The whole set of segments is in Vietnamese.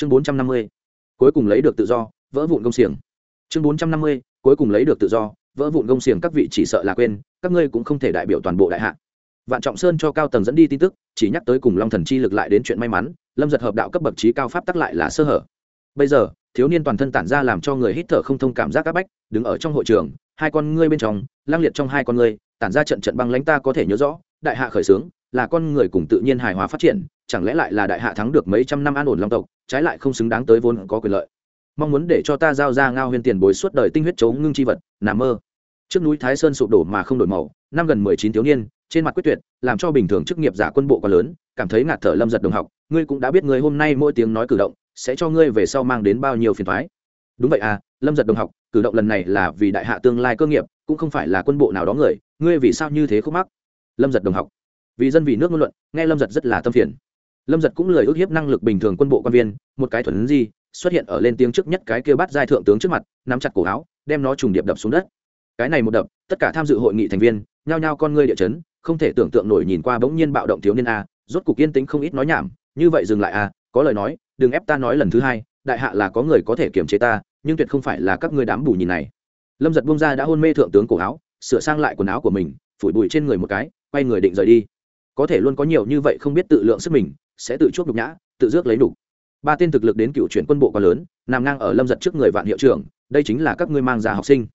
chương bốn trăm năm mươi, cuối cùng lấy được tự do, vỡ vụn công xiềng. Chương bốn trăm năm mươi, cuối cùng lấy được tự do, vỡ vụn công xiềng các vị chỉ sợ là quên, các ngươi cũng không thể đại biểu toàn bộ đại hạ. Vạn trọng sơn cho cao tầng dẫn đi tin tức, chỉ nhắc tới cùng long thần chi lực lại đến chuyện may mắn, lâm giật hợp đạo cấp bậc trí cao pháp tắc lại là sơ hở. Bây giờ, thiếu niên toàn thân tản ra làm cho người hít thở không thông cảm giác áp bách, đứng ở trong hội trường, hai con ngươi bên trong lang liệt trong hai con ngươi, tản ra trận trận băng lãnh ta có thể nhớ rõ, đại hạ khởi xướng là con người cùng tự nhiên hài hòa phát triển, chẳng lẽ lại là đại hạ thắng được mấy trăm năm an ổn long tộc, trái lại không xứng đáng tới vốn có quyền lợi. Mong muốn để cho ta giao ra ngao huyên tiền bối suốt đời tinh huyết chấu ngưng chi vật nằm mơ. Trước núi thái sơn sụp đổ mà không đổi màu, năm gần mười chín thiếu niên, trên mặt quyết tuyệt, làm cho bình thường chức nghiệp giả quân bộ quá lớn, cảm thấy ngạt thở lâm giật đồng học, ngươi cũng đã biết người hôm nay mỗi tiếng nói cử động, sẽ cho ngươi về sau mang đến bao nhiêu phiền thoái đúng vậy à lâm giật đồng học, cử động lần này là vì đại hạ tương lai cơ nghiệp, cũng không phải là quân bộ nào đó người, ngươi vì sao như thế khúc mắc? Lâm giật đồng học vì dân vì nước ngôn luận, nghe lâm giật rất là tâm phiền. Lâm giật cũng lời ước hiếp năng lực bình thường quân bộ quan viên, một cái thuần gì xuất hiện ở lên tiếng trước nhất cái kia bắt giai thượng tướng trước mặt, nắm chặt cổ áo, đem nó trùng điệp đập xuống đất. Cái này một đập, tất cả tham dự hội nghị thành viên, nhao nhao con ngươi địa chấn, không thể tưởng tượng nổi nhìn qua bỗng nhiên bạo động thiếu niên a, rốt cục yên tĩnh không ít nói nhảm, như vậy dừng lại a, có lời nói, đừng ép ta nói lần thứ hai, đại hạ là có người có thể kiềm chế ta, nhưng tuyệt không phải là các ngươi đám bù nhìn này. Lâm giật bung ra đã hôn mê thượng tướng cổ áo, sửa sang lại quần áo của mình, phủi bụi trên người một cái, quay người định rời đi có thể luôn có nhiều như vậy không biết tự lượng sức mình, sẽ tự chuốc nhục nhã, tự rước lấy đủ. Ba tên thực lực đến cựu chuyển quân bộ quá lớn, nằm ngang ở lâm giật trước người vạn hiệu trưởng, đây chính là các ngươi mang ra học sinh.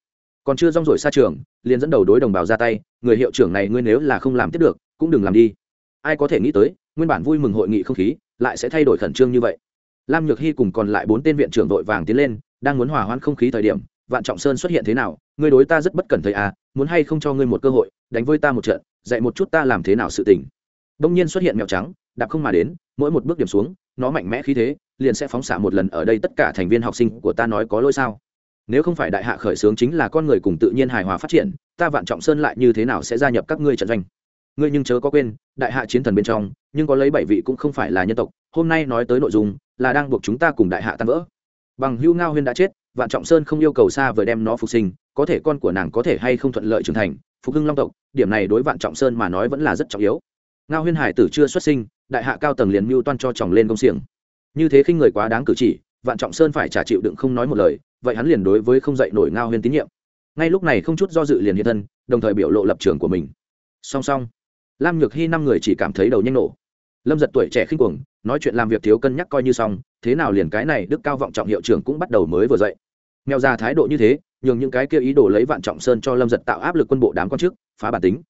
Còn chưa rong rổi xa trường, liền dẫn đầu đối đồng bào ra tay, người hiệu trưởng này ngươi nếu là không làm tiếp được, cũng đừng làm đi. Ai có thể nghĩ tới, nguyên bản vui mừng hội nghị không khí, lại sẽ thay đổi khẩn trương như vậy. Lam nhược hy cùng còn lại bốn tên viện trưởng vội vàng tiến lên, đang muốn hòa hoãn không khí thời điểm, vạn trọng sơn xuất hiện thế nào, ngươi đối ta rất bất cẩn thầy à muốn hay không cho ngươi một cơ hội, đánh với ta một trận dạy một chút ta làm thế nào sự tình. Đông nhiên xuất hiện mèo trắng, đạp không mà đến, mỗi một bước điểm xuống, nó mạnh mẽ khí thế, liền sẽ phóng xạ một lần ở đây tất cả thành viên học sinh của ta nói có lỗi sao? Nếu không phải đại hạ khởi xướng chính là con người cùng tự nhiên hài hòa phát triển, ta vạn trọng sơn lại như thế nào sẽ gia nhập các ngươi trận doanh? Ngươi nhưng chớ có quên, đại hạ chiến thần bên trong, nhưng có lấy bảy vị cũng không phải là nhân tộc, hôm nay nói tới nội dung, là đang buộc chúng ta cùng đại hạ tan vỡ. Bằng hưu ngao huyên đã chết, vạn trọng sơn không yêu cầu xa vời đem nó phục sinh, có thể con của nàng có thể hay không thuận lợi trưởng thành phục hưng long tộc, điểm này đối vạn trọng sơn mà nói vẫn là rất trọng yếu. Ngao huyên hải tử chưa xuất sinh, đại hạ cao tầng liền mưu toan cho chồng lên công xiềng. Như thế khi người quá đáng cử chỉ, vạn trọng sơn phải trả chịu đựng không nói một lời, vậy hắn liền đối với không dạy nổi ngao huyên tín nhiệm. Ngay lúc này không chút do dự liền hiện thân, đồng thời biểu lộ lập trường của mình. Song song, lam nhược hy năm người chỉ cảm thấy đầu nhanh nổ. Lâm giật tuổi trẻ khinh cuồng, nói chuyện làm việc thiếu cân nhắc coi như xong, thế nào liền cái này đức cao vọng trọng hiệu trưởng cũng bắt đầu mới vừa dậy. Mèo ra thái độ như thế nhường những cái kia ý đồ lấy vạn trọng sơn cho lâm giật tạo áp lực quân bộ đám quan chức phá bản tính.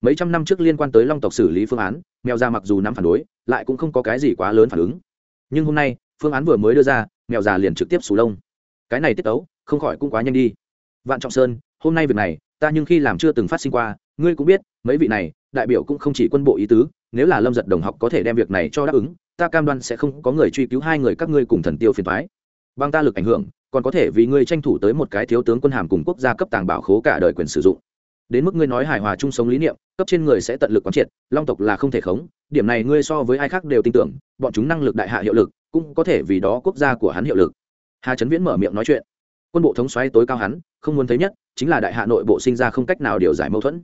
Mấy trăm năm trước liên quan tới long tộc xử lý phương án, mèo già mặc dù nắm phản đối, lại cũng không có cái gì quá lớn phản ứng. Nhưng hôm nay, phương án vừa mới đưa ra, mèo già liền trực tiếp sù lông. Cái này tiết tấu, không khỏi cũng quá nhanh đi. Vạn trọng sơn, hôm nay việc này, ta nhưng khi làm chưa từng phát sinh qua, ngươi cũng biết, mấy vị này, đại biểu cũng không chỉ quân bộ ý tứ, nếu là lâm giật đồng học có thể đem việc này cho đáp ứng, ta cam đoan sẽ không có người truy cứu hai người các ngươi cùng thần tiêu phiền thoái bằng ta lực ảnh hưởng, còn có thể vì ngươi tranh thủ tới một cái thiếu tướng quân hàm cùng quốc gia cấp tàng bảo khố cả đời quyền sử dụng. Đến mức ngươi nói hài hòa chung sống lý niệm, cấp trên người sẽ tận lực quán triệt, long tộc là không thể khống, điểm này ngươi so với ai khác đều tin tưởng, bọn chúng năng lực đại hạ hiệu lực, cũng có thể vì đó quốc gia của hắn hiệu lực. Hà trấn viễn mở miệng nói chuyện. Quân bộ thống xoáy tối cao hắn, không muốn thấy nhất, chính là đại hạ nội bộ sinh ra không cách nào điều giải mâu thuẫn.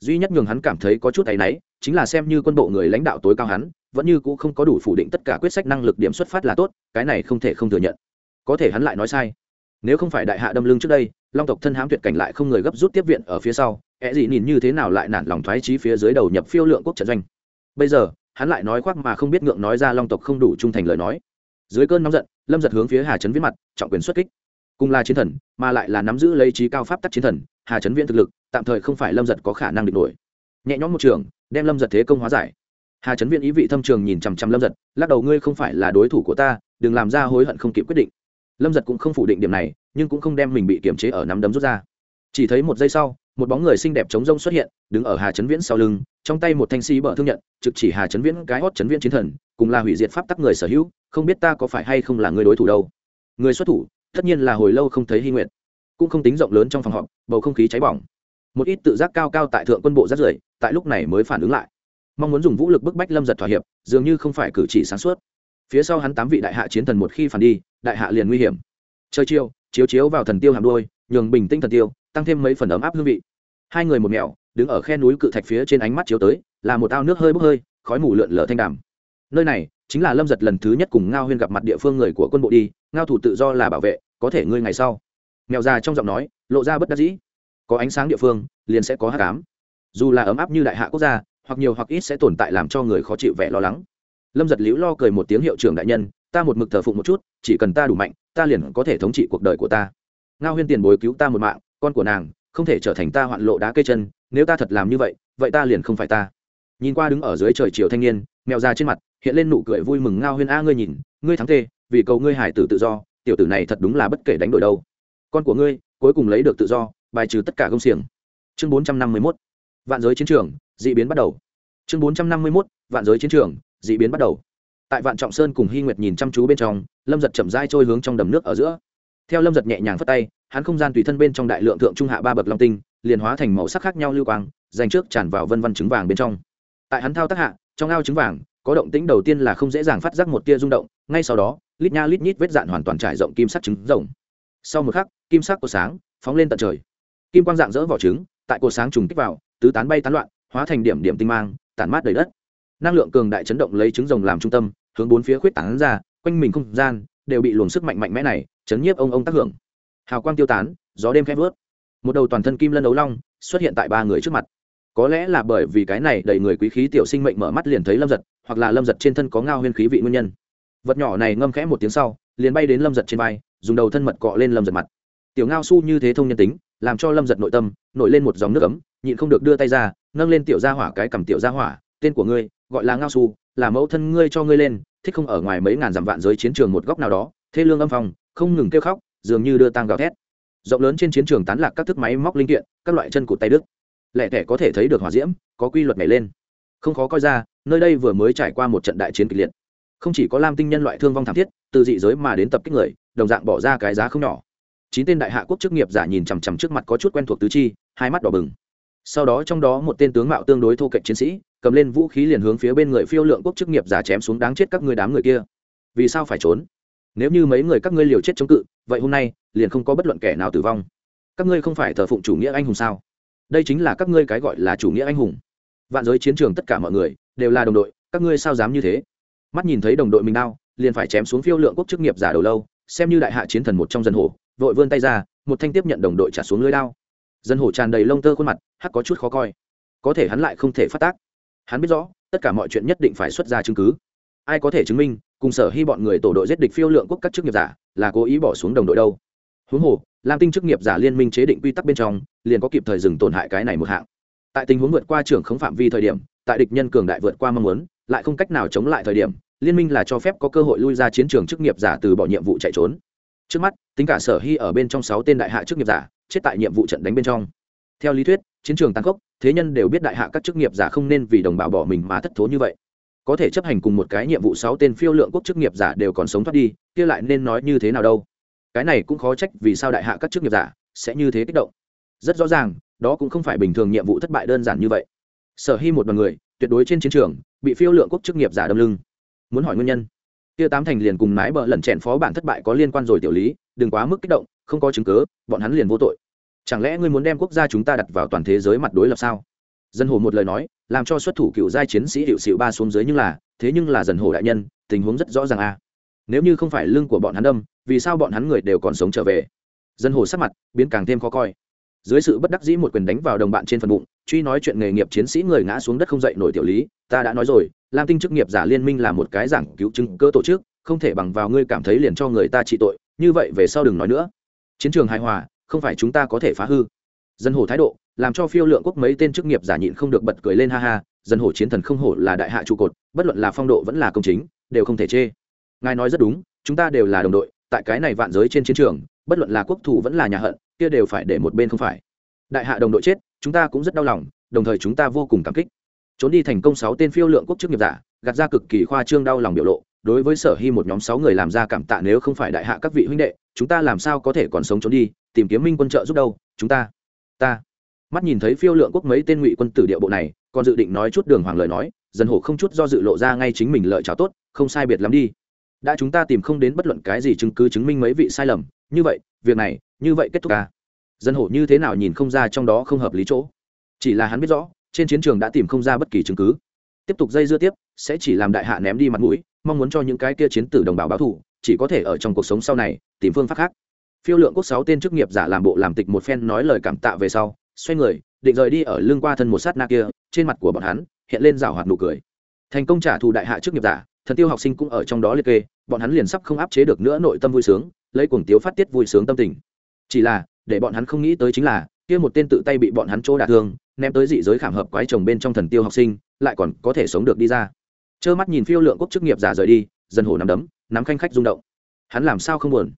Duy nhất nhường hắn cảm thấy có chút tay náy, chính là xem như quân bộ người lãnh đạo tối cao hắn, vẫn như cũ không có đủ phủ định tất cả quyết sách năng lực điểm xuất phát là tốt, cái này không thể không thừa nhận có thể hắn lại nói sai. Nếu không phải đại hạ đâm lưng trước đây, long tộc thân hãm tuyệt cảnh lại không người gấp rút tiếp viện ở phía sau ẹ gì nhìn như thế nào lại nản lòng thoái trí phía dưới đầu nhập phiêu lượng quốc trận doanh. Bây giờ, hắn lại nói khoác mà không biết ngượng nói ra long tộc không đủ trung thành lời nói. Dưới cơn nóng giận, lâm giật hướng phía hà trấn viết mặt, trọng quyền xuất kích. Cùng là chiến thần, mà lại là nắm giữ lấy trí cao pháp tắc chiến thần, hà trấn viễn thực lực, tạm thời không phải lâm giật có khả năng địch nổi. Nhẹ nhõm một trường, đem lâm giật thế công hóa giải. Hà trấn viễn ý vị thâm trường nhìn chằm chằm lâm giật, lắc đầu, ngươi không phải là đối thủ của ta, đừng làm ra hối hận không kịp quyết định lâm giật cũng không phủ định điểm này, nhưng cũng không đem mình bị kiềm chế ở nắm đấm rút ra. Chỉ thấy một giây sau, một bóng người xinh đẹp chống rông xuất hiện, đứng ở hà trấn viễn sau lưng, trong tay một thanh sĩ bở thương nhận, trực chỉ hà trấn viễn cái hót trấn viễn chiến thần, cùng là hủy diệt pháp tắc người sở hữu, không biết ta có phải hay không là người đối thủ đâu. Người xuất thủ, tất nhiên là hồi lâu không thấy hy nguyện cũng không tính rộng lớn trong phòng họp, bầu không khí cháy bỏng. Một ít tự giác cao cao tại thượng quân bộ rất rưởi, tại lúc này mới phản ứng lại. Mong muốn dùng vũ lực bức bách lâm giật thỏa hiệp, dường như không phải cử chỉ sáng suốt phía sau hắn tám vị đại hạ chiến thần một khi phản đi, đại hạ liền nguy hiểm. Chơi chiêu chiếu chiếu vào thần tiêu hàm đôi nhường bình tĩnh thần tiêu, tăng thêm mấy phần ấm áp hương vị. Hai người một mẹo, đứng ở khe núi cự thạch phía trên ánh mắt chiếu tới, là một ao nước hơi bốc hơi, khói mù lượn lở thanh đàm nơi này chính là lâm giật lần thứ nhất cùng ngao huyên gặp mặt địa phương người của quân bộ đi, ngao thủ tự do là bảo vệ, có thể ngươi ngày sau. Mèo già trong giọng nói, lộ ra bất đắc dĩ. Có ánh sáng địa phương, liền sẽ có hát cám dù là ấm áp như đại hạ quốc gia, hoặc nhiều hoặc ít sẽ tồn tại làm cho người khó chịu vẻ lo lắng lâm giật liễu lo cười một tiếng hiệu trưởng đại nhân, ta một mực thờ phụng một chút, chỉ cần ta đủ mạnh, ta liền có thể thống trị cuộc đời của ta. Ngao huyên tiền bối cứu ta một mạng, con của nàng, không thể trở thành ta hoạn lộ đá cây chân, nếu ta thật làm như vậy vậy ta liền không phải ta. Nhìn qua đứng ở dưới trời chiều thanh niên, mèo ra trên mặt, hiện lên nụ cười vui mừng, ngao huyên a, ngươi nhìn, ngươi thắng tê vì cầu ngươi hải tử tự do, tiểu tử này thật đúng là bất kể đánh đổi đâu. Con của ngươi, cuối cùng lấy được tự do, bài trừ tất cả công xiềng. Chương bốn trăm năm mươi mốt, vạn giới chiến trường d ị biến bắt đầu. Chương bốn trăm năm mươi mốt, vạn giới chiến trường d ị biến bắt đầu. Tại vạn trọng sơn cùng hy nguyệt nhìn chăm chú bên trong, lâm giật chậm rãi trôi hướng trong đầm nước ở giữa. Theo lâm giật nhẹ nhàng phất tay, hắn không gian tùy thân bên trong đại lượng thượng trung hạ ba bậc long tinh, liền hóa thành màu sắc khác nhau lưu quang, dành trước tràn vào vân văn trứng vàng bên trong. Tại hắn thao tác hạ, trong ao trứng vàng, có động tĩnh đầu tiên là không dễ dàng phát giác một tia rung động, ngay sau đó, lít nha lít nhít vết dạn hoàn toàn trải rộng kim sắc trứng rồng sau một khắc, kim sắc của sáng phóng lên tận trời. Kim quang dạng dỡ vỏ trứng, tại cột sáng trùng kích vào, tứ tán bay tán loạn, hóa thành điểm điểm tinh mang, tản mát đầy đất năng lượng cường đại chấn động lấy trứng rồng làm trung tâm, hướng bốn phía khuyết tán ra, quanh mình không gian đều bị luồng sức mạnh mạnh mẽ này chấn nhiếp ông ông tác hưởng. Hào quang tiêu tán, gió đêm khép vớt. Một đầu toàn thân kim lân ấu long xuất hiện tại ba người trước mặt. Có lẽ là bởi vì cái này đầy người quý khí tiểu sinh mệnh mở mắt liền thấy lâm giật, hoặc là lâm giật trên thân có ngao huyên khí vị nguyên nhân. Vật nhỏ này ngâm khẽ một tiếng sau, liền bay đến lâm giật trên vai, dùng đầu thân mật cọ lên lâm giật mặt. Tiểu ngao su như thế thông nhân tính, làm cho lâm giật nội tâm nổi lên một dòng nước ấm, nhịn không được đưa tay ra, nâng lên tiểu gia hỏa cái cầm tiểu gia hỏa, tên của ngươi gọi là ngao su, là mẫu thân ngươi cho ngươi lên, thích không ở ngoài mấy ngàn dặm vạn giới chiến trường một góc nào đó, thê lương âm phòng không ngừng kêu khóc, dường như đưa tang gào thét. Rộng lớn trên chiến trường tán lạc các thức máy móc linh kiện, các loại chân cụt tay đức lẻ tẻ có thể thấy được hỏa diễm, có quy luật nhảy lên. Không khó coi ra, nơi đây vừa mới trải qua một trận đại chiến kịch liệt. Không chỉ có lam tinh nhân loại thương vong thảm thiết, từ dị giới mà đến tập kích người, đồng dạng bỏ ra cái giá không nhỏ. Chín tên đại hạ quốc chức nghiệp giả nhìn chằm chằm trước mặt có chút quen thuộc tứ chi, hai mắt đỏ bừng. Sau đó trong đó một tên tướng mạo tương đối thô kệch chiến sĩ cầm lên vũ khí liền hướng phía bên người phiêu lượng quốc chức nghiệp giả chém xuống đáng chết các người đám người kia. Vì sao phải trốn? Nếu như mấy người các ngươi liều chết chống cự vậy hôm nay liền không có bất luận kẻ nào tử vong. Các ngươi không phải thờ phụng chủ nghĩa anh hùng sao? Đây chính là các ngươi cái gọi là chủ nghĩa anh hùng. Vạn giới chiến trường tất cả mọi người đều là đồng đội các ngươi sao dám như thế? Mắt nhìn thấy đồng đội mình đau liền phải chém xuống phiêu lượng quốc chức nghiệp giả đầu lâu xem như đại hạ chiến thần một trong dân hồ, vội vươn tay ra một thanh tiếp nhận đồng đội trả xuống lưới đao. Dân hồ tràn đầy lông tơ khuôn mặt hắc có chút khó coi. Có thể hắn lại không thể phát tác hắn biết rõ, tất cả mọi chuyện nhất định phải xuất ra chứng cứ. Ai có thể chứng minh, cùng sở hy bọn người tổ đội giết địch phiêu lượng quốc các chức nghiệp giả, là cố ý bỏ xuống đồng đội đâu? Huống hồ, lam tinh chức nghiệp giả liên minh chế định quy tắc bên trong, liền có kịp thời dừng tổn hại cái này một hạng. Tại tình huống vượt qua trưởng không phạm vi thời điểm, tại địch nhân cường đại vượt qua mong muốn, lại không cách nào chống lại thời điểm, liên minh là cho phép có cơ hội lui ra chiến trường chức nghiệp giả từ bỏ nhiệm vụ chạy trốn. Trước mắt, tính cả sở hy ở bên trong sáu tên đại hạ chức nghiệp giả, chết tại nhiệm vụ trận đánh bên trong. Theo lý thuyết, chiến trường tăng cốc thế nhân đều biết đại hạ các chức nghiệp giả không nên vì đồng bào bỏ mình mà thất thố như vậy. Có thể chấp hành cùng một cái nhiệm vụ sáu tên phiêu lượng quốc chức nghiệp giả đều còn sống thoát đi, kia lại nên nói như thế nào đâu? Cái này cũng khó trách vì sao đại hạ các chức nghiệp giả sẽ như thế kích động. Rất rõ ràng, đó cũng không phải bình thường nhiệm vụ thất bại đơn giản như vậy. Sở hy một đ o n người, tuyệt đối trên chiến trường, bị phiêu lượng quốc chức nghiệp giả đâm lưng. Muốn hỏi nguyên nhân? Kia tám thành liền cùng nái bờ lần chèn phó bản thất bại có liên quan rồi tiểu lý, đừng quá mức kích động, không có chứng cớ bọn hắn liền vô tội chẳng lẽ ngươi muốn đem quốc gia chúng ta đặt vào toàn thế giới mặt đối lập sao? Dân hồ một lời nói, làm cho xuất thủ cựu giai chiến sĩ hiệu xịu ba xuống dưới nhưng là, thế nhưng là dần hồ đại nhân, tình huống rất rõ ràng a. Nếu như không phải lưng của bọn hắn đâm, vì sao bọn hắn người đều còn sống trở về? Dân hồ sắc mặt biến càng thêm khó coi. Dưới sự bất đắc dĩ một quyền đánh vào đồng bạn trên phần bụng, truy nói chuyện nghề nghiệp chiến sĩ người ngã xuống đất không dậy nổi tiểu lý, ta đã nói rồi, lam tinh chức nghiệp giả liên minh là một cái giảng cứu chứng cơ tổ chức, không thể bằng vào ngươi cảm thấy liền cho người ta trị tội, như vậy về sau đừng nói nữa. Chiến trường hài hòa không phải chúng ta có thể phá hư. Dân hồ thái độ, làm cho phiêu lượng quốc mấy tên chức nghiệp giả nhịn không được bật cười lên ha ha, dân hồ chiến thần không hổ là đại hạ trụ cột, bất luận là phong độ vẫn là công chính, đều không thể chê. Ngài nói rất đúng, chúng ta đều là đồng đội, tại cái này vạn giới trên chiến trường, bất luận là quốc thủ vẫn là nhà hận, kia đều phải để một bên không phải. Đại hạ đồng đội chết, chúng ta cũng rất đau lòng, đồng thời chúng ta vô cùng cảm kích. Trốn đi thành công sáu tên phiêu lượng quốc chức nghiệp giả, gạt ra cực kỳ khoa trương đau lòng biểu lộ đối với sở hy một nhóm sáu người làm ra cảm tạ nếu không phải đại hạ các vị huynh đệ, chúng ta làm sao có thể còn sống trốn đi, tìm kiếm minh quân trợ giúp đâu, chúng ta ta. Mắt nhìn thấy phiêu lượng quốc mấy tên ngụy quân tử địa bộ này, còn dự định nói chút đường hoàng lời nói, dân hổ không chút do dự lộ ra ngay chính mình lợi cháo tốt, không sai biệt lắm đi. Đã chúng ta tìm không đến bất luận cái gì chứng cứ chứng minh mấy vị sai lầm, như vậy, việc này, như vậy kết thúc ca dân hổ như thế nào nhìn không ra trong đó không hợp lý chỗ. Chỉ là hắn biết rõ, trên chiến trường đã tìm không ra bất kỳ chứng cứ tiếp tục dây dưa tiếp, sẽ chỉ làm đại hạ ném đi mặt mũi, mong muốn cho những cái kia chiến tử đồng bào báo thù, chỉ có thể ở trong cuộc sống sau này, tìm phương pháp khác. Phiêu lượng quốc sáu tên chức nghiệp giả làm bộ làm tịch một phen nói lời cảm tạ về sau, xoay người, định rời đi ở lưng qua thân một sát na kia, trên mặt của bọn hắn, hiện lên rào hoạt nụ cười. Thành công trả thù đại hạ chức nghiệp giả, thần tiêu học sinh cũng ở trong đó liệt kê, bọn hắn liền sắp không áp chế được nữa nội tâm vui sướng, lấy cuồng tiếu phát tiết vui sướng tâm tình. Chỉ là, để bọn hắn không nghĩ tới chính là, kia một tên tự tay bị bọn hắn chỗ đả thương, ném tới dị giới khảm hợp quái chồng bên trong thần tiêu học sinh lại còn có thể sống được đi ra. Trơ mắt nhìn phiêu lượng quốc chức nghiệp giả rời đi dân hồ nắm đấm, nắm khanh khách rung động. Hắn làm sao không buồn?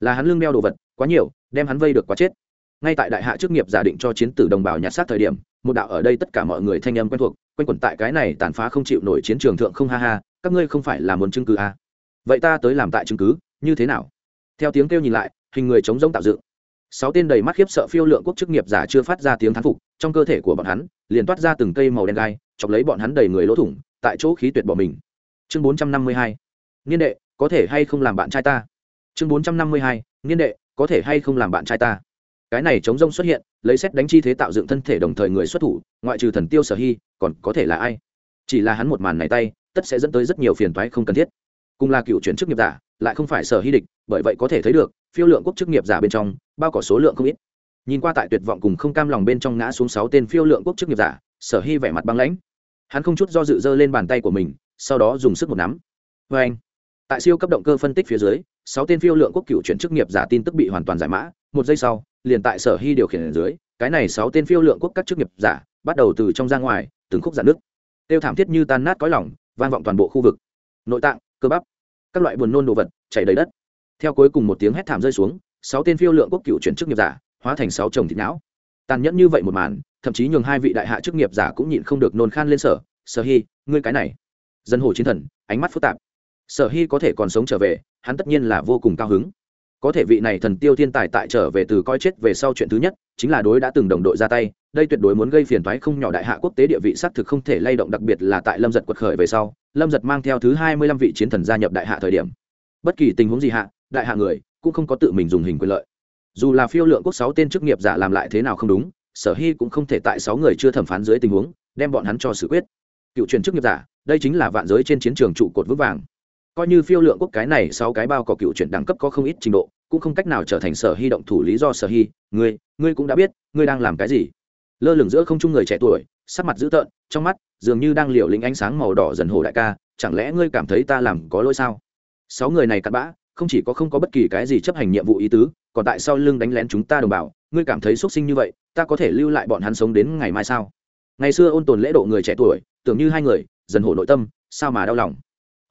Là hắn lương đeo đồ vật quá nhiều, đem hắn vây được quá chết. Ngay tại đại hạ chức nghiệp giả định cho chiến tử đồng bào nhặt sát thời điểm, một đạo ở đây tất cả mọi người thanh âm quen thuộc, quanh quẩn tại cái này tàn phá không chịu nổi chiến trường thượng không ha ha, các ngươi không phải là muốn chứng cứ à. vậy ta tới làm tại chứng cứ, như thế nào? Theo tiếng kêu nhìn lại, hình người chống giống tạo dựng. Sáu tên đầy mắt khiếp sợ phiêu lượng quốc chức nghiệp giả chưa phát ra tiếng thán phục, trong cơ thể của bọn hắn, liền toát ra từng cây màu đen gai chọc lấy bọn hắn đầy người lỗ thủng, tại chỗ khí tuyệt bỏ mình. Chương bốn trăm năm mươi hai, niên đệ, có thể hay không làm bạn trai ta? Chương bốn trăm năm mươi hai, niên đệ, có thể hay không làm bạn trai ta? Cái này chống rông xuất hiện, lấy xét đánh chi thế tạo dựng thân thể đồng thời người xuất thủ, ngoại trừ thần tiêu sở hy, còn có thể là ai? Chỉ là hắn một màn này tay, tất sẽ dẫn tới rất nhiều phiền toái không cần thiết. Cùng là cựu chuyển chức nghiệp giả, lại không phải sở hy địch, bởi vậy có thể thấy được, phiêu lượng quốc chức nghiệp giả bên trong, bao cỏ số lượng không ít. Nhìn qua tại tuyệt vọng cùng không cam lòng bên trong ngã xuống sáu tên phiêu lượng quốc chức nghiệp giả, sở hy vẻ mặt băng lãnh hắn không chút do dự dơ lên bàn tay của mình, sau đó dùng sức một nắm. Vê anh, tại siêu cấp động cơ phân tích phía dưới, sáu tên phiêu lượng quốc cựu chuyển chức nghiệp giả tin tức bị hoàn toàn giải mã. Một giây sau, liền tại sở hy điều khiển ở dưới, cái này sáu tên phiêu lượng quốc các chức nghiệp giả bắt đầu từ trong ra ngoài, từng khúc giãn nước. Tiêu thảm thiết như tan nát cõi lỏng vang vọng toàn bộ khu vực. Nội tạng, cơ bắp, các loại buồn nôn đồ vật, chảy đầy đất. Theo cuối cùng một tiếng hét thảm rơi xuống, sáu tên phiêu lượng quốc cựu chuyển chức nghiệp giả hóa thành sáu chồng thịt não. Tàn nhẫn như vậy một màn thậm chí nhường hai vị đại hạ chức nghiệp giả cũng nhịn không được nôn khan lên sở sở hy, ngươi cái này. Dân hồ chiến thần, ánh mắt phức tạp. Sở hy có thể còn sống trở về, hắn tất nhiên là vô cùng cao hứng. Có thể vị này thần tiêu thiên tài tại trở về từ coi chết về sau chuyện thứ nhất, chính là đối đã từng đồng đội ra tay, đây tuyệt đối muốn gây phiền toái không nhỏ đại hạ quốc tế địa vị xác thực không thể lay động đặc biệt là tại lâm giật quật khởi về sau, lâm giật mang theo thứ hai mươi lăm vị chiến thần gia nhập đại hạ thời điểm. Bất kỳ tình huống gì hạ, đại hạ người cũng không có tự mình dùng hình quyền lợi. Dù là phiêu lượng quốc sáu tên chức nghiệp giả làm lại thế nào không đúng sở hy cũng không thể tại sáu người chưa thẩm phán dưới tình huống, đem bọn hắn cho xử quyết. Cựu truyền chức nghiệp giả, đây chính là vạn giới trên chiến trường trụ cột vững vàng. Coi như phiêu lượng quốc cái này, sáu cái bao cỏ cựu chuyển đẳng cấp có không ít trình độ, cũng không cách nào trở thành sở hy động thủ lý do sở hy. Ngươi ngươi cũng đã biết, ngươi đang làm cái gì? Lơ lửng giữa không trung người trẻ tuổi, sắc mặt dữ tợn, trong mắt dường như đang liều lĩnh ánh sáng màu đỏ dần hồ đại ca, chẳng lẽ ngươi cảm thấy ta làm có lỗi sao? Sáu người này cặn bã, không chỉ có không có bất kỳ cái gì chấp hành nhiệm vụ ý tứ còn tại sao lưng đánh lén chúng ta đồng bào, ngươi cảm thấy xuất sinh như vậy, ta có thể lưu lại bọn hắn sống đến ngày mai sao? Ngày xưa ôn tồn lễ độ người trẻ tuổi, tưởng như hai người, dần hổ nội tâm, sao mà đau lòng?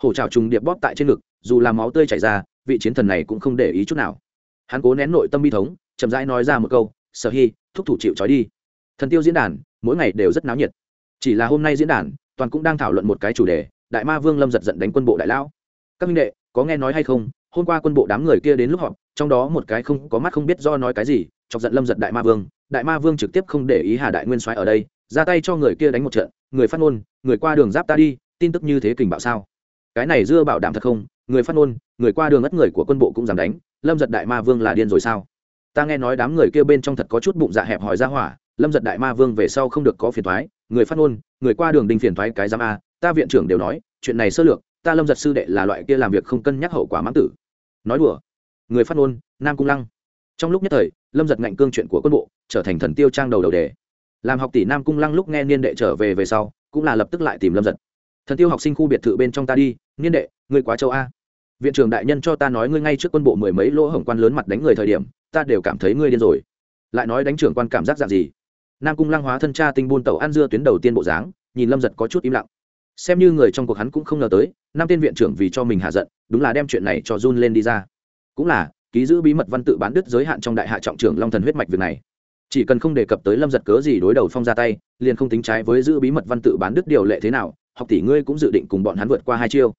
Hổ trào trùng điệp bóp tại trên ngực, dù làm máu tươi chảy ra, vị chiến thần này cũng không để ý chút nào. Hắn cố nén nội tâm bi thống, chậm rãi nói ra một câu, sở hy, thúc thủ chịu trói đi. Thần tiêu diễn đàn, mỗi ngày đều rất náo nhiệt. Chỉ là hôm nay diễn đàn, toàn cũng đang thảo luận một cái chủ đề, đại ma vương lâm giật giận đánh quân bộ đại lão. Các minh đệ, có nghe nói hay không, hôm qua quân bộ đám người kia đến lúc họp trong đó một cái không có mắt không biết do nói cái gì, chọc giận lâm giật đại ma vương. Đại ma vương trực tiếp không để ý hà đại nguyên soái ở đây, ra tay cho người kia đánh một trận, người phát ngôn, người qua đường giáp ta đi, tin tức như thế kình bạo sao? Cái này dưa bảo đảm thật không? Người phát ngôn, người qua đường ất người của quân bộ cũng dám đánh, lâm giật đại ma vương là điên rồi sao? Ta nghe nói đám người kia bên trong thật có chút bụng dạ hẹp hỏi ra hỏa, lâm giật đại ma vương về sau không được có phiền thoái người phát ngôn, người qua đường đinh phiền thoái cái giám a, ta viện trưởng đều nói, chuyện này sơ lược, ta lâm giật sư đệ là loại kia làm việc không cân nhắc hậu quả mãn tử. Nói đùa người phát ngôn, nam cung lăng. Trong lúc nhất thời, lâm giật ngạnh cương chuyện của quân bộ, trở thành thần tiêu trang đầu đầu đề. Làm học tỷ nam cung lăng lúc nghe niên đệ trở về về sau, cũng là lập tức lại tìm lâm giật. Thần tiêu học sinh khu biệt thự bên trong ta đi, niên đệ, ngươi quá châu a. Viện trưởng đại nhân cho ta nói ngươi ngay trước quân bộ mười mấy lỗ hổng quan lớn mặt đánh người thời điểm, ta đều cảm thấy ngươi điên rồi. Lại nói đánh trưởng quan cảm giác dạng gì? Nam cung lăng hóa thân cha tinh buôn tàu ăn dưa tuyến đầu tiên bộ dáng, nhìn lâm giật có chút im lặng. Xem như người trong cuộc hắn cũng không ngờ tới, năm tên viện trưởng vì cho mình hạ giận, đúng là đem chuyện này cho run lên đi ra cũng là, ký giữ bí mật văn tự bán đứt giới hạn trong đại hạ trọng trưởng long thần huyết mạch việc này. Chỉ cần không đề cập tới lâm giật cớ gì đối đầu phong ra tay, liền không tính trái với giữ bí mật văn tự bán đứt điều lệ thế nào, học tỷ ngươi cũng dự định cùng bọn hắn vượt qua hai chiêu.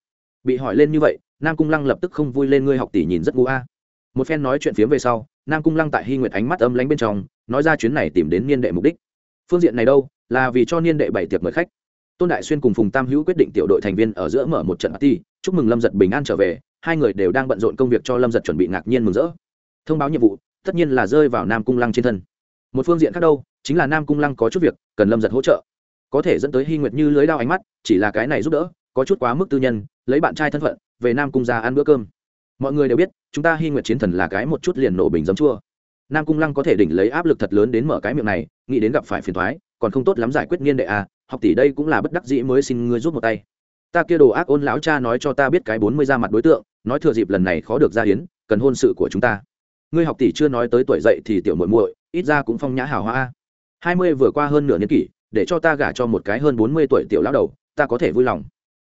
Bị hỏi lên như vậy, nam cung lăng lập tức không vui lên ngươi học tỷ nhìn rất ngu a. Một phen nói chuyện phiếm về sau, nam cung lăng tại hy nguyệt ánh mắt âm lánh bên trong, nói ra chuyến này tìm đến niên đệ mục đích. Phương diện này đâu? Là vì cho niên đệ bảy tiệc mời khách. Tôn đại xuyên cùng phùng tam hữu quyết định tiểu đội thành viên ở giữa mở một trận party, chúc mừng lâm giật bình an trở về hai người đều đang bận rộn công việc cho lâm giật chuẩn bị ngạc nhiên mừng rỡ thông báo nhiệm vụ tất nhiên là rơi vào nam cung lăng trên thân một phương diện khác đâu chính là nam cung lăng có chút việc cần lâm giật hỗ trợ có thể dẫn tới hy nguyệt như lưới đao ánh mắt chỉ là cái này giúp đỡ có chút quá mức tư nhân lấy bạn trai thân phận về nam cung ra ăn bữa cơm mọi người đều biết chúng ta hy nguyệt chiến thần là cái một chút liền nổ bình giấm chua nam cung lăng có thể đỉnh lấy áp lực thật lớn đến mở cái miệng này nghĩ đến gặp phải phiền thoái còn không tốt lắm giải quyết niên đệ à học tỷ đây cũng là bất đắc dĩ mới xin ngươi rút một tay ta kia đồ ác ôn lão cha nói cho ta biết cái bốn mươi ra mặt đối tượng nói thừa dịp lần này khó được ra hiến, cần hôn sự của chúng ta. Ngươi học tỷ chưa nói tới tuổi dậy thì tiểu muội muội, ít ra cũng phong nhã hào hoa. Hai mươi vừa qua hơn nửa niên kỷ, để cho ta gả cho một cái hơn bốn mươi tuổi tiểu lão đầu, ta có thể vui lòng.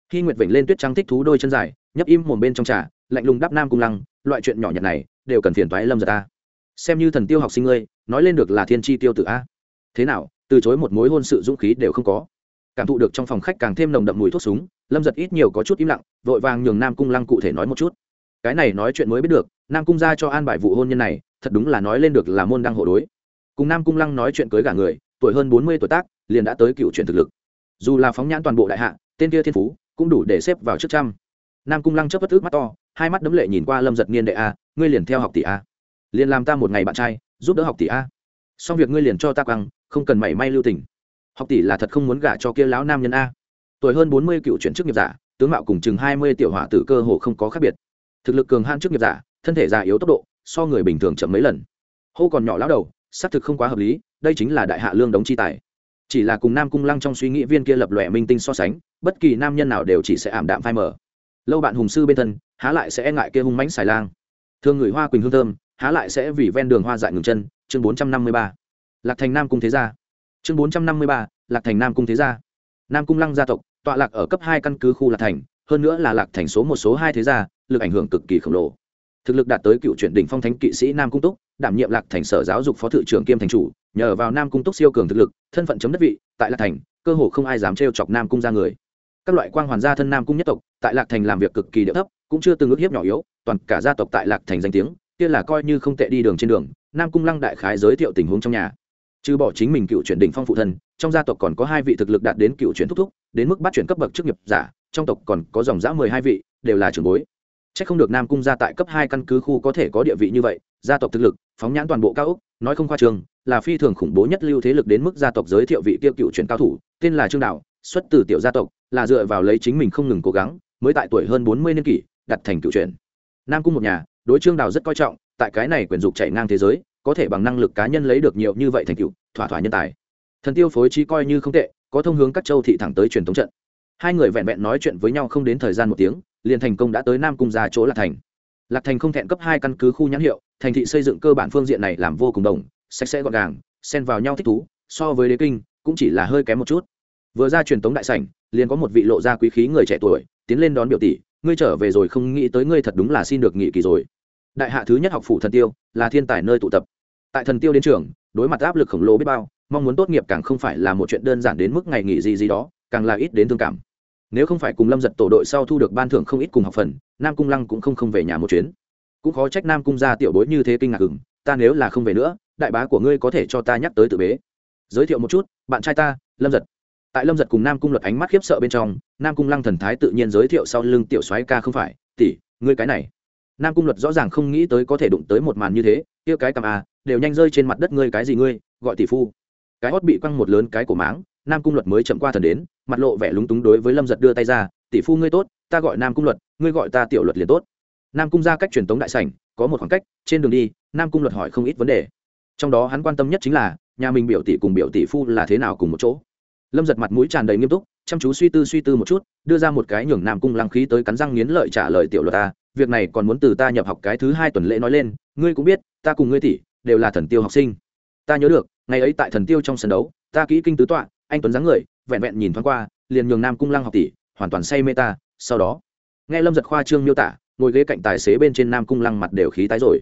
Khi nguyệt vĩnh lên tuyết trắng thích thú đôi chân dài, nhấp im mồm bên trong trà, lạnh lùng đáp nam cung lăng, loại chuyện nhỏ nhặt này, đều cần phiền toái lâm giật ta xem như thần tiêu học sinh ngươi, nói lên được là thiên tri tiêu tử a. Thế nào, từ chối một mối hôn sự dũng khí đều không có cảm thụ được trong phòng khách càng thêm nồng đậm mùi thuốc súng, lâm giật ít nhiều có chút im lặng, vội vàng nhường nam cung lăng cụ thể nói một chút. Cái này nói chuyện mới biết được, nam cung ra cho an bài vụ hôn nhân này, thật đúng là nói lên được là môn đăng hộ đối. Cùng nam cung lăng nói chuyện cưới gả người, tuổi hơn bốn mươi tuổi tác, liền đã tới cựu chuyện thực lực. Dù là phóng nhãn toàn bộ đại hạ, tên kia thiên phú, cũng đủ để xếp vào trước trăm. Nam cung lăng chấp bất ước mắt to, hai mắt đấm lệ nhìn qua lâm giật niên đệ a, ngươi liền theo học tỷ a. Liền làm ta một ngày bạn trai, giúp đỡ học tỷ a. Xong việc ngươi liền cho ta căng không cần mảy may lưu tình học tỷ là thật không muốn gả cho kia lão nam nhân a. Tuổi hơn bốn mươi cựu chuyển chức nghiệp giả, tướng mạo cùng chừng hai mươi tiểu hỏa tử cơ hồ không có khác biệt. Thực lực cường han chức nghiệp giả, thân thể già yếu tốc độ, so người bình thường chậm mấy lần. Hô còn nhỏ lão đầu, xác thực không quá hợp lý, đây chính là đại hạ lương đống chi tài. Chỉ là cùng nam cung lăng trong suy nghĩ viên kia lập lòe minh tinh so sánh, bất kỳ nam nhân nào đều chỉ sẽ ảm đạm phai mờ. Lâu bạn hùng sư bên thân, há lại sẽ e ngại kia hung mãnh xài lang. Thương người hoa quỳnh hương thơm, há lại sẽ vì ven đường hoa dại ngừng chân, chương bốn trăm năm mươi ba. Lạc thành nam cung thế gia chương bốn trăm năm mươi ba, lạc thành nam cung thế gia. Nam cung lăng gia tộc, tọa lạc ở cấp hai căn cứ khu lạc thành, hơn nữa là lạc thành số một số hai thế gia, lực ảnh hưởng cực kỳ khổng lồ. Thực lực đạt tới cựu chuyển đỉnh phong thánh kỵ sĩ nam cung túc, đảm nhiệm lạc thành sở giáo dục phó thự trưởng kiêm thành chủ, nhờ vào nam cung túc siêu cường thực lực, thân phận chấm đất vị, tại lạc thành, cơ hồ không ai dám trêu chọc nam cung ra người. Các loại quan hoàn gia thân nam cung nhất tộc, tại lạc thành làm việc cực kỳ địa thấp, cũng chưa từng ước hiếp nhỏ yếu, toàn cả gia tộc tại lạc thành danh tiếng, kia là coi như không tệ đi đường trên đường, nam cung lăng đại khái giới thiệu tình huống trong nhà trừ bỏ chính mình cựu chuyển đỉnh phong phụ thân, trong gia tộc còn có hai vị thực lực đạt đến cựu chuyển thúc thúc, đến mức bắt chuyển cấp bậc chức nghiệp giả, trong tộc còn có dòng giã mười hai vị, đều là trưởng bối. C h ắ c không được nam cung gia tại cấp hai căn cứ khu có thể có địa vị như vậy, gia tộc thực lực, phóng nhãn toàn bộ cao úc nói không khoa trường, là phi thường khủng bố nhất lưu thế lực đến mức gia tộc giới thiệu vị tiêu cựu chuyển cao thủ, tên là trương đạo, xuất từ tiểu gia tộc, là dựa vào lấy chính mình không ngừng cố gắng, mới tại tuổi hơn bốn mươi niên kỷ, đặt thành cựu chuyển. Nam cung một nhà, đối trương đào rất coi trọng, tại cái này quyền dục chạy ngang thế giới có thể bằng năng lực cá nhân lấy được nhiều như vậy thành tựu, thỏa thỏa nhân tài. Thần tiêu phối trí coi như không tệ, có thông hướng các châu thị thẳng tới truyền thống trận. Hai người vẹn vẹn nói chuyện với nhau không đến thời gian một tiếng, liền thành công đã tới nam cung ra chỗ lạc thành. Lạc thành không thẹn cấp hai căn cứ khu nhãn hiệu, thành thị xây dựng cơ bản phương diện này làm vô cùng đồng, sạch sẽ gọn gàng, xen vào nhau thích thú, so với đế kinh, cũng chỉ là hơi kém một chút. Vừa ra truyền thống đại sảnh, liền có một vị lộ ra quý khí người trẻ tuổi, tiến lên đón biểu tỷ, ngươi trở về rồi không nghĩ tới ngươi thật đúng là xin được nghỉ kỳ rồi. Đại hạ thứ nhất học phủ thần tiêu, là thiên tài nơi tụ tập tại thần tiêu đến trường, đối mặt áp lực khổng lồ biết bao, mong muốn tốt nghiệp càng không phải là một chuyện đơn giản đến mức ngày nghỉ gì gì đó, càng là ít đến thương cảm. Nếu không phải cùng lâm giật tổ đội sau thu được ban thưởng không ít cùng học phần, nam cung lăng cũng không không về nhà một chuyến. Cũng khó trách nam cung ra tiểu bối như thế kinh ngạc hừng ta nếu là không về nữa, đại bá của ngươi có thể cho ta nhắc tới tự bế. Giới thiệu một chút, bạn trai ta, lâm giật. Tại lâm giật cùng nam cung luật ánh mắt khiếp sợ bên trong, nam cung lăng thần thái tự nhiên giới thiệu sau lưng tiểu soái ca không phải, tỷ, ngươi cái này. Nam cung luật rõ ràng không nghĩ tới có thể đụng tới một màn như thế kia cái cầm à đều nhanh rơi trên mặt đất ngươi cái gì ngươi, gọi tỷ phu. Cái hót bị quăng một lớn cái cổ máng, nam cung luật mới chậm qua thần đến, mặt lộ vẻ lúng túng đối với lâm giật đưa tay ra, tỷ phu ngươi tốt, ta gọi nam cung luật, ngươi gọi ta tiểu luật liền tốt. Nam cung ra cách truyền tống đại sảnh, có một khoảng cách, trên đường đi, nam cung luật hỏi không ít vấn đề. Trong đó hắn quan tâm nhất chính là, nhà mình biểu tỷ cùng biểu tỷ phu là thế nào cùng một chỗ. Lâm giật mặt mũi tràn đầy nghiêm túc, chăm chú suy tư suy tư một chút, đưa ra một cái nhường nam cung lăng khí tới cắn răng nghiến lợi trả lời tiểu luật ta việc này còn muốn từ ta nhập học cái thứ hai tuần lễ nói lên, ngươi cũng biết, ta cùng ngươi tỷ đều là thần tiêu học sinh. Ta nhớ được, ngày ấy tại thần tiêu trong sân đấu, ta kỹ kinh tứ tọa, anh tuấn dáng người, vẹn vẹn nhìn thoáng qua, liền nhường nam cung lăng học tỷ hoàn toàn say mê ta, sau đó, nghe lâm giật khoa trương miêu tả, ngồi ghế cạnh tài xế bên trên nam cung lăng mặt đều khí tái rồi.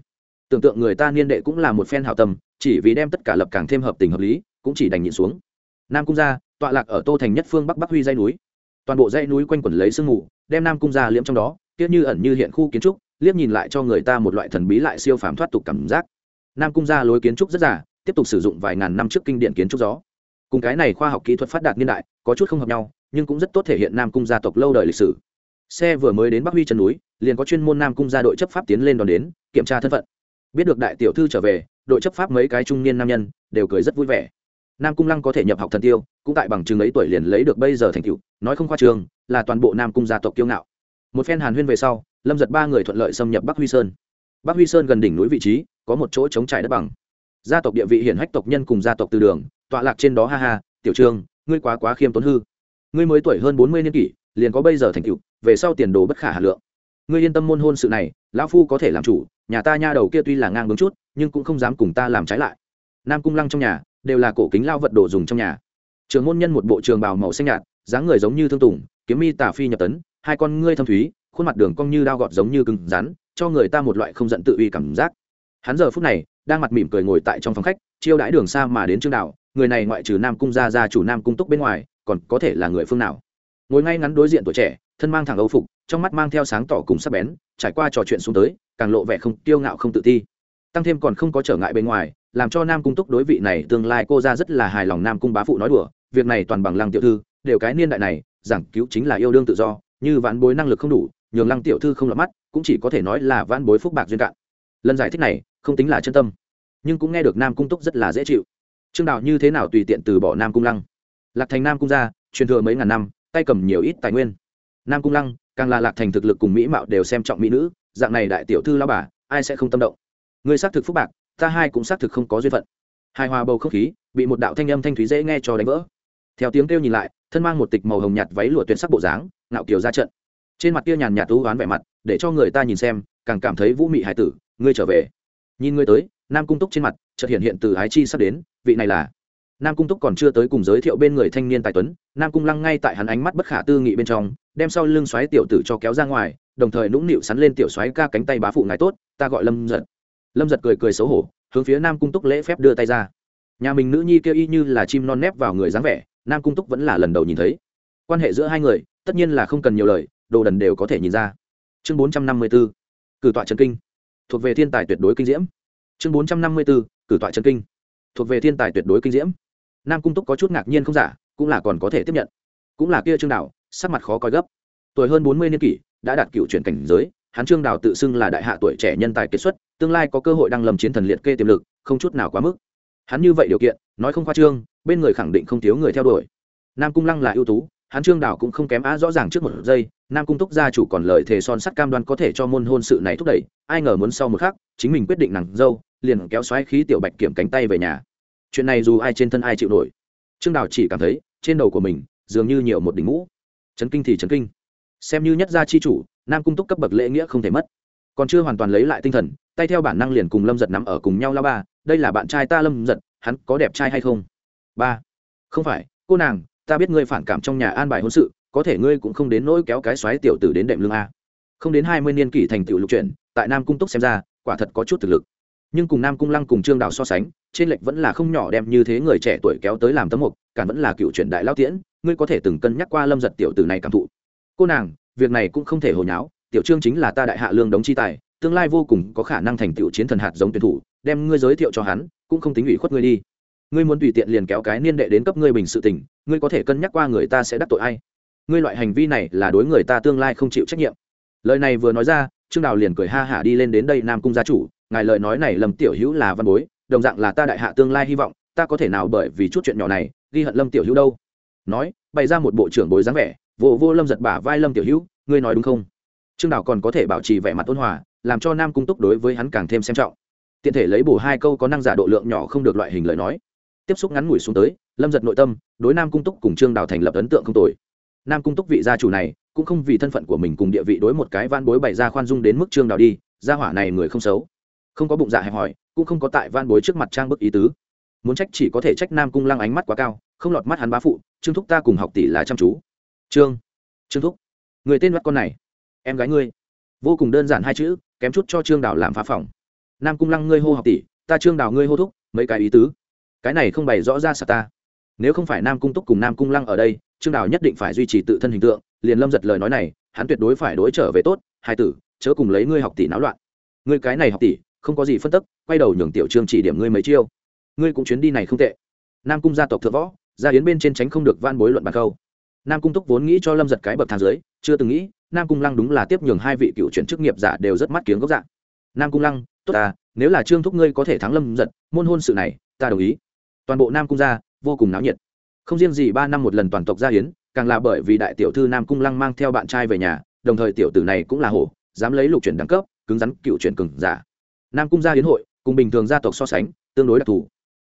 Tưởng tượng người ta niên đệ cũng là một phen hảo tâm, chỉ vì đem tất cả lập càng thêm hợp tình hợp lý, cũng chỉ đành nhịn xuống. Nam cung gia tọa lạc ở tô thành nhất phương bắc bắc huy dây núi. Toàn bộ dãy núi quanh quẩn lấy sương mù, đem nam cung gia liễm trong đó kia như ẩn như hiện khu kiến trúc, liếc nhìn lại cho người ta một loại thần bí lại siêu phàm thoát tục cảm giác. Nam cung gia lối kiến trúc rất giả tiếp tục sử dụng vài ngàn năm trước kinh điển kiến trúc gió. Cùng cái này khoa học kỹ thuật phát đạt niên đại, có chút không hợp nhau, nhưng cũng rất tốt thể hiện nam cung gia tộc lâu đời lịch sử. Xe vừa mới đến bắc huy chân núi, liền có chuyên môn nam cung gia đội chấp pháp tiến lên đón đến, kiểm tra thân phận. Biết được đại tiểu thư trở về, đội chấp pháp mấy cái trung niên nam nhân, đều cười rất vui vẻ. Nam cung lăng có thể nhập học thần tiêu, cũng tại bằng chứng ấy tuổi liền lấy được bây giờ thành tựu, nói không khoa trường, là toàn bộ nam cung gia tộc kiêu ngạo một phen hàn huyên về sau, lâm giật ba người thuận lợi xâm nhập bắc huy sơn. Bắc huy sơn gần đỉnh núi vị trí, có một chỗ chống trải đất bằng. Gia tộc địa vị hiển hách tộc nhân cùng gia tộc từ đường, tọa lạc trên đó ha ha, tiểu trương, ngươi quá quá khiêm tốn hư. Ngươi mới tuổi hơn bốn mươi niên kỷ, liền có bây giờ thành tựu, về sau tiền đồ bất khả hà lượng. Ngươi yên tâm môn hôn sự này, lão phu có thể làm chủ, nhà ta nha đầu kia tuy là ngang đứng chút, nhưng cũng không dám cùng ta làm trái lại. Nam cung lăng trong nhà, đều là cổ kính lao vật đồ dùng trong nhà. Trường môn nhân một bộ trường bào màu xanh nhạt, dáng người giống như thương tùng, kiếm mi tả phi nhập tấn hai con ngươi thâm thúy, khuôn mặt đường cong như đao gọt giống như cứng rắn, cho người ta một loại không giận tự uy cảm giác. Hắn giờ phút này, đang mặt mỉm cười ngồi tại trong phòng khách, chiêu đãi đường xa mà đến trương đạo, người này ngoại trừ nam cung gia gia chủ nam cung túc bên ngoài, còn có thể là người phương nào? Ngồi ngay ngắn đối diện tuổi trẻ, thân mang thẳng âu phục, trong mắt mang theo sáng tỏ cùng sắc bén, trải qua trò chuyện xuống tới, càng lộ vẻ không kiêu ngạo không tự ti. Tăng thêm còn không có trở ngại bên ngoài, làm cho nam cung túc đối vị này tương lai cô ra rất là hài lòng nam cung bá phụ nói đùa, việc này toàn bằng lăng tiểu thư, đều cái niên đại này, giảng cứu chính là yêu đương tự do như vãn bối năng lực không đủ, nhường lăng tiểu thư không lọt mắt, cũng chỉ có thể nói là vãn bối phúc bạc duyên cạn. Lần giải thích này, không tính là chân tâm, nhưng cũng nghe được nam cung túc rất là dễ chịu. Trương đạo như thế nào tùy tiện từ bỏ nam cung lăng? Lạc thành nam cung ra, truyền thừa mấy ngàn năm, tay cầm nhiều ít tài nguyên. Nam cung lăng, càng là lạc thành thực lực cùng mỹ mạo đều xem trọng mỹ nữ, dạng này đại tiểu thư lao bà, ai sẽ không tâm động? Người xác thực phúc bạc, ta hai cũng xác thực không có duyên phận. Hài hòa bầu không khí, bị một đạo thanh âm thanh thúy dễ nghe cho đánh vỡ. Theo tiếng kêu nhìn lại thân mang một tịch màu hồng nhạt váy lụa tuyệt sắc bộ dáng, ngạo kiều ra trận. Trên mặt kia nhàn nhạt thú oán vẻ mặt, để cho người ta nhìn xem, càng cảm thấy vũ mị hải tử, ngươi trở về. Nhìn ngươi tới, nam cung túc trên mặt, chợt hiện hiện từ ái chi sắp đến, vị này là nam cung túc còn chưa tới cùng giới thiệu bên người thanh niên tài tuấn, nam cung lăng ngay tại hắn ánh mắt bất khả tư nghị bên trong, đem sau lưng xoáy tiểu tử cho kéo ra ngoài, đồng thời nũng nịu sắn lên tiểu xoáy ca cánh tay bá phụ ngài tốt, ta gọi lâm giật. Lâm giật cười cười xấu hổ, hướng phía nam cung túc lễ phép đưa tay ra. Nhà mình nữ nhi kêu y như là chim non nép vào người dáng vẻ nam cung túc vẫn là lần đầu nhìn thấy. Quan hệ giữa hai người, tất nhiên là không cần nhiều lời, đồ đần đều có thể nhìn ra. Chương bốn trăm năm mươi b ố cử tọa trần kinh. Thuộc về thiên tài tuyệt đối kinh diễm. Chương bốn trăm năm mươi b ố cử tọa trần kinh. Thuộc về thiên tài tuyệt đối kinh diễm. Nam cung túc có chút ngạc nhiên không giả, cũng là còn có thể tiếp nhận. Cũng là kia trương đạo sắc mặt khó coi gấp. Tuổi hơn bốn mươi niên kỷ, đã đạt cựu chuyển cảnh giới, hắn trương đào tự xưng là đại hạ tuổi trẻ nhân tài kết xuất, tương lai có cơ hội đăng lầm chiến thần liệt kê tiềm lực, không chút nào quá mức. Hắn như vậy điều kiện, nói không khoa trương bên người khẳng định không thiếu người theo đuổi. Nam cung lăng là ưu tú, hắn trương đào cũng không kém á rõ ràng trước một giây, nam cung túc gia chủ còn lời thề son sắt cam đoan có thể cho môn hôn sự này thúc đẩy, ai ngờ muốn sau một khắc, chính mình quyết định nàng dâu, liền kéo xoáy khí tiểu bạch kiểm cánh tay về nhà. Chuyện này dù ai trên thân ai chịu nổi, trương đào chỉ cảm thấy, trên đầu của mình, dường như nhiều một đỉnh mũ. Chấn kinh thì chấn kinh. Xem như nhất gia chi chủ, nam cung túc cấp bậc lễ nghĩa không thể mất. Còn chưa hoàn toàn lấy lại tinh thần, tay theo bản năng liền cùng lâm giật nắm ở cùng nhau lao ba, đây là bạn trai ta lâm giật, hắn có đẹp trai hay không? Ba. Không phải, cô nàng, ta biết ngươi phản cảm trong nhà an bài hôn sự, có thể ngươi cũng không đến nỗi kéo cái xoáy tiểu tử đến đệm lương a. Không đến hai mươi niên kỷ thành tựu lục chuyển tại nam cung túc xem ra, quả thật có chút thực lực. Nhưng cùng nam cung lăng cùng trương đào so sánh, trên lệch vẫn là không nhỏ đem như thế người trẻ tuổi kéo tới làm tấm mục cản vẫn là cựu truyền đại lao tiễn, ngươi có thể từng cân nhắc qua lâm giật tiểu tử này cảm thụ. Cô nàng, việc này cũng không thể hồi nháo, tiểu trương chính là ta đại hạ lương đống chi tài, tương lai vô cùng có khả năng thành tựu chiến thần hạt giống tuyển thủ, đem ngươi giới thiệu cho hắn, cũng không tính ủy khuất ngươi đi ngươi muốn tùy tiện liền kéo cái niên đệ đến cấp ngươi bình sự tình, ngươi có thể cân nhắc qua người ta sẽ đắc tội ai. Ngươi loại hành vi này là đối người ta tương lai không chịu trách nhiệm. Lời này vừa nói ra, trương đào liền cười ha hả đi lên đến đây nam cung gia chủ, ngài lời nói này lầm tiểu hữu là văn bối, đồng dạng là ta đại hạ tương lai hy vọng, ta có thể nào bởi vì chút chuyện nhỏ này, ghi hận lâm tiểu hữu đâu? Nói, bày ra một bộ trưởng bối dáng vẻ, vô vô lâm giật bả vai lâm tiểu hữu, ngươi nói đúng không? Trương đào còn có thể bảo trì vẻ mặt ôn hòa, làm cho nam cung túc đối với hắn càng thêm xem trọng. Tiện thể lấy bổ hai câu có năng giả độ lượng nhỏ không được loại hình lời nói tiếp xúc ngắn ngủi xuống tới, lâm giật nội tâm, đối nam cung túc cùng trương đào thành lập ấn tượng không tồi. Nam cung túc vị gia chủ này, cũng không vì thân phận của mình cùng địa vị đối một cái van bối bày ra khoan dung đến mức trương đào đi, gia hỏa này người không xấu. Không có bụng dạ hẹp hòi, cũng không có tại van bối trước mặt trang bức ý tứ. Muốn trách chỉ có thể trách nam cung lăng ánh mắt quá cao, không lọt mắt hắn bá phụ, trương thúc ta cùng học tỷ là chăm chú. Trương trương thúc, người tên mắt con này, em gái ngươi. Vô cùng đơn giản hai chữ, kém chút cho trương đào làm phá phòng. Nam cung lăng ngươi hô học tỷ, ta trương đào ngươi hô thúc, mấy cái ý tứ cái này không bày rõ ra sao ta? Nếu không phải nam cung túc cùng nam cung lăng ở đây, trương đào nhất định phải duy trì tự thân hình tượng, liền lâm giật lời nói này, hắn tuyệt đối phải đối trở về tốt, hai tử, chớ cùng lấy ngươi học tỷ náo loạn. Ngươi cái này học tỷ, không có gì phân tức, quay đầu nhường tiểu trương chỉ điểm ngươi mấy chiêu. Ngươi cũng chuyến đi này không tệ. Nam cung gia tộc thượng võ gia yến bên trên tránh không được van bối luận bàn câu. Nam cung túc vốn nghĩ cho lâm giật cái bậc thang dưới, chưa từng nghĩ, nam cung lăng đúng là tiếp nhường hai vị cựu chuyển chức nghiệp giả đều rất mắt kiếng gốc dạng nam cung lăng, tốt ta nếu là trương thúc ngươi có thể thắng lâm giật, môn hôn sự này, ta đồng ý toàn bộ nam cung gia vô cùng náo nhiệt. Không riêng gì ba năm một lần toàn tộc gia hiến, càng là bởi vì đại tiểu thư nam cung lăng mang theo bạn trai về nhà, đồng thời tiểu tử này cũng là hổ, dám lấy lục chuyển đẳng cấp, cứng rắn cựu chuyển cừng giả. Nam cung gia hiến hội, cùng bình thường gia tộc so sánh, tương đối đặc thù.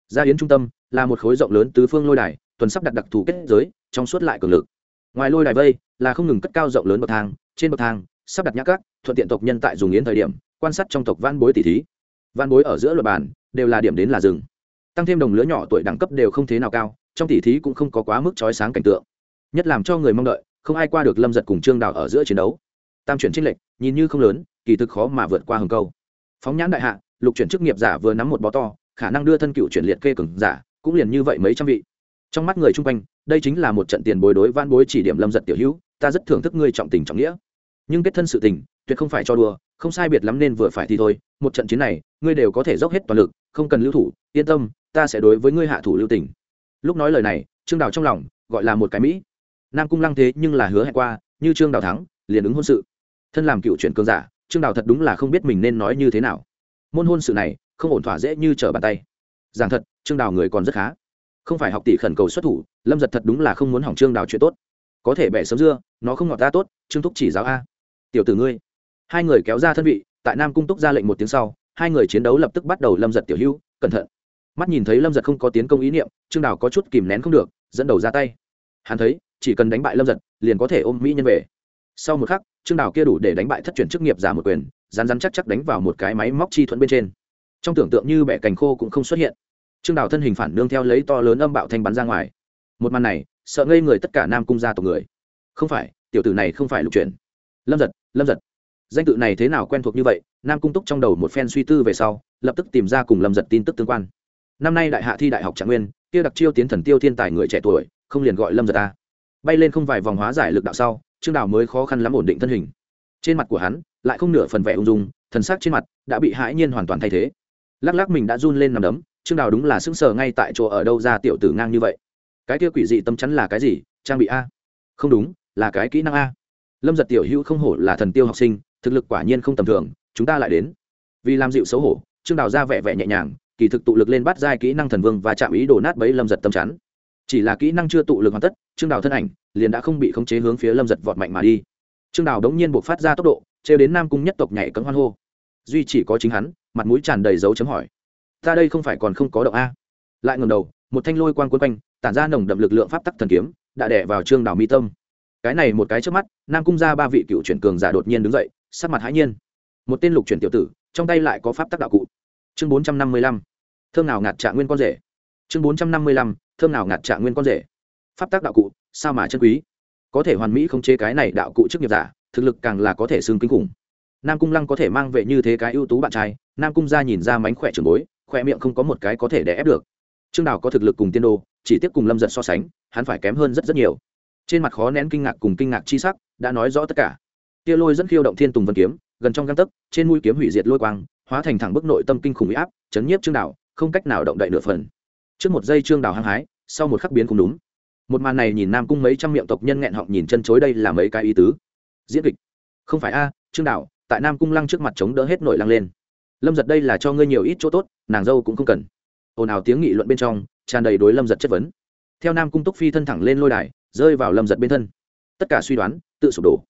Gia hiến trung tâm là một khối rộng lớn tứ phương lôi đài, tuần sắp đặt đặc thù kết giới, trong suốt lại cường lực. Ngoài lôi đài vây là không ngừng cất cao rộng lớn bậc thang, trên bậc thang, sắp đặt nhã các, thuận tiện tộc nhân tại dùng yến thời điểm, quan sát trong tộc văn bối tỷ thí. Văn bối ở giữa luật bàn, đều là điểm đến là rừng tăng thêm đồng lứa nhỏ tuổi đẳng cấp đều không thế nào cao, trong tỷ thí cũng không có quá mức trói sáng cảnh tượng. Nhất làm cho người mong đợi, không ai qua được lâm giật cùng trương đào ở giữa chiến đấu. Tam chuyển trinh lệch, nhìn như không lớn, kỳ thực khó mà vượt qua hầm câu. Phóng nhãn đại hạ, lục chuyển chức nghiệp giả vừa nắm một bó to, khả năng đưa thân cựu chuyển liệt kê cường giả, cũng liền như vậy mấy trăm vị. Trong mắt người chung quanh, đây chính là một trận tiền bồi đối van bối chỉ điểm lâm giật tiểu hữu, ta rất thưởng thức ngươi trọng tình trọng nghĩa. Nhưng kết thân sự tình, tuyệt không phải cho đùa, không sai biệt lắm nên vừa phải thì thôi, một trận chiến này, ngươi đều có thể dốc hết toàn lực, không cần lưu thủ, yên tâm ta sẽ đối với ngươi hạ thủ lưu tình. Lúc nói lời này, trương đào trong lòng gọi là một cái mỹ. Nam cung lăng thế nhưng là hứa hẹn qua, như trương đào thắng, liền ứng hôn sự. Thân làm cựu chuyện cường giả, trương đào thật đúng là không biết mình nên nói như thế nào. Môn hôn sự này, không ổn thỏa dễ như trở bàn tay. Giảng thật, trương đào người còn rất khá. Không phải học tỷ khẩn cầu xuất thủ, lâm giật thật đúng là không muốn hỏng trương đào chuyện tốt. Có thể bẻ sớm dưa, nó không ngọt ta tốt, trương thúc chỉ giáo a. Tiểu tử ngươi. Hai người kéo ra thân vị, tại nam cung túc ra lệnh một tiếng sau, hai người chiến đấu lập tức bắt đầu lâm giật tiểu hưu cẩn thận mắt nhìn thấy lâm giật không có tiến công ý niệm, trương đào có chút kìm nén không được, dẫn đầu ra tay. Hắn thấy, chỉ cần đánh bại lâm giật, liền có thể ôm mỹ nhân về. Sau một khắc, trương đào kia đủ để đánh bại thất truyền chức nghiệp giả một quyền rán rán chắc chắc đánh vào một cái máy móc chi thuẫn bên trên. Trong tưởng tượng như bẻ cành khô cũng không xuất hiện. Trương đào thân hình phản nương theo lấy to lớn âm bạo thanh bắn ra ngoài. Một màn này, sợ ngây người tất cả nam cung gia tộc người. Không phải, tiểu tử này không phải lục truyền. Lâm giật lâm giật. Danh tự này thế nào quen thuộc như vậy, nam cung túc trong đầu một phen suy tư về sau, lập tức tìm ra cùng lâm giật tin tức tương quan năm nay đại hạ thi đại học trạng nguyên, kia đặc chiêu tiến thần tiêu thiên tài người trẻ tuổi, không liền gọi lâm giật ta bay lên không vài vòng hóa giải lực đạo sau, trương đào mới khó khăn lắm ổn định thân hình. Trên mặt của hắn, lại không nửa phần vẻ ung dung, thần sắc trên mặt đã bị hãi nhiên hoàn toàn thay thế. Lắc lắc mình đã run lên nằm đấm, trương đào đúng là sững sờ ngay tại chỗ ở đâu ra tiểu tử ngang như vậy. Cái kia quỷ dị tâm chắn là cái gì? Trang bị a. Không đúng, là cái kỹ năng a. Lâm giật tiểu hữu không hổ là thần tiêu học sinh, thực lực quả nhiên không tầm thường, chúng ta lại đến. Vì làm dịu xấu hổ, trương đào ra vẻ vẻ nhẹ nhàng kỳ thực tụ lực lên bắt giai kỹ năng thần vương và chạm ý đổ nát bấy lâm giật tâm chắn. Chỉ là kỹ năng chưa tụ lực hoàn tất, trương đào thân ảnh liền đã không bị khống chế hướng phía lâm giật vọt mạnh mà đi. Trương đào đống nhiên buộc phát ra tốc độ, trêu đến nam cung nhất tộc nhảy cấm hoan hô. Duy chỉ có chính hắn, mặt mũi tràn đầy dấu chấm hỏi. Ta đây không phải còn không có động a. Lại ngầm đầu, một thanh lôi quang quân quanh, tản ra nồng đậm lực lượng pháp tắc thần kiếm, đã đẻ vào trương đào mi tâm. Cái này một cái trước mắt, nam cung ra ba vị cựu chuyển cường giả đột nhiên đứng dậy, sắc mặt hãi nhiên. Một tên lục chuyển tiểu tử, trong tay lại có pháp tắc đạo cụ. Chương bốn trăm năm mươi lăm thơm nào ngạt trạng nguyên con rể. Chương bốn trăm năm mươi lăm, thơm nào ngạt trạng nguyên con rể. Pháp tác đạo cụ, sao mà chân quý? Có thể hoàn mỹ không chế cái này đạo cụ chức nghiệp giả, thực lực càng là có thể xương kinh khủng. Nam cung lăng có thể mang về như thế cái ưu tú bạn trai, nam cung ra nhìn ra mánh khỏe trường bối, khỏe miệng không có một cái có thể đè ép được. Trương đào có thực lực cùng tiên đô, chỉ tiếp cùng lâm giật so sánh, hắn phải kém hơn rất rất nhiều. Trên mặt khó nén kinh ngạc cùng kinh ngạc chi sắc, đã nói rõ tất cả. Tia lôi dẫn khiêu động thiên tùng vân kiếm, gần trong găng tấc, trên mũi kiếm hủy diệt lôi quang, hóa thành thẳng bức nội tâm kinh khủng huy áp, chấn nhiếp trương đào không cách nào động đậy nửa phần. Trước một giây trương đào hăng hái, sau một khắc biến không đúng. Một màn này nhìn nam cung mấy trăm miệng tộc nhân nghẹn họng nhìn chân chối đây là mấy cái ý tứ. Diễn kịch. Không phải a, trương đào, tại nam cung lăng trước mặt chống đỡ hết nội lăng lên. Lâm giật đây là cho ngươi nhiều ít chỗ tốt, nàng dâu cũng không cần. Ồn ào tiếng nghị luận bên trong, tràn đầy đối lâm giật chất vấn. Theo nam cung túc phi thân thẳng lên lôi đài, rơi vào lâm giật bên thân. Tất cả suy đoán, tự sụp đổ.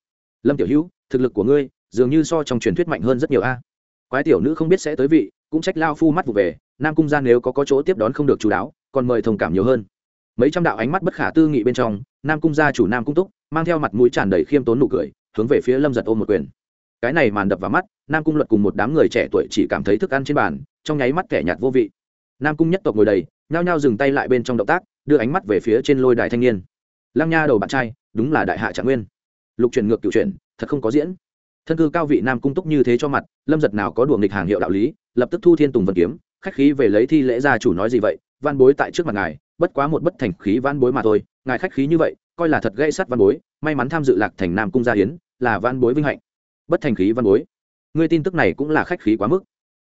Lâm tiểu hữu, thực lực của ngươi, dường như so trong truyền thuyết mạnh hơn rất nhiều a. Quái tiểu nữ không biết sẽ tới vị, cũng trách lao phu mắt vụ về nam cung ra nếu có có chỗ tiếp đón không được chú đáo, còn mời thông cảm nhiều hơn. Mấy trăm đạo ánh mắt bất khả tư nghị bên trong, nam cung gia chủ nam cung túc, mang theo mặt mũi tràn đầy khiêm tốn nụ cười, hướng về phía lâm giật ôm một quyền. Cái này màn đập vào mắt, nam cung luật cùng một đám người trẻ tuổi chỉ cảm thấy thức ăn trên bàn, trong nháy mắt kẻ nhạt vô vị. Nam cung nhất tộc ngồi đầy, nhao nhao dừng tay lại bên trong động tác, đưa ánh mắt về phía trên lôi đài thanh niên. Lăng nha đầu bạn trai, đúng là đại hạ trạng nguyên. Lục truyền ngược cựu truyền, thật không có diễn. Thân cư cao vị nam cung túc như thế cho mặt, lâm giật nào có đùa nghịch hàng hiệu đạo lý, lập tức thu thiên tùng vân kiếm khách khí về lấy thi lễ gia chủ nói gì vậy, văn bối tại trước mặt ngài, bất quá một bất thành khí văn bối mà thôi, ngài khách khí như vậy, coi là thật gây sắt văn bối, may mắn tham dự lạc thành nam cung gia hiến là văn bối vinh hạnh. Bất thành khí văn bối. Ngươi tin tức này cũng là khách khí quá mức.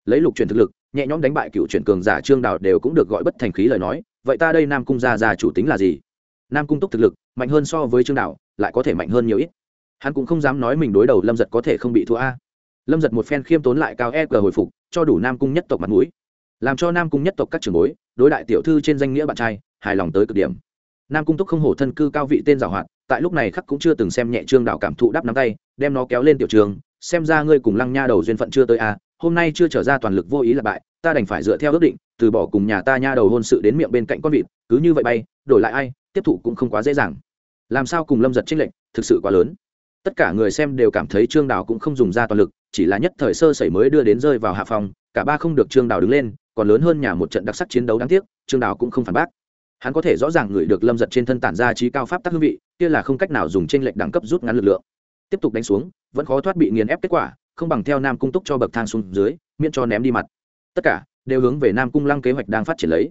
Lấy lục truyền thực lực, nhẹ nhõm đánh bại cựu truyền cường giả trương đào đều cũng được gọi bất thành khí lời nói, vậy ta đây nam cung gia gia chủ tính là gì? Nam cung túc thực lực, mạnh hơn so với trương đào, lại có thể mạnh hơn nhiều ít. Hắn cũng không dám nói mình đối đầu lâm giật có thể không bị thua a. Lâm giật một phen khiêm tốn lại cao e g hồi phục, cho đủ nam cung nhất tộc mặt mũi làm cho nam cung nhất tộc các trường bối đối đại tiểu thư trên danh nghĩa bạn trai hài lòng tới cực điểm. Nam cung túc không hổ thân cư cao vị tên giảo hoạt tại lúc này khắc cũng chưa từng xem nhẹ trương đạo cảm thụ đắp nắm tay đem nó kéo lên tiểu trường xem ra ngươi cùng lăng nha đầu duyên phận chưa tới a à, hôm nay chưa trở ra toàn lực vô ý là bại ta đành phải dựa theo ước định từ bỏ cùng nhà ta nha đầu hôn sự đến miệng bên cạnh con vịt cứ như vậy bay đổi lại ai tiếp thụ cũng không quá dễ dàng. Làm sao cùng lâm giật trinh lệnh thực sự quá lớn. Tất cả người xem đều cảm thấy trương đào cũng không dùng ra toàn lực chỉ là nhất thời sơ sẩy mới đưa đến rơi vào hạ phòng cả ba không được trương đào đứng lên còn lớn hơn nhà một trận đặc sắc chiến đấu đáng tiếc, trương đào cũng không phản bác. Hắn có thể rõ ràng ngửi được lâm giật trên thân tản ra trí cao pháp tắc hương vị, kia là không cách nào dùng trên lệnh đẳng cấp rút ngắn lực lượng. Tiếp tục đánh xuống, vẫn khó thoát bị nghiền ép kết quả, không bằng theo nam cung túc cho bậc thang xuống dưới, miễn cho ném đi mặt. Tất cả đều hướng về nam cung lăng kế hoạch đang phát triển lấy.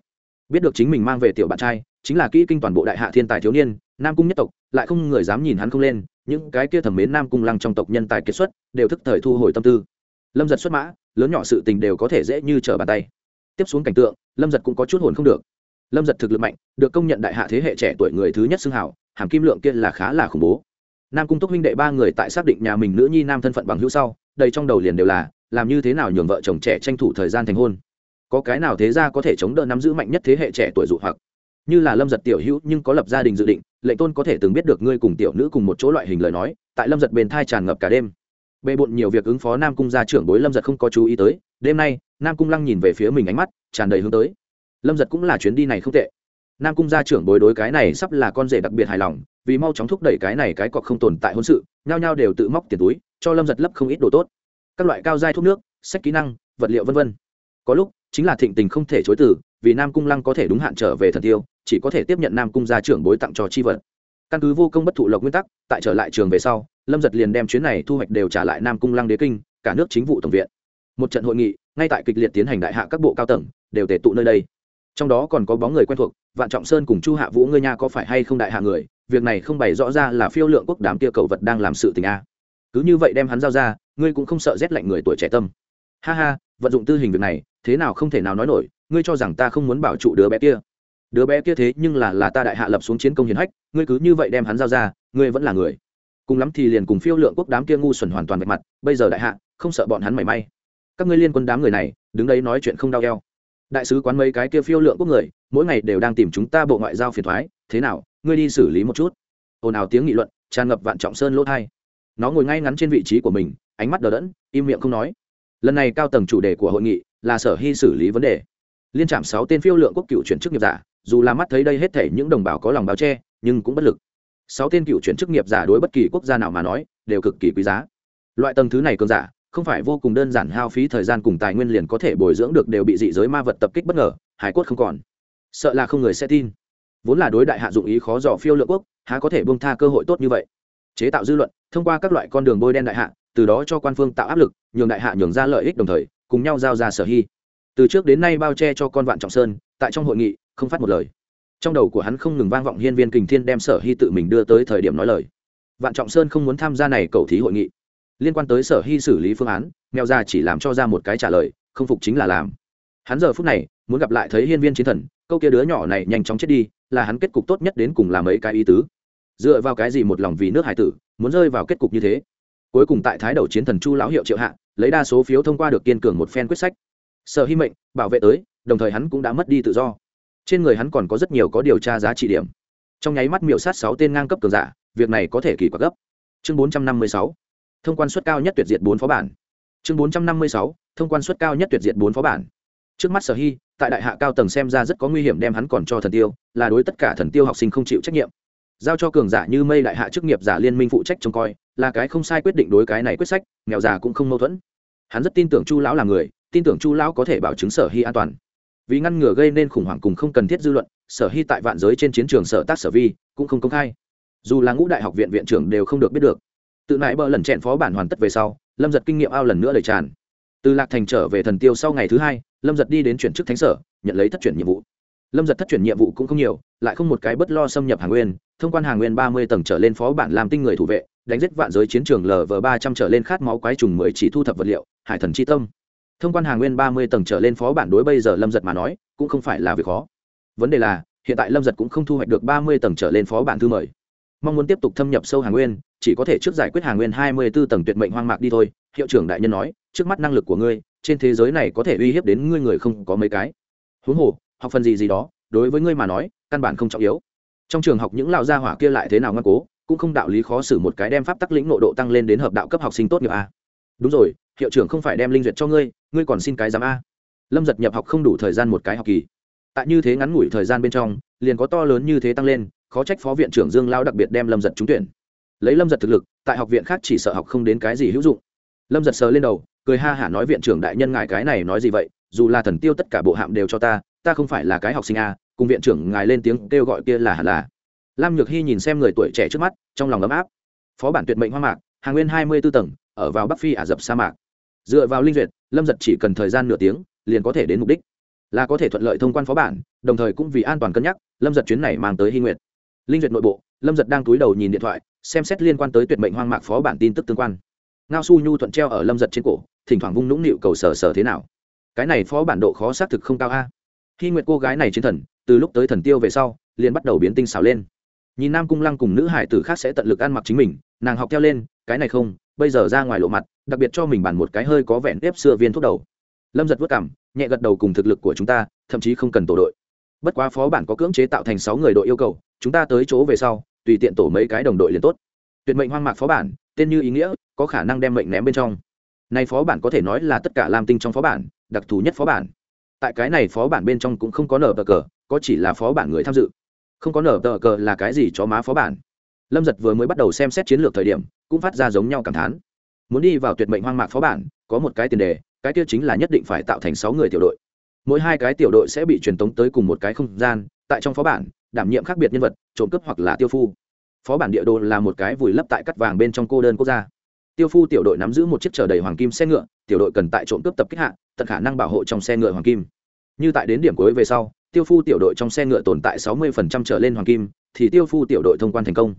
Biết được chính mình mang về tiểu bạn trai, chính là kỹ kinh toàn bộ đại hạ thiên tài thiếu niên, nam cung nhất tộc, lại không người dám nhìn hắn không lên, những cái kia thẩm mến nam cung lăng trong tộc nhân tài kiệt xuất, đều thức thời thu hồi tâm tư. Lâm giật xuất mã, lớn nhỏ sự tình đều có thể dễ như trở bàn tay tiếp xuống cảnh tượng, lâm giật cũng có chút hồn không được. Lâm giật thực lực mạnh, được công nhận đại hạ thế hệ trẻ tuổi người thứ nhất xưng hảo hàm kim lượng kia là khá là khủng bố. Nam cung túc huynh đệ ba người tại xác định nhà mình nữ nhi nam thân phận bằng hữu sau, đầy trong đầu liền đều là, làm như thế nào nhường vợ chồng trẻ tranh thủ thời gian thành hôn. Có cái nào thế ra có thể chống đỡ nắm giữ mạnh nhất thế hệ trẻ tuổi dụ hoặc? Như là lâm giật tiểu hữu, nhưng có lập gia đình dự định lệnh tôn có thể từng biết được ngươi cùng tiểu nữ cùng một chỗ loại hình lời nói, tại lâm giật bền thai tràn ngập cả đêm. Bề bộn nhiều việc ứng phó nam cung gia trưởng bối lâm giật không có chú ý tới đêm nay, nam cung lăng nhìn về phía mình ánh mắt, tràn đầy hướng tới. Lâm giật cũng là chuyến đi này không tệ. Nam cung gia trưởng bối đối cái này sắp là con rể đặc biệt hài lòng, vì mau chóng thúc đẩy cái này cái cọc không tồn tại hôn sự, nhao nhao đều tự móc tiền túi, cho lâm giật lấp không ít đồ tốt. Các loại cao dai thuốc nước, sách kỹ năng, vật liệu v v có lúc, chính là thịnh tình không thể chối từ, vì nam cung lăng có thể đúng hạn trở về thần tiêu, chỉ có thể tiếp nhận nam cung gia trưởng bối tặng cho chi vật. Căn cứ vô công bất thụ lộc nguyên tắc, tại trở lại trường về sau, lâm giật liền đem chuyến này thu hoạch đều trả lại nam cung lăng đế kinh, cả nước chính vụ tổng viện một trận hội nghị, ngay tại kịch liệt tiến hành đại hạ các bộ cao tầng, đều tề tụ nơi đây. Trong đó còn có bóng người quen thuộc, vạn trọng sơn cùng chu hạ vũ, ngươi nha có phải hay không đại hạ người? Việc này không bày rõ ra là phiêu lượng quốc đám kia cầu vật đang làm sự tình a. Cứ như vậy đem hắn giao ra, ngươi cũng không sợ rét lạnh người tuổi trẻ tâm. Ha ha, vận dụng tư hình việc này, thế nào không thể nào nói nổi, ngươi cho rằng ta không muốn bảo trụ đứa bé kia. Đứa bé kia thế nhưng là là ta đại hạ lập xuống chiến công hiền hách, ngươi cứ như vậy đem hắn giao ra, ngươi vẫn là người. Cùng lắm thì liền cùng phiêu lượng quốc đám kia ngu xuẩn hoàn toàn vạch mặt, bây giờ đại hạ, không sợ bọn hắn mảy may các ngươi liên quân đám người này, đứng đấy nói chuyện không đau eo. Đại sứ quán mấy cái kia phiêu lượng quốc người, mỗi ngày đều đang tìm chúng ta bộ ngoại giao phiền thoái, thế nào, ngươi đi xử lý một chút. Ồn ào tiếng nghị luận, tràn ngập vạn trọng sơn lỗ thai. Nó ngồi ngay ngắn trên vị trí của mình, ánh mắt đờ đẫn, im miệng không nói. Lần này cao tầng chủ đề của hội nghị là sở hy xử lý vấn đề. Liên trạm sáu tên phiêu lượng quốc cựu chuyển chức nghiệp giả, dù là mắt thấy đây hết thể những đồng bào có lòng báo che, nhưng cũng bất lực. Sáu tên cựu chuyển chức nghiệp giả đối bất kỳ quốc gia nào mà nói, đều cực kỳ quý giá. Loại tầng thứ này cường giả không phải vô cùng đơn giản hao phí thời gian cùng tài nguyên liền có thể bồi dưỡng được đều bị dị giới ma vật tập kích bất ngờ, hải cốt không còn. Sợ là không người sẽ tin. Vốn là đối đại hạ dụng ý khó dò phiêu lượng quốc, há có thể buông tha cơ hội tốt như vậy? Chế tạo dư luận, thông qua các loại con đường bôi đen đại hạ, từ đó cho quan phương tạo áp lực, nhường đại hạ nhường ra lợi ích đồng thời, cùng nhau giao ra sở hy. Từ trước đến nay bao che cho con vạn trọng sơn, tại trong hội nghị, không phát một lời. Trong đầu của hắn không ngừng vang vọng hiên viên kình thiên đem sở hy tự mình đưa tới thời điểm nói lời. Vạn trọng sơn không muốn tham gia này cầu thí hội nghị liên quan tới sở hy xử lý phương án nghèo ra chỉ làm cho ra một cái trả lời, không phục chính là làm. Hắn giờ phút này, muốn gặp lại thấy hiên viên chiến thần, câu kia đứa nhỏ này nhanh chóng chết đi, là hắn kết cục tốt nhất đến cùng làm mấy cái ý tứ. Dựa vào cái gì một lòng vì nước hải tử, muốn rơi vào kết cục như thế? Cuối cùng tại thái đầu chiến thần chu lão hiệu triệu hạ, lấy đa số phiếu thông qua được kiên cường một phen quyết sách. Sở hy mệnh, bảo vệ tới, đồng thời hắn cũng đã mất đi tự do. Trên người hắn còn có rất nhiều có điều tra giá trị điểm. Trong nháy mắt miểu sát sáu tên ngang cấp cường giả, việc này có thể kỳ quả gấp. Chương bốn trăm năm mươi sáu thông quan suất cao nhất tuyệt diệt bốn phó bản. Chương bốn trăm năm mươi sáu, thông quan suất cao nhất tuyệt diệt bốn phó bản. Trước mắt sở hy, tại đại hạ cao tầng xem ra rất có nguy hiểm đem hắn còn cho thần tiêu, là đối tất cả thần tiêu học sinh không chịu trách nhiệm. Giao cho cường giả như mây đại hạ chức nghiệp giả liên minh phụ trách trông coi, là cái không sai quyết định đối cái này quyết sách, nghèo già cũng không mâu thuẫn. Hắn rất tin tưởng chu lão là người, tin tưởng chu lão có thể bảo chứng sở hy an toàn. Vì ngăn ngừa gây nên khủng hoảng cùng không cần thiết dư luận, sở hy tại vạn giới trên chiến trường sở tác sở vi cũng không công khai. Dù là ngũ đại học viện viện trưởng đều không được biết được tự nại bỡ lần chẹn phó bản hoàn tất về sau, lâm giật kinh nghiệm ao lần nữa đầy tràn. Từ lạc thành trở về thần tiêu sau ngày thứ hai, lâm giật đi đến chuyển chức thánh sở, nhận lấy thất chuyển nhiệm vụ. Lâm giật thất chuyển nhiệm vụ cũng không nhiều, lại không một cái bất lo xâm nhập hàng nguyên, thông quan hàng nguyên ba mươi tầng trở lên phó bản làm tinh người thủ vệ, đánh giết vạn giới chiến trường lv ba trăm trở lên khát máu quái trùng mới chỉ thu thập vật liệu, hải thần chi tâm. Thông quan hàng nguyên ba mươi tầng trở lên phó bản đối bây giờ lâm giật mà nói, cũng không phải là việc khó. Vấn đề là, hiện tại lâm giật cũng không thu hoạch được ba mươi tầng trở lên phó bản thư mời. Mong muốn tiếp tục thâm nhập sâu hàng nguyên chỉ có thể trước giải quyết hàng nguyên hai mươi b ố tầng tuyệt mệnh hoang mạc đi thôi, hiệu trưởng đại nhân nói, trước mắt năng lực của ngươi, trên thế giới này có thể uy hiếp đến ngươi người không có mấy cái. Huống hồ, học phần gì gì đó, đối với ngươi mà nói, căn bản không trọng yếu. Trong trường học những lão gia hỏa kia lại thế nào ngoan cố, cũng không đạo lý khó xử một cái đem pháp tắc lĩnh nộ độ tăng lên đến hợp đạo cấp học sinh tốt nghiệp a. Đúng rồi, hiệu trưởng không phải đem linh duyệt cho ngươi ngươi còn xin cái giám a. Lâm giật nhập học không đủ thời gian một cái học kỳ. Tại như thế ngắn ngủi thời gian bên trong, liền có to lớn như thế tăng lên, khó trách phó viện trưởng dương lao đặc biệt đem lâm giật trúng tuyển lấy lâm giật thực lực, tại học viện khác chỉ sợ học không đến cái gì hữu dụng. Lâm giật sờ lên đầu, cười ha hả nói viện trưởng đại nhân ngài cái này nói gì vậy, dù là thần tiêu tất cả bộ hạm đều cho ta ta không phải là cái học sinh a, cùng viện trưởng ngài lên tiếng kêu gọi kia là hẳn là. Lam nhược hy nhìn xem người tuổi trẻ trước mắt, trong lòng ấm áp. Phó bản tuyệt mệnh hoa mạc, hàng nguyên hai mươi b ố tầng, ở vào bắc phi ả rập sa mạc. Dựa vào linh duyệt, lâm giật chỉ cần thời gian nửa tiếng, liền có thể đến mục đích. Là có thể thuận lợi thông quan phó bản, đồng thời cũng vì an toàn cân nhắc, lâm giật chuyến này mang tới hy nguyệt linh duyệt nội bộ, lâm giật đang túi đầu nhìn điện thoại, xem xét liên quan tới tuyệt mệnh hoang mạc phó bản tin tức tương quan. Ngao su nhu thuận treo ở lâm giật trên cổ, thỉnh thoảng vung nũng nịu cầu sở sở thế nào. Cái này phó bản độ khó xác thực không cao a. Khi nguyệt cô gái này chiến thần, từ lúc tới thần tiêu về sau, liền bắt đầu biến tinh xảo lên. Nhìn nam cung lăng cùng nữ hải tử khác sẽ tận lực ăn mặc chính mình, nàng học theo lên, cái này không, bây giờ ra ngoài lộ mặt, đặc biệt cho mình bàn một cái hơi có vẹn ép xưa viên thuốc đầu. Lâm giật vất cảm nhẹ gật đầu cùng thực lực của chúng ta, thậm chí không cần tổ đội. Bất quá phó bản có cưỡng chế tạo thành sáu người đội yêu cầu chúng ta tới chỗ về sau, tùy tiện tổ mấy cái đồng đội liền tốt. Tuyệt mệnh hoang mạc phó bản, tên như ý nghĩa, có khả năng đem mệnh ném bên trong. Nay phó bản có thể nói là tất cả lam tinh trong phó bản, đặc thù nhất phó bản. Tại cái này phó bản bên trong cũng không có nở tờ cờ, có chỉ là phó bản người tham dự. Không có nở tờ cờ là cái gì cho má phó bản. Lâm giật vừa mới bắt đầu xem xét chiến lược thời điểm, cũng phát ra giống nhau cảm thán. Muốn đi vào tuyệt mệnh hoang mạc phó bản, có một cái tiền đề, cái tiêu chính là nhất định phải tạo thành sáu người tiểu đội. Mỗi hai cái tiểu đội sẽ bị truyền tống tới cùng một cái không gian, tại trong phó bản đảm nhiệm khác biệt nhân vật, trộm cướp hoặc là tiêu phu. Phó bản địa đồ là một cái vùi lấp tại cắt vàng bên trong cô đơn quốc gia. Tiêu phu tiểu đội nắm giữ một chiếc chở đầy hoàng kim xe ngựa, tiểu đội cần tại trộm cướp tập kích hạ, tận khả năng bảo hộ trong xe ngựa hoàng kim. Như tại đến điểm cuối về sau, tiêu phu tiểu đội trong xe ngựa tồn tại sáu mươi trở lên hoàng kim, thì tiêu phu tiểu đội thông quan thành công.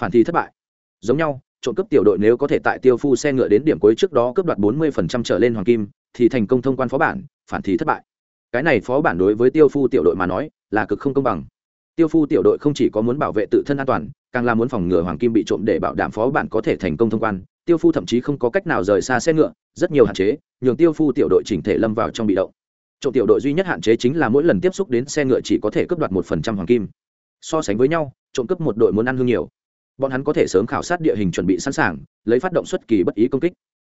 Phản thi thất bại. Giống nhau, trộm cướp tiểu đội nếu có thể tại tiêu phu xe ngựa đến điểm cuối trước đó cướp đoạt bốn mươi trở lên hoàng kim, thì thành công thông quan phó bản, phản thi thất bại. Cái này phó bản đối với tiêu phu tiểu đội mà nói là cực không công bằng tiêu phu tiểu đội không chỉ có muốn bảo vệ tự thân an toàn, càng là muốn phòng ngừa hoàng kim bị trộm để bảo đảm phó bạn có thể thành công thông quan. Tiêu phu thậm chí không có cách nào rời xa xe ngựa, rất nhiều hạn chế, nhường tiêu phu tiểu đội chỉnh thể lâm vào trong bị động. Trộm tiểu đội duy nhất hạn chế chính là mỗi lần tiếp xúc đến xe ngựa chỉ có thể cướp đoạt một phần trăm hoàng kim. So sánh với nhau, trộm cướp một đội muốn ăn hương nhiều. Bọn hắn có thể sớm khảo sát địa hình chuẩn bị sẵn sàng, lấy phát động xuất kỳ bất ý công kích.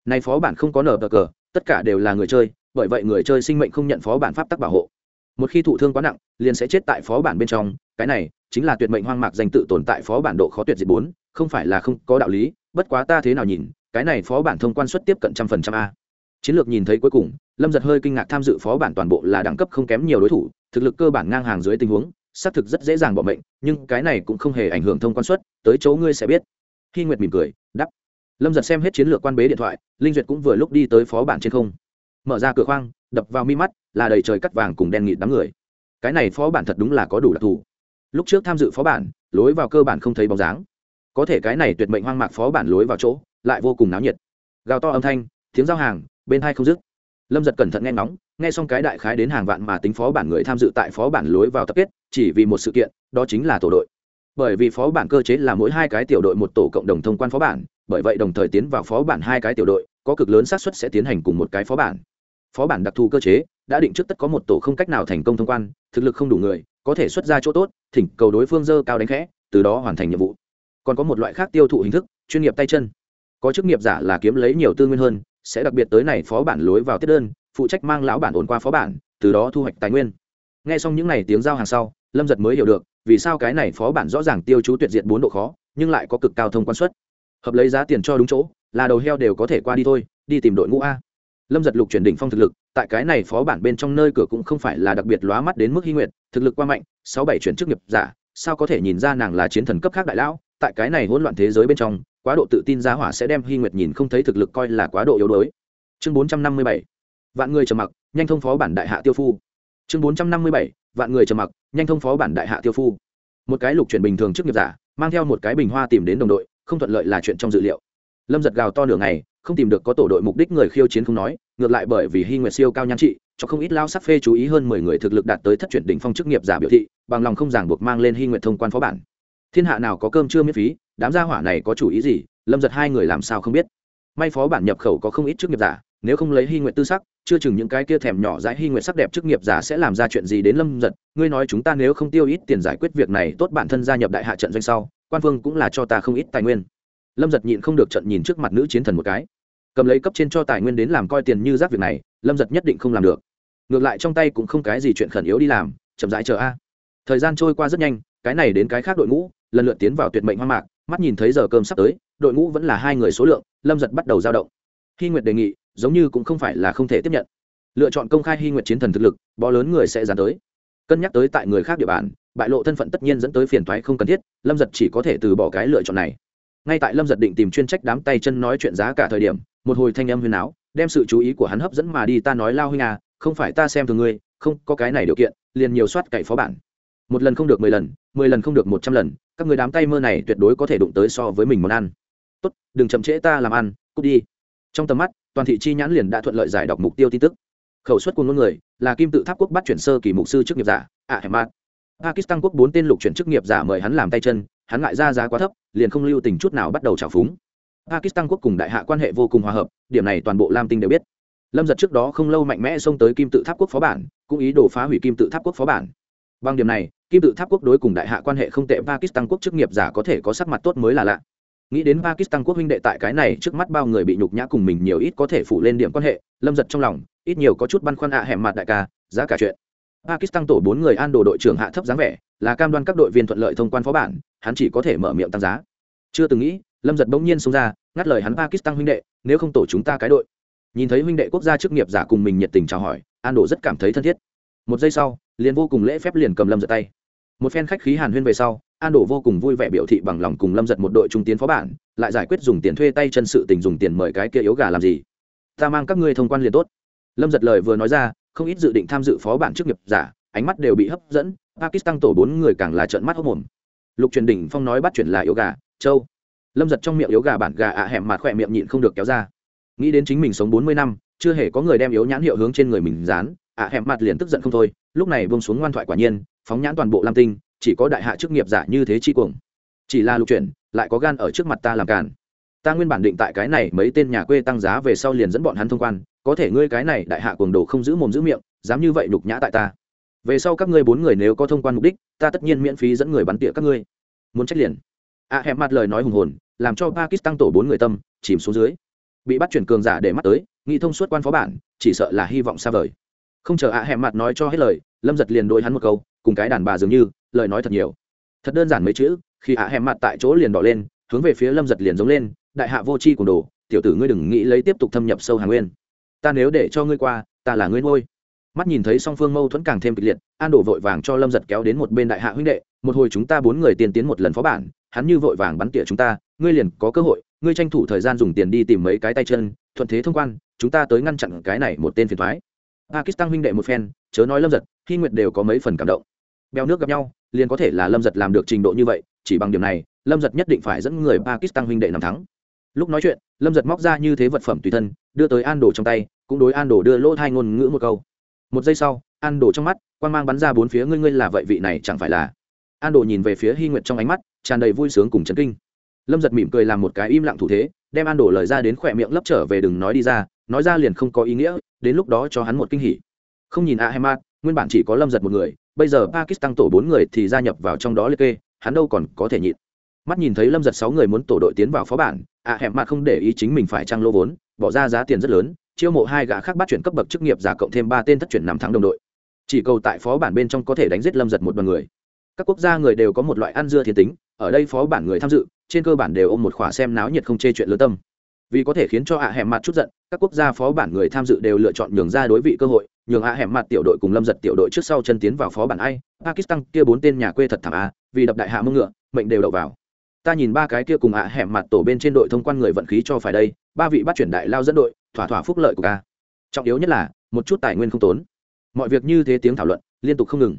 Nay phó bản không có nở cờ, tất cả đều là người chơi, bởi vậy người chơi sinh mệnh không nhận phó bản pháp tắc bảo hộ một khi thụ thương quá nặng, liền sẽ chết tại phó bản bên trong. Cái này chính là tuyệt mệnh hoang mạc danh tự tồn tại phó bản độ khó tuyệt diệt bốn, không phải là không có đạo lý, bất quá ta thế nào nhìn, cái này phó bản thông quan suất tiếp cận trăm phần trăm a. Chiến lược nhìn thấy cuối cùng, lâm giật hơi kinh ngạc tham dự phó bản toàn bộ là đẳng cấp không kém nhiều đối thủ, thực lực cơ bản ngang hàng dưới tình huống, xác thực rất dễ dàng bỏ mệnh, nhưng cái này cũng không hề ảnh hưởng thông quan suất, tới chỗ ngươi sẽ biết. Khi nguyệt mỉm cười đắp lâm giật xem hết chiến lược quan bế điện thoại, linh duyệt cũng vừa lúc đi tới phó bản trên không. Mở ra cửa khoang, đập vào mi mắt là đầy trời cắt vàng cùng đen nghịt đám người. Cái này phó bản thật đúng là có đủ đặc thù. Lúc trước tham dự phó bản, lối vào cơ bản không thấy bóng dáng. Có thể cái này tuyệt mệnh hoang mạc phó bản lối vào chỗ, lại vô cùng náo nhiệt. Gào to âm thanh, tiếng giao hàng, bên hai không dứt. Lâm giật cẩn thận nghe ngóng, nghe xong cái đại khái đến hàng vạn mà tính phó bản người tham dự tại phó bản lối vào tập kết, chỉ vì một sự kiện, đó chính là tổ đội. Bởi vì phó bản cơ chế là mỗi hai cái tiểu đội một tổ cộng đồng thông quan phó bản, bởi vậy đồng thời tiến vào phó bản hai cái tiểu đội, có cực lớn xác suất sẽ tiến hành cùng một cái phó bản. Phó bản đặc thù cơ chế đã định trước tất có một tổ không cách nào thành công thông quan, thực lực không đủ người, có thể xuất ra chỗ tốt, thỉnh cầu đối phương dơ cao đánh khẽ, từ đó hoàn thành nhiệm vụ. Còn có một loại khác tiêu thụ hình thức, chuyên nghiệp tay chân. Có chức nghiệp giả là kiếm lấy nhiều tư nguyên hơn, sẽ đặc biệt tới này phó bản lối vào tiết đơn, phụ trách mang lão bản ổn qua phó bản, từ đó thu hoạch tài nguyên. Nghe xong những n à y tiếng giao hàng sau, lâm giật mới hiểu được, vì sao cái này phó bản rõ ràng tiêu chú tuyệt diệt bốn độ khó, nhưng lại có cực cao thông quan suất. Hợp lấy giá tiền cho đúng chỗ, là đầu heo đều có thể qua đi thôi, đi tìm đội ngũ a lâm giật lục chuyển đỉnh phong thực lực, tại cái này phó bản bên trong nơi cửa cũng không phải là đặc biệt lóa mắt đến mức hy nguyện. thực lực qua mạnh, sáu bảy chuyển chức nghiệp giả, sao có thể nhìn ra nàng là chiến thần cấp khác đại lão, tại cái này hỗn loạn thế giới bên trong, quá độ tự tin giá hỏa sẽ đem hy nguyệt nhìn không thấy thực lực coi là quá độ yếu đuối. Chương bốn trăm năm mươi bảy, vạn người trầm mặc, nhanh thông phó bản đại hạ tiêu phu. Chương bốn trăm năm mươi bảy, vạn người trầm mặc, nhanh thông phó bản đại hạ tiêu phu. Một cái lục chuyển bình thường trước nghiệp giả, mang theo một cái bình hoa tìm đến đồng đội, không thuận lợi là chuyện trong dự liệu. Lâm giật gào to nửa ngày không tìm được có tổ đội mục đích người khiêu chiến không nói, ngược lại bởi vì hy nguyệt siêu cao nhan trị, cho không ít lao sắc phê chú ý hơn mười người thực lực đạt tới thất chuyển đỉnh phong chức nghiệp giả biểu thị, bằng lòng không ràng buộc mang lên hy nguyệt thông quan phó bản. Thiên hạ nào có cơm chưa miễn phí, đám gia hỏa này có chủ ý gì, lâm giật hai người làm sao không biết. May phó bản nhập khẩu có không ít chức nghiệp giả, nếu không lấy hy nguyện tư sắc, chưa chừng những cái kia thèm nhỏ dãi hy nguyện sắc đẹp chức nghiệp giả sẽ làm ra chuyện gì đến lâm giật, ngươi nói chúng ta nếu không tiêu ít tiền giải quyết việc này, tốt bản thân gia nhập đại hạ trận doanh sau, quan vương cũng là cho ta không ít tài nguyên lâm giật nhịn không được trận nhìn trước mặt nữ chiến thần một cái. Cầm lấy cấp trên cho tài nguyên đến làm coi tiền như rác việc này, lâm giật nhất định không làm được. Ngược lại trong tay cũng không cái gì chuyện khẩn yếu đi làm, chậm rãi chờ a. Thời gian trôi qua rất nhanh, cái này đến cái khác đội ngũ, lần lượt tiến vào tuyệt mệnh hoang mạc, mắt nhìn thấy giờ cơm sắp tới, đội ngũ vẫn là hai người số lượng, lâm giật bắt đầu dao động. Hy nguyệt đề nghị, giống như cũng không phải là không thể tiếp nhận. Lựa chọn công khai hy nguyệt chiến thần thực lực, bó lớn người sẽ dán tới. Cân nhắc tới tại người khác địa bàn, bại lộ thân phận tất nhiên dẫn tới phiền toái không cần thiết, lâm giật chỉ có thể từ bỏ cái lựa chọn này ngay tại lâm giật định tìm chuyên trách đám tay chân nói chuyện giá cả thời điểm, một hồi thanh âm huyền áo, đem sự chú ý của hắn hấp dẫn mà đi, ta nói lao huynh à không phải ta xem thường ngươi, không, có cái này điều kiện, liền nhiều soát cậy phó bản. Một lần không được mười lần mười lần không được một trăm lần, các người đám tay mơ này tuyệt đối có thể đụng tới so với mình món ăn. Tốt, đừng chậm trễ ta làm ăn, cút đi. Trong tầm mắt, toàn thị chi nhãn liền đã thuận lợi giải đọc mục tiêu tin tức. Khẩu suất của ngôn người là kim tự tháp quốc bắt chuyển sơ kỳ mục sư chức nghiệp giả ạ hẻm mát pakistan quốc bốn tên lục chuyển chức nghiệp giả mời hắn làm tay chân hắn ngại ra giá quá thấp, liền không lưu tình chút nào bắt đầu trào phúng. Pakistan quốc cùng đại hạ quan hệ vô cùng hòa hợp, điểm này toàn bộ lam tinh đều biết. Lâm giật trước đó không lâu mạnh mẽ xông tới kim tự tháp quốc phó bản, cũng ý đồ phá hủy kim tự tháp quốc phó bản. Bằng điểm này, kim tự tháp quốc đối cùng đại hạ quan hệ không tệ, pakistan quốc chức nghiệp giả có thể có sắc mặt tốt mới là lạ. Nghĩ đến pakistan quốc huynh đệ tại cái này trước mắt bao người bị nhục nhã cùng mình nhiều ít có thể phủ lên điểm quan hệ, lâm giật trong lòng, ít nhiều có chút băn khoăn ạ à hẻm mặt đại ca, giá cả chuyện pakistan tổ bốn người an đồ đội trưởng hạ thấp dáng vẻ, là cam đoan các đội viên thuận lợi thông quan phó bản, hắn chỉ có thể mở miệng tăng giá. Chưa từng nghĩ, lâm giật bỗng nhiên xông ra, ngắt lời hắn pakistan huynh đệ, nếu không tổ chúng ta cái đội. Nhìn thấy huynh đệ quốc gia chức nghiệp giả cùng mình nhiệt tình chào hỏi an đồ rất cảm thấy thân thiết. Một giây sau, liền vô cùng lễ phép liền cầm lâm giật tay. Một phen khách khí hàn huyên về sau an đổ vô cùng vui vẻ biểu thị bằng lòng cùng lâm giật một đội trung tiến phó bản, lại giải quyết dùng tiền thuê tay chân sự tình dùng tiền mời cái kia yếu gà làm gì. Ta mang các ngươi thông quan liền tốt. Lâm giật lời vừa nói ra không ít dự định tham dự phó bản chức nghiệp giả, ánh mắt đều bị hấp dẫn, pakistan tổ bốn người càng là trợn mắt hốc mồm. Lục truyền đỉnh phong nói bắt chuyển là yếu gà, châu. Lâm giật trong miệng yếu gà bản gà ạ hẻm mặt khỏe miệng nhịn không được kéo ra. Nghĩ đến chính mình sống bốn mươi năm, chưa hề có người đem yếu nhãn hiệu hướng trên người mình dán, ạ hẻm mặt liền tức giận không thôi, lúc này bông xuống ngoan thoại quả nhiên, phóng nhãn toàn bộ lam tinh, chỉ có đại hạ chức nghiệp giả như thế chi cuồng. Chỉ là lục chuyển lại có gan ở trước mặt ta làm càn ta nguyên bản định tại cái này mấy tên nhà quê tăng giá về sau liền dẫn bọn hắn thông quan, có thể ngươi cái này đại hạ cuồng đồ không giữ mồm giữ miệng, dám như vậy nhục nhã tại ta. Về sau các ngươi bốn người nếu có thông quan mục đích, ta tất nhiên miễn phí dẫn người bắn tỉa các ngươi. Muốn trách liền. A hẹp mặt lời nói hùng hồn, làm cho pakistan tổ bốn người tâm, chìm xuống dưới. Bị bắt chuyển cường giả để mắt tới nghị thông suốt quan phó bản, chỉ sợ là hy vọng xa vời. Không chờ a hẹp mặt nói cho hết lời, lâm giật liền đối hắn một câu, cùng cái đàn bà dường như, lời nói thật nhiều. Thật đơn giản mấy chữ, khi ạ hẹp mặt tại chỗ liền đỏ lên, hướng về phía lâm giật liền giống lên đại hạ vô c h i cùng đồ, tiểu tử ngươi đừng nghĩ lấy tiếp tục thâm nhập sâu hàng nguyên. Ta nếu để cho ngươi qua, ta là ngươi ngôi mắt nhìn thấy song phương mâu thuẫn càng thêm kịch liệt, an đổ vội vàng cho lâm giật kéo đến một bên đại hạ huynh đệ, một hồi chúng ta bốn người tiền tiến một lần phó bản, hắn như vội vàng bắn tỉa chúng ta, ngươi liền có cơ hội, ngươi tranh thủ thời gian dùng tiền đi tìm mấy cái tay chân, thuận thế thông quan, chúng ta tới ngăn chặn cái này một tên phiền thoái pakistan huynh đệ một phen, chớ nói lâm giật, hy nguyệt đều có mấy phần cảm động. Beo nước gặp nhau, liền có thể là lâm giật làm được trình độ như vậy, chỉ bằng điểm này, lâm giật nhất định phải dẫn người pakistan huynh đệ nằm thắng lúc nói chuyện, lâm giật móc ra như thế vật phẩm tùy thân, đưa tới an đồ trong tay, cũng đối an đồ đưa lỗ hai ngôn ngữ một câu. Một giây sau, an đồ trong mắt quan mang bắn ra bốn phía, ngươi ngươi là vậy vị này chẳng phải là? An đồ nhìn về phía hy nguyệt trong ánh mắt, tràn đầy vui sướng cùng chấn kinh. Lâm giật mỉm cười làm một cái im lặng thủ thế, đem an đồ lời ra đến khỏe miệng lấp trở về đừng nói đi ra, nói ra liền không có ý nghĩa, đến lúc đó cho hắn một kinh hỉ. Không nhìn a hemat nguyên bản chỉ có lâm giật một người, bây giờ pakistan tổ bốn người thì gia nhập vào trong đó liệt kê, hắn đâu còn có thể nhịn mắt nhìn thấy lâm giật sáu người muốn tổ đội tiến vào phó bản, ạ à mặt không để ý chính mình phải trăng lô vốn, bỏ ra giá tiền rất lớn, chiêu mộ hai gã khác bắt chuyển cấp bậc chức nghiệp giả cộng thêm ba tên thất chuyển nằm thắng đồng đội. Chỉ cầu tại phó bản bên trong có thể đánh giết lâm giật một đoàn người. Các quốc gia người đều có một loại ăn dưa thiên tính, ở đây phó bản người tham dự, trên cơ bản đều ôm một khỏa xem náo nhiệt không chê chuyện lớn tâm. Vì có thể khiến cho ạ à hẻm mặt chút giận, các quốc gia phó bản người tham dự đều lựa chọn nhường ra đối vị cơ hội, nhường ạ à hẻm mặt tiểu đội cùng lâm giật tiểu đội trước sau chân tiến vào phó bản ai, pakistan kia bốn tên nhà quê thật thảm a vì đập đại hạ mưng ngựa, mệnh đều đậu vào ta nhìn ba cái kia cùng ạ à hẻm mặt tổ bên trên đội thông quan người vận khí cho phải đây, ba vị bắt chuyển đại lao dẫn đội, thỏa thỏa phúc lợi của ca trọng yếu nhất là, một chút tài nguyên không tốn. Mọi việc như thế tiếng thảo luận, liên tục không ngừng.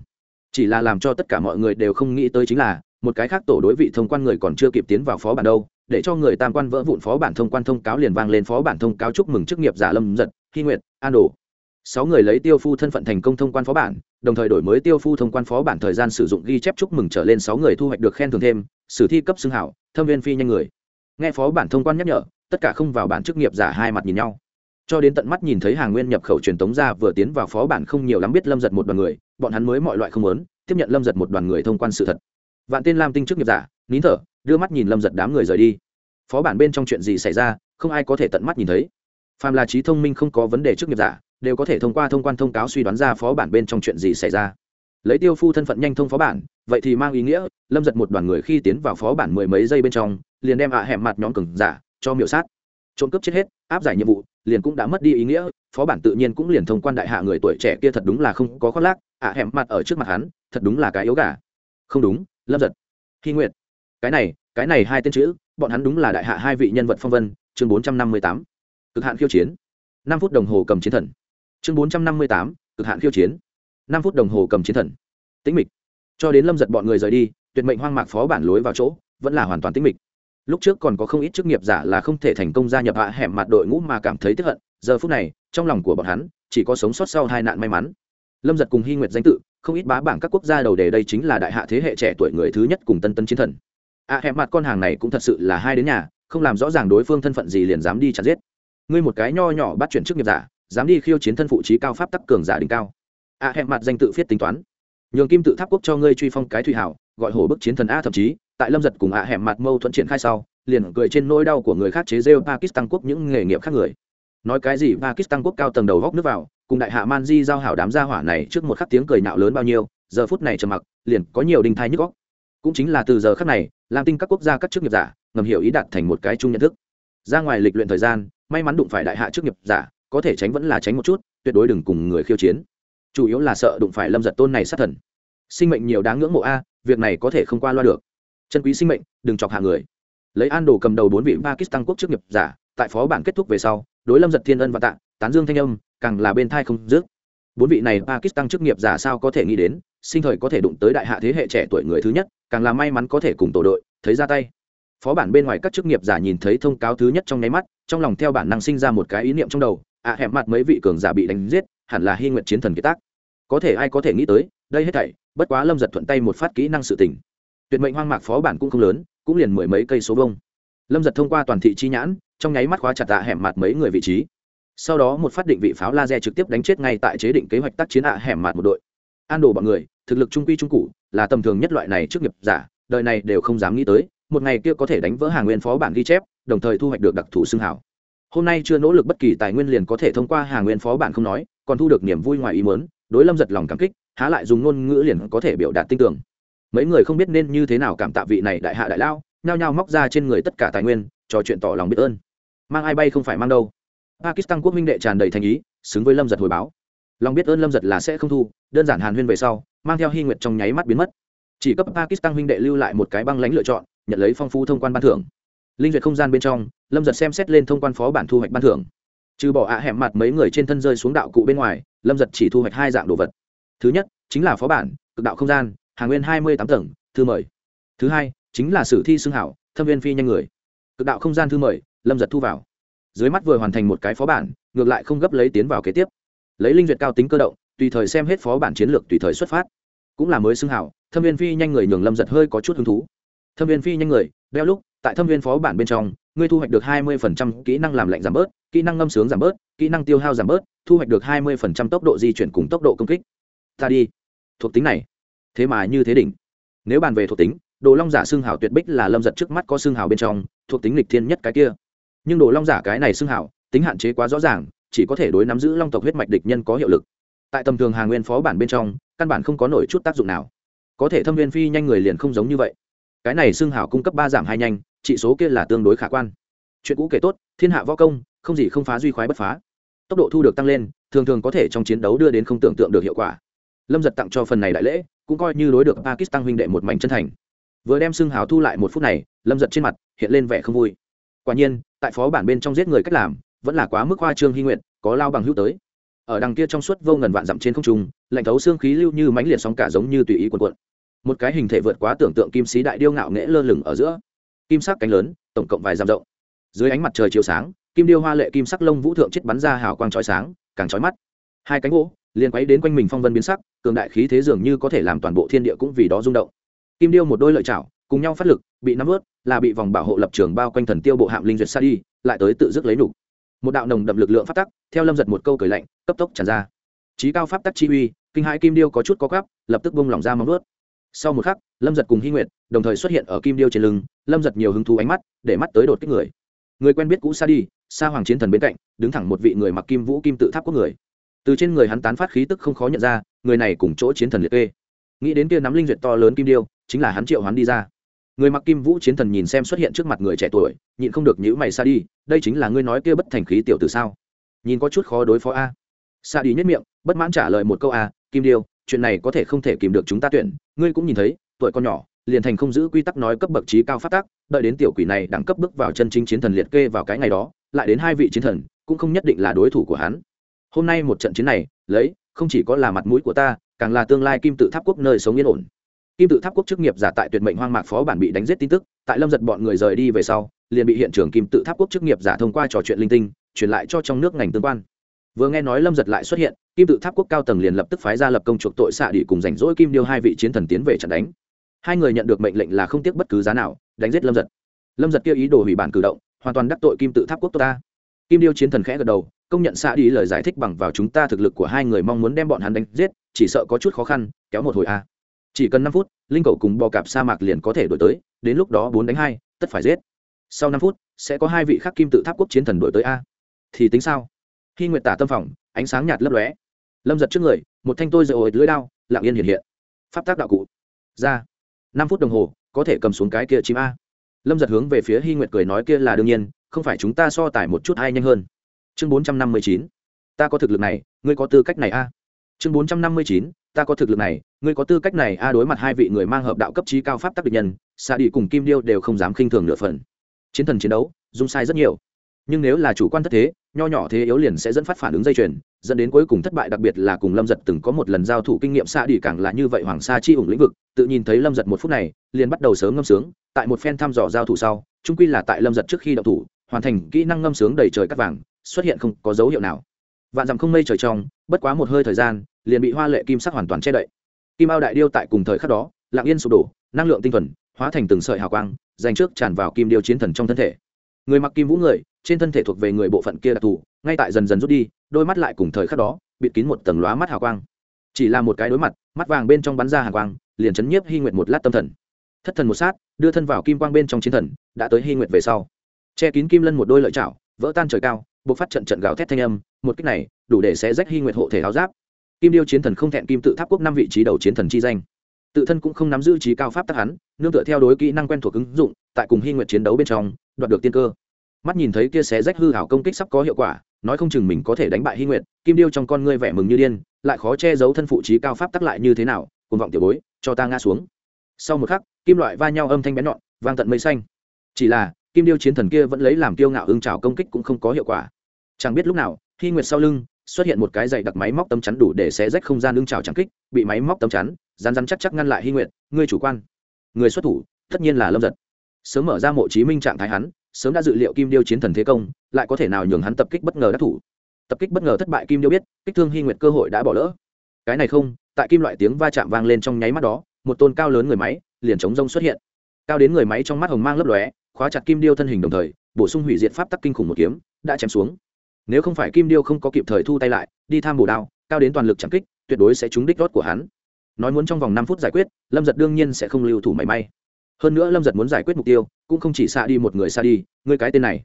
Chỉ là làm cho tất cả mọi người đều không nghĩ tới chính là, một cái khác tổ đối vị thông quan người còn chưa kịp tiến vào phó bản đâu, để cho người tam quan vỡ vụn phó bản thông quan thông cáo liền vang lên phó bản thông cáo chúc mừng chức nghiệp giả lâm giật, hy nguyệt, an đồ sáu người lấy tiêu phu thân phận thành công thông quan phó bản, đồng thời đổi mới tiêu phu thông quan phó bản thời gian sử dụng ghi chép chúc mừng trở lên sáu người thu hoạch được khen thưởng thêm, sử thi cấp xưng hảo, thâm viên phi nhanh người. Nghe phó bản thông quan nhắc nhở, tất cả không vào bản chức nghiệp giả hai mặt nhìn nhau. Cho đến tận mắt nhìn thấy hàng nguyên nhập khẩu truyền tống ra vừa tiến vào phó bản không nhiều lắm biết lâm giật một đoàn người, bọn hắn mới mọi loại không lớn tiếp nhận lâm giật một đoàn người thông quan sự thật. Vạn tên lam tinh chức nghiệp giả, nín thở, đưa mắt nhìn lâm giật đám người rời đi. Phó bản bên trong chuyện gì xảy ra, không ai có thể tận mắt nhìn thấy. Phàm là trí thông minh không có vấn đề chức nghiệp giả đều có thể thông qua thông quan thông cáo suy đoán ra phó bản bên trong chuyện gì xảy ra. Lấy tiêu phu thân phận nhanh thông phó bản, vậy thì mang ý nghĩa, lâm giật một đoàn người khi tiến vào phó bản mười mấy giây bên trong, liền đem ạ à hẹm mặt nhóm cừng giả cho miểu sát. Trộm cướp chết hết, áp giải nhiệm vụ, liền cũng đã mất đi ý nghĩa, phó bản tự nhiên cũng liền thông quan đại hạ người tuổi trẻ kia thật đúng là không có khoác lác, ạ à hẹm mặt ở trước mặt hắn, thật đúng là cái yếu gà. Không đúng, lâm giật. Hy nguyện cái này cái này hai tên chữ, bọn hắn đúng là đại hạ hai vị nhân vật phong vân, chương bốn trăm năm mươi tám. Cực hạn khiêu chiến. Năm phút đồng hồ cầm chiến thần chương bốn trăm năm mươi tám, cực hạn khiêu chiến. năm phút đồng hồ cầm chiến thần. Tĩnh mịch. Cho đến lâm giật bọn người rời đi, tuyệt mệnh hoang mạc phó bản lối vào chỗ, vẫn là hoàn toàn tĩnh mịch. Lúc trước còn có không ít chức nghiệp giả là không thể thành công gia nhập hạ hẻm mặt đội ngũ mà cảm thấy tiếp hận, giờ phút này, trong lòng của bọn hắn, chỉ có sống sót sau hai nạn may mắn. Lâm giật cùng hy nguyệt danh tự, không ít bá bảng các quốc gia đầu đề đây chính là đại hạ thế hệ trẻ tuổi người thứ nhất cùng tân tân chiến thần. A hẻm mặt con hàng này cũng thật sự là hai đến nhà, không làm rõ ràng đối phương thân phận gì liền dám đi chặt giết. Ngươi một cái nho nhỏ bắt chuyển chức nghiệp giả dám đi khiêu chiến thân phụ trí cao pháp tắc cường giả đỉnh cao. A hẻm mặt danh tự viết tính toán. Nhường kim tự tháp quốc cho ngươi truy phong cái thủy hảo, gọi hổ bức chiến thần a thậm chí, tại lâm giật cùng a hẻm mặt mâu thuẫn triển khai sau, liền cười trên nỗi đau của người khác chế rêu pakistan quốc những nghề nghiệp khác người. Nói cái gì, pakistan quốc cao tầng đầu góc nước vào, cùng đại hạ man di giao hảo đám gia hỏa này trước một khắc tiếng cười nạo lớn bao nhiêu, giờ phút này trầm mặc, liền có nhiều đinh thai nhức góc cũng chính là từ giờ khắc này làm tinh các quốc gia các chức nghiệp giả, ngầm hiểu ý đạt thành một cái chung nhận thức. Ra ngoài lịch luyện thời gian, may mắn đụng phải đại hạ chức nghiệp giả có thể tránh vẫn là tránh một chút, tuyệt đối đừng cùng người khiêu chiến. Chủ yếu là sợ đụng phải lâm giật tôn này sát thần. Sinh mệnh nhiều đáng ngưỡng mộ a, việc này có thể không qua loa được. Chân quý sinh mệnh, đừng chọc hạ người. Lấy an đồ cầm đầu bốn vị pakistan quốc chức nghiệp giả, tại phó bản kết thúc về sau, đối lâm giật thiên ân và tạ, tán dương thanh âm, càng là bên thai không dứt. Bốn vị này pakistan chức nghiệp giả sao có thể nghĩ đến, sinh thời có thể đụng tới đại hạ thế hệ trẻ tuổi người thứ nhất, càng là may mắn có thể cùng tổ đội, thấy ra tay. Phó bản bên ngoài các chức nghiệp giả nhìn thấy thông cáo thứ nhất trong nháy mắt, trong lòng theo bản năng sinh ra một cái ý niệm trong đầu ạ à, hẹp mặt mấy vị cường giả bị đánh giết hẳn là hy nguyện chiến thần kiệt tác. Có thể ai có thể nghĩ tới đây hết thảy bất quá lâm giật thuận tay một phát kỹ năng sự tỉnh tuyệt mệnh hoang mạc phó bản cũng không lớn cũng liền mười mấy cây số vông lâm giật thông qua toàn thị chi nhãn trong nháy mắt khóa chặt tạ hẻm mặt mấy người vị trí. Sau đó một phát định vị pháo laser trực tiếp đánh chết ngay tại chế định kế hoạch tác chiến ạ hẻm mặt một đội. An đồ bọn người thực lực trung quy trung cụ là tầm thường nhất loại này trước nghiệp giả đời này đều không dám nghĩ tới một ngày kia có thể đánh vỡ hàng nguyên phó bản ghi chép đồng thời thu hoạch được đặc thù xưng hảo hôm nay chưa nỗ lực bất kỳ tài nguyên liền có thể thông qua hàng nguyên phó bạn không nói, còn thu được niềm vui ngoài ý mớn đối lâm giật lòng cảm kích, há lại dùng ngôn ngữ liền có thể biểu đạt tin tưởng. Mấy người không biết nên như thế nào cảm tạ vị này đại hạ đại lao, nhao nhao móc ra trên người tất cả tài nguyên, trò chuyện tỏ lòng biết ơn. Mang ai bay không phải mang đâu. Pakistan quốc minh đệ tràn đầy thành ý, xứng với lâm giật hồi báo. Lòng biết ơn lâm giật là sẽ không thu, đơn giản hàn huyên về sau, mang theo hy nguyệt trong nháy mắt biến mất. Chỉ cấp pakistan huynh đệ lưu lại một cái băng lãnh lựa chọn, nhận lấy phong phú thông quan ban thưởng linh duyệt không gian bên trong, lâm giật xem xét lên thông quan phó bản thu hoạch ban thưởng. Trừ bỏ ạ hẻm mặt mấy người trên thân rơi xuống đạo cụ bên ngoài, lâm giật chỉ thu hoạch hai dạng đồ vật. Thứ nhất, chính là phó bản, cực đạo không gian, hàng nguyên hai mươi tám tầng, thư mời. Thứ hai, chính là sử thi xương hảo, thâm viên phi nhanh người. Cực đạo không gian thư mời, lâm giật thu vào. Dưới mắt vừa hoàn thành một cái phó bản, ngược lại không gấp lấy tiến vào kế tiếp. Lấy linh duyệt cao tính cơ động, tùy thời xem hết phó bản chiến lược tùy thời xuất phát. Cũng là mới xưng hảo, thâm viên phi nhanh người nhường lâm giật hơi có chút hứng thú. Thâm viên phi nhanh người, đeo lúc tại thâm viên phó bản bên trong, ngươi thu hoạch được hai mươi kỹ năng làm lạnh giảm bớt, kỹ năng ngâm sướng giảm bớt, kỹ năng tiêu hao giảm bớt, thu hoạch được hai mươi tốc độ di chuyển cùng tốc độ công kích. Ta đi. Thuộc tính này. Thế mà như thế đỉnh. Nếu bàn về thuộc tính, đồ long giả xương hảo tuyệt bích là lâm giật trước mắt có xương hảo bên trong, thuộc tính lịch thiên nhất cái kia. Nhưng đồ long giả cái này xương hảo tính hạn chế quá rõ ràng, chỉ có thể đối nắm giữ long tộc huyết mạch địch nhân có hiệu lực. Tại tầm thường hàng nguyên phó bản bên trong, căn bản không có nổi chút tác dụng nào. Có thể thâm viên phi nhanh người liền không giống như vậy. Cái này xương hảo cung cấp ba giảm hai nhanh trị số kia là tương đối khả quan. Chuyện cũ kể tốt, thiên hạ võ công, không gì không phá duy khoái bất phá. Tốc độ thu được tăng lên, thường thường có thể trong chiến đấu đưa đến không tưởng tượng được hiệu quả. Lâm giật tặng cho phần này đại lễ, cũng coi như đối được pakistan huynh đệ một mảnh chân thành. Vừa đem xương hào thu lại một phút này, lâm giật trên mặt hiện lên vẻ không vui. Quả nhiên, tại phó bản bên trong giết người cách làm, vẫn là quá mức hoa trương hy nguyện, có lao bằng hữu tới. Ở đằng kia trong suốt vô ngần vạn dặm trên không trung, lạnh thấu xương khí lưu như mãnh liệt sóng cả giống như tùy ý quần quận một cái hình thể vượt quá tưởng tượng kim sĩ đại điêu ngạo nghễ lơ lửng ở giữa kim sắc cánh lớn, tổng cộng vài dặm rộng. Dưới ánh mặt trời chiếu sáng, kim điêu hoa lệ kim sắc lông vũ thượng chết bắn ra hào quang chói sáng, càng chói mắt. Hai cánh gỗ liền quấy đến quanh mình phong vân biến sắc, cường đại khí thế dường như có thể làm toàn bộ thiên địa cũng vì đó rung động. Kim điêu một đôi lợi chảo, cùng nhau phát lực, bị nắm ướt là bị vòng bảo hộ lập trường bao quanh thần tiêu bộ hạm linh duyệt xa đi, lại tới tự dứt lấy nục. Một đạo nồng đậm lực lượng pháp tắc, theo lâm giật một câu cười lạnh, cấp tốc tràn ra. Trí cao pháp tắc chi uy, kinh hãi kim điêu có chút có gắp lập tức bông lỏng ra móng ướt sau một khắc lâm giật cùng hy nguyệt đồng thời xuất hiện ở kim điêu trên lưng, lâm giật nhiều hứng thú ánh mắt, để mắt tới đột kích người. Người quen biết cũ xa đi, xa hoàng chiến thần bên cạnh, đứng thẳng một vị người mặc kim vũ kim tự tháp quốc người. Từ trên người hắn tán phát khí tức không khó nhận ra, người này cùng chỗ chiến thần liệt kê. Nghĩ đến kia nắm linh duyệt to lớn kim điêu, chính là hắn triệu hắn đi ra. Người mặc kim vũ chiến thần nhìn xem xuất hiện trước mặt người trẻ tuổi, nhịn không được nhữ mày xa đi, đây chính là ngươi nói kia bất thành khí tiểu từ sao? Nhìn có chút khó đối phó a. Xa đi nhất miệng, bất mãn trả lời một câu a, kim điêu, chuyện này có thể không thể kìm được chúng ta tuyển, ngươi cũng nhìn thấy tuổi con nhỏ, liền thành không giữ quy tắc nói cấp bậc trí cao phát tác, đợi đến tiểu quỷ này đẳng cấp bước vào chân chính chiến thần liệt kê vào cái ngày đó, lại đến hai vị chiến thần, cũng không nhất định là đối thủ của hắn. Hôm nay một trận chiến này, lấy, không chỉ có là mặt mũi của ta, càng là tương lai kim tự tháp quốc nơi sống yên ổn. Kim tự tháp quốc chức nghiệp giả tại tuyệt mệnh hoang mạc phó bản bị đánh giết tin tức, tại lâm giật bọn người rời đi về sau, liền bị hiện trường kim tự tháp quốc chức nghiệp giả thông qua trò chuyện linh tinh, truyền lại cho trong nước ngành tương quan. Vừa nghe nói lâm giật lại xuất hiện, kim tự tháp quốc cao tầng liền lập tức phái ra lập công chuộc tội xạ đi cùng rảnh rỗi kim điêu hai vị chiến thần tiến về trận đánh hai người nhận được mệnh lệnh là không tiếc bất cứ giá nào, đánh giết lâm giật. Lâm giật kia ý đồ hủy bản cử động, hoàn toàn đắc tội kim tự tháp quốc ta. Kim điêu chiến thần khẽ gật đầu, công nhận xạ đi lời giải thích bằng vào chúng ta thực lực của hai người mong muốn đem bọn hắn đánh giết, chỉ sợ có chút khó khăn, kéo một hồi a. Chỉ cần năm phút, linh cầu cùng bò cạp sa mạc liền có thể đổi tới, đến lúc đó bốn đánh hai, tất phải giết. Sau năm phút, sẽ có hai vị khắc kim tự tháp quốc chiến thần đổi tới a. Thì tính sao? Khi nguyệt tả tâm phòng, ánh sáng nhạt lấp lóe. Lâm giật trước người, một thanh tôi dội ổi lưỡi đao lạng yên hiện hiện. Pháp tác đạo cụ. Ra năm phút đồng hồ, có thể cầm xuống cái kia chim a. Lâm giật hướng về phía hy nguyệt cười nói kia là đương nhiên, không phải chúng ta so tải một chút hay nhanh hơn. Chương bốn trăm năm mươi chín, ta có thực lực này, ngươi có tư cách này a. Chương bốn trăm năm mươi chín, ta có thực lực này, ngươi có tư cách này a đối mặt hai vị người mang hợp đạo cấp trí cao pháp tắc địch nhân xa đi cùng kim điêu đều không dám khinh thường nửa phần. Chiến thần chiến đấu, dung sai rất nhiều. Nhưng nếu là chủ quan thất thế nho nhỏ thế yếu liền sẽ dẫn phát phản ứng dây chuyền, dẫn đến cuối cùng thất bại, đặc biệt là cùng lâm giật từng có một lần giao thủ kinh nghiệm xa đi càng là như vậy hoàng sa chi ủng lĩnh vực, tự nhìn thấy lâm giật một phút này, liền bắt đầu sớm ngâm sướng, tại một phen thăm dò giao thủ sau trung quy là tại lâm giật trước khi đậu thủ, hoàn thành kỹ năng ngâm sướng đầy trời cắt vàng, xuất hiện không có dấu hiệu nào. Vạn dặm không mây trời trong, bất quá một hơi thời gian, liền bị hoa lệ kim sắc hoàn toàn che đậy. Kim ao đại điêu tại cùng thời khắc đó lạng yên sụp đổ, năng lượng tinh thuần, hóa thành từng sợi hào quang, dành trước tràn vào kim điêu chiến thần trong thân thể. Người mặc kim vũ người trên thân thể thuộc về người bộ phận kia đặc thù, ngay tại dần dần rút đi, đôi mắt lại cùng thời khắc đó, bịt kín một tầng lóa mắt hào quang. Chỉ là một cái đối mặt, mắt vàng bên trong bắn ra hào quang, liền chấn nhiếp hy nguyệt một lát tâm thần. Thất thần một sát, đưa thân vào kim quang bên trong chiến thần, đã tới hy nguyệt về sau. Che kín kim lân một đôi lợi chảo, vỡ tan trời cao buộc phát trận trận gào thét thanh âm, một cách này, đủ để xé rách hy nguyệt hộ thể áo giáp. Kim điêu chiến thần không thẹn kim tự tháp quốc năm vị trí đầu chiến thần chi danh. Tự thân cũng không nắm giữ trí cao pháp tắc hắn, nương tựa theo đối kỹ năng quen thuộc ứng dụng, tại cùng hy nguyệt chiến đấu bên trong, đoạt được tiên cơ mắt nhìn thấy kia xé rách hư hảo công kích sắp có hiệu quả, nói không chừng mình có thể đánh bại hy nguyệt, kim điêu trong con ngươi vẻ mừng như điên, lại khó che giấu thân phụ trí cao pháp tắc lại như thế nào cùng vọng tiểu bối, cho ta ngã xuống. Sau một khắc, kim loại va nhau âm thanh bén nhọn, vang tận mây xanh. Chỉ là, kim điêu chiến thần kia vẫn lấy làm kiêu ngạo hưng trào công kích cũng không có hiệu quả. Chẳng biết lúc nào hy nguyệt sau lưng, xuất hiện một cái dày đặc máy móc tấm chắn đủ để xé rách không gian hưng trào chẳng kích, bị máy móc tấm chắn rán rán chắc chắc ngăn lại hy nguyệt. Ngươi chủ quan. Người xuất thủ, tất nhiên là lâm giật. Sớm mở ra mộ chí minh trạng thái hắn sớm đã dự liệu kim điêu chiến thần thế công, lại có thể nào nhường hắn tập kích bất ngờ đắc thủ. Tập kích bất ngờ thất bại kim điêu biết, kích thương hy nguyệt cơ hội đã bỏ lỡ. Cái này không, tại kim loại tiếng va chạm vang lên trong nháy mắt đó, một tôn cao lớn người máy liền chống rông xuất hiện. Cao đến người máy trong mắt hồng mang lấp lóe, khóa chặt kim điêu thân hình đồng thời, bổ sung hủy diệt pháp tắc kinh khủng một kiếm, đã chém xuống. Nếu không phải kim điêu không có kịp thời thu tay lại, đi tham bổ đao, cao đến toàn lực chạm kích, tuyệt đối sẽ trúng đích đốt của hắn. Nói muốn trong vòng năm phút giải quyết, lâm giật đương nhiên sẽ không lưu thủ mảy may hơn nữa lâm giật muốn giải quyết mục tiêu, cũng không chỉ xa đi một người xa đi, ngươi cái tên này.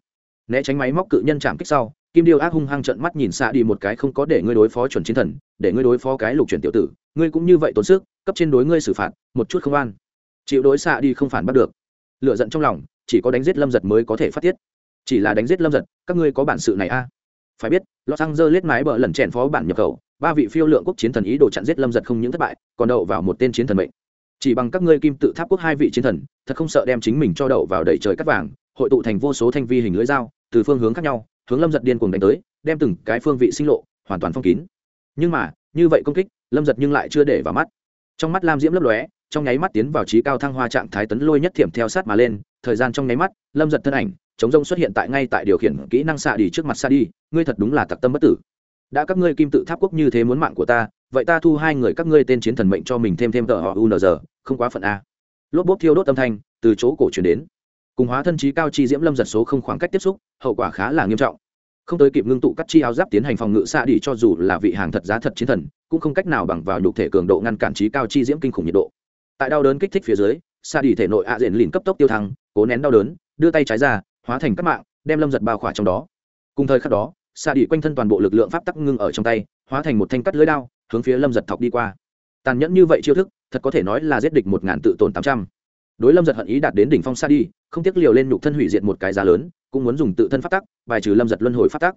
Né tránh máy móc cự nhân chạm kích sau, kim điêu ác hung hăng trận mắt nhìn xa đi một cái không có để ngươi đối phó chuẩn chiến thần, để ngươi đối phó cái lục chuyển tiểu tử. Ngươi cũng như vậy tốn sức, cấp trên đối ngươi xử phạt, một chút không an. Chịu đối xa đi không phản bắt được. Lựa giận trong lòng, chỉ có đánh giết lâm giật mới có thể phát tiết. Chỉ là đánh giết lâm giật, các ngươi có bản sự này a? À? phải biết, los angeles mái bờ lần chèn phó bản nhập khẩu, ba vị phiêu lượng quốc chiến thần ý đồ chặn giết lâm giật không những thất bại, còn đậu vào một tên chiến thần mệnh chỉ bằng các ngươi kim tự tháp quốc hai vị chiến thần, thật không sợ đem chính mình cho đậu vào đầy trời cắt vàng, hội tụ thành vô số thanh vi hình lưới dao, từ phương hướng khác nhau, hướng lâm giật điên cuồng đánh tới, đem từng cái phương vị sinh lộ, hoàn toàn phong kín. Nhưng mà, như vậy công kích, lâm giật nhưng lại chưa để vào mắt. Trong mắt lam diễm lấp lóe, trong nháy mắt tiến vào trí cao thăng hoa trạng thái tấn lôi nhất thiểm theo sát mà lên, thời gian trong nháy mắt, lâm giật thân ảnh, chống rông xuất hiện tại ngay tại điều khiển kỹ năng xạ đi trước mặt xa đi, ngươi thật đúng là tặc tâm bất tử. Đã các ngươi kim tự tháp quốc như thế muốn mạng của ta vậy ta thu hai người các ngươi tên chiến thần mệnh cho mình thêm thêm tờ họ unz không quá phận a. Lốp bốp thiêu đốt âm thanh, từ chỗ cổ truyền đến. Cùng hóa thân trí cao chi diễm lâm giật số không khoảng cách tiếp xúc, hậu quả khá là nghiêm trọng. Không tới kịp ngưng tụ cắt chi áo giáp tiến hành phòng ngự xạ đi cho dù là vị hàng thật giá thật chiến thần, cũng không cách nào bằng vào nhục thể cường độ ngăn cản trí cao chi diễm kinh khủng nhiệt độ. Tại đau đớn kích thích phía dưới, xạ đi thể nội ạ diện lìn cấp tốc tiêu thăng, cố nén đau đớn, đưa tay trái ra, hóa thành các mạng, đem lâm giật bao khỏa trong đó. Cùng thời khắc đó, xạ đi quanh thân toàn bộ lực lượng pháp tắc ngưng ở trong tay, hóa thành một thanh cắt lưới đao hướng phía lâm giật thọc đi qua. Tàn nhẫn như vậy chiêu thức, thật có thể nói là giết địch một ngàn tự tồn tám trăm. Đối lâm giật hận ý đạt đến đỉnh phong xa đi, không tiếc liều lên nhục thân hủy diệt một cái giá lớn, cũng muốn dùng tự thân phát tắc, bài trừ lâm giật luân hồi phát tắc.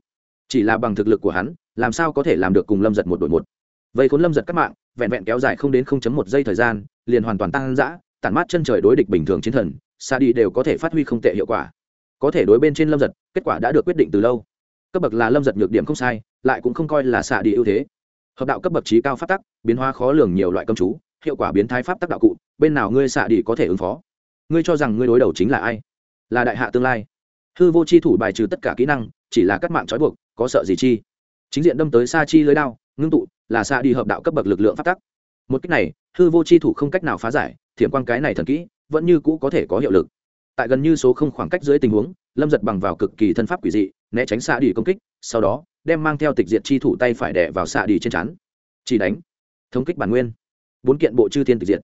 Chỉ là bằng thực lực của hắn, làm sao có thể làm được cùng lâm giật một đội một. Vậy khốn lâm giật các mạng, vẹn vẹn kéo dài không đến không chấm một giây thời gian, liền hoàn toàn tăng dã tản mát chân trời đối địch bình thường chiến thần, xa đi đều có thể phát huy không tệ hiệu quả. Có thể đối bên trên lâm giật, kết quả đã được quyết định từ lâu. Cấp bậc là lâm giật nhược điểm không sai, lại cũng không coi là xạ đi ưu thế hợp đạo cấp bậc trí cao pháp tắc, biến hóa khó lường nhiều loại công chú, hiệu quả biến thái pháp tác đạo cụ, bên nào ngươi xạ đi có thể ứng phó? Ngươi cho rằng ngươi đối đầu chính là ai? Là đại hạ tương lai. Hư vô chi thủ bài trừ tất cả kỹ năng, chỉ là cắt mạng trói buộc, có sợ gì chi? Chính diện đâm tới sa chi lưới đao, ngưng tụ, là xa đi hợp đạo cấp bậc lực lượng phát tắc. Một cách này, hư vô chi thủ không cách nào phá giải, thiểm quan cái này thần kỹ, vẫn như cũ có thể có hiệu lực. Tại gần như số không khoảng cách dưới tình huống, lâm giật bằng vào cực kỳ thân pháp quỷ dị, né tránh xa đi công kích, sau đó đem mang theo tịch diệt chi thủ tay phải đẻ vào xạ đi trên chắn chỉ đánh. Thống kích bản nguyên. Bốn kiện bộ chư thiên tịch diệt.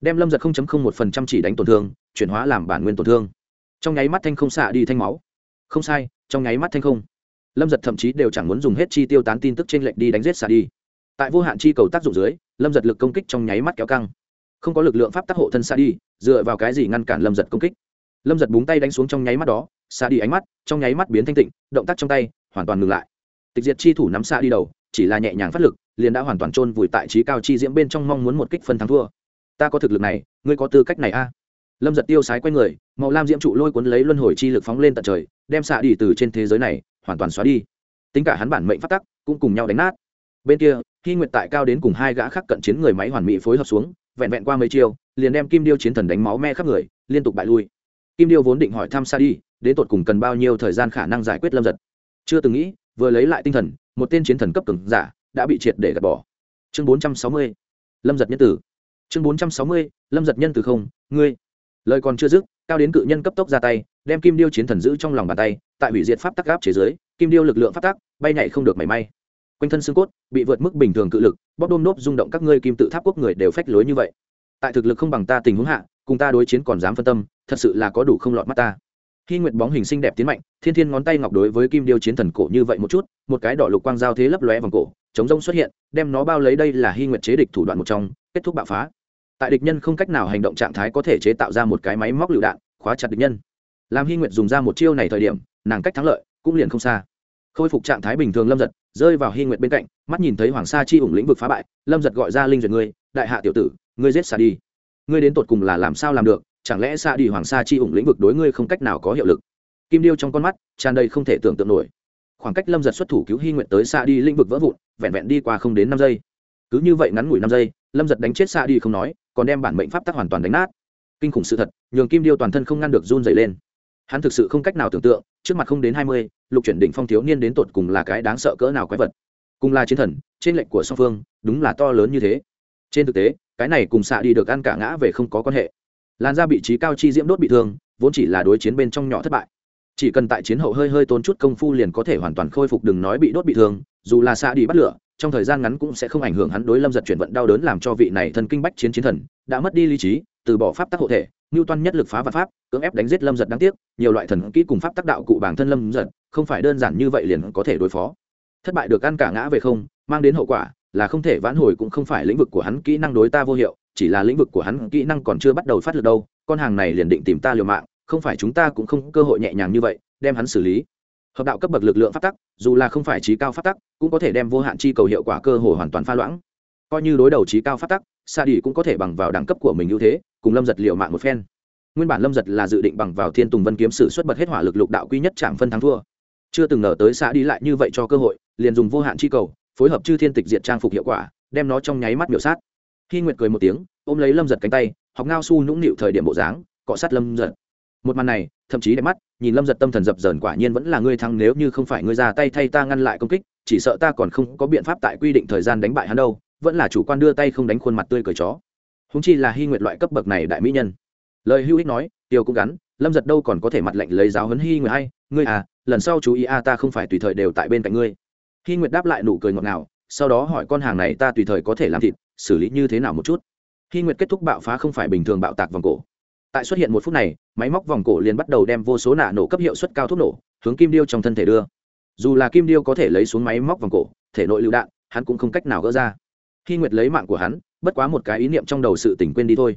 Đem lâm giật một phần trăm chỉ đánh tổn thương, chuyển hóa làm bản nguyên tổn thương. Trong nháy mắt thanh không xạ đi thanh máu. Không sai, trong nháy mắt thanh không. Lâm giật thậm chí đều chẳng muốn dùng hết chi tiêu tán tin tức trên lệnh đi đánh giết xạ đi. Tại vô hạn chi cầu tác dụng dưới, lâm giật lực công kích trong nháy mắt kéo căng. Không có lực lượng pháp tác hộ thân xạ đi, dựa vào cái gì ngăn cản lâm giật công kích? Lâm giật búng tay đánh xuống trong nháy mắt đó, xạ đi ánh mắt, trong nháy mắt biến thanh tịnh, động tác trong tay hoàn toàn ngừng lại tịch diệt chi thủ nắm xa đi đầu, chỉ là nhẹ nhàng phát lực, liền đã hoàn toàn chôn vùi tại trí cao chi diễm bên trong mong muốn một kích phân thắng thua. Ta có thực lực này, ngươi có tư cách này a? Lâm giật tiêu sái q u a y người, màu lam diễm trụ lôi cuốn lấy luân hồi chi lực phóng lên tận trời, đem xạ đi từ trên thế giới này, hoàn toàn xóa đi. Tính cả hắn bản mệnh phát tắc, cũng cùng nhau đánh nát. Bên kia khi nguyệt tại cao đến cùng hai gã khác cận chiến người máy hoàn mỹ phối hợp xuống, vẹn vẹn qua mấy chiêu, liền đem kim điêu chiến thần đánh máu me khắp người, liên tục bại lui. Kim điêu vốn định hỏi thăm xa đi, đến tột cùng cần bao nhiêu thời gian khả năng giải quyết lâm giật? Chưa từng nghĩ vừa lấy lại tinh thần, một tên chiến thần cấp cường giả đã bị triệt để gạt bỏ. Chương bốn trăm sáu mươi, lâm giật nhân tử. Chương bốn trăm sáu mươi, lâm giật nhân tử không, ngươi. Lời còn chưa dứt, cao đến cự nhân cấp tốc ra tay, đem kim điêu chiến thần giữ trong lòng bàn tay, tại hủy diệt pháp tắc gáp chế giới kim điêu lực lượng pháp tắc bay nhảy không được mảy may. Quanh thân xương cốt bị vượt mức bình thường cự lực bóc đôm nốt rung động các ngươi kim tự tháp quốc người đều phách lối như vậy. Tại thực lực không bằng ta tình huống hạ, cùng ta đối chiến còn dám phân tâm, thật sự là có đủ không lọt mắt ta khi nguyệt bóng hình xinh đẹp tiến mạnh, thiên thiên ngón tay ngọc đối với kim điêu chiến thần cổ như vậy một chút, một cái đỏ lục quang giao thế lấp lóe vòng cổ, chống rông xuất hiện, đem nó bao lấy đây là hy nguyệt chế địch thủ đoạn một trong, kết thúc bạo phá. Tại địch nhân không cách nào hành động trạng thái có thể chế tạo ra một cái máy móc lựu đạn, khóa chặt địch nhân. Làm hy nguyệt dùng ra một chiêu này thời điểm, nàng cách thắng lợi cũng liền không xa. Khôi phục trạng thái bình thường lâm giật rơi vào hy nguyệt bên cạnh, mắt nhìn thấy hoàng sa chi ủng lĩnh vực phá bại, lâm giật gọi ra linh duyệt ngươi, đại hạ tiểu tử, ngươi giết xa đi. Ngươi đến tột cùng là làm sao làm được chẳng lẽ xa đi hoàng sa chi ủng lĩnh vực đối ngươi không cách nào có hiệu lực? Kim điêu trong con mắt tràn đầy không thể tưởng tượng nổi. Khoảng cách lâm giật xuất thủ cứu hy nguyện tới xa đi lĩnh vực vỡ vụn, vẹn vẹn đi qua không đến năm giây. Cứ như vậy ngắn ngủi năm giây, lâm giật đánh chết xa đi không nói, còn đem bản mệnh pháp tắc hoàn toàn đánh nát. Kinh khủng sự thật, nhường kim điêu toàn thân không ngăn được run dày lên. Hắn thực sự không cách nào tưởng tượng, trước mặt không đến hai mươi, lục chuyển đỉnh phong thiếu niên đến tột cùng là cái đáng sợ cỡ nào quái vật. Cùng là chiến thần, trên lệnh của song phương, đúng là to lớn như thế. Trên thực tế, cái này cùng xạ đi được ăn cả ngã về không có quan hệ lan ra bị trí cao chi diễm đốt bị thương, vốn chỉ là đối chiến bên trong nhỏ thất bại. Chỉ cần tại chiến hậu hơi hơi tốn chút công phu liền có thể hoàn toàn khôi phục đừng nói bị đốt bị thương, dù là xa đi bắt lửa, trong thời gian ngắn cũng sẽ không ảnh hưởng hắn đối lâm giật chuyển vận đau đớn làm cho vị này thân kinh bách chiến chiến thần, đã mất đi lý trí, từ bỏ pháp tắc hộ thể ngưu toan nhất lực phá và pháp, cưỡng ép đánh giết lâm giật đáng tiếc, nhiều loại thần kỹ cùng pháp tác đạo cụ bản thân lâm giật, không phải đơn giản như vậy liền có thể đối phó. Thất bại được ăn cả ngã về không, mang đến hậu quả là không thể vãn hồi cũng không phải lĩnh vực của hắn kỹ năng đối ta vô hiệu chỉ là lĩnh vực của hắn, kỹ năng còn chưa bắt đầu phát lực đâu, con hàng này liền định tìm ta liều mạng, không phải chúng ta cũng không cơ hội nhẹ nhàng như vậy, đem hắn xử lý. Hợp đạo cấp bậc lực lượng phát tắc, dù là không phải trí cao phát tắc, cũng có thể đem vô hạn chi cầu hiệu quả cơ hồ hoàn toàn pha loãng. Coi như đối đầu trí cao phát tắc, sa đi cũng có thể bằng vào đẳng cấp của mình ưu thế, cùng lâm giật liệu mạng một phen. Nguyên bản lâm giật là dự định bằng vào thiên tùng vân kiếm sử xuất bật hết hỏa lực lục đạo quy nhất chạm phân thắng thua. Chưa từng ngờ tới xã đi lại như vậy cho cơ hội, liền dùng vô hạn chi cầu, phối hợp chư thiên tịch diệt trang phục hiệu quả, đem nó trong nháy mắt biểu sát khi nguyệt cười một tiếng, ôm lấy lâm giật cánh tay, học ngao su nũng nịu thời điểm bộ dáng, cọ sát lâm giật. Một màn này, thậm chí đẹp mắt, nhìn lâm giật tâm thần dập dờn quả nhiên vẫn là ngươi thắng nếu như không phải ngươi ra tay thay ta ngăn lại công kích, chỉ sợ ta còn không có biện pháp tại quy định thời gian đánh bại hắn đâu, vẫn là chủ quan đưa tay không đánh khuôn mặt tươi cởi chó. Húng chi là hy nguyệt loại cấp bậc này đại mỹ nhân. Lời hữu ích nói, tiêu cũng gắn, lâm giật đâu còn có thể mặt lạnh lấy giáo huấn hy nguyệt hay, ngươi à lần sau chú ý a, ta không phải tùy thời đều tại bên cạnh ngươi. Hy nguyệt đáp lại nụ cười ngọt ngào sau đó hỏi con hàng này ta tùy thời có thể làm thịt, xử lý như thế nào một chút. Khi nguyệt kết thúc bạo phá không phải bình thường bạo tạc vòng cổ. Tại xuất hiện một phút này, máy móc vòng cổ liền bắt đầu đem vô số nạ nổ cấp hiệu suất cao thuốc nổ, hướng kim điêu trong thân thể đưa. Dù là kim điêu có thể lấy xuống máy móc vòng cổ, thể nội lựu đạn, hắn cũng không cách nào gỡ ra. Khi nguyệt lấy mạng của hắn, bất quá một cái ý niệm trong đầu sự tỉnh quên đi thôi.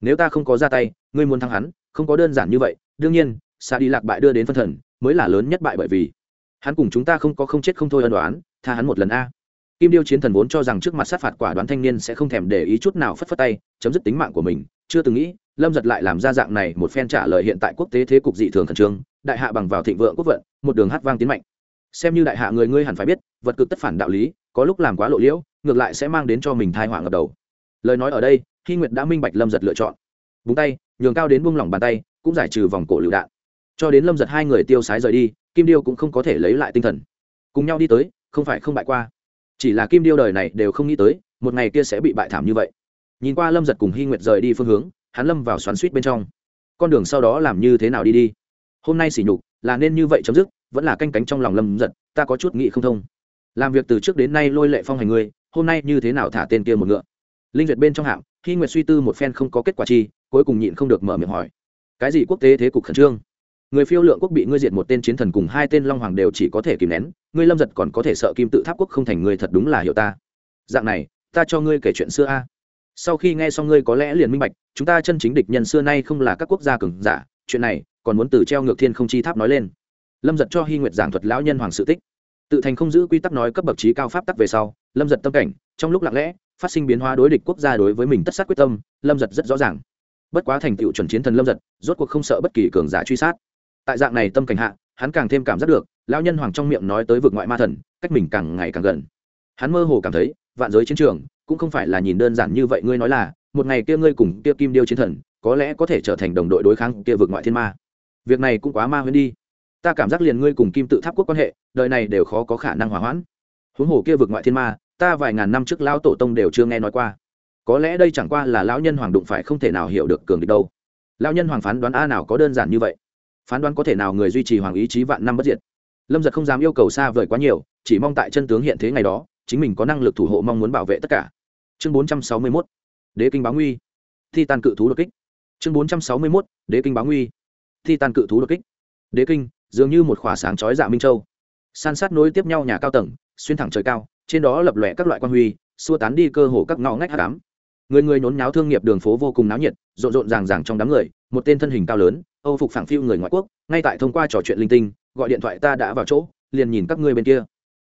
Nếu ta không có ra tay, ngươi muốn thắng hắn, không có đơn giản như vậy. Đương nhiên xa đi lạc bại đưa đến phân thần, mới là lớn nhất bại bởi vì hắn cùng chúng ta không có không chết không thôi ân đoán tha hắn một lần a kim điêu chiến thần vốn cho rằng trước mặt sát phạt quả đoán thanh niên sẽ không thèm để ý chút nào phất phất tay, chấm dứt tính mạng của mình. Chưa từng nghĩ, lâm giật lại làm ra dạng này một phen trả lời hiện tại quốc tế thế cục dị thường khẩn trương. Đại hạ bằng vào thịnh vượng quốc vận, một đường hát vang tiến mạnh. Xem như đại hạ người ngươi hẳn phải biết, vật cực tất phản đạo lý, có lúc làm quá lộ liễu, ngược lại sẽ mang đến cho mình thai họa ngập đầu. Lời nói ở đây khi nguyệt đã minh bạch lâm giật lựa chọn. Búng tay, nhường cao đến buông lỏng bàn tay, cũng giải trừ vòng cổ lựu đạn. Cho đến lâm giật hai người tiêu sái rời đi, kim điêu cũng không có thể lấy lại tinh thần. Cùng nhau đi tới, không phải không bại qua chỉ là kim điêu đời này đều không nghĩ tới, một ngày kia sẽ bị bại thảm như vậy. Nhìn qua lâm giật cùng hy nguyệt rời đi phương hướng, hắn lâm vào xoắn suýt bên trong. Con đường sau đó làm như thế nào đi đi? Hôm nay xỉ nhục, là nên như vậy chấm dứt, vẫn là canh cánh trong lòng lâm giật, ta có chút nghĩ không thông. Làm việc từ trước đến nay lôi lệ phong hành người hôm nay như thế nào thả tên kia một ngựa? Linh duyệt bên trong hạm hy nguyệt suy tư một phen không có kết quả chi, cuối cùng nhịn không được mở miệng hỏi. Cái gì quốc tế thế cục khẩn trương? Người phiêu lượng quốc bị ngươi diệt một tên chiến thần cùng hai tên long hoàng đều chỉ có thể kìm nén, ngươi lâm giật còn có thể sợ kim tự tháp quốc không thành ngươi thật đúng là hiểu ta. Dạng này, ta cho ngươi kể chuyện xưa a. Sau khi nghe xong ngươi có lẽ liền minh bạch, chúng ta chân chính địch nhân xưa nay không là các quốc gia cường giả, chuyện này còn muốn từ treo ngược thiên không chi tháp nói lên. Lâm giật cho hy nguyệt giảng thuật lão nhân hoàng sự tích. Tự thành không giữ quy tắc nói cấp bậc trí cao pháp tắc về sau, lâm giật tâm cảnh, trong lúc lặng lẽ, phát sinh biến hóa đối địch quốc gia đối với mình tất sát quyết tâm, lâm giật rất rõ ràng. Bất quá thành tựu chuẩn chiến thần lâm giật, rốt cuộc không sợ bất kỳ cường giả truy sát tại dạng này tâm cảnh hạ, hắn càng thêm cảm giác được, lão nhân hoàng trong miệng nói tới vực ngoại ma thần, cách mình càng ngày càng gần. Hắn mơ hồ cảm thấy, vạn giới chiến trường, cũng không phải là nhìn đơn giản như vậy ngươi nói là, một ngày kia ngươi cùng kia kim điêu chiến thần, có lẽ có thể trở thành đồng đội đối kháng kia vực ngoại thiên ma. Việc này cũng quá ma huyễn đi. Ta cảm giác liền ngươi cùng kim tự tháp quốc quan hệ, đời này đều khó có khả năng hòa hoãn. Huống hồ kia vực ngoại thiên ma, ta vài ngàn năm trước lão tổ tông đều chưa nghe nói qua. Có lẽ đây chẳng qua là lão nhân hoàng đụng phải không thể nào hiểu được cường địch đâu. Lão nhân hoàng phán đoán a nào có đơn giản như vậy? Phán đoán có thể nào người duy trì hoàng ý chí vạn năm bất diệt. Lâm giật không dám yêu cầu xa vời quá nhiều, chỉ mong tại chân tướng hiện thế ngày đó, chính mình có năng lực thủ hộ mong muốn bảo vệ tất cả. Chương bốn trăm sáu mươi mốt, đế kinh báo nguy. Thi tàn cự thú đột kích. Chương bốn trăm sáu mươi mốt, đế kinh báo nguy. Thi tàn cự thú đột kích. Đế kinh, dường như một khỏa sáng chói dạ minh châu. San sát nối tiếp nhau nhà cao tầng, xuyên thẳng trời cao, trên đó lập lòe các loại quan huy, xua tán đi cơ hồ các ngõ ngách hát đám người người nhốn nháo thương nghiệp đường phố vô cùng náo nhiệt, rộn rộn ràng ràng trong đám người, một tên thân hình cao lớn âu phục phảng phiu người ngoại quốc, ngay tại thông qua trò chuyện linh tinh, gọi điện thoại ta đã vào chỗ, liền nhìn các ngươi bên kia.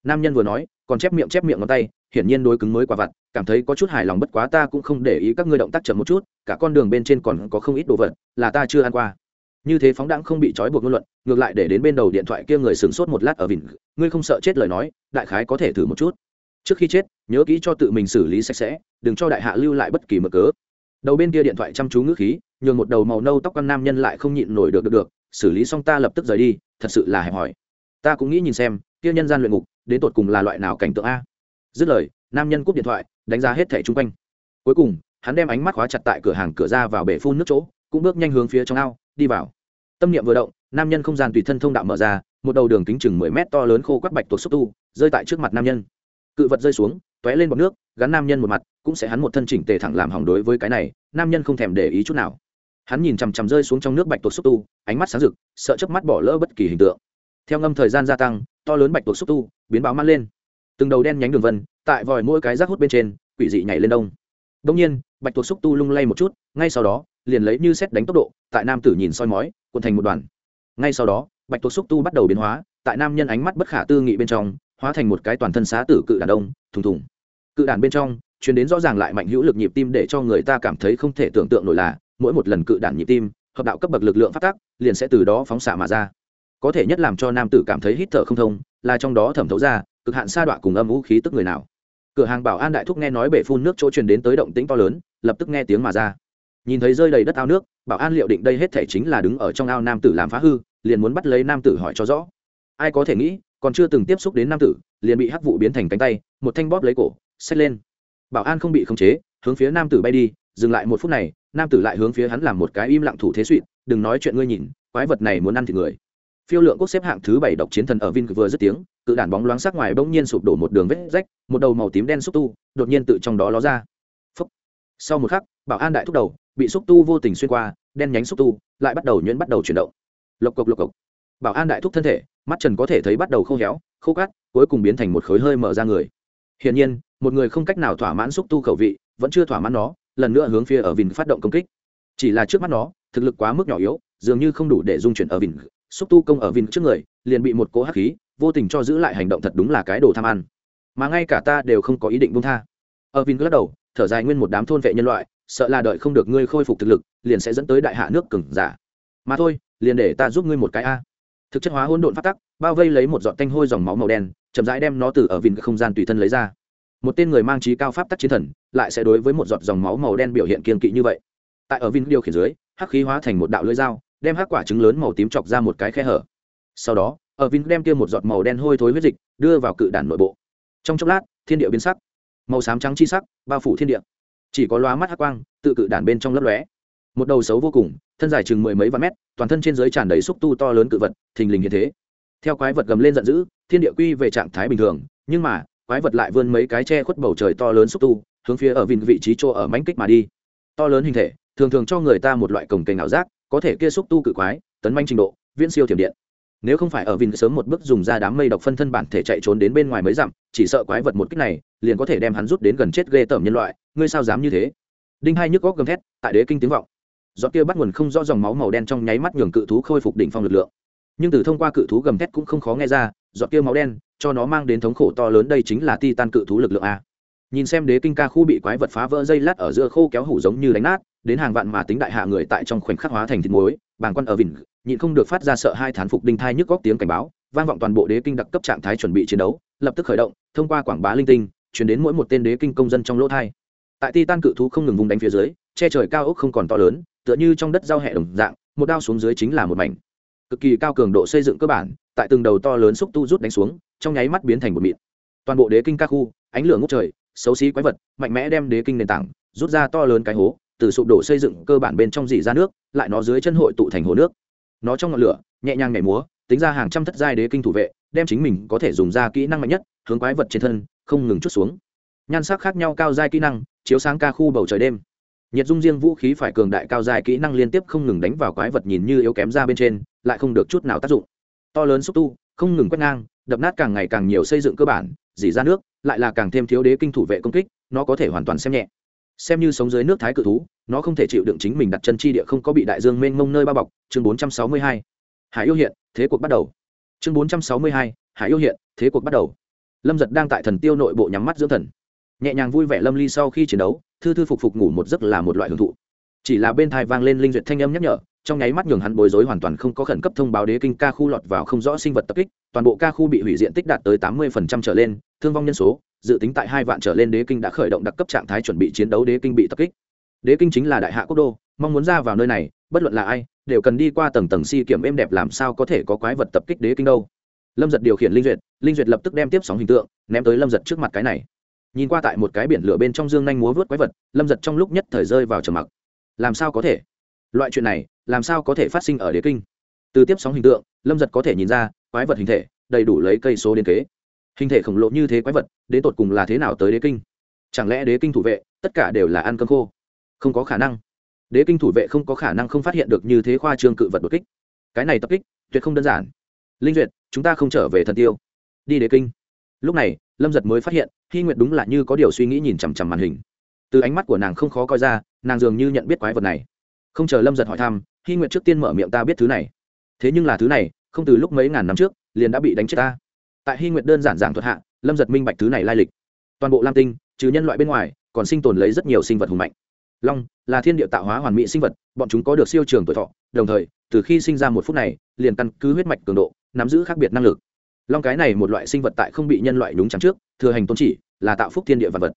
Nam nhân vừa nói, còn chép miệng chép miệng ngón tay, hiển nhiên đối cứng mới quả vặt, cảm thấy có chút hài lòng bất quá ta cũng không để ý các ngươi động tác chậm một chút, cả con đường bên trên còn có không ít đồ vật, là ta chưa ăn qua. Như thế phóng đãng không bị trói buộc ngôn luận, ngược lại để đến bên đầu điện thoại kia người sửng sốt một lát ở vịn. ngươi không sợ chết lời nói, đại khái có thể thử một chút. Trước khi chết, nhớ kỹ cho tự mình xử lý sạch sẽ, đừng cho đại hạ lưu lại bất kỳ mở cớ đầu bên kia điện thoại chăm chú ngữ khí, nhường một đầu màu nâu tóc con nam nhân lại không nhịn nổi được được được, xử lý xong ta lập tức rời đi, thật sự là hẹp hỏi ta cũng nghĩ nhìn xem, kia nhân gian luyện ngục, đến tột cùng là loại nào cảnh tượng a? Dứt lời, nam nhân cúp điện thoại, đánh giá hết thẻ chung quanh. Cuối cùng, hắn đem ánh mắt khóa chặt tại cửa hàng cửa ra vào bể phun nước chỗ, cũng bước nhanh hướng phía trong ao, đi vào. Tâm niệm vừa động, nam nhân không gian tùy thân thông đạo mở ra, một đầu đường kính chừng mười mét to lớn khô quắc bạch tuộc xúc tu, rơi tại trước mặt nam nhân. Cự vật rơi xuống t ó é lên bọc nước, gắn nam nhân một mặt, cũng sẽ hắn một thân chỉnh tề thẳng làm hỏng đối với cái này, nam nhân không thèm để ý chút nào. Hắn nhìn chằm chằm rơi xuống trong nước bạch tuộc xúc tu, ánh mắt sáng rực, sợ chớp mắt bỏ lỡ bất kỳ hình tượng. Theo ngâm thời gian gia tăng, to lớn bạch tuộc xúc tu, biến báo mắt lên. Từng đầu đen nhánh đường vân, tại vòi mỗi cái rác hút bên trên, quỷ dị nhảy lên đông. Đông nhiên, bạch tuộc xúc tu lung lay một chút, ngay sau đó, liền lấy như xét đánh tốc độ, tại nam tử nhìn soi mói, cuộn thành một đoàn. Ngay sau đó, bạch tuộc xúc tu bắt đầu biến hóa, tại nam nhân ánh mắt bất khả tư nghị bên trong, hóa thành một cái toàn thân xá tử cự đàn đông, thùng thùng cự đàn bên trong chuyển đến rõ ràng lại mạnh hữu lực nhịp tim để cho người ta cảm thấy không thể tưởng tượng nổi là, mỗi một lần cự đàn nhịp tim, hợp đạo cấp bậc lực lượng phát tác, liền sẽ từ đó phóng xạ mà ra. Có thể nhất làm cho nam tử cảm thấy hít thở không thông, là trong đó thẩm thấu ra, cực hạn sa đọa cùng âm vũ khí tức người nào. Cửa hàng bảo an đại thúc nghe nói bể phun nước chỗ truyền đến tới động tĩnh to lớn, lập tức nghe tiếng mà ra. Nhìn thấy rơi đầy đất ao nước, bảo an liệu định đây hết thể chính là đứng ở trong ao nam tử làm phá hư, liền muốn bắt lấy nam tử hỏi cho rõ. Ai có thể nghĩ, còn chưa từng tiếp xúc đến nam tử, liền bị hắc vụ biến thành cánh tay, một thanh bóp lấy cổ xách lên. Bảo an không bị khống chế, hướng phía nam tử bay đi, dừng lại một phút này, nam tử lại hướng phía hắn làm một cái im lặng thủ thế suỵ đừng nói chuyện ngươi nhìn, quái vật này muốn ăn thịt người. Phiêu lượng quốc xếp hạng thứ bảy độc chiến thần ở vin vừa dứt tiếng, cự đản bóng loáng sắc ngoài bỗng nhiên sụp đổ một đường vết rách, một đầu màu tím đen xúc tu đột nhiên tự trong đó ló ra. Phúc. sau một khắc, bảo an đại thúc đầu, bị xúc tu vô tình xuyên qua, đen nhánh xúc tu lại bắt đầu nhuyễn bắt đầu chuyển động. Lộc cộc lộc cộc. Bảo an đại thúc thân thể, mắt trần có thể thấy bắt đầu khô héo, khô cát, cuối cùng biến thành một khối hơi mở ra người. Hiển nhiên một người không cách nào thỏa mãn xúc tu khẩu vị, vẫn chưa thỏa mãn nó, lần nữa hướng phía ở vìn phát động công kích. Chỉ là trước mắt nó, thực lực quá mức nhỏ yếu, dường như không đủ để dung chuyển ở vìn xúc tu công ở vìn trước người, liền bị một cỗ hắc khí, vô tình cho giữ lại hành động thật đúng là cái đồ tham ăn. Mà ngay cả ta đều không có ý định buông tha. Ở vìn lắc đầu, thở dài nguyên một đám thôn vệ nhân loại, sợ là đợi không được ngươi khôi phục thực lực, liền sẽ dẫn tới đại hạ nước cừng giả. Mà thôi, liền để ta giúp ngươi một cái a. Thực chất hóa hỗn độn phát tắc, bao vây lấy một giọt tanh hôi dòng máu màu đen, chậm rãi đem nó từ ở vìn không gian tùy thân lấy ra một tên người mang trí cao pháp tắc chiến thần, lại sẽ đối với một giọt dòng máu màu đen biểu hiện kiên kỵ như vậy. Tại ở vin điều khiển dưới, hắc khí hóa thành một đạo lưỡi dao, đem hắc quả trứng lớn màu tím chọc ra một cái khe hở. Sau đó, ở vin đem kia một giọt màu đen hôi thối huyết dịch đưa vào cự đản nội bộ. Trong chốc lát, thiên địa biến sắc. Màu xám trắng chi sắc, bao phủ thiên địa. Chỉ có loá mắt hắc quang, tự cự đản bên trong lấp lóe. Một đầu xấu vô cùng, thân dài chừng mười mấy vạn mét, toàn thân trên dưới tràn đầy xúc tu to lớn cự vật, thình lình như thế. Theo quái vật gầm lên giận dữ, thiên địa quy về trạng thái bình thường, nhưng mà quái vật lại vươn mấy cái che khuất bầu trời to lớn xúc tu, hướng phía ở vìn vị trí chỗ ở mánh kích mà đi. To lớn hình thể, thường thường cho người ta một loại cồng kềnh ảo giác, có thể kia xúc tu cự quái, tấn manh trình độ, viễn siêu thiểm điện. Nếu không phải ở vìn sớm một bước dùng ra đám mây độc phân thân bản thể chạy trốn đến bên ngoài mấy dặm, chỉ sợ quái vật một kích này, liền có thể đem hắn rút đến gần chết ghê tởm nhân loại, ngươi sao dám như thế? Đinh hai nhức góc gầm thét, tại đế kinh tiếng vọng. Giọt kia bắt nguồn không rõ dòng máu màu đen trong nháy mắt nhường cự thú khôi phục đỉnh phong lực lượng nhưng từ thông qua cự thú gầm thét cũng không khó nghe ra dọn kia máu đen cho nó mang đến thống khổ to lớn đây chính là ti tan cự thú lực lượng a. Nhìn xem đế kinh ca khu bị quái vật phá vỡ dây lát ở giữa khô kéo hủ giống như đánh nát, đến hàng vạn mà tính đại hạ người tại trong khoảnh khắc hóa thành thịt muối, bàng quan ở vịnh, nhịn không được phát ra sợ hai thán phục đinh thai nhức góc tiếng cảnh báo, vang vọng toàn bộ đế kinh đặc cấp trạng thái chuẩn bị chiến đấu, lập tức khởi động, thông qua quảng bá linh tinh, chuyển đến mỗi một tên đế kinh công dân trong lỗ thai. Tại ti tan cự thú không ngừng vùng đánh phía dưới, che trời cao ốc không còn to lớn, tựa như trong đất giao hẹ đồng dạng, một đao xuống dưới chính là một mảnh cực kỳ cao cường độ xây dựng cơ bản, tại từng đầu to lớn xúc tu rút đánh xuống, trong nháy mắt biến thành một mịn. Toàn bộ đế kinh ca khu, ánh lửa ngốc trời, xấu xí quái vật, mạnh mẽ đem đế kinh nền tảng, rút ra to lớn cái hố, từ sụp đổ xây dựng cơ bản bên trong dỉ ra nước, lại nó dưới chân hội tụ thành hồ nước. Nó trong ngọn lửa, nhẹ nhàng nhảy múa, tính ra hàng trăm thất giai đế kinh thủ vệ, đem chính mình có thể dùng ra kỹ năng mạnh nhất, hướng quái vật trên thân, không ngừng chút xuống. Nhan sắc khác nhau cao giai kỹ năng, chiếu sáng ca khu bầu trời đêm nhiệt dung riêng vũ khí phải cường đại cao dài kỹ năng liên tiếp không ngừng đánh vào quái vật nhìn như yếu kém ra bên trên, lại không được chút nào tác dụng. To lớn xúc tu, không ngừng quét ngang, đập nát càng ngày càng nhiều xây dựng cơ bản, dỉ ra nước, lại là càng thêm thiếu đế kinh thủ vệ công kích, nó có thể hoàn toàn xem nhẹ. Xem như sống dưới nước thái cự thú, nó không thể chịu đựng chính mình đặt chân chi địa không có bị đại dương mênh mông nơi bao bọc. Chương 462. hải yêu hiện, thế cuộc bắt đầu. Chương 462. hải yêu hiện, thế cuộc bắt đầu. Lâm giật đang tại thần tiêu nội bộ nhắm mắt dưỡng thần nhẹ nhàng vui vẻ lâm ly sau khi chiến đấu, thư thư phục phục ngủ một giấc là một loại hưởng thụ. Chỉ là bên thai vang lên linh duyệt thanh âm nhắc nhở, trong nháy mắt nhường hắn bối rối hoàn toàn không có khẩn cấp thông báo đế kinh ca khu lọt vào không rõ sinh vật tập kích, toàn bộ ca khu bị hủy diện tích đạt tới tám mươi trở lên, thương vong nhân số, dự tính tại hai vạn trở lên đế kinh đã khởi động đặc cấp trạng thái chuẩn bị chiến đấu đế kinh bị tập kích. Đế kinh chính là đại hạ quốc đô, mong muốn ra vào nơi này, bất luận là ai, đều cần đi qua tầng tầng si kiểm êm đẹp làm sao có thể có quái vật tập kích đế kinh đâu. Lâm giật điều khiển linh duyệt linh duyệt lập tức đem tiếp sóng hình tượng, ném tới lâm giật trước mặt cái này nhìn qua tại một cái biển lửa bên trong dương nhanh múa vớt quái vật, lâm giật trong lúc nhất thời rơi vào trầm mặc. Làm sao có thể? Loại chuyện này, làm sao có thể phát sinh ở đế kinh? Từ tiếp sóng hình tượng, lâm giật có thể nhìn ra, quái vật hình thể, đầy đủ lấy cây số đến kế. Hình thể khổng lồ như thế quái vật, đến tột cùng là thế nào tới đế kinh? Chẳng lẽ đế kinh thủ vệ, tất cả đều là ăn cơm khô? Không có khả năng. Đế kinh thủ vệ không có khả năng không phát hiện được như thế khoa trương cự vật đột kích. Cái này tập kích, tuyệt không đơn giản. Linh duyệt, chúng ta không trở về thần tiêu. Đi đế kinh. Lúc này, lâm giật mới phát hiện hy nguyệt đúng là như có điều suy nghĩ nhìn chằm chằm màn hình. Từ ánh mắt của nàng không khó coi ra, nàng dường như nhận biết quái vật này. Không chờ lâm giật hỏi thăm hy nguyệt trước tiên mở miệng ta biết thứ này. Thế nhưng là thứ này, không từ lúc mấy ngàn năm trước, liền đã bị đánh chết ta. Tại hy nguyệt đơn giản giảng thuật hạ, lâm giật minh bạch thứ này lai lịch. Toàn bộ lam tinh, trừ nhân loại bên ngoài, còn sinh tồn lấy rất nhiều sinh vật hùng mạnh. Long là thiên địa tạo hóa hoàn mỹ sinh vật, bọn chúng có được siêu trường tuổi thọ, đồng thời, từ khi sinh ra một phút này, liền căn cứ huyết mạch cường độ, nắm giữ khác biệt năng lực. Long cái này một loại sinh vật tại không bị nhân loại nhúng trắng trước, thừa hành tôn chỉ là tạo phúc thiên địa vật vật.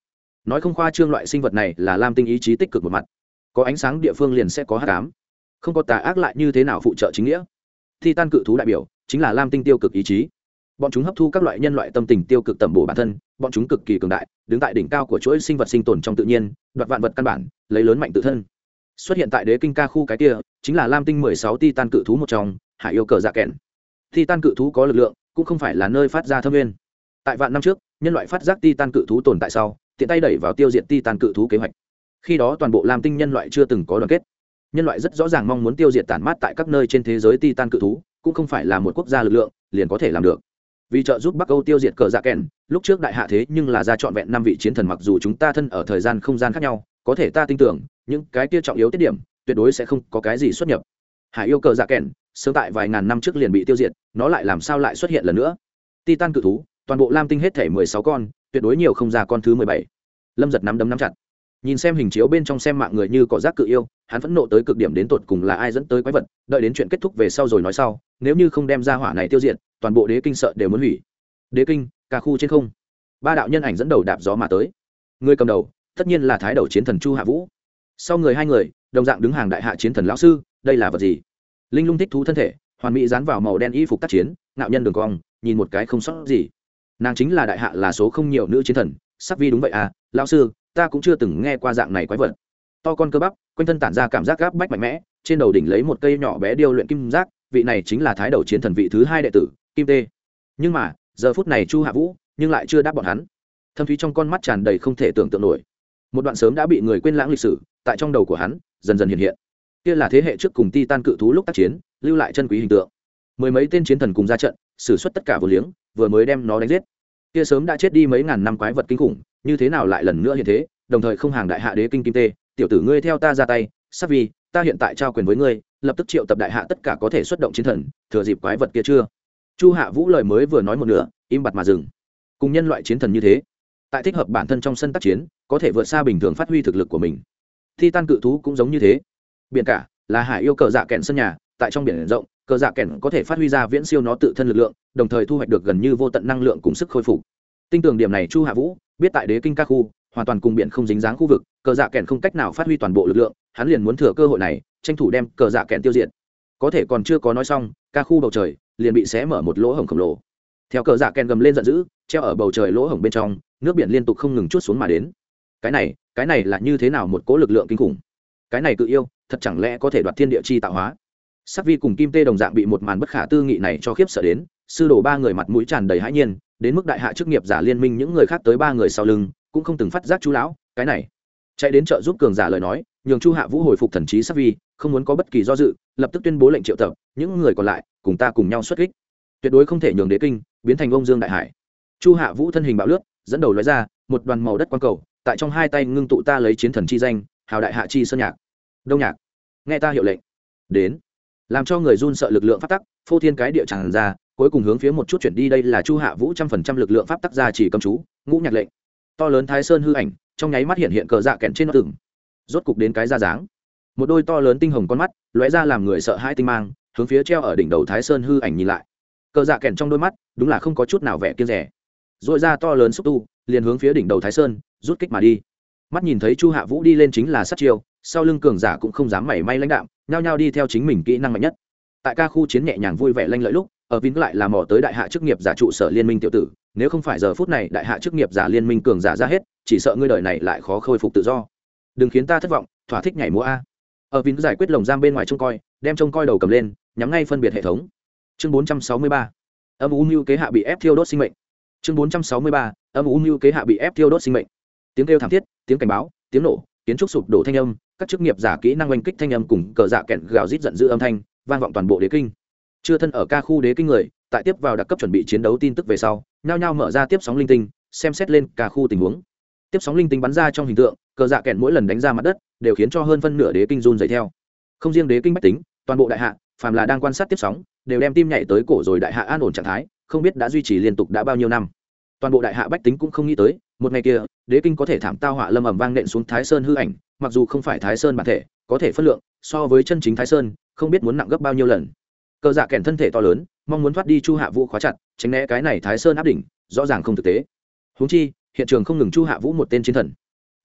Nói không khoa trương loại sinh vật này là lam tinh ý chí tích cực một mặt. Có ánh sáng địa phương liền sẽ có hát cám không có tà ác lại như thế nào phụ trợ chính nghĩa? Thi tan cự thú đại biểu chính là lam tinh tiêu cực ý chí. Bọn chúng hấp thu các loại nhân loại tâm tình tiêu cực tẩm bổ bản thân, bọn chúng cực kỳ cường đại, đứng tại đỉnh cao của chuỗi sinh vật sinh tồn trong tự nhiên, đoạt vạn vật căn bản, lấy lớn mạnh tự thân. Xuất hiện tại đế kinh ca khu cái kia, chính là lam tinh mười sáu ti tan cự thú một trong, hải yêu cờ dạ kèn. Ti tan cự thú có lực lượng, cũng không phải là nơi phát ra thâm nguyên. tại vạn năm trước nhân loại phát giác titan cự thú tồn tại sau, tiện tay đẩy vào tiêu diệt titan cự thú kế hoạch. Khi đó toàn bộ lam tinh nhân loại chưa từng có đoàn kết. Nhân loại rất rõ ràng mong muốn tiêu diệt tản mát tại các nơi trên thế giới titan cự thú, cũng không phải là một quốc gia lực lượng, liền có thể làm được. Vì trợ giúp bắc âu tiêu diệt cờ dạ kèn, lúc trước đại hạ thế nhưng là ra trọn vẹn năm vị chiến thần mặc dù chúng ta thân ở thời gian không gian khác nhau, có thể ta tin tưởng, những cái kia trọng yếu tiết điểm, tuyệt đối sẽ không có cái gì xuất nhập. Hải yêu cờ dạ kèn, sớm tại vài ngàn năm trước liền bị tiêu diệt, nó lại làm sao lại xuất hiện lần nữa? Titan cự thú toàn bộ lam tinh hết thể mười sáu con, tuyệt đối nhiều không ra con thứ mười bảy. Lâm giật nắm đấm nắm chặt. Nhìn xem hình chiếu bên trong xem mạng người như cỏ rác cự yêu, hắn phẫn nộ tới cực điểm đến tột cùng là ai dẫn tới quái vật, đợi đến chuyện kết thúc về sau rồi nói sau, nếu như không đem ra hỏa này tiêu diệt, toàn bộ đế kinh sợ đều muốn hủy. Đế kinh, ca khu trên không. Ba đạo nhân ảnh dẫn đầu đạp gió mà tới. Người cầm đầu, tất nhiên là thái đầu chiến thần chu hạ vũ. Sau người hai người, đồng dạng đứng hàng đại hạ chiến thần lão sư, đây là vật gì? Linh lung thích thú thân thể, hoàn mỹ dán vào màu đen y phục tác chiến, ngạo nhân đường cong, nhìn một cái không sót gì nàng chính là đại hạ là số không nhiều nữ chiến thần, sắc vi đúng vậy à lão sư, ta cũng chưa từng nghe qua dạng này quái vật. To con cơ bắp, quanh thân tản ra cảm giác gáp bách mạnh mẽ, trên đầu đỉnh lấy một cây nhỏ bé điêu luyện kim giác, vị này chính là thái đầu chiến thần vị thứ hai đệ tử, kim tê. Nhưng mà, giờ phút này chu hạ vũ, nhưng lại chưa đáp bọn hắn. Thâm thúy trong con mắt tràn đầy không thể tưởng tượng nổi. Một đoạn sớm đã bị người quên lãng lịch sử, tại trong đầu của hắn, dần dần hiện hiện. Kia là thế hệ trước cùng ti tan cự thú lúc tác chiến, lưu lại chân quý hình tượng. Mười mấy tên chiến thần cùng ra trận xử suất tất cả vô liếng vừa mới đem nó đánh giết. Kia sớm đã chết đi mấy ngàn năm quái vật kinh khủng, như thế nào lại lần nữa hiện thế, đồng thời không hàng đại hạ đế kinh kim tê, tiểu tử ngươi theo ta ra tay, sắc vì ta hiện tại trao quyền với ngươi, lập tức triệu tập đại hạ tất cả có thể xuất động chiến thần, thừa dịp quái vật kia chưa. Chu hạ vũ lời mới vừa nói một nửa, im bặt mà dừng. Cùng nhân loại chiến thần như thế, tại thích hợp bản thân trong sân tác chiến, có thể vượt xa bình thường phát huy thực lực của mình. Thi tan cự thú cũng giống như thế. Biển cả, là hải yêu cờ dạ kèn sân nhà, tại trong biển rộng cờ dạ kèn có thể phát huy ra viễn siêu nó tự thân lực lượng, đồng thời thu hoạch được gần như vô tận năng lượng cùng sức khôi phục. Tinh tường điểm này chu hạ vũ biết tại đế kinh các khu, hoàn toàn cùng biển không dính dáng khu vực, cờ dạ kèn không cách nào phát huy toàn bộ lực lượng, hắn liền muốn thừa cơ hội này, tranh thủ đem cờ dạ kèn tiêu diệt. Có thể còn chưa có nói xong, ca khu bầu trời liền bị xé mở một lỗ hổng khổng lồ. Theo cờ dạ kèn gầm lên giận dữ, treo ở bầu trời lỗ hổng bên trong, nước biển liên tục không ngừng chút xuống mà đến. Cái này cái này là như thế nào một cố lực lượng kinh khủng? Cái này tự yêu, thật chẳng lẽ có thể đoạt thiên địa chi tạo hóa? Sắc vi cùng kim tê đồng dạng bị một màn bất khả tư nghị này cho khiếp sợ đến, sư đồ ba người mặt mũi tràn đầy hãi nhiên, đến mức đại hạ chức nghiệp giả liên minh những người khác tới ba người sau lưng, cũng không từng phát giác chú lão, cái này. Chạy đến chợ giúp cường giả lời nói, nhường chu hạ vũ hồi phục thần trí sắc vi, không muốn có bất kỳ do dự, lập tức tuyên bố lệnh triệu tập, những người còn lại, cùng ta cùng nhau xuất kích. Tuyệt đối không thể nhường đế kinh, biến thành ông dương đại hải. Chu hạ vũ thân hình bạo lướt, dẫn đầu lói ra, một đoàn màu đất quang cầu, tại trong hai tay ngưng tụ ta lấy chiến thần chi danh, hào đại hạ chi sơn nhạc. Đông nhạc, nghe ta hiệu lệnh. Đến làm cho người run sợ lực lượng pháp tắc, phô thiên cái địa tràn ra, cuối cùng hướng phía một chút chuyển đi đây là chu hạ vũ trăm phần trăm lực lượng pháp tắc ra chỉ cầm chú, ngũ nhạc lệnh. To lớn thái sơn hư ảnh, trong nháy mắt hiện hiện cờ dạ kẹn trên tường. Rốt cục đến cái ra dáng. Một đôi to lớn tinh hồng con mắt, lóe ra làm người sợ hai tinh mang, hướng phía treo ở đỉnh đầu thái sơn hư ảnh nhìn lại. Cờ dạ kẹn trong đôi mắt, đúng là không có chút nào vẻ kiên rẻ dội ra to lớn xúc tu, liền hướng phía đỉnh đầu thái sơn, rút kích mà đi. Mắt nhìn thấy chu hạ vũ đi lên chính là sát chiêu sau lưng cường giả cũng không dám mảy may lãnh đạm, nhao nhao đi theo chính mình kỹ năng mạnh nhất. Tại ca khu chiến nhẹ nhàng vui vẻ lanh lợi lúc ở vin lại là mò tới đại hạ chức nghiệp giả trụ sở liên minh tiểu tử, nếu không phải giờ phút này đại hạ chức nghiệp giả liên minh cường giả ra hết, chỉ sợ ngươi đời này lại khó khôi phục tự do. Đừng khiến ta thất vọng, thỏa thích nhảy múa a. Ở vin giải quyết lồng giam bên ngoài trông coi, đem trông coi đầu cầm lên, nhắm ngay phân biệt hệ thống. Chương 463. âm u mưu kế hạ bị ép thiêu đốt sinh mệnh. Chương 463. âm u mưu kế hạ bị ép thiêu đốt sinh mệnh. Tiếng kêu thảm thiết, tiếng cảnh báo, tiếng nổ, kiến trúc sụp đổ thanh âm các chức nghiệp giả kỹ năng oanh kích thanh âm cùng cờ dạ kẹn gào rít giận dữ âm thanh, vang vọng toàn bộ đế kinh. Chưa thân ở ca khu đế kinh người, tại tiếp vào đặc cấp chuẩn bị chiến đấu tin tức về sau, nhao nhao mở ra tiếp sóng linh tinh, xem xét lên ca khu tình huống. Tiếp sóng linh tinh bắn ra trong hình tượng, cờ dạ kẹn mỗi lần đánh ra mặt đất, đều khiến cho hơn phân nửa đế kinh run dày theo. Không riêng đế kinh bách tính, toàn bộ đại hạ, phàm là đang quan sát tiếp sóng, đều đem tim nhảy tới cổ rồi đại hạ an ổn trạng thái, không biết đã duy trì liên tục đã bao nhiêu năm toàn bộ đại hạ bách tính cũng không nghĩ tới, một ngày kia, đế kinh có thể thảm tao họa lâm ẩm vang nện xuống thái sơn hư ảnh, mặc dù không phải thái sơn bản thể, có thể phân lượng, so với chân chính thái sơn, không biết muốn nặng gấp bao nhiêu lần. Cờ dạ kèn thân thể to lớn, mong muốn thoát đi chu hạ vũ khóa chặt, tránh né cái này thái sơn áp đỉnh, rõ ràng không thực tế. Húng chi, hiện trường không ngừng chu hạ vũ một tên chiến thần.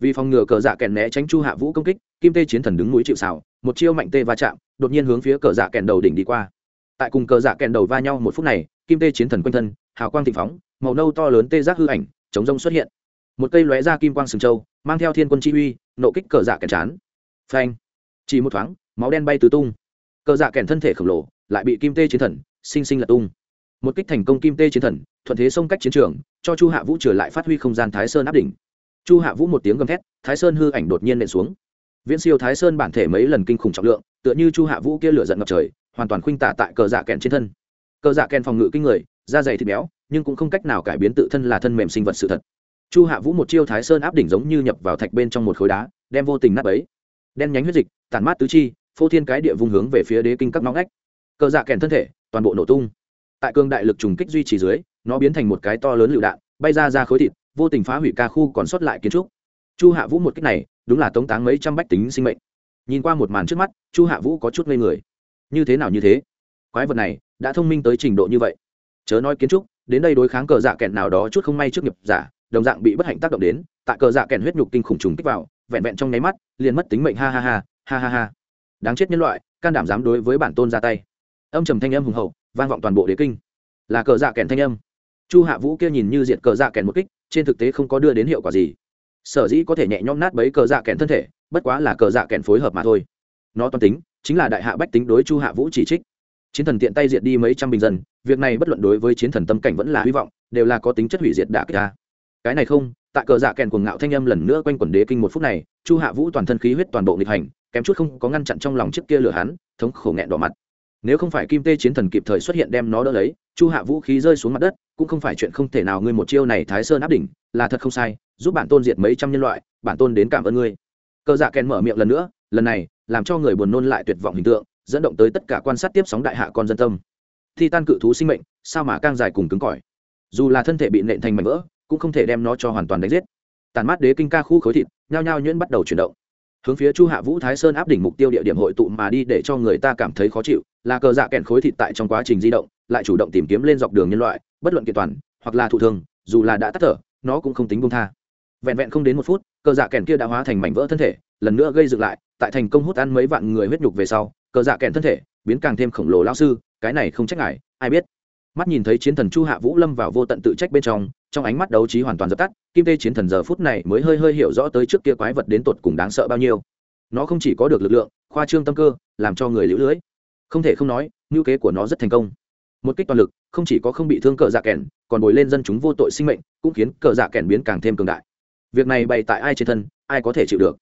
Vì phòng ngừa cờ dạ kèn né tránh chu hạ vũ công kích, kim tê chiến thần đứng núi chịu xào một chiêu mạnh tê va chạm, đột nhiên hướng phía cờ dạ kèn đầu đỉnh đi qua. Tại cùng cờ dạ kèn đầu va nhau một phút này, kim tê chiến thần quanh thân hào quang thịnh phóng, màu nâu to lớn tê giác hư ảnh, chống rông xuất hiện. Một cây lóe ra kim quang sừng châu, mang theo thiên quân chi uy, nộ kích cờ dạ kèn chán. Phanh! Chỉ một thoáng, máu đen bay tứ tung. Cờ dạ kèn thân thể khổng lồ, lại bị kim tê chiến thần, sinh sinh lật tung. Một kích thành công kim tê chiến thần, thuận thế xông cách chiến trường, cho chu hạ vũ trở lại phát huy không gian thái sơn áp đỉnh. Chu hạ vũ một tiếng gầm thét, thái sơn hư ảnh đột nhiên nện xuống. Viễn siêu thái sơn bản thể mấy lần kinh khủng trọng lượng, tựa như chu hạ vũ kia lửa giận ngập trời, hoàn toàn khuynh tả tại cờ dạ kèn trên thân. Cờ dạ kèn phòng ngự kinh người da dày thịt béo, nhưng cũng không cách nào cải biến tự thân là thân mềm sinh vật sự thật. Chu hạ vũ một chiêu thái sơn áp đỉnh giống như nhập vào thạch bên trong một khối đá, đem vô tình nát ấy đen nhánh huyết dịch tàn mát tứ chi, phô thiên cái địa vùng hướng về phía đế kinh các nóng ngách. Cờ dạ kèn thân thể, toàn bộ nổ tung. Tại cương đại lực trùng kích duy trì dưới, nó biến thành một cái to lớn lựu đạn, bay ra ra khối thịt, vô tình phá hủy ca khu còn sót lại kiến trúc. Chu hạ vũ một cách này, đúng là tống táng mấy trăm bách tính sinh mệnh. Nhìn qua một màn trước mắt, chu hạ vũ có chút ngây người. Như thế nào như thế? Quái vật này, đã thông minh tới trình độ như vậy chớ nói kiến trúc, đến đây đối kháng cờ dạ kẹn nào đó chút không may trước nghiệp giả, đồng dạng bị bất hạnh tác động đến, tại cờ dạ kẹn huyết nhục kinh khủng trùng kích vào, vẹn vẹn trong nháy mắt, liền mất tính mệnh, ha ha ha ha ha ha. Đáng chết nhân loại, can đảm dám đối với bản tôn ra tay. Âm trầm thanh âm hùng hậu, vang vọng toàn bộ đế kinh. Là cờ dạ kẹn thanh âm. Chu hạ vũ kia nhìn như diện cờ dạ kẹn một kích, trên thực tế không có đưa đến hiệu quả gì. Sở dĩ có thể nhẹ nhõm nát bấy cờ dạ kẹn thân thể, bất quá là cờ dạ kẹn phối hợp mà thôi. Nó toàn tính, chính là đại hạ bách tính đối chu hạ vũ chỉ trích chiến thần tiện tay diệt đi mấy trăm bình dân, việc này bất luận đối với chiến thần tâm cảnh vẫn là hy vọng, đều là có tính chất hủy diệt đả kích ta. Cái này không, tại cờ dạ kèn cuồng ngạo thanh âm lần nữa quanh quần đế kinh một phút này, chu hạ vũ toàn thân khí huyết toàn bộ nghịch hành, kém chút không có ngăn chặn trong lòng trước kia lửa hắn, thống khổ nghẹn đỏ mặt. Nếu không phải kim tê chiến thần kịp thời xuất hiện đem nó đỡ lấy, chu hạ vũ khí rơi xuống mặt đất, cũng không phải chuyện không thể nào ngươi một chiêu này thái sơn áp đỉnh, là thật không sai, giúp bản tôn diệt mấy trăm nhân loại, bản tôn đến cảm ơn ngươi. Cờ dạ kèn mở miệng lần nữa, lần này, làm cho người buồn nôn lại tuyệt vọng hình tượng dẫn động tới tất cả quan sát tiếp sóng đại hạ con dân tâm. Thi tan cự thú sinh mệnh, sao mà càng dài cùng cứng cỏi? Dù là thân thể bị nện thành mảnh vỡ, cũng không thể đem nó cho hoàn toàn đánh giết. Tàn mát đế kinh ca khu khối thịt, nhao nhao nhuyễn bắt đầu chuyển động. Hướng phía chu hạ vũ thái sơn áp đỉnh mục tiêu địa điểm hội tụ mà đi để cho người ta cảm thấy khó chịu, là cờ dạ kẹn khối thịt tại trong quá trình di động, lại chủ động tìm kiếm lên dọc đường nhân loại, bất luận kiện toàn, hoặc là thụ thương, dù là đã tắt thở, nó cũng không tính bông tha. Vẹn vẹn không đến một phút, cờ dạ kẹn kia đã hóa thành mảnh vỡ thân thể, lần nữa gây dựng lại, tại thành công hút ăn mấy vạn người huyết nhục về sau cờ dạ kẹn thân thể, biến càng thêm khổng lồ lao sư, cái này không trách ngại ai biết. Mắt nhìn thấy chiến thần chu hạ vũ lâm vào vô tận tự trách bên trong trong ánh mắt đấu trí hoàn toàn dập tắt, kim tê chiến thần giờ phút này mới hơi hơi hiểu rõ tới trước kia quái vật đến tột cùng đáng sợ bao nhiêu. Nó không chỉ có được lực lượng, khoa trương tâm cơ, làm cho người lũ lưỡi. Không thể không nói, ngữ kế của nó rất thành công. Một kích toàn lực, không chỉ có không bị thương cờ dạ kèn còn bồi lên dân chúng vô tội sinh mệnh, cũng khiến cờ dạ kèn biến càng thêm cường đại. Việc này bày tại ai trên thân, ai có thể chịu được?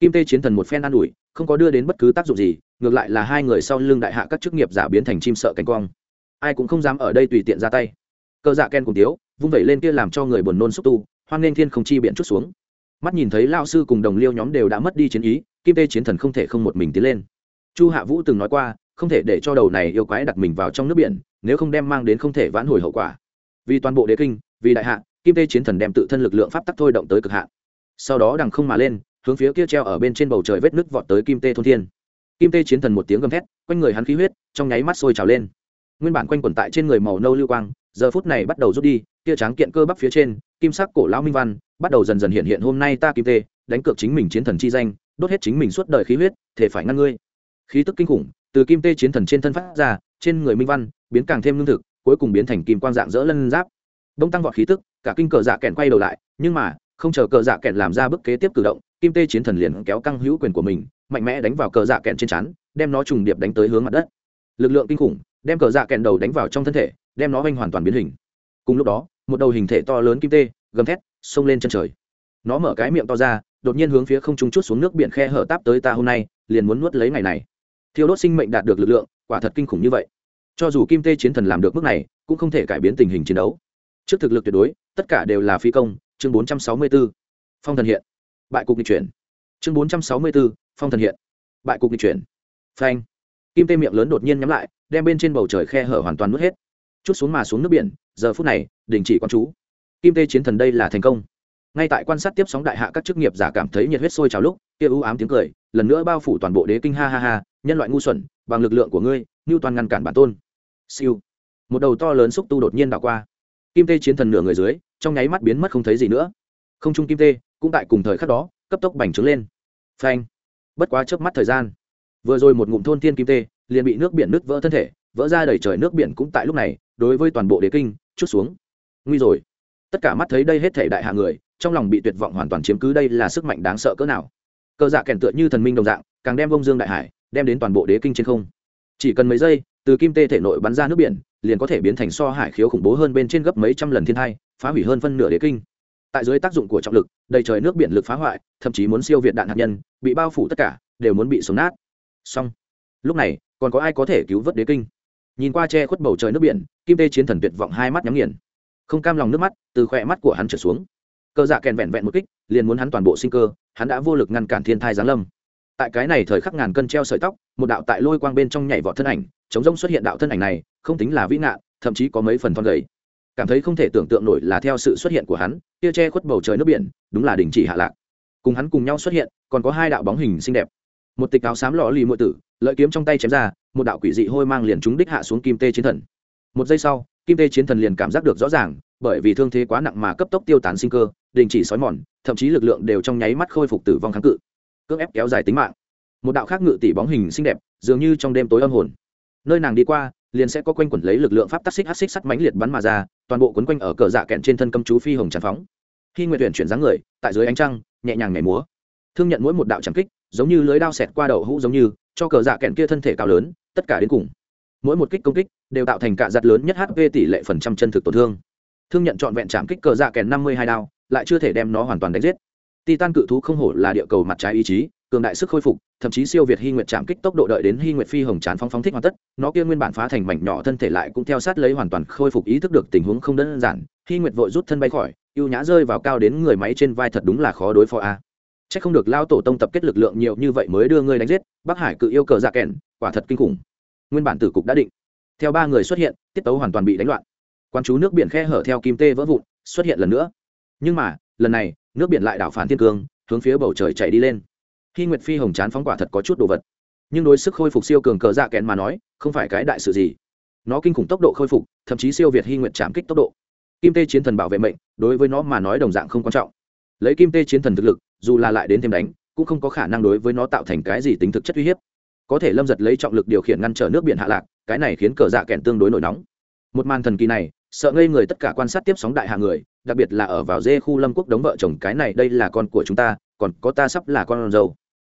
Kim tê chiến thần một phen an ủi, không có đưa đến bất cứ tác dụng gì, ngược lại là hai người sau lưng đại hạ các chức nghiệp giả biến thành chim sợ cánh quang. Ai cũng không dám ở đây tùy tiện ra tay. Cờ dạ ken cùng tiếu, vung vẩy lên kia làm cho người buồn nôn xúc tu, hoan nghênh thiên không chi biện chút xuống. Mắt nhìn thấy lao sư cùng đồng liêu nhóm đều đã mất đi chiến ý, kim tê chiến thần không thể không một mình tiến lên. Chu hạ vũ từng nói qua, không thể để cho đầu này yêu quái đặt mình vào trong nước biển, nếu không đem mang đến không thể vãn hồi hậu quả. Vì toàn bộ đế kinh, vì đại hạ, kim tê chiến thần đem tự thân lực lượng pháp tắc thôi động tới cực hạn. Sau đó đằng không mà lên hướng phía kia treo ở bên trên bầu trời vết nước vọt tới kim tê thôn thiên. Kim tê chiến thần một tiếng gầm thét, quanh người hắn khí huyết, trong nháy mắt sôi trào lên. Nguyên bản quanh quẩn tại trên người màu nâu lưu quang, giờ phút này bắt đầu rút đi, kia tráng kiện cơ bắp phía trên, kim sắc cổ lão minh văn, bắt đầu dần dần hiện hiện hôm nay ta kim tê, đánh cược chính mình chiến thần chi danh, đốt hết chính mình suốt đời khí huyết, thể phải ngăn ngươi. Khí tức kinh khủng, từ kim tê chiến thần trên thân phát ra, trên người minh văn, biến càng thêm lương thực, cuối cùng biến thành kim quang dạng dỡ lân giáp. Đông tăng vọt khí tức, cả kinh cờ dạ kẹn quay đầu lại, nhưng mà, không chờ cờ dạ kẹn làm ra bước kế tiếp cử động kim tê chiến thần liền kéo căng hữu quyền của mình, mạnh mẽ đánh vào cờ dạ kẹn trên chắn đem nó trùng điệp đánh tới hướng mặt đất. Lực lượng kinh khủng, đem cờ dạ kẹn đầu đánh vào trong thân thể, đem nó oanh hoàn toàn biến hình. Cùng lúc đó, một đầu hình thể to lớn kim tê, gầm thét, xông lên chân trời. Nó mở cái miệng to ra, đột nhiên hướng phía không trung chút xuống nước biển khe hở táp tới ta hôm nay, liền muốn nuốt lấy ngày này. Thiêu đốt sinh mệnh đạt được lực lượng, quả thật kinh khủng như vậy. Cho dù kim tê chiến thần làm được mức này, cũng không thể cải biến tình hình chiến đấu. Trước thực lực tuyệt đối, tất cả đều là phi công, chương 464. phong thần hiện bại cục nghịch chuyển. Chương 464, phong thần hiện. Bại cục nghịch chuyển. Phanh. Kim tê miệng lớn đột nhiên nhắm lại đem bên trên bầu trời khe hở hoàn toàn nuốt hết. Chút xuống mà xuống nước biển giờ phút này đình chỉ quan chú. Kim tê chiến thần đây là thành công. Ngay tại quan sát tiếp sóng đại hạ các chức nghiệp giả cảm thấy nhiệt huyết sôi trào lúc kia ưu ám tiếng cười lần nữa bao phủ toàn bộ đế kinh ha ha ha nhân loại ngu xuẩn bằng lực lượng của ngươi ngưu toàn ngăn cản bản tôn. Siêu. Một đầu to lớn xúc tu đột nhiên đảo qua. Kim tê chiến thần nửa người dưới trong nháy mắt biến mất không thấy gì nữa. Không trung kim tê cũng tại cùng thời khắc đó, cấp tốc bành trướng lên. Phanh. Bất quá chớp mắt thời gian. Vừa rồi một ngụm thôn thiên kim tê, liền bị nước biển nứt vỡ thân thể, vỡ ra đầy trời nước biển cũng tại lúc này, đối với toàn bộ đế kinh, chút xuống. Nguy rồi. Tất cả mắt thấy đây hết thể đại hạ người, trong lòng bị tuyệt vọng hoàn toàn chiếm cứ đây là sức mạnh đáng sợ cỡ nào. Cơ dạ kèn tựa như thần minh đồng dạng, càng đem bông dương đại hải, đem đến toàn bộ đế kinh trên không. Chỉ cần mấy giây, từ kim tê thể nội bắn ra nước biển, liền có thể biến thành so hải khiếu khủng bố hơn bên trên gấp mấy trăm lần thiên thai, phá hủy hơn phân nửa đế kinh tại dưới tác dụng của trọng lực, đầy trời nước biển lực phá hoại, thậm chí muốn siêu việt đạn hạt nhân, bị bao phủ tất cả, đều muốn bị sống nát. Xong. Lúc này, còn có ai có thể cứu vớt đế kinh? Nhìn qua che khuất bầu trời nước biển, kim tê chiến thần tuyệt vọng hai mắt nhắm nghiền. Không cam lòng nước mắt, từ khỏe mắt của hắn trở xuống. Cơ dạ kèn vẹn vẹn một kích, liền muốn hắn toàn bộ sinh cơ, hắn đã vô lực ngăn cản thiên thai giáng lâm. Tại cái này thời khắc ngàn cân treo sợi tóc, một đạo tại lôi quang bên trong nhảy vọt thân ảnh, chống rông xuất hiện đạo thân ảnh này, không tính là vĩ ngạn, thậm chí có mấy phần thon gầy cảm thấy không thể tưởng tượng nổi là theo sự xuất hiện của hắn, kia che khuất bầu trời nước biển, đúng là đình chỉ hạ lạc. Cùng hắn cùng nhau xuất hiện, còn có hai đạo bóng hình xinh đẹp. Một tịch áo xám lò lì muội tử, lợi kiếm trong tay chém ra, một đạo quỷ dị hôi mang liền chúng đích hạ xuống kim tê chiến thần. Một giây sau, kim tê chiến thần liền cảm giác được rõ ràng, bởi vì thương thế quá nặng mà cấp tốc tiêu tán sinh cơ, đình chỉ sói mòn, thậm chí lực lượng đều trong nháy mắt khôi phục tử vong kháng cự. Cưỡng ép kéo dài tính mạng. Một đạo khác ngự tỷ bóng hình xinh đẹp, dường như trong đêm tối âm hồn. Nơi nàng đi qua, liền sẽ có quanh quẩn lấy lực lượng pháp tắc xích hát xích sắt mãnh liệt bắn mà ra toàn bộ quấn quanh ở cờ dạ kẹn trên thân cầm chú phi hồng tràn phóng. Khi nguyện tuyển chuyển dáng người, tại dưới ánh trăng, nhẹ nhàng nhảy múa. Thương nhận mỗi một đạo trảm kích, giống như lưới đao xẹt qua đầu hũ giống như, cho cờ dạ kẹn kia thân thể cao lớn, tất cả đến cùng. Mỗi một kích công kích, đều tạo thành cạ giặt lớn nhất hp tỷ lệ phần trăm chân thực tổn thương. Thương nhận trọn vẹn chạm kích cờ dạ kèn năm mươi hai đao, lại chưa thể đem nó hoàn toàn đánh giết. Titan cự thú không hổ là địa cầu mặt trái ý chí cường đại sức khôi phục thậm chí siêu việt hy nguyệt chạm kích tốc độ đợi đến hy nguyệt phi hồng chán phóng phóng thích hoàn tất nó kia nguyên bản phá thành mảnh nhỏ thân thể lại cũng theo sát lấy hoàn toàn khôi phục ý thức được tình huống không đơn giản hy nguyệt vội rút thân bay khỏi ưu nhã rơi vào cao đến người máy trên vai thật đúng là khó đối phó a Chắc không được lao tổ tông tập kết lực lượng nhiều như vậy mới đưa ngươi đánh giết, Bắc Hải cự yêu cờ dạ kèn, quả thật kinh khủng. Nguyên bản tử cục đã định. Theo ba người xuất hiện, tiết tấu hoàn toàn bị đánh loạn. Quan chú nước biển khe hở theo kim tê vỡ vụn, xuất hiện lần nữa. Nhưng mà, lần này, nước biển lại đảo phản thiên cương, hướng phía bầu trời chạy đi lên hy Nguyệt Phi hồng chán phóng quả thật có chút đồ vật, nhưng đối sức khôi phục siêu cường cờ dạ kèn mà nói, không phải cái đại sự gì. Nó kinh khủng tốc độ khôi phục, thậm chí siêu việt Hy Nguyệt chạm kích tốc độ. Kim Tê chiến thần bảo vệ mệnh, đối với nó mà nói đồng dạng không quan trọng lấy kim tê chiến thần thực lực dù là lại đến thêm đánh cũng không có khả năng đối với nó tạo thành cái gì tính thực chất uy hiếp có thể lâm giật lấy trọng lực điều khiển ngăn trở nước biển hạ lạc cái này khiến cờ dạ kèn tương đối nổi nóng một màn thần kỳ này sợ ngây người tất cả quan sát tiếp sóng đại hạ người đặc biệt là ở vào dê khu lâm quốc đống vợ chồng cái này đây là con của chúng ta còn có ta sắp là con dâu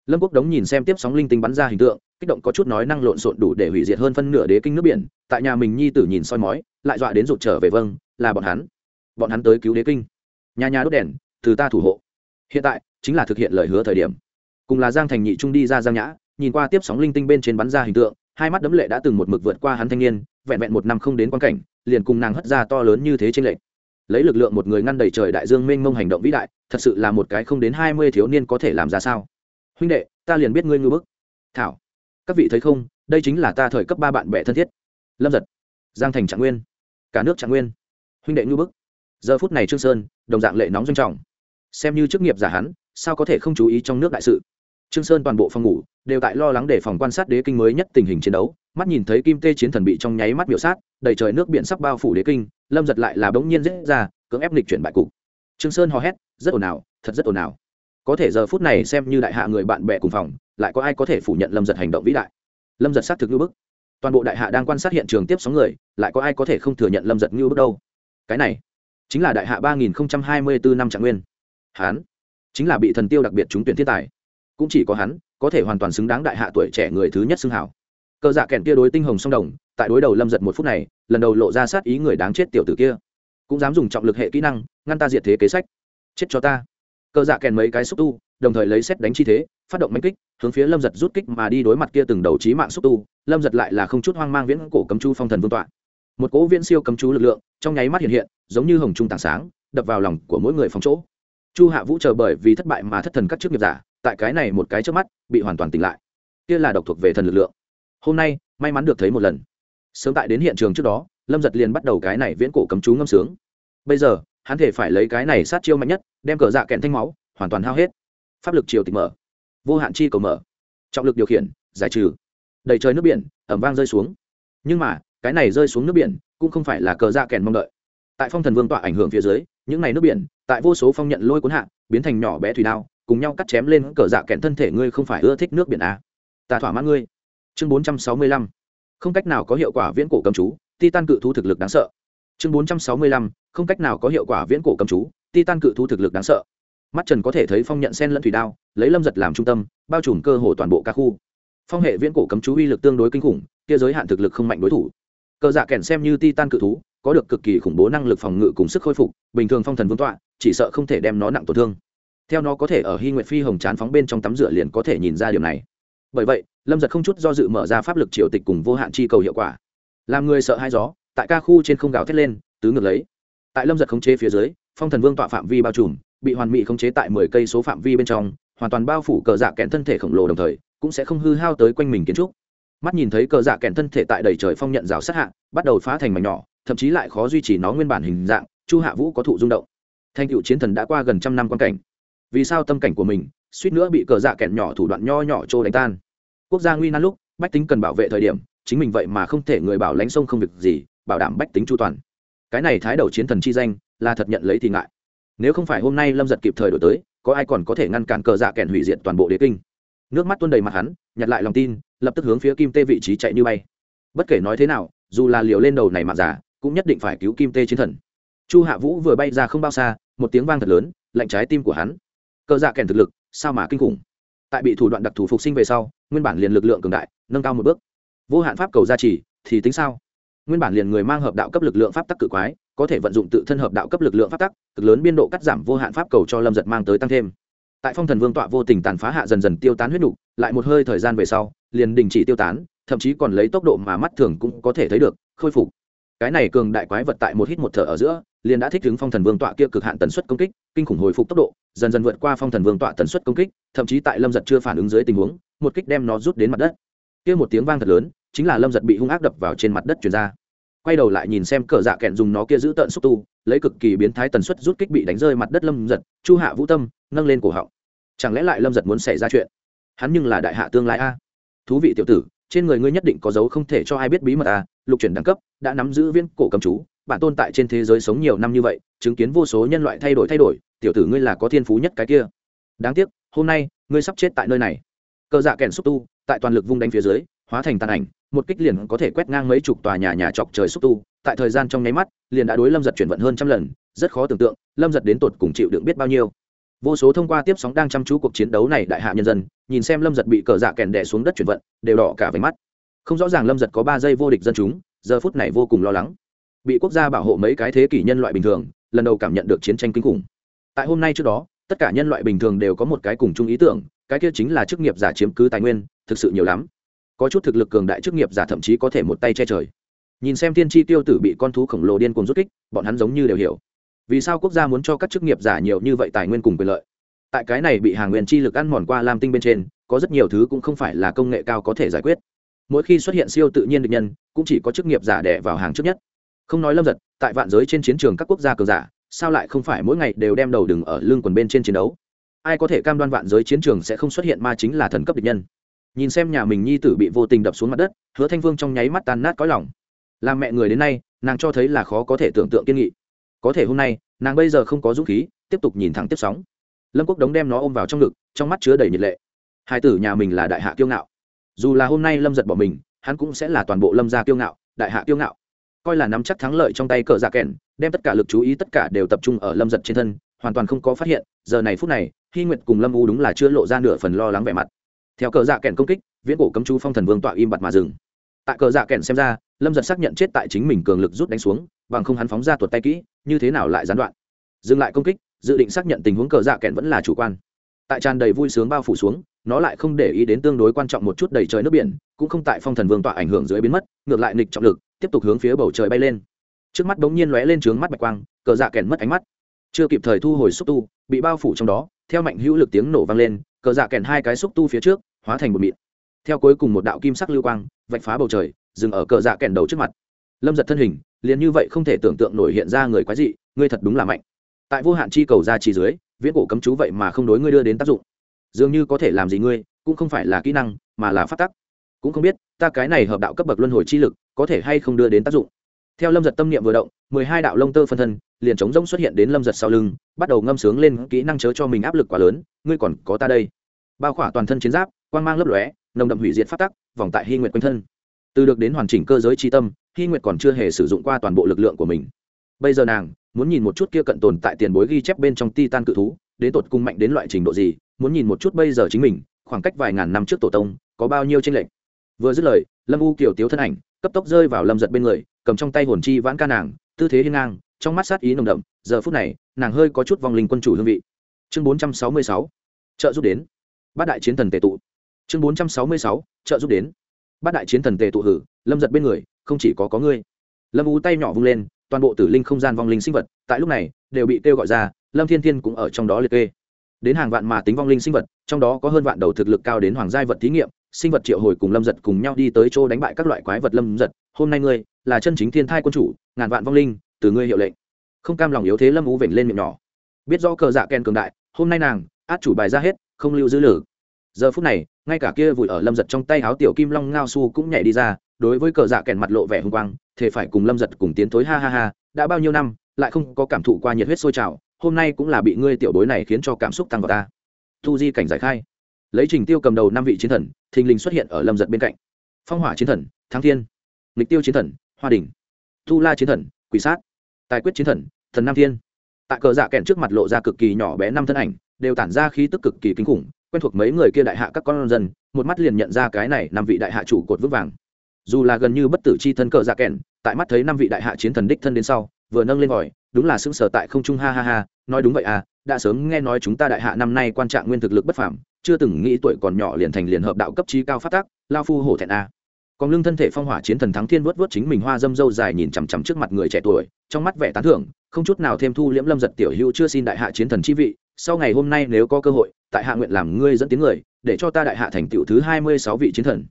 lâm quốc đống nhìn xem tiếp sóng linh tinh bắn ra hình tượng, kích động có chút nói năng lộn xộn đủ để hủy diệt hơn phân nửa đế kinh nước biển. Tại nhà mình nhi tử nhìn soi mói, lại dọa đến rụt trở về vâng là bọn hắn. Bọn hắn tới cứu đế kinh. Nhà nhà đốt đèn, từ ta thủ hộ. Hiện tại, chính là thực hiện lời hứa thời điểm. Cùng là giang thành nhị trung đi ra giang nhã, nhìn qua tiếp sóng linh tinh bên trên bắn ra hình tượng, hai mắt đấm lệ đã từng một mực vượt qua hắn thanh niên, vẹn vẹn một năm không đến quan cảnh, liền cùng nàng hất ra to lớn như thế trên lệnh lấy lực lượng một người ngăn đầy trời đại dương mênh mông hành động vĩ đại, thật sự là một cái không đến hai mươi thiếu niên có thể làm ra sao? Huynh đệ, ta liền biết ngươi ngư bức. Thảo, các vị thấy không, đây chính là ta thời cấp ba bạn bè thân thiết. Lâm giật, giang thành trạng nguyên, cả nước trạng nguyên. Huynh đệ ngư bức. Giờ phút này trương sơn, đồng dạng lệ nóng doanh trọng. Xem như chức nghiệp giả hắn, sao có thể không chú ý trong nước đại sự? Trương sơn toàn bộ phòng ngủ, đều tại lo lắng để phòng quan sát đế kinh mới nhất tình hình chiến đấu, mắt nhìn thấy kim tê chiến thần bị trong nháy mắt biểu sát, đầy trời nước biển sắp bao phủ đế kinh, lâm giật lại là bỗng nhiên dễ ra, cưỡng ép lịch chuyển bại cục. Trương sơn hò hét, rất ồn ào, thật rất ồn ào có thể giờ phút này xem như đại hạ người bạn bè cùng phòng, lại có ai có thể phủ nhận lâm giật hành động vĩ đại? Lâm giật xác thực như bức. Toàn bộ đại hạ đang quan sát hiện trường tiếp sóng người, lại có ai có thể không thừa nhận lâm giật như bức đâu? Cái này chính là đại hạ ba nghìn hai mươi bốn năm trạng nguyên. Hắn chính là bị thần tiêu đặc biệt trúng tuyển thiên tài. Cũng chỉ có hắn có thể hoàn toàn xứng đáng đại hạ tuổi trẻ người thứ nhất xưng hảo. Cơ dạ kèn kia đối tinh hồng song đồng, tại đối đầu lâm giật một phút này, lần đầu lộ ra sát ý người đáng chết tiểu tử kia. Cũng dám dùng trọng lực hệ kỹ năng, ngăn ta diệt thế kế sách. Chết cho ta cơ dạ kèn mấy cái xúc tu, đồng thời lấy xét đánh chi thế, phát động manh kích, hướng phía lâm giật rút kích mà đi đối mặt kia từng đầu trí mạng xúc tu. Lâm giật lại là không chút hoang mang viễn cổ cấm chu phong thần vương tọa. Một cỗ viễn siêu cấm chú lực lượng, trong nháy mắt hiện hiện, giống như hồng trung tảng sáng, đập vào lòng của mỗi người phòng chỗ. Chu hạ vũ chờ bởi vì thất bại mà thất thần các chức nghiệp giả, tại cái này một cái trước mắt, bị hoàn toàn tỉnh lại. Kia là độc thuộc về thần lực lượng. Hôm nay, may mắn được thấy một lần. Sớm tại đến hiện trường trước đó, lâm giật liền bắt đầu cái này viễn cổ cấm chú ngâm sướng. Bây giờ hắn thể phải lấy cái này sát chiêu mạnh nhất, đem cờ dạ kẹn thanh máu, hoàn toàn hao hết. Pháp lực chiều tịch mở. Vô hạn chi cầu mở. Trọng lực điều khiển, giải trừ. Đầy trời nước biển ẩm vang rơi xuống. Nhưng mà, cái này rơi xuống nước biển, cũng không phải là cờ dạ kèn mong đợi. Tại phong thần vương tọa ảnh hưởng phía dưới, những ngày nước biển, tại vô số phong nhận lôi cuốn hạ, biến thành nhỏ bé thủy đao, cùng nhau cắt chém lên cờ dạ kẹn thân thể ngươi không phải ưa thích nước biển à. ta thỏa mãn ngươi. Chương bốn trăm sáu mươi lăm. Không cách nào có hiệu quả viễn cổ cầm chú, titan cự thú thực lực đáng sợ chương bốn trăm sáu mươi lăm, không cách nào có hiệu quả viễn cổ cầm chú, titan cự thú thực lực đáng sợ. Mắt trần có thể thấy phong nhận sen lẫn thủy đao, lấy lâm giật làm trung tâm, bao trùm cơ hồ toàn bộ ca khu. Phong hệ viễn cổ cấm chú uy lực tương đối kinh khủng, kia giới hạn thực lực không mạnh đối thủ. Cờ dạ kèn xem như ti tan cự thú, có được cực kỳ khủng bố năng lực phòng ngự cùng sức khôi phục, bình thường phong thần vương tọa, chỉ sợ không thể đem nó nặng tổn thương. Theo nó có thể ở hy nguyệt phi hồng chán phóng bên trong tắm rửa liền có thể nhìn ra điều này. Bởi vậy, lâm giật không chút do dự mở ra pháp lực triều tịch cùng vô hạn chi cầu hiệu quả. Làm người sợ hai gió tại ca khu trên không gào thét lên, tứ ngược lấy. Tại lâm giật khống chế phía dưới, phong thần vương tọa phạm vi bao trùm, bị hoàn mỹ khống chế tại mười cây số phạm vi bên trong, hoàn toàn bao phủ cờ dạ kẹn thân thể khổng lồ đồng thời, cũng sẽ không hư hao tới quanh mình kiến trúc. Mắt nhìn thấy cờ dạ kẹn thân thể tại đầy trời phong nhận rào sát hạ, bắt đầu phá thành mảnh nhỏ, thậm chí lại khó duy trì nó nguyên bản hình dạng, chu hạ vũ có thụ rung động. Thanh cựu chiến thần đã qua gần trăm năm quan cảnh. Vì sao tâm cảnh của mình, suýt nữa bị cờ dạ kẹn nhỏ thủ đoạn nho nhỏ trô đánh tan? Quốc gia nguy nan lúc, bách tính cần bảo vệ thời điểm, chính mình vậy mà không thể người bảo lãnh sông không việc gì bảo đảm bách tính chu toàn. Cái này thái đầu chiến thần chi danh, là thật nhận lấy thì ngại. Nếu không phải hôm nay lâm giật kịp thời đổi tới, có ai còn có thể ngăn cản cờ dạ kẹn hủy diệt toàn bộ đế kinh? Nước mắt tuôn đầy mặt hắn, nhặt lại lòng tin, lập tức hướng phía kim tê vị trí chạy như bay. Bất kể nói thế nào, dù là liều lên đầu này mà giả, cũng nhất định phải cứu kim tê chiến thần. Chu hạ vũ vừa bay ra không bao xa, một tiếng vang thật lớn, lạnh trái tim của hắn. Cờ dạ kèn thực lực, sao mà kinh khủng? Tại bị thủ đoạn đặc thù phục sinh về sau, nguyên bản liền lực lượng cường đại, nâng cao một bước. Vô hạn pháp cầu gia trì, thì tính sao? Nguyên bản liền người mang hợp đạo cấp lực lượng pháp tắc cự quái, có thể vận dụng tự thân hợp đạo cấp lực lượng pháp tắc, cực lớn biên độ cắt giảm vô hạn pháp cầu cho lâm giật mang tới tăng thêm. Tại phong thần vương tọa vô tình tàn phá hạ dần dần tiêu tán huyết nục, lại một hơi thời gian về sau, liền đình chỉ tiêu tán, thậm chí còn lấy tốc độ mà mắt thường cũng có thể thấy được, khôi phục. Cái này cường đại quái vật tại một hít một thở ở giữa, liền đã thích ứng phong thần vương tọa kia cực hạn tần suất công kích, kinh khủng hồi phục tốc độ, dần dần vượt qua phong thần vương tọa tần suất công kích, thậm chí tại lâm giật chưa phản ứng dưới tình huống, một kích đem nó rút đến mặt đất. Kia một tiếng vang thật lớn, chính là lâm giật bị hung ác đập vào trên mặt đất chuyển ra quay đầu lại nhìn xem cờ dạ kẹn dùng nó kia giữ tợn xúc tu, lấy cực kỳ biến thái tần suất rút kích bị đánh rơi mặt đất lâm giật, chu hạ vũ tâm, nâng lên cổ họng. Chẳng lẽ lại lâm giật muốn xảy ra chuyện? Hắn nhưng là đại hạ tương lai a. Thú vị tiểu tử, trên người ngươi nhất định có dấu không thể cho ai biết bí mật a, lục chuyển đẳng cấp, đã nắm giữ viên cổ cầm chú, bản tồn tại trên thế giới sống nhiều năm như vậy, chứng kiến vô số nhân loại thay đổi thay đổi, tiểu tử ngươi là có thiên phú nhất cái kia. Đáng tiếc, hôm nay, ngươi sắp chết tại nơi này. Cờ dạ kèn xúc tu, tại toàn lực vung đánh phía dưới, hóa thành tàn ảnh một kích liền có thể quét ngang mấy chục tòa nhà nhà chọc trời xúc tu. Tại thời gian trong nháy mắt, liền đã đối lâm giật chuyển vận hơn trăm lần, rất khó tưởng tượng, lâm giật đến tột cùng chịu đựng biết bao nhiêu. Vô số thông qua tiếp sóng đang chăm chú cuộc chiến đấu này đại hạ nhân dân, nhìn xem lâm giật bị cờ dạ kèn đẻ xuống đất chuyển vận, đều đỏ cả váy mắt. Không rõ ràng lâm giật có ba giây vô địch dân chúng, giờ phút này vô cùng lo lắng. Bị quốc gia bảo hộ mấy cái thế kỷ nhân loại bình thường, lần đầu cảm nhận được chiến tranh kinh khủng. Tại hôm nay trước đó, tất cả nhân loại bình thường đều có một cái cùng chung ý tưởng, cái kia chính là chức nghiệp giả chiếm cứ tài nguyên, thực sự nhiều lắm có chút thực lực cường đại chức nghiệp giả thậm chí có thể một tay che trời. Nhìn xem thiên tri tiêu tử bị con thú khổng lồ điên cuồng rút kích, bọn hắn giống như đều hiểu. Vì sao quốc gia muốn cho các chức nghiệp giả nhiều như vậy tài nguyên cùng quyền lợi? Tại cái này bị hàng nguyên chi lực ăn mòn qua lam tinh bên trên, có rất nhiều thứ cũng không phải là công nghệ cao có thể giải quyết. Mỗi khi xuất hiện siêu tự nhiên được nhân, cũng chỉ có chức nghiệp giả đẻ vào hàng trước nhất. Không nói lâm giật tại vạn giới trên chiến trường các quốc gia cường giả, sao lại không phải mỗi ngày đều đem đầu đừng ở lưng quần bên trên chiến đấu? Ai có thể cam đoan vạn giới chiến trường sẽ không xuất hiện ma chính là thần cấp địch nhân? Nhìn xem nhà mình nhi tử bị vô tình đập xuống mặt đất, hứa thanh vương trong nháy mắt tan nát có lòng. Làm mẹ người đến nay, nàng cho thấy là khó có thể tưởng tượng kiên nghị. Có thể hôm nay, nàng bây giờ không có dũng khí, tiếp tục nhìn thẳng tiếp sóng. Lâm quốc đống đem nó ôm vào trong ngực, trong mắt chứa đầy nhiệt lệ. Hai tử nhà mình là đại hạ kiêu ngạo. Dù là hôm nay lâm giật bỏ mình, hắn cũng sẽ là toàn bộ lâm gia kiêu ngạo, đại hạ kiêu ngạo. Coi là nắm chắc thắng lợi trong tay cờ giả kèn, đem tất cả lực chú ý tất cả đều tập trung ở lâm giật trên thân, hoàn toàn không có phát hiện, giờ này phút này hy nguyệt cùng lâm u đúng là chưa lộ ra nửa phần lo lắng vẻ mặt theo cờ dạ kèn công kích, viễn cổ cấm chú phong thần vương tọa im bặt mà dừng. Tại cờ dạ kèn xem ra, lâm giật xác nhận chết tại chính mình cường lực rút đánh xuống, bằng không hắn phóng ra tuột tay kỹ, như thế nào lại gián đoạn. Dừng lại công kích, dự định xác nhận tình huống cờ dạ kèn vẫn là chủ quan. Tại tràn đầy vui sướng bao phủ xuống, nó lại không để ý đến tương đối quan trọng một chút đầy trời nước biển, cũng không tại phong thần vương tọa ảnh hưởng dưới biến mất, ngược lại nịch trọng lực, tiếp tục hướng phía bầu trời bay lên. Trước mắt bỗng nhiên lóe lên trướng mắt bạch quang, cờ dạ kèn mất ánh mắt. Chưa kịp thời thu hồi xúc tu, bị bao phủ trong đó, theo mạnh hữu lực tiếng nổ vang lên, cờ dạ kèn hai cái xúc tu phía trước hóa thành một mịn. Theo cuối cùng một đạo kim sắc lưu quang, vạch phá bầu trời, dừng ở cờ dạ kèn đầu trước mặt. Lâm giật thân hình, liền như vậy không thể tưởng tượng nổi hiện ra người quái dị, ngươi thật đúng là mạnh. Tại vô hạn chi cầu ra chỉ dưới, viễn cổ cấm chú vậy mà không đối ngươi đưa đến tác dụng. Dường như có thể làm gì ngươi, cũng không phải là kỹ năng, mà là phát tắc. Cũng không biết, ta cái này hợp đạo cấp bậc luân hồi chi lực, có thể hay không đưa đến tác dụng. Theo lâm giật tâm niệm vừa động, mười hai đạo lông tơ phân thân, liền chống rỗng xuất hiện đến lâm giật sau lưng, bắt đầu ngâm sướng lên kỹ năng chớ cho mình áp lực quá lớn, ngươi còn có ta đây. Bao khỏa toàn thân chiến giáp quang mang lấp lóe, nồng đậm hủy diệt phát tắc, vòng tại hy nguyệt quanh thân. Từ được đến hoàn chỉnh cơ giới tri tâm hy nguyệt còn chưa hề sử dụng qua toàn bộ lực lượng của mình. Bây giờ nàng muốn nhìn một chút kia cận tồn tại tiền bối ghi chép bên trong ti tan cự thú, đến tột cung mạnh đến loại trình độ gì, muốn nhìn một chút bây giờ chính mình, khoảng cách vài ngàn năm trước tổ tông, có bao nhiêu tranh lệch. Vừa dứt lời, lâm u kiều tiếu thân ảnh, cấp tốc rơi vào lâm giật bên người, cầm trong tay hồn chi vãn ca nàng, tư thế hiên ngang, trong mắt sát ý nồng đậm, giờ phút này, nàng hơi có chút vòng linh quân chủ hương vị. Chương bốn trăm sáu mươi sáu, trợ giúp đến. Bát đại chiến thần tệ tụ chương bốn trăm sáu mươi sáu, trợ giúp đến. Bát đại chiến thần tề tụ hử, lâm giật bên người, không chỉ có có ngươi. Lâm ú tay nhỏ vung lên, toàn bộ tử linh không gian vong linh sinh vật, tại lúc này, đều bị kêu gọi ra, lâm thiên thiên cũng ở trong đó liệt kê. Đến hàng vạn mà tính vong linh sinh vật, trong đó có hơn vạn đầu thực lực cao đến hoàng giai vật thí nghiệm, sinh vật triệu hồi cùng lâm giật cùng nhau đi tới chỗ đánh bại các loại quái vật lâm giật. Hôm nay ngươi, là chân chính thiên thai quân chủ, ngàn vạn vong linh, từ ngươi hiệu lệnh. Không cam lòng yếu thế lâm ú vểnh lên miệng nhỏ. Biết do cờ dạ ken cường đại, hôm nay nàng, át chủ bài ra hết, không lưu giữ lử giờ phút này, ngay cả kia vùi ở lâm giật trong tay áo tiểu kim long ngao su cũng nhảy đi ra, đối với cờ dạ kèn mặt lộ vẻ hung quang thể phải cùng lâm giật cùng tiến thối, ha ha ha, đã bao nhiêu năm, lại không có cảm thụ qua nhiệt huyết sôi trào, hôm nay cũng là bị ngươi tiểu bối này khiến cho cảm xúc tăng vào ta. Thu di cảnh giải khai. Lấy trình tiêu cầm đầu năm vị chiến thần, thình lình xuất hiện ở lâm giật bên cạnh. Phong hỏa chiến thần, thắng thiên. Lịch tiêu chiến thần, hoa đình. Thu la chiến thần, quỷ sát. Tài quyết chiến thần thần nam thiên. Tại cờ dạ kèn trước mặt lộ ra cực kỳ nhỏ bé năm thân ảnh, đều tản ra khí tức cực kỳ kinh khủng quen thuộc mấy người kia đại hạ các con dân, một mắt liền nhận ra cái này năm vị đại hạ chủ cột vững vàng. Dù là gần như bất tử c h i thân cờ dạ kèn tại mắt thấy năm vị đại hạ chiến thần đích thân đến sau, vừa nâng lên vòi, đúng là sững sờ tại không trung ha ha ha, nói đúng vậy à đã sớm nghe nói chúng ta đại hạ năm nay quan trạng nguyên thực lực bất phảm chưa từng nghĩ tuổi còn nhỏ liền thành liền hợp đạo cấp trí cao phát tác, lao phu hổ thẹn a còn lưng thân thể phong hỏa chiến thần thắng thiên vớt vớt chính mình hoa dâm dâu dài nhìn chằm chằm trước mặt người trẻ tuổi, trong mắt vẻ tán thưởng, không chút nào thêm thu liễm lâm giật tiểu hữu chưa xin đại hạ chiến thần chi vị sau ngày hôm nay nếu có cơ hội, tại hạ nguyện làm ngươi dẫn tiếng người, để cho ta đại hạ thành tựu thứ hai mươi sáu vị chiến thần.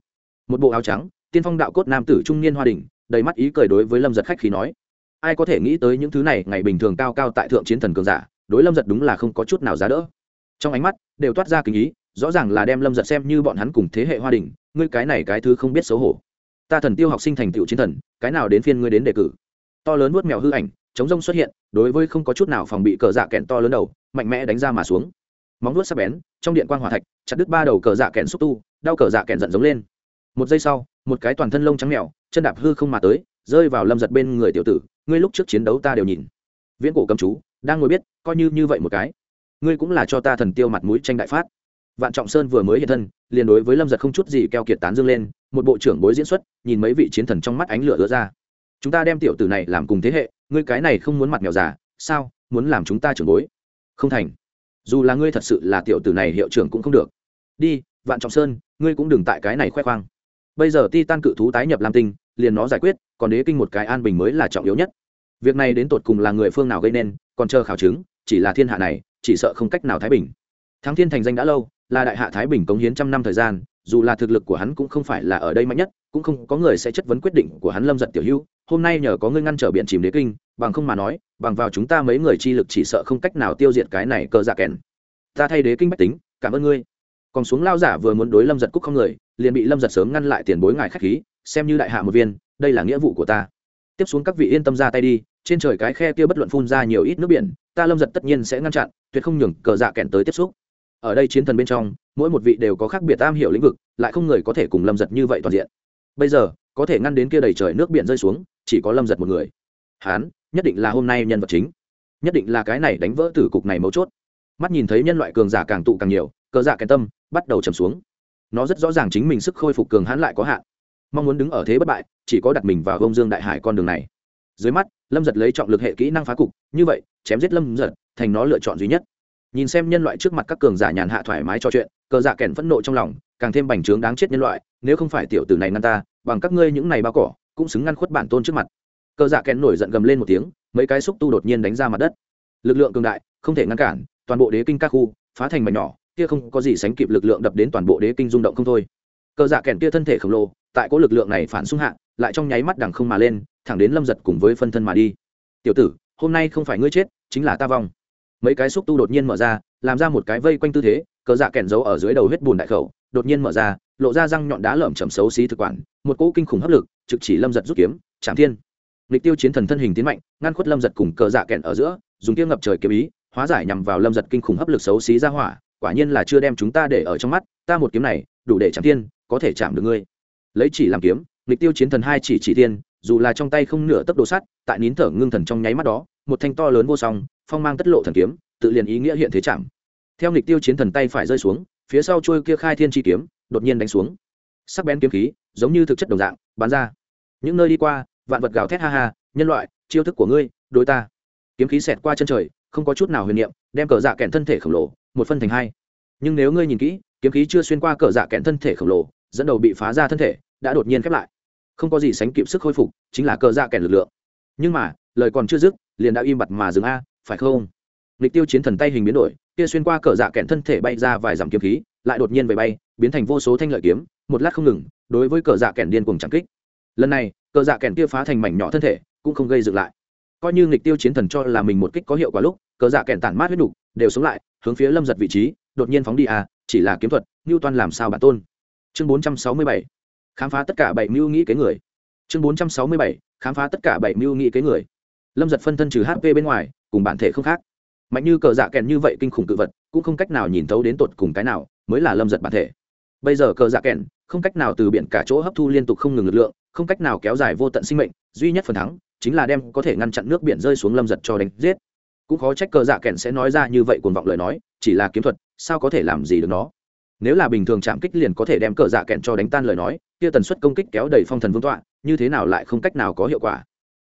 Một bộ áo trắng, tiên phong đạo cốt nam tử trung niên hoa đình đầy mắt ý cười đối với lâm giật khách khí nói. Ai có thể nghĩ tới những thứ này, ngày bình thường cao cao tại thượng chiến thần cường giả, đối lâm giật đúng là không có chút nào giá đỡ. Trong ánh mắt, đều toát ra kinh ý, rõ ràng là đem lâm giật xem như bọn hắn cùng thế hệ hoa đình ngươi cái này cái thứ không biết xấu hổ. Ta thần tiêu học sinh thành tựu chiến thần, cái nào đến phiên ngươi đến đề cử? To lớn nuốt mèo hư ảnh chống rông xuất hiện, đối với không có chút nào phòng bị cờ dạ kẹn to lớn đầu, mạnh mẽ đánh ra mà xuống. Móng nuốt sắc bén, trong điện quan g hỏa thạch, chặt đứt ba đầu cờ dạ kẹn xúc tu, đau cờ dạ kẹn giận giống lên. Một giây sau, một cái toàn thân lông trắng mèo, chân đạp hư không mà tới, rơi vào lâm giật bên người tiểu tử, ngươi lúc trước chiến đấu ta đều nhìn. Viễn cổ cầm chú, đang ngồi biết, coi như như vậy một cái. Ngươi cũng là cho ta thần tiêu mặt mũi tranh đại phát. Vạn trọng sơn vừa mới hiện thân, liền đối với lâm giật không chút gì keo kiệt tán dương lên, một bộ trưởng bối diễn xuất, nhìn mấy vị chiến thần trong mắt ánh lửa ứa ra chúng ta đem tiểu tử này làm cùng thế hệ, ngươi cái này không muốn mặt mèo già, sao, muốn làm chúng ta trưởng bối? Không thành. Dù là ngươi thật sự là tiểu tử này hiệu trưởng cũng không được. Đi, vạn trọng sơn, ngươi cũng đừng tại cái này khoe khoang. Bây giờ ti tan cự thú tái nhập lam tinh, liền nó giải quyết, còn đế kinh một cái an bình mới là trọng yếu nhất. Việc này đến tột cùng là người phương nào gây nên, còn chờ khảo chứng, chỉ là thiên hạ này, chỉ sợ không cách nào thái bình. Thắng thiên thành danh đã lâu, là đại hạ thái bình cống hiến trăm năm thời gian, dù là thực lực của hắn cũng không phải là ở đây mạnh nhất, cũng không có người sẽ chất vấn quyết định của hắn lâm giật tiểu hữu hôm nay nhờ có ngươi ngăn trở biện chìm đế kinh, bằng không mà nói, bằng vào chúng ta mấy người chi lực chỉ sợ không cách nào tiêu diệt cái này cơ dạ kèn. Ta thay đế kinh bách tính, cảm ơn ngươi. Còn xuống lao giả vừa muốn đối lâm giật cúc không người, liền bị lâm giật sớm ngăn lại tiền bối ngài k h á c h khí, xem như đại hạ một viên, đây là nghĩa vụ của ta. Tiếp xuống các vị yên tâm ra tay đi, trên trời cái khe kia bất luận phun ra nhiều ít nước biển, ta lâm giật tất nhiên sẽ ngăn chặn, tuyệt không nhường cờ dạ kẹn tới tiếp xúc. Ở đây chiến thần bên trong, mỗi một vị đều có khác biệt am hiểu lĩnh vực, lại không người có thể cùng lâm giật như vậy toàn diện. Bây giờ, có thể ngăn đến kia đầy trời nước biển rơi xuống chỉ có lâm giật một người. Hán, nhất định là hôm nay nhân vật chính. Nhất định là cái này đánh vỡ tử cục này mấu chốt. Mắt nhìn thấy nhân loại cường giả càng tụ càng nhiều, cờ dạ kèn tâm bắt đầu trầm xuống. Nó rất rõ ràng chính mình sức khôi phục cường hãn lại có hạn. Mong muốn đứng ở thế bất bại, chỉ có đặt mình vào gông dương đại hải con đường này. Dưới mắt, lâm giật lấy trọng lực hệ kỹ năng phá cục, như vậy, chém giết lâm giật, thành nó lựa chọn duy nhất. Nhìn xem nhân loại trước mặt các cường giả nhàn hạ thoải mái trò chuyện, cờ dạ kèn phẫn nộ trong lòng, càng thêm bành trướng đáng chết nhân loại, nếu không phải tiểu tử này ngăn ta, bằng các ngươi những này bao cỏ cũng xứng ngăn khuất bản tôn trước mặt. Cờ dạ kèn nổi giận gầm lên một tiếng, mấy cái xúc tu đột nhiên đánh ra mặt đất. Lực lượng cường đại, không thể ngăn cản, toàn bộ đế kinh các khu, phá thành mảnh nhỏ, kia không có gì sánh kịp lực lượng đập đến toàn bộ đế kinh rung động không thôi. Cờ dạ kèn kia thân thể khổng lồ, tại có lực lượng này phản xung hạ, lại trong nháy mắt đằng không mà lên, thẳng đến lâm giật cùng với phân thân mà đi. Tiểu tử, hôm nay không phải ngươi chết, chính là ta vong. Mấy cái xúc tu đột nhiên mở ra, làm ra một cái vây quanh tư thế, cờ dạ kèn giấu ở dưới đầu huyết bùn đại khẩu, đột nhiên mở ra lộ ra răng nhọn đá lởm chầm xấu xí thực quản, một cỗ kinh khủng hấp lực, trực chỉ lâm giật rút kiếm trảm thiên. Lịch tiêu chiến thần thân hình tiến mạnh, ngăn khuất lâm giật cùng cờ dạ kẹn ở giữa, dùng tiêu ngập trời kiếm ý, hóa giải nhằm vào lâm giật kinh khủng hấp lực xấu xí ra hỏa, quả nhiên là chưa đem chúng ta để ở trong mắt, ta một kiếm này, đủ để chạm thiên, có thể chạm được ngươi. Lấy chỉ làm kiếm, lịch tiêu chiến thần hai chỉ chỉ thiên, dù là trong tay không nửa tốc độ sắt, tại nín thở ngưng thần trong nháy mắt đó, một thanh to lớn vô song, phong mang tất lộ thần kiếm, tự liền ý nghĩa hiện thế chạm. Theo lịch tiêu chiến thần tay phải rơi xuống, phía sau trôi kia khai thiên chi kiếm đột nhiên đánh xuống. Sắc bén kiếm khí, giống như thực chất đồng dạng, bắn ra. Những nơi đi qua, vạn vật gào thét ha ha, nhân loại, chiêu thức của ngươi, đối ta. Kiếm khí xẹt qua chân trời, không có chút nào huyền niệm, đem cờ dạ kẹn thân thể khổng lồ, một phân thành hai. Nhưng nếu ngươi nhìn kỹ, kiếm khí chưa xuyên qua cờ dạ kẹn thân thể khổng lồ, dẫn đầu bị phá ra thân thể, đã đột nhiên khép lại. Không có gì sánh kịp sức khôi phục, chính là cờ dạ kẹn lực lượng. Nhưng mà, lời còn chưa dứt, liền đã im bặt mà dừng a, phải không? Lịch tiêu chiến thần tay hình biến đổi, kia xuyên qua cờ dạ kẹn thân thể bay ra vài dặm kiếm khí lại đột nhiên về bay, biến thành vô số thanh lợi kiếm, một lát không ngừng, đối với cờ dạ kẹn điên cùng trắng kích. Lần này, cờ dạ kẹn kia phá thành mảnh nhỏ thân thể, cũng không gây dựng lại. Coi như nghịch tiêu chiến thần cho là mình một kích có hiệu quả lúc, cờ dạ kẹn tản mát huyết đủ đều sống lại, hướng phía lâm giật vị trí, đột nhiên phóng đi à chỉ là kiếm thuật ngưu toan làm sao bản tôn? Chương bốn trăm sáu mươi bảy, khám phá tất cả bảy mưu nghĩ kế người. Chương bốn trăm sáu mươi bảy, khám phá tất cả bảy mưu nghĩ kế người. Lâm giật phân thân trừ hp bên ngoài, cùng bản thể không khác. Mạnh như cờ dạ kèn như vậy kinh khủng cự vật, cũng không cách nào nhìn thấu đến tột cùng cái nào mới là lâm giật bản thể. Bây giờ cờ dạ kèn không cách nào từ biển cả chỗ hấp thu liên tục không ngừng lực lượng, không cách nào kéo dài vô tận sinh mệnh, duy nhất phần thắng chính là đem có thể ngăn chặn nước biển rơi xuống lâm giật cho đánh giết. Cũng khó trách cờ dạ kèn sẽ nói ra như vậy cuồng vọng lời nói, chỉ là kiếm thuật, sao có thể làm gì được nó? Nếu là bình thường chạm kích liền có thể đem cờ dạ kèn cho đánh tan lời nói, kia tần suất công kích kéo đầy phong thần vương tọa, như thế nào lại không cách nào có hiệu quả?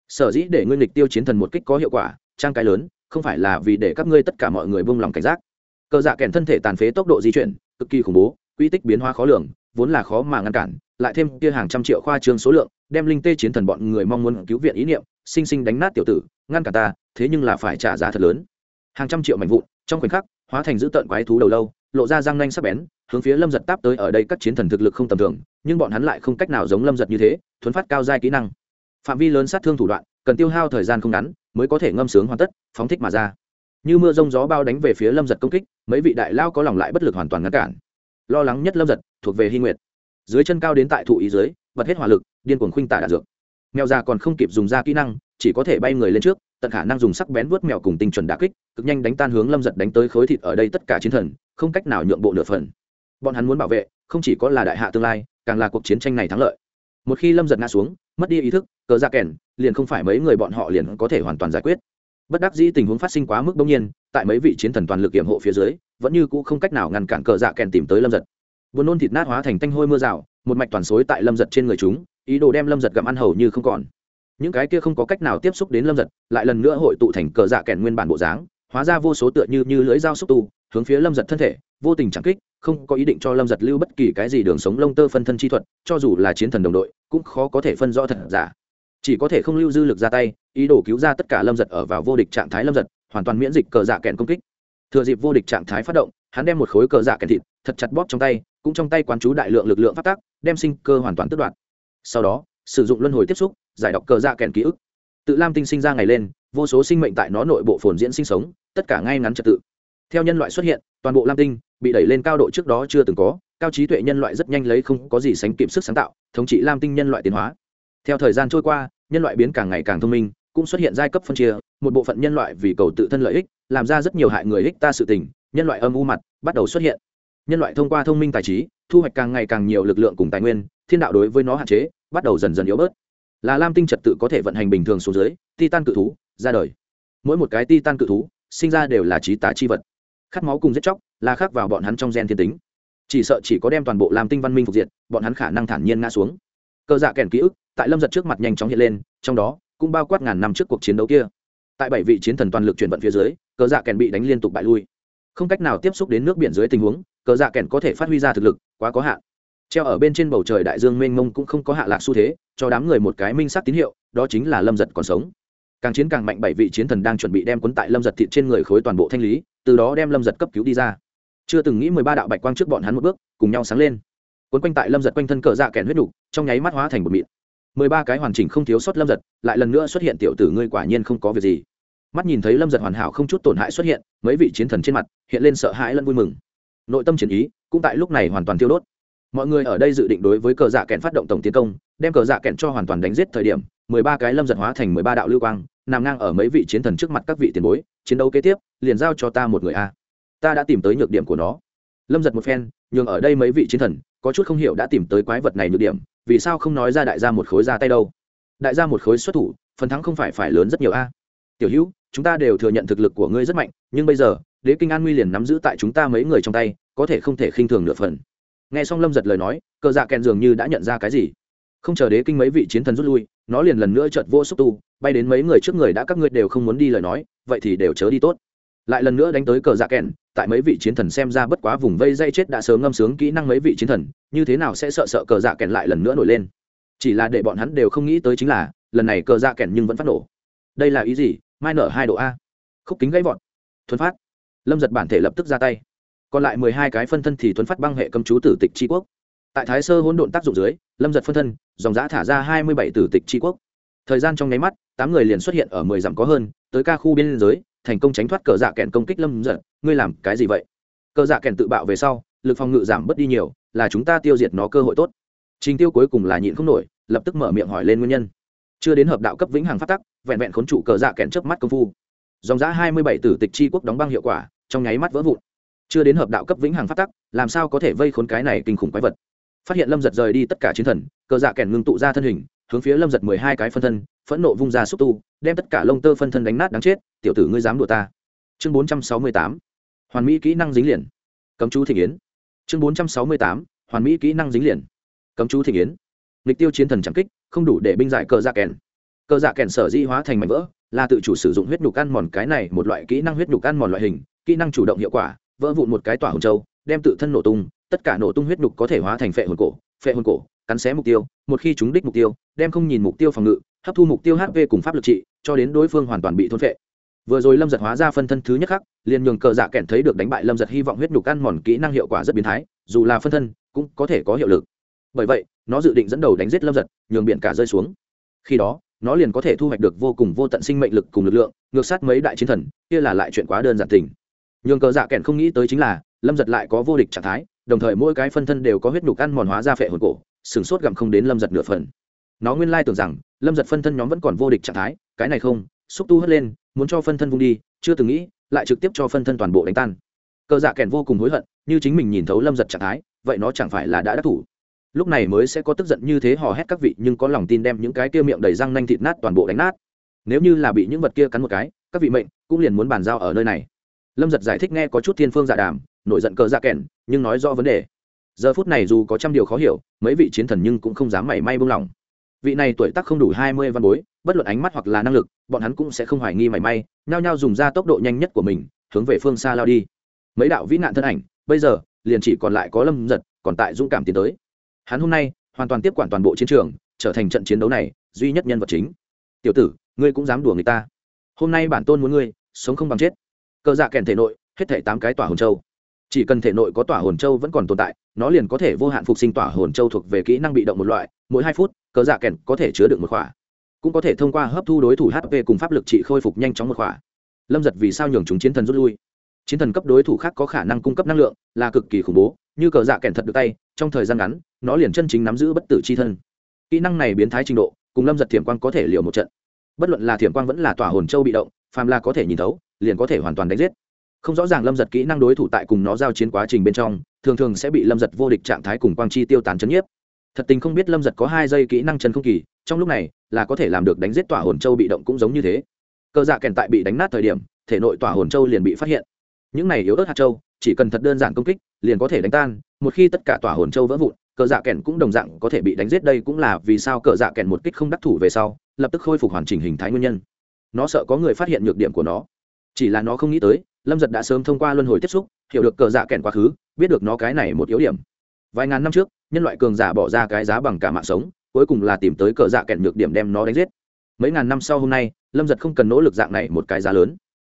Sở dĩ để ngươi lịch tiêu chiến thần một kích có hiệu quả, trang cái lớn, không phải là vì để các ngươi tất cả mọi người buông lòng cảnh giác. Cờ dạ kèn thân thể tàn phế tốc độ di chuyển cực kỳ khủng bố, quy tích biến hóa khó lường, vốn là khó mà ngăn cản, lại thêm kia hàng trăm triệu khoa trương số lượng, đem linh tê chiến thần bọn người mong muốn cứu viện ý niệm, sinh sinh đánh nát tiểu tử, ngăn cả ta, thế nhưng là phải trả giá thật lớn. Hàng trăm triệu mảnh vụn, trong khoảnh khắc, hóa thành dữ tợn quái thú đầu lâu, lộ ra răng nanh sắc bén, hướng phía lâm giật táp tới ở đây các chiến thần thực lực không tầm thường, nhưng bọn hắn lại không cách nào giống lâm giật như thế, thuấn phát cao giai kỹ năng. Phạm vi lớn sát thương thủ đoạn, cần tiêu hao thời gian không ngắn, mới có thể ngâm sướng hoàn tất, phóng thích mà ra như mưa rông gió bao đánh về phía lâm giật công kích, mấy vị đại lao có lòng lại bất lực hoàn toàn ngăn cản. Lo lắng nhất lâm giật, thuộc về hy nguyệt. Dưới chân cao đến tại thụ ý dưới bật hết hỏa lực, điên cuồng khuynh tả đạn dược. Mèo già còn không kịp dùng ra kỹ năng, chỉ có thể bay người lên trước, tận khả năng dùng sắc bén vớt mèo cùng tinh chuẩn đà kích, cực nhanh đánh tan hướng lâm giật đánh tới khối thịt ở đây tất cả chiến thần, không cách nào nhượng bộ nửa phần. Bọn hắn muốn bảo vệ, không chỉ có là đại hạ tương lai, càng là cuộc chiến tranh này thắng lợi. Một khi lâm giật ngã xuống, mất đi ý thức, cờ ra kèn, liền không phải mấy người bọn họ liền có thể hoàn toàn giải quyết bất đắc dĩ tình huống phát sinh quá mức bỗng nhiên, tại mấy vị chiến thần toàn lực kiểm hộ phía dưới, vẫn như cũ không cách nào ngăn cản cờ dạ kèn tìm tới lâm giật. Buồn nôn thịt nát hóa thành tanh hôi mưa rào, một mạch toàn xối tại lâm giật trên người chúng, ý đồ đem lâm giật gặm ăn hầu như không còn. Những cái kia không có cách nào tiếp xúc đến lâm giật, lại lần nữa hội tụ thành cờ dạ kèn nguyên bản bộ dáng, hóa ra vô số tựa như như lưỡi dao xúc tu, hướng phía lâm giật thân thể, vô tình chẳng kích, không có ý định cho lâm giật lưu bất kỳ cái gì đường sống lông tơ phân thân chi thuật, cho dù là chiến thần đồng đội, cũng khó có thể phân rõ thật giả chỉ có thể không lưu dư lực ra tay, ý đồ cứu ra tất cả lâm giật ở vào vô địch trạng thái lâm giật, hoàn toàn miễn dịch cờ dạ kèn công kích. Thừa dịp vô địch trạng thái phát động, hắn đem một khối cờ dạ kèn thịt, thật chặt bóp trong tay, cũng trong tay quán chú đại lượng lực lượng phát tác, đem sinh cơ hoàn toàn tước đoạt. Sau đó, sử dụng luân hồi tiếp xúc, giải đọc cờ dạ kèn ký ức. Tự lam tinh sinh ra ngày lên, vô số sinh mệnh tại nó nội bộ phồn diễn sinh sống, tất cả ngay ngắn trật tự. Theo nhân loại xuất hiện, toàn bộ lam tinh bị đẩy lên cao độ trước đó chưa từng có, cao trí tuệ nhân loại rất nhanh lấy không có gì sánh kịp sức sáng tạo, thống trị lam tinh nhân loại tiến hóa theo thời gian trôi qua, nhân loại biến càng ngày càng thông minh, cũng xuất hiện giai cấp phân chia, một bộ phận nhân loại vì cầu tự thân lợi ích, làm ra rất nhiều hại người ích ta sự tình, nhân loại âm u mặt bắt đầu xuất hiện. Nhân loại thông qua thông minh tài trí, thu hoạch càng ngày càng nhiều lực lượng cùng tài nguyên, thiên đạo đối với nó hạn chế, bắt đầu dần dần yếu bớt. Là lam tinh trật tự có thể vận hành bình thường xuống dưới, titan cự thú, ra đời. Mỗi một cái titan cự thú, sinh ra đều là trí tá chi vật. Khát máu cùng giết chóc, là khắc vào bọn hắn trong gen thiên tính. Chỉ sợ chỉ có đem toàn bộ lam tinh văn minh phục diện bọn hắn khả năng thản nhiên ngã xuống cơ dạ kèn ký ức tại lâm giật trước mặt nhanh chóng hiện lên, trong đó cũng bao quát ngàn năm trước cuộc chiến đấu kia. Tại bảy vị chiến thần toàn lực chuyển vận phía dưới, cờ dạ kèn bị đánh liên tục bại lui. Không cách nào tiếp xúc đến nước biển dưới tình huống, cờ dạ kèn có thể phát huy ra thực lực, quá có hạn. Treo ở bên trên bầu trời đại dương mênh mông cũng không có hạ lạc xu thế, cho đám người một cái minh sắc tín hiệu, đó chính là lâm giật còn sống. Càng chiến càng mạnh bảy vị chiến thần đang chuẩn bị đem cuốn tại lâm giật thịt trên người khối toàn bộ thanh lý, từ đó đem lâm giật cấp cứu đi ra. Chưa từng nghĩ mười ba đạo bạch quang trước bọn hắn một bước, cùng nhau sáng lên cuốn quanh tại lâm giật quanh thân cờ dạ kèn huyết đủ trong nháy mắt hóa thành một mịn. Mười ba cái hoàn chỉnh không thiếu sót lâm giật, lại lần nữa xuất hiện tiểu tử ngươi quả nhiên không có việc gì. Mắt nhìn thấy lâm giật hoàn hảo không chút tổn hại xuất hiện, mấy vị chiến thần trên mặt hiện lên sợ hãi lẫn vui mừng. Nội tâm chiến ý cũng tại lúc này hoàn toàn tiêu đốt. Mọi người ở đây dự định đối với cờ dạ kẹn phát động tổng tiến công, đem cờ dạ kẹn cho hoàn toàn đánh giết thời điểm, mười ba cái lâm giật hóa thành mười ba đạo lưu quang, nằm ngang ở mấy vị chiến thần trước mặt các vị tiền bối, chiến đấu kế tiếp, liền giao cho ta một người a. Ta đã tìm tới nhược điểm của nó. Lâm giật một phen, nhường ở đây mấy vị chiến thần có chút không hiểu đã tìm tới quái vật này nhược điểm, vì sao không nói ra đại gia một khối ra tay đâu? Đại gia một khối xuất thủ, phần thắng không phải phải lớn rất nhiều a. Tiểu hữu, chúng ta đều thừa nhận thực lực của ngươi rất mạnh, nhưng bây giờ, đế kinh an nguy liền nắm giữ tại chúng ta mấy người trong tay, có thể không thể khinh thường nửa phần. Nghe xong lâm giật lời nói, cờ dạ kèn dường như đã nhận ra cái gì. Không chờ đế kinh mấy vị chiến thần rút lui, nó liền lần nữa chợt vô xúc tu, bay đến mấy người trước người đã các ngươi đều không muốn đi lời nói, vậy thì đều chớ đi tốt lại lần nữa đánh tới cờ dạ kèn tại mấy vị chiến thần xem ra bất quá vùng vây dây chết đã sớm ngâm sướng kỹ năng mấy vị chiến thần, như thế nào sẽ sợ sợ cờ dạ kèn lại lần nữa nổi lên? Chỉ là để bọn hắn đều không nghĩ tới chính là, lần này cờ dạ kèn nhưng vẫn phát nổ. Đây là ý gì? Mai nở hai độ a. Khúc kính gãy vọt. Thuấn phát. Lâm giật bản thể lập tức ra tay. Còn lại mười hai cái phân thân thì thuấn phát băng hệ cầm chú tử tịch tri quốc. Tại thái sơ hỗn độn tác dụng dưới, lâm giật phân thân, dòng giã thả ra hai mươi bảy tử tịch tri quốc. Thời gian trong nháy mắt, tám người liền xuất hiện ở mười dặm có hơn, tới ca khu biên giới thành công tránh thoát cờ dạ kèn công kích lâm giật ngươi làm cái gì vậy? Cờ dạ kèn tự bạo về sau, lực phòng ngự giảm bớt đi nhiều, là chúng ta tiêu diệt nó cơ hội tốt. Trình tiêu cuối cùng là nhịn không nổi, lập tức mở miệng hỏi lên nguyên nhân. Chưa đến hợp đạo cấp vĩnh hằng phát tắc, vẹn vẹn khốn trụ cờ dạ kèn chớp mắt công phu. Dòng giã hai mươi bảy tử tịch chi quốc đóng băng hiệu quả, trong nháy mắt vỡ vụn. Chưa đến hợp đạo cấp vĩnh hằng phát tắc, làm sao có thể vây khốn cái này kinh khủng quái vật? Phát hiện lâm giật rời đi tất cả chiến thần, cờ dạ kèn ngưng tụ ra thân hình hướng phía lâm giật mười hai cái phân thân, phẫn nộ vung ra xúc tu, đem tất cả lông tơ phân thân đánh nát đáng chết, tiểu tử ngươi dám đùa ta. Chương bốn trăm sáu mươi tám, hoàn mỹ kỹ năng dính liền. Cấm chú thị yến chương bốn trăm sáu mươi tám, hoàn mỹ kỹ năng dính liền. Cấm chú thị yến lịch tiêu chiến thần chẳng kích, không đủ để binh giải cờ dạ kèn. Cờ dạ kèn sở di hóa thành mảnh vỡ, là tự chủ sử dụng huyết nhục ăn mòn cái này một loại kỹ năng huyết nhục ăn mòn loại hình, kỹ năng chủ động hiệu quả, vỡ vụn một cái tỏa hồn châu, đem tự thân nổ tung, tất cả nổ tung huyết nhục có thể hóa thành phệ hồn cổ, phệ hồn cổ cắn xé mục tiêu, một khi chúng đích mục tiêu, đem không nhìn mục tiêu phòng ngự, hấp thu mục tiêu hp cùng pháp lực trị, cho đến đối phương hoàn toàn bị thôn phệ. Vừa rồi lâm giật hóa ra phân thân thứ nhất khắc, liền nhường cờ dạ kẻn thấy được đánh bại lâm giật hy vọng huyết nhục ăn mòn kỹ năng hiệu quả rất biến thái, dù là phân thân, cũng có thể có hiệu lực. Bởi vậy, nó dự định dẫn đầu đánh giết lâm giật, nhường biển cả rơi xuống. Khi đó, nó liền có thể thu hoạch được vô cùng vô tận sinh mệnh lực cùng lực lượng, ngược sát mấy đại chiến thần, kia là lại chuyện quá đơn giản tình. Nhường cờ dạ kẻn không nghĩ tới chính là, lâm giật lại có vô địch trạng thái, đồng thời mỗi cái phân thân đều có huyết nhục ăn mòn hóa ra phệ hồn cổ sừng sốt gặm không đến lâm giật nửa phần. Nó nguyên lai tưởng rằng, lâm giật phân thân nhóm vẫn còn vô địch trạng thái, cái này không, xúc tu hất lên, muốn cho phân thân vung đi, chưa từng nghĩ, lại trực tiếp cho phân thân toàn bộ đánh tan. Cờ dạ kèn vô cùng hối hận, như chính mình nhìn thấu lâm giật trạng thái, vậy nó chẳng phải là đã đắc thủ. Lúc này mới sẽ có tức giận như thế hò hét các vị, nhưng có lòng tin đem những cái kia miệng đầy răng nanh thịt nát toàn bộ đánh nát. Nếu như là bị những vật kia cắn một cái, các vị mệnh cũng liền muốn bàn giao ở nơi này. Lâm giật giải thích nghe có chút thiên phương dạ đàm, nổi giận cờ dạ kèn, nhưng nói rõ vấn đề giờ phút này dù có trăm điều khó hiểu, mấy vị chiến thần nhưng cũng không dám mảy may buông lỏng. Vị này tuổi tác không đủ hai mươi văn bối, bất luận ánh mắt hoặc là năng lực, bọn hắn cũng sẽ không hoài nghi mảy may, nhao nhao dùng ra tốc độ nhanh nhất của mình, hướng về phương xa lao đi. Mấy đạo vĩ nạn thân ảnh, bây giờ, liền chỉ còn lại có lâm giật còn tại dũng cảm tiến tới. Hắn hôm nay, hoàn toàn tiếp quản toàn bộ chiến trường, trở thành trận chiến đấu này, duy nhất nhân vật chính. Tiểu tử, ngươi cũng dám đùa người ta. Hôm nay bản tôn muốn ngươi, sống không bằng chết. Cờ dạ kèn thể nội, hết thể tám cái tỏa hồn châu chỉ cần thể nội có tỏa hồn châu vẫn còn tồn tại, nó liền có thể vô hạn phục sinh tỏa hồn châu thuộc về kỹ năng bị động một loại, mỗi hai phút, cờ dạ kèn có thể chứa được một khỏa. Cũng có thể thông qua hấp thu đối thủ hp cùng pháp lực trị khôi phục nhanh chóng một khỏa. Lâm giật vì sao nhường chúng chiến thần rút lui? Chiến thần cấp đối thủ khác có khả năng cung cấp năng lượng, là cực kỳ khủng bố, như cờ dạ kèn thật được tay, trong thời gian ngắn, nó liền chân chính nắm giữ bất tử c h i thân. Kỹ năng này biến thái trình độ, cùng lâm giật thiểm quang có thể liều một trận. Bất luận là thiểm quang vẫn là tỏa hồn châu bị động, phàm là có thể nhìn thấu, liền có thể hoàn toàn đánh giết không rõ ràng lâm giật kỹ năng đối thủ tại cùng nó giao chiến quá trình bên trong, thường thường sẽ bị lâm giật vô địch trạng thái cùng quang chi tiêu tán chấn nhiếp. Thật tình không biết lâm giật có hai giây kỹ năng chân không kỳ, trong lúc này, là có thể làm được đánh giết tỏa hồn châu bị động cũng giống như thế. Cơ dạ kèn tại bị đánh nát thời điểm, thể nội tỏa hồn châu liền bị phát hiện. Những này yếu ớt hạt châu, chỉ cần thật đơn giản công kích, liền có thể đánh tan, một khi tất cả tỏa hồn châu vỡ vụn cờ dạ kèn cũng đồng dạng có thể bị đánh giết. Đây cũng là vì sao cờ dạ kèn một kích không đắc thủ về sau, lập tức khôi phục hoàn chỉnh hình thái nguyên nhân. Nó sợ có người phát hiện nhược điểm của nó chỉ là nó không nghĩ tới, lâm giật đã sớm thông qua luân hồi tiếp xúc, hiểu được cờ dạ kèn quá khứ, biết được nó cái này một yếu điểm. Vài ngàn năm trước, nhân loại cường giả bỏ ra cái giá bằng cả mạng sống, cuối cùng là tìm tới cờ dạ kèn nhược điểm đem nó đánh giết. Mấy ngàn năm sau hôm nay, lâm giật không cần nỗ lực dạng này một cái giá lớn.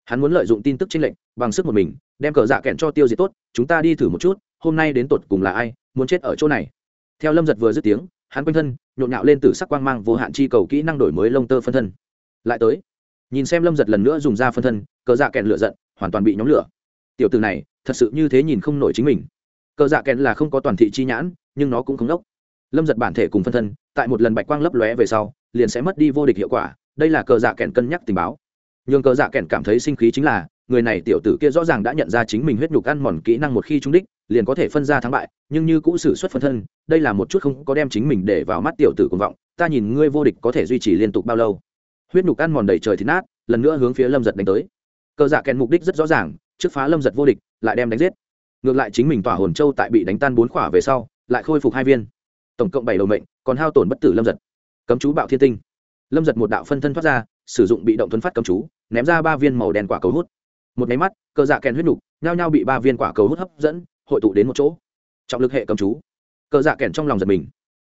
Hắn muốn lợi dụng tin tức tranh lệnh bằng sức một mình, đem cờ dạ kèn cho tiêu diệt tốt, chúng ta đi thử một chút, hôm nay đến tột cùng là ai, muốn chết ở chỗ này. Theo lâm giật vừa dứt tiếng, hắn quanh thân, nhộn nhạo lên từ sắc quang mang vô hạn chi cầu kỹ năng đổi mới lông tơ phân thân. Lại tới nhìn xem lâm giật lần nữa dùng ra phân thân, cờ dạ kèn lửa giận, hoàn toàn bị nhóm lửa. Tiểu từ này, thật sự như thế nhìn không nổi chính mình. Cờ dạ kèn là không có toàn thị chi nhãn, nhưng nó cũng không đốc. Lâm giật bản thể cùng phân thân, tại một lần bạch quang lấp lóe về sau, liền sẽ mất đi vô địch hiệu quả. Đây là cờ dạ kèn cân nhắc tình báo. Nhưng cờ dạ kèn cảm thấy sinh khí chính là, người này tiểu tử kia rõ ràng đã nhận ra chính mình huyết nhục ăn mòn kỹ năng một khi trúng đích, liền có thể phân ra thắng bại, nhưng như cũ xử xuất phân thân, đây là một chút không có đem chính mình để vào mắt tiểu tử cuồng vọng. Ta nhìn ngươi vô địch có thể duy trì liên tục bao lâu? Huyết nhục ăn mòn đầy trời thì nát, lần nữa hướng phía lâm giật đánh tới. Cờ dạ kèn mục đích rất rõ ràng, trước phá lâm giật vô địch, lại đem đánh giết. Ngược lại chính mình tỏa hồn châu tại bị đánh tan bốn khỏa về sau, lại khôi phục hai viên. Tổng cộng bảy đầu mệnh, còn hao tổn bất tử lâm giật. Cấm chú bạo thiên tinh. Lâm giật một đạo phân thân thoát ra, sử dụng bị động tuấn phát cấm chú, ném ra ba viên màu đen quả cầu hút. Một máy mắt, cờ dạ kèn huyết nục nhao nhao bị ba viên quả cầu hút hấp dẫn, hội tụ đến một chỗ. Trọng lực hệ cấm chú. Cờ dạ kèn trong lòng giật mình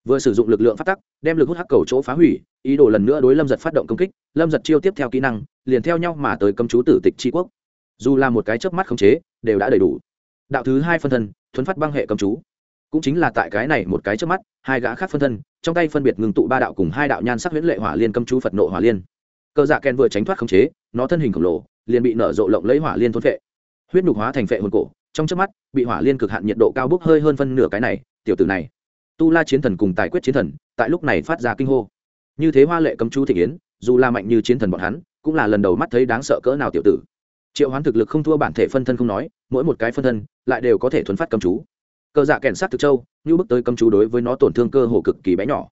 vừa sử dụng lực lượng phát tắc, đem lực hút hắc cầu chỗ phá hủy, ý đồ lần nữa đối lâm giật phát động công kích, lâm giật chiêu tiếp theo kỹ năng, liền theo nhau mà tới cấm chú tử tịch tri quốc. Dù là một cái chớp mắt khống chế, đều đã đầy đủ. Đạo thứ hai phân thân, thuấn phát băng hệ cấm chú. Cũng chính là tại cái này một cái chớp mắt, hai gã khác phân thân, trong tay phân biệt ngừng tụ ba đạo cùng hai đạo nhan sắc huyễn lệ hỏa liên cấm chú phật nộ hỏa liên. Cơ dạ ken vừa tránh thoát khống chế, nó thân hình khổng lồ, liền bị nở rộ lộng lấy hỏa liên thôn phệ. Huyết nhục hóa thành phệ hồn cổ, trong chớp mắt, bị hỏa liên cực hạn nhiệt độ cao bốc hơi hơn phân nửa cái này, tiểu tử này tu la chiến thần cùng tài quyết chiến thần, tại lúc này phát ra kinh hô. Như thế hoa lệ cấm chú thị yến, dù là mạnh như chiến thần bọn hắn, cũng là lần đầu mắt thấy đáng sợ cỡ nào tiểu tử. Triệu hoán thực lực không thua bản thể phân thân không nói, mỗi một cái phân thân lại đều có thể thuấn phát cấm chú. Cờ dạ kèn sát thực châu, như bước tới cấm chú đối với nó tổn thương cơ hồ cực kỳ bé nhỏ.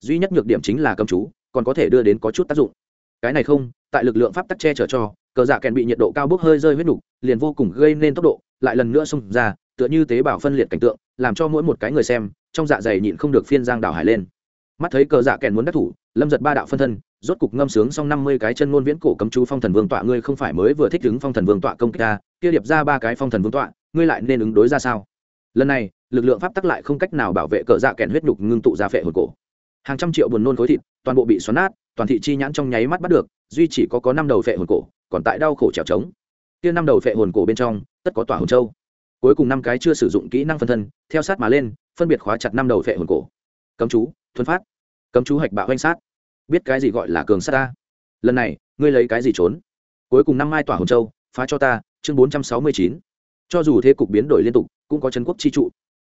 Duy nhất nhược điểm chính là cấm chú, còn có thể đưa đến có chút tác dụng. Cái này không, tại lực lượng pháp tắc che chở cho, cờ dạ kèn bị nhiệt độ cao bốc hơi rơi huyết nục, liền vô cùng gây nên tốc độ, lại lần nữa xông ra, tựa như tế bào phân liệt cảnh tượng, làm cho mỗi một cái người xem trong dạ dày nhịn không được phiên giang đảo hải lên. Mắt thấy cờ dạ kèn muốn đắc thủ, lâm giật ba đạo phân thân, rốt cục ngâm sướng xong năm mươi cái chân ngôn viễn cổ cấm chú phong thần vương tọa, ngươi không phải mới vừa thích ứng phong thần vương tọa công kích ta, kia điệp ra ba cái phong thần vương tọa, ngươi lại nên ứng đối ra sao? Lần này, lực lượng pháp tắc lại không cách nào bảo vệ cờ dạ kèn huyết nhục ngưng tụ ra phệ hồn cổ. Hàng trăm triệu buồn nôn khối thịt, toàn bộ bị xoắn nát, toàn thị chi nhãn trong nháy mắt bắt được, duy chỉ có có năm đầu phệ hồn cổ, còn tại đau khổ trèo trống. Kia năm đầu phệ hồn cổ bên trong, tất có tỏa hồn châu cuối cùng năm cái chưa sử dụng kỹ năng phân thân, theo sát mà lên, phân biệt khóa chặt năm đầu phệ hồn cổ. Cấm chú, thuần phát. Cấm chú hạch bạo oanh sát. Biết cái gì gọi là cường sát ta? Lần này, ngươi lấy cái gì trốn? Cuối cùng năm mai tỏa hồn châu, phá cho ta, chương bốn trăm sáu mươi chín. Cho dù thế cục biến đổi liên tục, cũng có trấn quốc chi trụ.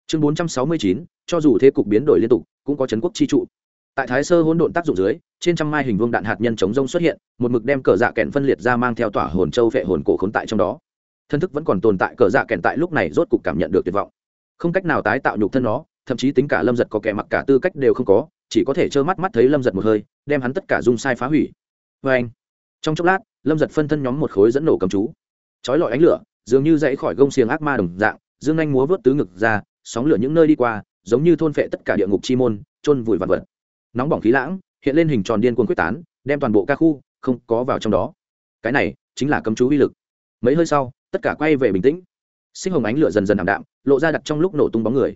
Chương bốn trăm sáu mươi chín, cho dù thế cục biến đổi liên tục, cũng có trấn quốc chi trụ. Tại thái sơ hỗn độn tác dụng dưới, trên trăm mai hình vuông đạn hạt nhân chống rông xuất hiện, một mực đem cờ dạ kẹn phân liệt ra mang theo tỏa hồn châu phệ hồn cổ khốn tại trong đó thân thức vẫn còn tồn tại, cờ dạ kẹn tại lúc này rốt cục cảm nhận được tuyệt vọng. Không cách nào tái tạo nhục thân nó, thậm chí tính cả lâm giật có kẻ mặc cả tư cách đều không có, chỉ có thể trơ mắt mắt thấy lâm giật một hơi, đem hắn tất cả dung sai phá hủy. Vê anh, trong chốc lát, lâm giật phân thân nhóm một khối dẫn nổ cầm chú. Trói lọi ánh lửa, dường như dãy khỏi gông xiềng ác ma đồng dạng, dương anh múa vớt tứ ngực ra, sóng lửa những nơi đi qua, giống như thôn phệ tất cả địa ngục chi môn trôn vùi vạn vật. Nóng bỏng khí lãng, hiện lên hình tròn điên cuồng quyết tán, đem toàn bộ ca khu không có vào trong đó. Cái này chính là cấm chú uy lực. Mấy hơi sau tất cả quay về bình tĩnh. Sinh hồng ánh lửa dần dần ảm đạm, lộ ra đặt trong lúc nổ tung bóng người.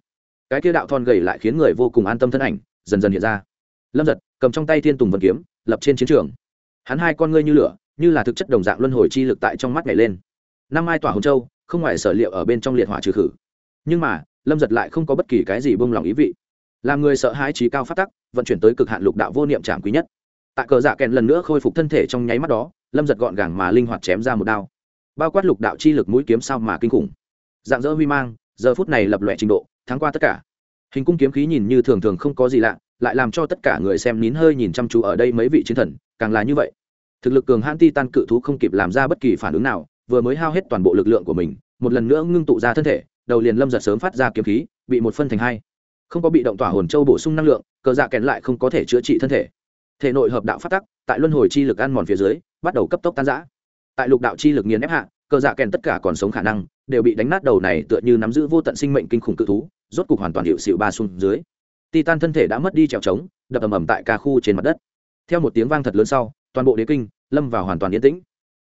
Cái kia đạo thon gầy lại khiến người vô cùng an tâm thân ảnh, dần dần hiện ra. Lâm giật cầm trong tay thiên tùng vân kiếm, lập trên chiến trường. Hắn hai con ngươi như lửa, như là thực chất đồng dạng luân hồi chi lực tại trong mắt nhảy lên. Năm mai tỏa hồng châu, không ngoài sở liệu ở bên trong liệt hỏa trừ khử. Nhưng mà, lâm giật lại không có bất kỳ cái gì bông lòng ý vị. Làm người sợ hãi trí cao phát tắc, vận chuyển tới cực hạn lục đạo vô niệm trảm quý nhất. Tại cờ dạ kèn lần nữa khôi phục thân thể trong nháy mắt đó, lâm giật gọn gàng mà linh hoạt chém ra một đao bao quát lục đạo chi lực mũi kiếm sao mà kinh khủng. Dạng dỡ huy mang, giờ phút này lập lòe trình độ, thắng qua tất cả. Hình cung kiếm khí nhìn như thường thường không có gì lạ, lại làm cho tất cả người xem nín hơi nhìn chăm chú ở đây mấy vị chiến thần, càng là như vậy. Thực lực cường hãn ti tan cự thú không kịp làm ra bất kỳ phản ứng nào, vừa mới hao hết toàn bộ lực lượng của mình, một lần nữa ngưng tụ ra thân thể, đầu liền lâm giật sớm phát ra kiếm khí, bị một phân thành hai. Không có bị động tỏa hồn châu bổ sung năng lượng, cờ dạ kèn lại không có thể chữa trị thân thể. Thể nội hợp đạo phát tắc, tại luân hồi chi lực ăn mòn phía dưới, bắt đầu cấp tốc tan giã tại lục đạo chi lực nghiền ép hạ, cờ dạ kèn tất cả còn sống khả năng, đều bị đánh nát đầu này tựa như nắm giữ vô tận sinh mệnh kinh khủng cự thú, rốt cục hoàn toàn hiệu xịu ba xuống dưới. Titan thân thể đã mất đi trèo trống, đập ầm ầm tại ca khu trên mặt đất. Theo một tiếng vang thật lớn sau, toàn bộ đế kinh lâm vào hoàn toàn yên tĩnh.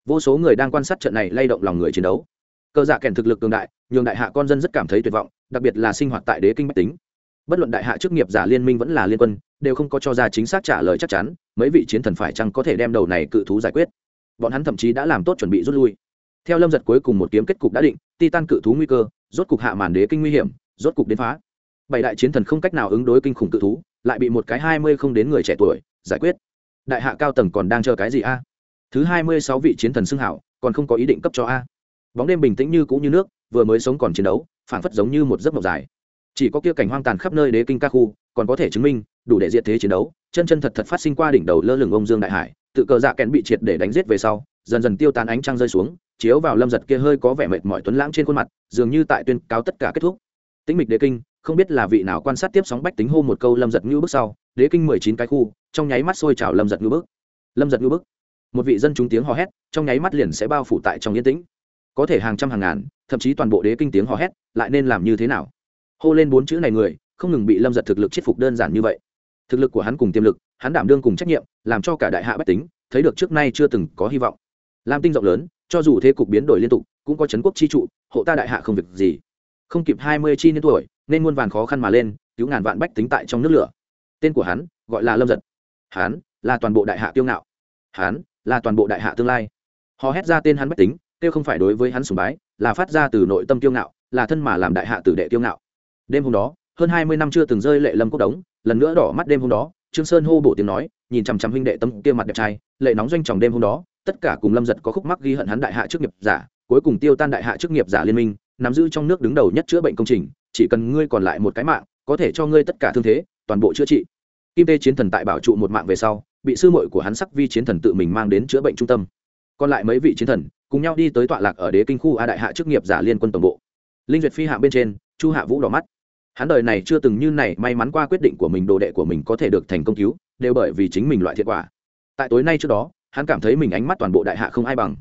Vô số người đang quan sát trận này lay động lòng người chiến đấu. Cơ dạ kèn thực lực cường đại, nhường đại hạ con dân rất cảm thấy tuyệt vọng, đặc biệt là sinh hoạt tại đế kinh bách tính. Bất luận đại hạ chức nghiệp giả liên minh vẫn là liên quân, đều không có cho ra chính xác trả lời chắc chắn, mấy vị chiến thần phải chăng có thể đem đầu này cự thú giải quyết bọn hắn thậm chí đã làm tốt chuẩn bị rút lui. Theo lâm giật cuối cùng một kiếm kết cục đã định, titan cự thú nguy cơ, rốt cục hạ màn đế kinh nguy hiểm, rốt cục đến phá. Bảy đại chiến thần không cách nào ứng đối kinh khủng cự thú, lại bị một cái hai mươi không đến người trẻ tuổi, giải quyết. Đại hạ cao tầng còn đang chờ cái gì a? Thứ hai mươi sáu vị chiến thần xưng hảo, còn không có ý định cấp cho a. Bóng đêm bình tĩnh như cũ như nước, vừa mới sống còn chiến đấu phản phất giống như một giấc mộng dài. Chỉ có kia cảnh hoang tàn khắp nơi đế kinh ca khu, còn có thể chứng minh, đủ để diệt thế chiến đấu, chân chân thật thật phát sinh qua đỉnh đầu lơ lửng ông dương đại hải tự cờ dạ kèn bị triệt để đánh giết về sau, dần dần tiêu tán ánh trăng rơi xuống, chiếu vào lâm giật kia hơi có vẻ mệt mỏi tuấn lãng trên khuôn mặt, dường như tại tuyên cáo tất cả kết thúc. Tĩnh mịch đế kinh, không biết là vị nào quan sát tiếp sóng bách tính hô một câu lâm giật ngữ bước sau, đế kinh mười chín cái khu, trong nháy mắt sôi trào lâm giật ngữ bước. Lâm giật ngữ bước. Một vị dân chúng tiếng hò hét, trong nháy mắt liền sẽ bao phủ tại trong yên tĩnh. Có thể hàng trăm hàng ngàn, thậm chí toàn bộ đế kinh tiếng hò hét, lại nên làm như thế nào? Hô lên bốn chữ này người, không ngừng bị lâm giật thực lực chết phục đơn giản như vậy. Thực lực của hắn cùng tiềm lực hắn đảm đương cùng trách nhiệm, làm cho cả đại hạ bách tính, thấy được trước nay chưa từng có hy vọng. Lam tinh rộng lớn, cho dù thế cục biến đổi liên tục, cũng có c quốc chi trụ, hộ ta đại hạ không việc gì. Không kịp hai mươi chi niên tuổi, nên muôn vàn khó khăn mà lên, cứu ngàn vạn bách tính tại trong nước lửa. Tên của hắn, gọi là lâm giật. Hắn là toàn bộ đại hạ tiêu ngạo. Hắn là toàn bộ đại hạ tương lai. Họ hét ra tên hắn bách tính tiêu không phải đối với hắn sùng bái, là phát ra từ nội tâm tiêu ngạo, là thân mà làm đại hạ tử đệ tiêu ngạo. Đêm hôm đó, hơn hai mươi năm chưa từng rơi lệ lâm quốc đống, lần nữa đỏ mắt đêm hôm đó trương sơn hô bổ tiếng nói, nhìn chằm chằm huynh đệ tâm kia mặt đẹp trai, lệ nóng doanh tròng đêm hôm đó, tất cả cùng lâm giật có khúc mắc ghi hận hắn đại hạ trước nghiệp giả, cuối cùng tiêu tan đại hạ chức nghiệp giả liên minh, nắm giữ trong nước đứng đầu nhất chữa bệnh công trình, chỉ cần ngươi còn lại một cái mạng, có thể cho ngươi tất cả thương thế, toàn bộ chữa trị. Kim tê chiến thần tại bảo trụ một mạng về sau, bị sư muội của hắn sắc vi chiến thần tự mình mang đến chữa bệnh trung tâm. Còn lại mấy vị chiến thần, cùng nhau đi tới tọa lạc ở đế kinh khu a đại hạ chức nghiệp giả liên quân tổng bộ. Linh duyệt phi hạ bên trên, chu hạ vũ đỏ mắt hắn đời này chưa từng như này may mắn qua quyết định của mình, đồ đệ của mình có thể được thành công cứu, đều bởi vì chính mình loại thiệt quả. Tại tối nay trước đó, hắn cảm thấy mình ánh mắt toàn bộ đại hạ không ai bằng.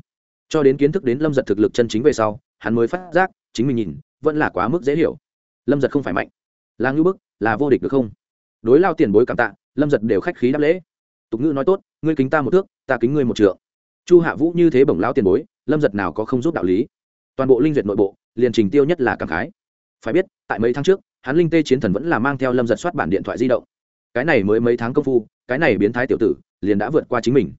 Cho đến kiến thức đến lâm giật thực lực chân chính về sau, hắn mới phát giác, chính mình nhìn, vẫn là quá mức dễ hiểu. Lâm giật không phải mạnh, là ngưu bức, là vô địch được không? Đối lao tiền bối cảm tạ, lâm giật đều khách khí đáp lễ. Tục ngữ nói tốt, ngươi kính ta một thước, ta kính ngươi một trượng. Chu hạ vũ như thế bổng lao tiền bối, lâm giật nào có không giúp đạo lý? Toàn bộ linh duyệt nội bộ, liền trình tiêu nhất là cảm khái. Phải biết, tại mấy tháng trước hắn linh tê chiến thần vẫn là mang theo lâm giật soát bản điện thoại di động. Cái này mới mấy tháng công phu, cái này biến thái tiểu tử, liền đã vượt qua chính mình.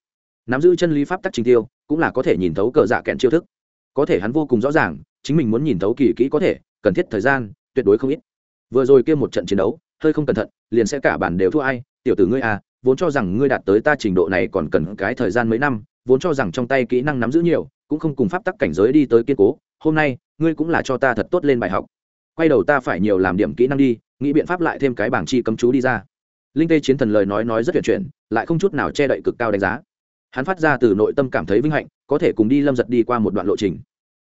Nắm giữ chân lý pháp tắc trình tiêu, cũng là có thể nhìn thấu cờ dạ kẹn chiêu thức. Có thể hắn vô cùng rõ ràng, chính mình muốn nhìn thấu kỳ kỹ có thể, cần thiết thời gian, tuyệt đối không ít. Vừa rồi kia một trận chiến đấu, hơi không cẩn thận, liền sẽ cả bản đều thua ai, tiểu tử ngươi à vốn cho rằng ngươi đạt tới ta trình độ này còn cần cái thời gian mấy năm, vốn cho rằng trong tay kỹ năng nắm giữ nhiều, cũng không cùng pháp tắc cảnh giới đi tới kiên cố, hôm nay, ngươi cũng là cho ta thật tốt lên bài học quay đầu ta phải nhiều làm điểm kỹ năng đi, nghĩ biện pháp lại thêm cái bảng chi cấm chú đi ra. Linh tê chiến thần lời nói nói rất tuyệt chuyển, lại không chút nào che đậy cực cao đánh giá. Hắn phát ra từ nội tâm cảm thấy vinh hạnh, có thể cùng đi lâm giật đi qua một đoạn lộ trình.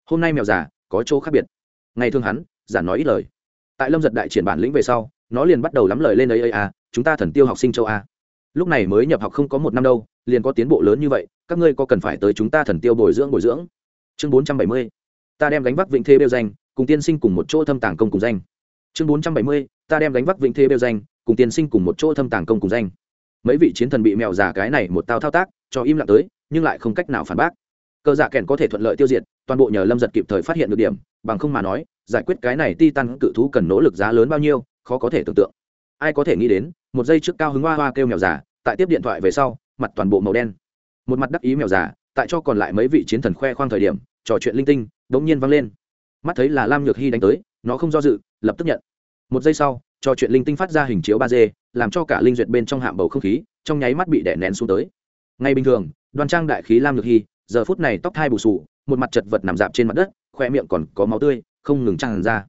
Hôm nay mèo già, có chỗ khác biệt. Ngày thương hắn, giản nói ít lời. Tại lâm giật đại triển bản lĩnh về sau, nó liền bắt đầu lắm lời lên ấy ấy à chúng ta thần tiêu học sinh châu a. Lúc này mới nhập học không có một năm đâu, liền có tiến bộ lớn như vậy, các ngươi có cần phải tới chúng ta thần tiêu bồi dưỡng bồi dưỡng? Chương bốn trăm bảy mươi, ta đem gánh vác vĩnh thế bêu danh cùng tiên sinh cùng một chỗ thâm tàng công cùng danh. Chương bốn trăm bảy mươi, ta đem đánh vác vĩnh thế bêu danh, cùng tiên sinh cùng một chỗ thâm tàng công cùng danh. Mấy vị chiến thần bị mèo già cái này một tao thao tác, cho im lặng tới, nhưng lại không cách nào phản bác. Cơ dạ kèn có thể thuận lợi tiêu diệt, toàn bộ nhờ lâm giật kịp thời phát hiện được điểm, bằng không mà nói, giải quyết cái này ti tăng cự thú cần nỗ lực giá lớn bao nhiêu, khó có thể tưởng tượng. Ai có thể nghĩ đến, một giây trước cao hứng hoa hoa kêu mèo già, tại tiếp điện thoại về sau, mặt toàn bộ màu đen. Một mặt đắc ý mèo già, tại cho còn lại mấy vị chiến thần khoe khoang thời điểm, trò chuyện linh tinh, đống nhiên vang lên mắt thấy là lam nhược hy đánh tới, nó không do dự, lập tức nhận. Một giây sau, trò chuyện linh tinh phát ra hình chiếu ba d, làm cho cả linh duyệt bên trong hạm bầu không khí, trong nháy mắt bị đè nén xuống tới. Ngay bình thường, đoan trang đại khí lam nhược hy giờ phút này tóc thai bù sù, một mặt chật vật nằm dạp trên mặt đất khoe miệng còn có máu tươi, không ngừng tràn ra.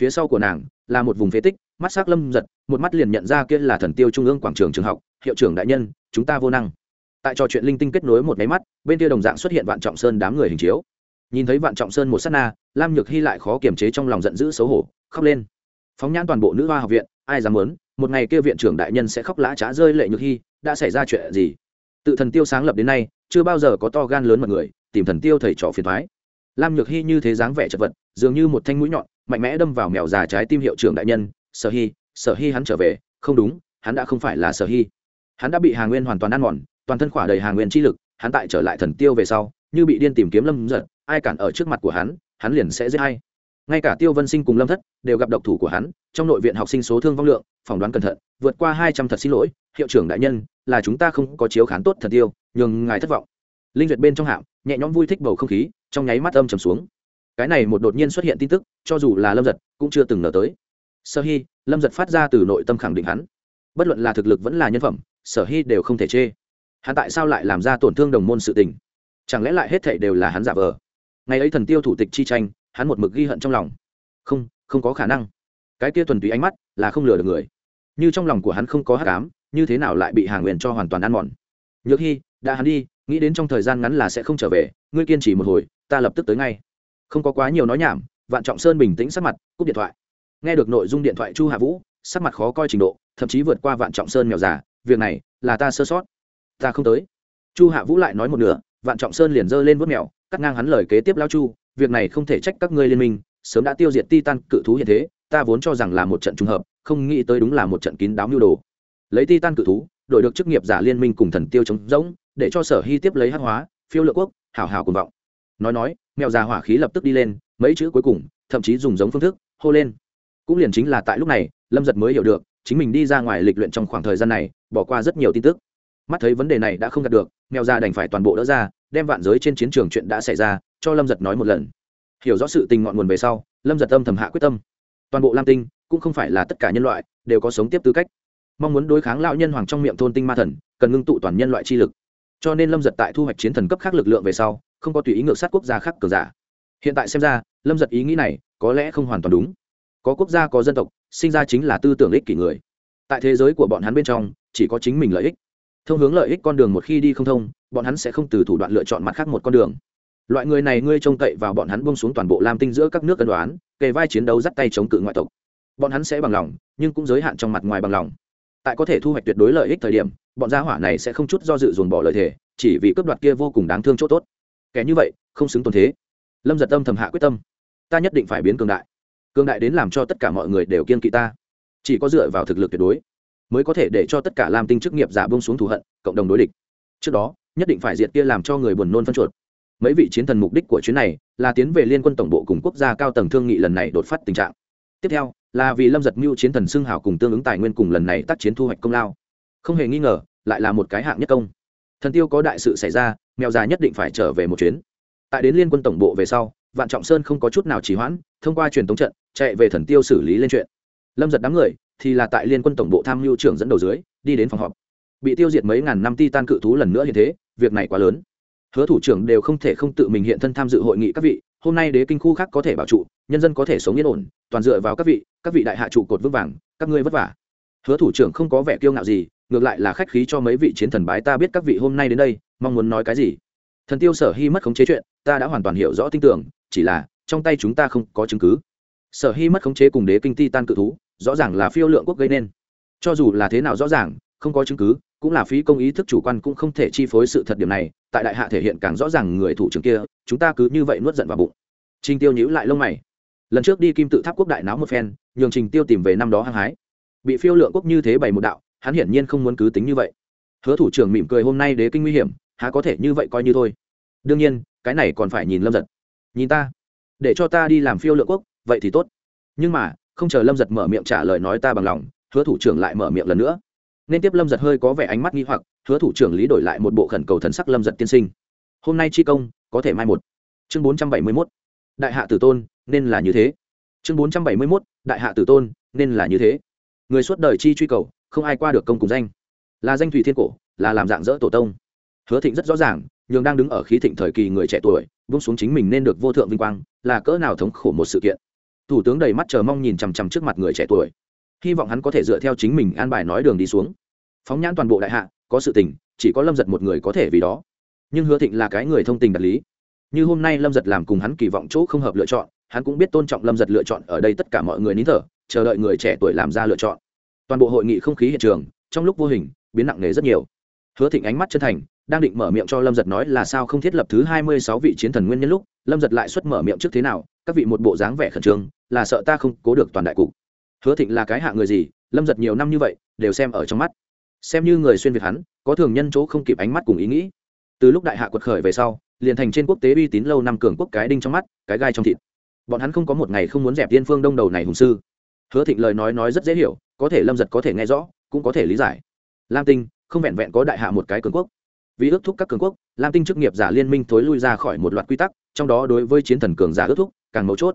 Phía sau của nàng, là một vùng phế tích, mắt s ắ c lâm giật, một mắt liền nhận ra kia là thần tiêu trung ương quảng trường trường học, hiệu trưởng đại nhân, chúng ta vô năng. Tại trò chuyện linh tinh kết nối một máy mắt, bên kia đồng dạng xuất hiện vạn trọng sơn đám người hình chiếu nhìn thấy vạn trọng sơn một s á t na, lam nhược hy lại khó kiềm chế trong lòng giận dữ xấu hổ, khóc lên. Phóng nhãn toàn bộ nữ hoa học viện, ai dám muốn, một ngày kia viện trưởng đại nhân sẽ khóc lã trá rơi lệ nhược hy, đã xảy ra chuyện gì? Tự thần tiêu sáng lập đến nay, chưa bao giờ có to gan lớn mật người, tìm thần tiêu thầy trò phiền thoái lam nhược hy như thế dáng vẻ chật vật, dường như một thanh mũi nhọn, mạnh mẽ đâm vào mèo già trái tim hiệu trưởng đại nhân, sở hy sở hy hắn trở về, không đúng, hắn đã không phải là sở hy. Hắn đã bị hà nguyên hoàn toàn ăn mòn, toàn thân khỏa đầy hà nguyên chi lực, hắn tại trở lại thần tiêu về sau như bị điên tìm kiếm lâm giật, ai cản ở trước mặt của hắn hắn liền sẽ giết hay ngay cả tiêu vân sinh cùng lâm thất đều gặp độc thủ của hắn, trong nội viện học sinh số thương vong lượng, phỏng đoán cẩn thận, vượt qua hai trăm thật xin lỗi, hiệu trưởng đại nhân, là chúng ta không có chiếu khán tốt thật tiêu nhường ngài thất vọng. Linh duyệt bên trong hạm nhẹ nhõm vui thích bầu không khí, trong nháy mắt âm trầm xuống. Cái này một đột nhiên xuất hiện tin tức, cho dù là lâm giật cũng chưa từng ngờ tới. Sở hy, lâm giật phát ra từ nội tâm khẳng định hắn. Bất luận là thực lực vẫn là nhân phẩm, sở hy đều không thể chê. Hắn tại sao lại làm ra tổn thương đồng môn sự tình? Chẳng lẽ lại hết thảy đều là hắn giả vờ? Ngày ấy thần tiêu thủ tịch chi tranh, hắn một mực ghi hận trong lòng. Không không có khả năng. Cái kia thuần túy ánh mắt là không lừa được người. Như trong lòng của hắn không có hát cám như thế nào lại bị hàng nguyện cho hoàn toàn ăn mòn? Nhược hy, đã hắn đi, nghĩ đến trong thời gian ngắn là sẽ không trở về, ngươi kiên trì một hồi, ta lập tức tới ngay. Không có quá nhiều nói nhảm, vạn trọng sơn bình tĩnh sắc mặt, cúp điện thoại. Nghe được nội dung điện thoại chu hạ vũ, sắc mặt khó coi trình độ, thậm chí vượt qua vạn trọng sơn mèo già, việc này là ta sơ sót, ta không tới. Chu hạ vũ lại nói một nửa vạn trọng sơn liền giơ lên vớt mèo, cắt ngang hắn lời kế tiếp lao chu, việc này không thể trách các ngươi liên minh, sớm đã tiêu diệt titan cự thú hiện thế, ta vốn cho rằng là một trận trùng hợp, không nghĩ tới đúng là một trận kín đáo mưu đồ. Lấy titan cự thú, đổi được chức nghiệp giả liên minh cùng thần tiêu chống rỗng, để cho sở hy tiếp lấy hát hóa, phiêu lựa quốc, hảo hảo cùng vọng. Nói nói, mèo già hỏa khí lập tức đi lên, mấy chữ cuối cùng, thậm chí dùng giống phương thức, hô lên. Cũng liền chính là tại lúc này, lâm giật mới hiểu được, chính mình đi ra ngoài lịch luyện trong khoảng thời gian này, bỏ qua rất nhiều tin tức. Mắt thấy vấn đề này đã không đạt được mèo già đành phải toàn bộ đỡ ra, đem vạn giới trên chiến trường chuyện đã xảy ra, cho lâm giật nói một lần. Hiểu rõ sự tình ngọn nguồn về sau, lâm giật âm thầm hạ quyết tâm. Toàn bộ lam tinh, cũng không phải là tất cả nhân loại, đều có sống tiếp tư cách. Mong muốn đối kháng lão nhân hoàng trong miệng thôn tinh ma thần, cần ngưng tụ toàn nhân loại chi lực. Cho nên lâm giật tại thu hoạch chiến thần cấp khác lực lượng về sau, không có tùy ý ngược sát quốc gia khác cờ giả. Hiện tại xem ra, lâm giật ý nghĩ này, có lẽ không hoàn toàn đúng. Có quốc gia, có dân tộc, sinh ra chính là tư tưởng ích kỷ người. Tại thế giới của bọn hắn bên trong, chỉ có chính mình lợi ích thông hướng lợi ích con đường một khi đi không thông, bọn hắn sẽ không từ thủ đoạn lựa chọn mặt khác một con đường. Loại người này ngươi trông cậy vào bọn hắn bông xuống toàn bộ lam tinh giữa các nước cân đoán, kề vai chiến đấu dắt tay chống cự ngoại tộc. Bọn hắn sẽ bằng lòng, nhưng cũng giới hạn trong mặt ngoài bằng lòng. Tại có thể thu hoạch tuyệt đối lợi ích thời điểm, bọn gia hỏa này sẽ không chút do dự dồn bỏ lợi thế chỉ vì cướp đoạt kia vô cùng đáng thương chỗ tốt. Kẻ như vậy, không xứng tồn thế. Lâm giật tâm thầm hạ quyết tâm. Ta nhất định phải biến cường đại. Cường đại đến làm cho tất cả mọi người đều kiên kỵ ta. Chỉ có dựa vào thực lực tuyệt đối mới có thể để cho tất cả làm tinh chức nghiệp giả bông xuống thù hận, cộng đồng đối địch. Trước đó, nhất định phải diệt kia làm cho người buồn nôn phân chuột. Mấy vị chiến thần mục đích của chuyến này là tiến về liên quân tổng bộ cùng quốc gia cao tầng thương nghị lần này đột phát tình trạng. Tiếp theo, là vì lâm giật mưu chiến thần xưng hào cùng tương ứng tài nguyên cùng lần này tác chiến thu hoạch công lao. Không hề nghi ngờ, lại là một cái hạng nhất công. Thần tiêu có đại sự xảy ra, mèo già nhất định phải trở về một chuyến. Tại đến liên quân tổng bộ về sau, vạn trọng sơn không có chút nào trì hoãn, thông qua truyền thống trận, chạy về thần tiêu xử lý lên chuyện. Lâm giật đám người thì là tại liên quân tổng bộ tham mưu trưởng dẫn đầu dưới, đi đến phòng họp. Bị tiêu diệt mấy ngàn năm ti tan cự thú lần nữa như thế, việc này quá lớn. Hứa thủ trưởng đều không thể không tự mình hiện thân tham dự hội nghị các vị, hôm nay đế kinh khu khác có thể bảo trụ, nhân dân có thể sống yên ổn, toàn dựa vào các vị các vị đại hạ trụ cột vững vàng, các ngươi vất vả. Hứa thủ trưởng không có vẻ kiêu ngạo gì, ngược lại là khách khí cho mấy vị chiến thần bái ta biết các vị hôm nay đến đây, mong muốn nói cái gì. Thần tiêu sở hy mất khống chế chuyện, ta đã hoàn toàn hiểu rõ tin tưởng, chỉ là, trong tay chúng ta không có chứng cứ. Sở hy mất khống chế cùng đế kinh ti tan cự thú rõ ràng là phiêu lượng quốc gây nên. Cho dù là thế nào rõ ràng, không có chứng cứ, cũng là phí công ý thức chủ quan cũng không thể chi phối sự thật điểm này, tại đại hạ thể hiện càng rõ ràng người thủ trưởng kia, chúng ta cứ như vậy nuốt giận vào bụng. Trình tiêu nhíu lại lông mày. Lần trước đi kim tự tháp quốc đại náo một phen, nhường trình tiêu tìm về năm đó hăng hái. Bị phiêu lượng quốc như thế bày một đạo, hắn hiển nhiên không muốn cứ tính như vậy. Hứa thủ trưởng mỉm cười hôm nay đế kinh nguy hiểm, há có thể như vậy coi như thôi. Đương nhiên, cái này còn phải nhìn lâm giật. Nhìn ta. Để cho ta đi làm phiêu lượng quốc, vậy thì tốt. Nhưng mà không chờ lâm giật mở miệng trả lời nói ta bằng lòng, hứa thủ trưởng lại mở miệng lần nữa. Nên tiếp lâm giật hơi có vẻ ánh mắt nghi hoặc, hứa thủ trưởng lý đổi lại một bộ khẩn cầu thần sắc lâm giật tiên sinh. Hôm nay chi công, có thể mai một. Chương bốn trăm bảy mươi mốt. Đại hạ tử tôn, nên là như thế. Chương bốn trăm bảy mươi mốt. Đại hạ tử tôn, nên là như thế. Người suốt đời chi truy cầu, không ai qua được công cùng danh. Là danh thủy thiên cổ, là làm dạng dỡ tổ tông. Hứa thịnh rất rõ ràng, nhường đang đứng ở khí thịnh thời kỳ người trẻ tuổi, vung xuống chính mình nên được vô thượng vinh quang, là cỡ nào thống khổ một sự kiện thủ tướng đầy mắt chờ mong nhìn chằm chằm trước mặt người trẻ tuổi. Hy vọng hắn có thể dựa theo chính mình an bài nói đường đi xuống. Phóng nhãn toàn bộ đại hạ, có sự tình, chỉ có lâm giật một người có thể vì đó. Nhưng hứa thịnh là cái người thông tình đạt lý. Như hôm nay lâm giật làm cùng hắn kỳ vọng chỗ không hợp lựa chọn, hắn cũng biết tôn trọng lâm giật lựa chọn ở đây tất cả mọi người nín thở, chờ đợi người trẻ tuổi làm ra lựa chọn. Toàn bộ hội nghị không khí hiện trường, trong lúc vô hình, biến nặng nề rất nhiều. Hứa thịnh ánh mắt chân thành, đang định mở miệng cho lâm giật nói là sao không thiết lập thứ hai mươi sáu vị chiến thần nguyên nhân lúc, lâm giật lại xuất mở miệng trước thế nào các vị một bộ dáng vẻ khẩn trương, là sợ ta không cố được toàn đại cục. Hứa thịnh là cái hạ người gì, lâm giật nhiều năm như vậy, đều xem ở trong mắt. Xem như người xuyên việt hắn, có thường nhân chỗ không kịp ánh mắt cùng ý nghĩ. Từ lúc đại hạ quật khởi về sau, liền thành trên quốc tế uy tín lâu năm cường quốc cái đinh trong mắt, cái gai trong thịt. Bọn hắn không có một ngày không muốn dẹp tiên phương đông đầu này hùng sư. Hứa thịnh lời nói nói rất dễ hiểu, có thể lâm giật có thể nghe rõ, cũng có thể lý giải. Lam tinh, không vẹn vẹn có đại hạ một cái cường quốc. Vì ước thúc các cường quốc, lam tinh chức nghiệp giả liên minh thối lui ra khỏi một loạt quy tắc, trong đó đối với chiến thần cường giả ước thúc càng mấu chốt.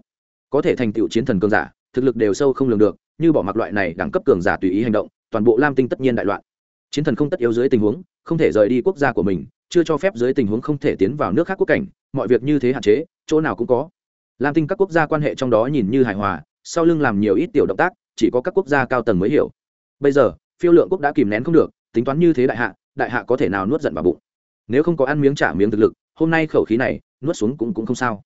Có thể thành tựu chiến thần cường giả, thực lực đều sâu không lường được, như bỏ mặc loại này đẳng cấp cường giả tùy ý hành động, toàn bộ lam tinh tất nhiên đại loạn. Chiến thần không tất yếu dưới tình huống, không thể rời đi quốc gia của mình, chưa cho phép dưới tình huống không thể tiến vào nước khác quốc cảnh, mọi việc như thế hạn chế, chỗ nào cũng có. Lam tinh các quốc gia quan hệ trong đó nhìn như hài hòa, sau lưng làm nhiều ít tiểu động tác, chỉ có các quốc gia cao tầng mới hiểu. Bây giờ, phiêu lượng quốc đã kìm nén không được, tính toán như thế đại hạ đại hạ có thể nào nuốt giận vào bụng. Nếu không có ăn miếng trả miếng thực lực, hôm nay khẩu khí này, nuốt xuống cũng cũng không sao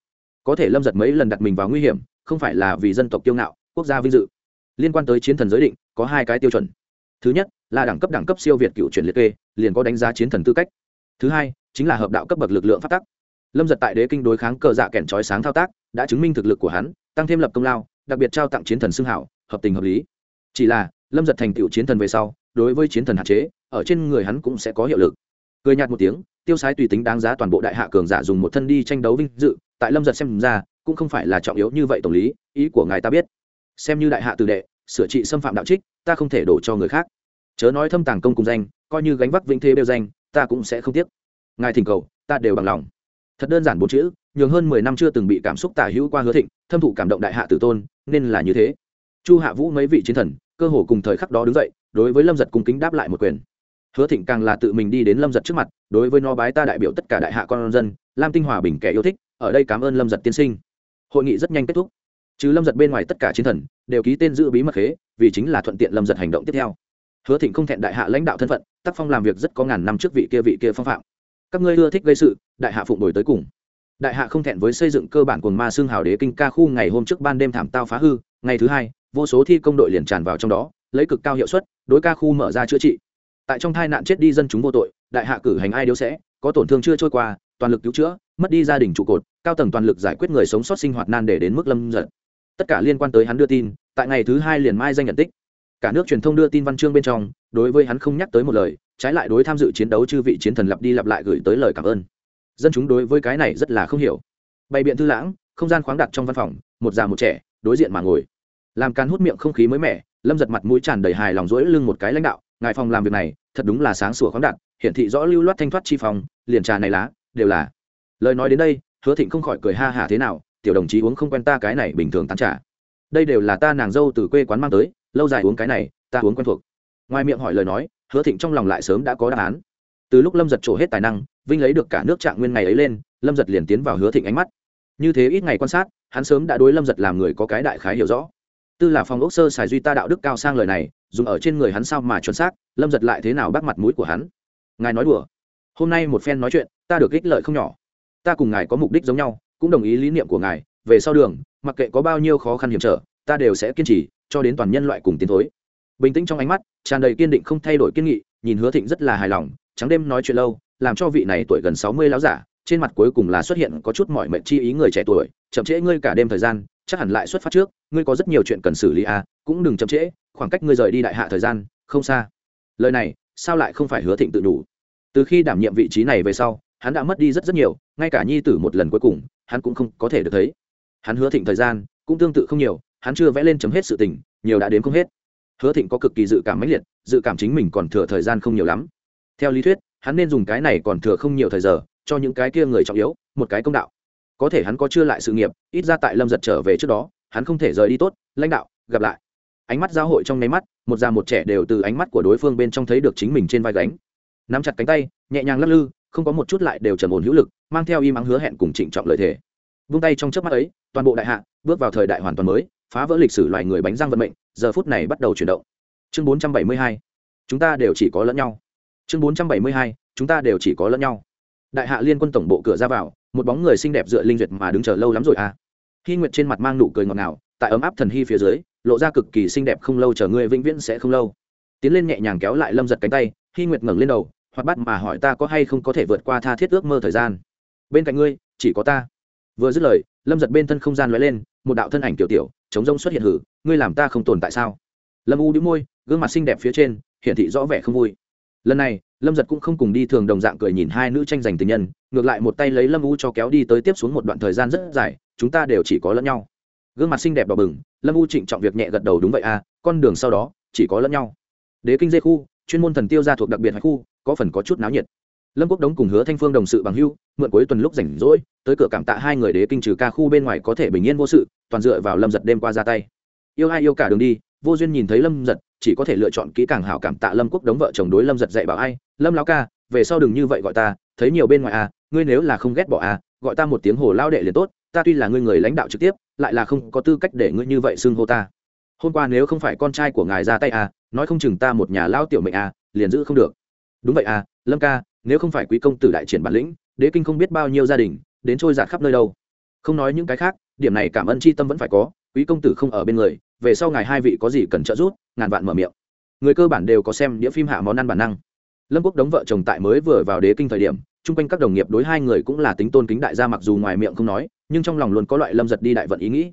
có thể lâm giật mấy lần đặt mình vào nguy hiểm, không phải là vì dân tộc kiêu ngạo, quốc gia vinh dự. Liên quan tới chiến thần giới định, có hai cái tiêu chuẩn. Thứ nhất, là đẳng cấp đẳng cấp siêu việt cựu chuyển liệt kê, liền có đánh giá chiến thần tư cách. Thứ hai, chính là hợp đạo cấp bậc lực lượng phát tắc. Lâm giật tại đế kinh đối kháng cờ dạ kẻn trói sáng thao tác, đã chứng minh thực lực của hắn, tăng thêm lập công lao, đặc biệt trao tặng chiến thần xưng hảo, hợp tình hợp lý. Chỉ là, lâm giật thành tựu chiến thần về sau, đối với chiến thần hạn chế, ở trên người hắn cũng sẽ có hiệu lực. Cười nhạt một tiếng, tiêu sái tùy tính đáng giá toàn bộ đại hạ cường giả dùng một thân đi tranh đấu vinh dự tại lâm giật xem ra, cũng không phải là trọng yếu như vậy tổng lý, ý của ngài ta biết. Xem như đại hạ tử đệ, sửa trị xâm phạm đạo trích, ta không thể đổ cho người khác. Chớ nói thâm tàng công cùng danh, coi như gánh vác vĩnh thế bêu danh, ta cũng sẽ không tiếc. Ngài thỉnh cầu, ta đều bằng lòng. Thật đơn giản bốn chữ, nhường hơn mười năm chưa từng bị cảm xúc tả hữu qua hứa thịnh, thâm thụ cảm động đại hạ tử tôn, nên là như thế. Chu hạ vũ mấy vị chiến thần, cơ hồ cùng thời khắc đó đứng dậy, đối với lâm giật cung kính đáp lại một quyền. Hứa thịnh càng là tự mình đi đến lâm giật trước mặt, đối với nó bái ta đại biểu tất cả đại hạ con dân, lam tinh hòa bình kẻ yêu thích ở đây cảm ơn lâm giật tiên sinh. Hội nghị rất nhanh kết thúc. Chứ lâm giật bên ngoài tất cả chiến thần đều ký tên giữ bí mật khế, vì chính là thuận tiện lâm giật hành động tiếp theo. Hứa thịnh không thẹn đại hạ lãnh đạo thân phận tác phong làm việc rất có ngàn năm trước vị kia vị kia phong phạm. Các ngươi ưa thích gây sự, đại hạ phụng đổi tới cùng. Đại hạ không thẹn với xây dựng cơ bản quần ma xương hào đế kinh ca khu ngày hôm trước ban đêm thảm tao phá hư, ngày thứ hai, vô số thi công đội liền tràn vào trong đó, lấy cực cao hiệu suất, đối ca khu mở ra chữa trị. Tại trong thai nạn chết đi dân chúng vô tội, đại hạ cử hành ai điếu sẽ, có tổn thương chưa trôi qua toàn lực cứu chữa mất đi gia đình trụ cột cao tầng toàn lực giải quyết người sống sót sinh hoạt nan để đến mức lâm giật. Tất cả liên quan tới hắn đưa tin tại ngày thứ hai liền mai danh nhận tích. Cả nước truyền thông đưa tin văn chương bên trong đối với hắn không nhắc tới một lời trái lại đối tham dự chiến đấu chư vị chiến thần lặp đi lặp lại gửi tới lời cảm ơn. Dân chúng đối với cái này rất là không hiểu. Bày biện thư lãng không gian khoáng đặt trong văn phòng một già một trẻ đối diện mà ngồi. Làm càn hút miệng không khí mới mẻ lâm giật mặt mũi tràn đầy hài lòng rỗi lưng một cái lãnh đạo ngài phòng làm việc này thật đúng là sáng sủa khoáng đặt, hiển thị rõ lưu loát thanh thoát chi phòng liền trà này lá đều là. Lời nói đến đây, hứa thịnh không khỏi cười ha hả thế nào, tiểu đồng chí uống không quen ta cái này bình thường tán trả đây đều là ta nàng dâu từ quê quán mang tới, lâu dài uống cái này, ta uống quen thuộc. Ngoài miệng hỏi lời nói, hứa thịnh trong lòng lại sớm đã có đáp án. Từ lúc lâm giật trổ hết tài năng, vinh lấy được cả nước trạng nguyên ngày ấy lên, lâm giật liền tiến vào hứa thịnh ánh mắt. Như thế ít ngày quan sát, hắn sớm đã đối lâm giật làm người có cái đại khái hiểu rõ. Tư là phòng ốc sơ xài duy ta đạo đức cao sang lời này, dùng ở trên người hắn sao mà chuẩn xác, lâm giật lại thế nào bắt mặt mũi của hắn? Ngài nói đùa. Hôm nay một phen nói chuyện ta được ích lợi không nhỏ. Ta cùng ngài có mục đích giống nhau, cũng đồng ý lý niệm của ngài, về sau đường, mặc kệ có bao nhiêu khó khăn hiểm trở, ta đều sẽ kiên trì, cho đến toàn nhân loại cùng tiến thối. Bình tĩnh trong ánh mắt, tràn đầy kiên định không thay đổi kiên nghị, nhìn hứa thịnh rất là hài lòng, trắng đêm nói chuyện lâu, làm cho vị này tuổi gần sáu mươi láo giả, trên mặt cuối cùng là xuất hiện có chút mọi mệnh chi ý người trẻ tuổi, chậm trễ ngươi cả đêm thời gian, chắc hẳn lại xuất phát trước, ngươi có rất nhiều chuyện cần xử lý à cũng đừng chậm trễ, khoảng cách ngươi rời đi đại hạ thời gian, không xa. Lời này, sao lại không phải hứa thịnh tự đủ? Từ khi đảm nhiệm vị trí này về sau hắn đã mất đi rất rất nhiều, ngay cả nhi tử một lần cuối cùng, hắn cũng không có thể được thấy. Hắn hứa thịnh thời gian cũng tương tự không nhiều, hắn chưa vẽ lên chấm hết sự tình, nhiều đã đến không hết. Hứa thịnh có cực kỳ dự cảm mãnh liệt, dự cảm chính mình còn thừa thời gian không nhiều lắm. Theo lý thuyết, hắn nên dùng cái này còn thừa không nhiều thời giờ, cho những cái kia người trọng yếu, một cái công đạo. Có thể hắn có chưa lại sự nghiệp, ít ra tại lâm giật trở về trước đó, hắn không thể rời đi tốt, lãnh đạo, gặp lại. Ánh mắt giao hội trong nháy mắt, một già một trẻ đều từ ánh mắt của đối phương bên trong thấy được chính mình trên vai gánh. Nắm chặt cánh tay, nhẹ nhàng lắc lư không có một chút lại đều trầm ổn hữu lực, mang theo im ắng hứa hẹn cùng trịnh trọng lợi thế vung tay trong chớp mắt ấy, toàn bộ đại hạ, bước vào thời đại hoàn toàn mới, phá vỡ lịch sử loài người bánh răng vận mệnh, giờ phút này bắt đầu chuyển động. Chương 472 chúng ta đều chỉ có lẫn nhau. Chương 472 chúng ta đều chỉ có lẫn nhau. Đại hạ liên quân tổng bộ cửa ra vào, một bóng người xinh đẹp dựa linh duyệt mà đứng chờ lâu lắm rồi à. Hy nguyệt trên mặt mang nụ cười ngọt ngào, tại ấm áp thần hy phía dưới, lộ ra cực kỳ xinh đẹp không lâu chờ ngươi vĩnh viễn sẽ không lâu. Tiến lên nhẹ nhàng kéo lại lâm giật cánh tay hy nguyệt ngẩng lên đầu hoặc bắt mà hỏi ta có hay không có thể vượt qua tha thiết ước mơ thời gian. Bên cạnh ngươi, chỉ có ta. Vừa dứt lời, lâm giật bên thân không gian lóe lên, một đạo thân ảnh tiểu tiểu, chống rông xuất hiện hử, ngươi làm ta không tồn tại sao? Lâm u đĩu môi, gương mặt xinh đẹp phía trên, hiển thị rõ vẻ không vui. Lần này, lâm giật cũng không cùng đi thường đồng dạng cười nhìn hai nữ tranh giành tình nhân, ngược lại một tay lấy lâm u cho kéo đi tới tiếp xuống một đoạn thời gian rất dài, chúng ta đều chỉ có lẫn nhau. Gương mặt xinh đẹp đỏ bừng, lâm u trịnh trọng việc nhẹ gật đầu đúng vậy à con đường sau đó, chỉ có lẫn nhau. Đế kinh dê khu chuyên môn thần tiêu gia thuộc đặc biệt hải khu, có phần có chút náo nhiệt. Lâm quốc đống cùng hứa thanh phương đồng sự bằng hưu, mượn cuối tuần lúc rảnh rỗi, tới cửa cảm tạ hai người đế kinh trừ ca khu bên ngoài có thể bình yên vô sự, toàn dựa vào lâm giật đêm qua ra tay. Yêu ai yêu cả đường đi, vô duyên nhìn thấy lâm giật, chỉ có thể lựa chọn kỹ càng hảo cảm tạ lâm quốc đống vợ chồng đối lâm giật dạy bảo ai, lâm lao ca, về sau đừng như vậy gọi ta, thấy nhiều bên ngoài à ngươi nếu là không ghét bỏ à gọi ta một tiếng hồ lao đệ liền tốt, ta tuy là ngươi người lãnh đạo trực tiếp, lại là không có tư cách để ngươi như vậy xưng hô ta. Hôm qua nếu không phải con trai của ngài ra tay à nói không chừng ta một nhà lao tiểu mệnh à liền giữ không được. Đúng vậy à lâm ca, nếu không phải quý công tử đại triển bản lĩnh, đế kinh không biết bao nhiêu gia đình, đến trôi giạt khắp nơi đâu. Không nói những cái khác, điểm này cảm ơn c h i tâm vẫn phải có, quý công tử không ở bên người, về sau ngài hai vị có gì cần trợ giúp, ngàn vạn mở miệng. Người cơ bản đều có xem đĩa phim hạ món ăn bản năng. Lâm quốc đống vợ chồng tại mới vừa vào đế kinh thời điểm, chung quanh các đồng nghiệp đối hai người cũng là tính tôn kính đại gia mặc dù ngoài miệng không nói, nhưng trong lòng luôn có loại lâm giật đi đại vận ý nghĩ.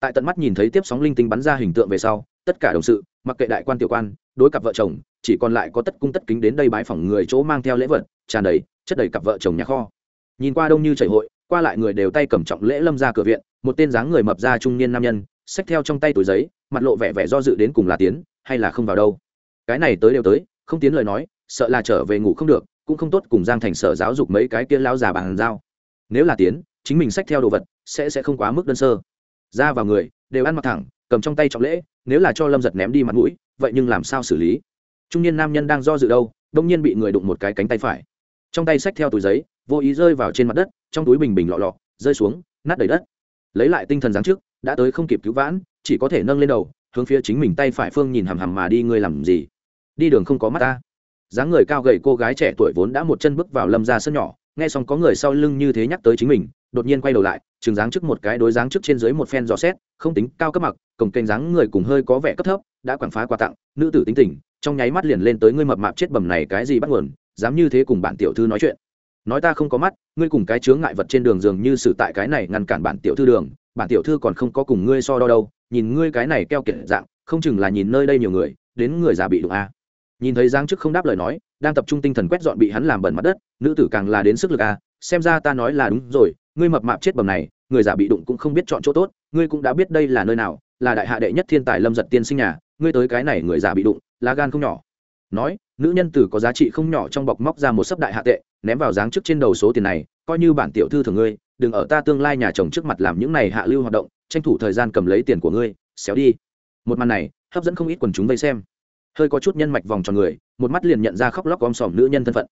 Tại tận mắt nhìn thấy tiếp sóng linh tinh bắn ra hình tượng về sau tất cả đồng sự, mặc kệ đại quan tiểu quan, đối cặp vợ chồng, chỉ còn lại có tất cung tất kính đến đây bái phỏng người chỗ mang theo lễ vật, tràn đầy, chất đầy cặp vợ chồng nhà kho. Nhìn qua đông như chảy hội, qua lại người đều tay cầm trọng lễ lâm ra cửa viện, một tên dáng người mập ra trung niên nam nhân, xách theo trong tay túi giấy, mặt lộ vẻ vẻ do dự đến cùng là tiến, hay là không vào đâu. Cái này tới đều tới, không tiến lời nói, sợ là trở về ngủ không được, cũng không tốt cùng giang thành sở giáo dục mấy cái kia lao già bàn giao. Nếu là tiến, chính mình xách theo đồ vật, sẽ sẽ không quá mức đơn sơ. Ra vào người, đều ăn mặc thẳng cầm trong tay trọng lễ, nếu là cho lâm giật ném đi mặt mũi, vậy nhưng làm sao xử lý? Trung niên nam nhân đang do dự đâu, đông nhiên bị người đụng một cái cánh tay phải. Trong tay xách theo túi giấy, vô ý rơi vào trên mặt đất, trong túi bình bình lọ lọ, rơi xuống, nát đầy đất. Lấy lại tinh thần giáng trước, đã tới không kịp cứu vãn, chỉ có thể nâng lên đầu, hướng phía chính mình tay phải phương nhìn hằm hằm mà đi, ngươi làm gì? Đi đường không có mắt ta. Dáng người cao gầy cô gái trẻ tuổi vốn đã một chân bước vào lâm ra sân nhỏ, nghe xong có người sau lưng như thế nhắc tới chính mình, đột nhiên quay đầu lại trường dáng trước một cái đối dáng trước trên dưới một phen dò xét, không tính cao cấp mặc, cổng kênh dáng người cùng hơi có vẻ cấp thấp, đã quảng phá quà tặng, nữ tử tính tình, trong nháy mắt liền lên tới ngươi mập mạp chết bầm này cái gì bắt nguồn, dám như thế cùng bản tiểu thư nói chuyện. Nói ta không có mắt, ngươi cùng cái chướng ngại vật trên đường dường như xử tại cái này ngăn cản bản tiểu thư đường, bản tiểu thư còn không có cùng ngươi so đo đâu, nhìn ngươi cái này keo kiệt dạng, không chừng là nhìn nơi đây nhiều người, đến người già bị đụng a. Nhìn thấy giang chức không đáp lời nói, đang tập trung tinh thần quét dọn bị hắn làm bẩn mặt đất, nữ tử càng là đến sức lực a, xem ra ta nói là đúng rồi, ngươi mập mạp chết bầm này người già bị đụng cũng không biết chọn chỗ tốt, ngươi cũng đã biết đây là nơi nào, là đại hạ đệ nhất thiên tài lâm giật tiên sinh nhà, ngươi tới cái này người già bị đụng, lá gan không nhỏ. Nói, nữ nhân tử có giá trị không nhỏ trong bọc móc ra một sấp đại hạ tệ, ném vào dáng trước trên đầu số tiền này, coi như bản tiểu thư thường ngươi, đừng ở ta tương lai nhà chồng trước mặt làm những này hạ lưu hoạt động, tranh thủ thời gian cầm lấy tiền của ngươi, xéo đi. Một màn này, hấp dẫn không ít quần chúng vây xem. Hơi có chút nhân mạch vòng tròn người, một mắt liền nhận ra khóc lóc om sòm nữ nhân thân phận.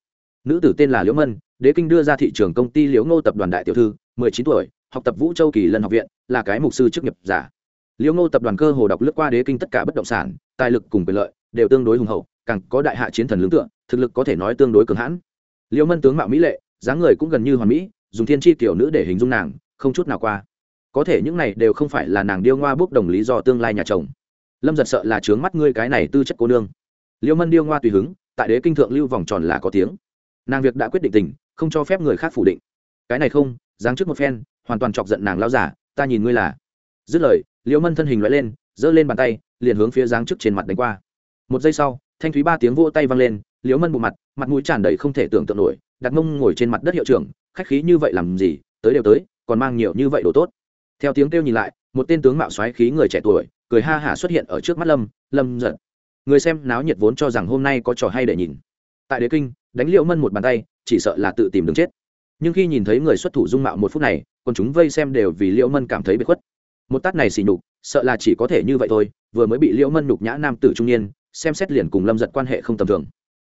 Nữ tử tên là liễu mân, đế kinh đưa ra thị trường công ty liễu ngô tập đoàn đại tiểu thư, mười chín tuổi học tập vũ châu kỳ lân học viện, là cái mục sư chức nghiệp giả. Liễu ngô tập đoàn cơ hồ đọc lướt qua đế kinh tất cả bất động sản, tài lực cùng quyền lợi đều tương đối hùng hậu, càng có đại hạ chiến thần lương tượng thực lực có thể nói tương đối cường hãn. Liễu mân tướng mạo mỹ lệ, dáng người cũng gần như hoàn mỹ, dùng thiên tri kiểu nữ để hình dung nàng, không chút nào qua. Có thể những này đều không phải là nàng điêu ngoa bốc đồng lý do tương lai nhà chồng. Lâm giật sợ là trướng mắt ngươi cái này tư chất cô nương. Liễu mân điêu ngoa tùy hứng, tại đế kinh thượng lưu vòng tròn là có tiếng. Nàng việc đã quyết định tình, không cho phép người khác phủ định. Cái này không dáng trước một phen hoàn toàn chọc giận nàng lao giả ta nhìn ngươi là. Dứt lời, liễu mân thân hình loại lên, giơ lên bàn tay, liền hướng phía dáng trước trên mặt đánh qua. Một giây sau, thanh thúy ba tiếng vỗ tay vang lên, liễu mân bộ mặt mặt mũi tràn đầy không thể tưởng tượng nổi, đặt mông ngồi trên mặt đất hiệu trưởng, khách khí như vậy làm gì, tới đều tới, còn mang nhiều như vậy đồ tốt. Theo tiếng kêu nhìn lại, một tên tướng mạo xoáy khí người trẻ tuổi, cười ha hả xuất hiện ở trước mắt lâm lâm giật người xem náo nhiệt vốn cho rằng hôm nay có trò hay để nhìn. Tại đế kinh, đánh liễu mân một bàn tay, chỉ sợ là tự tìm đường chết nhưng khi nhìn thấy người xuất thủ dung mạo một phút này, còn chúng vây xem đều vì liễu mân cảm thấy bị khuất. Một tát này xì nhục, sợ là chỉ có thể như vậy thôi, vừa mới bị liễu mân nhục nhã nam tử trung niên, xem xét liền cùng lâm giật quan hệ không tầm thường.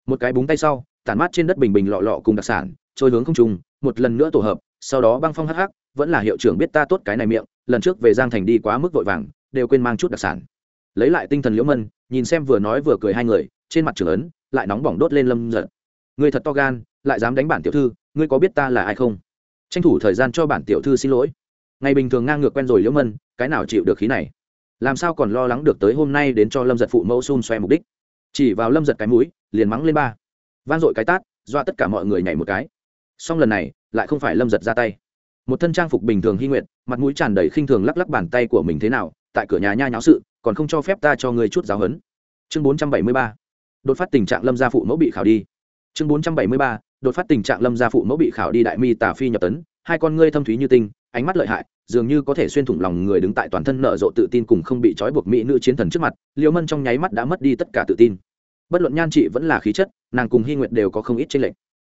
Một cái búng tay sau, tản mát trên đất bình bình lọ lọ cùng đặc sản, trôi hướng không trùng một lần nữa tổ hợp, sau đó băng phong hắc hắc, vẫn là hiệu trưởng biết ta tốt cái này miệng, lần trước về giang thành đi quá mức vội vàng, đều quên mang chút đặc sản. Lấy lại tinh thần liễu mân, nhìn xem vừa nói vừa cười hai người, trên mặt trưởng ấn, lại nóng bỏng đốt lên lâm giật. Người thật to gan lại dám đánh bản tiểu thư, ngươi có biết ta là ai không? Tranh thủ thời gian cho bản tiểu thư xin lỗi. Ngày bình thường ngang ngược quen rồi liễu mân, cái nào chịu được khí này? Làm sao còn lo lắng được tới hôm nay đến cho lâm giật phụ mẫu xun xoe mục đích? Chỉ vào lâm giật cái mũi, liền mắng lên ba. Van dội cái tát, dọa tất cả mọi người nhảy một cái. Song lần này, lại không phải lâm giật ra tay. Một thân trang phục bình thường hy nguyện, mặt mũi tràn đầy khinh thường lắc lắc bàn tay của mình thế nào, tại cửa nhà nha nháo sự, còn không cho phép ta cho ngươi chút giáo hấn chương bốn trăm bảy mươi ba. Đột phát tình trạng lâm gia phụ mẫu bị khảo đi chương bốn trăm bảy mươi ba, đột phát tình trạng lâm gia phụ mẫu bị khảo đi đại mi tả phi nhập tấn, hai con ngươi thâm thúy như tinh, ánh mắt lợi hại, dường như có thể xuyên thủng lòng người đứng tại toàn thân nở rộ tự tin cùng không bị trói buộc mỹ nữ chiến thần trước mặt liêu mân trong nháy mắt đã mất đi tất cả tự tin. Bất luận nhan trị vẫn là khí chất, nàng cùng hy nguyệt đều có không ít tranh lệch.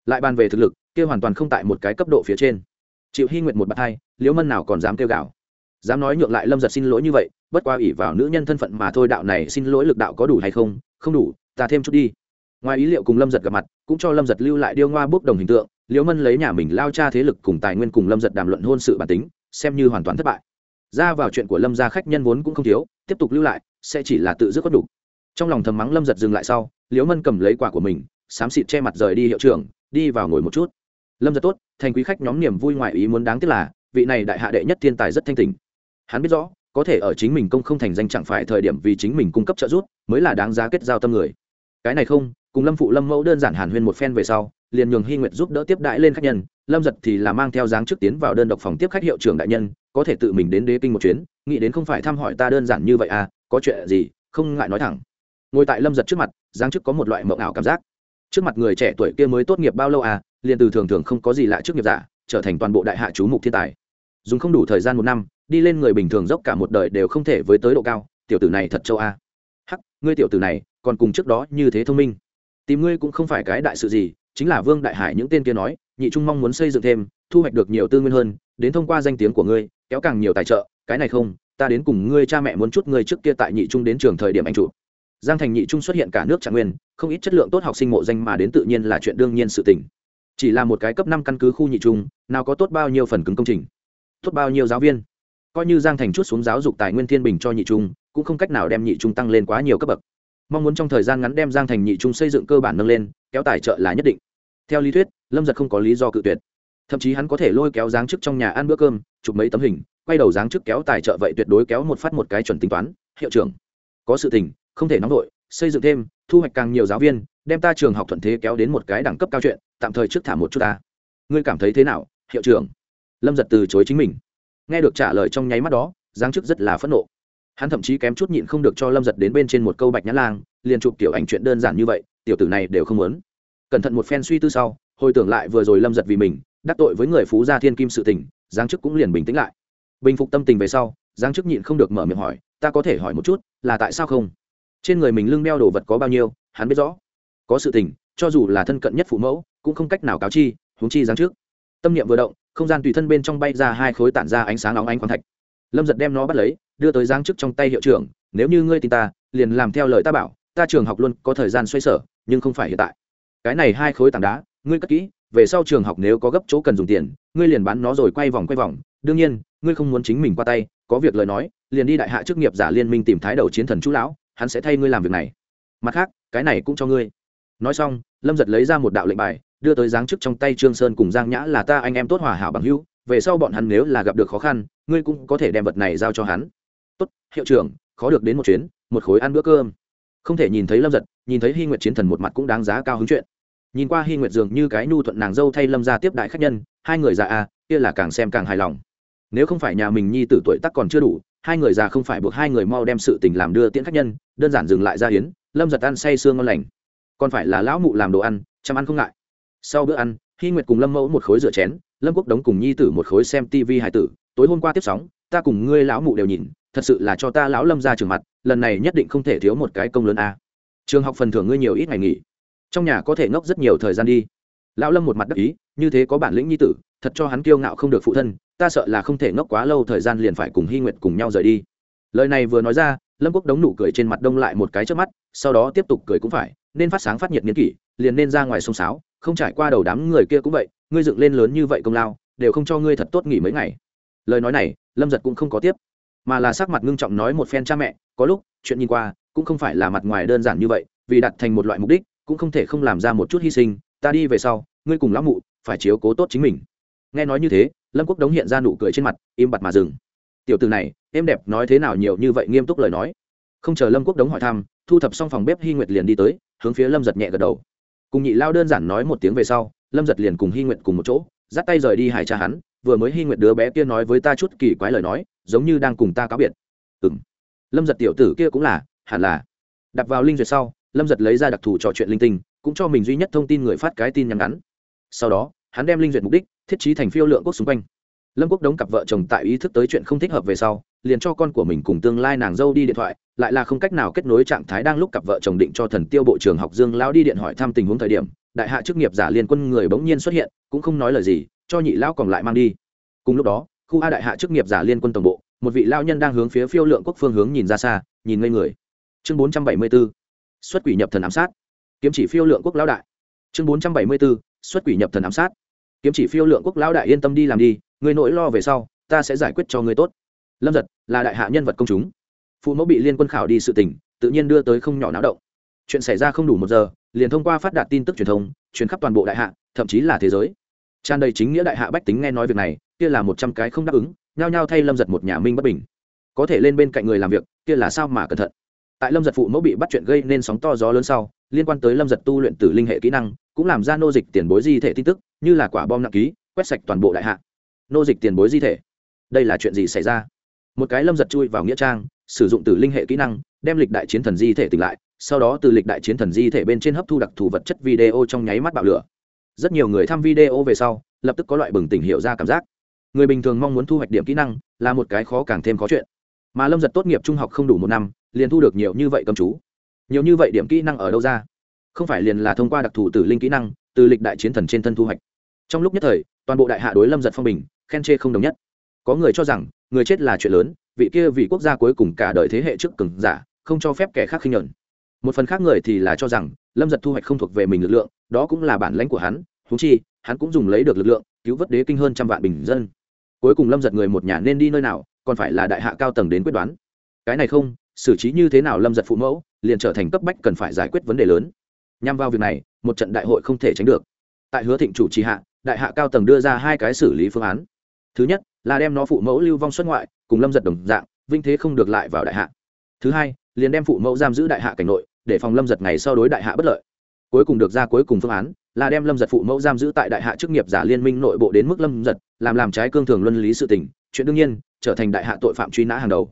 Lại bàn về thực lực, kia hoàn toàn không tại một cái cấp độ phía trên. Chịu hy nguyệt một bạt hai, liễu mân nào còn dám kêu gào? Dám nói nhượng lại lâm giật xin lỗi như vậy, bất qua ỷ vào nữ nhân thân phận mà thôi, đạo này xin lỗi lực đạo có đủ hay không? Không đủ, ta thêm chút đi. Ngoài ý liệu cùng lâm giật gặp mặt cũng cho lâm giật lưu lại điêu ngoa bước đồng hình tượng, liễu mân lấy nhà mình lao cha thế lực cùng tài nguyên cùng lâm giật đàm luận hôn sự bản tính, xem như hoàn toàn thất bại. Ra vào chuyện của lâm gia khách nhân vốn cũng không thiếu, tiếp tục lưu lại, sẽ chỉ là tự dứt có đủ. Trong lòng thầm mắng lâm giật dừng lại sau, liễu mân cầm lấy quả của mình, xám xịt che mặt rời đi hiệu trưởng, đi vào ngồi một chút. Lâm giật tốt, thành quý khách nhóm niềm vui ngoại ý muốn đáng tiếc là, vị này đại hạ đệ nhất thiên tài rất thanh tình. Hắn biết rõ, có thể ở chính mình công không thành danh chẳng phải thời điểm vì chính mình cung cấp trợ giúp, mới là đáng giá kết giao tâm người cái này không, cùng lâm phụ lâm mẫu đơn giản hàn huyên một phen về sau, liền nhường hy nguyệt giúp đỡ tiếp đại lên khách nhân, lâm giật thì là mang theo dáng trước tiến vào đơn độc phòng tiếp khách hiệu trưởng đại nhân, có thể tự mình đến đế kinh một chuyến, nghĩ đến không phải thăm hỏi ta đơn giản như vậy à có chuyện gì, không ngại nói thẳng. Ngồi tại lâm giật trước mặt giáng chức có một loại mộng ảo cảm giác. Trước mặt người trẻ tuổi kia mới tốt nghiệp bao lâu à liền từ thường thường không có gì lạ trước nghiệp giả, trở thành toàn bộ đại hạ chú mục thiên tài. Dùng không đủ thời gian một năm, đi lên người bình thường dốc cả một đời đều không thể với tới độ cao, tiểu tử này thật châu a à. hắc, ngươi tiểu tử này còn cùng trước đó như thế thông minh. Tìm ngươi cũng không phải cái đại sự gì, chính là vương đại hải những tên kia nói, nhị trung mong muốn xây dựng thêm, thu hoạch được nhiều tư nguyên hơn, đến thông qua danh tiếng của ngươi, kéo càng nhiều tài trợ, cái này không, ta đến cùng ngươi cha mẹ muốn chút ngươi trước kia tại nhị trung đến trường thời điểm anh chủ. Giang thành nhị trung xuất hiện cả nước trạng nguyên, không ít chất lượng tốt học sinh mộ danh mà đến tự nhiên là chuyện đương nhiên sự tình. Chỉ là một cái cấp năm căn cứ khu nhị trung, nào có tốt bao nhiêu phần cứng công trình, tốt bao nhiêu giáo viên. Coi như giang thành chút xuống giáo dục tài nguyên thiên bình cho nhị trung, cũng không cách nào đem nhị trung tăng lên quá nhiều cấp bậc mong muốn trong thời gian ngắn đem giang thành nhị trung xây dựng cơ bản nâng lên, kéo tài trợ là nhất định. Theo lý thuyết, lâm giật không có lý do cự tuyệt. Thậm chí hắn có thể lôi kéo giáng chức trong nhà ăn bữa cơm, chụp mấy tấm hình, quay đầu giáng chức kéo tài trợ vậy tuyệt đối kéo một phát một cái chuẩn tính toán, hiệu trưởng. Có sự tình, không thể nóng vội, xây dựng thêm, thu hoạch càng nhiều giáo viên, đem ta trường học thuận thế kéo đến một cái đẳng cấp cao chuyện, tạm thời trước thả một chút ta. Ngươi cảm thấy thế nào, hiệu trưởng? Lâm giật từ chối chính mình. Nghe được trả lời trong nháy mắt đó, giáng chức rất là phẫn nộ hắn thậm chí kém chút nhịn không được cho lâm giật đến bên trên một câu bạch nhã lang, liền chụp tiểu ảnh chuyện đơn giản như vậy, tiểu tử này đều không muốn. Cẩn thận một phen suy tư sau, hồi tưởng lại vừa rồi lâm giật vì mình, đắc tội với người phú gia thiên kim sự tình giáng chức cũng liền bình tĩnh lại. Bình phục tâm tình về sau giáng chức nhịn không được mở miệng hỏi, ta có thể hỏi một chút, là tại sao không? Trên người mình lưng đeo đồ vật có bao nhiêu, hắn biết rõ. Có sự tình, cho dù là thân cận nhất phụ mẫu, cũng không cách nào cáo chi, huống chi giáng trước tâm niệm vừa động, không gian tùy thân bên trong bay ra hai khối tản ra ánh sáng nóng ánh khoáng thạch lâm giật đem nó bắt lấy, đưa tới giáng chức trong tay hiệu trưởng, nếu như ngươi tin ta, liền làm theo lời ta bảo, ta trường học luôn có thời gian xoay sở, nhưng không phải hiện tại. Cái này hai khối tảng đá, ngươi cất kỹ, về sau trường học nếu có gấp chỗ cần dùng tiền, ngươi liền bán nó rồi quay vòng quay vòng. Đương nhiên, ngươi không muốn chính mình qua tay, có việc lời nói, liền đi đại hạ chức nghiệp giả liên minh tìm thái đầu chiến thần chú lão, hắn sẽ thay ngươi làm việc này. Mặt khác, cái này cũng cho ngươi. Nói xong, lâm giật lấy ra một đạo lệnh bài, đưa tới giáng chức trong tay trương sơn cùng giang nhã là ta, anh em tốt hòa hảo bằng hữu về sau bọn hắn nếu là gặp được khó khăn, ngươi cũng có thể đem vật này giao cho hắn. Tốt, hiệu trưởng, khó được đến một chuyến, một khối ăn bữa cơm. Không thể nhìn thấy lâm giật nhìn thấy hy nguyệt chiến thần một mặt cũng đáng giá cao hứng chuyện. Nhìn qua hy nguyệt dường như cái nhu thuận nàng dâu thay lâm ra tiếp đại khách nhân, hai người già à kia là càng xem càng hài lòng. Nếu không phải nhà mình nhi tử tuổi tắc còn chưa đủ, hai người già không phải buộc hai người mau đem sự tình làm đưa tiễn khách nhân, đơn giản dừng lại ra hiến, lâm giật ăn say sương ngon lành. Còn phải là lão mụ làm đồ ăn, chăm ăn không ngại. Sau bữa ăn, hy nguyệt cùng lâm mẫu một khối rửa chén lâm quốc đống cùng nhi tử một khối xem tv hải tử, tối hôm qua tiếp sóng, ta cùng ngươi lão mụ đều nhìn, thật sự là cho ta lão lâm ra trường mặt, lần này nhất định không thể thiếu một cái công lớn a. Trường học phần thưởng ngươi nhiều ít ngày nghỉ. Trong nhà có thể ngốc rất nhiều thời gian đi. Lão lâm một mặt đắc ý, như thế có bản lĩnh nhi tử, thật cho hắn kiêu ngạo không được phụ thân, ta sợ là không thể ngốc quá lâu thời gian liền phải cùng hy nguyệt cùng nhau rời đi. Lời này vừa nói ra, lâm quốc đống nụ cười trên mặt đông lại một cái trước mắt, sau đó tiếp tục cười cũng phải, nên phát sáng phát nhiệt nghiên kỷ, liền nên ra ngoài sông sáo, không trải qua đầu đám người kia cũng vậy ngươi dựng lên lớn như vậy công lao, đều không cho ngươi thật tốt nghỉ mấy ngày. Lời nói này, lâm giật cũng không có tiếp, mà là sắc mặt ngưng trọng nói một phen cha mẹ, có lúc, chuyện nhìn qua, cũng không phải là mặt ngoài đơn giản như vậy, vì đặt thành một loại mục đích, cũng không thể không làm ra một chút hy sinh, ta đi về sau, ngươi cùng lão mụ, phải chiếu cố tốt chính mình. Nghe nói như thế, lâm quốc đống hiện ra nụ cười trên mặt, im bặt mà dừng. Tiểu từ này em đẹp nói thế nào nhiều như vậy nghiêm túc lời nói. Không chờ lâm quốc đống hỏi thăm, thu thập xong phòng bếp hy nguyệt liền đi tới, hướng phía lâm giật nhẹ gật đầu. Cùng nhị lao đơn giản nói một tiếng về sau lâm giật liền cùng hy nguyệt cùng một chỗ, dắt tay rời đi hải cha hắn vừa mới hy nguyệt đứa bé kia nói với ta chút kỳ quái lời nói, giống như đang cùng ta cáo biệt. Ừ m lâm giật tiểu tử kia cũng là, hẳn là. Đặt vào linh duyệt sau, lâm giật lấy ra đặc thù trò chuyện linh tinh, cũng cho mình duy nhất thông tin người phát cái tin nhắn ngắn. Sau đó, hắn đem linh duyệt mục đích, thiết trí thành phiêu lượng quốc xung quanh. Lâm quốc đống cặp vợ chồng tại ý thức tới chuyện không thích hợp về sau liền cho con của mình cùng tương lai nàng dâu đi điện thoại, lại là không cách nào kết nối trạng thái đang lúc cặp vợ chồng định cho thần tiêu bộ trưởng học dương lão đi điện hỏi thăm tình huống thời điểm, đại hạ chức nghiệp giả liên quân người bỗng nhiên xuất hiện, cũng không nói lời gì, cho nhị lão còn lại mang đi. Cùng lúc đó, khu a đại hạ chức nghiệp giả liên quân tổng bộ, một vị lao nhân đang hướng phía phiêu lượng quốc phương hướng nhìn ra xa, nhìn ngây người. Chương bốn trăm bảy mươi b ố xuất quỷ nhập thần ám sát. Kiếm chỉ phiêu lượng quốc lão đại. Chương bốn trăm bảy mươi b ố xuất quỷ nhập thần ám sát. Kiếm chỉ phiêu lượng quốc lão đại yên tâm đi làm đi, người nỗi lo về sau, ta sẽ giải quyết cho người tốt lâm giật là đại hạ nhân vật công chúng phụ mẫu bị liên quân khảo đi sự tình tự nhiên đưa tới không nhỏ náo động chuyện xảy ra không đủ một giờ liền thông qua phát đạt tin tức truyền thông truyền khắp toàn bộ đại hạ thậm chí là thế giới tràn đầy chính nghĩa đại hạ bách tính nghe nói việc này kia là một trăm cái không đáp ứng nhao nhao thay lâm giật một nhà minh bất bình có thể lên bên cạnh người làm việc kia là sao mà cẩn thận tại lâm giật phụ mẫu bị bắt chuyện gây nên sóng to gió lớn sau liên quan tới lâm giật tu luyện tử linh hệ kỹ năng cũng làm ra nô dịch tiền bối di thể tin tức như là quả bom nặng ký quét sạch toàn bộ đại hạ nô dịch tiền bối di thể đây là chuyện gì xảy ra một cái lâm giật chui vào nghĩa trang, sử dụng tử linh hệ kỹ năng, đem lịch đại chiến thần di thể tỉnh lại, sau đó từ lịch đại chiến thần di thể bên trên hấp thu đặc thù vật chất video trong nháy mắt bạo lửa. Rất nhiều người thăm video về sau, lập tức có loại bừng tỉnh hiểu ra cảm giác. Người bình thường mong muốn thu hoạch điểm kỹ năng là một cái khó càng thêm khó chuyện. Mà lâm giật tốt nghiệp trung học không đủ một năm, liền thu được nhiều như vậy cầm chú. Nhiều như vậy điểm kỹ năng ở đâu ra? Không phải liền là thông qua đặc thù tử linh kỹ năng, từ lịch đại chiến thần trên thân thu hoạch. Trong lúc nhất thời, toàn bộ đại hạ đối lâm giật phong bình, khen chê không đồng nhất. Có người cho rằng người chết là chuyện lớn, vị kia vị quốc gia cuối cùng cả đời thế hệ trước cường giả, không cho phép kẻ khác khinh nhẫn. Một phần khác người thì là cho rằng, lâm giật thu hoạch không thuộc về mình lực lượng, đó cũng là bản lãnh của hắn thú chi, hắn cũng dùng lấy được lực lượng, cứu vớt đế kinh hơn trăm vạn bình dân. Cuối cùng lâm giật người một nhà nên đi nơi nào, còn phải là đại hạ cao tầng đến quyết đoán. Cái này không, xử trí như thế nào lâm giật phụ mẫu, liền trở thành cấp bách cần phải giải quyết vấn đề lớn. Nhằm vào việc này, một trận đại hội không thể tránh được. Tại hứa thịnh chủ trì hạ, đại hạ cao tầng đưa ra hai cái xử lý phương án. Thứ nhất là đem nó phụ mẫu lưu vong xuất ngoại, cùng lâm giật đồng dạng, vinh thế không được lại vào đại hạ. Thứ hai, liền đem phụ mẫu giam giữ đại hạ cảnh nội, để phòng lâm giật ngày sau đối đại hạ bất lợi. Cuối cùng được ra cuối cùng phương án, là đem lâm giật phụ mẫu giam giữ tại đại hạ chức nghiệp giả liên minh nội bộ đến mức lâm giật, làm làm trái cương thường luân lý sự tình, chuyện đương nhiên, trở thành đại hạ tội phạm truy nã hàng đầu.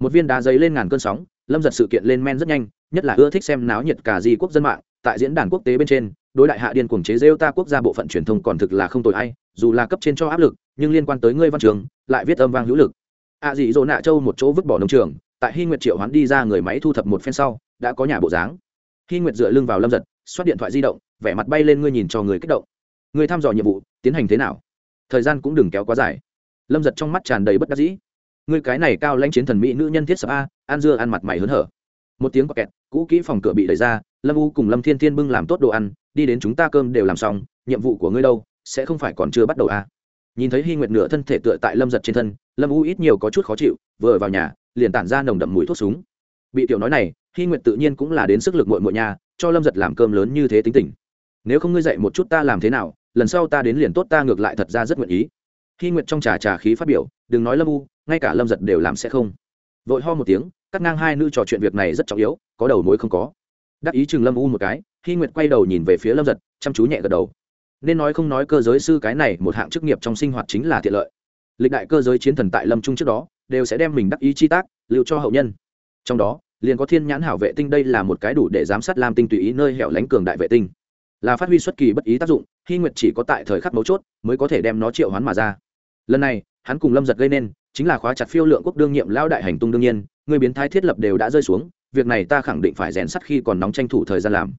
Một viên đá giấy lên ngàn cơn sóng, lâm giật sự kiện lên men rất nhanh, nhất là ưa thích xem náo nhiệt cả di quốc dân mạng, tại diễn đàn quốc tế bên trên đối đại hạ điên cuồng chế rêu ta quốc gia bộ phận truyền thông còn thực là không tội hay dù là cấp trên cho áp lực, nhưng liên quan tới ngươi văn trường, lại viết âm vang hữu lực. Ạ à dị dỗ nạ châu một chỗ vứt bỏ nông trường, tại hy nguyệt triệu hoán đi ra người máy thu thập một phen sau, đã có nhà bộ dáng. Hy nguyệt dựa lưng vào lâm giật, xoát điện thoại di động, vẻ mặt bay lên ngươi nhìn cho người kích động. Người thăm dò nhiệm vụ, tiến hành thế nào? Thời gian cũng đừng kéo quá dài. Lâm giật trong mắt tràn đầy bất đắc dĩ. Ngươi cái này cao lãnh chiến thần mỹ nữ nhân thiết sập a, ăn dưa ăn mặt mày hớn hở một tiếng quạt kẹt, cũ kỹ phòng cửa bị đẩy ra, lâm u cùng lâm thiên thiên bưng làm tốt đồ ăn, đi đến chúng ta cơm đều làm xong, nhiệm vụ của ngươi đâu, sẽ không phải còn chưa bắt đầu à? nhìn thấy hy nguyệt nửa thân thể tựa tại lâm giật trên thân, lâm u ít nhiều có chút khó chịu, vừa vào nhà, liền tản ra nồng đậm mùi thuốc súng. Bị tiểu nói này hy nguyệt tự nhiên cũng là đến sức lực mội mội nhà, cho lâm giật làm cơm lớn như thế tính tình. Nếu không ngươi dạy một chút ta làm thế nào, lần sau ta đến liền tốt ta ngược lại thật ra rất nguyện ý. Hy nguyệt trong trà trà khí phát biểu, đừng nói lâm u, ngay cả lâm giật đều làm sẽ không. Vội ho một tiếng cắt ngang hai nữ trò chuyện việc này rất trọng yếu, có đầu mối không có. Đắc ý chừng lâm u một cái khi nguyệt quay đầu nhìn về phía lâm giật, chăm chú nhẹ gật đầu. Nên nói không nói, cơ giới sư cái này một hạng chức nghiệp trong sinh hoạt chính là tiện lợi. Lịch đại cơ giới chiến thần tại lâm trung trước đó, đều sẽ đem mình đắc ý chi tác, lưu cho hậu nhân. Trong đó, liền có thiên nhãn hảo vệ tinh đây là một cái đủ để giám sát lam tinh tùy ý nơi hẻo lánh cường đại vệ tinh. Là phát huy xuất kỳ bất ý tác dụng khi nguyệt chỉ có tại thời khắc mấu chốt mới có thể đem nó triệu hoán mà ra. Lần này, hắn cùng lâm giật gây nên, chính là khóa chặt phiêu lượng quốc đương nhiệm lao đại hành tung đương nhiên người biến thái thiết lập đều đã rơi xuống, việc này ta khẳng định phải rèn sắt khi còn nóng tranh thủ thời gian làm.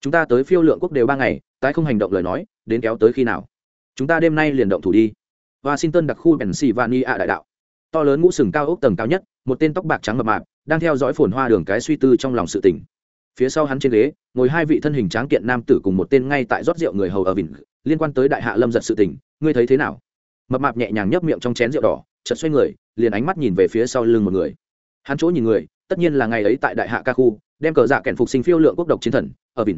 Chúng ta tới phiêu lượng quốc đều ba ngày, tái không hành động lời nói, đến kéo tới khi nào? Chúng ta đêm nay liền động thủ đi. Washington đặc khu pennsylvania đại đạo. To lớn ngũ sừng cao ốc tầng cao nhất, một tên tóc bạc trắng mập mạp, đang theo dõi phồn hoa đường cái suy tư trong lòng sự tỉnh phía sau hắn trên ghế, ngồi hai vị thân hình tráng kiện nam tử cùng một tên ngay tại rót rượu người hầu ở vịnh, liên quan tới đại hạ lâm giật sự tỉnh ngươi thấy thế nào? Mập mạp nhẹ nhàng nhấp miệng trong chén rượu đỏ, chợt xoay người, liền ánh mắt nhìn về phía sau lưng một người hắn chỗ nhìn người, tất nhiên là ngày ấy tại đại hạ ca khu, đem cờ dạ kèn phục sinh phiêu lượng quốc độc chiến thần, ở vịnh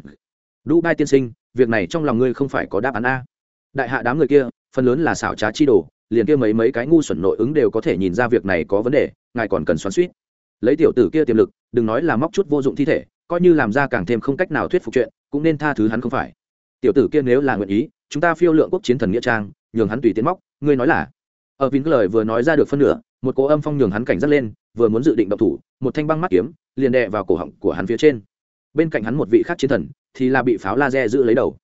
dubai tiên sinh, việc này trong lòng ngươi không phải có đáp án a. Đại hạ đám người kia, phần lớn là xảo trá chi đồ, liền kia mấy mấy cái ngu xuẩn nội ứng đều có thể nhìn ra việc này có vấn đề, ngài còn cần xoắn suýt lấy tiểu tử kia tiềm lực, đừng nói là móc chút vô dụng thi thể, coi như làm ra càng thêm không cách nào thuyết phục chuyện, cũng nên tha thứ hắn không phải. Tiểu tử kia nếu là nguyện ý, chúng ta phiêu lượng quốc chiến thần nghĩa trang, nhường hắn tùy tiến móc, ngươi nói là. Ở vịnh lời vừa nói ra được phân nửa một cỗ âm phong nhường hắn cảnh giác lên, vừa muốn dự định động thủ, một thanh băng mắt kiếm liền đè vào cổ họng của hắn phía trên. Bên cạnh hắn một vị khác chiến thần thì là bị pháo laser giữ lấy đầu.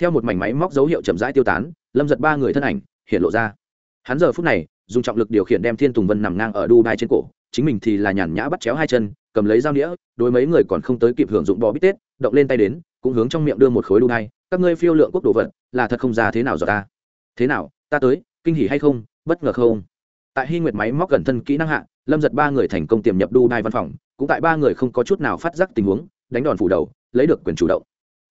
Theo một mảnh máy móc dấu hiệu chậm rãi tiêu tán, lâm giật ba người thân ảnh hiện lộ ra. Hắn giờ phút này dùng trọng lực điều khiển đem thiên tùng vân nằm ngang ở dubai trên cổ, chính mình thì là nhàn nhã bắt chéo hai chân, cầm lấy dao đĩa đối mấy người còn không tới kịp hưởng dụng bò bít tết, động lên tay đến, cũng hướng trong miệng đưa một khối dubai, các ngươi phiêu lượng quốc đồ vật là thật không ra thế nào rồi ta? Thế nào, ta tới, kinh hỉ hay không, bất ngờ không? Tại hy nguyệt máy móc gần thân kỹ năng hạ, lâm giật ba người thành công tiềm nhập đu đai văn phòng, cũng tại ba người không có chút nào phát giác tình huống, đánh đòn phủ đầu, lấy được quyền chủ động.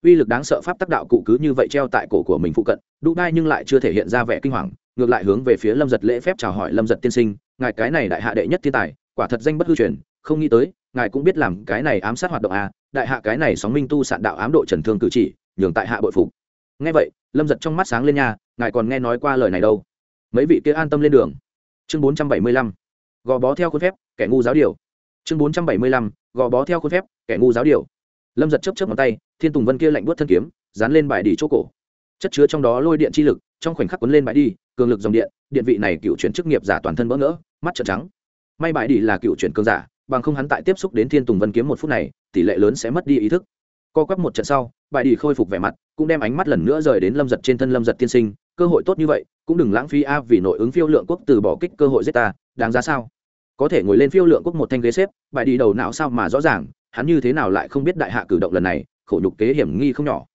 Uy lực đáng sợ pháp tác đạo cụ cứ như vậy treo tại cổ của mình phụ cận đu đai nhưng lại chưa thể hiện ra vẻ kinh hoàng, ngược lại hướng về phía lâm giật lễ phép chào hỏi lâm giật tiên sinh, ngài cái này đại hạ đệ nhất thiên tài, quả thật danh bất hư truyền, không nghĩ tới, ngài cũng biết làm cái này ám sát hoạt động à đại hạ cái này sóng minh tu sạn đạo ám độ trần thương cử chỉ, nhường tại hạ bội phục. Nghe vậy, lâm giật trong mắt sáng lên nha, ngài còn nghe nói qua lời này đâu? Mấy vị kia an tâm lên đường chương bốn trăm bảy mươi lăm. Gò bó theo khuôn phép, kẻ ngu giáo điều. Chương bốn trăm bảy mươi lăm, gò bó theo khuôn phép, kẻ ngu giáo điều. Lâm giật chấp chấp ngón tay, thiên tùng vân kia lạnh buốt thân kiếm, dán lên bài đi chỗ cổ. Chất chứa trong đó lôi điện chi lực, trong khoảnh khắc cuốn lên bãi đi cường lực dòng điện điện vị này cựu chuyển chức nghiệp giả toàn thân bỡ ngỡ, mắt trợn trắng. May bãi đi là cựu chuyển cường giả, bằng không hắn tại tiếp xúc đến thiên tùng vân kiếm một phút này, tỷ lệ lớn sẽ mất đi ý thức. Co quắp một trận sau bãi đi khôi phục vẻ mặt, cũng đem ánh mắt lần nữa rời đến lâm giật trên thân lâm giật tiên sinh cơ hội tốt như vậy cũng đừng lãng phí a vì nội ứng phiêu lượng quốc từ bỏ kích cơ hội giết ta đáng giá sao có thể ngồi lên phiêu lượng quốc một thanh ghế xếp bài đi đầu não sao mà rõ ràng hắn như thế nào lại không biết đại hạ cử động lần này khổ nhục kế hiểm nghi không nhỏ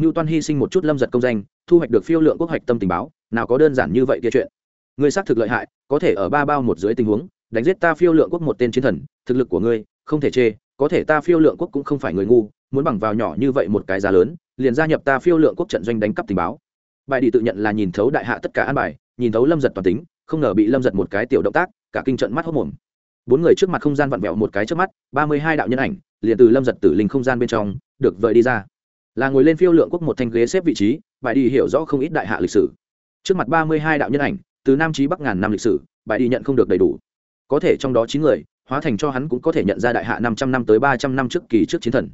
Ngưu Toan hy sinh một chút lâm giật công danh, thu hoạch được phiêu lượng quốc hoạch tâm tình báo, nào có đơn giản như vậy kia chuyện. Ngươi xác thực lợi hại, có thể ở ba bao một dưới tình huống, đánh giết ta phiêu lượng quốc một tên chiến thần, thực lực của ngươi không thể chê, có thể ta phiêu lượng quốc cũng không phải người ngu, muốn bằng vào nhỏ như vậy một cái giá lớn, liền gia nhập ta phiêu lượng quốc trận doanh đánh cắp tình báo. Bài đi tự nhận là nhìn thấu đại hạ tất cả an bài, nhìn thấu lâm giật toàn tính, không ngờ bị lâm giật một cái tiểu động tác, cả kinh trận mắt hốt mồm. Bốn người trước mặt không gian vặn vẹo một cái trước mắt, ba mươi hai đạo nhân ảnh, liền từ lâm giật tử linh không gian bên trong, được vợi đi ra. Là ngồi lên phiêu lượng quốc một thanh ghế xếp vị trí bài đi hiểu rõ không ít đại hạ lịch sử. Trước mặt ba mươi hai đạo nhân ảnh từ nam trí bắc ngàn năm lịch sử bài đi nhận không được đầy đủ. Có thể trong đó chín người hóa thành cho hắn cũng có thể nhận ra đại hạ năm trăm năm tới ba trăm năm trước kỳ trước chiến thần.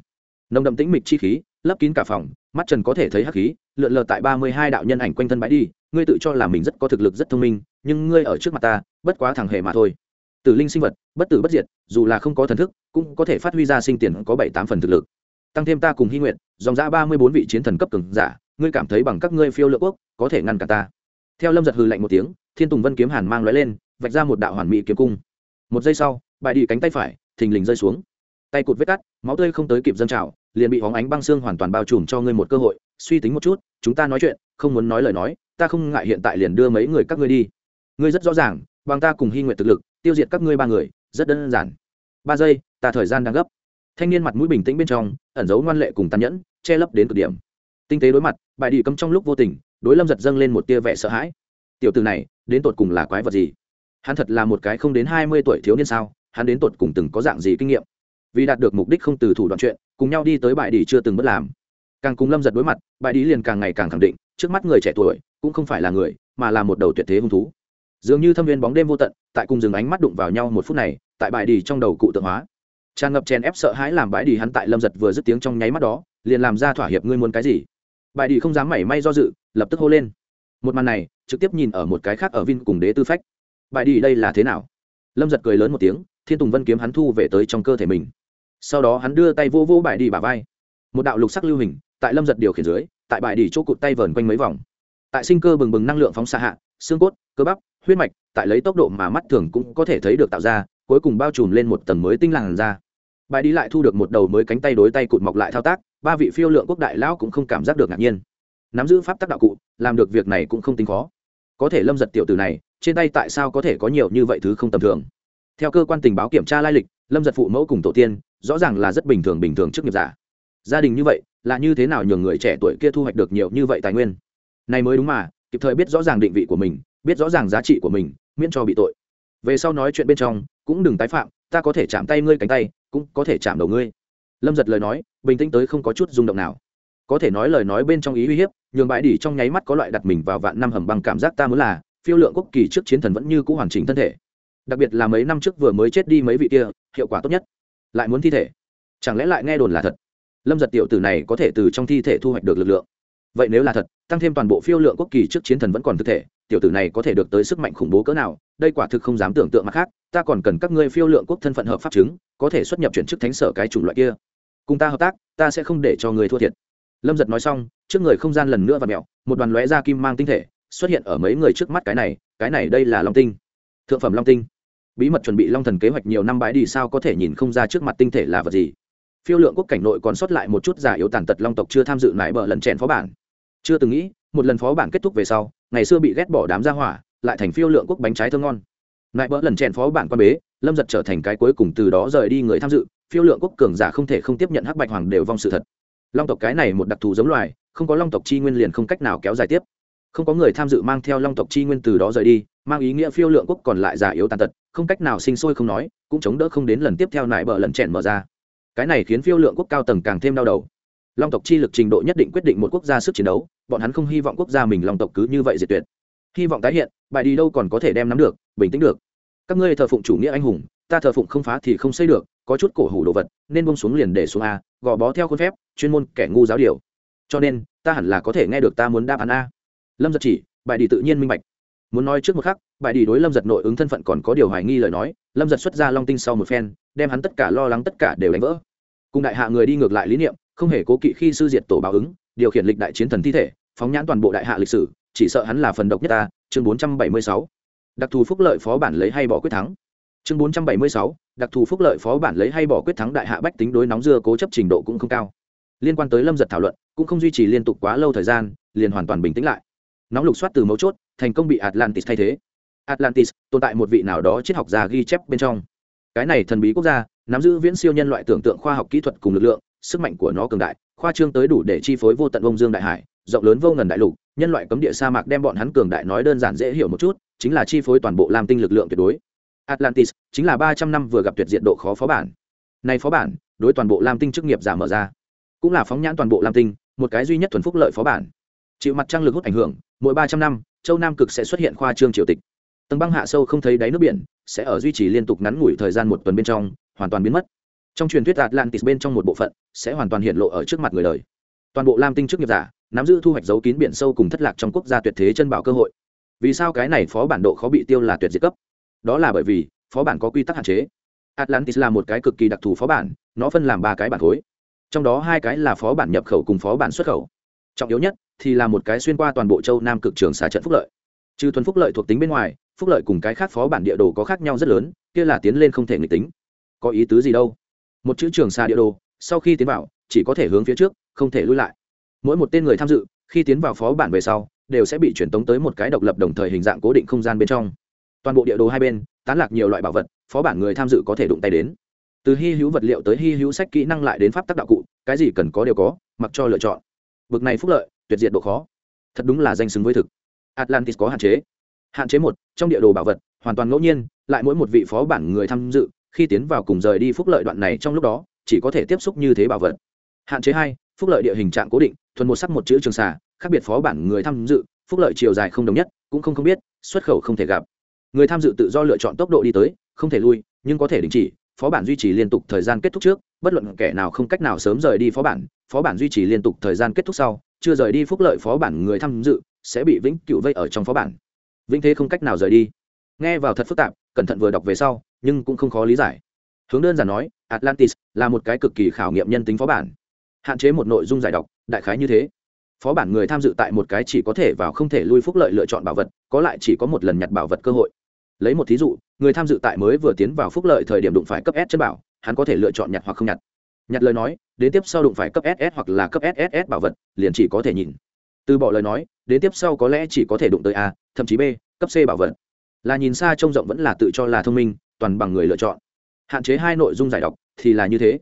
Nồng đậm tĩnh mịch chi khí lấp kín cả phòng mắt trần có thể thấy hắc khí lượn lờ tại ba mươi hai đạo nhân ảnh quanh thân bãi đi, ngươi tự cho là mình rất có thực lực rất thông minh, nhưng ngươi ở trước mặt ta, bất quá thẳng hề mà thôi. Tử linh sinh vật, bất tử bất diệt, dù là không có thần thức, cũng có thể phát huy ra sinh tiền có bảy tám phần thực lực. Tăng thêm ta cùng hy nguyện dòng ra ba mươi bốn vị chiến thần cấp cường giả, ngươi cảm thấy bằng các ngươi phiêu lựa quốc, có thể ngăn cả ta. Theo lâm giật hừ lạnh một tiếng, thiên tùng vân kiếm hàn mang lóe lên, vạch ra một đạo hoàn mỹ kiếm cung. Một giây sau bại đi cánh tay phải, thình lình rơi xuống. Tay cụt vết cắt, máu tươi không tới kịp dâng trào, liền bị hóng ánh băng xương hoàn toàn bao trùm cho ngươi một cơ hội suy tính một chút, chúng ta nói chuyện, không muốn nói lời nói, ta không ngại hiện tại liền đưa mấy người các ngươi đi. Ngươi rất rõ ràng, bằng ta cùng hy nguyện thực lực, tiêu diệt các ngươi ba người, rất đơn giản. Ba giây, ta thời gian đang gấp. Thanh niên mặt mũi bình tĩnh bên trong, ẩn giấu ngoan lệ cùng tàn nhẫn, che lấp đến cực điểm. Tinh tế đối mặt, bài đi cấm trong lúc vô tình, đối lâm giật dâng lên một tia vẻ sợ hãi. Tiểu từ này, đến tột cùng là quái vật gì? Hắn thật là một cái không đến hai mươi tuổi thiếu niên sao? Hắn đến tột cùng từng có dạng gì kinh nghiệm? Vì đạt được mục đích không từ thủ đoạn chuyện, cùng nhau đi tới bài đi chưa từng bất làm càng cùng lâm giật đối mặt, bại đi liền càng ngày càng khẳng định, trước mắt người trẻ tuổi cũng không phải là người, mà là một đầu tuyệt thế hung thú. Dường như thâm viên bóng đêm vô tận, tại cùng dừng ánh mắt đụng vào nhau một phút này, tại bại đi trong đầu cụ tượng hóa. Tràn ngập chèn ép sợ hãi làm bãi đi hắn tại lâm giật vừa dứt tiếng trong nháy mắt đó, liền làm ra thỏa hiệp ngươi muốn cái gì. Bãi đi không dám mảy may do dự, lập tức hô lên. Một màn này, trực tiếp nhìn ở một cái khác ở vin cùng đế tư phách. Bãi đi đây là thế nào? Lâm giật cười lớn một tiếng, thiên tùng vân kiếm hắn thu về tới trong cơ thể mình. Sau đó hắn đưa tay vô vô bãi đi bả vai một đạo lục sắc lưu hình, tại lâm giật điều khiển dưới, tại bãi đỉ chỗ cụt tay vờn quanh mấy vòng. Tại sinh cơ bừng bừng năng lượng phóng xạ hạ, xương cốt, cơ bắp, huyết mạch, tại lấy tốc độ mà mắt thường cũng có thể thấy được tạo ra, cuối cùng bao trùm lên một tầng mới tinh làng ra bãi đi lại thu được một đầu mới cánh tay đối tay cụt mọc lại thao tác, ba vị phiêu lượng quốc đại lão cũng không cảm giác được ngạc nhiên. Nắm giữ pháp tác đạo cụ, làm được việc này cũng không tính khó. Có thể lâm giật tiểu từ này, trên tay tại sao có thể có nhiều như vậy thứ không tầm thường? Theo cơ quan tình báo kiểm tra lai lịch, lâm giật phụ mẫu cùng tổ tiên, rõ ràng là rất bình thường bình thường trước nghiệp giả gia đình như vậy, là như thế nào nhường người trẻ tuổi kia thu hoạch được nhiều như vậy tài nguyên? Này mới đúng mà, kịp thời biết rõ ràng định vị của mình, biết rõ ràng giá trị của mình, miễn cho bị tội. Về sau nói chuyện bên trong, cũng đừng tái phạm, ta có thể chạm tay ngươi cánh tay, cũng có thể chạm đầu ngươi. Lâm giật lời nói, bình tĩnh tới không có chút rung động nào. Có thể nói lời nói bên trong ý uy hiếp, nhường bãi đỉ trong nháy mắt có loại đặt mình vào vạn năm hầm bằng cảm giác ta muốn là, phiêu lượng quốc kỳ trước chiến thần vẫn như c ũ hoàn chỉnh thân thể. Đặc biệt là mấy năm trước vừa mới chết đi mấy vị kia, hiệu quả tốt nhất. Lại muốn thi thể. Chẳng lẽ lại nghe đồn là thật? Lâm giật tiểu tử này có thể từ trong thi thể thu hoạch được lực lượng. Vậy nếu là thật, tăng thêm toàn bộ phiêu lượng quốc kỳ trước chiến thần vẫn còn thực thể, tiểu tử này có thể được tới sức mạnh khủng bố cỡ nào, đây quả thực không dám tưởng tượng mặt khác, ta còn cần các ngươi phiêu lượng quốc thân phận hợp pháp chứng, có thể xuất nhập chuyển chức thánh sở cái chủng loại kia. Cùng ta hợp tác, ta sẽ không để cho người thua thiệt. Lâm giật nói xong, trước người không gian lần nữa và mẹo một đoàn lóe da kim mang tinh thể, xuất hiện ở mấy người trước mắt cái này cái này đây là long tinh. Thượng phẩm long tinh. Bí mật chuẩn bị long thần kế hoạch nhiều năm bãi đi sao có thể nhìn không ra trước mặt tinh thể là vật gì phiêu lượng quốc cảnh nội còn sót lại một chút giả yếu tàn tật long tộc chưa tham dự nải bờ lần chèn phó bản. Chưa từng nghĩ, một lần phó bản kết thúc về sau, ngày xưa bị ghét bỏ đám gia hỏa, lại thành phiêu lượng quốc bánh trái thơ ngon. Nại bỡ lần chèn phó bản quan bế, lâm giật trở thành cái cuối cùng từ đó rời đi người tham dự, phiêu lượng quốc cường giả không thể không tiếp nhận hắc bạch hoàng đều vong sự thật. Long tộc cái này một đặc thù giống loài, không có long tộc chi nguyên liền không cách nào kéo dài tiếp. Không có người tham dự mang theo long tộc chi nguyên từ đó rời đi, mang ý nghĩa phiêu lượng quốc còn lại giả yếu tàn tật, không cách nào sinh sôi không nói, cũng chống đỡ không đến lần tiếp theo nại bờ lần chèn mở ra cái này khiến phiêu lượng quốc cao tầng càng thêm đau đầu. Long tộc chi lực trình độ nhất định quyết định một quốc gia sức chiến đấu, bọn hắn không hy vọng quốc gia mình long tộc cứ như vậy diệt tuyệt. Hy vọng tái hiện, bài đi đâu còn có thể đem nắm được, bình tĩnh được. Các ngươi thờ phụng chủ nghĩa anh hùng, ta thờ phụng không phá thì không xây được, có chút cổ hủ đồ vật, nên bông xuống liền để xuống a, gò bó theo khuôn phép, chuyên môn kẻ ngu giáo điều. Cho nên, ta hẳn là có thể nghe được ta muốn đáp án a. Lâm giật chỉ, bài đi tự nhiên minh bạch. Muốn nói trước một khắc, bài đi đối lâm giật nội ứng thân phận còn có điều hoài nghi lời nói, lâm giật xuất ra long tinh sau một phen đem hắn tất cả lo lắng tất cả đều đánh vỡ. Cùng đại hạ người đi ngược lại lý niệm, không hề cố kỵ khi sư diệt tổ báo ứng, điều khiển lịch đại chiến thần thi thể, phóng nhãn toàn bộ đại hạ lịch sử, chỉ sợ hắn là phần độc nhất ta, chương bốn trăm bảy mươi sáu. Đặc thù phúc lợi phó bản lấy hay bỏ quyết thắng. Chương bốn trăm bảy mươi sáu, đặc thù phúc lợi phó bản lấy hay bỏ quyết thắng đại hạ bách tính đối nóng dưa cố chấp trình độ cũng không cao. Liên quan tới lâm giật thảo luận, cũng không duy trì liên tục quá lâu thời gian, liền hoàn toàn bình tĩnh lại. Nóng lục soát từ mấu chốt, thành công bị atlantis thay thế. Atlantis, tồn tại một vị nào đó triết học gia ghi chép bên trong cái này thần bí quốc gia, nắm giữ viễn siêu nhân loại tưởng tượng khoa học kỹ thuật cùng lực lượng, sức mạnh của nó cường đại, khoa trương tới đủ để chi phối vô tận vông dương đại hải, rộng lớn vô ngần đại lục, nhân loại cấm địa sa mạc đem bọn hắn cường đại nói đơn giản dễ hiểu một chút, chính là chi phối toàn bộ lam tinh lực lượng tuyệt đối. Atlantis chính là ba trăm năm vừa gặp tuyệt diện độ khó phó bản. Này phó bản, đối toàn bộ lam tinh chức nghiệp giả mở ra, cũng là phóng nhãn toàn bộ lam tinh, một cái duy nhất thuần phúc lợi phó bản. Chịu mặt trăng lực hút ảnh hưởng, mỗi ba trăm năm, châu nam cực sẽ xuất hiện khoa trương triều tịch tầng băng hạ sâu không thấy đáy nước biển, sẽ ở duy trì liên tục ngắn ngủi thời gian một tuần bên trong, hoàn toàn biến mất. Trong truyền thuyết atlantis bên trong một bộ phận, sẽ hoàn toàn hiện lộ ở trước mặt người đời. Toàn bộ lam tinh chức nghiệp giả, nắm giữ thu hoạch dấu kín biển sâu cùng thất lạc trong quốc gia tuyệt thế chân bảo cơ hội. Vì sao cái này phó bản độ khó bị tiêu là tuyệt diệt cấp? Đó là bởi vì, phó bản có quy tắc hạn chế. Atlantis là một cái cực kỳ đặc thù phó bản, nó phân làm ba cái bản khối. Trong đó hai cái là phó bản nhập khẩu cùng phó bản xuất khẩu. Trọng yếu nhất thì là một cái xuyên qua toàn bộ châu nam cực trường xả trận phúc lợi. Trừ thuần phúc lợi thuộc tính bên ngoài phúc lợi cùng cái khác phó bản địa đồ có khác nhau rất lớn, kia là tiến lên không thể nghịch tính. Có ý tứ gì đâu? Một chữ trường xa địa đồ, sau khi tiến vào, chỉ có thể hướng phía trước, không thể lui lại. Mỗi một tên người tham dự, khi tiến vào phó bản về sau, đều sẽ bị chuyển tống tới một cái độc lập đồng thời hình dạng cố định không gian bên trong. Toàn bộ địa đồ hai bên, tán lạc nhiều loại bảo vật, phó bản người tham dự có thể đụng tay đến. Từ hy hữu vật liệu tới hy hữu sách kỹ năng lại đến pháp tác đạo cụ, cái gì cần có đều có, mặc cho lựa chọn. Bực này phúc lợi, tuyệt diệt độ khó. Thật đúng là danh xứng với thực. Atlantis có hạn chế hạn chế một, trong địa đồ bảo vật, hoàn toàn ngẫu nhiên, lại mỗi một vị phó bản người tham dự, khi tiến vào cùng rời đi phúc lợi đoạn này trong lúc đó, chỉ có thể tiếp xúc như thế bảo vật. Hạn chế hai, phúc lợi địa hình trạng cố định, thuần một sắc một chữ trường xà, khác biệt phó bản người tham dự, phúc lợi chiều dài không đồng nhất, cũng không không biết, xuất khẩu không thể gặp. Người tham dự tự do lựa chọn tốc độ đi tới, không thể lui, nhưng có thể đình chỉ, phó bản duy trì liên tục thời gian kết thúc trước, bất luận kẻ nào không cách nào sớm rời đi phó bản phó bản duy trì liên tục thời gian kết thúc sau, chưa rời đi phúc lợi phó bản người tham dự, sẽ bị vĩnh cựu vây ở trong phó bản vĩnh thế không cách nào rời đi. Nghe vào thật phức tạp, cẩn thận vừa đọc về sau, nhưng cũng không khó lý giải. Hướng đơn giản nói, atlantis là một cái cực kỳ khảo nghiệm nhân tính phó bản. Hạn chế một nội dung giải đọc, đại khái như thế. Phó bản người tham dự tại một cái chỉ có thể vào không thể lui phúc lợi lựa chọn bảo vật, có lại chỉ có một lần nhặt bảo vật cơ hội. Lấy một thí dụ, người tham dự tại mới vừa tiến vào phúc lợi thời điểm đụng phải cấp s chân bảo, hắn có thể lựa chọn nhặt hoặc không nhặt. Nhặt lời nói, đến tiếp sau đụng phải cấp ss hoặc là cấp sss bảo vật, liền chỉ có thể nhìn. Từ bỏ lời nói, đến tiếp sau có lẽ chỉ có thể đụng tới a thậm chí b, cấp c bảo vật. Là nhìn xa trông rộng vẫn là tự cho là thông minh, toàn bằng người lựa chọn. Hạn chế hai nội dung giải đọc thì là như thế.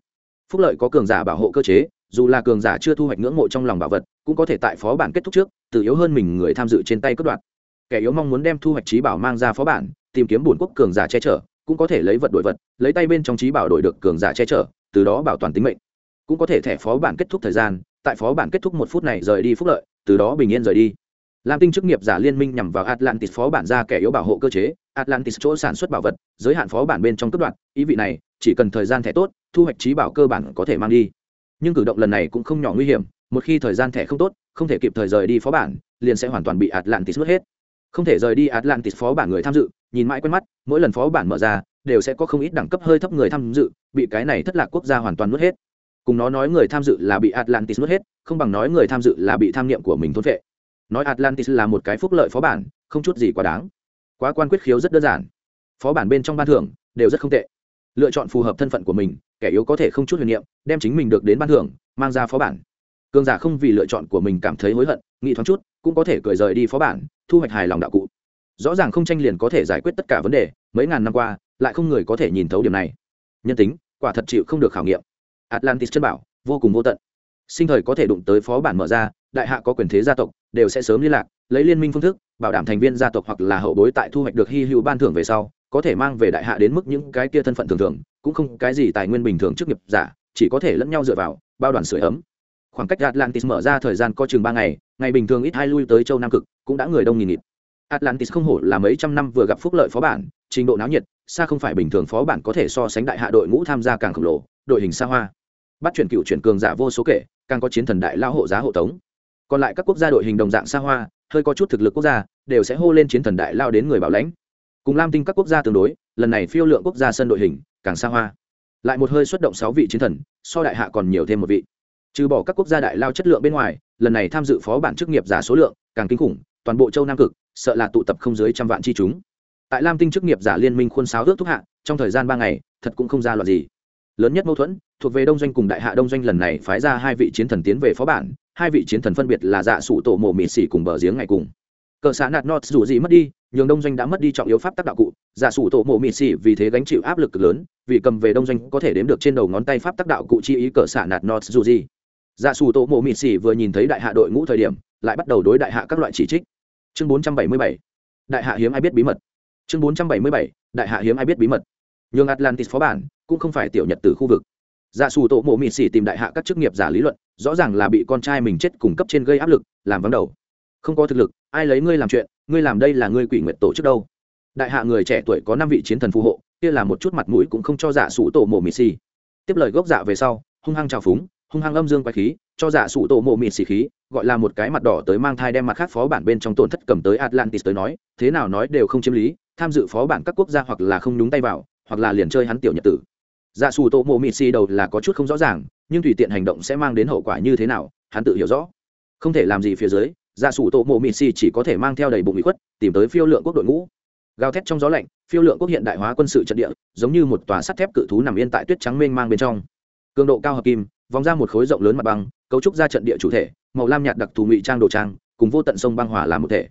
Phúc lợi có cường giả bảo hộ cơ chế, dù là cường giả chưa thu hoạch ngưỡng mộ trong lòng bảo vật, cũng có thể tại phó bản kết thúc trước, tự yếu hơn mình người tham dự trên tay cất đoạn kẻ yếu mong muốn đem thu hoạch trí bảo mang ra phó bản, tìm kiếm bổn quốc cường giả che chở, cũng có thể lấy vật đổi vật, lấy tay bên trong trí bảo đổi được cường giả che chở, từ đó bảo toàn tính mệnh. Cũng có thể thẻ phó bản kết thúc thời gian, tại phó bản kết thúc một phút này rời đi phúc lợi, từ đó bình yên rời đi lam tinh chức nghiệp giả liên minh nhằm vào atlantis phó bản ra kẻ yếu bảo hộ cơ chế, atlantis chỗ sản xuất bảo vật, giới hạn phó bản bên trong cấp đoạn, ý vị này, chỉ cần thời gian thẻ tốt, thu hoạch trí bảo cơ bản có thể mang đi. Nhưng cử động lần này cũng không nhỏ nguy hiểm, một khi thời gian thẻ không tốt, không thể kịp thời rời đi phó bản, liền sẽ hoàn toàn bị atlantis mất hết. Không thể rời đi atlantis phó bản người tham dự, nhìn mãi quen mắt, mỗi lần phó bản mở ra, đều sẽ có không ít đẳng cấp hơi thấp người tham dự, bị cái này thất lạc quốc gia hoàn toàn mất hết. Cùng nó nói người tham dự là bị atlantis mất hết, không bằng nói người tham dự là bị tham niệm của mình thôn vệ nói atlantis là một cái phúc lợi phó bản, không chút gì quá đáng. Quá quan quyết khiếu rất đơn giản. Phó bản bên trong ban thưởng đều rất không tệ. Lựa chọn phù hợp thân phận của mình, kẻ yếu có thể không chút huyền niệm, đem chính mình được đến ban thưởng, mang ra phó bản. Cường giả không vì lựa chọn của mình cảm thấy hối hận, nghĩ thoáng chút, cũng có thể cười rời đi phó bản, thu hoạch hài lòng đạo cụ. Rõ ràng không tranh liền có thể giải quyết tất cả vấn đề, mấy ngàn năm qua, lại không người có thể nhìn thấu điểm này. Nhân tính, quả thật chịu không được khảo nghiệm. Atlantis chân bảo, vô cùng vô tận. Sinh thời có thể đụng tới phó bản mở ra, đại hạ có quyền thế gia tộc đều sẽ sớm liên lạc, lấy liên minh phương thức, bảo đảm thành viên gia tộc hoặc là hậu bối tại thu hoạch được hy hữu ban thưởng về sau, có thể mang về đại hạ đến mức những cái kia thân phận thường thường, cũng không cái gì tài nguyên bình thường trước nghiệp giả, chỉ có thể lẫn nhau dựa vào, bao đoàn sửa ấm. Khoảng cách atlantis mở ra thời gian có chừng ba ngày ngày bình thường ít hai lui tới châu nam cực, cũng đã người đông nghìn nghịt. Atlantis không hổ là mấy trăm năm vừa gặp phúc lợi phó bản, trình độ náo nhiệt, xa không phải bình thường phó bản có thể so sánh đại hạ đội ngũ tham gia càng khổng lồ, đội hình xa hoa. Bắt chuyển cựu chuyển cường giả vô số kể, càng có chiến thần đại lao hộ giá hộ tống còn lại các quốc gia đội hình đồng dạng xa hoa, hơi có chút thực lực quốc gia, đều sẽ hô lên chiến thần đại lao đến người bảo lãnh. Cùng lam tinh các quốc gia tương đối, lần này phiêu lượng quốc gia sân đội hình, càng xa hoa. Lại một hơi xuất động sáu vị chiến thần, so đại hạ còn nhiều thêm một vị. Trừ bỏ các quốc gia đại lao chất lượng bên ngoài, lần này tham dự phó bản chức nghiệp giả số lượng, càng kinh khủng, toàn bộ châu nam cực, sợ là tụ tập không dưới trăm vạn chi chúng. Tại lam tinh chức nghiệp giả liên minh khuôn sáo ước thúc hạ, trong thời gian ba ngày, thật cũng không ra loạt gì. Lớn nhất mâu thuẫn, thuộc về đông doanh cùng đại hạ đông doanh lần này phái ra hai vị chiến thần tiến về phó bản hai vị chiến thần phân biệt là dạ sủ tổ mổ mịt xỉ cùng bờ giếng ngày cùng. Cờ xã nạt nọt dù gì mất đi, nhường đông doanh đã mất đi trọng yếu pháp tác đạo cụ. Dạ sủ tổ mộ mịt xỉ vì thế gánh chịu áp lực cực lớn, vì cầm về đông doanh có thể đếm được trên đầu ngón tay pháp tác đạo cụ chi ý cờ xã nạt nọt dù gì. Dạ sủ tổ mộ mịt xỉ vừa nhìn thấy đại hạ đội ngũ thời điểm, lại bắt đầu đối đại hạ các loại chỉ trích. Chương 477 đại hạ hiếm ai biết bí mật. Chương 477 đại hạ hiếm ai biết bí mật. Nhường atlantis phó bản cũng không phải tiểu nhật từ khu vực dạ xù tổ mộ mị xỉ tìm đại hạ các chức nghiệp giả lý luận, rõ ràng là bị con trai mình chết cùng cấp trên gây áp lực, làm vắng đầu. Không có thực lực, ai lấy ngươi làm chuyện, ngươi làm đây là ngươi quỷ nguyện tổ chức đâu. Đại hạ người trẻ tuổi có năm vị chiến thần phù hộ, kia là một chút mặt mũi cũng không cho dạ xù tổ mộ mị xỉ. Tiếp lời gốc dạ về sau, hung hăng trào phúng, hung hăng âm dương quái khí, cho dạ sụ tổ mộ mị xì khí, gọi là một cái mặt đỏ tới mang thai đem mặt khác phó bản bên trong tổn thất cầm tới atlantis tới nói, thế nào nói đều không chiếm lý, tham dự phó bản các quốc gia hoặc là không nhúng tay vào, hoặc là liền chơi hắn tiểu nhật tử dạ xù tô mộ mịt xì đầu là có chút không rõ ràng, nhưng tùy tiện hành động sẽ mang đến hậu quả như thế nào, hắn tự hiểu rõ. Không thể làm gì phía dưới dạ xù tô mộ mịt xì chỉ có thể mang theo đầy bụng bị khuất, tìm tới phiêu lượng quốc đội ngũ. Gào thét trong gió lạnh, phiêu lượng quốc hiện đại hóa quân sự trận địa, giống như một tòa sắt thép cự thú nằm yên tại tuyết trắng mênh mang bên trong. Cường độ cao hợp kim, vòng ra một khối rộng lớn mặt băng, cấu trúc ra trận địa chủ thể, màu lam nhạt đặc thù ngụy trang đồ trang, cùng vô tận sông băng hỏa làm một thể.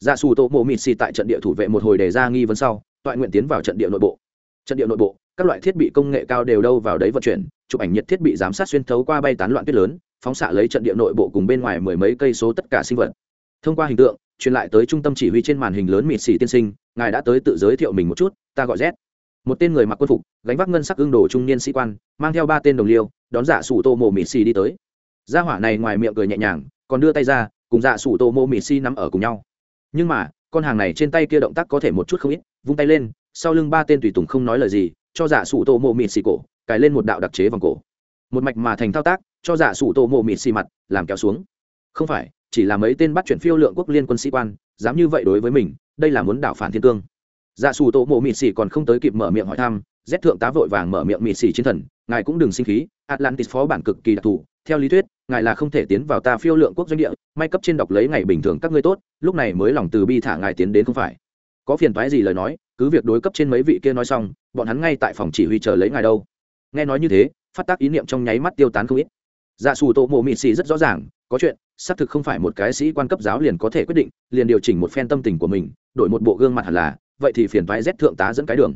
Dạ xù Tô mộ mịt xì tại trận địa thủ vệ một hồi đề ra nghi vấn sau, toại nguyện tiến vào trận địa nội bộ. Trận địa nội bộ các loại thiết bị công nghệ cao đều đâu vào đấy vận chuyển, chụp ảnh nhiệt thiết bị giám sát xuyên thấu qua bay tán loạn tuyết lớn, phóng xạ lấy trận địa nội bộ cùng bên ngoài mười mấy cây số tất cả sinh vật. Thông qua hình tượng, truyền lại tới trung tâm chỉ huy trên màn hình lớn mịt xỉ tiên sinh, ngài đã tới tự giới thiệu mình một chút, ta gọi z. Một tên người mặc quân phục, gánh vác ngân sắc ương đồ trung niên sĩ quan, mang theo ba tên đồng liêu, đón giả sủ tô mộ mịt xì đi tới. Gia hỏa này ngoài miệng cười nhẹ nhàng, còn đưa tay ra, cùng giả sủ tô mộ mịt xì nắm ở cùng nhau. Nhưng mà, con hàng này trên tay kia động tác có thể một chút không ít, vung tay lên, sau lưng ba tên tùy tùng không nói lời gì cho giả sủ tô mộ mịt xì cổ, cài lên một đạo đặc chế vòng cổ. Một mạch mà thành thao tác, cho giả sủ tô mộ mịt xì mặt, làm kéo xuống. Không phải, chỉ là mấy tên bắt chuyển phiêu lượng quốc liên quân sĩ quan, dám như vậy đối với mình, đây là muốn đảo phản thiên cương. Giả sủ tổ mộ mịt xì còn không tới kịp mở miệng hỏi thăm rét thượng tá vội vàng mở miệng mịt xì chiến thần, ngài cũng đừng sinh khí, atlantis phó bản cực kỳ đặc thù, theo lý thuyết, ngài là không thể tiến vào ta phiêu lượng quốc doanh địa, may cấp trên đọc lấy ngày bình thường các ngươi tốt, lúc này mới lòng từ bi thả ngài tiến đến không phải có phiền toái gì lời nói, cứ việc đối cấp trên mấy vị kia nói xong, bọn hắn ngay tại phòng chỉ huy chờ lấy ngài đâu. Nghe nói như thế, phát tác ý niệm trong nháy mắt tiêu tán không ít. Dạ xù tổ mộ mịt xì rất rõ ràng, có chuyện, xác thực không phải một cái sĩ quan cấp giáo liền có thể quyết định, liền điều chỉnh một phen tâm tình của mình, đổi một bộ gương mặt hẳn là, vậy thì phiền thoái Z thượng tá dẫn cái đường.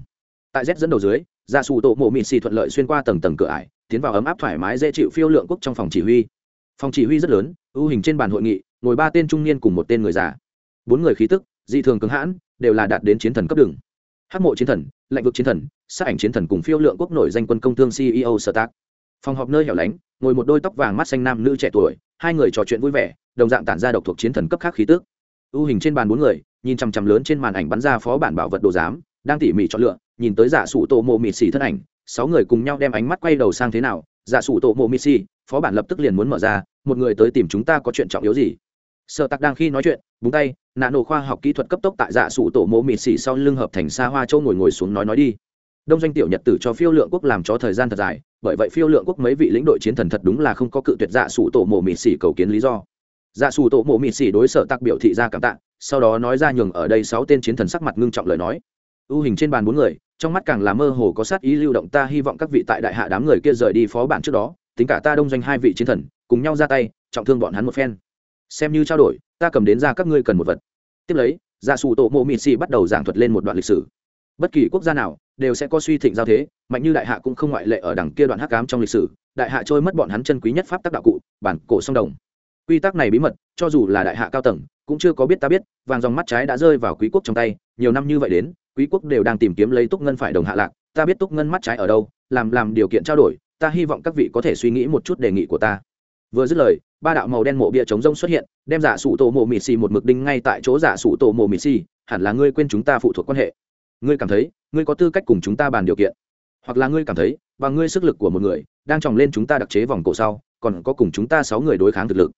Tại Z dẫn đầu dưới dạ xù tổ mộ mịt xì thuận lợi xuyên qua tầng tầng cửa ải, tiến vào ấm áp thoải mái dễ chịu phiêu lượng quốc trong phòng chỉ huy. Phòng chỉ huy rất lớn, ưu hình trên bàn hội nghị, ngồi ba tên trung niên cùng một tên người già. Bốn người khí tức dị thường cứng hãn, đều là đạt đến chiến thần cấp đường. Hát mộ chiến thần lệnh vực chiến thần, sát ảnh chiến thần cùng phiêu lượng quốc nổi danh quân công thương ceo sở tác phòng họp nơi hẻo lánh, ngồi một đôi tóc vàng mắt xanh nam nữ trẻ tuổi, hai người trò chuyện vui vẻ, đồng dạng tản ra độc thuộc chiến thần cấp khác khí tức. Ưu hình trên bàn bốn người, nhìn chằm chằm lớn trên màn ảnh bắn ra phó bản bảo vật đồ giám, đang tỉ mỉ chọn lựa, nhìn tới giả sủ tổ mộ mịt xì thân ảnh, sáu người cùng nhau đem ánh mắt quay đầu sang thế nào. Giả sủ tổ mộ mịt xì, phó bản lập tức liền muốn mở ra, một người tới tìm chúng ta có chuyện trọng yếu gì? Sợ tặc đang khi nói chuyện, búng tay, nạ nổ khoa học kỹ thuật cấp tốc tại dạ sụ tổ mộ mịt xỉ sau lưng hợp thành xa hoa châu ngồi ngồi xuống nói nói đi. Đông doanh tiểu nhật tử cho phiêu lượng quốc làm cho thời gian thật dài, bởi vậy phiêu lượng quốc mấy vị lĩnh đội chiến thần thật đúng là không có cự tuyệt dạ sụ tổ mộ mịt xỉ cầu kiến lý do. Dạ sụ tổ mộ mịt xỉ đối sở tặc biểu thị ra cảm tạ, sau đó nói ra nhường ở đây sáu tên chiến thần sắc mặt ngưng trọng lời nói. Ưu hình trên bàn bốn người, trong mắt càng là mơ hồ có sát ý lưu động, ta hy vọng các vị tại đại hạ đám người kia rời đi phó bản trước đó, tính cả ta đông doanh hai vị chiến thần, cùng nhau ra tay, trọng thương bọn hắn một phen xem như trao đổi, ta cầm đến ra các ngươi cần một vật. Tiếp lấy, gia sù tổ mộ mịt xì bắt đầu giảng thuật lên một đoạn lịch sử. Bất kỳ quốc gia nào đều sẽ có suy thịnh giao thế, mạnh như đại hạ cũng không ngoại lệ ở đằng kia đoạn hắc cám trong lịch sử, đại hạ trôi mất bọn hắn chân quý nhất pháp tác đạo cụ, bản cổ sông đồng. Quy tắc này bí mật, cho dù là đại hạ cao tầng, cũng chưa có biết ta biết, vàng dòng mắt trái đã rơi vào quý quốc trong tay, nhiều năm như vậy đến, quý quốc đều đang tìm kiếm lấy túc ngân phải đồng hạ lạc, ta biết túc ngân mắt trái ở đâu, làm làm điều kiện trao đổi, ta hy vọng các vị có thể suy nghĩ một chút đề nghị của ta vừa dứt lời, ba đạo màu đen mộ bia chống rông xuất hiện, đem giả sủ tổ mộ mịt xì một mực đinh ngay tại chỗ giả sủ tổ mộ mịt xì, hẳn là ngươi quên chúng ta phụ thuộc quan hệ. Ngươi cảm thấy, ngươi có tư cách cùng chúng ta bàn điều kiện. Hoặc là ngươi cảm thấy, và ngươi sức lực của một người, đang tròng lên chúng ta đặc chế vòng cổ sau, còn có cùng chúng ta sáu người đối kháng thực lực.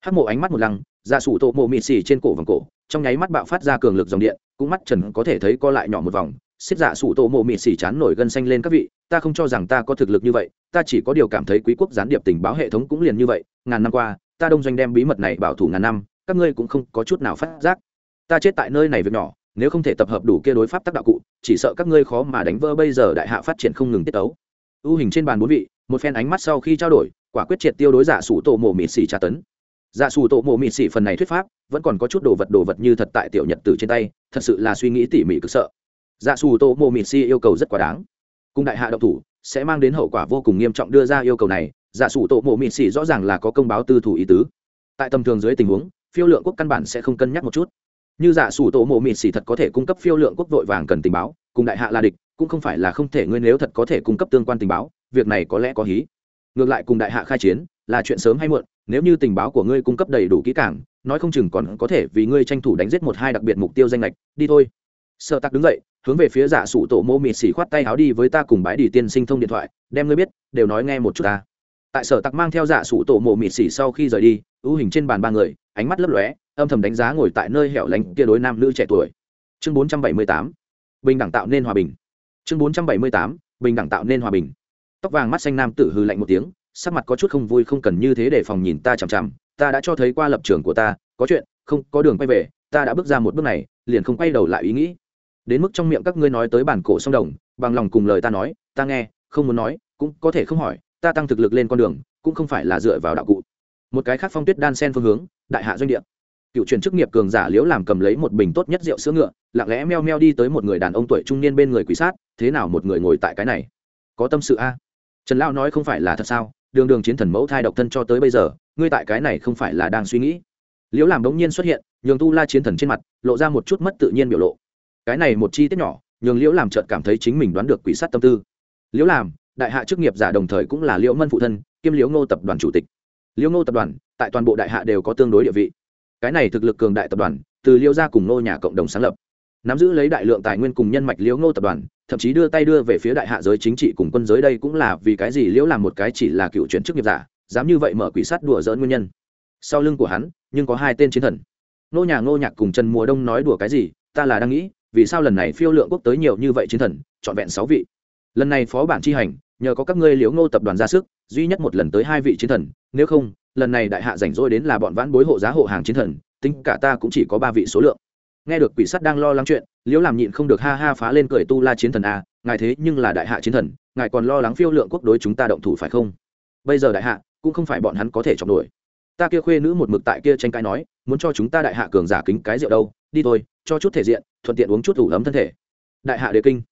Hắc mộ ánh mắt một lăng, giả sủ tổ mộ mịt xì trên cổ vòng cổ, trong nháy mắt bạo phát ra cường lực dòng điện, cũng mắt trần có thể thấy co lại nhỏ một vòng Xếp dạ sủ tổ mộ mịt xì chán nổi gân xanh lên các vị, ta không cho rằng ta có thực lực như vậy, ta chỉ có điều cảm thấy quý quốc gián điệp tình báo hệ thống cũng liền như vậy, ngàn năm qua, ta đông doanh đem bí mật này bảo thủ ngàn năm, các ngươi cũng không có chút nào phát giác. Ta chết tại nơi này việc nhỏ, nếu không thể tập hợp đủ kia đối pháp tác đạo cụ, chỉ sợ các ngươi khó mà đánh vỡ bây giờ đại hạ phát triển không ngừng tiết tấu. Ưu hình trên bàn bốn vị, một phen ánh mắt sau khi trao đổi, quả quyết triệt tiêu đối giả sủ tổ mộ mịt xì tra tấn. Giả sủ tổ mộ mịt xì phần này thuyết pháp, vẫn còn có chút đồ vật đồ vật như thật tại tiểu nhật tử trên tay, thật sự là suy nghĩ tỉ mỉ cực sợ dạ xù tổ mộ mịt si yêu cầu rất quá đáng. Cùng đại hạ động thủ, sẽ mang đến hậu quả vô cùng nghiêm trọng đưa ra yêu cầu này dạ xù tổ mộ mịt si rõ ràng là có công báo tư thủ ý tứ. Tại tầm thường dưới tình huống, phiêu lượng quốc căn bản sẽ không cân nhắc một chút. Như dạ xù tổ mộ mịt si thật có thể cung cấp phiêu lượng quốc vội vàng cần tình báo, cùng đại hạ là địch, cũng không phải là không thể, ngươi nếu thật có thể cung cấp tương quan tình báo, việc này có lẽ có hí. Ngược lại cùng đại hạ khai chiến, là chuyện sớm hay muộn, nếu như tình báo của ngươi cung cấp đầy đủ kỹ càng, nói không chừng còn có thể vì ngươi tranh thủ đánh giết một hai đặc biệt mục tiêu danh lệch, đi thôi sợ tặc đứng dậy, hướng về phía giả sủ tổ mô mịt xỉ khoát tay áo đi với ta cùng bái đi tiên sinh thông điện thoại, đem ngươi biết, đều nói nghe một chút ta. Tại sở tặc mang theo giả sủ tổ mộ mịt xỉ sau khi rời đi, ưu hình trên bàn ba người, ánh mắt lấp lóe, âm thầm đánh giá ngồi tại nơi hẻo lánh kia đối nam nữ trẻ tuổi. Chương bốn trăm bảy mươi tám, bình đẳng tạo nên hòa bình. Chương bốn trăm bảy mươi tám, bình đẳng tạo nên hòa bình. Tóc vàng mắt xanh nam tử hư lạnh một tiếng, sắc mặt có chút không vui không cần như thế để phòng nhìn ta chằm chằm, ta đã cho thấy qua lập trường của ta, có chuyện, không có đường quay về, ta đã bước ra một bước này, liền không quay đầu lại ý nghĩ đến mức trong miệng các ngươi nói tới bản cổ song đồng, bằng lòng cùng lời ta nói, ta nghe, không muốn nói, cũng có thể không hỏi, ta tăng thực lực lên con đường, cũng không phải là dựa vào đạo cụ. Một cái khác phong tuyết đan sen phương hướng, đại hạ doanh địa. Cựu truyền chức nghiệp cường giả liễu làm cầm lấy một bình tốt nhất rượu sữa ngựa, lặng lẽ meo meo đi tới một người đàn ông tuổi trung niên bên người quỷ sát, thế nào một người ngồi tại cái này? Có tâm sự a? Trần lão nói không phải là thật sao? Đường đường chiến thần mẫu thai độc thân cho tới bây giờ, ngươi tại cái này không phải là đang suy nghĩ. Liễu làm đống nhiên xuất hiện, nhường tu la chiến thần trên mặt, lộ ra một chút mất tự nhiên biểu lộ cái này một chi tiết nhỏ, nhường liễu làm chợt cảm thấy chính mình đoán được quỷ sát tâm tư. Liễu làm đại hạ chức nghiệp giả đồng thời cũng là liễu mân phụ thân, kiêm liễu ngô tập đoàn chủ tịch. Liễu ngô tập đoàn, tại toàn bộ đại hạ đều có tương đối địa vị. Cái này thực lực cường đại tập đoàn, từ liễu gia cùng ngô nhà cộng đồng sáng lập. Nắm giữ lấy đại lượng tài nguyên cùng nhân mạch liễu ngô tập đoàn, thậm chí đưa tay đưa về phía đại hạ giới chính trị cùng quân giới đây cũng là vì cái gì liễu làm một cái chỉ là cựu chuyển chức nghiệp giả, dám như vậy mở quỷ sát đùa dỡn nguyên nhân. Sau lưng của hắn, nhưng có hai tên chiến thần. Nô nhà ngô nhạc cùng trần mùa đông nói đùa cái gì, ta là đang nghĩ vì sao lần này phiêu lượng quốc tới nhiều như vậy chiến thần, trọn vẹn sáu vị? Lần này phó bản chi hành, nhờ có các ngươi liễu ngô tập đoàn ra sức, duy nhất một lần tới hai vị chiến thần, nếu không, lần này đại hạ rảnh rỗi đến là bọn vãn bối hộ giá hộ hàng chiến thần, tính cả ta cũng chỉ có ba vị số lượng. Nghe được quỷ sắt đang lo lắng chuyện, liễu làm nhịn không được ha ha phá lên cười tu la chiến thần a ngài thế nhưng là đại hạ chiến thần, ngài còn lo lắng phiêu lượng quốc đối chúng ta động thủ phải không? Bây giờ đại hạ, cũng không phải bọn hắn có thể chọc đuổi ta kia khuê nữ một mực tại kia tranh cãi nói, muốn cho chúng ta đại hạ cường giả kính cái rượu đâu, đi thôi cho chút thể diện, thuận tiện uống chút ủ ấm thân thể. Đại hạ đế kinh.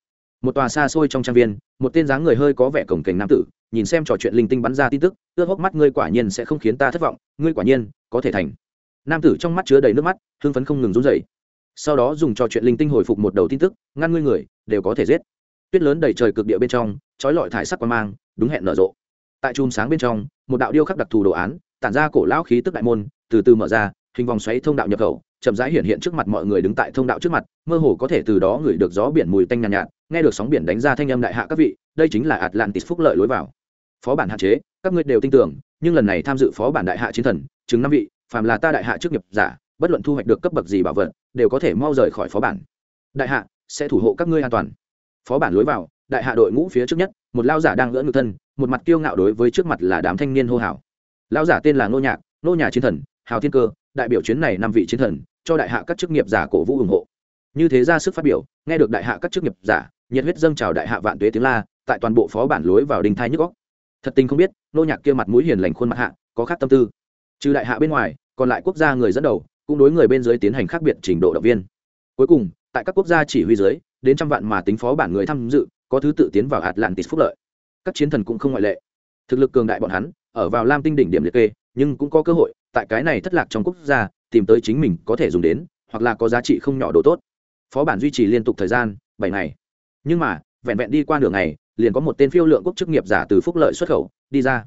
Một tòa xa xôi trong trang viên, một tên dáng người hơi có vẻ cổng kềnh nam tử, nhìn xem trò chuyện linh tinh bắn ra tin tức, ước hốc mắt ngươi quả nhiên sẽ không khiến ta thất vọng, ngươi quả nhiên có thể thành. Nam tử trong mắt chứa đầy nước mắt, hưng phấn không ngừng run rẩy. Sau đó dùng trò chuyện linh tinh hồi phục một đầu tin tức, ngăn ngươi người, đều có thể giết. Tuyết lớn đầy trời cực địa bên trong, trói lọi thải sắc quan mang, đúng hẹn nở rộ. Tại chùm sáng bên trong, một đạo điêu khắc đặc thù đồ án, tản ra cổ lão khí tức đại môn, từ từ mở ra, hình vòng xoáy thông đạo nhập khẩu chậm rãi hiện hiện trước mặt mọi người đứng tại thông đạo trước mặt mơ hồ có thể từ đó ngửi được gió biển mùi tanh nhàn nhạt, nhạt nghe được sóng biển đánh ra thanh âm đại hạ các vị đây chính là atlantis phúc lợi lối vào. Phó bản hạn chế các ngươi đều tin tưởng nhưng lần này tham dự phó bản đại hạ chiến thần chứng năm vị phàm là ta đại hạ trước nghiệp giả bất luận thu hoạch được cấp bậc gì bảo vật đều có thể mau rời khỏi phó bản. Đại hạ sẽ thủ hộ các ngươi an toàn. Phó bản lối vào đại hạ đội ngũ phía trước nhất một lao giả đang ngỡ ngực thân một mặt kiêu ngạo đối với trước mặt là đám thanh niên hô hào. Lao giả tên là nô nhạc nô nhà chiến thần hào thiên cơ, đại biểu chuyến này năm vị chiến thần, cho đại hạ các chức nghiệp giả cổ vũ ủng hộ. Như thế ra sức phát biểu, nghe được đại hạ các chức nghiệp giả, nhiệt huyết dâng chào đại hạ vạn tuế tiếng la, tại toàn bộ phó bản lối vào đình thai nhức góc thật tình không biết, nô nhạc kia mặt mũi hiền lành khuôn mặt hạ, có khác tâm tư. Trừ đại hạ bên ngoài, còn lại quốc gia người dẫn đầu, cũng đối người bên dưới tiến hành khác biệt trình độ động viên. Cuối cùng, tại các quốc gia chỉ huy dưới, đến trăm vạn mà tính phó bản người tham dự, có thứ tự tiến vào atlantis phúc lợi. Các chiến thần cũng không ngoại lệ. Thực lực cường đại bọn hắn, ở vào lam tinh đỉnh điểm liệt kê, nhưng cũng có cơ hội tại cái này thất lạc trong quốc gia, tìm tới chính mình có thể dùng đến, hoặc là có giá trị không nhỏ đồ tốt. Phó bản duy trì liên tục thời gian, bảy ngày. Nhưng mà, vẹn vẹn đi qua nửa ngày, liền có một tên phiêu lượng quốc chức nghiệp giả từ phúc lợi xuất khẩu, đi ra.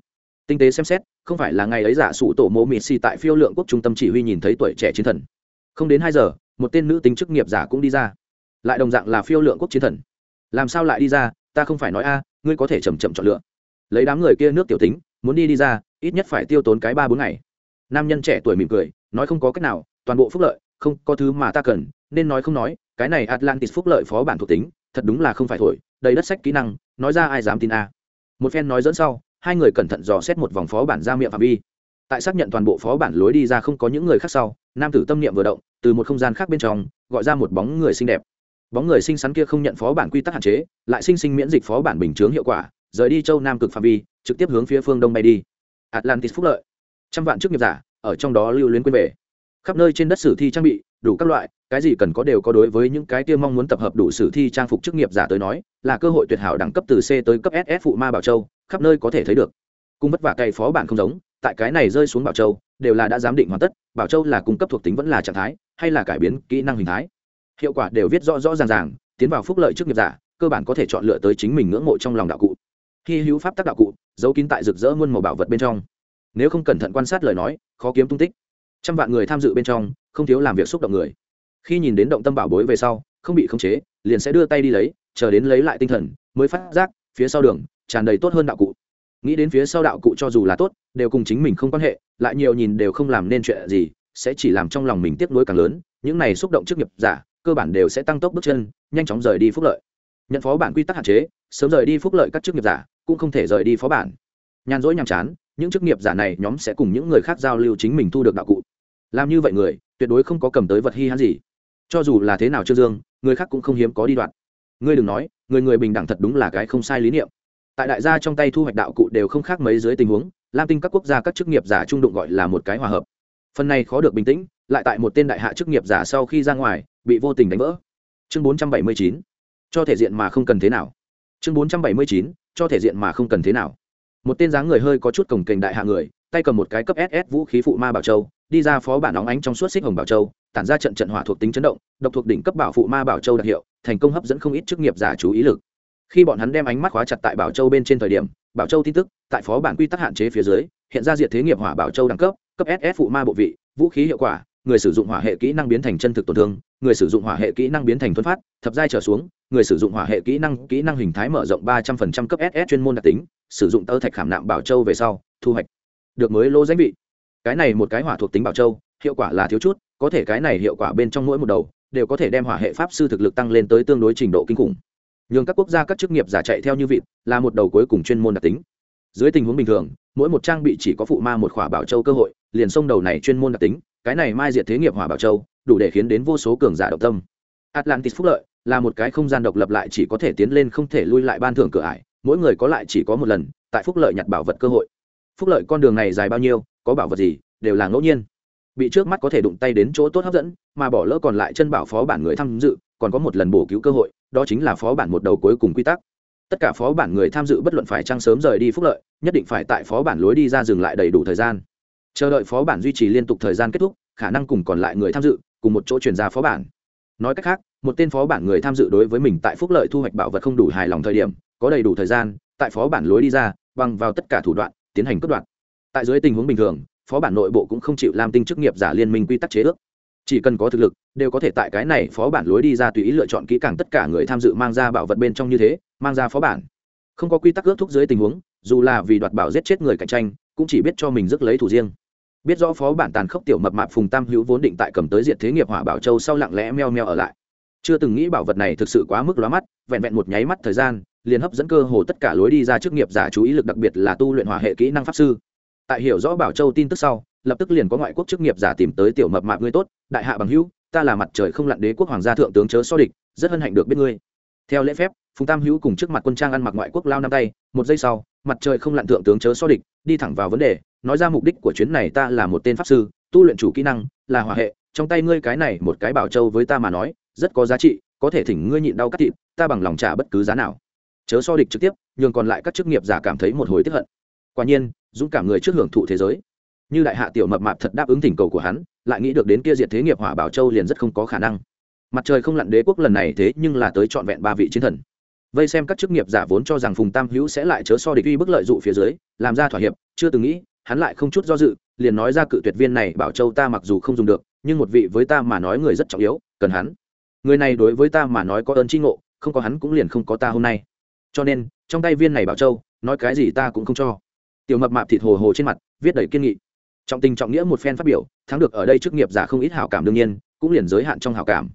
Tinh tế xem xét, không phải là ngày ấy giả sụ tổ mộ mị xì tại phiêu lượng quốc trung tâm chỉ huy nhìn thấy tuổi trẻ chiến thần. Không đến hai giờ, một tên nữ tính chức nghiệp giả cũng đi ra. Lại đồng dạng là phiêu lượng quốc chiến thần. Làm sao lại đi ra, ta không phải nói a, ngươi có thể chầm chậm chọn lựa. Lấy đám người kia nước tiểu tính, muốn đi đi ra, ít nhất phải tiêu tốn cái ba bốn ngày nam nhân trẻ tuổi mỉm cười, nói không có cách nào, toàn bộ phúc lợi, không có thứ mà ta cần, nên nói không nói, cái này atlantis phúc lợi phó bản thuộc tính, thật đúng là không phải thổi, đầy đất sách kỹ năng, nói ra ai dám tin a. Một phen nói dẫn sau, hai người cẩn thận dò xét một vòng phó bản ra miệng phạm vi. Tại xác nhận toàn bộ phó bản lối đi ra không có những người khác sau, nam tử tâm niệm vừa động, từ một không gian khác bên trong, gọi ra một bóng người xinh đẹp. Bóng người xinh xắn kia không nhận phó bản quy tắc hạn chế, lại sinh sinh miễn dịch phó bản bình chướng hiệu quả, rời đi châu nam cực phạm vi, trực tiếp hướng phía phương đông bay đi. Atlantis phúc lợi trăm vạn chức nghiệp giả, ở trong đó lưu luyến quên về. Khắp nơi trên đất sử thi trang bị, đủ các loại, cái gì cần có đều có đối với những cái kia mong muốn tập hợp đủ sử thi trang phục chức nghiệp giả tới nói, là cơ hội tuyệt hảo đẳng cấp từ c tới cấp ss phụ ma bảo châu, khắp nơi có thể thấy được. Cung vất vả cày phó bản không giống, tại cái này rơi xuống bảo châu, đều là đã giám định hoàn tất, bảo châu là cung cấp thuộc tính vẫn là trạng thái, hay là cải biến kỹ năng hình thái. Hiệu quả đều viết rõ rõ ràng ràng, tiến vào phúc lợi chức nghiệp giả, cơ bản có thể chọn lựa tới chính mình ngưỡng mộ trong lòng đạo cụ. Khi hữu pháp tác đạo cụ, giấu kín tại rực rỡ muôn màu bảo vật bên trong nếu không cẩn thận quan sát lời nói, khó kiếm tung tích. Trăm vạn người tham dự bên trong, không thiếu làm việc xúc động người. Khi nhìn đến động tâm bảo bối về sau, không bị khống chế, liền sẽ đưa tay đi lấy, chờ đến lấy lại tinh thần, mới phát giác, phía sau đường, tràn đầy tốt hơn đạo cụ. Nghĩ đến phía sau đạo cụ cho dù là tốt, đều cùng chính mình không quan hệ, lại nhiều nhìn đều không làm nên chuyện gì, sẽ chỉ làm trong lòng mình tiếc nuối càng lớn, những này xúc động trước nghiệp giả, cơ bản đều sẽ tăng tốc bước chân, nhanh chóng rời đi phúc lợi. Nhận phó bản quy tắc hạn chế, sớm rời đi phúc lợi các chức nghiệp giả, cũng không thể rời đi phó bản. Nhàn rỗi nhàm chán những chức nghiệp giả này nhóm sẽ cùng những người khác giao lưu chính mình thu được đạo cụ. Làm như vậy người, tuyệt đối không có cầm tới vật hy hãn gì. Cho dù là thế nào trương dương, người khác cũng không hiếm có đi đoạn. Ngươi đừng nói, người người bình đẳng thật đúng là cái không sai lý niệm. Tại đại gia trong tay thu hoạch đạo cụ đều không khác mấy dưới tình huống, lam tinh các quốc gia các chức nghiệp giả trung đụng gọi là một cái hòa hợp. Phần này khó được bình tĩnh, lại tại một tên đại hạ chức nghiệp giả sau khi ra ngoài, bị vô tình đánh vỡ. Chương bốn trăm bảy mươi chín. Cho thể diện mà không cần thế nào. Chương bốn trăm bảy mươi chín. Cho thể diện mà không cần thế nào một tên dáng người hơi có chút cổng kềnh đại hạ người, tay cầm một cái cấp ss vũ khí phụ ma bảo châu, đi ra phó bản óng ánh trong suốt xích hồng bảo châu, tản ra trận trận hỏa thuộc tính chấn động, độc thuộc đỉnh cấp bảo phụ ma bảo châu đặc hiệu, thành công hấp dẫn không ít chức nghiệp giả chú ý lực. Khi bọn hắn đem ánh mắt khóa chặt tại bảo châu bên trên thời điểm, bảo châu tin tức, tại phó bản quy tắc hạn chế phía dưới, hiện ra diệt thế nghiệp hỏa bảo châu đẳng cấp cấp ss phụ ma bộ vị, vũ khí hiệu quả người sử dụng hỏa hệ kỹ năng biến thành chân thực tổn thương, người sử dụng hỏa hệ kỹ năng biến thành thuấn phát, thập giai trở xuống, người sử dụng hỏa hệ kỹ năng kỹ năng hình thái mở rộng ba trăm phần trăm cấp ss chuyên môn đặc tính, sử dụng tơ thạch khảm nạm bảo châu về sau, thu hoạch được mới lô danh vị. Cái này một cái hỏa thuộc tính bảo châu, hiệu quả là thiếu chút, có thể cái này hiệu quả bên trong mỗi một đầu, đều có thể đem hỏa hệ pháp sư thực lực tăng lên tới tương đối trình độ kinh khủng. Nhường các quốc gia, các chức nghiệp giả chạy theo như vịt, là một đầu cuối cùng chuyên môn đặc tính. Dưới tình huống bình thường mỗi một trang bị chỉ có phụ ma một khỏa bảo châu cơ hội, liền sông đầu này chuyên môn đặc tính, cái này mai diệt thế nghiệp hỏa bảo châu, đủ để khiến đến vô số cường giả độc tâm. Atlantis phúc lợi là một cái không gian độc lập lại chỉ có thể tiến lên không thể lui lại ban thưởng cửa ải, mỗi người có lại chỉ có một lần, tại phúc lợi nhặt bảo vật cơ hội. Phúc lợi con đường này dài bao nhiêu, có bảo vật gì, đều là ngẫu nhiên. Bị trước mắt có thể đụng tay đến chỗ tốt hấp dẫn, mà bỏ lỡ còn lại chân bảo phó bản người tham dự, còn có một lần bổ cứu cơ hội, đó chính là phó bản một đầu cuối cùng quy tắc tất cả phó bản người tham dự bất luận phải trăng sớm rời đi phúc lợi, nhất định phải tại phó bản lối đi ra dừng lại đầy đủ thời gian. Chờ đợi phó bản duy trì liên tục thời gian kết thúc, khả năng cùng còn lại người tham dự, cùng một chỗ chuyển ra phó bản. Nói cách khác, một tên phó bản người tham dự đối với mình tại phúc lợi thu hoạch bảo vật không đủ hài lòng thời điểm, có đầy đủ thời gian, tại phó bản lối đi ra, bằng vào tất cả thủ đoạn, tiến hành cất đoạn. Tại dưới tình huống bình thường, phó bản nội bộ cũng không chịu làm tinh chức nghiệp giả liên minh quy tắc chế ước chỉ cần có thực lực, đều có thể tại cái này phó bản lối đi ra tùy ý lựa chọn kỹ càng tất cả người tham dự mang ra bảo vật bên trong như thế, mang ra phó bản. Không có quy tắc ước thúc dưới tình huống, dù là vì đoạt bảo giết chết người cạnh tranh, cũng chỉ biết cho mình rước lấy thủ riêng. Biết rõ phó bản tàn khốc tiểu mập mạp phùng tam hữu vốn định tại cầm tới diệt thế nghiệp hỏa bảo châu sau lặng lẽ meo meo ở lại. Chưa từng nghĩ bảo vật này thực sự quá mức lóa mắt, vẹn vẹn một nháy mắt thời gian, liền hấp dẫn cơ hồ tất cả lối đi ra chức nghiệp giả chú ý lực đặc biệt là tu luyện hỏa hệ kỹ năng pháp sư. Tại hiểu rõ bảo châu tin tức sau lập tức liền có ngoại quốc chức nghiệp giả tìm tới tiểu mập mạp ngươi tốt, đại hạ bằng hữu, ta là mặt trời không lặn đế quốc hoàng gia thượng tướng chớ so địch, rất hân hạnh được biết ngươi. Theo lễ phép, phùng tam hữu cùng trước mặt quân trang ăn mặc ngoại quốc lao năm tay, một giây sau, mặt trời không lặn thượng tướng chớ so địch, đi thẳng vào vấn đề, nói ra mục đích của chuyến này ta là một tên pháp sư, tu luyện chủ kỹ năng, là hỏa hệ, trong tay ngươi cái này một cái bảo châu với ta mà nói, rất có giá trị, có thể thỉnh ngươi nhịn đau cắt thịt, ta bằng lòng trả bất cứ giá nào. Chớ so địch trực tiếp, nhường còn lại các chức nghiệp giả cảm thấy một hồi tức hận. Quả nhiên, dũng cảm người trước hưởng thụ thế giới như đại hạ tiểu mập mạp thật đáp ứng thỉnh cầu của hắn, lại nghĩ được đến kia diệt thế nghiệp hỏa bảo châu liền rất không có khả năng. Mặt trời không lặn đế quốc lần này thế nhưng là tới trọn vẹn ba vị chiến thần. Vây xem các chức nghiệp giả vốn cho rằng phùng tam hữu sẽ lại chớ so địch uy bức lợi dụ phía dưới, làm ra thỏa hiệp, chưa từng nghĩ, hắn lại không chút do dự, liền nói ra cự tuyệt viên này, bảo châu ta mặc dù không dùng được, nhưng một vị với ta mà nói người rất trọng yếu, cần hắn. Người này đối với ta mà nói có ơn tri ngộ, không có hắn cũng liền không có ta hôm nay. Cho nên, trong tay viên này bảo châu, nói cái gì ta cũng không cho. Tiểu mập mạp thịt hồ hồ trên mặt, viết đầy kiên nghị trọng tình trọng nghĩa một phen phát biểu, thắng được ở đây chức nghiệp giả không ít hảo cảm đương nhiên, cũng liền giới hạn trong hảo cảm.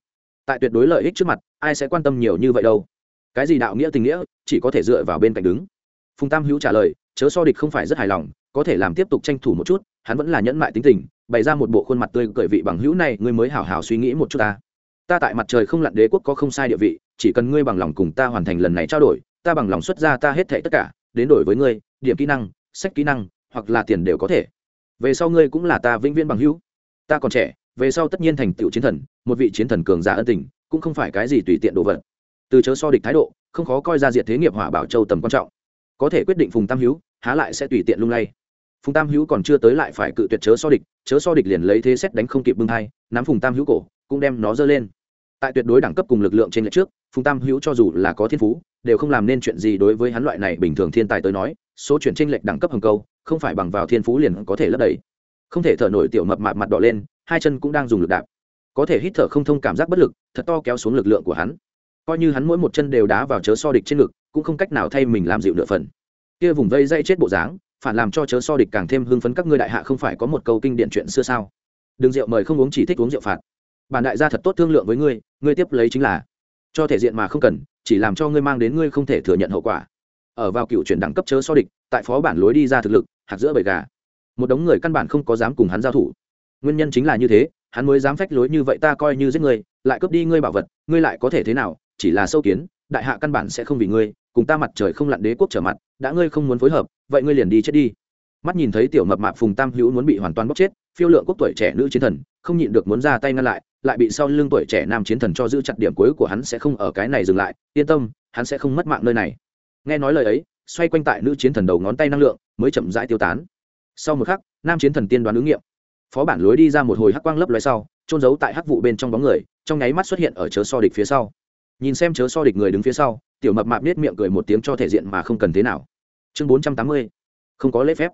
Tại tuyệt đối lợi ích trước mặt, ai sẽ quan tâm nhiều như vậy đâu? Cái gì đạo nghĩa tình nghĩa, chỉ có thể dựa vào bên cạnh đứng. Phùng tam hữu trả lời, chớ so địch không phải rất hài lòng, có thể làm tiếp tục tranh thủ một chút, hắn vẫn là nhẫn mại tính tình, bày ra một bộ khuôn mặt tươi cười vị bằng hữu này, ngươi mới hảo hảo suy nghĩ một chút ta. Ta tại mặt trời không lặn đế quốc có không sai địa vị, chỉ cần ngươi bằng lòng cùng ta hoàn thành lần này trao đổi, ta bằng lòng xuất ra ta hết thệ tất cả, đến đổi với ngươi, điểm kỹ năng, sách kỹ năng, hoặc là tiền đều có thể về sau ngươi cũng là ta vĩnh viễn bằng hữu. Ta còn trẻ, về sau tất nhiên thành tựu chiến thần, một vị chiến thần cường giả ân tình, cũng không phải cái gì tùy tiện đồ vật. Từ chớ so địch thái độ, không khó coi ra diệt thế nghiệp hỏa bảo châu tầm quan trọng. Có thể quyết định phùng tam hữu, há lại sẽ tùy tiện lung lay. Phùng tam hữu còn chưa tới lại phải cự tuyệt chớ so địch, chớ so địch liền lấy thế xét đánh không kịp bưng hai nắm phùng tam hữu cổ, cũng đem nó dơ lên. Tại tuyệt đối đẳng cấp cùng lực lượng trên lệch trước, phùng tam hữu cho dù là có thiên phú, đều không làm nên chuyện gì đối với hắn loại này bình thường thiên tài tới nói số chuyện tranh lệch đẳng cấp hồng câu, không phải bằng vào thiên phú liền có thể lấp đầy. Không thể thở nổi tiểu mập mạp mặt đỏ lên, hai chân cũng đang dùng lực đạp. Có thể hít thở không thông cảm giác bất lực, thật to kéo xuống lực lượng của hắn. Coi như hắn mỗi một chân đều đá vào chớ so địch trên ngực, cũng không cách nào thay mình làm dịu nửa phần. Kia vùng vây dây chết bộ dáng, phản làm cho chớ so địch càng thêm hưng phấn các ngươi đại hạ không phải có một câu kinh điển chuyện xưa sao? Đừng rượu mời không uống chỉ thích uống rượu phạt. Bản đại gia thật tốt thương lượng với ngươi ngươi tiếp lấy chính là. Cho thể diện mà không cần, chỉ làm cho ngươi mang đến ngươi không thể thừa nhận hậu quả ở vào cựu chuyển đẳng cấp chớ so địch tại phó bản lối đi ra thực lực hạt giữa bầy gà. Một đống người căn bản không có dám cùng hắn giao thủ. Nguyên nhân chính là như thế hắn mới dám phách lối như vậy ta coi như giết người, lại cướp đi ngươi bảo vật ngươi lại có thể thế nào chỉ là sâu kiến đại hạ căn bản sẽ không vì ngươi cùng ta mặt trời không lặn đế quốc trở mặt đã ngươi không muốn phối hợp vậy ngươi liền đi chết đi. Mắt nhìn thấy tiểu mập mạp phùng tam hữu muốn bị hoàn toàn bóc chết phiêu lượng quốc tuổi trẻ nữ chiến thần không nhịn được muốn ra tay ngăn lại lại bị sau lưng tuổi trẻ nam chiến thần cho giữ chặt điểm cuối của hắn sẽ không ở cái này dừng lại yên tâm hắn sẽ không mất mạng nơi này nghe nói lời ấy xoay quanh tại nữ chiến thần đầu ngón tay năng lượng mới chậm rãi tiêu tán. Sau một khắc nam chiến thần tiên đoán ứng nghiệm. Phó bản lối đi ra một hồi hắc quang lấp loé sau trôn giấu tại hắc vụ bên trong bóng người trong nháy mắt xuất hiện ở chớ so địch phía sau. Nhìn xem chớ so địch người đứng phía sau tiểu mập mạp nết miệng cười một tiếng cho thể diện mà không cần thế nào. Chương bốn trăm tám mươi không có lễ phép.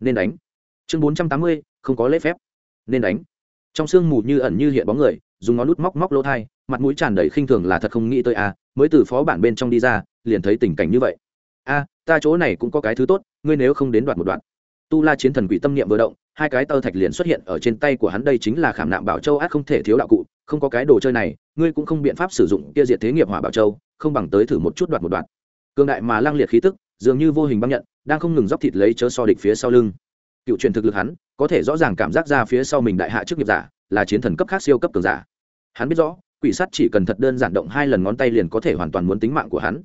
Nên đánh. Chương bốn trăm tám mươi không có lễ phép. Nên đánh. Trong sương mù như ẩn như hiện bóng người dùng ngón nút móc móc lỗ thai mặt mũi tràn đầy khinh thường là thật không nghĩ tới à, mới từ phó bản bên trong đi ra, liền thấy tình cảnh như vậy. A, ta chỗ này cũng có cái thứ tốt, ngươi nếu không đến đoạt một đoạn. Tu la chiến thần quỷ tâm niệm vừa động, hai cái tơ thạch liền xuất hiện ở trên tay của hắn, đây chính là khảm nạm bảo châu ác không thể thiếu đạo cụ, không có cái đồ chơi này, ngươi cũng không biện pháp sử dụng kia diệt thế nghiệp hỏa bảo châu, không bằng tới thử một chút đoạt một đoạn. Cương đại mà lang liệt khí tức, dường như vô hình băng nhận, đang không ngừng dóc thịt lấy chớ so địch phía sau lưng. Cựu truyền thực lực hắn, có thể rõ ràng cảm giác ra phía sau mình đại hạ trước nghiệp giả, là chiến thần cấp khác siêu cấp cường giả. Hắn biết rõ quỷ sắt chỉ cần thật đơn giản động hai lần ngón tay liền có thể hoàn toàn muốn tính mạng của hắn.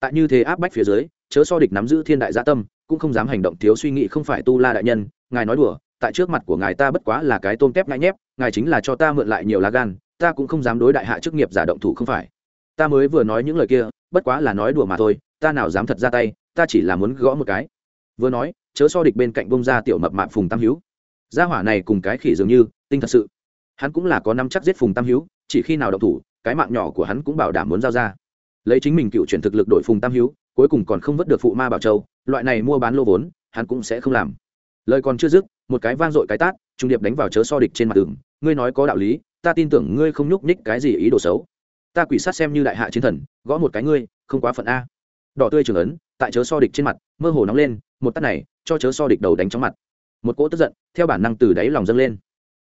Tại như thế áp bách phía dưới, chớ so địch nắm giữ thiên đại gia tâm, cũng không dám hành động thiếu suy nghĩ không phải tu la đại nhân, ngài nói đùa, tại trước mặt của ngài ta bất quá là cái tôm tép ngại nhép, ngài chính là cho ta mượn lại nhiều lá gan, ta cũng không dám đối đại hạ chức nghiệp giả động thủ không phải. Ta mới vừa nói những lời kia, bất quá là nói đùa mà thôi, ta nào dám thật ra tay, ta chỉ là muốn gõ một cái. Vừa nói, chớ so địch bên cạnh bông ra tiểu mập mạp phùng tam hữu gia hỏa này cùng cái khỉ dường như, tinh thật sự. Hắn cũng là có năm chắc giết phùng tam hữu chỉ khi nào động thủ, cái mạng nhỏ của hắn cũng bảo đảm muốn giao ra. Lấy chính mình cựu chuyển thực lực đổi phùng tam hữu cuối cùng còn không vớt được phụ ma bảo châu, loại này mua bán lô vốn, hắn cũng sẽ không làm. Lời còn chưa dứt, một cái vang dội cái tát, trung điệp đánh vào chớ so địch trên mặt tường ngươi nói có đạo lý, ta tin tưởng ngươi không nhúc nhích cái gì ý đồ xấu. Ta quỷ sát xem như đại hạ chiến thần, gõ một cái ngươi, không quá phận a. Đỏ tươi trường ấn, tại chớ so địch trên mặt, mơ hồ nóng lên, một tát này, cho chớ so địch đầu đánh chóng mặt. Một cỗ tức giận, theo bản năng từ đáy lòng dâng lên.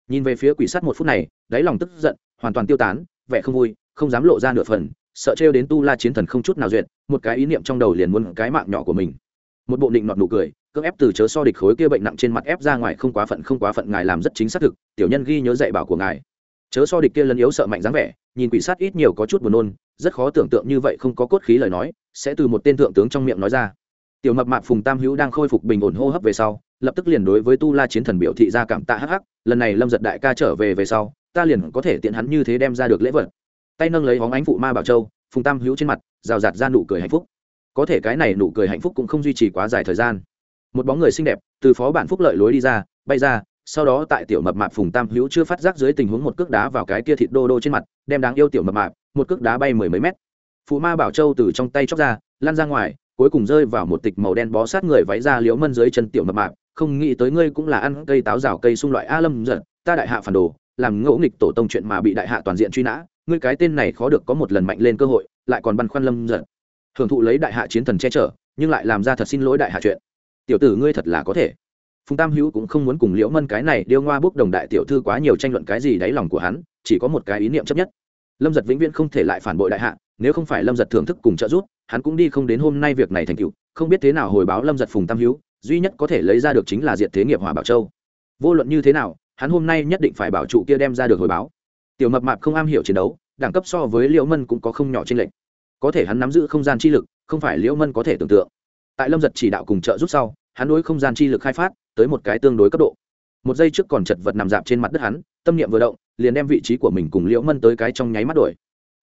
Nhìn về phía quỷ sát một phút này, đáy lòng tức giận hoàn toàn tiêu tán, vẻ không vui, không dám lộ ra nửa phần, sợ trêu đến tu la chiến thần không chút nào duyệt, một cái ý niệm trong đầu liền muốn cái mạng nhỏ của mình. Một bộ định nọt nụ cười, cưỡng ép từ chớ so địch khối kia bệnh nặng trên mặt ép ra ngoài, không quá phận, không quá phận, ngài làm rất chính xác thực, tiểu nhân ghi nhớ dạy bảo của ngài. Chớ so địch kia lấn yếu sợ mạnh dáng vẻ, nhìn quỷ sát ít nhiều có chút buồn nôn, rất khó tưởng tượng như vậy không có cốt khí lời nói, sẽ từ một tên thượng tướng trong miệng nói ra. Tiểu mập mạp phùng tam hữu đang khôi phục bình ổn hô hấp về sau, lập tức liền đối với tu la chiến thần biểu thị ra cảm tạ hắc hắc, lần này lâm giật đại ca trở về về sau ta liền có thể tiện hắn như thế đem ra được lễ vật. Tay nâng lấy hóng ánh phụ ma bảo châu, phùng tam hữu trên mặt, rào rạt ra nụ cười hạnh phúc. Có thể cái này nụ cười hạnh phúc cũng không duy trì quá dài thời gian. Một bóng người xinh đẹp, từ phó bản phúc lợi lối đi ra, bay ra, sau đó tại tiểu mập mạp phùng tam hữu chưa phát giác dưới tình huống một cước đá vào cái kia thịt đô đô trên mặt, đem đáng yêu tiểu mập mạp, một cước đá bay mười mấy mét. Phụ ma bảo châu từ trong tay chóc ra lan ra ngoài, cuối cùng rơi vào một tịch màu đen bó sát người váy ra liếu mân dưới chân tiểu mập mạp. Không nghĩ tới ngươi cũng là ăn cây táo rào cây xung loại a lâm giật ta đại hạ phản đồ làm ngẫu nghịch tổ tông chuyện mà bị đại hạ toàn diện truy nã, ngươi cái tên này khó được có một lần mạnh lên cơ hội, lại còn băn khoăn lâm giật hưởng thụ lấy đại hạ chiến thần che chở, nhưng lại làm ra thật xin lỗi đại hạ chuyện. Tiểu tử ngươi thật là có thể. Phùng tam hữu cũng không muốn cùng liễu mân cái này điêu ngoa bốc đồng đại tiểu thư quá nhiều tranh luận cái gì đáy lòng của hắn, chỉ có một cái ý niệm chấp nhất. Lâm giật vĩnh viễn không thể lại phản bội đại hạ, nếu không phải lâm giật thưởng thức cùng trợ giúp, hắn cũng đi không đến hôm nay việc này thành cựu không biết thế nào hồi báo lâm giật phùng tam hữu, duy nhất có thể lấy ra được chính là diện thế nghiệp hòa bảo châu. Vô luận như thế nào hắn hôm nay nhất định phải bảo trụ kia đem ra được hồi báo. Tiểu mập mạp không am hiểu chiến đấu, đẳng cấp so với liễu mân cũng có không nhỏ trên lệnh có thể hắn nắm giữ không gian chi lực, không phải liễu mân có thể tưởng tượng. Tại lâm giật chỉ đạo cùng trợ giúp sau, hắn đối không gian chi lực khai phát tới một cái tương đối cấp độ. Một giây trước còn chật vật nằm dạp trên mặt đất hắn, tâm niệm vừa động, liền đem vị trí của mình cùng liễu mân tới cái trong nháy mắt đổi.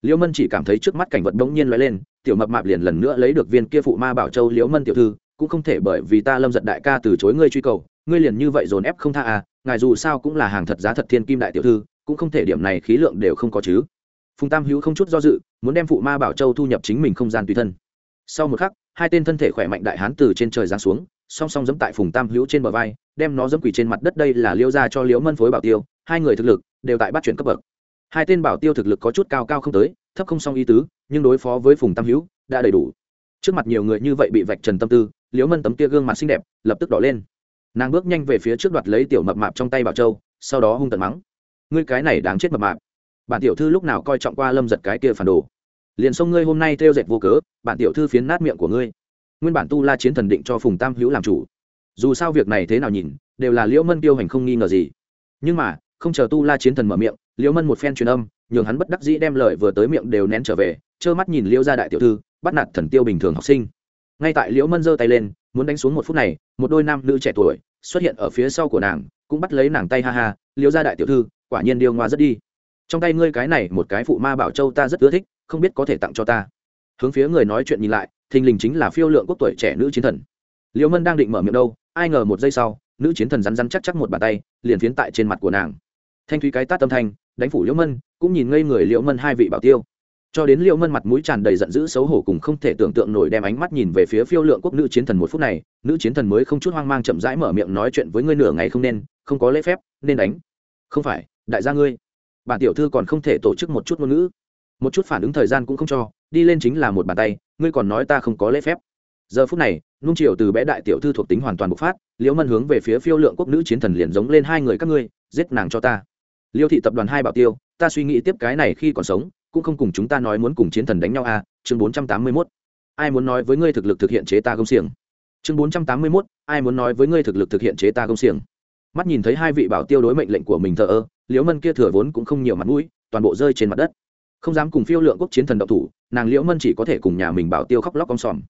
Liễu mân chỉ cảm thấy trước mắt cảnh vật bỗng nhiên l lên, tiểu mập mạp liền lần nữa lấy được viên kia phụ ma bảo châu liễu mân tiểu thư, cũng không thể bởi vì ta lâm giật đại ca từ chối ngươi truy cầu, ngươi liền như vậy dồn ép không tha à ngài dù sao cũng là hàng thật giá thật thiên kim đại tiểu thư, cũng không thể điểm này khí lượng đều không có chứ. Phùng tam hữu không chút do dự, muốn đem phụ ma bảo châu thu nhập chính mình không gian tùy thân. Sau một khắc, hai tên thân thể khỏe mạnh đại hán từ trên trời giáng xuống, song song dẫm tại phùng tam hữu trên bờ vai, đem nó dẫm quỷ trên mặt đất đây là liêu ra cho liễu mân phối bảo tiêu, hai người thực lực đều tại bắt chuyển cấp bậc. Hai tên bảo tiêu thực lực có chút cao cao không tới, thấp không song ý tứ, nhưng đối phó với phùng tam hữu đã đầy đủ. Trước mặt nhiều người như vậy bị vạch trần tâm tư, liễu mân tấm kia gương mặt xinh đẹp lập tức đỏ lên nàng bước nhanh về phía trước đoạt lấy tiểu mập mạp trong tay bảo châu, sau đó hung tận mắng. Ngươi cái này đáng chết mập mạp. Bản tiểu thư lúc nào coi trọng qua lâm giật cái kia phản đồ? Liền xông ngươi hôm nay theo dệt vô cớ, bản tiểu thư phiến nát miệng của ngươi. Nguyên bản tu la chiến thần định cho phùng tam hữu làm chủ. Dù sao việc này thế nào nhìn, đều là liễu mân tiêu hành không nghi ngờ gì. Nhưng mà, không chờ tu la chiến thần mở miệng, liễu mân một phen truyền âm, nhường hắn bất đắc dĩ đem lời vừa tới miệng đều nén trở về, trơ mắt nhìn liễu gia đại tiểu thư, bắt nạt thần tiêu bình thường học sinh. Ngay tại liễu mân giơ tay lên muốn đánh xuống một phút này, một đôi nam nữ trẻ tuổi xuất hiện ở phía sau của nàng, cũng bắt lấy nàng tay, ha ha, liêu gia đại tiểu thư, quả nhiên điêu ngoa rất đi. Trong tay ngươi cái này, một cái phụ ma bảo châu ta rất ưa thích, không biết có thể tặng cho ta. Hướng phía người nói chuyện nhìn lại, thình lình chính là phiêu lượng quốc tuổi trẻ nữ chiến thần. Liễu mân đang định mở miệng đâu, ai ngờ một giây sau, nữ chiến thần rắn rắn chắc chắc một bàn tay, liền phiến tại trên mặt của nàng. Thanh thúy cái tát tâm thanh, đánh phủ liễu mân, cũng nhìn ngây người liễu mân hai vị bảo tiêu cho đến liễu mân mặt mũi tràn đầy giận dữ xấu hổ cùng không thể tưởng tượng nổi đem ánh mắt nhìn về phía phiêu lượng quốc nữ chiến thần một phút này, nữ chiến thần mới không chút hoang mang chậm rãi mở miệng nói chuyện với ngươi nửa ngày không nên, không có lễ phép, nên đánh. Không phải, đại gia ngươi. Bản tiểu thư còn không thể tổ chức một chút ngôn ngữ. Một chút phản ứng thời gian cũng không cho, đi lên chính là một bàn tay, ngươi còn nói ta không có lễ phép. Giờ phút này, nung chiều từ bé đại tiểu thư thuộc tính hoàn toàn bộc phát, liễu mân hướng về phía phiêu lượng quốc nữ chiến thần liền giống lên hai người các ngươi, giết nàng cho ta. Liêu thị tập đoàn hai bảo tiêu, ta suy nghĩ tiếp cái này khi còn sống cũng không cùng chúng ta nói muốn cùng chiến thần đánh nhau à chương bốn trăm tám mươi mốt. Ai muốn nói với ngươi thực lực thực hiện chế ta công xiềng? Chương bốn trăm tám mươi mốt, ai muốn nói với ngươi thực lực thực hiện chế ta công xiềng? Mắt nhìn thấy hai vị bảo tiêu đối mệnh lệnh của mình thờ ơ, liễu mân kia thừa vốn cũng không nhiều mặt mũi, toàn bộ rơi trên mặt đất. Không dám cùng phiêu lượng quốc chiến thần đậu thủ, nàng liễu mân chỉ có thể cùng nhà mình bảo tiêu khóc lóc cong sòm.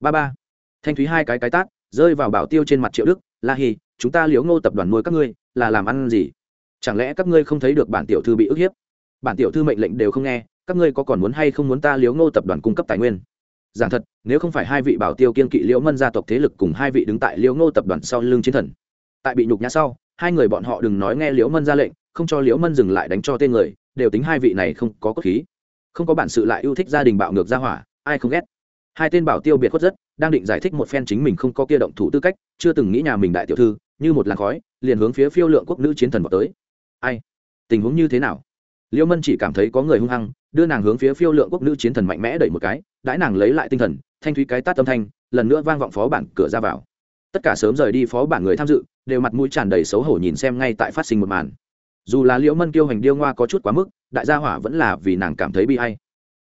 Ba ba. Thanh thúy hai cái cái tát, rơi vào bảo tiêu trên mặt triệu đức, la hi chúng ta liễu ngô tập đoàn nuôi các ngươi, là làm ăn gì? Chẳng lẽ các ngươi không thấy được bản tiểu thư bị ức hiếp? Bản tiểu thư mệnh lệnh đều không nghe, các ngươi có còn muốn hay không muốn ta liễu ngô tập đoàn cung cấp tài nguyên? Giảng thật, nếu không phải hai vị bảo tiêu kiên kỵ liễu mân gia tộc thế lực cùng hai vị đứng tại liễu ngô tập đoàn sau lưng chiến thần. Tại bị nhục nhã sau, hai người bọn họ đừng nói nghe liễu mân ra lệnh, không cho liễu mân dừng lại đánh cho tên người, đều tính hai vị này không có cốt khí. Không có bản sự lại yêu thích gia đình bạo ngược gia hỏa, ai không ghét? Hai tên bảo tiêu biệt khuất rất, đang định giải thích một phen chính mình không có kia động thủ tư cách, chưa từng nghĩ nhà mình đại tiểu thư, như một làn khói, liền hướng phía phiêu lượng quốc nữ chiến thần vào tới. Ai? Tình huống như thế nào? Liễu mân chỉ cảm thấy có người hung hăng, đưa nàng hướng phía phiêu lượng quốc nữ chiến thần mạnh mẽ đẩy một cái, đãi nàng lấy lại tinh thần, thanh thúy cái tát âm thanh, lần nữa vang vọng phó bản cửa ra vào. Tất cả sớm rời đi phó bản người tham dự, đều mặt mũi tràn đầy xấu hổ nhìn xem ngay tại phát sinh một màn. Dù là liễu mân kiêu hành điêu ngoa có chút quá mức, đại gia hỏa vẫn là vì nàng cảm thấy bi hay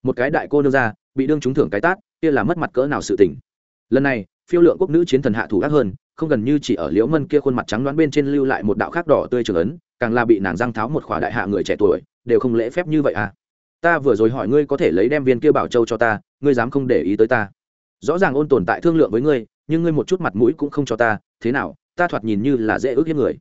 một cái đại cô nương ra, bị đương trúng thưởng cái tát, kia là mất mặt cỡ nào sự tình. Lần này, phiêu lượng quốc nữ chiến thần hạ thủ ác hơn, không gần như chỉ ở liễu mân kia khuôn mặt trắng đoán bên trên lưu lại một đạo khác đỏ tươi trường ấn, càng là bị nàng răng tháo một khỏa đại hạ người trẻ tuổi đều không lễ phép như vậy à? Ta vừa rồi hỏi ngươi có thể lấy đem viên kia bảo châu cho ta, ngươi dám không để ý tới ta. Rõ ràng ôn tồn tại thương lượng với ngươi, nhưng ngươi một chút mặt mũi cũng không cho ta, thế nào, ta thoạt nhìn như là dễ ước hiếp người.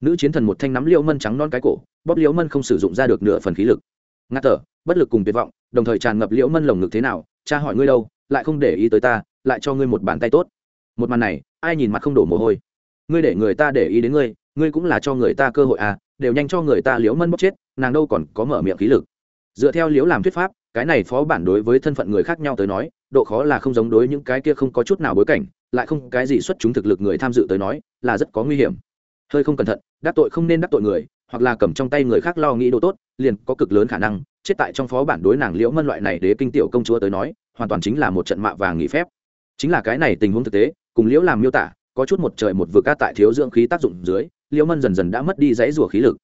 Nữ chiến thần một thanh nắm liễu mân trắng non cái cổ, bóp liễu mân không sử dụng ra được nửa phần khí lực. Ngạt thở, bất lực cùng tuyệt vọng, đồng thời tràn ngập liễu mân lồng ngực thế nào, cha hỏi ngươi đâu, lại không để ý tới ta, lại cho ngươi một bàn tay tốt. Một màn này, ai nhìn mặt không đổ mồ hôi. Ngươi để người ta để ý đến ngươi ngươi cũng là cho người ta cơ hội à đều nhanh cho người ta liễu mân bóc chết nàng đâu còn có mở miệng khí lực. Dựa theo liễu làm thuyết pháp, cái này phó bản đối với thân phận người khác nhau tới nói, độ khó là không giống đối những cái kia không có chút nào bối cảnh, lại không cái gì xuất chúng thực lực người tham dự tới nói, là rất có nguy hiểm. Hơi không cẩn thận, đắc tội không nên đắc tội người, hoặc là cầm trong tay người khác lo nghĩ đồ tốt, liền có cực lớn khả năng, chết tại trong phó bản đối nàng liễu mân loại này đế kinh tiểu công chúa tới nói, hoàn toàn chính là một trận mạ vàng nghỉ phép. Chính là cái này tình huống thực tế, cùng liễu làm miêu tả, có chút một trời một vực ca tại thiếu dưỡng khí tác dụng dưới, liễu mân dần dần đã mất đi dãy rùa khí lực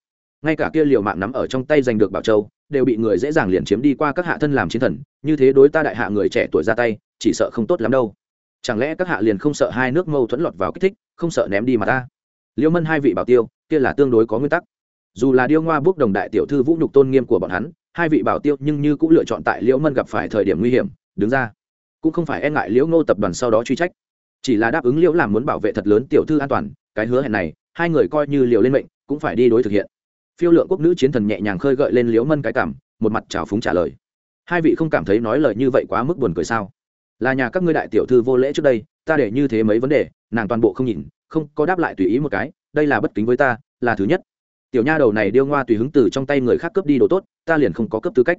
ngay cả kia liều mạng nắm ở trong tay giành được bảo châu, đều bị người dễ dàng liền chiếm đi qua các hạ thân làm chiến thần, như thế đối ta đại hạ người trẻ tuổi ra tay, chỉ sợ không tốt lắm đâu. Chẳng lẽ các hạ liền không sợ hai nước mâu thuẫn lọt vào kích thích, không sợ ném đi mà ta? Liễu mân hai vị bảo tiêu, kia là tương đối có nguyên tắc. Dù là điêu ngoa bước đồng đại tiểu thư vũ nhục tôn nghiêm của bọn hắn, hai vị bảo tiêu nhưng như cũng lựa chọn tại liễu mân gặp phải thời điểm nguy hiểm, đứng ra. Cũng không phải e ngại liễu ngô tập đoàn sau đó truy trách. Chỉ là đáp ứng liễu làm muốn bảo vệ thật lớn tiểu thư an toàn, cái hứa hẹn này, hai người coi như liều lên mệnh, cũng phải đi đối thực hiện phiêu lượng quốc nữ chiến thần nhẹ nhàng khơi gợi lên liễu mân cái cảm, một mặt trào phúng trả lời. Hai vị không cảm thấy nói lời như vậy quá mức buồn cười sao? Là nhà các ngươi đại tiểu thư vô lễ trước đây, ta để như thế mấy vấn đề, nàng toàn bộ không nhìn, không có đáp lại tùy ý một cái, đây là bất kính với ta, là thứ nhất. Tiểu nha đầu này điêu ngoa tùy hứng từ trong tay người khác cướp đi đồ tốt, ta liền không có cấp tư cách.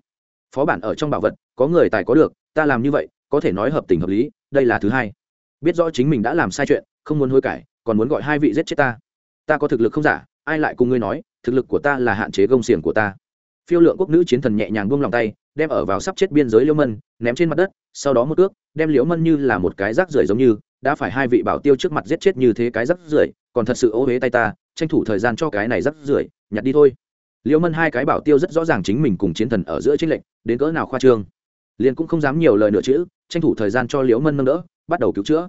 Phó bản ở trong bảo vật, có người tài có được, ta làm như vậy, có thể nói hợp tình hợp lý, đây là thứ hai. Biết rõ chính mình đã làm sai chuyện, không muốn hối cải, còn muốn gọi hai vị giết chết ta. Ta có thực lực không giả, ai lại cùng ngươi nói thực lực của ta là hạn chế gông xiềng của ta. Phiêu lượng quốc nữ chiến thần nhẹ nhàng buông lòng tay, đem ở vào sắp chết biên giới liễu mân, ném trên mặt đất, sau đó một ước đem liễu mân như là một cái rác rưởi giống như, đã phải hai vị bảo tiêu trước mặt giết chết như thế cái rác rưởi, còn thật sự ô huế tay ta, tranh thủ thời gian cho cái này rác rưởi, nhặt đi thôi. Liễu mân hai cái bảo tiêu rất rõ ràng chính mình cùng chiến thần ở giữa trích lệnh đến cỡ nào khoa trương. Liền cũng không dám nhiều lời nữa chữ tranh thủ thời gian cho liễu mân nâng đỡ, bắt đầu cứu chữa.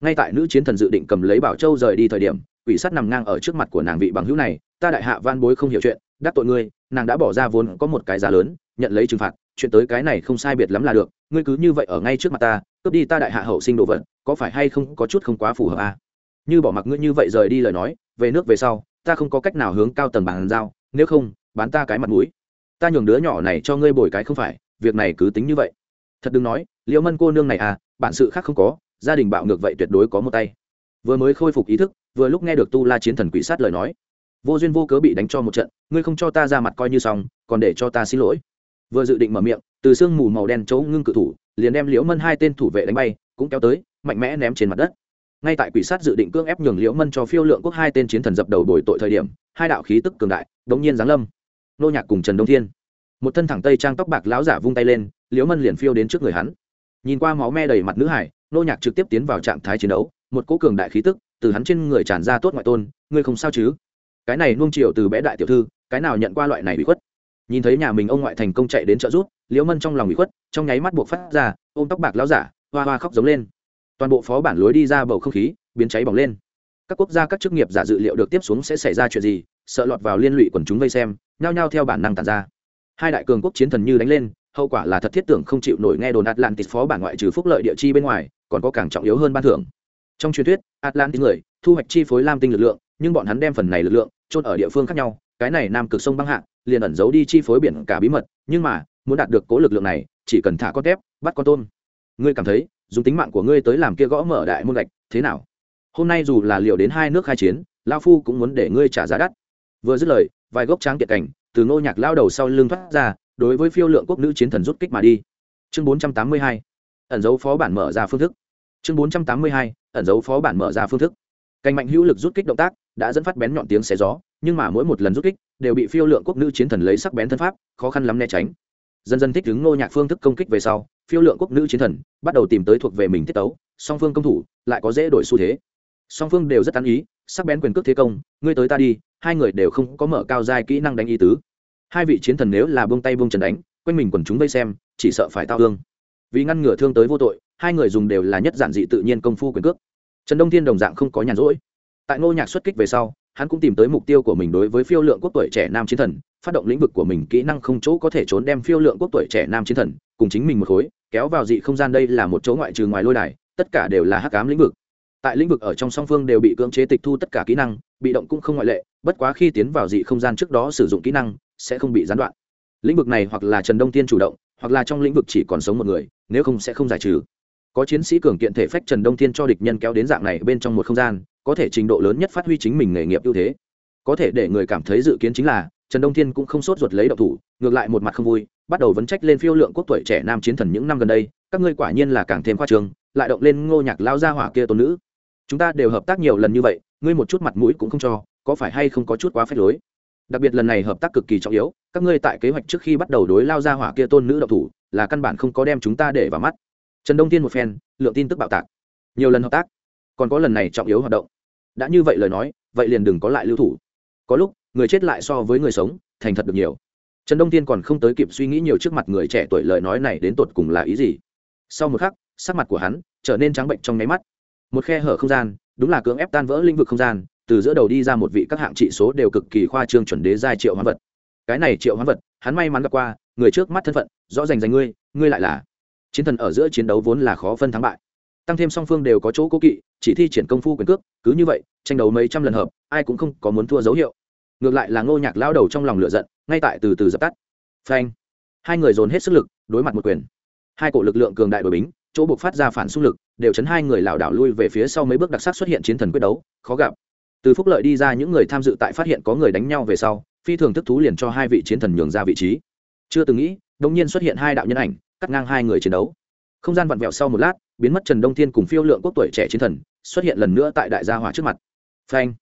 Ngay tại nữ chiến thần dự định cầm lấy bảo châu rời đi thời điểm quỷ sắt nằm ngang ở trước mặt của nàng vị bằng hữu này, ta đại hạ van bối không hiểu chuyện, đắc tội ngươi, nàng đã bỏ ra vốn có một cái giá lớn, nhận lấy trừng phạt, chuyện tới cái này không sai biệt lắm là được, ngươi cứ như vậy ở ngay trước mặt ta, cướp đi ta đại hạ hậu sinh đồ vật, có phải hay không có chút không quá phù hợp à? như bỏ mặc ngươi như vậy rời đi lời nói, về nước về sau, ta không có cách nào hướng cao tầng bàn giao, nếu không, bán ta cái mặt mũi. Ta nhường đứa nhỏ này cho ngươi bồi cái không phải, việc này cứ tính như vậy. Thật đừng nói, liễu mân cô nương này à bản sự khác không có, gia đình bạo ngược vậy tuyệt đối có một tay. Vừa mới khôi phục ý thức vừa lúc nghe được tu la chiến thần quỷ sát lời nói, vô duyên vô cớ bị đánh cho một trận, ngươi không cho ta ra mặt coi như xong, còn để cho ta xin lỗi. Vừa dự định mở miệng, từ sương mù màu đen chỗ ngưng cự thủ, liền đem liễu mân hai tên thủ vệ đánh bay, cũng kéo tới, mạnh mẽ ném trên mặt đất. Ngay tại quỷ sát dự định cưỡng ép nhường liễu mân cho phiêu lượng quốc hai tên chiến thần dập đầu đổi tội thời điểm, hai đạo khí tức cường đại, đống nhiên giáng lâm. Nô nhạc cùng trần đông thiên. Một thân thẳng tây trang tóc bạc láo giả vung tay lên, liễu mân liền phiêu đến trước người hắn. Nhìn qua máu me đầy mặt nữ hải, nô nhạc trực tiếp tiến vào trạng thái chiến đấu, một cỗ cường đại khí tức từ hắn trên người tràn ra tốt ngoại tôn, ngươi không sao chứ? Cái này nuông chiều từ bé đại tiểu thư, cái nào nhận qua loại này bị khuất? Nhìn thấy nhà mình ông ngoại thành công chạy đến trợ rút liễu mân trong lòng bị khuất, trong nháy mắt buộc phát ra, ôm tóc bạc lão giả, hoa hoa khóc giống lên. Toàn bộ phó bản lối đi ra bầu không khí, biến cháy bỏng lên. Các quốc gia, các chức nghiệp giả dự liệu được tiếp xuống sẽ xảy ra chuyện gì, sợ lọt vào liên lụy quần chúng vây xem, nhao nhao theo bản năng tàn ra. Hai đại cường quốc chiến thần như đánh lên, hậu quả là thật thiết tưởng không chịu nổi nghe đồn atlantis phó bản ngoại trừ phúc lợi địa chi bên ngoài, còn có càng trọng yếu hơn ban thưởng trong truyền thuyết, atlantis người thu hoạch chi phối lam tinh lực lượng, nhưng bọn hắn đem phần này lực lượng trôn ở địa phương khác nhau. Cái này nam cực sông băng hạ liền ẩn giấu đi chi phối biển cả bí mật, nhưng mà, muốn đạt được cố lực lượng này, chỉ cần thả con tép, bắt con tôm. Ngươi cảm thấy, dùng tính mạng của ngươi tới làm kia gõ mở đại môn gạch, thế nào? Hôm nay dù là liệu đến hai nước khai chiến lao phu cũng muốn để ngươi trả giá đắt. Vừa dứt lời, vài gốc tráng kiệt cảnh từ ngô nhạc lao đầu sau lưng thoát ra, đối với phiêu lượng quốc nữ chiến thần rút kích mà đi. Chương bốn trăm tám mươi hai, ẩn dấu phó bản mở ra phương thức chương bốn trăm tám mươi hai, ẩn dấu phó bản mở ra phương thức. Cành mạnh hữu lực rút kích động tác đã dẫn phát bén nhọn tiếng xé gió, nhưng mà mỗi một lần rút kích đều bị phiêu lượng quốc nữ chiến thần lấy sắc bén thân pháp, khó khăn lắm né tránh. Dần dần thích ứng ngô nhạc phương thức công kích về sau, phiêu lượng quốc nữ chiến thần bắt đầu tìm tới thuộc về mình tiết tấu, song phương công thủ lại có dễ đổi xu thế. Song phương đều rất tán ý, sắc bén quyền cước thế công, ngươi tới ta đi, hai người đều không có mở cao giai kỹ năng đánh ý tứ. Hai vị chiến thần nếu là buông tay buông trần đánh, quanh mình quần chúng vây xem, chỉ sợ phải tao thương. Vì ngăn ngừa thương tới vô tội hai người dùng đều là nhất giản dị tự nhiên công phu quyền cước. Trần đông thiên đồng dạng không có nhàn rỗi. Tại ngô nhạc xuất kích về sau, hắn cũng tìm tới mục tiêu của mình đối với phiêu lượng quốc tuổi trẻ nam chiến thần, phát động lĩnh vực của mình kỹ năng không chỗ có thể trốn đem phiêu lượng quốc tuổi trẻ nam chiến thần, cùng chính mình một khối, kéo vào dị không gian đây là một chỗ ngoại trừ ngoài lôi đài, tất cả đều là hắc ám lĩnh vực. Tại lĩnh vực ở trong song phương đều bị cưỡng chế tịch thu tất cả kỹ năng, bị động cũng không ngoại lệ, bất quá khi tiến vào dị không gian trước đó sử dụng kỹ năng, sẽ không bị gián đoạn. Lĩnh vực này hoặc là trần đông tiên chủ động, hoặc là trong lĩnh vực chỉ còn sống một người, nếu không sẽ không giải trừ có chiến sĩ cường kiện thể phách trần đông thiên cho địch nhân kéo đến dạng này bên trong một không gian, có thể trình độ lớn nhất phát huy chính mình nghề nghiệp ưu thế. Có thể để người cảm thấy dự kiến chính là, trần đông thiên cũng không sốt ruột lấy độc thủ, ngược lại một mặt không vui, bắt đầu vấn trách lên phiêu lượng quốc tuổi trẻ nam chiến thần những năm gần đây, các ngươi quả nhiên là càng thêm khoa trường lại động lên ngô nhạc lao ra hỏa kia tôn nữ. Chúng ta đều hợp tác nhiều lần như vậy, ngươi một chút mặt mũi cũng không cho, có phải hay không có chút quá phép lối? Đặc biệt lần này hợp tác cực kỳ trọng yếu, các ngươi tại kế hoạch trước khi bắt đầu đối lao ra hỏa kia tôn nữ độc thủ, là căn bản không có đem chúng ta để vào mắt trần đông tiên một phen, lượng tin tức bạo tạc. Nhiều lần hợp tác, còn có lần này trọng yếu hoạt động. Đã như vậy lời nói, vậy liền đừng có lại lưu thủ. Có lúc, người chết lại so với người sống, thành thật được nhiều. Trần đông tiên còn không tới kịp suy nghĩ nhiều trước mặt người trẻ tuổi lời nói này đến tột cùng là ý gì. Sau một khắc, sắc mặt của hắn trở nên trắng bệnh trong nháy mắt. Một khe hở không gian, đúng là cưỡng ép tan vỡ lĩnh vực không gian, từ giữa đầu đi ra một vị các hạng trị số đều cực kỳ khoa trương chuẩn đế giai triệu hoán vật. Cái này triệu hoán vật, hắn may mắn gặp qua, người trước mắt thân phận, rõ rành rành ngươi ngươi lại là chiến thần ở giữa chiến đấu vốn là khó phân thắng bại. Tăng thêm song phương đều có chỗ cố kỵ, chỉ thi triển công phu quyền cước, cứ như vậy, tranh đấu mấy trăm lần hợp, ai cũng không có muốn thua dấu hiệu. Ngược lại là ngô nhạc lao đầu trong lòng lửa giận, ngay tại từ từ dập tắt. Phanh! Hai người dồn hết sức lực, đối mặt một quyền. Hai cổ lực lượng cường đại đổi bính, chỗ buộc phát ra phản xung lực, đều chấn hai người lảo đảo lui về phía sau mấy bước đặc sắc xuất hiện chiến thần quyết đấu, khó gặp. Từ phúc lợi đi ra những người tham dự tại phát hiện có người đánh nhau về sau, phi thường thức thú liền cho hai vị chiến thần nhường ra vị trí. Chưa từng nghĩ đông nhiên xuất hiện hai đạo nhân ảnh cắt ngang hai người chiến đấu. Không gian vặn vẹo sau một lát, biến mất trần đông thiên cùng phiêu lượng quốc tuổi trẻ chiến thần xuất hiện lần nữa tại đại gia hỏa trước mặt. Phanh!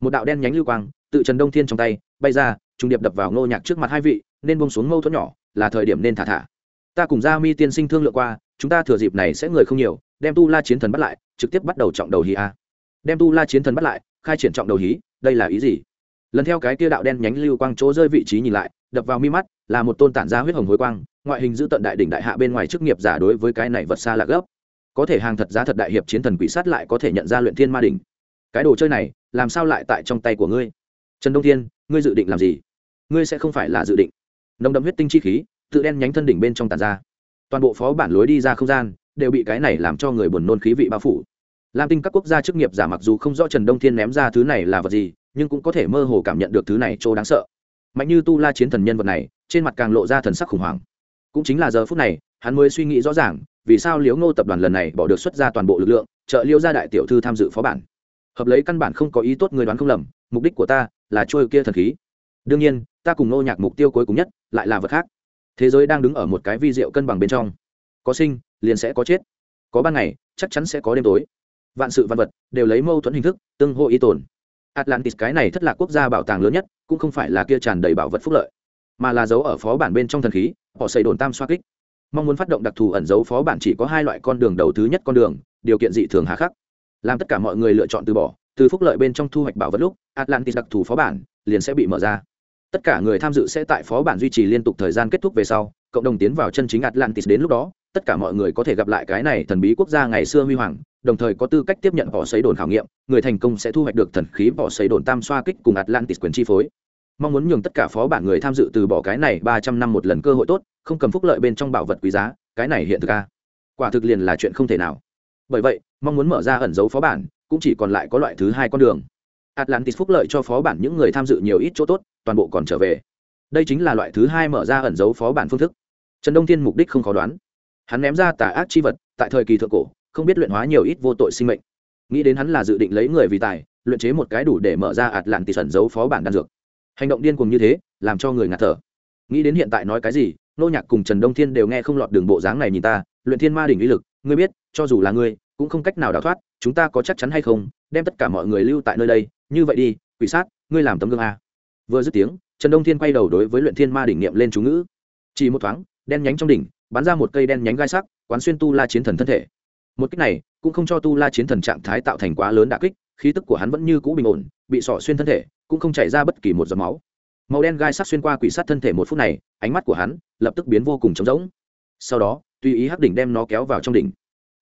Một đạo đen nhánh lưu quang tự trần đông thiên trong tay bay ra trung điệp đập vào ngô nhạc trước mặt hai vị, nên bông xuống mâu thuẫn nhỏ, là thời điểm nên thả thả. Ta cùng gia mi tiên sinh thương lượng qua, chúng ta thừa dịp này sẽ người không nhiều, đem tu la chiến thần bắt lại, trực tiếp bắt đầu trọng đầu hí a. Đem tu la chiến thần bắt lại, khai triển trọng đầu hí, đây là ý gì? Lần theo cái tia đạo đen nhánh lưu quang chỗ rơi vị trí nhìn lại, đập vào mi mắt, là một tôn tản ra huyết hồng hối quang ngoại hình giữ tận đại đỉnh đại hạ bên ngoài chức nghiệp giả đối với cái này vật xa là gấp. Có thể hàng thật giá thật đại hiệp chiến thần quỷ sát lại có thể nhận ra luyện thiên ma đỉnh. Cái đồ chơi này, làm sao lại tại trong tay của ngươi? Trần đông thiên, ngươi dự định làm gì? Ngươi sẽ không phải là dự định. Nồng đậm huyết tinh chi khí, tự đen nhánh thân đỉnh bên trong tàn ra. Toàn bộ phó bản lối đi ra không gian, đều bị cái này làm cho người buồn nôn khí vị bao phủ. Lam tinh các quốc gia chức nghiệp giả mặc dù không rõ trần đông thiên ném ra thứ này là vật gì, nhưng cũng có thể mơ hồ cảm nhận được thứ này chỗ đáng sợ. Mạnh như tu la chiến thần nhân vật này, trên mặt càng lộ ra thần sắc khủng hoảng cũng chính là giờ phút này, hắn mới suy nghĩ rõ ràng, vì sao liễu ngô tập đoàn lần này bỏ được xuất ra toàn bộ lực lượng, trợ liễu gia đại tiểu thư tham dự phó bản. Hợp lấy căn bản không có ý tốt người đoán không lầm, mục đích của ta là trôi kia thần khí. Đương nhiên, ta cùng nô nhạc mục tiêu cuối cùng nhất lại là vật khác. Thế giới đang đứng ở một cái vi diệu cân bằng bên trong. Có sinh, liền sẽ có chết. Có ban ngày, chắc chắn sẽ có đêm tối. Vạn sự vạn vật đều lấy mâu thuẫn hình thức, tương hô y tồn. Atlantis, cái này thất lạc quốc gia bảo tàng lớn nhất, cũng không phải là kia tràn đầy bảo vật phúc lợi mà là dấu ở phó bản bên trong thần khí, họ xây đồn tam xoa kích. Mong muốn phát động đặc thù ẩn dấu phó bản chỉ có hai loại con đường đầu thứ nhất con đường, điều kiện dị thường hà khắc. Làm tất cả mọi người lựa chọn từ bỏ, từ phúc lợi bên trong thu hoạch bảo vật lúc, atlantis đặc thù phó bản liền sẽ bị mở ra. Tất cả người tham dự sẽ tại phó bản duy trì liên tục thời gian kết thúc về sau, cộng đồng tiến vào chân chính atlantis đến lúc đó, tất cả mọi người có thể gặp lại cái này thần bí quốc gia ngày xưa huy hoàng, đồng thời có tư cách tiếp nhận vỏ xấy đồn khảo nghiệm, người thành công sẽ thu hoạch được thần khí vỏ xấy đồn tam xoa kích cùng atlantis quyền chi phối mong muốn nhường tất cả phó bản người tham dự từ bỏ cái này ba trăm năm một lần cơ hội tốt, không cầm phúc lợi bên trong bảo vật quý giá, cái này hiện thực a quả thực liền là chuyện không thể nào. Bởi vậy, mong muốn mở ra ẩn dấu phó bản, cũng chỉ còn lại có loại thứ hai con đường. Atlantis phúc lợi cho phó bản những người tham dự nhiều ít chỗ tốt, toàn bộ còn trở về. Đây chính là loại thứ hai mở ra ẩn dấu phó bản phương thức. Trần đông thiên mục đích không khó đoán. Hắn ném ra tà ác chi vật, tại thời kỳ thượng cổ, không biết luyện hóa nhiều ít vô tội sinh mệnh. Nghĩ đến hắn là dự định lấy người vì tài, luyện chế một cái đủ để mở ra atlantis ẩn dấu phó bản đan dược hành động điên cuồng như thế, làm cho người ngạt thở. Nghĩ đến hiện tại nói cái gì, nô nhạc cùng trần đông thiên đều nghe không lọt đường bộ dáng này nhìn ta, luyện thiên ma đỉnh uy lực, ngươi biết, cho dù là ngươi, cũng không cách nào đào thoát, chúng ta có chắc chắn hay không, đem tất cả mọi người lưu tại nơi đây, như vậy đi, quỷ sát, ngươi làm tấm gương a. Vừa dứt tiếng, trần đông thiên quay đầu đối với luyện thiên ma đỉnh niệm lên chú ngữ. Chỉ một thoáng, đen nhánh trong đỉnh, bắn ra một cây đen nhánh gai sắc, quán xuyên tu la chiến thần thân thể. Một cách này, cũng không cho tu la chiến thần trạng thái tạo thành quá lớn đả kích, khí tức của hắn vẫn như cũ bình ổn, bị sỏ xuyên thân thể cũng không chảy ra bất kỳ một giọt máu. Màu đen gai sắc xuyên qua quỷ sát thân thể một phút này, ánh mắt của hắn lập tức biến vô cùng trống rỗng. Sau đó, tùy ý hắc đỉnh đem nó kéo vào trong đỉnh.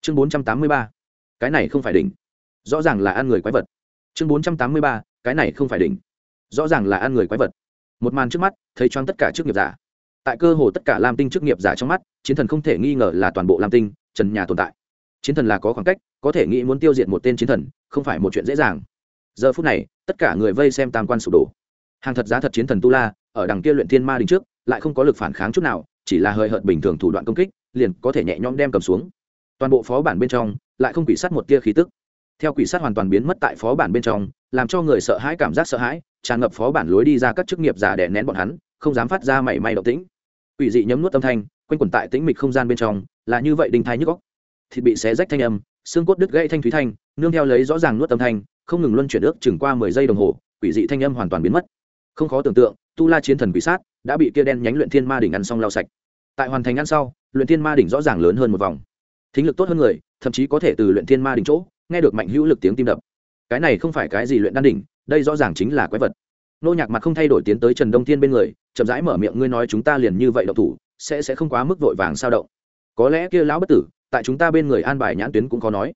Chương bốn trăm tám mươi ba, cái này không phải đỉnh. Rõ ràng là ăn người quái vật. Chương bốn trăm tám mươi ba, cái này không phải đỉnh. Rõ ràng là ăn người quái vật. Một màn trước mắt, thấy choáng tất cả chức nghiệp giả. Tại cơ hồ tất cả lam tinh chức nghiệp giả trong mắt, chiến thần không thể nghi ngờ là toàn bộ lam tinh, trần nhà tồn tại. Chiến thần là có khoảng cách, có thể nghĩ muốn tiêu diệt một tên chiến thần, không phải một chuyện dễ dàng giờ phút này, tất cả người vây xem tam quan sụp đổ. Hàng thật giá thật chiến thần tu la, ở đằng kia luyện thiên ma đình trước, lại không có lực phản kháng chút nào, chỉ là hơi hợt bình thường thủ đoạn công kích, liền có thể nhẹ nhõm đem cầm xuống. Toàn bộ phó bản bên trong, lại không quỷ sát một tia khí tức. Theo quỷ sát hoàn toàn biến mất tại phó bản bên trong, làm cho người sợ hãi cảm giác sợ hãi, tràn ngập phó bản lối đi ra các chức nghiệp giả đè nén bọn hắn, không dám phát ra mảy may động tĩnh. Quỷ dị nhấm nuốt âm thanh, quanh quẩn tại tĩnh mịch không gian bên trong, là như vậy đinh thai nhức góc thịt bị xé rách thanh âm, xương cốt đứt gãy thanh thúy thanh, nương theo lấy rõ ràng nuốt âm thanh không ngừng luân chuyển ước chừng qua mười giây đồng hồ, quỷ dị thanh âm hoàn toàn biến mất. Không khó tưởng tượng, tu la chiến thần quỷ sát đã bị kia đen nhánh luyện thiên ma đỉnh ăn xong lau sạch. Tại hoàn thành ăn sau, luyện thiên ma đỉnh rõ ràng lớn hơn một vòng. Thính lực tốt hơn người, thậm chí có thể từ luyện thiên ma đỉnh chỗ, nghe được mạnh hữu lực tiếng tim đập. Cái này không phải cái gì luyện đan đỉnh, đây rõ ràng chính là quái vật. Nô nhạc mặt không thay đổi tiến tới trần đông thiên bên người, chậm rãi mở miệng, ngươi nói chúng ta liền như vậy đậu thủ, sẽ sẽ không quá mức vội vàng sao động? Có lẽ kia lão bất tử, tại chúng ta bên người an bài nhãn tuyến cũng có nói.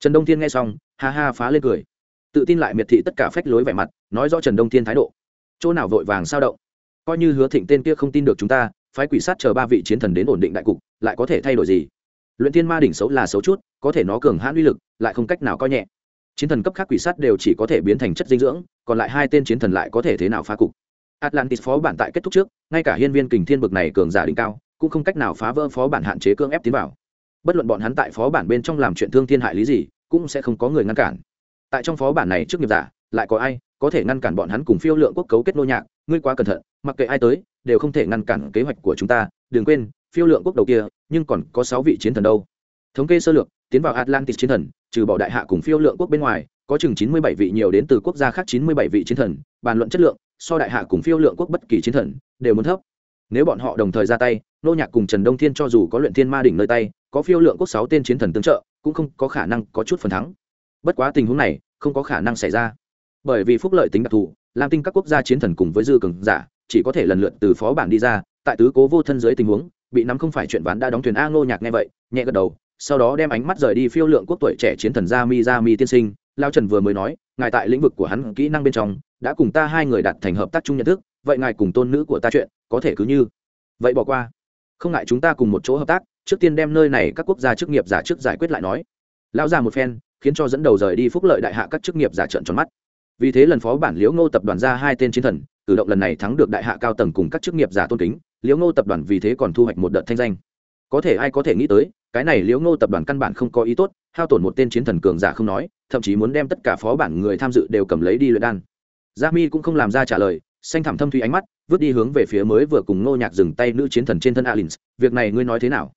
Trần đông thiên nghe xong, ha ha phá lên cười tự tin lại miệt thị tất cả phách lối vẻ mặt, nói rõ trần đông thiên thái độ. Chỗ nào vội vàng sao động? Coi như hứa thịnh tên kia không tin được chúng ta, phái quỷ sát chờ ba vị chiến thần đến ổn định đại cục, lại có thể thay đổi gì? Luyện thiên ma đỉnh xấu là xấu chút, có thể nó cường hãn uy lực, lại không cách nào coi nhẹ. Chiến thần cấp khác quỷ sát đều chỉ có thể biến thành chất dinh dưỡng, còn lại hai tên chiến thần lại có thể thế nào phá cục? Atlantis phó bản tại kết thúc trước, ngay cả hiên viên kình thiên bực này cường giả đỉnh cao, cũng không cách nào phá vỡ phó bản hạn chế cưỡng ép tiến vào. Bất luận bọn hắn tại phó bản bên trong làm chuyện thương thiên hại lý gì, cũng sẽ không có người ngăn cản tại trong phó bản này trước nghiệp giả, lại có ai có thể ngăn cản bọn hắn cùng phiêu lượng quốc cấu kết nô nhạc? Ngươi quá cẩn thận, mặc kệ ai tới, đều không thể ngăn cản kế hoạch của chúng ta. Đừng quên, phiêu lượng quốc đầu kia, nhưng còn có sáu vị chiến thần đâu. Thống kê sơ lược, tiến vào atlantis chiến thần, trừ bỏ đại hạ cùng phiêu lượng quốc bên ngoài, có chừng chín mươi bảy vị nhiều đến từ quốc gia khác chín mươi bảy vị chiến thần. Bàn luận chất lượng, so đại hạ cùng phiêu lượng quốc bất kỳ chiến thần, đều muốn thấp. Nếu bọn họ đồng thời ra tay, nô nhạc cùng trần đông thiên cho dù có luyện thiên ma đỉnh nơi tay, có phiêu lượng quốc sáu tên chiến thần tương trợ, cũng không có khả năng có chút phần thắng bất quá tình huống này không có khả năng xảy ra. Bởi vì phúc lợi tính đặc thù, lam tinh các quốc gia chiến thần cùng với dư cường giả chỉ có thể lần lượt từ phó bản đi ra, tại tứ cố vô thân dưới tình huống, bị nắm không phải chuyện ván đã đóng thuyền a ngô nhạc nghe vậy, nhẹ gật đầu, sau đó đem ánh mắt rời đi phiêu lượng quốc tuổi trẻ chiến thần gia mi gia mi tiên sinh, lao trần vừa mới nói, ngài tại lĩnh vực của hắn kỹ năng bên trong, đã cùng ta hai người đạt thành hợp tác chung nhận thức, vậy ngài cùng tôn nữ của ta chuyện, có thể cứ như vậy bỏ qua. Không ngại chúng ta cùng một chỗ hợp tác, trước tiên đem nơi này các quốc gia chức nghiệp giả trước giải quyết lại nói. Lao ra một phen khiến cho dẫn đầu rời đi phúc lợi đại hạ các chức nghiệp giả trợn tròn mắt. Vì thế lần phó bản liễu ngô tập đoàn ra hai tên chiến thần, cử động lần này thắng được đại hạ cao tầng cùng các chức nghiệp giả tôn kính, liễu ngô tập đoàn vì thế còn thu hoạch một đợt thanh danh. Có thể ai có thể nghĩ tới, cái này liễu ngô tập đoàn căn bản không có ý tốt, hao tổn một tên chiến thần cường giả không nói, thậm chí muốn đem tất cả phó bản người tham dự đều cầm lấy đi luyện đan. Gia mi cũng không làm ra trả lời, xanh thẳm thâm thủy ánh mắt, vứt đi hướng về phía mới vừa cùng ngô nhạc dừng tay nữ chiến thần trên thân alin việc này ngươi nói thế nào?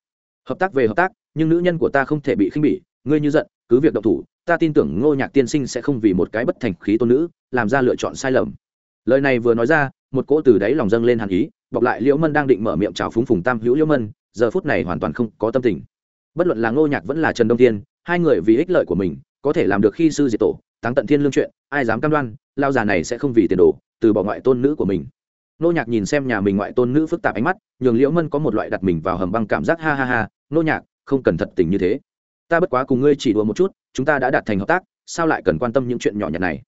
Hợp tác về hợp tác, nhưng nữ nhân của ta không thể bị khinh bỉ, ngươi như giận cứ việc động thủ, ta tin tưởng ngô nhạc tiên sinh sẽ không vì một cái bất thành khí tôn nữ, làm ra lựa chọn sai lầm. Lời này vừa nói ra, một cỗ từ đáy lòng dâng lên hàn ý, bọc lại liễu mân đang định mở miệng chào phúng phùng tam hữu liễu mân, giờ phút này hoàn toàn không có tâm tình. Bất luận là ngô nhạc vẫn là trần đông tiên hai người vì ích lợi của mình, có thể làm được khi sư diệt tổ, táng tận thiên lương chuyện, ai dám cam đoan lao già này sẽ không vì tiền đồ, từ bỏ ngoại tôn nữ của mình. Nô nhạc nhìn xem nhà mình ngoại tôn nữ phức tạp ánh mắt, nhường liễu mân có một loại đặt mình vào hầm băng cảm giác ha ha ha nô nhạc, không cần thật tình như thế ta bất quá cùng ngươi chỉ đùa một chút, chúng ta đã đạt thành hợp tác, sao lại cần quan tâm những chuyện nhỏ nhặt này?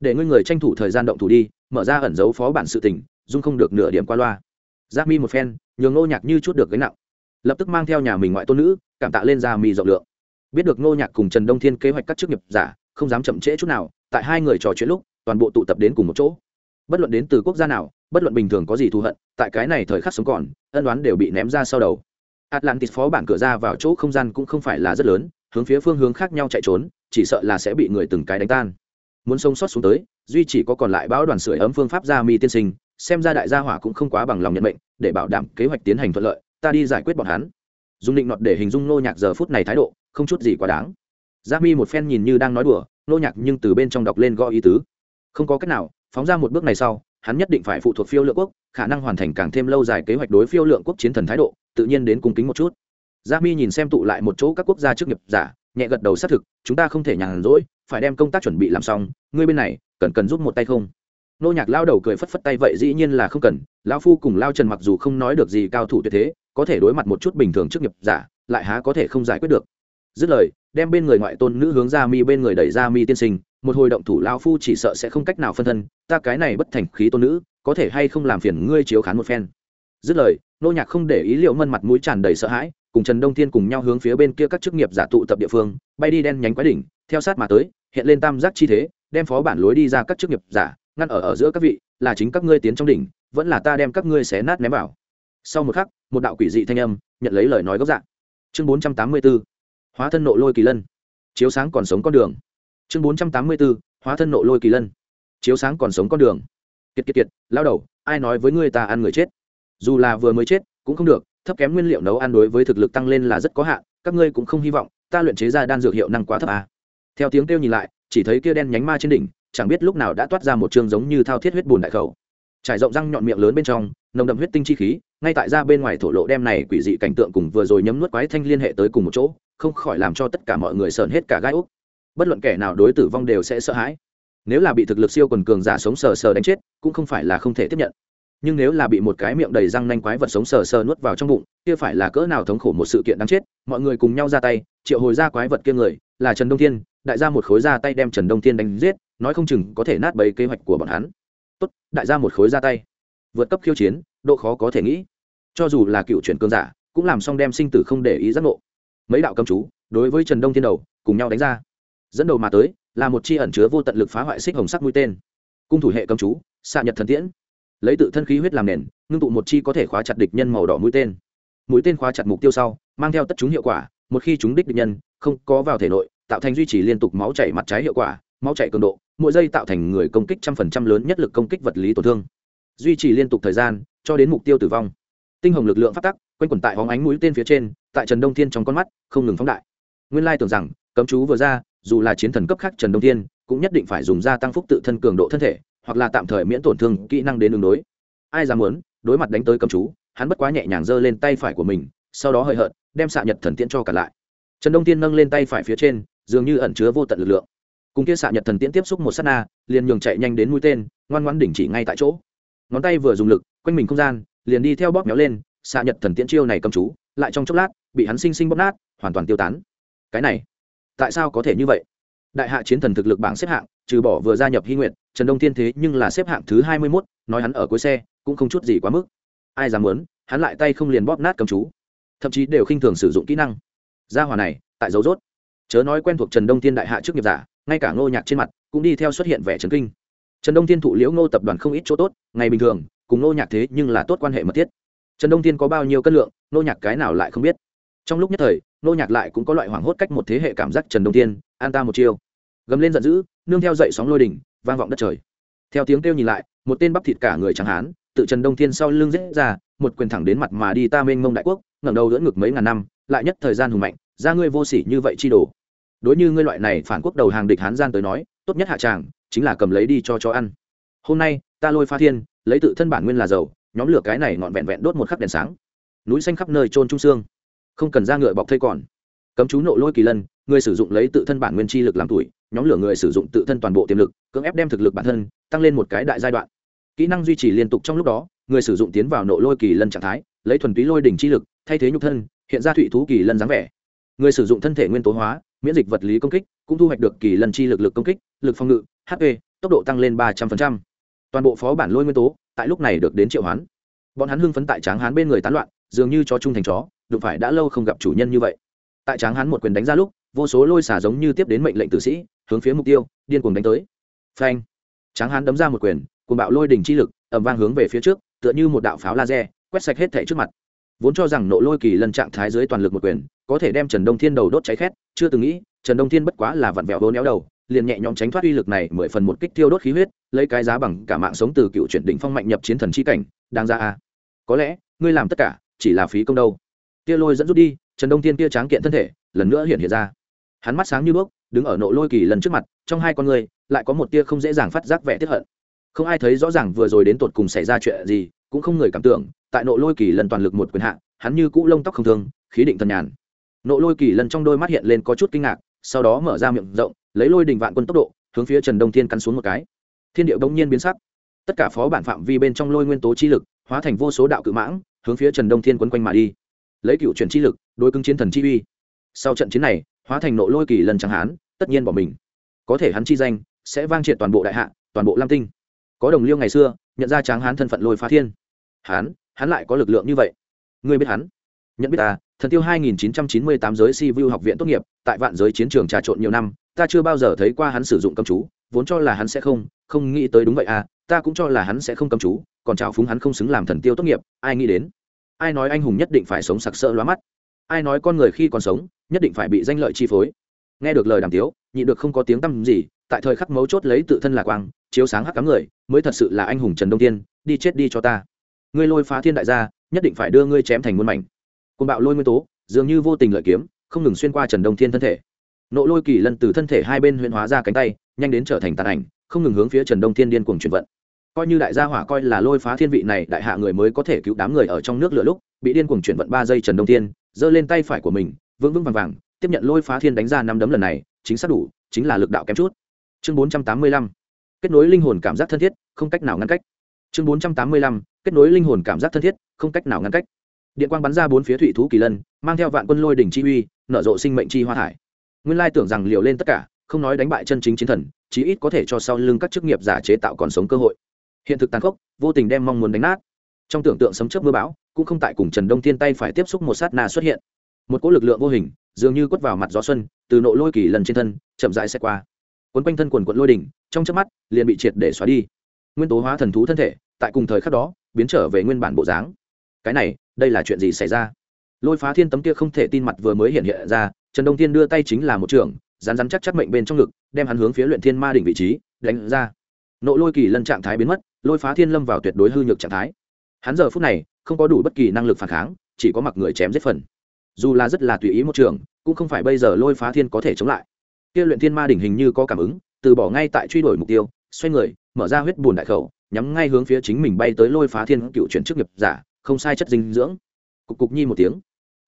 Để ngươi người tranh thủ thời gian động thủ đi, mở ra ẩn dấu phó bản sự tình, dung không được nửa điểm qua loa. Giác mi một phen, nhường ngô nhạc như chút được gánh nặng. Lập tức mang theo nhà mình ngoại tôn nữ, cảm tạ lên ra mi rộng lượng. Biết được ngô nhạc cùng trần đông thiên kế hoạch các chức nghiệp giả, không dám chậm trễ chút nào, tại hai người trò chuyện lúc, toàn bộ tụ tập đến cùng một chỗ. Bất luận đến từ quốc gia nào, bất luận bình thường có gì thù hận, tại cái này thời khắc sống còn, ân đoán đều bị ném ra sau đầu atlantis phó bản cửa ra vào chỗ không gian cũng không phải là rất lớn, hướng phía phương hướng khác nhau chạy trốn, chỉ sợ là sẽ bị người từng cái đánh tan. Muốn sống sót xuống tới, duy chỉ có còn lại bão đoàn sưởi ấm phương pháp gia mi tiên sinh, xem ra đại gia hỏa cũng không quá bằng lòng nhận mệnh, để bảo đảm kế hoạch tiến hành thuận lợi, ta đi giải quyết bọn hắn. Dùng định nọt để hình dung nô nhạc giờ phút này thái độ, không chút gì quá đáng. Gia mi một phen nhìn như đang nói đùa, nô nhạc nhưng từ bên trong đọc lên gõ ý tứ. Không có cách nào, phóng ra một bước này sau hắn nhất định phải phụ thuộc phiêu lượng quốc, khả năng hoàn thành càng thêm lâu dài kế hoạch đối phiêu lượng quốc chiến thần thái độ, tự nhiên đến cung kính một chút. Gia mi nhìn xem tụ lại một chỗ các quốc gia trước nghiệp giả, nhẹ gật đầu xác thực, chúng ta không thể nhàn rỗi, phải đem công tác chuẩn bị làm xong, ngươi bên này, cần cần giúp một tay không? Nô nhạc lao đầu cười phất phất tay vậy dĩ nhiên là không cần, lão phu cùng lao trần mặc dù không nói được gì cao thủ tuyệt thế, có thể đối mặt một chút bình thường trước nghiệp giả, lại há có thể không giải quyết được. Dứt lời đem bên người ngoại tôn nữ hướng ra mi, bên người đẩy ra mi tiên sinh. Một hồi động thủ lao phu chỉ sợ sẽ không cách nào phân thân. Ta cái này bất thành khí tôn nữ, có thể hay không làm phiền ngươi chiếu khán một phen? Dứt lời, nô nhạc không để ý liệu mân mặt mũi tràn đầy sợ hãi, cùng trần đông thiên cùng nhau hướng phía bên kia các chức nghiệp giả tụ tập địa phương, bay đi đen nhánh quái đỉnh, theo sát mà tới, hiện lên tam giác chi thế, đem phó bản lối đi ra các chức nghiệp giả, ngăn ở ở giữa các vị, là chính các ngươi tiến trong đỉnh, vẫn là ta đem các ngươi xé nát ném vào. Sau một khắc, một đạo quỷ dị thanh âm, nhận lấy lời nói gốc dạng. Chương bốn trăm tám mươi bốn hóa thân nộ lôi kỳ lân. Chiếu sáng còn sống con đường. Chương bốn trăm tám mươi bốn hóa thân nộ lôi kỳ lân. Chiếu sáng còn sống con đường. Kiệt kiệt kiệt, lao đầu, ai nói với ngươi ta ăn người chết? Dù là vừa mới chết, cũng không được, thấp kém nguyên liệu nấu ăn đối với thực lực tăng lên là rất có hạn, các ngươi cũng không hy vọng, ta luyện chế ra đan dược hiệu năng quá thấp à. theo tiếng kêu nhìn lại, chỉ thấy kia đen nhánh ma trên đỉnh, chẳng biết lúc nào đã toát ra một chương giống như thao thiết huyết bùn đại khẩu. Trải rộng răng nhọn miệng lớn bên trong, nồng đậm huyết tinh chi khí, ngay tại ra bên ngoài thổ lộ đem này quỷ dị cảnh tượng cùng vừa rồi nhấm nuốt quái thanh liên hệ tới cùng một chỗ không khỏi làm cho tất cả mọi người sờn hết cả gai úc. Bất luận kẻ nào đối tử vong đều sẽ sợ hãi. Nếu là bị thực lực siêu quần cường giả sống sờ sờ đánh chết, cũng không phải là không thể tiếp nhận. Nhưng nếu là bị một cái miệng đầy răng nanh quái vật sống sờ sờ nuốt vào trong bụng, kia phải là cỡ nào thống khổ một sự kiện đáng chết, mọi người cùng nhau ra tay, triệu hồi ra quái vật kia người, là trần đông thiên, đại gia một khối ra tay đem trần đông thiên đánh giết, nói không chừng có thể nát bấy kế hoạch của bọn hắn. Tốt, đại gia một khối ra tay. Vượt cấp khiêu chiến, độ khó có thể nghĩ. Cho dù là cựu chuyển cương giả, cũng làm xong đem sinh tử không để ý giác ngộ mấy đạo cầm chú, đối với trần đông thiên đầu, cùng nhau đánh ra. Dẫn đầu mà tới, là một chi ẩn chứa vô tận lực phá hoại xích hồng sắc mũi tên. Cung thủ hệ cầm chú xạ nhật thần tiễn. Lấy tự thân khí huyết làm nền, ngưng tụ một chi có thể khóa chặt địch nhân màu đỏ mũi tên. Mũi tên khóa chặt mục tiêu sau, mang theo tất chúng hiệu quả, một khi chúng đích địch nhân không có vào thể nội, tạo thành duy trì liên tục máu chảy mặt trái hiệu quả, máu chảy cường độ, mỗi giây tạo thành người công kích trăm phần trăm lớn nhất lực công kích vật lý tổn thương. Duy trì liên tục thời gian, cho đến mục tiêu tử vong. Tinh hồng lực lượng phát tắc quanh quẩn tại hóng ánh mũi tên phía trên, tại trần đông thiên trong con mắt, không ngừng phóng đại. Nguyên lai tưởng rằng, cấm chú vừa ra, dù là chiến thần cấp khác trần đông thiên, cũng nhất định phải dùng ra tăng phúc tự thân cường độ thân thể, hoặc là tạm thời miễn tổn thương kỹ năng đến đường đối. Ai dám muốn, đối mặt đánh tới cấm chú, hắn bất quá nhẹ nhàng giơ lên tay phải của mình, sau đó hơi hợt, đem xạ nhật thần tiễn cho cả lại. Trần đông tiên nâng lên tay phải phía trên, dường như ẩn chứa vô tận lực lượng. Cùng kia xạ nhật thần tiễn tiếp xúc một s á t na, liền nhường chạy nhanh đến mũi tên, ngoan ngoan đỉnh chỉ ngay tại chỗ. Ngón tay vừa dùng lực, quanh mình không gian, liền đi theo bóp méo lên xạ nhật thần tiễn chiêu này cầm chú, lại trong chốc lát, bị hắn sinh sinh bóp nát, hoàn toàn tiêu tán. Cái này, tại sao có thể như vậy? Đại hạ chiến thần thực lực bảng xếp hạng, trừ bỏ vừa gia nhập hy nguyện trần đông thiên thế nhưng là xếp hạng thứ hai mươi mốt, nói hắn ở cuối xe, cũng không chút gì quá mức. Ai dám muốn, hắn lại tay không liền bóp nát cầm chú. Thậm chí đều khinh thường sử dụng kỹ năng. Gia hòa này, tại dấu rốt. Chớ nói quen thuộc trần đông thiên đại hạ trước nghiệp giả, ngay cả ngô nhạc trên mặt, cũng đi theo xuất hiện vẻ trần kinh. Trần đông thiên thụ liễu ngô tập đoàn không ít chỗ tốt, ngày bình thường, cùng ngô nhạc thế nhưng là tốt quan hệ mật thiết trần đông thiên có bao nhiêu cân lượng, Nô nhạc cái nào lại không biết. Trong lúc nhất thời, Nô nhạc lại cũng có loại hoảng hốt cách một thế hệ cảm giác trần đông thiên, an ta một chiêu. Gầm lên giận dữ, nương theo dậy sóng lôi đỉnh vang vọng đất trời. Theo tiếng kêu nhìn lại, một tên bắp thịt cả người chẳng hán, tự trần đông thiên sau lưng dễ ra, một quyền thẳng đến mặt mà đi ta mênh mông đại quốc, ngẩng đầu dưỡng ngực mấy ngàn năm, lại nhất thời gian hùng mạnh, ra ngươi vô sỉ như vậy chi đồ. Đối như ngươi loại này phản quốc đầu hàng địch hán gian tới nói, tốt nhất hạ tràng, chính là cầm lấy đi cho chó ăn. Hôm nay, ta lôi pha thiên, lấy tự thân bản nguyên là giàu nhóm lửa cái này ngọn vẹn vẹn đốt một khắc đèn sáng. Núi xanh khắp nơi trôn trung xương. Không cần ra ngựa bọc thây còn. Cấm chú nộ lôi kỳ lân, người sử dụng lấy tự thân bản nguyên chi lực làm tuổi nhóm lửa người sử dụng tự thân toàn bộ tiềm lực, cưỡng ép đem thực lực bản thân tăng lên một cái đại giai đoạn. Kỹ năng duy trì liên tục trong lúc đó, người sử dụng tiến vào nộ lôi kỳ lân trạng thái, lấy thuần túy lôi đỉnh chi lực, thay thế nhục thân, hiện ra thụy thú kỳ lân dáng vẻ. Người sử dụng thân thể nguyên tố hóa, miễn dịch vật lý công kích, cũng thu hoạch được kỳ lân chi lực lực công kích, lực phòng ngự hp tốc độ tăng lên ba trăm linh toàn bộ phó bản lôi nguyên tố tại lúc này được đến triệu hoán. Bọn hắn hưng phấn tại tráng hán bên người tán loạn, dường như chó trung thành chó, đụng phải đã lâu không gặp chủ nhân như vậy. Tại tráng hán một quyền đánh ra lúc, vô số lôi xả giống như tiếp đến mệnh lệnh tử sĩ, hướng phía mục tiêu, điên cuồng đánh tới. Phanh! Tráng hán đấm ra một quyền, cuồng bạo lôi đỉnh chi lực ẩm vang hướng về phía trước, tựa như một đạo pháo laser, quét sạch hết thảy trước mặt. Vốn cho rằng nộ lôi kỳ lần trạng thái dưới toàn lực một quyền, có thể đem trần đông thiên đầu đốt cháy khét, chưa từng nghĩ, trần đông thiên bất quá là vặn vẹo hố néo đầu liền nhẹ nhõm tránh thoát uy lực này mười phần một kích tiêu đốt khí huyết, lấy cái giá bằng cả mạng sống từ cựu chuyển đỉnh phong mạnh nhập chiến thần chi cảnh đang ra a. Có lẽ, ngươi làm tất cả, chỉ là phí công đâu. Tia lôi dẫn rút đi, trần đông thiên tia tráng kiện thân thể, lần nữa hiện hiện ra. Hắn mắt sáng như đuốc, đứng ở nộ lôi kỳ lần trước mặt, trong hai con người, lại có một tia không dễ dàng phát giác vẻ tiếp hận. Không ai thấy rõ ràng vừa rồi đến tột cùng xảy ra chuyện gì, cũng không người cảm tưởng, tại nộ lôi kỳ lần toàn lực một quyền hạ, hắn như cũ lông tóc không thương, khí định thần nhàn. Nộ lôi kỳ lần trong đôi mắt hiện lên có chút kinh ngạc, sau đó mở ra miệng rộng lấy lôi đình vạn quân tốc độ, hướng phía trần đông thiên cắn xuống một cái. Thiên điệu đông nhiên biến sắc. Tất cả phó bản phạm vi bên trong lôi nguyên tố chi lực, hóa thành vô số đạo cự mãng, hướng phía trần đông thiên quấn quanh mà đi. Lấy cựu chuyển chi lực, đối cứng chiến thần chi uy. Sau trận chiến này, hóa thành nội lôi kỳ lần chẳng hán, tất nhiên bỏ mình. Có thể hắn chi danh, sẽ vang triệt toàn bộ đại hạ, toàn bộ lam tinh. Có đồng liêu ngày xưa, nhận ra tráng hán thân phận lôi phá thiên. Hán, hắn lại có lực lượng như vậy. Ngươi biết hắn? Nhận biết ta, thần tiêu 2998 giới si vu học viện tốt nghiệp, tại vạn giới chiến trường trà trộn nhiều năm ta chưa bao giờ thấy qua hắn sử dụng cấm chú, vốn cho là hắn sẽ không không nghĩ tới đúng vậy à ta cũng cho là hắn sẽ không cấm chú, còn chào phúng hắn không xứng làm thần tiêu tốt nghiệp, ai nghĩ đến? Ai nói anh hùng nhất định phải sống sặc sỡ lóa mắt? Ai nói con người khi còn sống, nhất định phải bị danh lợi chi phối? Nghe được lời đàm tiếu, nhị được không có tiếng tăm gì, tại thời khắc mấu chốt lấy tự thân là quang, chiếu sáng hắc cám người, mới thật sự là anh hùng trần đông tiên đi chết đi cho ta. Ngươi lôi phá thiên đại gia, nhất định phải đưa ngươi chém thành muôn mảnh. Côn bạo lôi nguyên tố, dường như vô tình lợi kiếm, không ngừng xuyên qua trần đông thiên thân thể nộ lôi kỳ lân từ thân thể hai bên huyễn hóa ra cánh tay, nhanh đến trở thành tàn ảnh, không ngừng hướng phía trần đông thiên điên cuồng chuyển vận. Coi như đại gia hỏa coi là lôi phá thiên vị này, đại hạ người mới có thể cứu đám người ở trong nước lửa lúc, bị điên cuồng chuyển vận ba giây trần đông thiên, giơ lên tay phải của mình, vững vững vàng vàng, tiếp nhận lôi phá thiên đánh ra năm đấm lần này, chính xác đủ, chính là lực đạo kém chút. Chương bốn trăm tám mươi lăm. Kết nối linh hồn cảm giác thân thiết, không cách nào ngăn cách. Chương bốn trăm tám mươi lăm. Kết nối linh hồn cảm giác thân thiết, không cách nào ngăn cách. Điện quang bắn ra bốn phía thủy thú kỳ lân, mang theo vạn quân lôi đỉnh chi uy, nở rộ sinh mệnh chi hoa thải nguyên lai tưởng rằng liều lên tất cả, không nói đánh bại chân chính chiến thần, chí ít có thể cho sau lưng các chức nghiệp giả chế tạo còn sống cơ hội. Hiện thực tàn khốc, vô tình đem mong muốn đánh nát. Trong tưởng tượng sấm chớp mưa bão, cũng không tại cùng trần đông thiên tay phải tiếp xúc một sát na xuất hiện. Một cỗ lực lượng vô hình, dường như quất vào mặt gió xuân, từ nộ lôi kỳ lần trên thân, chậm rãi xe qua. Quấn quanh thân quần quận lôi đỉnh, trong chớp mắt, liền bị triệt để xóa đi. Nguyên tố hóa thần thú thân thể, tại cùng thời khắc đó, biến trở về nguyên bản bộ dáng. Cái này, đây là chuyện gì xảy ra? Lôi phá thiên tấm kia không thể tin mặt vừa mới hiện hiện ra trần đông thiên đưa tay chính là một trường rán rán chắc chắc mệnh bên trong ngực, đem hắn hướng phía luyện thiên ma đỉnh vị trí, đánh ra. Nộ lôi kỳ lân trạng thái biến mất, lôi phá thiên lâm vào tuyệt đối hư nhược trạng thái. Hắn giờ phút này, không có đủ bất kỳ năng lực phản kháng, chỉ có mặc người chém giết phần. Dù là rất là tùy ý một trường, cũng không phải bây giờ lôi phá thiên có thể chống lại. Kia luyện thiên ma đỉnh hình như có cảm ứng, từ bỏ ngay tại truy đuổi mục tiêu, xoay người, mở ra huyết bùn đại khẩu, nhắm ngay hướng phía chính mình bay tới lôi phá thiên cựu chuyển chức nghiệp giả, không sai chất dinh dưỡng. Cục cục nhi một tiếng.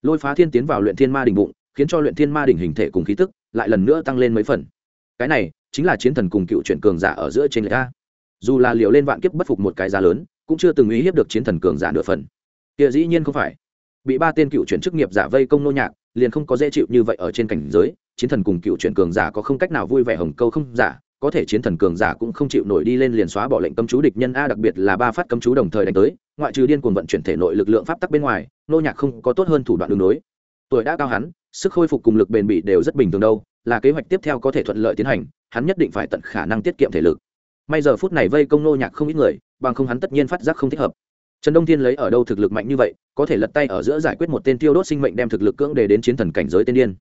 Lôi phá thiên tiến vào luyện thiên ma đỉnh bụng khiến cho luyện thiên ma đỉnh hình thể cùng khí tức lại lần nữa tăng lên mấy phần. Cái này chính là chiến thần cùng cựu chuyển cường giả ở giữa trên lệch a. Dù là liều lên vạn kiếp bất phục một cái giá lớn, cũng chưa từng uy hiếp được chiến thần cường giả nửa phần. Kia dĩ nhiên không phải. Bị ba tên cựu chuyển chức nghiệp giả vây công nô nhạc, liền không có dễ chịu như vậy ở trên cảnh giới, chiến thần cùng cựu chuyển cường giả có không cách nào vui vẻ hồng câu không giả, có thể chiến thần cường giả cũng không chịu nổi đi lên liền xóa bỏ lệnh cấm chú địch nhân a, đặc biệt là ba phát cấm chú đồng thời đánh tới, ngoại trừ điên cuồng vận chuyển thể nội lực lượng pháp tắc bên ngoài, nô nhạc không có tốt hơn thủ đoạn đường đối. Tuổi đã cao hắn sức khôi phục cùng lực bền bỉ đều rất bình thường đâu, là kế hoạch tiếp theo có thể thuận lợi tiến hành, hắn nhất định phải tận khả năng tiết kiệm thể lực. May giờ phút này vây công nô nhạc không ít người, bằng không hắn tất nhiên phát giác không thích hợp. Trần đông thiên lấy ở đâu thực lực mạnh như vậy, có thể lật tay ở giữa giải quyết một tên tiêu đốt sinh mệnh đem thực lực cưỡng đề đến chiến thần cảnh giới tiên điên.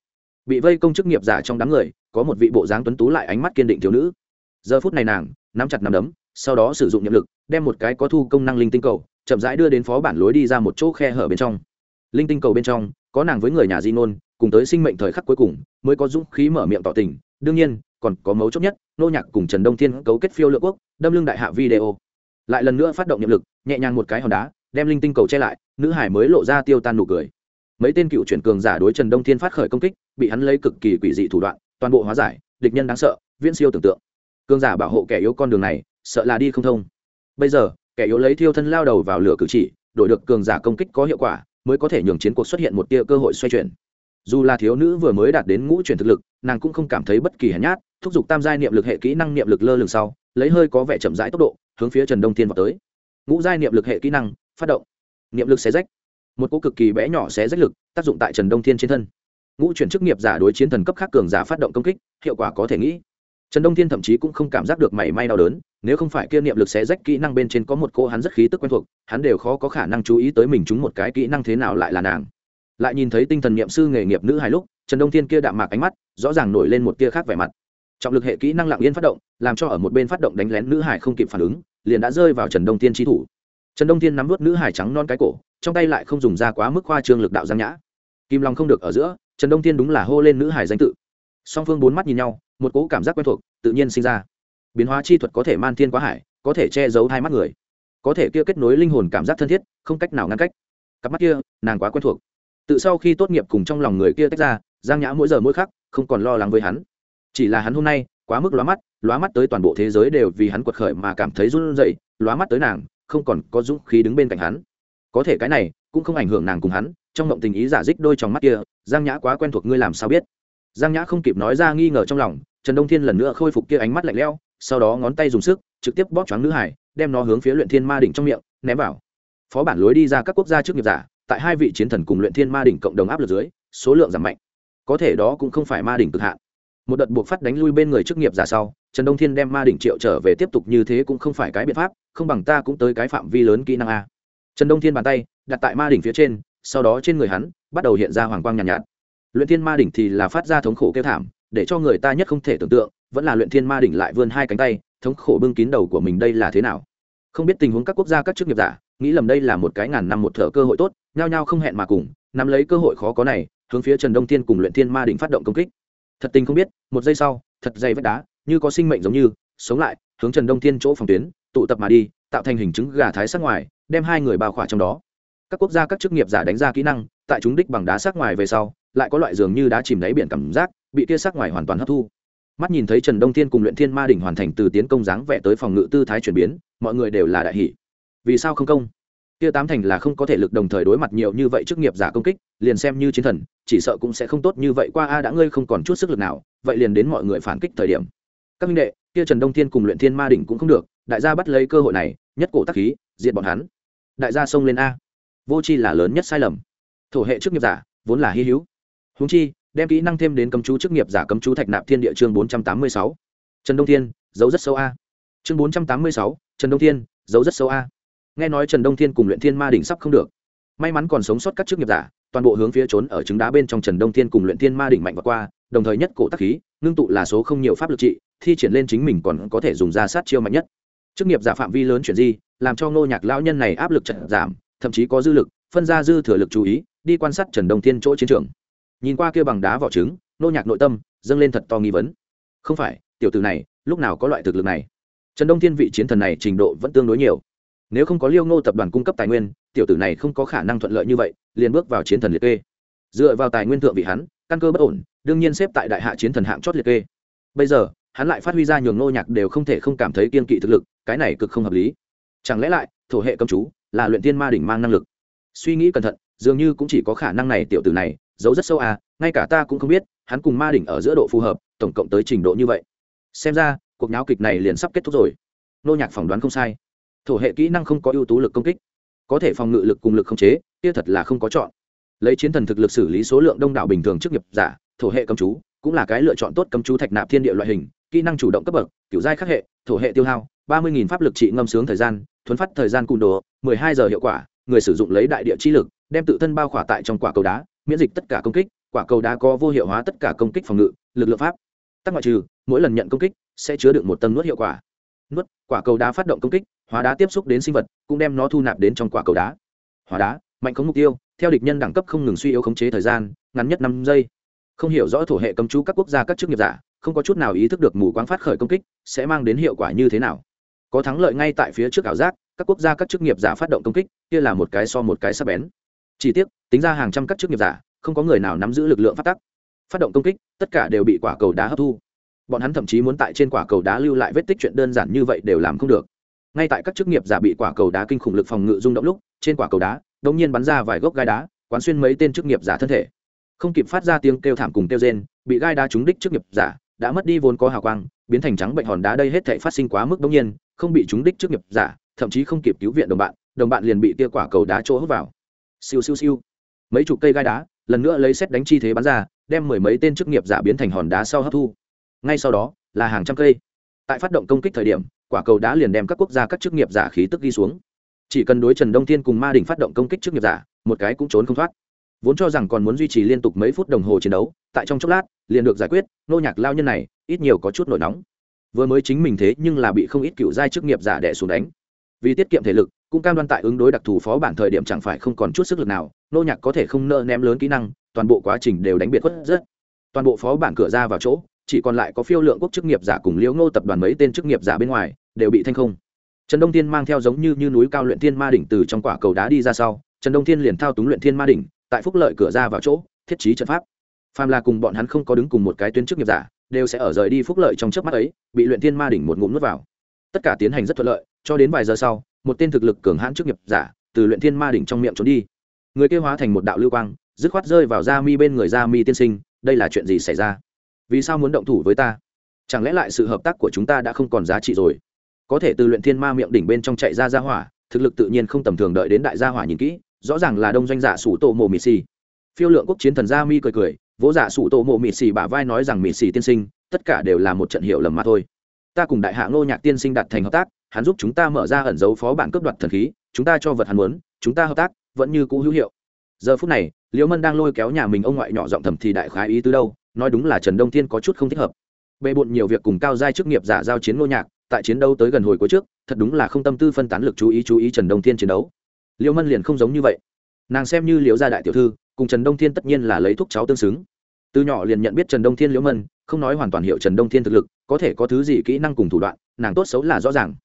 Bị vây công chức nghiệp giả trong đám người, có một vị bộ dáng tuấn tú lại ánh mắt kiên định thiếu nữ. Giờ phút này nàng, nắm chặt nắm đấm, sau đó sử dụng nhiệm lực, đem một cái có thu công năng linh tinh cầu, chậm rãi đưa đến phó bản lối đi ra một chỗ khe hở bên trong. Linh tinh cầu bên trong, có nàng với người nhà di Nôn cùng tới sinh mệnh thời khắc cuối cùng mới có dũng khí mở miệng tỏ tình. Đương nhiên, còn có mấu chốt nhất, nô nhạc cùng trần đông thiên cấu kết phiêu lựa quốc, đâm lưng đại hạ video. Lại lần nữa phát động nhiệm lực, nhẹ nhàng một cái hòn đá, đem linh tinh cầu che lại, nữ hải mới lộ ra tiêu tan nụ cười. Mấy tên cựu chuyển cường giả đối trần đông thiên phát khởi công kích, bị hắn lấy cực kỳ quỷ dị thủ đoạn, toàn bộ hóa giải, địch nhân đáng sợ, viễn siêu tưởng tượng. Cường giả bảo hộ kẻ yếu con đường này, sợ là đi không thông. Bây giờ, kẻ yếu lấy thiêu thân lao đầu vào lửa cử chỉ, đổi được cường giả công kích có hiệu quả, mới có thể nhường chiến cuộc xuất hiện một tia cơ hội xoay chuyển dù là thiếu nữ vừa mới đạt đến ngũ chuyển thực lực, nàng cũng không cảm thấy bất kỳ hèn nhát, thúc giục tam giai niệm lực hệ kỹ năng niệm lực lơ lửng sau, lấy hơi có vẻ chậm rãi tốc độ, hướng phía trần đông thiên vào tới. Ngũ giai niệm lực hệ kỹ năng, phát động. Niệm lực xé rách. Một cỗ cực kỳ bé nhỏ xé rách lực, tác dụng tại trần đông thiên trên thân. Ngũ chuyển chức nghiệp giả đối chiến thần cấp khác cường giả phát động công kích, hiệu quả có thể nghĩ. Trần đông thiên thậm chí cũng không cảm giác được mảy may đau đớn, nếu không phải kia niệm lực xé rách kỹ năng bên trên có một cô hắn rất khí tức quen thuộc, hắn đều khó có khả năng chú ý tới mình chúng một cái kỹ năng thế nào lại là nàng lại nhìn thấy tinh thần niệm sư nghề nghiệp nữ hài lúc, trần đông thiên kia đạm mạc ánh mắt, rõ ràng nổi lên một tia khác vẻ mặt. Trọng lực hệ kỹ năng lặng yên phát động, làm cho ở một bên phát động đánh lén nữ hải không kịp phản ứng, liền đã rơi vào trần đông thiên trí thủ. Trần đông thiên nắm vớt nữ hải trắng non cái cổ, trong tay lại không dùng ra quá mức khoa trương lực đạo giang nhã. Kim long không được ở giữa, trần đông thiên đúng là hô lên nữ hải danh tự. Song phương bốn mắt nhìn nhau, một cỗ cảm giác quen thuộc, tự nhiên sinh ra. Biến hóa chi thuật có thể man thiên quá hải, có thể che giấu hai mắt người. Có thể kia kết nối linh hồn cảm giác thân thiết, không cách nào ngăn cách. Cặp mắt kia, nàng quá quen thuộc tự sau khi tốt nghiệp cùng trong lòng người kia tách ra, giang nhã mỗi giờ mỗi khắc không còn lo lắng với hắn. Chỉ là hắn hôm nay, quá mức lóa mắt lóa mắt tới toàn bộ thế giới đều vì hắn quật khởi mà cảm thấy run rẩy, lóa mắt tới nàng, không còn có dũng khí đứng bên cạnh hắn. Có thể cái này cũng không ảnh hưởng nàng cùng hắn, trong mộng tình ý giả dích đôi trong mắt kia, giang nhã quá quen thuộc ngươi làm sao biết. Giang nhã không kịp nói ra nghi ngờ trong lòng, trần đông thiên lần nữa khôi phục kia ánh mắt lạnh lẽo, sau đó ngón tay dùng sức, trực tiếp bóp choáng nữ hải, đem nó hướng phía luyện thiên ma đỉnh trong miệng, ném vào. Phó bản lối đi ra các quốc gia trước nghiệp giả tại hai vị chiến thần cùng luyện thiên ma đỉnh cộng đồng áp lực dưới số lượng giảm mạnh. Có thể đó cũng không phải ma đỉnh cực hạn. Một đợt buộc phát đánh lui bên người chức nghiệp giả sau trần đông thiên đem ma đỉnh triệu trở về tiếp tục như thế cũng không phải cái biện pháp không bằng ta cũng tới cái phạm vi lớn kỹ năng a. Trần đông thiên bàn tay đặt tại ma đỉnh phía trên sau đó trên người hắn bắt đầu hiện ra hoàng quang nhàn nhạt, nhạt. Luyện thiên ma đỉnh thì là phát ra thống khổ kêu thảm để cho người ta nhất không thể tưởng tượng vẫn là luyện thiên ma đỉnh lại vươn hai cánh tay thống khổ bưng kín đầu của mình đây là thế nào? Không biết tình huống các quốc gia các chức nghiệp giả nghĩ lầm đây là một cái ngàn năm một thở cơ hội tốt, nhao nhao không hẹn mà cùng, nắm lấy cơ hội khó có này, hướng phía trần đông thiên cùng luyện thiên ma đỉnh phát động công kích. Thật tình không biết, một giây sau, thật dày vách đá, như có sinh mệnh giống như, sống lại, hướng trần đông thiên chỗ phòng tuyến, tụ tập mà đi, tạo thành hình chứng gà thái sắc ngoài, đem hai người bao khỏa trong đó. Các quốc gia, các chức nghiệp giả đánh ra kỹ năng, tại chúng đích bằng đá sắc ngoài về sau, lại có loại dường như đá chìm đáy biển cảm giác, bị kia sắc ngoài hoàn toàn hấp thu. Mắt nhìn thấy trần đông thiên cùng luyện thiên ma đỉnh hoàn thành từ tiến công dáng vẻ tới phòng ngự tư thái chuyển biến, mọi người đều là đại hỷ vì sao không công? Kia tám thành là không có thể lực đồng thời đối mặt nhiều như vậy chức nghiệp giả công kích, liền xem như chiến thần, chỉ sợ cũng sẽ không tốt như vậy qua a đã ngươi không còn chút sức lực nào, vậy liền đến mọi người phản kích thời điểm. Các minh đệ, kia trần đông thiên cùng luyện thiên ma đỉnh cũng không được, đại gia bắt lấy cơ hội này, nhất cổ tắc khí, diệt bọn hắn. Đại gia xông lên a. Vô chi là lớn nhất sai lầm. Thổ hệ chức nghiệp giả, vốn là hy hữu. Húng chi, đem kỹ năng thêm đến cấm chú chức nghiệp giả cấm chú thạch nạp thiên địa chương bốn trăm tám mươi sáu. Trần đông thiên giấu rất sâu a. Chương bốn trăm tám mươi sáu, trần đông thiên giấu rất sâu a nghe nói trần đông thiên cùng luyện thiên ma đỉnh sắp không được. May mắn còn sống sót các chức nghiệp giả, toàn bộ hướng phía trốn ở trứng đá bên trong trần đông thiên cùng luyện thiên ma đỉnh mạnh và qua, đồng thời nhất cổ tắc khí, ngưng tụ là số không nhiều pháp lực trị, thi triển lên chính mình còn có thể dùng ra sát chiêu mạnh nhất. Chức nghiệp giả phạm vi lớn chuyển di, làm cho ngô nhạc lão nhân này áp lực trận giảm, thậm chí có dư lực, phân ra dư thừa lực chú ý, đi quan sát trần đông thiên chỗ chiến trường. Nhìn qua kia bằng đá vỏ trứng, Ngô nhạc nội tâm dâng lên thật to nghi vấn. Không phải, tiểu tử này, lúc nào có loại thực lực này? Trần đông thiên vị chiến thần này trình độ vẫn tương đối nhiều nếu không có liêu ngô tập đoàn cung cấp tài nguyên, tiểu tử này không có khả năng thuận lợi như vậy, liền bước vào chiến thần liệt kê. Dựa vào tài nguyên thượng vị hắn, căn cơ bất ổn, đương nhiên xếp tại đại hạ chiến thần hạng chót liệt kê. Bây giờ, hắn lại phát huy ra nhường nô nhạc đều không thể không cảm thấy kiên kỵ thực lực, cái này cực không hợp lý. Chẳng lẽ lại, thổ hệ cầm chú, là luyện tiên ma đỉnh mang năng lực? Suy nghĩ cẩn thận, dường như cũng chỉ có khả năng này tiểu tử này, giấu rất sâu à ngay cả ta cũng không biết, hắn cùng ma đỉnh ở giữa độ phù hợp, tổng cộng tới trình độ như vậy. Xem ra, cuộc nháo kịch này liền sắp kết thúc rồi. Nô nhạc phỏng đoán không sai thổ hệ kỹ năng không có ưu tú lực công kích, có thể phòng ngự lực cùng lực không chế, kia thật là không có chọn. Lấy chiến thần thực lực xử lý số lượng đông đảo bình thường trước nghiệp giả, thổ hệ cầm chú cũng là cái lựa chọn tốt cầm chú thạch nạp thiên địa loại hình, kỹ năng chủ động cấp bậc, kiểu giai khắc hệ, thổ hệ tiêu hao, ba mươi pháp lực trị ngâm sướng thời gian, thuấn phát thời gian cùn đồ, mười hai giờ hiệu quả, người sử dụng lấy đại địa chi lực, đem tự thân bao khỏa tại trong quả cầu đá, miễn dịch tất cả công kích, quả cầu đá có vô hiệu hóa tất cả công kích phòng ngự, lực lượng pháp. Tắc ngoại trừ, mỗi lần nhận công kích sẽ chứa được một tầng nuốt hiệu quả. Nuốt, quả cầu đá phát động công kích hóa đá tiếp xúc đến sinh vật, cũng đem nó thu nạp đến trong quả cầu đá. Hóa đá, mạnh khống mục tiêu, theo địch nhân đẳng cấp không ngừng suy yếu khống chế thời gian, ngắn nhất năm giây. Không hiểu rõ thổ hệ cầm chú các quốc gia các chức nghiệp giả, không có chút nào ý thức được mù quáng phát khởi công kích sẽ mang đến hiệu quả như thế nào. Có thắng lợi ngay tại phía trước ảo giác, các quốc gia các chức nghiệp giả phát động công kích, kia là một cái so một cái sắp bén. Chỉ tiếc, tính ra hàng trăm các chức nghiệp giả, không có người nào nắm giữ lực lượng phát tắc. Phát động công kích, tất cả đều bị quả cầu đá hấp thu. Bọn hắn thậm chí muốn tại trên quả cầu đá lưu lại vết tích chuyện đơn giản như vậy đều làm không được ngay tại các chức nghiệp giả bị quả cầu đá kinh khủng lực phòng ngự rung động lúc, trên quả cầu đá, đột nhiên bắn ra vài gốc gai đá, quán xuyên mấy tên chức nghiệp giả thân thể. Không kịp phát ra tiếng kêu thảm cùng kêu rên, bị gai đá trúng đích chức nghiệp giả đã mất đi vốn có hào quang, biến thành trắng bệnh hòn đá đây hết thể phát sinh quá mức đông nhiên, không bị trúng đích chức nghiệp giả, thậm chí không kịp cứu viện đồng bạn đồng bạn liền bị tia quả cầu đá chỗ hút vào. Siêu siêu siêu. Mấy chục cây gai đá, lần nữa lấy xét đánh chi thế bắn ra, đem mười mấy tên chức nghiệp giả biến thành hòn đá sau hấp thu. Ngay sau đó, là hàng trăm cây tại phát động công kích thời điểm, quả cầu đã liền đem các quốc gia các chức nghiệp giả khí tức ghi xuống. Chỉ cần đối trần đông thiên cùng ma đình phát động công kích chức nghiệp giả, một cái cũng trốn không thoát. Vốn cho rằng còn muốn duy trì liên tục mấy phút đồng hồ chiến đấu, tại trong chốc lát, liền được giải quyết, nô nhạc lao nhân này, ít nhiều có chút nổi nóng. Vừa mới chính mình thế nhưng là bị không ít cựu giai chức nghiệp giả đẻ xuống đánh. Vì tiết kiệm thể lực, cũng cam đoan tại ứng đối đặc thù phó bản thời điểm chẳng phải không còn chút sức lực nào, nô nhạc có thể không nợ ném lớn kỹ năng, toàn bộ quá trình đều đánh biệt khuất rất. Toàn bộ phó bản cửa ra vào chỗ chỉ còn lại có phiêu lượng quốc chức nghiệp giả cùng liễu ngô tập đoàn mấy tên chức nghiệp giả bên ngoài đều bị thanh không. Trần đông thiên mang theo giống như, như núi cao luyện thiên ma đỉnh từ trong quả cầu đá đi ra sau trần đông thiên liền thao túng luyện thiên ma đỉnh tại phúc lợi cửa ra vào chỗ thiết trí trận pháp. Phàm là cùng bọn hắn không có đứng cùng một cái tuyến chức nghiệp giả đều sẽ ở rời đi phúc lợi trong trước mắt ấy bị luyện thiên ma đỉnh một ngụm nuốt vào. Tất cả tiến hành rất thuận lợi cho đến vài giờ sau một tên thực lực cường hãn chức nghiệp giả từ luyện thiên ma đỉnh trong miệng trốn đi. Người kêu hóa thành một đạo lưu quang dứt khoát rơi vào da mi bên người da mi tiên sinh đây là chuyện gì xảy ra? Vì sao muốn động thủ với ta? Chẳng lẽ lại sự hợp tác của chúng ta đã không còn giá trị rồi? Có thể từ luyện thiên ma miệng đỉnh bên trong chạy ra ra hỏa, thực lực tự nhiên không tầm thường đợi đến đại gia hỏa nhìn kỹ, rõ ràng là đông doanh giả sủ tổ mộ mị xì. Phiêu lượng quốc chiến thần gia mi cười cười, vỗ giả sủ tổ mộ mị xì bả vai nói rằng mị xì tiên sinh, tất cả đều là một trận hiệu lầm mà thôi. Ta cùng đại hạ ngô nhạc tiên sinh đặt thành hợp tác, hắn giúp chúng ta mở ra ẩn dấu phó bản cướp đoạt thần khí, chúng ta cho vật hắn muốn, chúng ta hợp tác, vẫn như cũ hữu hiệu. Giờ phút này, liễu mân đang lôi kéo nhà mình ông ngoại nhỏ giọng thầm thì đại khái ý tứ đâu? Nói đúng là trần đông thiên có chút không thích hợp. Bề bộn nhiều việc cùng cao giai chức nghiệp giả giao chiến ngô nhạc, tại chiến đấu tới gần hồi cuối trước, thật đúng là không tâm tư phân tán lực chú ý chú ý trần đông thiên chiến đấu. Liễu mân liền không giống như vậy. Nàng xem như liễu gia đại tiểu thư, cùng trần đông thiên tất nhiên là lấy thuốc cháu tương xứng. Từ nhỏ liền nhận biết trần đông thiên liễu mân, không nói hoàn toàn hiểu trần đông thiên thực lực, có thể có thứ gì kỹ năng cùng thủ đoạn, nàng tốt xấu là rõ ràng.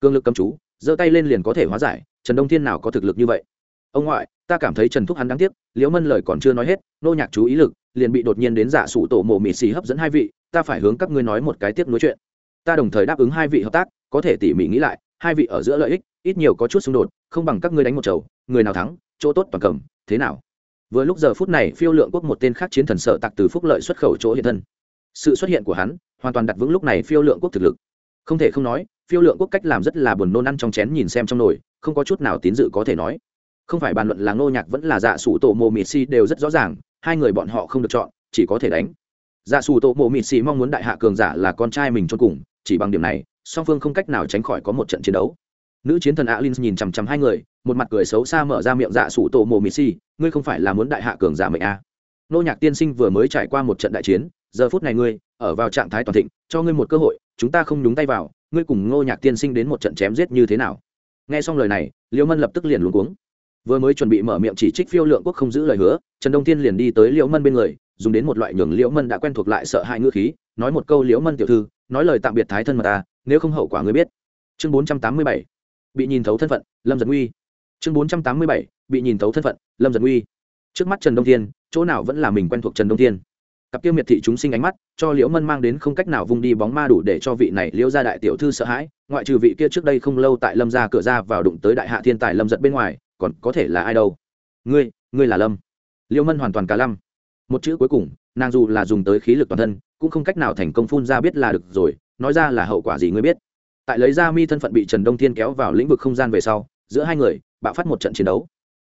Cương lực cầm chú, giơ tay lên liền có thể hóa giải, trần đông thiên nào có thực lực như vậy? Ông ngoại, ta cảm thấy trần thúc hắn đáng tiếc liễu mân lời còn chưa nói hết, nô nhạc chú ý lực liền bị đột nhiên đến giả sủ tổ mộ mị xì hấp dẫn hai vị, ta phải hướng các ngươi nói một cái tiếp nối chuyện. Ta đồng thời đáp ứng hai vị hợp tác, có thể tỉ mỉ nghĩ lại, hai vị ở giữa lợi ích, ít nhiều có chút xung đột, không bằng các ngươi đánh một chầu, người nào thắng, chỗ tốt toàn cầm, thế nào? Vừa lúc giờ phút này, phiêu lượng quốc một tên khác chiến thần sợ tặc từ phúc lợi xuất khẩu chỗ hiện thân. Sự xuất hiện của hắn, hoàn toàn đặt vững lúc này phiêu lượng quốc thực lực. Không thể không nói, phiêu lượng quốc cách làm rất là buồn nôn ăn trong chén nhìn xem trong nồi, không có chút nào tín dự có thể nói. Không phải bàn luận là ngô nhạc vẫn là dạ sủ tổ mồ mịt si đều rất rõ ràng hai người bọn họ không được chọn, chỉ có thể đánh. Dạ xù tổ mồ mịt si mong muốn đại hạ cường giả là con trai mình cho cùng, chỉ bằng điểm này, song phương không cách nào tránh khỏi có một trận chiến đấu. Nữ chiến thần alin nhìn chằm chằm hai người, một mặt cười xấu xa mở ra miệng dạ xù tổ mồ mịt si ngươi không phải là muốn đại hạ cường giả mệnh a à. nô nhạc tiên sinh vừa mới trải qua một trận đại chiến, giờ phút này ngươi, ở vào trạng thái toàn thịnh, cho ngươi một cơ hội, chúng ta không nhúng tay vào, ngươi cùng ngô nhạc tiên sinh đến một trận chém giết như thế nào? Nghe xong lời này, liễu mân lập tức liền luống cuống vừa mới chuẩn bị mở miệng chỉ trích phiêu lượng quốc không giữ lời hứa, trần đông tiên liền đi tới liễu mân bên người, dùng đến một loại nhường liễu mân đã quen thuộc lại sợ hãi ngữ khí, nói một câu liễu mân tiểu thư, nói lời tạm biệt thái thân mật ta, nếu không hậu quả ngươi biết. Chương bốn trăm tám mươi bảy. Bị nhìn thấu thân phận, lâm giật nguy. Chương bốn trăm tám mươi bảy. Bị nhìn thấu thân phận, lâm giật nguy. Trước mắt trần đông thiên, chỗ nào vẫn là mình quen thuộc trần đông thiên. Cặp kia miệt thị chúng sinh ánh mắt, cho liễu mân mang đến không cách nào vung đi bóng ma đủ để cho vị này liễu gia đại tiểu thư sợ hãi, ngoại trừ vị kia trước đây không lâu tại lâm gia cửa ra vào đụng tới đại hạ thiên tài lâm giật bên ngoài còn có thể là ai đâu. Ngươi ngươi là lâm. Liễu mân hoàn toàn cả lâm một chữ cuối cùng, nàng dù là dùng tới khí lực toàn thân, cũng không cách nào thành công phun ra biết là được rồi, nói ra là hậu quả gì ngươi biết. Tại lấy ra mi thân phận bị trần đông thiên kéo vào lĩnh vực không gian về sau, giữa hai người, bạo phát một trận chiến đấu.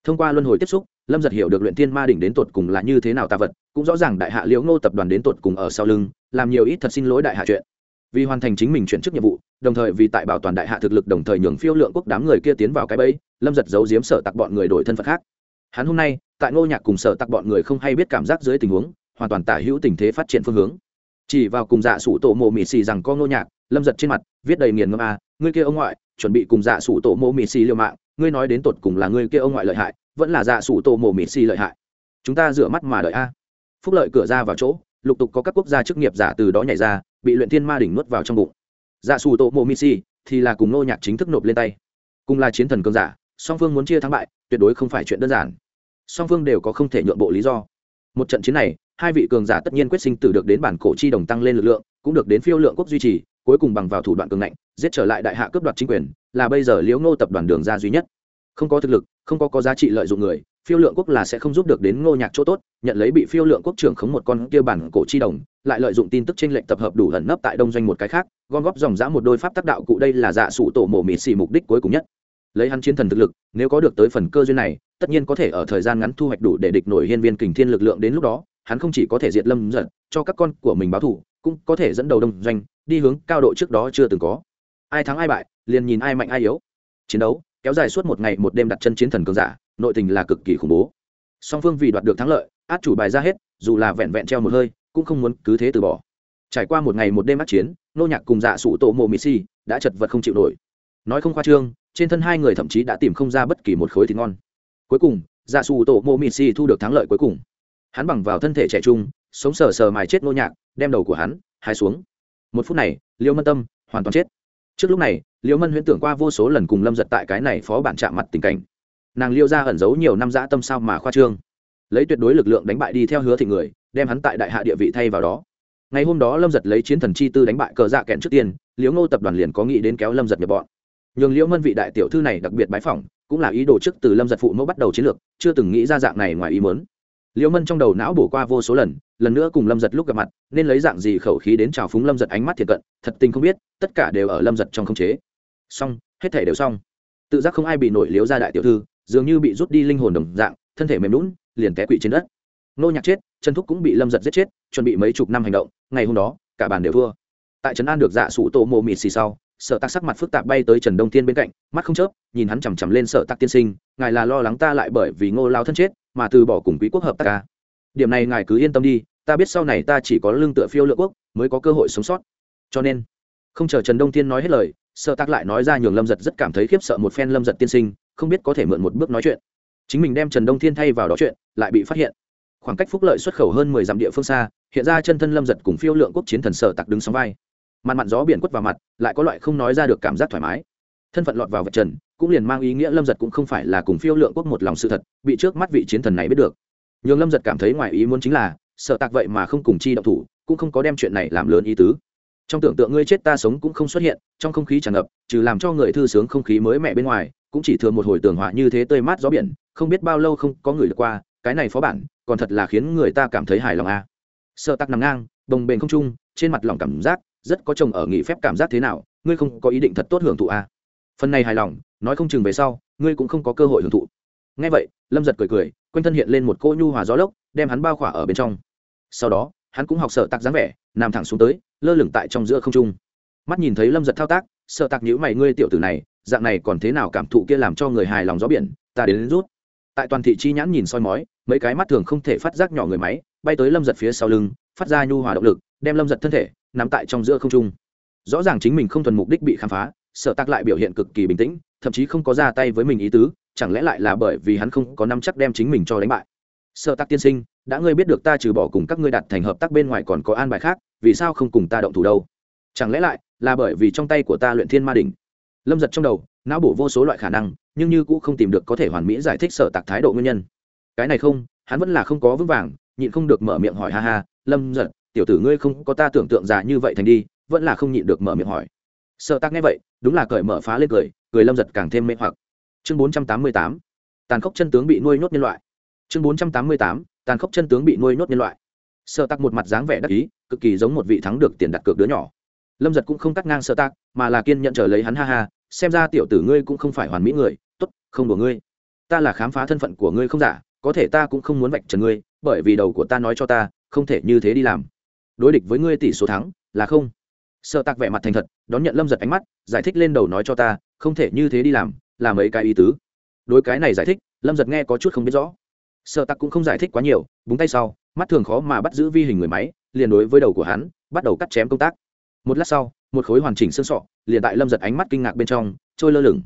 Thông qua luân hồi tiếp xúc, lâm giật hiểu được luyện thiên ma đỉnh đến tột cùng là như thế nào tạ vật, cũng rõ ràng đại hạ liễu ngô tập đoàn đến tột cùng ở sau lưng, làm nhiều ít thật xin lỗi đại hạ chuyện. Vì hoàn thành chính mình chuyển chức nhiệm vụ đồng thời vì tại bảo toàn đại hạ thực lực đồng thời nhường phiêu lượng quốc đám người kia tiến vào cái bẫy lâm giật giấu giếm sở tặc bọn người đổi thân phận khác. Hắn hôm nay tại ngô nhạc cùng sở tặc bọn người không hay biết cảm giác dưới tình huống hoàn toàn tả hữu tình thế phát triển phương hướng. Chỉ vào cùng dạ sủ tổ mộ mị xì rằng con ngô nhạc lâm giật trên mặt viết đầy nghiền ngâm a à, ngươi kia ông ngoại chuẩn bị cùng dạ sủ tổ mộ mị xì liều mạng ngươi nói đến tột cùng là ngươi kia ông ngoại lợi hại vẫn là dạ sủ tổ mộ mị xì lợi hại. Chúng ta rửa mắt mà đợi a. Phúc lợi cửa ra vào chỗ lục tục có các quốc gia chức nghiệp giả từ đó nhảy ra bị luyện thiên ma đỉnh nuốt vào trong bụng dạ sù tổ mộ misi thì là cùng nô nhạc chính thức nộp lên tay. Cùng là chiến thần cường giả, song phương muốn chia thắng bại, tuyệt đối không phải chuyện đơn giản. Song phương đều có không thể nhượng bộ lý do. Một trận chiến này, hai vị cường giả tất nhiên quyết sinh tử được đến bản cổ chi đồng tăng lên lực lượng, cũng được đến phiêu lượng quốc duy trì, cuối cùng bằng vào thủ đoạn cường ngạnh, giết trở lại đại hạ cướp đoạt chính quyền, là bây giờ liễu ngô tập đoàn đường ra duy nhất. Không có thực lực, không có có giá trị lợi dụng người, phiêu lượng quốc là sẽ không giúp được đến ngô nhạc chỗ tốt, nhận lấy bị phiêu lượng quốc trưởng khống một con kia bản cổ chi đồng lại lợi dụng tin tức trên lệnh tập hợp đủ ẩn nấp tại đông doanh một cái khác, gom góp dòng dã một đôi pháp tác đạo cụ đây là dạ sụ tổ mổ mịt xì mục đích cuối cùng nhất. Lấy hắn chiến thần thực lực, nếu có được tới phần cơ duyên này, tất nhiên có thể ở thời gian ngắn thu hoạch đủ để địch nổi hiên viên kình thiên lực lượng đến lúc đó, hắn không chỉ có thể diệt lâm giật cho các con của mình báo thủ cũng có thể dẫn đầu đông doanh, đi hướng cao độ trước đó chưa từng có. Ai thắng ai bại, liền nhìn ai mạnh ai yếu. Chiến đấu, kéo dài suốt một ngày một đêm đặt chân chiến thần cường giả, nội tình là cực kỳ khủng bố. Song phương vì đoạt được thắng lợi, át chủ bài ra hết, dù là vẹn vẹn treo một hơi cũng không muốn cứ thế từ bỏ. Trải qua một ngày một đêm át chiến, nô nhạc cùng dạ sủ tổ mộ mỹ si đã chật vật không chịu nổi. Nói không khoa trương, trên thân hai người thậm chí đã tìm không ra bất kỳ một khối thịt ngon. Cuối cùng dạ sủ tổ mộ mỹ si thu được thắng lợi cuối cùng. Hắn bằng vào thân thể trẻ trung, sống sờ sờ mài chết nô nhạc, đem đầu của hắn, hai xuống. Một phút này, liêu mân tâm hoàn toàn chết. Trước lúc này, liêu mân huyễn tưởng qua vô số lần cùng lâm giật tại cái này phó bản chạm mặt tình cảnh. Nàng liêu ra ẩn giấu nhiều năm dã tâm sao mà khoa trương lấy tuyệt đối lực lượng đánh bại đi theo hứa thị người, đem hắn tại đại hạ địa vị thay vào đó. Ngày hôm đó lâm giật lấy chiến thần chi tư đánh bại cờ dạ kẹn trước tiên, liễu ngô tập đoàn liền có nghĩ đến kéo lâm giật nhập bọn. Nhường liễu mân vị đại tiểu thư này đặc biệt bái phỏng, cũng là ý đồ trước từ lâm giật phụ mẫu bắt đầu chiến lược, chưa từng nghĩ ra dạng này ngoài ý mớn liễu mân trong đầu não bổ qua vô số lần lần nữa cùng lâm giật lúc gặp mặt, nên lấy dạng gì khẩu khí đến trào phúng lâm giật ánh mắt thiệt cận, thật tình không biết, tất cả đều ở lâm giật trong không chế. Xong, hết thể đều xong. Tự giác không ai bị nổi liếu ra đại tiểu thư, dường như bị rút đi linh hồn đồng dạng, thân thể mềm lún liền té quỵ trên đất. Nô nhạc chết, trần thúc cũng bị lâm giật giết chết, chuẩn bị mấy chục năm hành động, ngày hôm đó, cả bàn đều thua. Tại trấn an được dạ sụ tổ mộ mịt xì sau sợ tắc sắc mặt phức tạp bay tới trần đông tiên bên cạnh, mắt không chớp, nhìn hắn chằm chằm lên sợ tắc tiên sinh, ngài là lo lắng ta lại bởi vì ngô lao thân chết, mà từ bỏ cùng quý quốc hợp tác ca điểm này ngài cứ yên tâm đi, ta biết sau này ta chỉ có lương tựa phiêu lựa quốc, mới có cơ hội sống sót. Cho nên, không chờ trần đông tiên nói hết lời sợ tắc lại nói ra nhường lâm giật rất cảm thấy khiếp sợ một phen lâm giật tiên sinh, không biết có thể mượn một bước nói chuyện chính mình đem trần đông thiên thay vào đó chuyện, lại bị phát hiện. Khoảng cách phúc lợi xuất khẩu hơn mười dặm địa phương xa, hiện ra chân thân lâm giật cùng phiêu lượng quốc chiến thần sở tặc đứng sóng vai. Mặt mặn gió biển quất vào mặt, lại có loại không nói ra được cảm giác thoải mái. Thân phận lọt vào vật trần, cũng liền mang ý nghĩa lâm giật cũng không phải là cùng phiêu lượng quốc một lòng sự thật, bị trước mắt vị chiến thần này biết được. Nhường lâm giật cảm thấy ngoài ý muốn chính là sợ tạc vậy mà không cùng chi động thủ, cũng không có đem chuyện này làm lớn ý tứ. Trong tưởng tượng ngươi chết ta sống cũng không xuất hiện, trong không khí tràn ngập, trừ làm cho người thư sướng không khí mới mẹ bên ngoài cũng chỉ thừa một hồi tường họa như thế tươi mát gió biển, không biết bao lâu không có người được qua, cái này phó bản, còn thật là khiến người ta cảm thấy hài lòng a à. sợ tắc nằm ngang, bồng bềnh không trung, trên mặt lòng cảm giác rất có chồng ở nghỉ phép cảm giác thế nào, ngươi không có ý định thật tốt hưởng thụ a à. phần này hài lòng, nói không chừng về sau, ngươi cũng không có cơ hội hưởng thụ ngay vậy, lâm giật cười cười, quanh thân hiện lên một cỗ nhu hòa gió lốc, đem hắn bao khỏa ở bên trong sau đó, hắn cũng học sợ tặc dáng vẻ, nằm thẳng xuống tới, lơ lửng tại trong giữa không trung mắt nhìn thấy lâm giật thao tác, sợ tặc nhữ mày, ngươi tiểu tử này dạng này còn thế nào cảm thụ kia làm cho người hài lòng gió biển ta đến, đến rút. Tại toàn thị chi nhãn nhìn soi mói mấy cái mắt thường không thể phát giác nhỏ người máy bay tới lâm giật phía sau lưng phát ra nhu hòa động lực đem lâm giật thân thể nằm tại trong giữa không trung. Rõ ràng chính mình không thuần mục đích bị khám phá sợ tắc lại biểu hiện cực kỳ bình tĩnh thậm chí không có ra tay với mình ý tứ chẳng lẽ lại là bởi vì hắn không có năm chắc đem chính mình cho đánh bại. Sợ tắc tiên sinh đã ngươi biết được ta trừ bỏ cùng các ngươi đặt thành hợp tác bên ngoài còn có an bài khác vì sao không cùng ta động thủ đâu? Chẳng lẽ lại là bởi vì trong tay của ta luyện thiên ma đỉnh lâm giật trong đầu, não bổ vô số loại khả năng, nhưng như cũng không tìm được có thể hoàn mỹ giải thích sở tạc thái độ nguyên nhân. Cái này không, hắn vẫn là không có vững vàng, nhịn không được mở miệng hỏi, ha ha, lâm giật, tiểu tử ngươi không có ta tưởng tượng già như vậy thành đi, vẫn là không nhịn được mở miệng hỏi. Sợ tắc nghe vậy, đúng là cởi mở phá lên cười cười lâm giật càng thêm mê hoặc. Chương bốn trăm tám mươi tám, tàn khốc chân tướng bị nuôi nhốt nhân loại. Chương bốn trăm tám mươi tám, tàn khốc chân tướng bị nuôi nhốt nhân loại. Sợ tắc một mặt dáng vẻ đắc ý, cực kỳ giống một vị thắng được tiền đặt cược đứa nhỏ lâm giật cũng không cắt ngang sợ Tạc, mà là kiên nhận trở lấy hắn ha ha xem ra tiểu tử ngươi cũng không phải hoàn mỹ người t ố t không đùa ngươi. Ta là khám phá thân phận của ngươi không giả có thể ta cũng không muốn vạch trần ngươi bởi vì đầu của ta nói cho ta không thể như thế đi làm. Đối địch với ngươi tỷ số thắng là không. Sợ tạc vẻ mặt thành thật đón nhận lâm giật ánh mắt giải thích lên đầu nói cho ta không thể như thế đi làm làm mấy cái ý tứ. Đối cái này giải thích lâm giật nghe có chút không biết rõ. Sợ tặc cũng không giải thích quá nhiều búng tay sau mắt thường khó mà bắt giữ vi hình người máy liền đối với đầu của hắn bắt đầu cắt chém công tác một lát sau, một khối hoàn chỉnh xương sọ liền tại lâm giật ánh mắt kinh ngạc bên trong, trôi lơ lửng.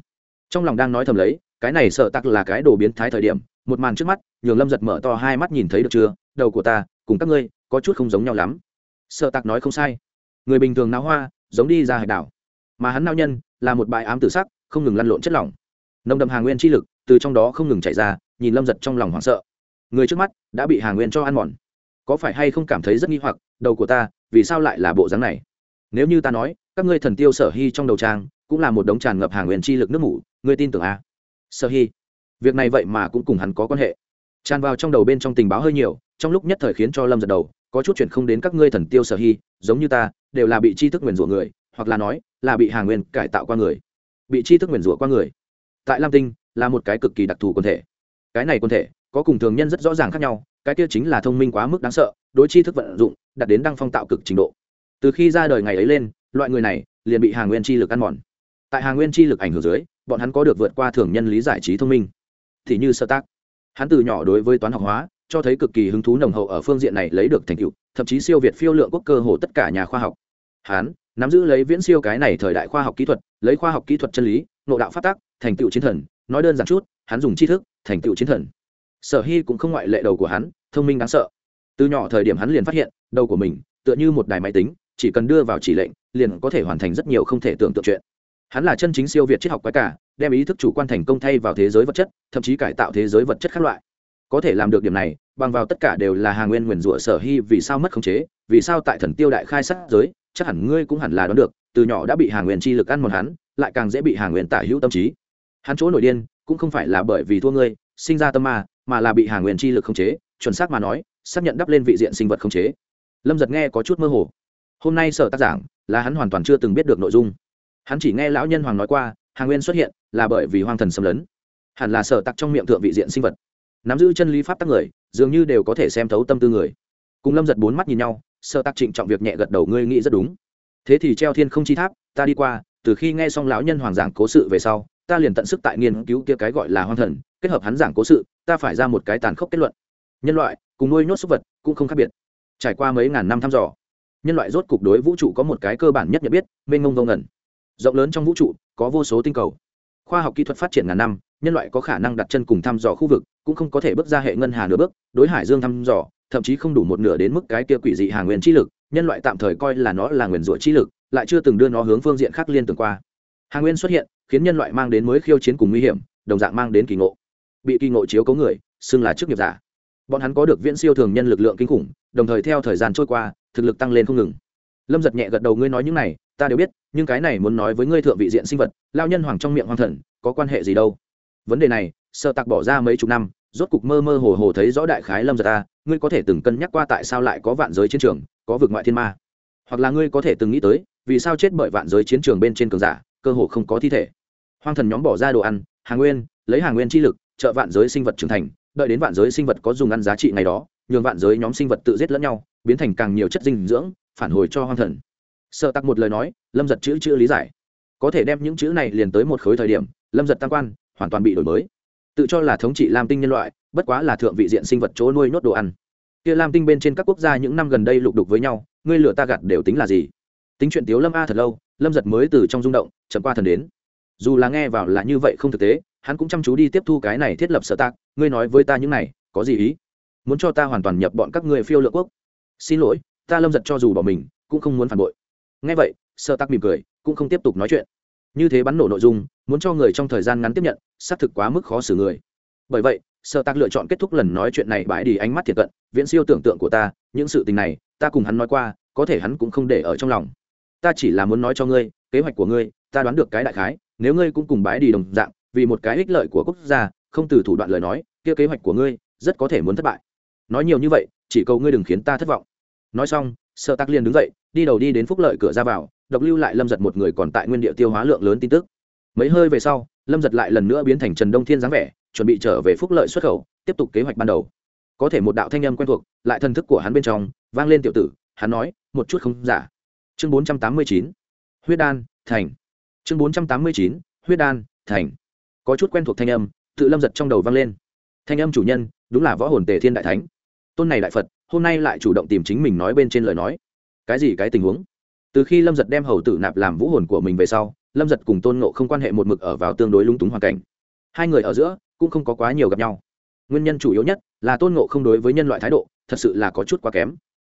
Trong lòng đang nói thầm lấy, cái này sợ tặc là cái đồ biến thái thời điểm, một màn trước mắt, nhường lâm giật mở to hai mắt nhìn thấy được chưa, đầu của ta, cùng các ngươi, có chút không giống nhau lắm. Sợ tặc nói không sai. Người bình thường náo hoa, giống đi ra hải đảo. Mà hắn nao nhân, là một bãi ám tử sắc, không ngừng lăn lộn chất lỏng. Nồng đậm hà nguyên chi lực, từ trong đó không ngừng chảy ra, nhìn lâm giật trong lòng hoảng sợ. Người trước mắt, đã bị hà nguyên cho ăn mòn. Có phải hay không cảm thấy rất nghi hoặc, đầu của ta, vì sao lại là bộ dáng này? Nếu như ta nói, các ngươi thần tiêu sở hy trong đầu trang cũng là một đống tràn ngập hàng nguyên chi lực nước ngủ ngươi tin tưởng à? sở hy, việc này vậy mà cũng cùng hắn có quan hệ. Tràn vào trong đầu bên trong tình báo hơi nhiều, trong lúc nhất thời khiến cho lâm giật đầu, có chút chuyện không đến các ngươi thần tiêu sở hy, giống như ta, đều là bị tri thức nguyền rủa người, hoặc là nói, là bị hàng nguyên cải tạo qua người. Bị tri thức nguyền rủa qua người. Tại lam tinh, là một cái cực kỳ đặc thù quần thể. Cái này quần thể, có cùng thường nhân rất rõ ràng khác nhau, cái kia chính là thông minh quá mức đáng sợ, đối tri thức vận dụng, đạt đến đăng phong tạo cực trình độ từ khi ra đời ngày ấy lên, loại người này liền bị hàng nguyên chi lực ăn mòn. Tại hàng nguyên chi lực ảnh hưởng dưới, bọn hắn có được vượt qua thường nhân lý giải trí thông minh. Thì như sơ tác, hắn từ nhỏ đối với toán học hóa, cho thấy cực kỳ hứng thú nồng hậu ở phương diện này lấy được thành tựu, thậm chí siêu việt phiêu lượng quốc cơ hồ tất cả nhà khoa học. Hắn nắm giữ lấy viễn siêu cái này thời đại khoa học kỹ thuật, lấy khoa học kỹ thuật chân lý, nội đạo phát tác thành tựu chiến thần, nói đơn giản chút, hắn dùng tri thức, thành tựu chiến thần. Sở hy cũng không ngoại lệ đầu của hắn, thông minh đáng sợ. Từ nhỏ thời điểm hắn liền phát hiện, đầu của mình tựa như một đài máy tính chỉ cần đưa vào chỉ lệnh, liền có thể hoàn thành rất nhiều không thể tưởng tượng chuyện. Hắn là chân chính siêu việt triết học quái cả, đem ý thức chủ quan thành công thay vào thế giới vật chất, thậm chí cải tạo thế giới vật chất khác loại. Có thể làm được điểm này, bằng vào tất cả đều là hàng nguyên nguyền rủa sở hy vì sao mất khống chế, vì sao tại thần tiêu đại khai sát giới, chắc hẳn ngươi cũng hẳn là đoán được, từ nhỏ đã bị hàng nguyên chi lực ăn một hắn, lại càng dễ bị hàng nguyên tả hữu tâm trí. Hắn chỗ nổi điên, cũng không phải là bởi vì thua ngươi, sinh ra tâm ma, mà là bị hàng nguyên chi lực khống chế, chuẩn xác mà nói, xác nhận đắp lên vị diện sinh vật khống chế. Lâm giật nghe có chút mơ hồ hôm nay sở tác giảng là hắn hoàn toàn chưa từng biết được nội dung. Hắn chỉ nghe lão nhân hoàng nói qua, hàng nguyên xuất hiện là bởi vì hoang thần xâm lấn. Hẳn là sở tặc trong miệng thượng vị diện sinh vật. Nắm giữ chân lý pháp tắc người, dường như đều có thể xem thấu tâm tư người. Cùng lâm giật bốn mắt nhìn nhau, sở tặc trịnh trọng việc nhẹ gật đầu, ngươi nghĩ rất đúng. Thế thì treo thiên không chi tháp, ta đi qua, từ khi nghe xong lão nhân hoàng giảng cố sự về sau, ta liền tận sức tại nghiên cứu kia cái gọi là hoang thần, kết hợp hắn giảng cố sự, ta phải ra một cái tàn khốc kết luận. Nhân loại cùng nuôi nhốt súc vật cũng không khác biệt. Trải qua mấy ngàn năm thăm dò nhân loại rốt cục đối vũ trụ có một cái cơ bản nhất nhận biết, mênh ngông vô ngẩn rộng lớn trong vũ trụ, có vô số tinh cầu. Khoa học kỹ thuật phát triển ngàn năm, nhân loại có khả năng đặt chân cùng thăm dò khu vực, cũng không có thể bước ra hệ ngân hà nửa bước, đối hải dương thăm dò, thậm chí không đủ một nửa đến mức cái kia quỷ dị hàng nguyên chi lực, nhân loại tạm thời coi là nó là nguyền rủa chi lực, lại chưa từng đưa nó hướng phương diện khác liên tưởng qua. Hàng nguyên xuất hiện, khiến nhân loại mang đến mới khiêu chiến cùng nguy hiểm, đồng dạng mang đến kỳ ngộ. Bị kỳ ngộ chiếu cấu người, xưng là chức nghiệp giả bọn hắn có được viễn siêu thường nhân lực lượng kinh khủng, đồng thời theo thời gian trôi qua, thực lực tăng lên không ngừng. Lâm giật nhẹ gật đầu, ngươi nói những này, ta đều biết, nhưng cái này muốn nói với ngươi thượng vị diện sinh vật lao nhân hoàng trong miệng hoàng thần, có quan hệ gì đâu? Vấn đề này sợ tặc bỏ ra mấy chục năm, rốt cục mơ mơ hồ hồ thấy rõ đại khái lâm giật ta, ngươi có thể từng cân nhắc qua tại sao lại có vạn giới chiến trường, có vực ngoại thiên ma? Hoặc là ngươi có thể từng nghĩ tới, vì sao chết bởi vạn giới chiến trường bên trên cường giả, cơ hồ không có thi thể? Hoang thần nhóm bỏ ra đồ ăn hàng nguyên, lấy hàng nguyên chi lực, trợ vạn giới sinh vật trưởng thành đợi đến vạn giới sinh vật có dùng ăn giá trị ngày đó, nhường vạn giới nhóm sinh vật tự giết lẫn nhau, biến thành càng nhiều chất dinh dưỡng, phản hồi cho hoang thần. Sợ tặc một lời nói, lâm giật chữ chữ lý giải. Có thể đem những chữ này liền tới một khối thời điểm, lâm giật tam quan, hoàn toàn bị đổi mới. Tự cho là thống trị lam tinh nhân loại, bất quá là thượng vị diện sinh vật chỗ nuôi nốt đồ ăn. Kia lam tinh bên trên các quốc gia những năm gần đây lục đục với nhau, ngươi lửa ta gặt đều tính là gì? Tính chuyện tiếu lâm a thật lâu, lâm giật mới từ trong rung động, chậm qua thần đến. Dù là nghe vào là như vậy không thực tế hắn cũng chăm chú đi tiếp thu cái này thiết lập sở tạc, ngươi nói với ta những này, có gì ý? Muốn cho ta hoàn toàn nhập bọn các người phiêu lựa quốc? Xin lỗi, ta lâm giật cho dù bỏ mình, cũng không muốn phản bội. Ngay vậy sơ tắc mỉm cười, cũng không tiếp tục nói chuyện. Như thế bắn nổ nội dung, muốn cho người trong thời gian ngắn tiếp nhận, xác thực quá mức khó xử người. Bởi vậy sơ tắc lựa chọn kết thúc lần nói chuyện này bãi đi ánh mắt thiệt cận, viễn siêu tưởng tượng của ta, những sự tình này, ta cùng hắn nói qua, có thể hắn cũng không để ở trong lòng. Ta chỉ là muốn nói cho ngươi, kế hoạch của ngươi, ta đoán được cái đại khái, nếu ngươi cũng cùng bãi đi đồng dạng vì một cái ích lợi của quốc gia, không từ thủ đoạn lời nói, kia kế hoạch của ngươi rất có thể muốn thất bại. Nói nhiều như vậy, chỉ cầu ngươi đừng khiến ta thất vọng. Nói xong sợ tắc liền đứng dậy, đi đầu đi đến phúc lợi cửa ra vào, độc lưu lại lâm giật một người còn tại nguyên địa tiêu hóa lượng lớn tin tức. Mấy hơi về sau, lâm giật lại lần nữa biến thành trần đông thiên dáng vẻ, chuẩn bị trở về phúc lợi xuất khẩu, tiếp tục kế hoạch ban đầu. Có thể một đạo thanh âm quen thuộc, lại thần thức của hắn bên trong, vang lên tiểu tử, hắn nói, một chút không giả. Chương bốn trăm tám mươi chín, huyết đan, thành. Chương bốn trăm tám mươi chín, huyết đan, thành có chút quen thuộc thanh âm, tự lâm giật trong đầu vang lên. Thanh âm chủ nhân, đúng là võ hồn tề thiên đại thánh. Tôn này đại phật, hôm nay lại chủ động tìm chính mình nói bên trên lời nói. Cái gì cái tình huống? Từ khi lâm giật đem hầu tử nạp làm vũ hồn của mình về sau, lâm giật cùng tôn nộ không quan hệ một mực ở vào tương đối lung túng hoàn cảnh. Hai người ở giữa cũng không có quá nhiều gặp nhau. Nguyên nhân chủ yếu nhất là tôn nộ không đối với nhân loại thái độ thật sự là có chút quá kém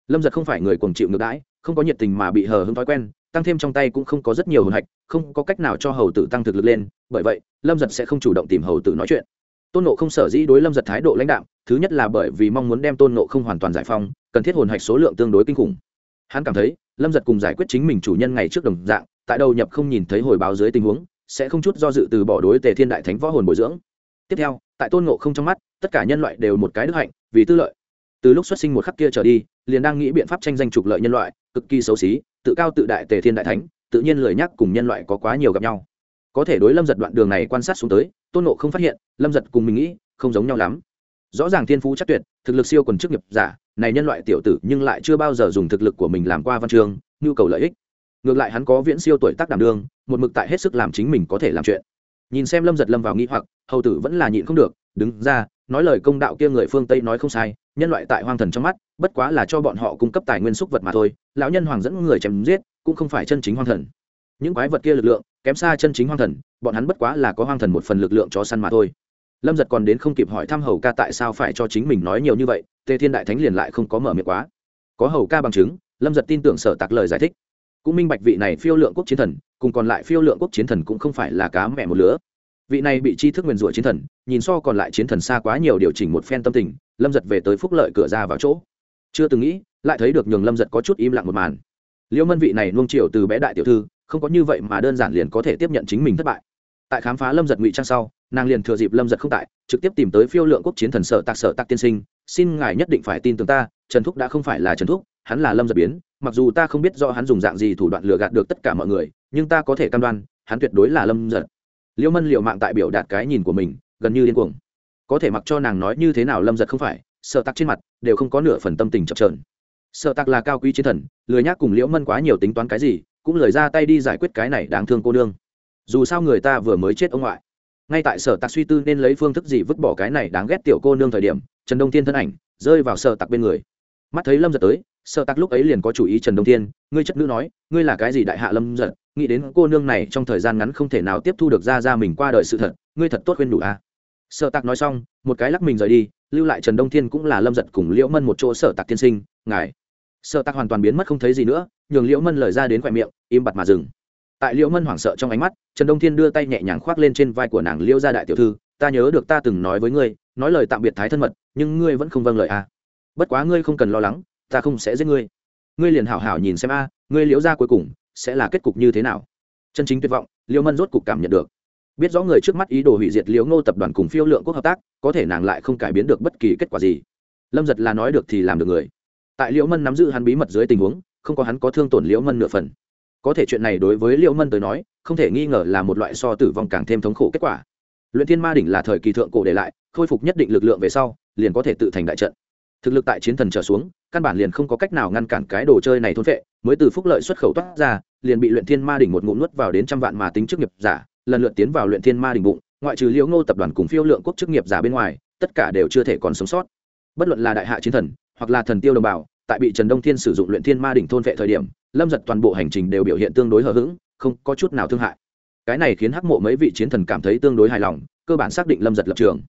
lâm giật không phải người cuồng chịu ngược đãi không có nhiệt tình mà bị hờ hưng thói quen tăng thêm trong tay cũng không có rất nhiều hồn hạch không có cách nào cho hầu tử tăng thực lực lên bởi vậy lâm giật sẽ không chủ động tìm hầu tử nói chuyện. Tôn nộ không sở dĩ đối lâm giật thái độ lãnh đạo thứ nhất là bởi vì mong muốn đem tôn nộ không hoàn toàn giải phóng, cần thiết hồn hạch số lượng tương đối kinh khủng. Hắn cảm thấy lâm giật cùng giải quyết chính mình chủ nhân ngày trước đồng dạng tại đầu nhập không nhìn thấy hồi báo dưới tình huống sẽ không chút do dự từ bỏ đối tề thiên đại thánh võ hồn bồi dưỡng. Tiếp theo tại tôn nộ không trong mắt tất cả nhân loại đều một cái đức hạnh vì tư lợi từ lúc xuất sinh một khắc kia trở đi, liền đang nghĩ biện pháp tranh giành trục lợi nhân loại, cực kỳ xấu xí, tự cao tự đại tề thiên đại thánh, tự nhiên lời nhắc cùng nhân loại có quá nhiều gặp nhau. Có thể đối lâm giật đoạn đường này quan sát xuống tới, tôn nộ không phát hiện, lâm giật cùng mình nghĩ, không giống nhau lắm. Rõ ràng thiên phú chắc tuyệt, thực lực siêu quần chức nghiệp giả, này nhân loại tiểu tử nhưng lại chưa bao giờ dùng thực lực của mình làm qua văn chương, nhu cầu lợi ích. Ngược lại hắn có viễn siêu tuổi tác đảm đương, một mực tại hết sức làm chính mình có thể làm chuyện. Nhìn xem lâm giật lâm vào nghĩ hoặc, hầu tử vẫn là nhịn không được đứng ra, nói lời công đạo kia người phương tây nói không sai, nhân loại tại hoang thần trong mắt, bất quá là cho bọn họ cung cấp tài nguyên xúc vật mà thôi, lão nhân hoàng dẫn người chém giết, cũng không phải chân chính hoang thần. Những quái vật kia lực lượng, kém xa chân chính hoang thần, bọn hắn bất quá là có hoang thần một phần lực lượng cho săn mà thôi. Lâm giật còn đến không kịp hỏi thăm hầu ca tại sao phải cho chính mình nói nhiều như vậy, tề thiên đại thánh liền lại không có mở miệng quá. Có hầu ca bằng chứng, lâm giật tin tưởng sở tạc lời giải thích. Cũng minh bạch vị này phiêu lượng quốc chiến thần, cùng còn lại phiêu lượng quốc chiến thần cũng không phải là cá mẹ một lứa vị này bị chi thức nguyền rủa chiến thần, nhìn so còn lại chiến thần xa quá nhiều điều chỉnh một phen tâm tình, lâm giật về tới phúc lợi cửa ra vào chỗ. Chưa từng nghĩ, lại thấy được nhường lâm giật có chút im lặng một màn. Liêu mân vị này nuông chiều từ bé đại tiểu thư, không có như vậy mà đơn giản liền có thể tiếp nhận chính mình thất bại. Tại khám phá lâm giật ngụy trang sau, nàng liền thừa dịp lâm giật không tại, trực tiếp tìm tới phiêu lượng quốc chiến thần sở tạc sở tạc tiên sinh, xin ngài nhất định phải tin tưởng ta, trần thúc đã không phải là trần thúc, hắn là lâm giật biến, mặc dù ta không biết do hắn dùng dạng gì thủ đoạn lừa gạt được tất cả mọi người, nhưng ta có thể cam đoan, hắn tuyệt đối là lâm giật liễu mân liệu mạng tại biểu đạt cái nhìn của mình, gần như điên cuồng. Có thể mặc cho nàng nói như thế nào lâm giật không phải, sợ tắc trên mặt đều không có nửa phần tâm tình chập trờn sợ tắc là cao quý chiến thần, lười nhác cùng liễu mân quá nhiều tính toán cái gì, cũng lời ra tay đi giải quyết cái này đáng thương cô nương. Dù sao người ta vừa mới chết ông ngoại. Ngay tại sở tạc suy tư nên lấy phương thức gì vứt bỏ cái này đáng ghét tiểu cô nương thời điểm, trần đông thiên thân ảnh rơi vào sở tạc bên người. Mắt thấy lâm giật tới sở tạc lúc ấy liền có chủ ý trần đông thiên, ngươi chất nữ nói, ngươi là cái gì đại hạ lâm giật? Nghĩ đến cô nương này trong thời gian ngắn không thể nào tiếp thu được ra ra mình qua đời sự thật, ngươi thật tốt khuyên đủ à. sợ tạc nói xong, một cái lắc mình rời đi, lưu lại trần đông thiên cũng là lâm giật cùng liễu mân một chỗ sở tạc tiên sinh, ngài. Sợ tạc hoàn toàn biến mất không thấy gì nữa, nhường liễu mân lời ra đến khoe miệng, im bặt mà dừng. Tại liễu mân hoảng sợ trong ánh mắt, trần đông thiên đưa tay nhẹ nhàng khoác lên trên vai của nàng liễu gia đại tiểu thư, ta nhớ được ta từng nói với ngươi, nói lời tạm biệt thái thân mật, nhưng ngươi vẫn không vâng lời à. Bất quá ngươi không cần lo lắng, ta không sẽ giết ngươi. Ngươi liền hảo hảo nhìn xem a, ngươi liễu gia cuối cùng sẽ là kết cục như thế nào? Chân chính tuyệt vọng, Liêu mân rốt cục cảm nhận được. Biết rõ người trước mắt ý đồ hủy diệt liễu ngô tập đoàn cùng phiêu lượng quốc hợp tác, có thể nàng lại không cải biến được bất kỳ kết quả gì. Lâm giật là nói được thì làm được người. Tại liễu mân nắm giữ hắn bí mật dưới tình huống, không có hắn có thương tổn liễu mân nửa phần. Có thể chuyện này đối với liễu mân tới nói, không thể nghi ngờ là một loại so tử vong càng thêm thống khổ kết quả. Luyện thiên ma đỉnh là thời kỳ thượng cổ để lại, khôi phục nhất định lực lượng về sau, liền có thể tự thành đại trận thực lực tại chiến thần trở xuống, căn bản liền không có cách nào ngăn cản cái đồ chơi này thôn vệ, mới từ phúc lợi xuất khẩu toát ra, liền bị luyện thiên ma đỉnh một ngụm nuốt vào đến trăm vạn mà tính chức nghiệp giả, lần lượt tiến vào luyện thiên ma đỉnh bụng, ngoại trừ liễu ngô tập đoàn cùng phiêu lượng quốc chức nghiệp giả bên ngoài, tất cả đều chưa thể còn sống sót. Bất luận là đại hạ chiến thần, hoặc là thần tiêu đồng bào, tại bị trần đông thiên sử dụng luyện thiên ma đỉnh thôn vệ thời điểm, lâm giật toàn bộ hành trình đều biểu hiện tương đối hờ hững, không có chút nào thương hại. Cái này khiến hắc mộ mấy vị chiến thần cảm thấy tương đối hài lòng, cơ bản xác định lâm giật lập trường.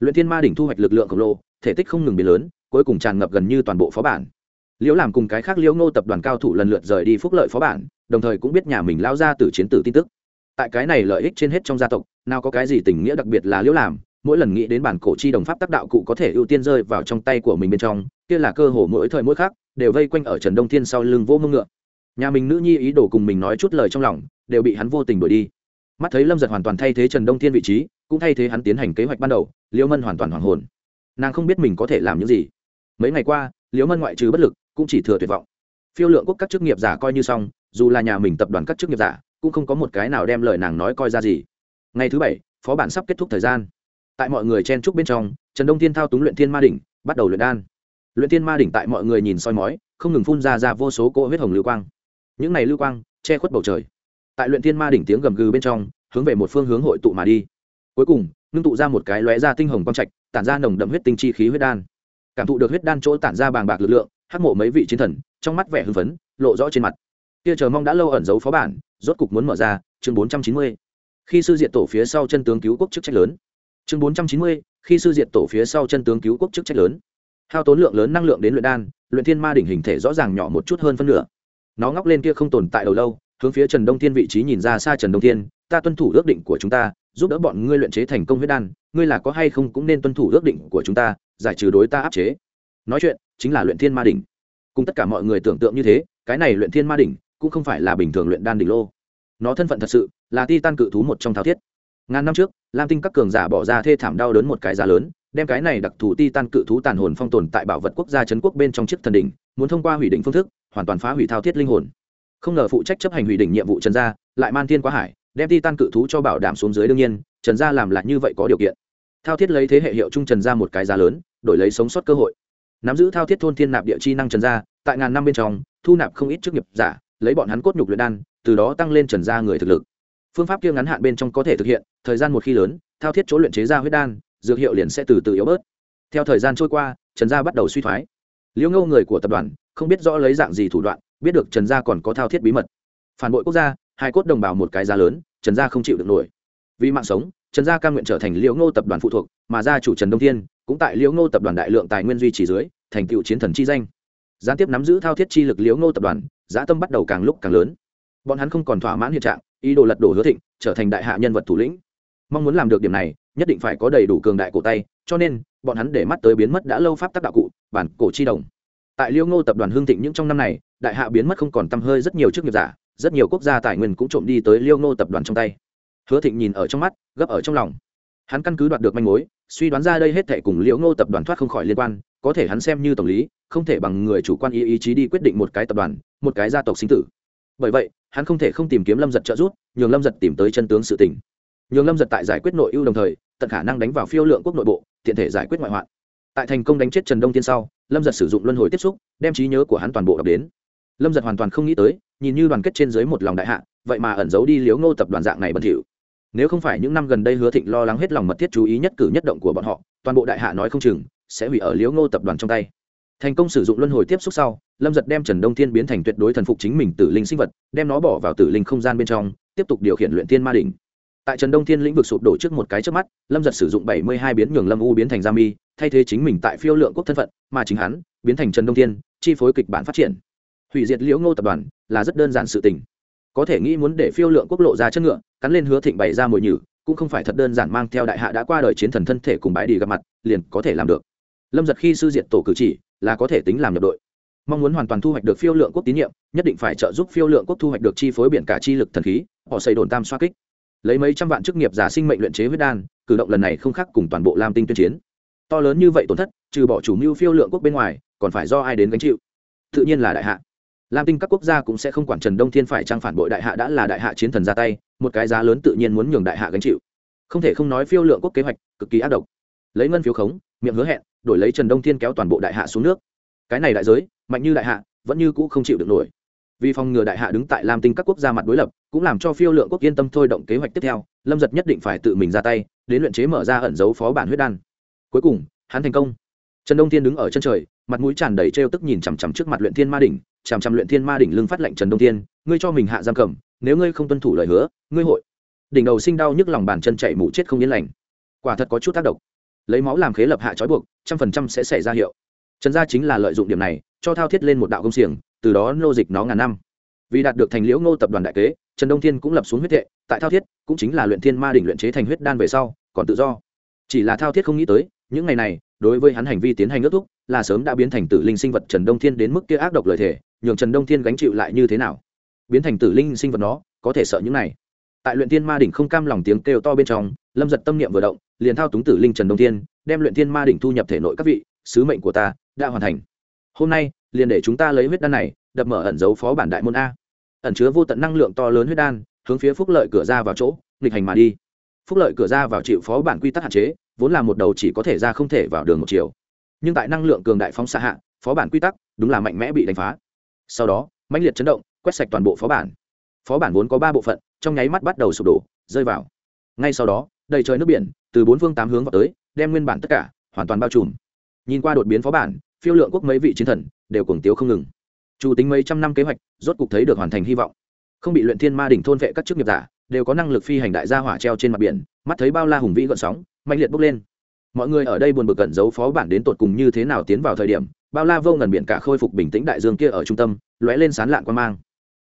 Luyện thiên ma đỉnh thu hoạch lực lượng khổng lồ, thể tích không ngừng biến lớn cuối cùng tràn ngập gần như toàn bộ phó bản. Liễu làm cùng cái khác liễu ngô tập đoàn cao thủ lần lượt rời đi phúc lợi phó bản, đồng thời cũng biết nhà mình lao ra từ chiến tử tin tức. Tại cái này lợi ích trên hết trong gia tộc, nào có cái gì tình nghĩa đặc biệt là liễu làm, mỗi lần nghĩ đến bản cổ chi đồng pháp tác đạo cụ có thể ưu tiên rơi vào trong tay của mình bên trong, kia là cơ hồ mỗi thời mỗi khác đều vây quanh ở trần đông thiên sau lưng vô mông ngựa. Nhà mình nữ nhi ý đồ cùng mình nói chút lời trong lòng, đều bị hắn vô tình đuổi đi. Mắt thấy lâm giật hoàn toàn thay thế trần đông thiên vị trí, cũng thay thế hắn tiến hành kế hoạch ban đầu, liễu mân hoàn toàn hoàng hồn. Nàng không biết mình có thể làm những gì mấy ngày qua, liễu mân ngoại trừ bất lực, cũng chỉ thừa tuyệt vọng. Phiêu lượng quốc các chức nghiệp giả coi như xong, dù là nhà mình tập đoàn các chức nghiệp giả, cũng không có một cái nào đem lời nàng nói coi ra gì. Ngày thứ bảy, phó bản sắp kết thúc thời gian. Tại mọi người chen trúc bên trong, trần đông thiên thao túng luyện thiên ma đỉnh, bắt đầu luyện đan. Luyện thiên ma đỉnh tại mọi người nhìn soi mói, không ngừng phun ra ra vô số cỗ huyết hồng lưu quang. Những này lưu quang, che khuất bầu trời. Tại luyện thiên ma đỉnh tiếng gầm gừ bên trong, hướng về một phương hướng hội tụ mà đi. Cuối cùng, ngưng tụ ra một cái lóe ra tinh hồng quang trạch, tản ra nồng đậm huyết tinh chi khí huyết đan cảm thụ được huyết đan chỗ tản ra bàng bạc lực lượng, hắc mộ mấy vị chiến thần, trong mắt vẻ hưng phấn, lộ rõ trên mặt. Kia chờ mong đã lâu ẩn giấu phó bản, rốt cục muốn mở ra, chương bốn trăm chín mươi. Khi sư diện tổ phía sau chân tướng cứu quốc chức trách lớn. Chương bốn trăm chín mươi, khi sư diện tổ phía sau chân tướng cứu quốc chức trách lớn. Hao tốn lượng lớn năng lượng đến luyện đan, luyện thiên ma đỉnh hình thể rõ ràng nhỏ một chút hơn phân nửa. Nó ngóc lên kia không tồn tại đầu lâu, hướng phía trần đông thiên vị trí nhìn ra xa trần đông thiên, ta tuân thủ ước định của chúng ta, giúp đỡ bọn ngươi luyện chế thành công huyết đan, ngươi là có hay không cũng nên tuân thủ ước định của chúng ta giải trừ đối ta áp chế. Nói chuyện, chính là luyện thiên ma đỉnh. Cùng tất cả mọi người tưởng tượng như thế, cái này luyện thiên ma đỉnh cũng không phải là bình thường luyện đan đỉnh lô. Nó thân phận thật sự là ti tan cự thú một trong thao thiết. Ngàn năm trước, lam tinh các cường giả bỏ ra thê thảm đau đớn một cái giá lớn, đem cái này đặc thù ti tan cự thú tàn hồn phong tồn tại bảo vật quốc gia trấn quốc bên trong chiếc thần đỉnh, muốn thông qua hủy đỉnh phương thức, hoàn toàn phá hủy thao thiết linh hồn. Không ngờ phụ trách chấp hành hủy đỉnh nhiệm vụ trần gia, lại man thiên quá hải, đem ti tan cự thú cho bảo đảm xuống dưới đương nhiên, trần gia làm lại như vậy có điều kiện thao thiết lấy thế hệ hiệu trung trần ra một cái giá lớn, đổi lấy sống sót cơ hội. Nắm giữ thao thiết thôn thiên nạp địa chi năng trần gia tại ngàn năm bên trong, thu nạp không ít chức nghiệp giả, lấy bọn hắn cốt nhục luyện đan, từ đó tăng lên trần gia người thực lực. Phương pháp kia ngắn hạn bên trong có thể thực hiện, thời gian một khi lớn, thao thiết chỗ luyện chế ra huyết đan, dược hiệu liền sẽ từ từ yếu bớt. Theo thời gian trôi qua, trần gia bắt đầu suy thoái. Liễu ngâu người của tập đoàn, không biết rõ lấy dạng gì thủ đoạn, biết được trần gia còn có thao thiết bí mật. Phản bội quốc gia, hai cốt đồng bào một cái giá lớn, trần gia không chịu được nổi. Vì mạng sống trần gia cam nguyện trở thành liễu ngô tập đoàn phụ thuộc, mà gia chủ trần đông thiên cũng tại liễu ngô tập đoàn đại lượng tài nguyên duy trì dưới, thành tựu chiến thần chi danh. Gián tiếp nắm giữ thao thiết chi lực liễu ngô tập đoàn, giá tâm bắt đầu càng lúc càng lớn. Bọn hắn không còn thỏa mãn hiện trạng, ý đồ lật đổ hứa thịnh, trở thành đại hạ nhân vật thủ lĩnh. Mong muốn làm được điểm này, nhất định phải có đầy đủ cường đại cổ tay, cho nên, bọn hắn để mắt tới biến mất đã lâu pháp tác đạo cụ, bản cổ chi đồng. Tại Liễu ngô tập đoàn hương thịnh những trong năm này, đại hạ biến mất không còn tăm hơi rất nhiều chức nghiệp giả, rất nhiều quốc gia tài nguyên cũng trộm đi tới liêu ngô tập đoàn trong tay hứa thịnh nhìn ở trong mắt, gấp ở trong lòng. Hắn căn cứ đoạt được manh mối, suy đoán ra đây hết thệ cùng liễu ngô tập đoàn thoát không khỏi liên quan, có thể hắn xem như tổng lý, không thể bằng người chủ quan ý ý chí đi quyết định một cái tập đoàn, một cái gia tộc sinh tử. Bởi vậy, hắn không thể không tìm kiếm lâm giật trợ giúp, nhường lâm giật tìm tới chân tướng sự tình. Nhường lâm giật tại giải quyết nội ưu đồng thời, tận khả năng đánh vào phiêu lượng quốc nội bộ, tiện thể giải quyết ngoại hoạn. Tại thành công đánh chết trần đông tiên sau, lâm giật sử dụng luân hồi tiếp xúc, đem trí nhớ của hắn toàn bộ đọc đến. Lâm giật hoàn toàn không nghĩ tới, nhìn như đoàn kết trên dưới một lòng đại hạ, vậy mà ẩn giấu đi liếu ngô tập đoàn dạng này bẩn thỉu nếu không phải những năm gần đây hứa thịnh lo lắng hết lòng mật thiết chú ý nhất cử nhất động của bọn họ, toàn bộ đại hạ nói không chừng sẽ hủy ở liếu ngô tập đoàn trong tay. Thành công sử dụng luân hồi tiếp xúc sau, lâm giật đem trần đông thiên biến thành tuyệt đối thần phục chính mình tử linh sinh vật, đem nó bỏ vào tử linh không gian bên trong, tiếp tục điều khiển luyện thiên ma đỉnh. Tại trần đông thiên lĩnh vực sụp đổ trước một cái trước mắt, lâm giật sử dụng bảy mươi hai biến nhường lâm u biến thành gia mi, thay thế chính mình tại phiêu lượng quốc thân phận, mà chính hắn biến thành trần đông thiên, chi phối kịch bản phát triển. Hủy diệt liễu ngô tập đoàn là rất đơn giản sự tình có thể nghĩ muốn để phiêu lượng quốc lộ ra chất ngựa, cắn lên hứa thịnh bày ra mồi nhử, cũng không phải thật đơn giản mang theo đại hạ đã qua đời chiến thần thân thể cùng bãi đi gặp mặt, liền có thể làm được. Lâm giật khi sư diện tổ cử chỉ, là có thể tính làm nhập đội. Mong muốn hoàn toàn thu hoạch được phiêu lượng quốc tín nhiệm, nhất định phải trợ giúp phiêu lượng quốc thu hoạch được chi phối biển cả chi lực thần khí, họ xây đồn tam xoa kích. Lấy mấy trăm vạn chức nghiệp giả sinh mệnh luyện chế huyết đan, cử động lần này không khác cùng toàn bộ lam tinh tuyên chiến. To lớn như vậy tổn thất, trừ bỏ chủ mưu phiêu lượng quốc bên ngoài, còn phải do ai đến gánh chịu? Tự nhiên là đại hạ lam tinh các quốc gia cũng sẽ không quản trần đông thiên phải trang phản bội đại hạ đã là đại hạ chiến thần ra tay, một cái giá lớn tự nhiên muốn nhường đại hạ gánh chịu. Không thể không nói phiêu lượng quốc kế hoạch, cực kỳ ác độc. Lấy ngân phiếu khống, miệng hứa hẹn, đổi lấy trần đông thiên kéo toàn bộ đại hạ xuống nước. Cái này đại giới, mạnh như đại hạ, vẫn như cũ không chịu được nổi. Vì phòng ngừa đại hạ đứng tại lam tinh các quốc gia mặt đối lập, cũng làm cho phiêu lượng quốc yên tâm thôi động kế hoạch tiếp theo, lâm giật nhất định phải tự mình ra tay, đến luyện chế mở ra ẩn dấu phó bản huyết đan. Cuối cùng, hắn thành công. Trần đông thiên đứng ở chân trời, mặt mũi tràn đầy trêu tức nhìn chằm chằm trước mặt luyện thiên ma đỉnh chằm chằm luyện thiên ma đỉnh lưng phát lệnh trần đông thiên, ngươi cho mình hạ giam cầm, nếu ngươi không tuân thủ lời hứa, ngươi hội. Đỉnh đầu sinh đau nhức lòng bàn chân chạy mụ chết không yên lành. Quả thật có chút tác động. Lấy máu làm khế lập hạ trói buộc, trăm phần trăm sẽ xảy ra hiệu. Trần gia chính là lợi dụng điểm này, cho thao thiết lên một đạo công xiềng, từ đó nô dịch nó ngàn năm. Vì đạt được thành liễu ngô tập đoàn đại kế, trần đông thiên cũng lập xuống huyết thệ, tại thao thiết, cũng chính là luyện thiên ma đỉnh luyện chế thành huyết đan về sau, còn tự do. Chỉ là thao thiết không nghĩ tới, những ngày này, đối với hắn hành vi tiến hành ước thúc, là sớm đã biến thành tử linh sinh vật trần đông thiên đến mức kia ác độc lời thể nhường trần đông thiên gánh chịu lại như thế nào? Biến thành tử linh sinh vật nó, có thể sợ những này. Tại luyện thiên ma đỉnh không cam lòng tiếng kêu to bên trong, lâm giật tâm niệm vừa động, liền thao túng tử linh trần đông thiên, đem luyện thiên ma đỉnh thu nhập thể nội các vị, sứ mệnh của ta đã hoàn thành. Hôm nay, liền để chúng ta lấy huyết đan này, đập mở ẩn dấu phó bản đại môn a. Ẩn chứa vô tận năng lượng to lớn huyết đan, hướng phía phúc lợi cửa ra vào chỗ, nghịch hành mà đi. Phúc lợi cửa ra vào chịu phó bản quy tắc hạn chế, vốn là một đầu chỉ có thể ra không thể vào đường một chiều. Nhưng tại năng lượng cường đại phóng xạ hạ, phó bản quy tắc đúng là mạnh mẽ bị đánh phá sau đó, mãnh liệt chấn động, quét sạch toàn bộ phó bản. Phó bản vốn có ba bộ phận, trong nháy mắt bắt đầu sụp đổ, rơi vào. Ngay sau đó, đầy trời nước biển, từ bốn phương tám hướng vào tới, đem nguyên bản tất cả, hoàn toàn bao trùm. Nhìn qua đột biến phó bản, phiêu lượng quốc mấy vị chiến thần, đều cuồng tiếu không ngừng. Chủ tính mấy trăm năm kế hoạch, rốt cục thấy được hoàn thành hy vọng. Không bị luyện thiên ma đỉnh thôn vệ các chức nghiệp giả, đều có năng lực phi hành đại gia hỏa treo trên mặt biển, mắt thấy bao la hùng vĩ gợn sóng mạnh liệt bốc lên. Mọi người ở đây buồn bực cẩn giấu phó bản đến tột cùng như thế nào tiến vào thời điểm bao la vô ngần biển cả khôi phục bình tĩnh đại dương kia ở trung tâm, lóe lên sán lạn quan mang.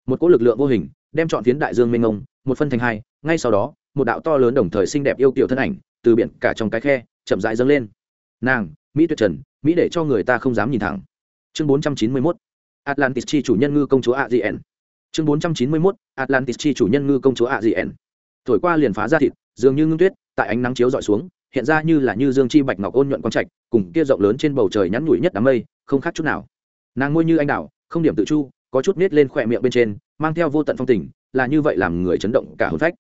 Một cỗ lực lượng vô hình, đem chọn phiến đại dương mênh ngông một phân thành hai, ngay sau đó, một đạo to lớn đồng thời xinh đẹp yêu kiểu thân ảnh, từ biển cả trong cái khe, chậm rãi dâng lên. Nàng, mỹ tuyệt trần, mỹ để cho người ta không dám nhìn thẳng. Chương bốn trăm chín mươi mốt, atlantis chi chủ nhân ngư công chúa adn chương bốn trăm chín mươi mốt, atlantis chi chủ nhân ngư công chúa adn thổi qua liền phá ra thịt, dường như ngưng tuyết, tại ánh nắng chiếu dọi xuống hiện ra như là như dương chi bạch ngọc ôn nhuận quang trạch cùng kia rộng lớn trên bầu trời nhắn nhủi nhất đám mây không khác chút nào. Nàng môi như anh đào không điểm tự chu có chút nết lên khỏe miệng bên trên mang theo vô tận phong tình là như vậy làm người chấn động cả hồn phách.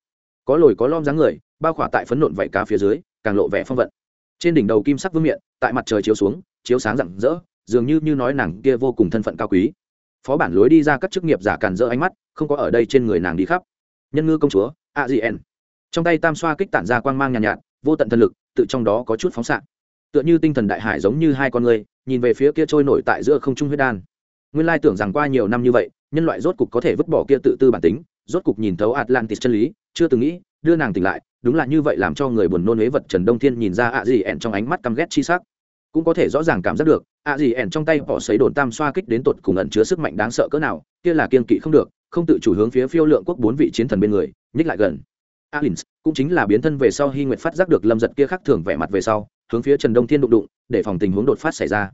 Có lồi có lom dáng người bao khỏa tại phấn nộn vảy cá phía dưới càng lộ vẻ phong vận. Trên đỉnh đầu kim sắc vương miện, tại mặt trời chiếu xuống chiếu sáng rạng rỡ dường như như nói nàng kia vô cùng thân phận cao quý. Phó bản lối đi ra các chức nghiệp giả càn rỡ ánh mắt không có ở đây trên người nàng đi khắp. Nhân ngư công chúa a di trong tay tam xoa kích tản ra quang mang nhàn nhạt, nhạt vô tận thần lực, tự trong đó có chút phóng xạ. Tựa như tinh thần đại hải giống như hai con người, nhìn về phía kia trôi nổi tại giữa không trung huyết đan. Nguyên lai tưởng rằng qua nhiều năm như vậy, nhân loại rốt cục có thể vứt bỏ kia tự tư bản tính, rốt cục nhìn thấu atlantis chân lý, chưa từng nghĩ, đưa nàng tỉnh lại, đúng là như vậy làm cho người buồn nôn huế vật trần đông thiên nhìn ra ạ gì ẻn trong ánh mắt căm ghét chi sắc. Cũng có thể rõ ràng cảm giác được, ạ gì ẻn trong tay bỏ xấy đồn tam xoa kích đến tột cùng ẩn chứa sức mạnh đáng sợ cỡ nào, kia là kiên kỵ không được, không tự chủ hướng phía phiêu lượng quốc bốn vị chiến thần bên người, nhích lại gần alins cũng chính là biến thân về sau hy nguyệt phát giác được lâm giật kia khắc thường vẻ mặt về sau, hướng phía trần đông thiên đụng đụng để phòng tình huống đột phát xảy ra.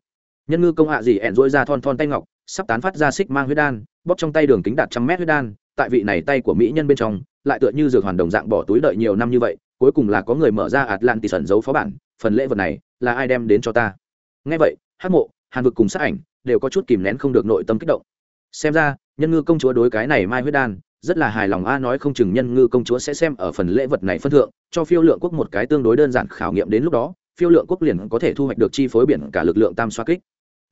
Nhân ngư công hạ gì ẻn dỗi ra thon thon tay ngọc, sắp tán phát ra xích mang huyết đan, bóp trong tay đường kính đạt trăm mét huyết đan, tại vị này tay của mỹ nhân bên trong, lại tựa như dược hoàn đồng dạng bỏ túi đợi nhiều năm như vậy, cuối cùng là có người mở ra atlantis ẩn giấu phó bản, phần lễ vật này là ai đem đến cho ta? Ngay vậy hát mộ, hàn vực cùng sát ảnh đều có chút kìm nén không được nội tâm kích động. Xem ra, nhân ngư công chúa đối cái này mai huyết đan rất là hài lòng a nói không chừng nhân ngư công chúa sẽ xem ở phần lễ vật này phân thượng, cho phiêu lượng quốc một cái tương đối đơn giản khảo nghiệm đến lúc đó, phiêu lượng quốc liền có thể thu hoạch được chi phối biển cả lực lượng tam xoa kích.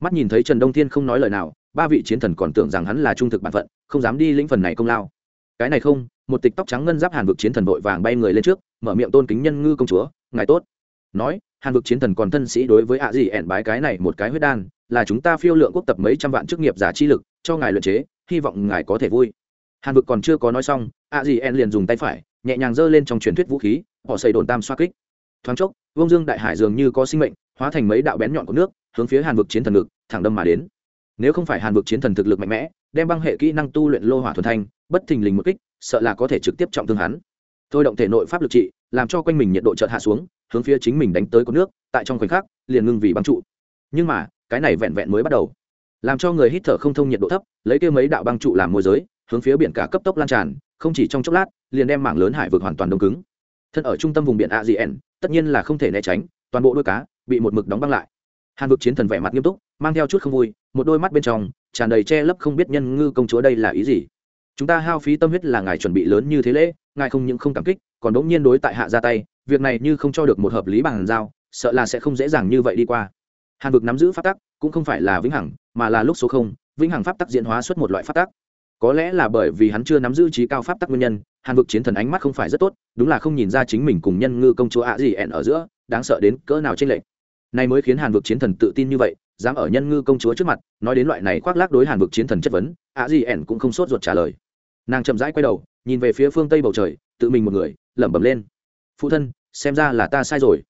Mắt nhìn thấy trần đông thiên không nói lời nào, ba vị chiến thần còn tưởng rằng hắn là trung thực bản phận, không dám đi lĩnh phần này công lao. Cái này không, một tịch tóc trắng ngân giáp hàn vực chiến thần vội vàng bay người lên trước, mở miệng tôn kính nhân ngư công chúa, ngài tốt. Nói, hàn vực chiến thần còn thân sĩ đối với ạ gì ẻn bái cái này một cái huyết đan, là chúng ta phiêu lượng quốc tập mấy trăm vạn chức nghiệp giả chi lực, cho ngài luyện chế, hy vọng ngài có thể vui hàn vực còn chưa có nói xong ạ gì en liền dùng tay phải, nhẹ nhàng giơ lên trong truyền thuyết vũ khí, họ xây đồn tam xoa kích. Thoáng chốc vông dương đại hải dường như có sinh mệnh, hóa thành mấy đạo bén nhọn của nước, hướng phía hàn vực chiến thần ngực, thẳng đâm mà đến. Nếu không phải hàn vực chiến thần thực lực mạnh mẽ, đem băng hệ kỹ năng tu luyện lô hỏa thuần thanh, bất thình lình một kích, sợ là có thể trực tiếp trọng thương hắn. Thôi động thể nội pháp lực trị, làm cho quanh mình nhiệt độ chợt hạ xuống, hướng phía chính mình đánh tới có nước, tại trong khoảnh khắc, liền ngưng vì băng trụ. Nhưng mà, cái này vẹn vẹn mới bắt đầu. Làm cho người hít thở không thông nhiệt độ thấp, lấy kia mấy đạo băng trụ làm môi giới hướng phía biển cả cấp tốc lan tràn, không chỉ trong chốc lát, liền đem mảng lớn hải vực hoàn toàn đông cứng. Thân ở trung tâm vùng biển adn tất nhiên là không thể né tránh, toàn bộ đôi cá bị một mực đóng băng lại. Hàn vực chiến thần vẻ mặt nghiêm túc, mang theo chút không vui, một đôi mắt bên trong tràn đầy che lấp không biết nhân ngư công chúa đây là ý gì. Chúng ta hao phí tâm huyết là ngài chuẩn bị lớn như thế lễ, ngài không những không cảm kích, còn đống nhiên đối tại hạ ra tay, việc này như không cho được một hợp lý bằng giao, sợ là sẽ không dễ dàng như vậy đi qua. Hàn vực nắm giữ pháp tắc, cũng không phải là vĩnh hằng, mà là lúc số không, vĩnh hằng pháp tắc diễn hóa xuất một loại pháp tắc có lẽ là bởi vì hắn chưa nắm giữ trí cao pháp tắc nguyên nhân, hàn vực chiến thần ánh mắt không phải rất tốt, đúng là không nhìn ra chính mình cùng nhân ngư công chúa ạ gì ẹn ở giữa, đáng sợ đến cỡ nào trên lệch. Này mới khiến hàn vực chiến thần tự tin như vậy, dám ở nhân ngư công chúa trước mặt, nói đến loại này khoác lác đối hàn vực chiến thần chất vấn, ạ gì ẹn cũng không sốt ruột trả lời. Nàng chậm rãi quay đầu, nhìn về phía phương tây bầu trời, tự mình một người, lẩm bẩm lên. Phụ thân, xem ra là ta sai rồi.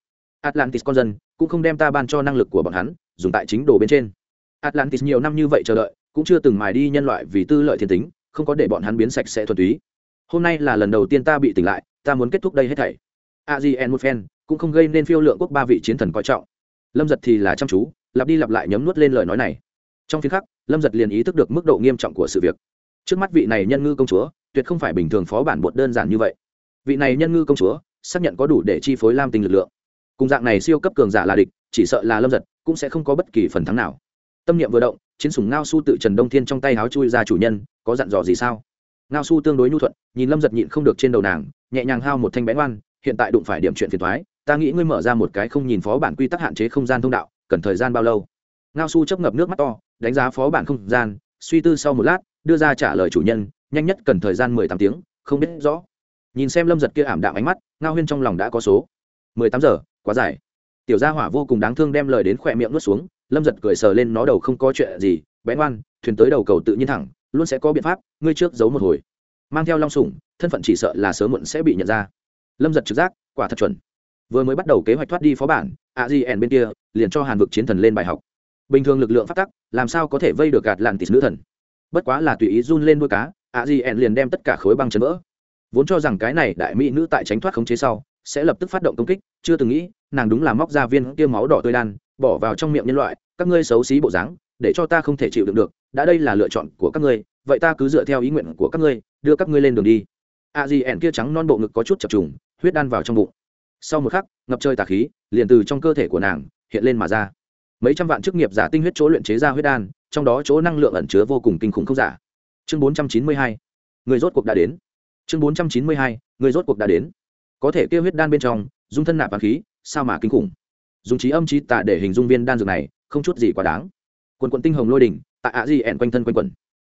Atlantis con dân cũng không đem ta ban cho năng lực của bọn hắn, dùng tại chính đồ bên trên atlantis nhiều năm như vậy chờ đợi, cũng chưa từng mài đi nhân loại vì tư lợi thiên tính, không có để bọn hắn biến sạch sẽ thuần túy. Hôm nay là lần đầu tiên ta bị tỉnh lại, ta muốn kết thúc đây hết thảy. Azien một phen, cũng không gây nên phiêu lượng quốc ba vị chiến thần coi trọng. Lâm giật thì là chăm chú, lặp đi lặp lại nhấm nuốt lên lời nói này. Trong phiên khắc, lâm giật liền ý thức được mức độ nghiêm trọng của sự việc. Trước mắt vị này nhân ngư công chúa, tuyệt không phải bình thường phó bản bột đơn giản như vậy. Vị này nhân ngư công chúa, xác nhận có đủ để chi phối lam tinh lực lượng. Cùng dạng này siêu cấp cường giả là địch, chỉ sợ là lâm giật cũng sẽ không có bất kỳ phần thắng nào tâm niệm vừa động, chiến sủng ngao su tự trần đông thiên trong tay háo chui ra chủ nhân, có dặn dò gì sao? Ngao su tương đối nhu thuận, nhìn lâm giật nhịn không được trên đầu nàng, nhẹ nhàng hao một thanh bén oan, hiện tại đụng phải điểm chuyện phiền thoái ta nghĩ ngươi mở ra một cái không nhìn phó bản quy tắc hạn chế không gian thông đạo, cần thời gian bao lâu? Ngao su chấp ngập nước mắt to, đánh giá phó bản không gian, suy tư sau một lát, đưa ra trả lời chủ nhân, nhanh nhất cần thời gian mười tám tiếng, không biết rõ. Nhìn xem lâm giật kia ảm đạm ánh mắt, ngao huyên trong lòng đã có số. Mười tám giờ, quá dài. Tiểu gia hỏa vô cùng đáng thương đem lời đến khỏe miệng nuốt xuống lâm giật cười sờ lên nó đầu không có chuyện gì, bén oan thuyền tới đầu cầu tự nhiên thẳng, luôn sẽ có biện pháp, ngươi trước giấu một hồi. Mang theo long sủng, thân phận chỉ sợ là sớm muộn sẽ bị nhận ra. Lâm giật trực giác, quả thật chuẩn. Vừa mới bắt đầu kế hoạch thoát đi phó bản, a di ẻn bên kia, liền cho hàn vực chiến thần lên bài học. Bình thường lực lượng phát tắc, làm sao có thể vây được gạt làn tịt nữ thần? Bất quá là tùy ý run lên đuôi cá, a di ẻn liền đem tất cả khối băng chấn vỡ. Vốn cho rằng cái này đại mỹ nữ tại tránh thoát khống chế sau, sẽ lập tức phát động công kích, chưa từng nghĩ, nàng đúng là móc ra viên kia máu đỏ tươi đan bỏ vào trong miệng nhân loại, các ngươi xấu xí bộ dáng, để cho ta không thể chịu đựng được, đã đây là lựa chọn của các ngươi, vậy ta cứ dựa theo ý nguyện của các ngươi, đưa các ngươi lên đường đi. A di ẻn kia trắng non bộ ngực có chút chập trùng, huyết đan vào trong bụng. Sau một khắc, ngập trời tà khí, liền từ trong cơ thể của nàng, hiện lên mà ra. Mấy trăm vạn chức nghiệp giả tinh huyết chỗ luyện chế ra huyết đan, trong đó chỗ năng lượng ẩn chứa vô cùng kinh khủng không giả. Chương bốn trăm chín mươi hai, người rốt cuộc đã đến. Chương bốn trăm chín mươi hai, người rốt cuộc đã đến. Có thể kêu huyết đan bên trong, dung thân nạp và khí, sao mà kinh khủng? Dùng trí âm trí tạ để hình dung viên đan dược này, không chút gì quá đáng. Quần quận tinh hồng lôi đỉnh tại ạ di ẻn quanh thân quanh quẩn.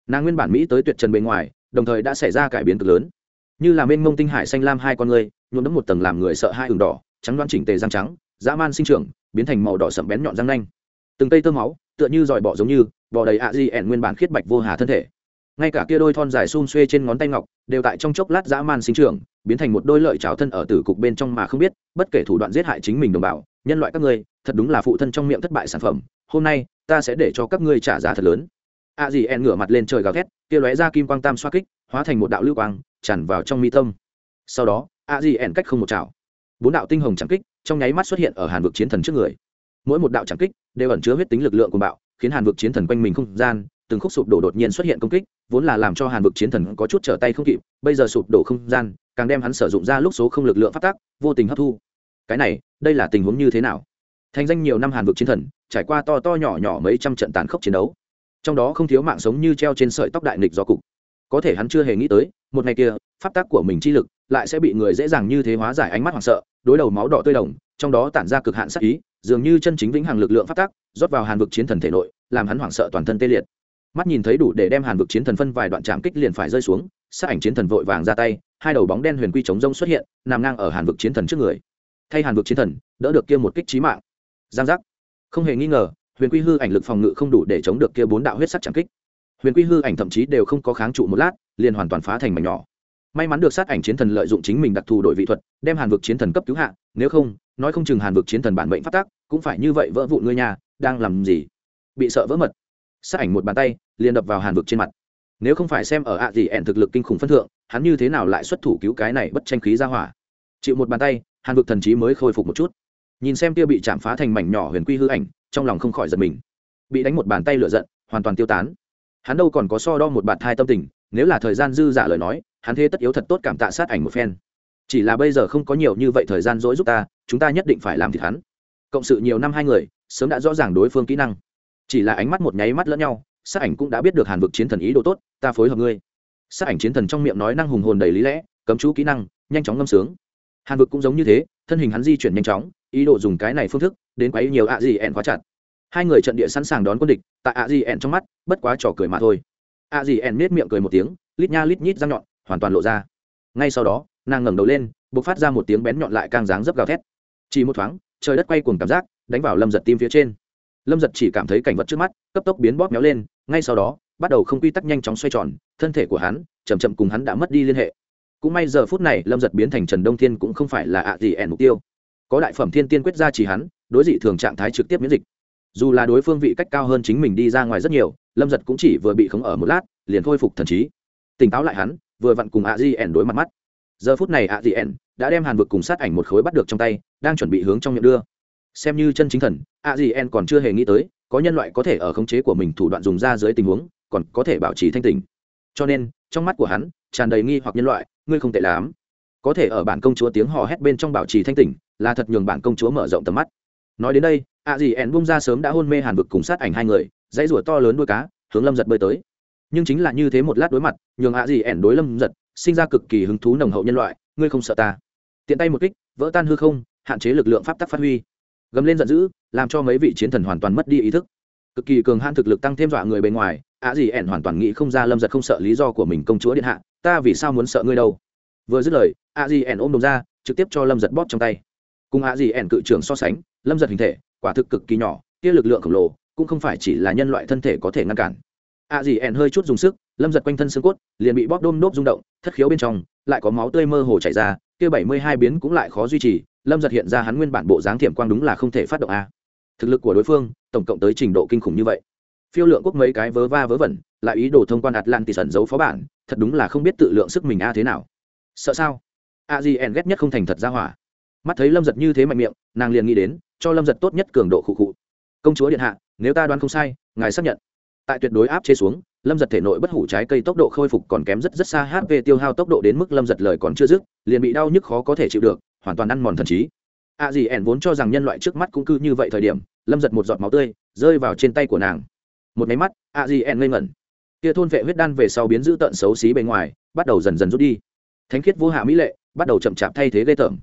Nàng nguyên bản mỹ tới tuyệt trần bề ngoài, đồng thời đã xảy ra cải biến cực lớn. Như là mênh mông tinh hải xanh lam hai con người, nhuộm đấm một tầng làm người sợ hai ửng đỏ, trắng đoán chỉnh tề răng trắng, dã man sinh trưởng, biến thành màu đỏ sậm bén nhọn răng nanh. Từng cây tơ máu, tựa như dòi bọ giống như, bò đầy ạ di ẻn nguyên bản khiết bạch vô hà thân thể. Ngay cả kia đôi thon dài xun xuê trên ngón tay ngọc, đều tại trong chốc lát dã man sinh trưởng, biến thành một đôi lợi trào thân ở tử cục bên trong mà không biết, bất kể thủ đoạn giết hại chính mình đồng bào nhân loại các ngươi, thật đúng là phụ thân trong miệng thất bại sản phẩm, hôm nay, ta sẽ để cho các ngươi trả giá thật lớn. A dì en ngửa mặt lên trời gào thét, kia lóe ra kim quang tam xoa kích, hóa thành một đạo lưu quang, tràn vào trong mi tâm. Sau đó, a dì en cách không một chảo. Bốn đạo tinh hồng trảm kích, trong nháy mắt xuất hiện ở hàn vực chiến thần trước người. Mỗi một đạo trảm kích đều ẩn chứa huyết tính lực lượng của bạo, khiến hàn vực chiến thần quanh mình không gian, từng khúc sụp đổ đột nhiên xuất hiện công kích, vốn là làm cho hàn vực chiến thần có chút trở tay không kịp, bây giờ sụp đổ không gian, càng đem hắn sử dụng ra lúc số không lực lượng phát tác, vô tình hấp thu cái này, đây là tình huống như thế nào? Thành danh nhiều năm hàn vực chiến thần, trải qua to to nhỏ nhỏ mấy trăm trận tàn khốc chiến đấu. Trong đó không thiếu mạng sống như treo trên sợi tóc đại nghịch do cục. Có thể hắn chưa hề nghĩ tới, một ngày kia, pháp tác của mình chi lực lại sẽ bị người dễ dàng như thế hóa giải ánh mắt hoảng sợ, đối đầu máu đỏ tươi đồng, trong đó tản ra cực hạn sắc ý, dường như chân chính vĩnh hằng lực lượng pháp tác rót vào hàn vực chiến thần thể nội, làm hắn hoảng sợ toàn thân tê liệt. Mắt nhìn thấy đủ để đem hàn vực chiến thần phân vài đoạn chạm kích liền phải rơi xuống, sát ảnh chiến thần vội vàng ra tay, hai đầu bóng đen huyền quy chống rông xuất hiện, nằm ngang ở hàn vực chiến thần trước người thay hàn vực chiến thần, đỡ được kia một kích trí mạng. Giang giác. Không hề nghi ngờ, huyền quy hư ảnh lực phòng ngự không đủ để chống được kia bốn đạo huyết sắc chạm kích. Huyền quy hư ảnh thậm chí đều không có kháng trụ một lát, liền hoàn toàn phá thành mảnh nhỏ. May mắn được sát ảnh chiến thần lợi dụng chính mình đặc thù đội vị thuật, đem hàn vực chiến thần cấp cứu hạ, nếu không, nói không chừng hàn vực chiến thần bản mệnh phát tác, cũng phải như vậy vỡ vụn ngươi nhà, đang làm gì? Bị sợ vỡ mật. Sát ảnh một bàn tay, liền đập vào hàn vực trên mặt. Nếu không phải xem ở ạ gì ẹn thực lực kinh khủng phân thượng, hắn như thế nào lại xuất thủ cứu cái này bất tranh khí ra hỏa? Chịu một bàn tay, hàn vực thần trí mới khôi phục một chút. Nhìn xem kia bị chạm phá thành mảnh nhỏ huyền quy hư ảnh, trong lòng không khỏi giật mình. Bị đánh một bàn tay lửa giận, hoàn toàn tiêu tán. Hắn đâu còn có so đo một bạt thai tâm tình, nếu là thời gian dư giả lời nói, hắn thế tất yếu thật tốt cảm tạ sát ảnh một phen. Chỉ là bây giờ không có nhiều như vậy thời gian dỗi giúp ta, chúng ta nhất định phải làm thịt hắn. Cộng sự nhiều năm hai người, sớm đã rõ ràng đối phương kỹ năng. Chỉ là ánh mắt một nháy mắt lẫn nhau, sát ảnh cũng đã biết được hàn vực chiến thần ý đồ tốt, ta phối hợp ngươi. Sát ảnh chiến thần trong miệng nói năng hùng hồn đầy lý lẽ, cấm chú kỹ năng, nhanh chóng ngâm sướng hàn vực cũng giống như thế, thân hình hắn di chuyển nhanh chóng, ý đồ dùng cái này phương thức đến quấy nhiều ạ gì ẹn khóa chặt. Hai người trận địa sẵn sàng đón quân địch, tại ạ gì ẹn trong mắt, bất quá trò cười mà thôi. ạ gì ẹn nết miệng cười một tiếng, lít nha lít nhít răng nhọn, hoàn toàn lộ ra. Ngay sau đó, nàng ngẩng đầu lên b ộ c phát ra một tiếng bén nhọn lại càng dáng dấp gào thét. Chỉ một thoáng, trời đất quay cùng cảm giác, đánh vào lâm giật tim phía trên. Lâm giật chỉ cảm thấy cảnh vật trước mắt, cấp tốc biến bóp méo lên, ngay sau đó, bắt đầu không quy tắc nhanh chóng xoay tròn, thân thể của hắn chầm chậm cùng hắn đã mất đi liên hệ cũng may giờ phút này lâm giật biến thành trần đông thiên cũng không phải là ạ gì ẻn mục tiêu. Có đại phẩm thiên tiên quyết ra chỉ hắn, đối dị thường trạng thái trực tiếp miễn dịch. Dù là đối phương vị cách cao hơn chính mình đi ra ngoài rất nhiều, lâm giật cũng chỉ vừa bị khống ở một lát, liền khôi phục thần trí. Tỉnh táo lại hắn, vừa vặn cùng ạ di ẻn đối mặt mắt. Giờ phút này ạ di ẻn đã đem hàn vực cùng sát ảnh một khối bắt được trong tay, đang chuẩn bị hướng trong miệng đưa. Xem như chân chính thần, ạ di ẻn còn chưa hề nghĩ tới, có nhân loại có thể ở khống chế của mình thủ đoạn dùng ra dưới tình huống, còn có thể bảo trì thanh tình cho nên, trong mắt của hắn, tràn đầy nghi hoặc nhân loại ngươi không tệ lắm. Có thể ở bản công chúa tiếng hò hét bên trong bảo trì thanh tỉnh, là thật nhường bản công chúa mở rộng tầm mắt. Nói đến đây ạ gì ẻn bung ra sớm đã hôn mê hàn vực cùng sát ảnh hai người, dãy rủa to lớn đuôi cá, hướng lâm giật bơi tới. Nhưng chính là như thế một lát đối mặt, nhường ạ gì ẻn đối lâm giật sinh ra cực kỳ hứng thú nồng hậu nhân loại, ngươi không sợ ta. Tiện tay một kích, vỡ tan hư không, hạn chế lực lượng pháp tắc phát huy. Gầm lên giận dữ, làm cho mấy vị chiến thần hoàn toàn mất đi ý thức. Cực kỳ cường hãn thực lực tăng thêm dọa người bên ngoài ạ gì ẻn hoàn toàn nghĩ không ra lâm giật không sợ lý do của mình công chúa điện hạ ta vì sao muốn sợ ngươi đâu? Vừa dứt lời, a di ẻn ôm đồng ra, trực tiếp cho lâm giật bóp trong tay. Cùng a di ẻn cự trưởng so sánh, lâm giật hình thể, quả thực cực kỳ nhỏ, kia lực lượng khổng lồ cũng không phải chỉ là nhân loại thân thể có thể ngăn cản. A di ẻn hơi chút dùng sức, lâm giật quanh thân xương cốt, liền bị bóp đôm nốt rung động, thất khiếu bên trong, lại có máu tươi mơ hồ chảy ra, kia bảy mươi hai biến cũng lại khó duy trì, lâm giật hiện ra hắn nguyên bản bộ dáng thiểm quang đúng là không thể phát động a. Thực lực của đối phương, tổng cộng tới trình độ kinh khủng như vậy. Phiêu lượng quốc mấy cái vớ va vớ vẩn, lại ý đồ thông quan atlantis ẩn giấu phó bản thật đúng là không biết tự lượng sức mình a thế nào. Sợ sao? A di en ghét nhất không thành thật ra hỏa. Mắt thấy lâm giật như thế mạnh miệng, nàng liền nghĩ đến, cho lâm giật tốt nhất cường độ khụ khụ. Công chúa điện hạ, nếu ta đoán không sai, ngài xác nhận. Tại tuyệt đối áp chế xuống, lâm giật thể nội bất hủ trái cây tốc độ khôi phục còn kém rất rất xa hp tiêu hao tốc độ đến mức lâm giật lời còn chưa dứt, liền bị đau nhức khó có thể chịu được, hoàn toàn ăn mòn thần trí. A dì ẻn vốn cho rằng nhân loại trước mắt cũng cứ như vậy thời điểm, lâm giật một giọt máu tươi rơi vào trên tay của nàng. Một máy mắt, a dì ẻn ngây ngẩn kia thôn vệ huyết đan về sau biến giữ tận xấu xí bề ngoài, bắt đầu dần dần rút đi. Thánh khiết vô hạ mỹ lệ, bắt đầu chậm chạp thay thế ghê tởm.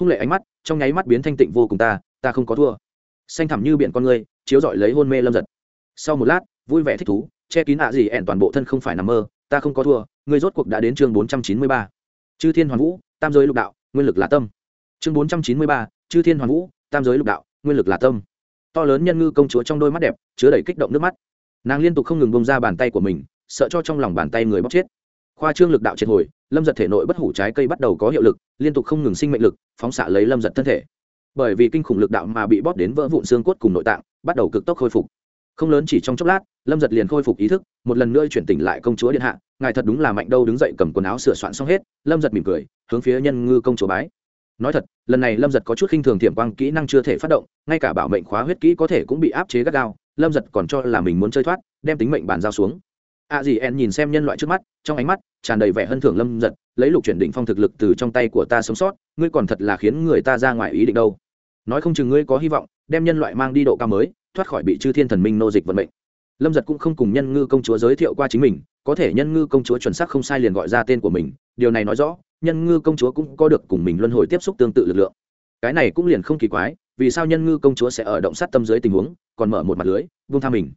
Hung lệ ánh mắt, trong nháy mắt biến thanh tịnh vô cùng ta ta không có thua. Xanh thẳm như biển con người, chiếu dọi lấy hôn mê lâm giật. Sau một lát, vui vẻ thích thú, che kín ạ gì ẻn toàn bộ thân không phải nằm mơ, ta không có thua người rốt cuộc đã đến chương bốn trăm chín mươi ba. Chư thiên hoàn vũ, tam giới lục đạo, nguyên lực là tâm. Chương bốn trăm chín mươi ba, chư thiên hoàn vũ, tam giới lục đạo, nguyên lực là tâm. To lớn nhân ngư công chúa trong đôi mắt đẹp, chứa đầy kích động nước mắt nàng liên tục không ngừng bông ra bàn tay của mình, sợ cho trong lòng bàn tay người bóc chết. Khoa trương lực đạo triệt hồi, lâm giật thể nội bất hủ trái cây bắt đầu có hiệu lực, liên tục không ngừng sinh mệnh lực, phóng xạ lấy lâm giật thân thể. Bởi vì kinh khủng lực đạo mà bị bóp đến vỡ vụn xương cốt cùng nội tạng, bắt đầu cực tốc khôi phục. Không lớn chỉ trong chốc lát, lâm giật liền khôi phục ý thức, một lần nữa chuyển tỉnh lại công chúa điện hạ, ngài thật đúng là mạnh đâu đứng dậy cầm quần áo sửa soạn xong hết, lâm giật mỉm cười, hướng phía nhân ngư công chúa bái. Nói thật, lần này lâm giật có chút khinh thường thiểm quang kỹ năng chưa thể phát động, ngay cả bảo mệnh khóa huyết kỹ có thể cũng bị áp chế gắt gao lâm giật còn cho là mình muốn chơi thoát, đem tính mệnh bàn giao xuống. A dì en nhìn xem nhân loại trước mắt, trong ánh mắt tràn đầy vẻ hân thưởng lâm giật, lấy lục chuyển định phong thực lực từ trong tay của ta sống sót, ngươi còn thật là khiến người ta ra ngoài ý định đâu. Nói không chừng ngươi có hy vọng, đem nhân loại mang đi độ cao mới, thoát khỏi bị chư thiên thần minh nô dịch vận mệnh. Lâm giật cũng không cùng nhân ngư công chúa giới thiệu qua chính mình, có thể nhân ngư công chúa chuẩn xác không sai liền gọi ra tên của mình, điều này nói rõ, nhân ngư công chúa cũng có được cùng mình luân hồi tiếp xúc tương tự lực lượng. Cái này cũng liền không kỳ quái vì sao nhân ngư công chúa sẽ ở động sát tâm dưới tình huống, còn mở một mặt lưới vung tha mình?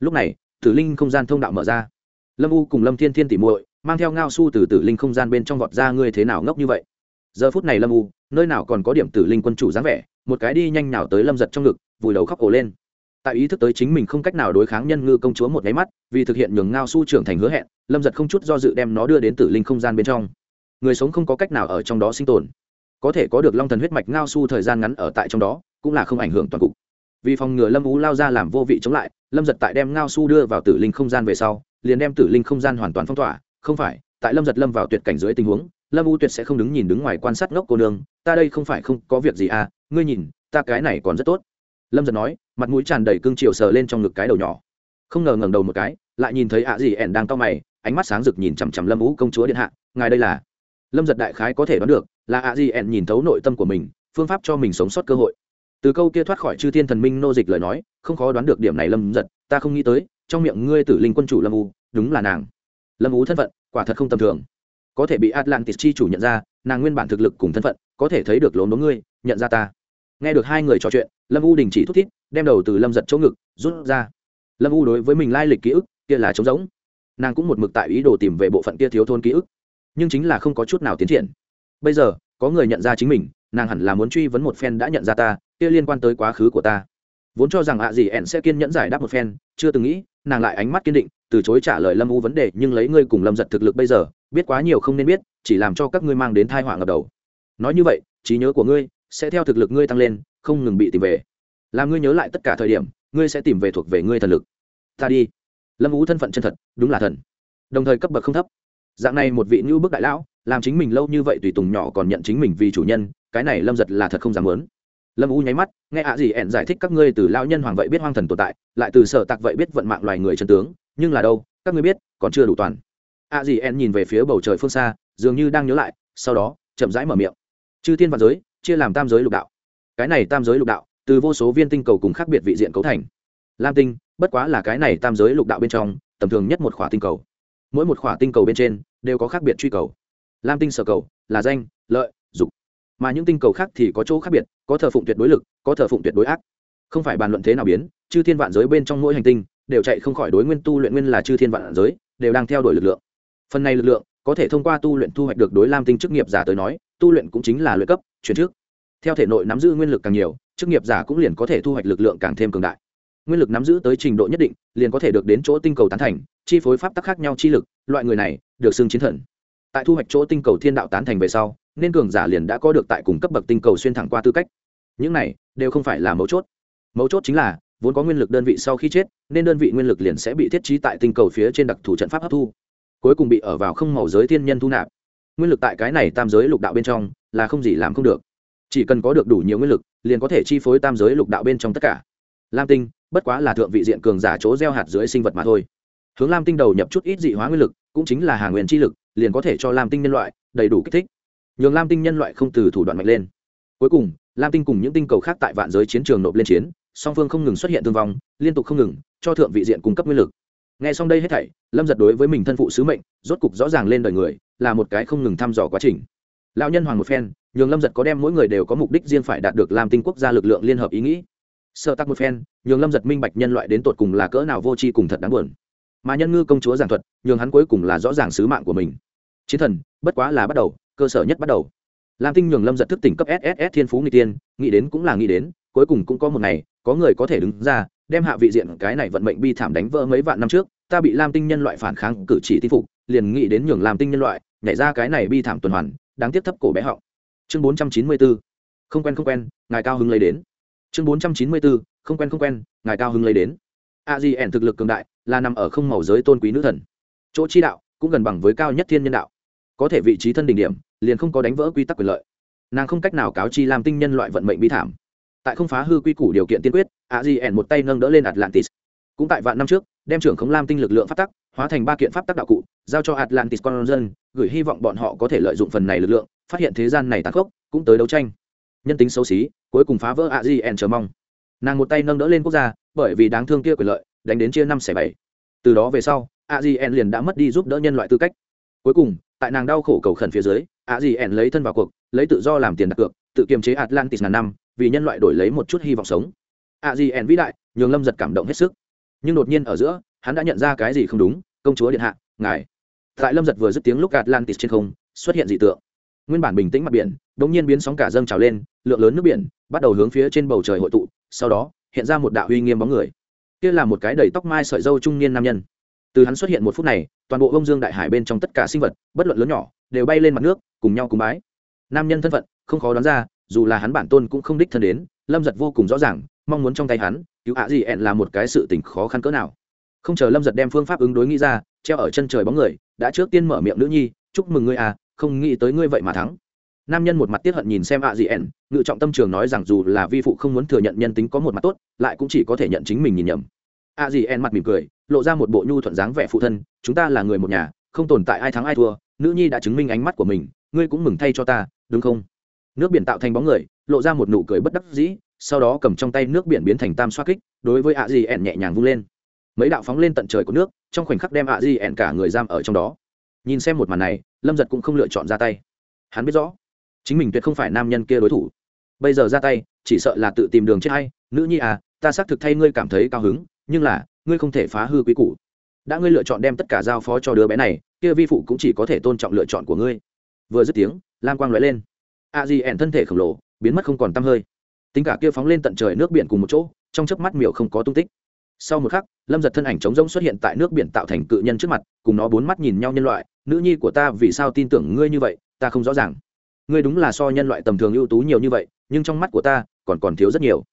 Lúc này, tử linh không gian thông đạo mở ra. Lâm u cùng lâm thiên thiên tỉ muội, mang theo ngao su từ tử linh không gian bên trong vọt ra, ngươi thế nào ngốc như vậy? Giờ phút này lâm u, nơi nào còn có điểm tử linh quân chủ dáng vẻ, một cái đi nhanh nào tới lâm giật trong ngực, vùi đầu khóc ổ lên. Tại ý thức tới chính mình không cách nào đối kháng nhân ngư công chúa một nháy mắt, vì thực hiện nhường ngao su trưởng thành hứa hẹn, lâm giật không chút do dự đem nó đưa đến tử linh không gian bên trong. Người sống không có cách nào ở trong đó sinh tồn. Có thể có được long thần huyết mạch ngao su thời gian ngắn ở tại trong đó cũng là không ảnh hưởng toàn cục. Vì phòng ngừa lâm ú lao ra làm vô vị chống lại, lâm giật tại đem ngao su đưa vào tử linh không gian về sau, liền đem tử linh không gian hoàn toàn phong tỏa. Không phải, tại lâm giật lâm vào tuyệt cảnh dưới tình huống, lâm u tuyệt sẽ không đứng nhìn đứng ngoài quan sát ngốc cô nương. Ta đây không phải không có việc gì à ngươi nhìn, ta cái này còn rất tốt. Lâm giật nói, mặt mũi tràn đầy cương chiều sờ lên trong ngực cái đầu nhỏ. Không ngờ ngẩng đầu một cái, lại nhìn thấy ạ gì ẻn đang cau mày, ánh mắt sáng rực nhìn chằm chằm lâm u công chúa điện hạ, ngài đây là. Lâm giật đại khái có thể đoán được, là ạ gì ẻn nhìn thấu nội tâm của mình, phương pháp cho mình sống sót cơ hội từ câu kia thoát khỏi chư thiên thần minh nô dịch lời nói, không khó đoán được điểm này lâm giật, ta không nghĩ tới, trong miệng ngươi tử linh quân chủ lâm u, đúng là nàng. Lâm u thân phận, quả thật không tầm thường. Có thể bị atlantis chi chủ nhận ra, nàng nguyên bản thực lực cùng thân phận, có thể thấy được lốm đốm ngươi, nhận ra ta. Nghe được hai người trò chuyện, lâm u đình chỉ thúc thiết đem đầu từ lâm giật chỗ ngực, rút ra. Lâm u đối với mình lai lịch ký ức, kia là trống rỗng. Nàng cũng một mực tại ý đồ tìm về bộ phận kia thiếu thôn ký ức, nhưng chính là không có chút nào tiến triển. Bây giờ, có người nhận ra chính mình, nàng hẳn là muốn truy vấn một phen đã nhận ra ta kia liên quan tới quá khứ của ta. Vốn cho rằng ạ gì ẻn sẽ kiên nhẫn giải đáp một phen, chưa từng nghĩ, nàng lại ánh mắt kiên định, từ chối trả lời lâm u vấn đề, nhưng lấy ngươi cùng lâm giật thực lực bây giờ, biết quá nhiều không nên biết, chỉ làm cho các ngươi mang đến thai họa ngập đầu. Nói như vậy, trí nhớ của ngươi sẽ theo thực lực ngươi tăng lên, không ngừng bị tìm về. Làm ngươi nhớ lại tất cả thời điểm, ngươi sẽ tìm về thuộc về ngươi thần lực. Ta đi. Lâm U thân phận chân thật, đúng là thần. Đồng thời cấp bậc không thấp. Dạng này một vị như bức đại lão, làm chính mình lâu như vậy tùy tùng nhỏ còn nhận chính mình vì chủ nhân, cái này lâm giật là thật không dám lớn lâm u nháy mắt, nghe ạ gì ẹn giải thích các ngươi từ lao nhân hoàng vậy biết hoang thần tồn tại, lại từ sở tạc vậy biết vận mạng loài người chân tướng, nhưng là đâu, các ngươi biết, còn chưa đủ toàn. Ạ gì ẹn nhìn về phía bầu trời phương xa, dường như đang nhớ lại, sau đó, chậm rãi mở miệng. Chư thiên và giới, chia làm tam giới lục đạo. Cái này tam giới lục đạo, từ vô số viên tinh cầu cùng khác biệt vị diện cấu thành. Lam tinh, bất quá là cái này tam giới lục đạo bên trong, tầm thường nhất một khỏa tinh cầu. Mỗi một khỏa tinh cầu bên trên, đều có khác biệt truy cầu. Lam tinh sở cầu, là danh, lợi mà những tinh cầu khác thì có chỗ khác biệt, có thờ phụng tuyệt đối lực, có thờ phụng tuyệt đối ác. Không phải bàn luận thế nào biến, chư thiên vạn giới bên trong mỗi hành tinh đều chạy không khỏi đối nguyên tu luyện nguyên là chư thiên vạn giới, đều đang theo đuổi lực lượng. Phần này lực lượng có thể thông qua tu luyện thu hoạch được đối lam tinh chức nghiệp giả tới nói, tu luyện cũng chính là luyện cấp, chuyển trước theo thể nội nắm giữ nguyên lực càng nhiều, chức nghiệp giả cũng liền có thể thu hoạch lực lượng càng thêm cường đại. Nguyên lực nắm giữ tới trình độ nhất định, liền có thể được đến chỗ tinh cầu tán thành, chi phối pháp tắc khác nhau chi lực, loại người này được xưng chiến thần. Tại thu hoạch chỗ tinh cầu thiên đạo tán thành về sau nên cường giả liền đã có được tại cùng cấp bậc tinh cầu xuyên thẳng qua tư cách. Những này đều không phải là mấu chốt. Mấu chốt chính là, vốn có nguyên lực đơn vị sau khi chết, nên đơn vị nguyên lực liền sẽ bị thiết trí tại tinh cầu phía trên đặc thù trận pháp hấp thu. Cuối cùng bị ở vào không màu giới thiên nhân thu nạp. Nguyên lực tại cái này tam giới lục đạo bên trong là không gì làm không được. Chỉ cần có được đủ nhiều nguyên lực, liền có thể chi phối tam giới lục đạo bên trong tất cả. Lam tinh, bất quá là thượng vị diện cường giả chỗ gieo hạt dưới sinh vật mà thôi. Hướng lam tinh đầu nhập chút ít dị hóa nguyên lực, cũng chính là hàng nguyên chi lực, liền có thể cho lam tinh nhân loại đầy đủ kích thích nhường lam tinh nhân loại không từ thủ đoạn mạnh lên. Cuối cùng, lam tinh cùng những tinh cầu khác tại vạn giới chiến trường nộp lên chiến, song phương không ngừng xuất hiện thương vong, liên tục không ngừng, cho thượng vị diện cung cấp nguyên lực. Nghe xong đây hết thảy, lâm giật đối với mình thân phụ sứ mệnh, rốt cục rõ ràng lên đời người, là một cái không ngừng thăm dò quá trình. Lão nhân hoàng một phen, nhường lâm giật có đem mỗi người đều có mục đích riêng phải đạt được làm tinh quốc gia lực lượng liên hợp ý nghĩ. Sợ tắc một phen, nhường lâm giật minh bạch nhân loại đến tột cùng là cỡ nào vô tri cùng thật đáng buồn. Mà nhân ngư công chúa giảng thuật, nhường hắn cuối cùng là rõ ràng sứ mạng của mình. Chiến thần, bất quá là bắt đầu cơ sở nhất bắt đầu. Lam tinh nhường lâm giật thức tỉnh cấp sss thiên phú nghị tiên, nghĩ đến cũng là nghĩ đến, cuối cùng cũng có một ngày, có người có thể đứng ra, đem hạ vị diện cái này vận mệnh bi thảm đánh vỡ mấy vạn năm trước, ta bị lam tinh nhân loại phản kháng cử chỉ tin phục, liền nghĩ đến nhường lam tinh nhân loại nhảy ra cái này bi thảm tuần hoàn, đáng tiếc thấp cổ bé họng. Chương bốn trăm chín mươi bốn không quen không quen, ngài cao hứng lấy đến. Chương bốn trăm chín mươi bốn không quen không quen, ngài cao hứng lấy đến. A di ẻn thực lực cường đại, là nằm ở không màu giới tôn quý nữ thần. Chỗ chi đạo, cũng gần bằng với cao nhất thiên nhân đạo. Có thể vị trí thân đỉnh điểm liền không có đánh vỡ quy tắc quyền lợi. Nàng không cách nào cáo chi làm tinh nhân loại vận mệnh bi thảm. Tại không phá hư quy củ điều kiện tiên quyết, a di ẻn một tay nâng đỡ lên atlantis. Cũng tại vạn năm trước, đem trưởng khống lam tinh lực lượng pháp tắc, hóa thành ba kiện pháp tắc đạo cụ, giao cho atlantis con dân, gửi hy vọng bọn họ có thể lợi dụng phần này lực lượng, phát hiện thế gian này tàn khốc, cũng tới đấu tranh. Nhân tính xấu xí, cuối cùng phá vỡ a di ẻn chờ mong. Nàng một tay nâng đỡ lên quốc gia, bởi vì đáng thương kia quyền lợi, đánh đến chia năm xẻ bảy. Từ đó về sau, a di ẻn liền đã mất đi giúp đỡ nhân loại tư cách. Cuối cùng, tại nàng đau khổ cầu khẩn phía dưới ạ gì ẻn lấy thân vào cuộc, lấy tự do làm tiền đặt cược, tự kiềm chế atlantis ngàn năm, vì nhân loại đổi lấy một chút hy vọng sống. Ạ gì ẻn vĩ đại, nhường lâm giật cảm động hết sức. Nhưng đột nhiên ở giữa, hắn đã nhận ra cái gì không đúng, công chúa điện hạ, ngài. Tại lâm giật vừa dứt tiếng lúc atlantis trên không, xuất hiện dị tượng. Nguyên bản bình tĩnh mặt biển đ ỗ n g nhiên biến sóng cả dâng trào lên, lượng lớn nước biển bắt đầu hướng phía trên bầu trời hội tụ, sau đó, hiện ra một đạo uy nghiêm bóng người. Kia là một cái đầy tóc mai sợi dâu trung niên nam nhân từ hắn xuất hiện một phút này, toàn bộ bông dương đại hải bên trong tất cả sinh vật, bất luận lớn nhỏ, đều bay lên mặt nước, cùng nhau cùng bái. Nam nhân thân phận, không khó đoán ra, dù là hắn bản tôn cũng không đích thân đến, lâm giật vô cùng rõ ràng, mong muốn trong tay hắn, cứu hạ gì ẹn là một cái sự tình khó khăn cỡ nào. Không chờ lâm giật đem phương pháp ứng đối nghĩ ra, treo ở chân trời bóng người, đã trước tiên mở miệng nữ nhi, chúc mừng ngươi à không nghĩ tới ngươi vậy mà thắng. Nam nhân một mặt tiết hận nhìn xem ạ gì ẻn ngự trọng tâm trường nói rằng dù là vi phụ không muốn thừa nhận nhân tính có một mặt tốt, lại cũng chỉ có thể nhận chính mình nhìn nhầm. ạ gì ẻn mặt mỉm cười lộ ra một bộ nhu thuận dáng vẻ phụ thân, chúng ta là người một nhà, không tồn tại ai thắng ai thua, nữ nhi đã chứng minh ánh mắt của mình, ngươi cũng mừng thay cho ta, đúng không? Nước biển tạo thành bóng người, lộ ra một nụ cười bất đắc dĩ, sau đó cầm trong tay nước biển biến thành tam xoa kích, đối với ạ di ẻn nhẹ nhàng vung lên. Mấy đạo phóng lên tận trời của nước, trong khoảnh khắc đem ạ di ẻn cả người giam ở trong đó. Nhìn xem một màn này, lâm giật cũng không lựa chọn ra tay. Hắn biết rõ, chính mình tuyệt không phải nam nhân kia đối thủ. Bây giờ ra tay, chỉ sợ là tự tìm đường chết hay, nữ nhi à ta xác thực thay ngươi cảm thấy cao hứng, nhưng là ngươi không thể phá hư quý củ. Đã ngươi lựa chọn đem tất cả giao phó cho đứa bé này, kia vi phụ cũng chỉ có thể tôn trọng lựa chọn của ngươi. Vừa dứt tiếng, lam quang lóe lên. A di ẻn thân thể khổng lồ, biến mất không còn t hơi. Tính cả kia phóng lên tận trời nước biển cùng một chỗ, trong chớp mắt miệu không có tung tích. Sau một khắc, lâm giật thân ảnh trống rỗng xuất hiện tại nước biển tạo thành cự nhân trước mặt, cùng nó bốn mắt nhìn nhau nhân loại, nữ nhi của ta vì sao tin tưởng ngươi như vậy? Ta không rõ ràng. Ngươi đúng là so nhân loại tầm thường ưu tú nhiều như vậy, nhưng trong mắt của ta còn còn thiếu rất nhiều.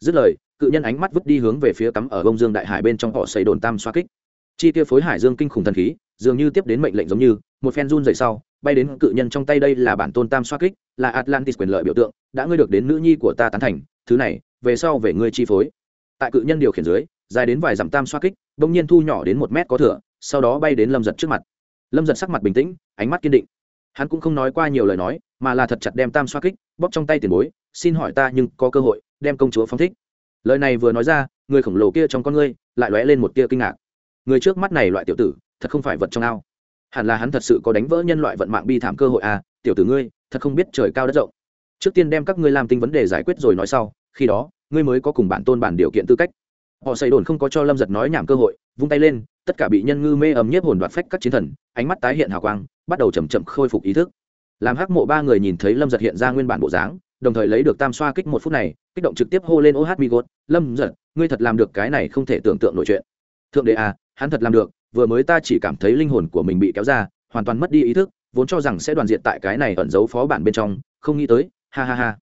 Dứt lời cự nhân ánh mắt vứt đi hướng về phía cắm ở bông dương đại hải bên trong họ xây đồn tam xoa kích. Chi tiêu phối hải dương kinh khủng thần khí, dường như tiếp đến mệnh lệnh giống như, một phen run dậy sau, bay đến cự nhân trong tay đây là bản tôn tam xoa kích, là atlantis quyền lợi biểu tượng, đã ngươi được đến nữ nhi của ta tán thành, thứ này, về sau về ngươi chi phối. Tại cự nhân điều khiển dưới, dài đến vài dặm tam xoa kích, bỗng nhiên thu nhỏ đến một mét có thửa sau đó bay đến lâm giật trước mặt. Lâm giật sắc mặt bình tĩnh, ánh mắt kiên định. Hắn cũng không nói qua nhiều lời nói, mà là thật chặt đem tam xoa kích, bóp trong tay tiền bối, xin hỏi ta nhưng có cơ hội đem công chúa phóng thích lời này vừa nói ra, người khổng lồ kia trong con ngươi lại lóe lên một tia kinh ngạc. Người trước mắt này loại tiểu tử, thật không phải vật trong ao. Hẳn là hắn thật sự có đánh vỡ nhân loại vận mạng bi thảm cơ hội à tiểu tử ngươi, thật không biết trời cao đất rộng. Trước tiên đem các ngươi làm tinh vấn đề giải quyết rồi nói sau, khi đó, ngươi mới có cùng bản tôn bản điều kiện tư cách. Họ xây đồn không có cho lâm giật nói nhảm cơ hội, vung tay lên, tất cả bị nhân ngư mê ấm nhiếp hồn đoạt phách các chiến thần, ánh mắt tái hiện hào quang, bắt đầu chầm chậm khôi phục ý thức. Làm hắc mộ ba người nhìn thấy lâm giật hiện ra nguyên bản bộ dáng đồng thời lấy được tam xoa kích một phút này, kích động trực tiếp hô lên oh mi gốt lâm giật, ngươi thật làm được cái này không thể tưởng tượng nội chuyện thượng đế à hắn thật làm được, vừa mới ta chỉ cảm thấy linh hồn của mình bị kéo ra, hoàn toàn mất đi ý thức, vốn cho rằng sẽ đoàn diện tại cái này ẩn giấu phó bản bên trong, không nghĩ tới, ha ha ha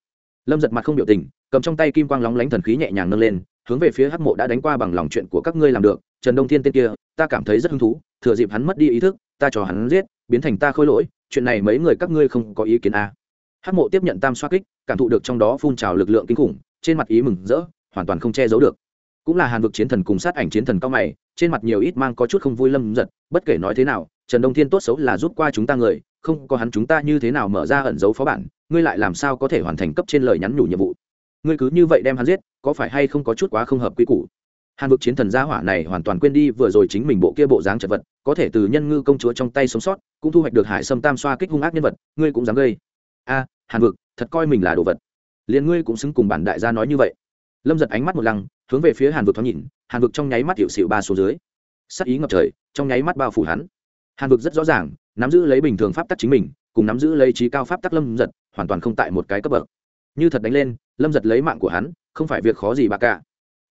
lâm giật mặt không biểu tình, cầm trong tay kim quang lóng lánh thần khí nhẹ nhàng nâng lên, hướng về phía hắc mộ đã đánh qua bằng lòng chuyện của các ngươi làm được, trần đông thiên tên kia, ta cảm thấy rất hứng thú, thừa dịp hắn mất đi ý thức, ta cho hắn giết, biến thành ta khôi lỗi, chuyện này mấy người các ngươi không có ý kiến à hắc mộ tiếp nhận tam xoa kích, cảm thụ được trong đó phun trào lực lượng kinh khủng, trên mặt ý mừng rỡ, hoàn toàn không che giấu được. Cũng là hàn vực chiến thần cùng sát ảnh chiến thần cao mày, trên mặt nhiều ít mang có chút không vui lâm giật, bất kể nói thế nào, trần đông thiên tốt xấu là giúp qua chúng ta người, không có hắn chúng ta như thế nào mở ra ẩn dấu phó bản, ngươi lại làm sao có thể hoàn thành cấp trên lời nhắn nhủ nhiệm vụ? Ngươi cứ như vậy đem hắn giết, có phải hay không có chút quá không hợp quy củ? Hàn vực chiến thần gia hỏa này hoàn toàn quên đi vừa rồi chính mình bộ kia bộ dáng chật vật, có thể từ nhân ngư công chúa trong tay sống sót, cũng thu hoạch được hải sâm tam xoa kích hung ác nhân vật, ngươi cũng dám gây a, hàn vực, thật coi mình là đồ vật. Liền ngươi cũng xứng cùng bản đại gia nói như vậy. Lâm giật ánh mắt một lăng, hướng về phía hàn vực thoáng nhìn, hàn vực trong nháy mắt hiệu xịu ba số dưới. Sắc ý ngập trời, trong nháy mắt bao phủ hắn. Hàn vực rất rõ ràng, nắm giữ lấy bình thường pháp tắc chính mình, cùng nắm giữ lấy trí cao pháp tắc lâm giật, hoàn toàn không tại một cái cấp bậc. Như thật đánh lên, lâm giật lấy mạng của hắn, không phải việc khó gì bà cả.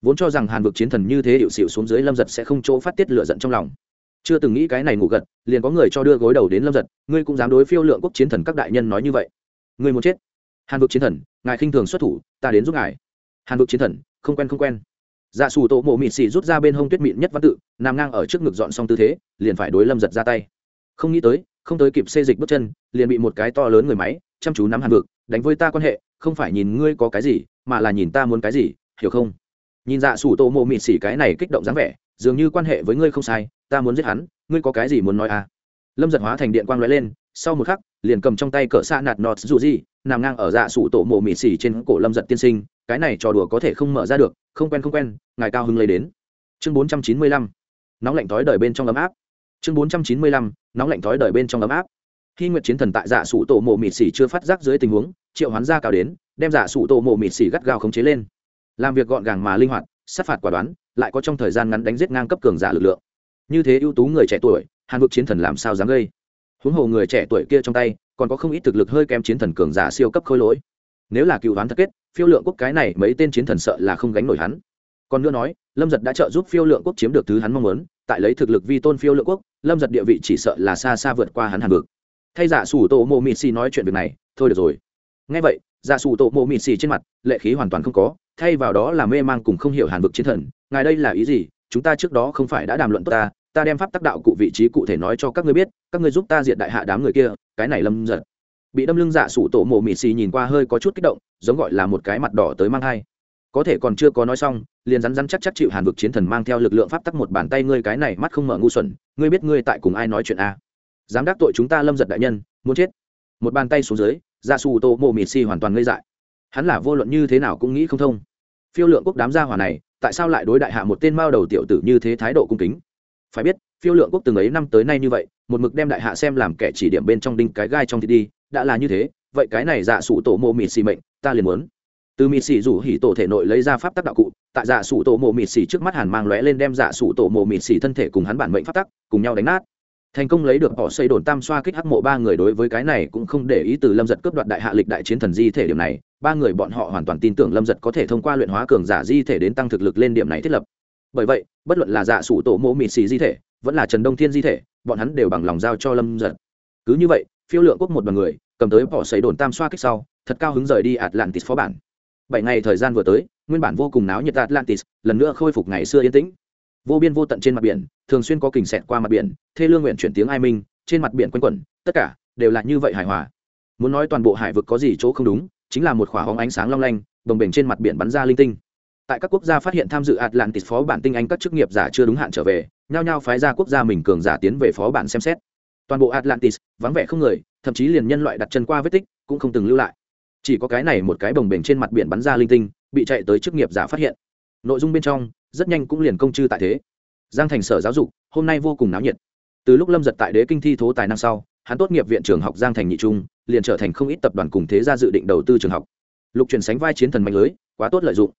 Vốn cho rằng hàn vực chiến thần như thế hiệu xịu xuống dưới lâm giật sẽ không chỗ phát tiết lửa giận trong lòng. Chưa từng nghĩ cái này ngủ gật, liền có người cho đưa gối đầu đến lâm giật, ngươi cũng dám đối phiêu lượng quốc chiến thần các đại nhân nói như vậy ngươi muốn chết. Hàn vực chiến thần, ngài khinh thường xuất thủ, ta đến giúp ngài. Hàn vực chiến thần, không quen không quen. Dạ xù tổ mộ mịt xì rút ra bên hông tuyết mịn nhất văn tự, nằm ngang ở trước ngực dọn xong tư thế, liền phải đối lâm giật ra tay. Không nghĩ tới, không tới kịp xê dịch bước chân, liền bị một cái to lớn người máy, chăm chú nắm hàn vực, đánh với ta quan hệ, không phải nhìn ngươi có cái gì, mà là nhìn ta muốn cái gì, hiểu không? Nhìn dạ sủ tổ mộ mịt xì cái này kích động dáng vẻ, dường như quan hệ với ngươi không sai, ta muốn giết hắn, ngươi có cái gì muốn nói à? Lâm giật hóa thành điện quang l ó e lên sau một khắc, liền cầm trong tay cỡ xa nạt nọt dù gì, nằm ngang ở dạ sụ tổ mộ mị xỉ trên cổ lâm giật tiên sinh, cái này trò đùa có thể không mở ra được, không quen không quen, ngài cao hưng lấy đến. Chương bốn trăm chín mươi lăm, nóng lạnh thói đời bên trong ấm áp. Chương bốn trăm chín mươi lăm, nóng lạnh thói đời bên trong ấm áp. Khi nguyệt chiến thần tại dạ sụ tổ mộ mịt xỉ chưa phát giác dưới tình huống, triệu hoán gia cao đến, đem dạ sụ tổ mộ mịt xỉ gắt gao khống chế lên. Làm việc gọn gàng mà linh hoạt, sát phạt quả đoán, lại có trong thời gian ngắn đánh giết ngang cấp cường giả lực lượng. Như thế ưu tú người trẻ tuổi, hàn vực chiến thần làm sao dám gây? Huống hồ người trẻ tuổi kia trong tay, còn có không ít thực lực hơi kém chiến thần cường giả siêu cấp khôi lỗi. Nếu là cựu đoán thật kết, phiêu lượng quốc cái này mấy tên chiến thần sợ là không gánh nổi hắn. Còn nữa nói, lâm giật đã trợ giúp phiêu lượng quốc chiếm được thứ hắn mong muốn, tại lấy thực lực vi tôn phiêu lượng quốc, lâm giật địa vị chỉ sợ là xa xa vượt qua hắn hàn vực thay giả sủ tổ mộ mịt xì nói chuyện việc này, thôi được rồi. Ngay vậy, giả sủ tổ mộ mịt xì trên mặt, lệ khí hoàn toàn không có, thay vào đó là mê mang cùng không hiểu hàn vực chiến thần. Ngài đây là ý gì? Chúng ta trước đó không phải đã đàm luận tốt ta ta đem pháp tác đạo cụ vị trí cụ thể nói cho các ngươi biết, các ngươi giúp ta diệt đại hạ đám người kia, cái này lâm giật. Bị đâm lưng dạ sủ tổ mộ mị xì nhìn qua hơi có chút kích động, giống gọi là một cái mặt đỏ tới mang hai. Có thể còn chưa có nói xong, liền rắn rắn chắc chắc chịu hàn vực chiến thần mang theo lực lượng pháp tắc một bàn tay ngươi cái này mắt không mở ngu xuẩn, ngươi biết ngươi tại cùng ai nói chuyện a à? dám đắc tội chúng ta lâm giật đại nhân, muốn chết. Một bàn tay xuống dưới dạ sủ tổ mộ mị xì hoàn toàn ngây dại. Hắn là vô luận như thế nào cũng nghĩ không thông. Phiêu lượng quốc đám gia hỏa này, tại sao lại đối đại hạ một tên mao đầu tiểu tử như thế thái độ cung kính? Phải biết, phiêu lượng quốc từng ấy năm tới nay như vậy, một mực đem đại hạ xem làm kẻ chỉ điểm bên trong đinh cái gai trong thịt đi, đã là như thế, vậy cái này dạ sụ tổ mộ mịt xì mệnh, ta liền muốn. Từ mịt xì rủ hỉ tổ thể nội lấy ra pháp tắc đạo cụ, tại dạ sụ tổ mộ mịt xì trước mắt hàn mang lóe lên đem dạ sụ tổ mộ mịt xì thân thể cùng hắn bản mệnh pháp tắc, cùng nhau đánh nát. Thành công lấy được họ xây đồn tam xoa kích hắc mộ ba người đối với cái này cũng không để ý từ lâm giật cướp đoạt đại hạ lịch đại chiến thần di thể điểm này, ba người bọn họ hoàn toàn tin tưởng lâm giật có thể thông qua luyện hóa cường giả di thể đến tăng thực lực lên điểm này thiết lập bởi vậy, bất luận là dạ sủ tổ mộ mịt xì di thể, vẫn là trần đông thiên di thể, bọn hắn đều bằng lòng giao cho lâm giật. Cứ như vậy, phiêu lượng quốc một đoàn người, cầm tới bỏ xấy đồn tam xoa kích sau, thật cao hứng rời đi atlantis phó bản. Bảy ngày thời gian vừa tới, nguyên bản vô cùng náo nhiệt atlantis lần nữa khôi phục ngày xưa yên tĩnh. Vô biên vô tận trên mặt biển, thường xuyên có kình xẹt qua mặt biển, thê lương nguyện chuyển tiếng ai minh, trên mặt biển quanh quẩn, tất cả đều là như vậy hài hòa. Muốn nói toàn bộ hải vực có gì chỗ không đúng, chính là một khỏa hóng ánh sáng long lanh, đồng bình trên mặt biển bắn ra linh tinh tại các quốc gia phát hiện tham dự atlantis phó bản tinh anh các chức nghiệp giả chưa đúng hạn trở về, nhao nhao phái ra quốc gia mình cường giả tiến về phó bản xem xét. Toàn bộ atlantis, vắng vẻ không người, thậm chí liền nhân loại đặt chân qua vết tích, cũng không từng lưu lại. Chỉ có cái này một cái bồng bềnh trên mặt biển bắn ra linh tinh, bị chạy tới chức nghiệp giả phát hiện. Nội dung bên trong, rất nhanh cũng liền công chư tại thế. Giang thành sở giáo dục, hôm nay vô cùng náo nhiệt. Từ lúc lâm giật tại đế kinh thi thố tài năng sau, hắn tốt nghiệp viện trường học giang thành nhị trung, liền trở thành không ít tập đoàn cùng thế gia dự định đầu tư trường học. Lục truyền sánh vai chiến thần mạnh lưới, quá tốt lợi dụng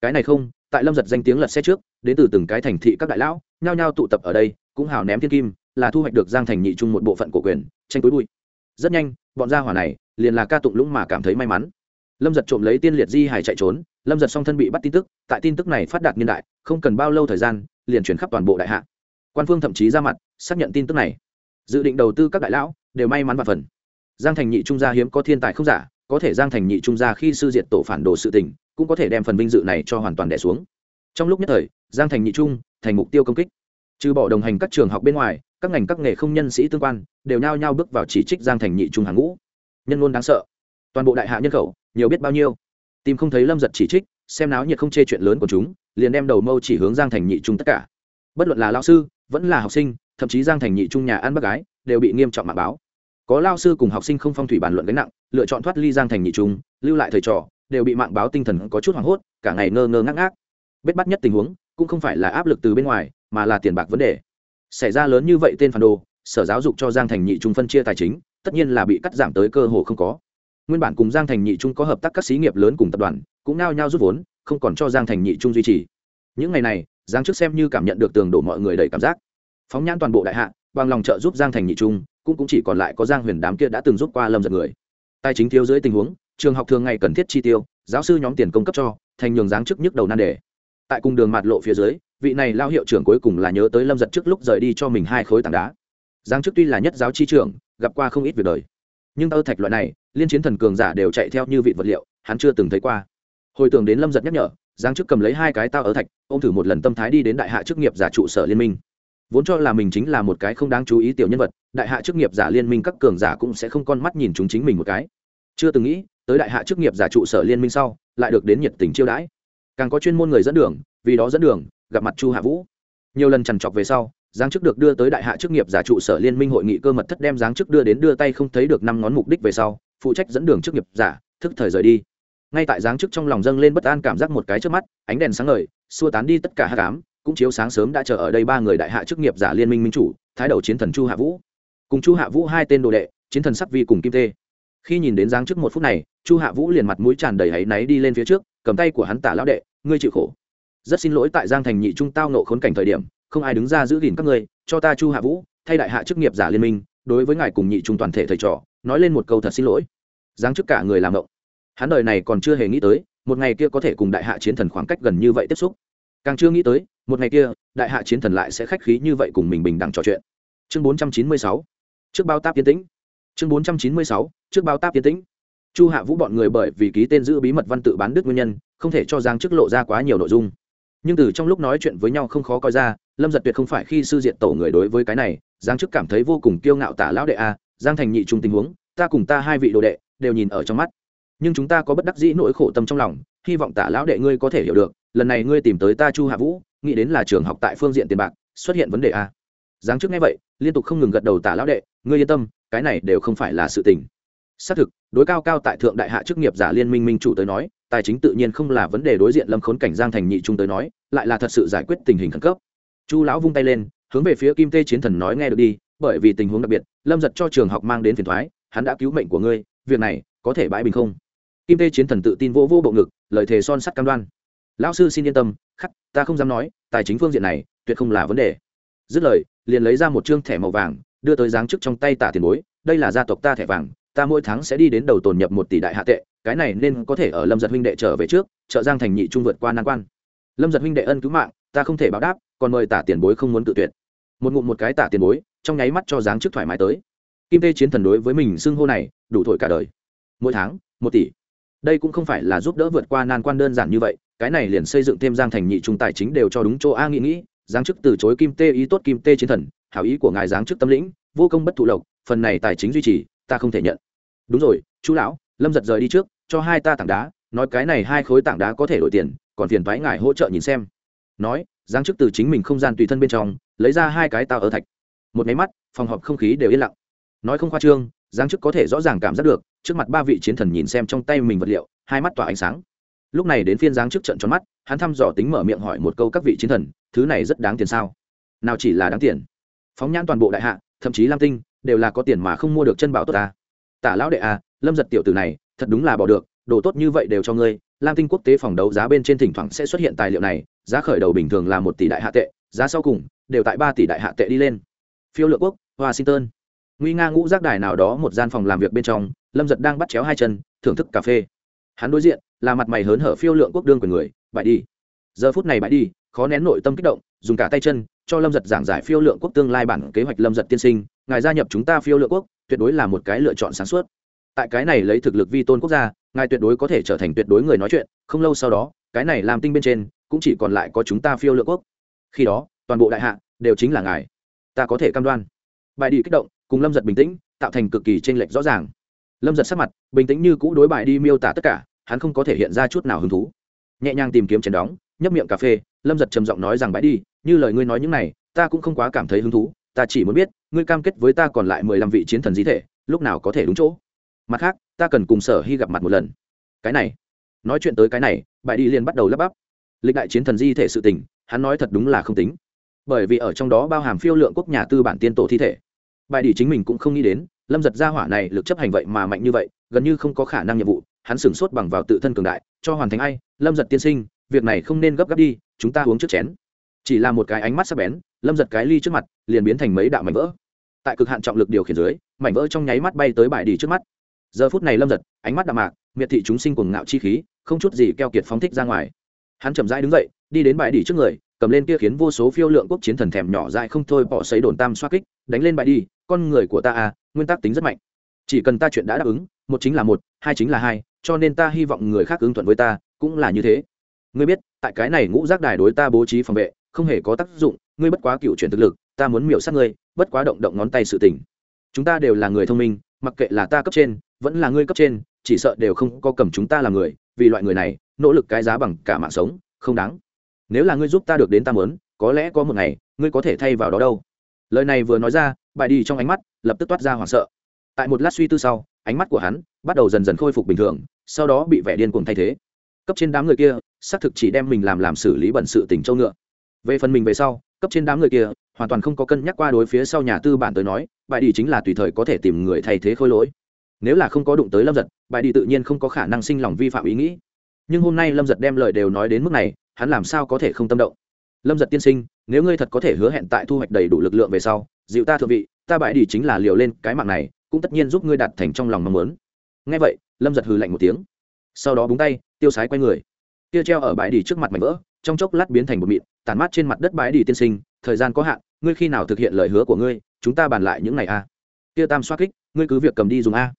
cái này không, tại lâm giật danh tiếng lật xe trước, đến từ từng cái thành thị các đại lão, nhao nhao tụ tập ở đây, cũng hào ném thiên kim, là thu hoạch được giang thành nhị trung một bộ phận của quyền, tranh túi bụi. Rất nhanh, bọn gia hỏa này, liền là ca tụng lũng mà cảm thấy may mắn. Lâm giật trộm lấy tiên liệt di hải chạy trốn, lâm giật song thân bị bắt tin tức, tại tin tức này phát đạt niên đại, không cần bao lâu thời gian, liền chuyển khắp toàn bộ đại hạ. Quan phương thậm chí ra mặt, xác nhận tin tức này. Dự định đầu tư các đại lão, đều may mắn và phần. Giang thành nhị trung gia hiếm có thiên tài không giả có thể giang thành nhị trung gia khi sư diệt tổ phản đồ sự tình, cũng có thể đem phần vinh dự này cho hoàn toàn đẻ xuống. Trong lúc nhất thời, giang thành nhị trung, thành mục tiêu công kích. Trừ bỏ đồng hành các trường học bên ngoài, các ngành các nghề không nhân sĩ tương quan, đều nhao nhao bước vào chỉ trích giang thành nhị trung hàng ngũ. Nhân luôn đáng sợ. Toàn bộ đại hạ nhân khẩu, nhiều biết bao nhiêu. Tìm không thấy lâm giật chỉ trích, xem náo nhiệt không chê chuyện lớn của chúng, liền đem đầu mâu chỉ hướng giang thành nhị trung tất cả. Bất luận là lao sư, vẫn là học sinh, thậm chí giang thành nhị trung nhà ăn bác gái, đều bị nghiêm trọng mạng báo có lao sư cùng học sinh không phong thủy bàn luận gánh nặng, lựa chọn thoát ly giang thành nhị trung, lưu lại thời trò, đều bị mạng báo tinh thần có chút hoảng hốt, cả ngày ngơ ngơ ngác ngác. Bết bắt nhất tình huống, cũng không phải là áp lực từ bên ngoài, mà là tiền bạc vấn đề. Xảy ra lớn như vậy tên phản đồ, sở giáo dục cho giang thành nhị trung phân chia tài chính, tất nhiên là bị cắt giảm tới cơ hồ không có. Nguyên bản cùng giang thành nhị trung có hợp tác các xí nghiệp lớn cùng tập đoàn, cũng nao nhao rút vốn, không còn cho giang thành nhị trung duy trì. Những ngày này, giang trước xem như cảm nhận được tường đổ mọi người đầy cảm giác. Phóng nhãn toàn bộ đại hạ, bằng lòng trợ giúp giang thành nhị trung cũng, cũng chỉ còn lại có giang huyền đám kia đã từng giúp qua lâm giật người tài chính thiếu dưới tình huống trường học thường ngày cần thiết chi tiêu giáo sư nhóm tiền công cấp cho thành nhường giáng chức nhức đầu nan đề tại cung đường mạt lộ phía dưới vị này lao hiệu trưởng cuối cùng là nhớ tới lâm giật trước lúc rời đi cho mình hai khối tảng đá giáng chức tuy là nhất giáo chi trưởng gặp qua không ít việc đời nhưng tơ thạch loại này liên chiến thần cường giả đều chạy theo như vị vật liệu hắn chưa từng thấy qua hồi tưởng đến lâm giật nhắc nhở giáng chức cầm lấy hai cái tao ở thạch ô m thử một lần tâm thái đi đến đại hạ chức nghiệp giả trụ sở liên minh vốn cho là mình chính là một cái không đáng chú ý tiểu nhân vật, đại hạ chức nghiệp giả liên minh các cường giả cũng sẽ không con mắt nhìn chúng chính mình một cái. Chưa từng nghĩ, tới đại hạ chức nghiệp giả trụ sở liên minh sau, lại được đến nhiệt tình chiêu đãi. Càng có chuyên môn người dẫn đường, vì đó dẫn đường, gặp mặt chu hạ vũ. Nhiều lần trằn trọc về sau, giáng chức được đưa tới đại hạ chức nghiệp giả trụ sở liên minh hội nghị cơ mật thất đem giáng chức đưa đến đưa tay không thấy được năm ngón mục đích về sau, phụ trách dẫn đường chức nghiệp giả, thức thời rời đi. Ngay tại giáng chức trong lòng dâng lên bất an cảm giác một cái trước mắt, ánh đèn sáng ngời, xua tán đi tất cả hát cám cũng chiếu sáng sớm đã chờ ở đây ba người đại hạ chức nghiệp giả liên minh minh chủ, thái đầu chiến thần chu hạ vũ. Cùng chu hạ vũ hai tên đồ đệ, chiến thần sắc vi cùng kim tê. Khi nhìn đến giáng chức một phút này, chu hạ vũ liền mặt mũi tràn đầy áy náy đi lên phía trước, cầm tay của hắn tả lão đệ, ngươi chịu khổ. Rất xin lỗi tại giang thành nhị trung tao nộ khốn cảnh thời điểm, không ai đứng ra giữ gìn các ngươi, cho ta chu hạ vũ, thay đại hạ chức nghiệp giả liên minh, đối với ngài cùng nhị trung toàn thể thầy trò, nói lên một câu thật xin lỗi. Giáng chức cả người làm động hắn đời này còn chưa hề nghĩ tới, một ngày kia có thể cùng đại hạ chiến thần khoảng cách gần như vậy tiếp xúc. Càng chưa nghĩ tới một ngày kia, đại hạ chiến thần lại sẽ khách khí như vậy cùng mình bình đẳng trò chuyện. Chương bốn trăm chín mươi sáu, trước bao táp tiến tĩnh. Chương bốn trăm chín mươi sáu, trước bao táp tiến tĩnh. Chu hạ vũ bọn người bởi vì ký tên giữ bí mật văn tự bán đức nguyên nhân, không thể cho giang chức lộ ra quá nhiều nội dung. Nhưng từ trong lúc nói chuyện với nhau không khó coi ra, lâm giật tuyệt không phải khi sư diện tổ người đối với cái này, giang chức cảm thấy vô cùng kiêu ngạo tả lão đệ a, giang thành nhị trung tình huống, ta cùng ta hai vị đồ đệ, đều nhìn ở trong mắt. Nhưng chúng ta có bất đắc dĩ nỗi khổ tâm trong lòng, hy vọng tả lão đệ ngươi có thể hiểu được, lần này ngươi tìm tới ta chu hạ vũ nghĩ đến là trường học tại phương diện tiền bạc, xuất hiện vấn đề a. Giáng trước nghe vậy, liên tục không ngừng gật đầu tả lão đệ, ngươi yên tâm, cái này đều không phải là sự tình. Xác thực, đối cao cao tại thượng đại hạ chức nghiệp giả liên minh minh chủ tới nói, tài chính tự nhiên không là vấn đề đối diện lâm khốn cảnh giang thành nhị trung tới nói, lại là thật sự giải quyết tình hình khẩn cấp. Chu lão vung tay lên, hướng về phía kim tê chiến thần nói nghe được đi, bởi vì tình huống đặc biệt, lâm giật cho trường học mang đến phiền thoái, hắn đã cứu mệnh của ngươi, việc này có thể bãi bình không? Kim tê chiến thần tự tin vô vô bộ ngực, lời thề son sắt cam đoan lão sư xin yên tâm, khắc, ta không dám nói, tài chính phương diện này, tuyệt không là vấn đề. Dứt lời, liền lấy ra một chương thẻ màu vàng, đưa tới giáng chức trong tay tả tiền bối, đây là gia tộc ta thẻ vàng, ta mỗi tháng sẽ đi đến đầu tồn nhập một tỷ đại hạ tệ, cái này nên có thể ở lâm giật huynh đệ trở về trước chợ giang thành nhị trung vượt qua nan quan. Lâm giật huynh đệ ân cứu mạng, ta không thể báo đáp, còn mời tả tiền bối không muốn tự tuyệt. Một ngụm một cái tả tiền bối, trong nháy mắt cho giáng chức thoải mái tới. Kim tê chiến thần đối với mình xưng hô này, đủ thổi cả đời. Mỗi tháng, một tỷ. Đây cũng không phải là giúp đỡ vượt qua nan quan đơn giản như vậy cái này liền xây dựng thêm giang thành nhị trung tài chính đều cho đúng chỗ a nghĩ nghĩ, giáng chức từ chối kim tê ý tốt kim tê chiến thần, hảo ý của ngài giáng chức tâm lĩnh, vô công bất thụ lộc, phần này tài chính duy trì, ta không thể nhận. Đúng rồi, chú lão, lâm giật rời đi trước, cho hai ta tảng đá, nói cái này hai khối tảng đá có thể đổi tiền, còn phiền thoái ngài hỗ trợ nhìn xem. Nói, giáng chức từ chính mình không gian tùy thân bên trong, lấy ra hai cái tao ở thạch. Một máy mắt, phòng họp không khí đều yên lặng. Nói không khoa trương, giáng chức có thể rõ ràng cảm giác được, trước mặt ba vị chiến thần nhìn xem trong tay mình vật liệu, hai mắt tỏa ánh sáng lúc này đến phiên giáng trước trận tròn mắt, hắn thăm dò tính mở miệng hỏi một câu các vị chiến thần, thứ này rất đáng tiền sao? Nào chỉ là đáng tiền. Phóng nhãn toàn bộ đại hạ, thậm chí lam tinh, đều là có tiền mà không mua được chân bảo tốt ta. Tả lão đệ à lâm giật tiểu tử này, thật đúng là bỏ được, đồ tốt như vậy đều cho ngươi, lam tinh quốc tế phòng đấu giá bên trên thỉnh thoảng sẽ xuất hiện tài liệu này, giá khởi đầu bình thường là một tỷ đại hạ tệ, giá sau cùng, đều tại ba tỷ đại hạ tệ đi lên. Phiêu lựa quốc, washington. Nguy nga ngũ rác đài nào đó một gian phòng làm việc bên trong, lâm giật đang bắt chéo hai chân, thưởng thức cà phê hắn đối diện là mặt mày hớn hở phiêu lượng quốc đương của người, bại đi. Giờ phút này bại đi, khó nén nội tâm kích động, dùng cả tay chân cho lâm giật giảng giải phiêu lượng quốc tương lai bản kế hoạch lâm giật tiên sinh, ngài gia nhập chúng ta phiêu lượng quốc, tuyệt đối là một cái lựa chọn sáng suốt. Tại cái này lấy thực lực vi tôn quốc gia, ngài tuyệt đối có thể trở thành tuyệt đối người nói chuyện, không lâu sau đó, cái này làm tinh bên trên, cũng chỉ còn lại có chúng ta phiêu lượng quốc. Khi đó, toàn bộ đại hạ đều chính là ngài. Ta có thể cam đoan. Bài đi kích động, cùng lâm giật bình tĩnh, tạo thành cực kỳ t r ê n lệch rõ ràng lâm giật sắc mặt, bình tĩnh như cũ đối bại đi miêu tả tất cả, hắn không có thể hiện ra chút nào hứng thú. Nhẹ nhàng tìm kiếm chén đóng, nhấp miệng cà phê, lâm giật trầm giọng nói rằng bãi đi, như lời ngươi nói những này, ta cũng không quá cảm thấy hứng thú, ta chỉ muốn biết, ngươi cam kết với ta còn lại mười lăm vị chiến thần di thể, lúc nào có thể đúng chỗ? Mặt khác, ta cần cùng sở hy gặp mặt một lần. Cái này, nói chuyện tới cái này bãi đi liền bắt đầu lắp bắp. Lịch đại chiến thần di thể sự tình, hắn nói thật đúng là không tính. Bởi vì ở trong đó bao hàm phiêu lượng quốc nhà tư bản tiên tổ thi thể bài đi chính mình cũng không nghĩ đến, lâm giật gia hỏa này lực chấp hành vậy mà mạnh như vậy, gần như không có khả năng nhiệm vụ, hắn sửng sốt bằng vào tự thân cường đại, cho hoàn thành ai, lâm giật tiên sinh, việc này không nên gấp gáp đi, chúng ta uống trước chén. Chỉ là một cái ánh mắt sắc bén, lâm giật cái ly trước mặt, liền biến thành mấy đạo mảnh vỡ. Tại cực hạn trọng lực điều khiển dưới, mảnh vỡ trong nháy mắt bay tới bài đi trước mắt. Giờ phút này lâm giật, ánh mắt đạm mạc, miệt thị chúng sinh cuồng ngạo chi khí, không chút gì keo kiệt phóng thích ra ngoài. Hắn chậm rãi đứng dậy, đi đến bãi đi trước người, cầm lên kia khiến vô số phiêu lượng quốc chiến thần thèm nhỏ dại không thôi, bỏ xấy đồn tam xoa kích, đánh lên bãi đi con người của ta à nguyên tắc tính rất mạnh. Chỉ cần ta chuyện đã đáp ứng, một chính là một, hai chính là hai, cho nên ta hy vọng người khác ứng thuận với ta, cũng là như thế. Ngươi biết, tại cái này ngũ giác đài đối ta bố trí phòng vệ, không hề có tác dụng, ngươi bất quá cựu chuyển thực lực, ta muốn miểu sát ngươi, bất quá động động ngón tay sự tình. Chúng ta đều là người thông minh, mặc kệ là ta cấp trên, vẫn là ngươi cấp trên, chỉ sợ đều không có cầm chúng ta là người, vì loại người này, nỗ lực cái giá bằng cả mạng sống, không đáng. Nếu là ngươi giúp ta được đến ta mớn có lẽ có một ngày, ngươi có thể thay vào đó đâu. Lời này vừa nói ra bài đi trong ánh mắt lập tức toát ra hoảng sợ. Tại một lát suy tư sau, ánh mắt của hắn bắt đầu dần dần khôi phục bình thường, sau đó bị vẻ điên cuồng thay thế. Cấp trên đám người kia, xác thực chỉ đem mình làm làm xử lý bẩn sự tình châu ngựa. Về phần mình về sau, cấp trên đám người kia hoàn toàn không có cân nhắc qua đối phía sau nhà tư bản tới nói, bài đi chính là tùy thời có thể tìm người thay thế khôi lỗi. Nếu là không có đụng tới lâm giật, bài đi tự nhiên không có khả năng sinh lòng vi phạm ý nghĩ. Nhưng hôm nay lâm giật đem lời đều nói đến mức này, hắn làm sao có thể không tâm động? Lâm giật tiên sinh, nếu ngươi thật có thể hứa hẹn tại thu hoạch đầy đủ lực lượng về sau, dịu ta thượng vị, ta bại đi chính là liều lên cái mạng này, cũng tất nhiên giúp ngươi đạt thành trong lòng mong muốn. Ngay vậy, lâm giật hừ lạnh một tiếng. Sau đó búng tay, tiêu sái quay người. Tiêu treo ở bãi đi trước mặt mảnh vỡ, trong chốc lát biến thành một mịn tàn mát trên mặt đất bãi đi tiên sinh, thời gian có hạn, ngươi khi nào thực hiện lời hứa của ngươi, chúng ta bàn lại những ngày a. Tiêu tam xoa kích, ngươi cứ việc cầm đi dùng a.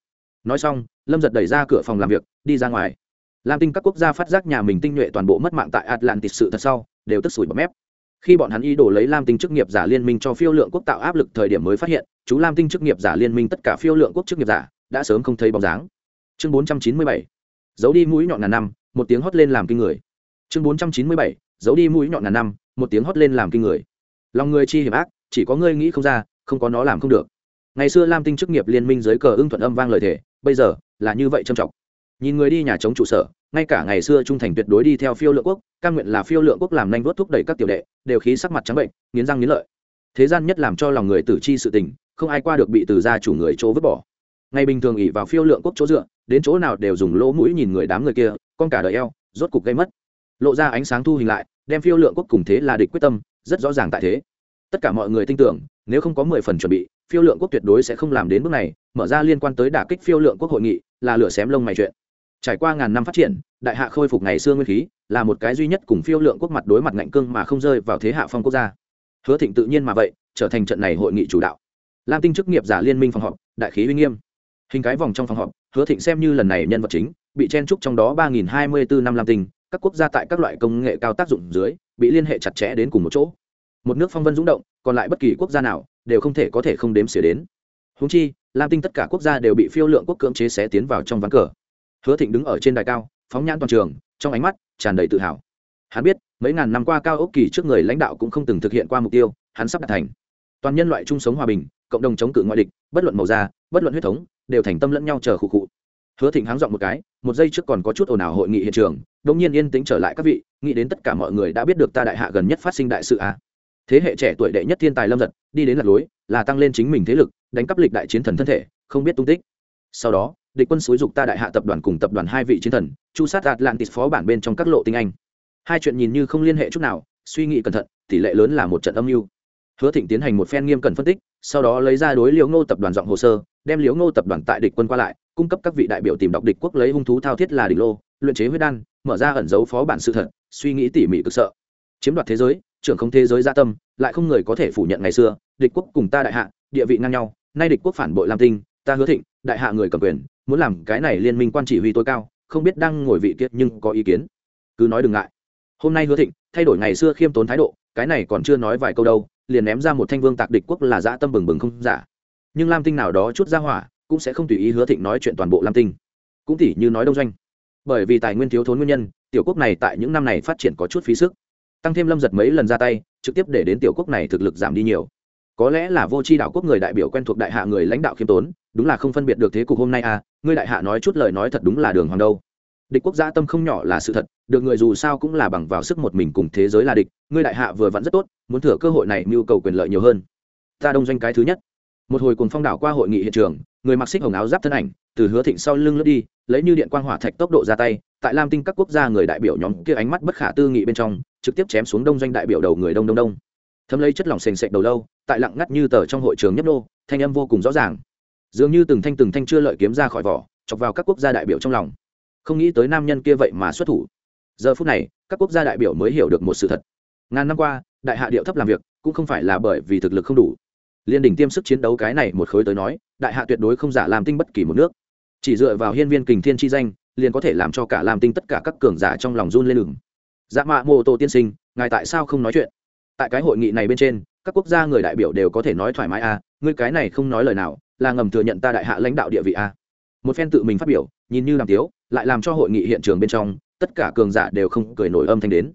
Nói xong, lâm giật đẩy ra cửa phòng làm việc, đi ra ngoài lam tinh các quốc gia phát giác nhà mình tinh nhuệ toàn bộ mất mạng tại atlantis sự thật sau, đều tức sủi bọt mép khi bọn hắn ý đồ lấy lam tinh chức nghiệp giả liên minh cho phiêu lượng quốc tạo áp lực thời điểm mới phát hiện, chú lam tinh chức nghiệp giả liên minh tất cả phiêu lượng quốc chức nghiệp giả đã sớm không thấy bóng dáng chương 497. giấu đi mũi nhọn ngàn năm, một tiếng hót lên làm kinh người chương 497. giấu đi mũi nhọn ngàn năm, một tiếng hót lên làm kinh người lòng người chi hiểm ác, chỉ có ngươi nghĩ không ra, không có nó làm không được ngày xưa lam tinh chức nghiệp liên minh dưới cờ ưng thuận âm vang lời thể bây giờ là như vậy trầm trọng nhìn người đi nhà chống trụ sở, ngay cả ngày xưa trung thành tuyệt đối đi theo phiêu lượng quốc căn nguyện là phiêu lượng quốc làm nhanh vớt thúc đẩy các tiểu đệ, đều khí sắc mặt trắng bệnh, nghiến răng nghiến lợi. Thế gian nhất làm cho lòng người tử chi sự tình, không ai qua được bị từ gia chủ người chỗ vứt bỏ. Ngày bình thường ỉ vào phiêu lượng quốc chỗ dựa, đến chỗ nào đều dùng lỗ mũi nhìn người đám người kia, con cả đời eo, rốt cục gây mất. Lộ ra ánh sáng thu hình lại, đem phiêu lượng quốc cùng thế là địch quyết tâm, rất rõ ràng tại thế. Tất cả mọi người tin tưởng, nếu không có mười phần chuẩn bị, phiêu lượng quốc tuyệt đối sẽ không làm đến bước này, mở ra liên quan tới đả kích phiêu lượng quốc hội nghị, là lửa xém lông mày chuyện trải qua ngàn năm phát triển, đại hạ khôi phục ngày xưa nguyên khí, là một cái duy nhất cùng phiêu lượng quốc mặt đối mặt ngạnh cương mà không rơi vào thế hạ phong quốc gia. Hứa thịnh tự nhiên mà vậy, trở thành trận này hội nghị chủ đạo. Lam tinh chức nghiệp giả liên minh phòng họp, đại khí uy nghiêm. Hình cái vòng trong phòng họp, hứa thịnh xem như lần này nhân vật chính, bị chen trúc trong đó ba nghìn hai mươi bốn năm lam tinh, các quốc gia tại các loại công nghệ cao tác dụng dưới, bị liên hệ chặt chẽ đến cùng một chỗ. Một nước phong vân rung động, còn lại bất kỳ quốc gia nào, đều không thể có thể không đếm xỉa đến. Húng chi, lam tinh tất cả quốc gia đều bị phiêu lượng quốc cưỡng chế xé tiến vào trong ván cờ hứa thịnh đứng ở trên đài cao, phóng nhãn toàn trường, trong ánh mắt tràn đầy tự hào. Hắn biết, mấy ngàn năm qua cao ốc kỳ trước người lãnh đạo cũng không từng thực hiện qua mục tiêu, hắn sắp đạt thành. Toàn nhân loại chung sống hòa bình, cộng đồng chống cự ngoại địch, bất luận màu da, bất luận huyết thống, đều thành tâm lẫn nhau chờ khụ khụ. Hứa thịnh háng dọn một cái, một giây trước còn có chút ồn ào hội nghị hiện trường đông nhiên yên tĩnh trở lại các vị, nghĩ đến tất cả mọi người đã biết được ta đại hạ gần nhất phát sinh đại sự à. thế hệ trẻ tuổi đệ nhất thiên tài lâm giật, đi đến lạc lối, là tăng lên chính mình thế lực, đánh cắp lịch đại chiến thần thân thể, không biết tung tích. Sau đó địch quân xúi dục ta đại hạ tập đoàn cùng tập đoàn hai vị chiến thần, chu sát atlantis phó bản bên trong các lộ tinh anh. Hai chuyện nhìn như không liên hệ chút nào, suy nghĩ cẩn thận, tỷ lệ lớn là một trận âm mưu. Hứa thịnh tiến hành một phen nghiêm cẩn phân tích, sau đó lấy ra đối liễu ngô tập đoàn giọng hồ sơ, đem liễu ngô tập đoàn tại địch quân qua lại, cung cấp các vị đại biểu tìm đọc địch quốc lấy hung thú thao thiết là địch lô, luyện chế huyết đan, mở ra ẩn dấu phó bản sự thật, suy nghĩ tỉ mỉ cực sợ. Chiếm đoạt thế giới, trưởng không thế giới gia tâm, lại không người có thể phủ nhận ngày xưa, địch quốc cùng ta đại hạ, địa vị ngang nhau, nay địch quốc phản bội lam tinh, ta hứa thịnh, đại hạ người cầm quyền muốn làm cái này liên minh quan chỉ huy tối cao, không biết đang ngồi vị kiệt nhưng có ý kiến. Cứ nói đừng ngại. Hôm nay hứa thịnh, thay đổi ngày xưa khiêm tốn thái độ, cái này còn chưa nói vài câu đâu, liền ném ra một thanh vương tạc địch quốc là dã tâm bừng bừng không giả. Nhưng lam tinh nào đó chút ra hỏa, cũng sẽ không tùy ý hứa thịnh nói chuyện toàn bộ lam tinh. Cũng tỉ như nói đông doanh. Bởi vì tài nguyên thiếu thốn nguyên nhân, tiểu quốc này tại những năm này phát triển có chút phí sức. Tăng thêm lâm giật mấy lần ra tay, trực tiếp để đến tiểu quốc này thực lực giảm đi nhiều. Có lẽ là vô tri đạo quốc người đại biểu quen thuộc đại hạ người lãnh đạo khiêm tốn đúng là không phân biệt được thế cục hôm nay à ngươi đại hạ nói chút lời nói thật đúng là đường hoàng đâu. Địch quốc gia tâm không nhỏ là sự thật, được người dù sao cũng là bằng vào sức một mình cùng thế giới là địch, ngươi đại hạ vừa vặn rất tốt, muốn thừa cơ hội này mưu cầu quyền lợi nhiều hơn. Ta đông doanh cái thứ nhất. Một hồi cùng phong đảo qua hội nghị hiện trường, người mặc xích hồng áo giáp thân ảnh, từ hứa thịnh sau lưng lướt đi, lấy như điện quang hỏa thạch tốc độ ra tay, tại lam tinh các quốc gia người đại biểu nhóm kia ánh mắt bất khả tư nghị bên trong, trực tiếp chém xuống đông doanh đại biểu đầu người đông đông đông. Thấm lấy chất lỏng sền sệt đầu lâu, tại lặng ngắt như tờ trong hội trường nhấp nô, thanh âm vô cùng rõ ràng dường như từng thanh từng thanh chưa lợi kiếm ra khỏi vỏ chọc vào các quốc gia đại biểu trong lòng. Không nghĩ tới nam nhân kia vậy mà xuất thủ. Giờ phút này các quốc gia đại biểu mới hiểu được một sự thật. Ngàn năm qua đại hạ điệu thấp làm việc cũng không phải là bởi vì thực lực không đủ. Liên đỉnh tiêm sức chiến đấu cái này một khối tới nói đại hạ tuyệt đối không giả làm tinh bất kỳ một nước. Chỉ dựa vào hiên viên kình thiên chi danh liền có thể làm cho cả làm tinh tất cả các cường giả trong lòng run lên đường dạ mạ mô tô tiên sinh ngài tại sao không nói chuyện? Tại cái hội nghị này bên trên các quốc gia người đại biểu đều có thể nói thoải mái a à, ngươi cái này không nói lời nào là ngầm thừa nhận ta đại hạ lãnh đạo địa vị a. Một phen tự mình phát biểu, nhìn như làm tiếu, lại làm cho hội nghị hiện trường bên trong, tất cả cường giả đều không cười nổi âm thanh đến.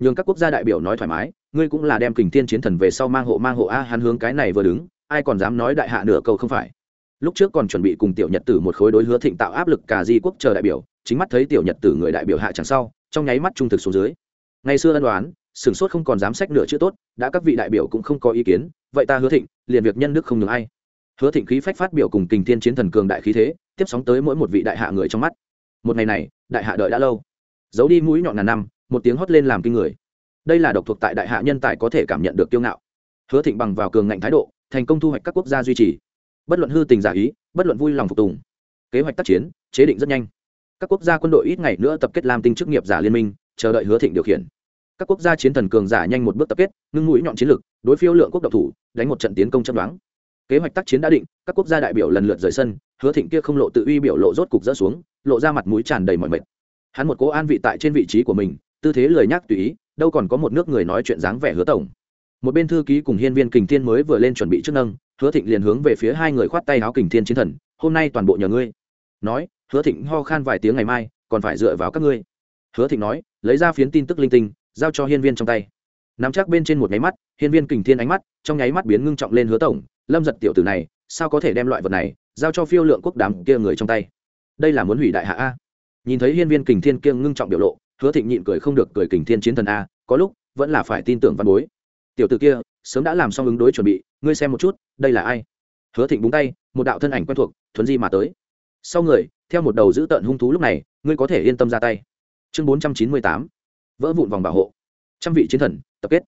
Nhường các quốc gia đại biểu nói thoải mái, ngươi cũng là đem kình thiên chiến thần về sau mang hộ mang hộ a, hắn hướng cái này vừa đứng, ai còn dám nói đại hạ nửa câu không phải. Lúc trước còn chuẩn bị cùng tiểu nhật tử một khối đối hứa thịnh tạo áp lực cả di quốc chờ đại biểu, chính mắt thấy tiểu nhật tử người đại biểu hạ chẳng sau, trong nháy mắt trung thực xuống dưới. Ngày xưa ân đoán sửng sốt không còn dám sách nửa chữ tốt, đã các vị đại biểu cũng không có ý kiến, vậy ta hứa thịnh, liền việc nhân đức không ngừng ai hứa thịnh khí phách phát biểu cùng kình thiên chiến thần cường đại khí thế, tiếp sóng tới mỗi một vị đại hạ người trong mắt. Một ngày này, đại hạ đợi đã lâu. Giấu đi mũi nhọn ngàn năm, một tiếng hót lên làm kinh người. Đây là độc thuộc tại đại hạ nhân tài có thể cảm nhận được kiêu ngạo. Hứa thịnh bằng vào cường ngạnh thái độ, thành công thu hoạch các quốc gia duy trì. Bất luận hư tình giả ý, bất luận vui lòng phục tùng. Kế hoạch tác chiến, chế định rất nhanh. Các quốc gia quân đội ít ngày nữa tập kết làm tinh chức nghiệp giả liên minh, chờ đợi hứa thịnh điều khiển. Các quốc gia chiến thần cường giả nhanh một bước tập kết, ngưng mũi nhọn chiến lược đối phiêu lượng quốc độc thủ, đánh một trận tiến công chấp đoán kế hoạch tác chiến đã định, các quốc gia đại biểu lần lượt rời sân, hứa thịnh kia không lộ tự uy biểu lộ rốt cục rỡ xuống, lộ ra mặt mũi tràn đầy mọi mệt. Hắn một cố an vị tại trên vị trí của mình, tư thế lời nhắc tùy ý, đâu còn có một nước người nói chuyện dáng vẻ hứa tổng. Một bên thư ký cùng hiên viên kình thiên mới vừa lên chuẩn bị chức nâng hứa thịnh liền hướng về phía hai người khoát tay áo kình thiên chiến thần, hôm nay toàn bộ nhờ ngươi. Nói, hứa thịnh ho khan vài tiếng ngày mai, còn phải dựa vào các ngươi. Hứa thịnh nói, lấy ra phiến tin tức linh tinh, giao cho hiên viên trong tay. Nắm chắc bên trên một nháy mắt, hiên viên kình thiên ánh mắt, trong nháy mắt biến ngưng trọng lên hứa tổng lâm giật tiểu tử này, sao có thể đem loại vật này giao cho phiêu lượng quốc đám kia người trong tay? Đây là muốn hủy đại hạ a. Nhìn thấy hiên viên kình thiên kiêng ngưng trọng biểu lộ, hứa thịnh nhịn cười không được cười kình thiên chiến thần a, có lúc vẫn là phải tin tưởng văn bối. Tiểu t ử kia, sớm đã làm xong ứng đối chuẩn bị, ngươi xem một chút, đây là ai? Hứa thịnh búng tay, một đạo thân ảnh quen thuộc, thuấn di mà tới. Sau người, theo một đầu giữ tợn hung thú lúc này, ngươi có thể yên tâm ra tay. Chương bốn trăm chín mươi tám, vỡ vụn vòng bảo hộ. Trăm vị chiến thần, tập kết.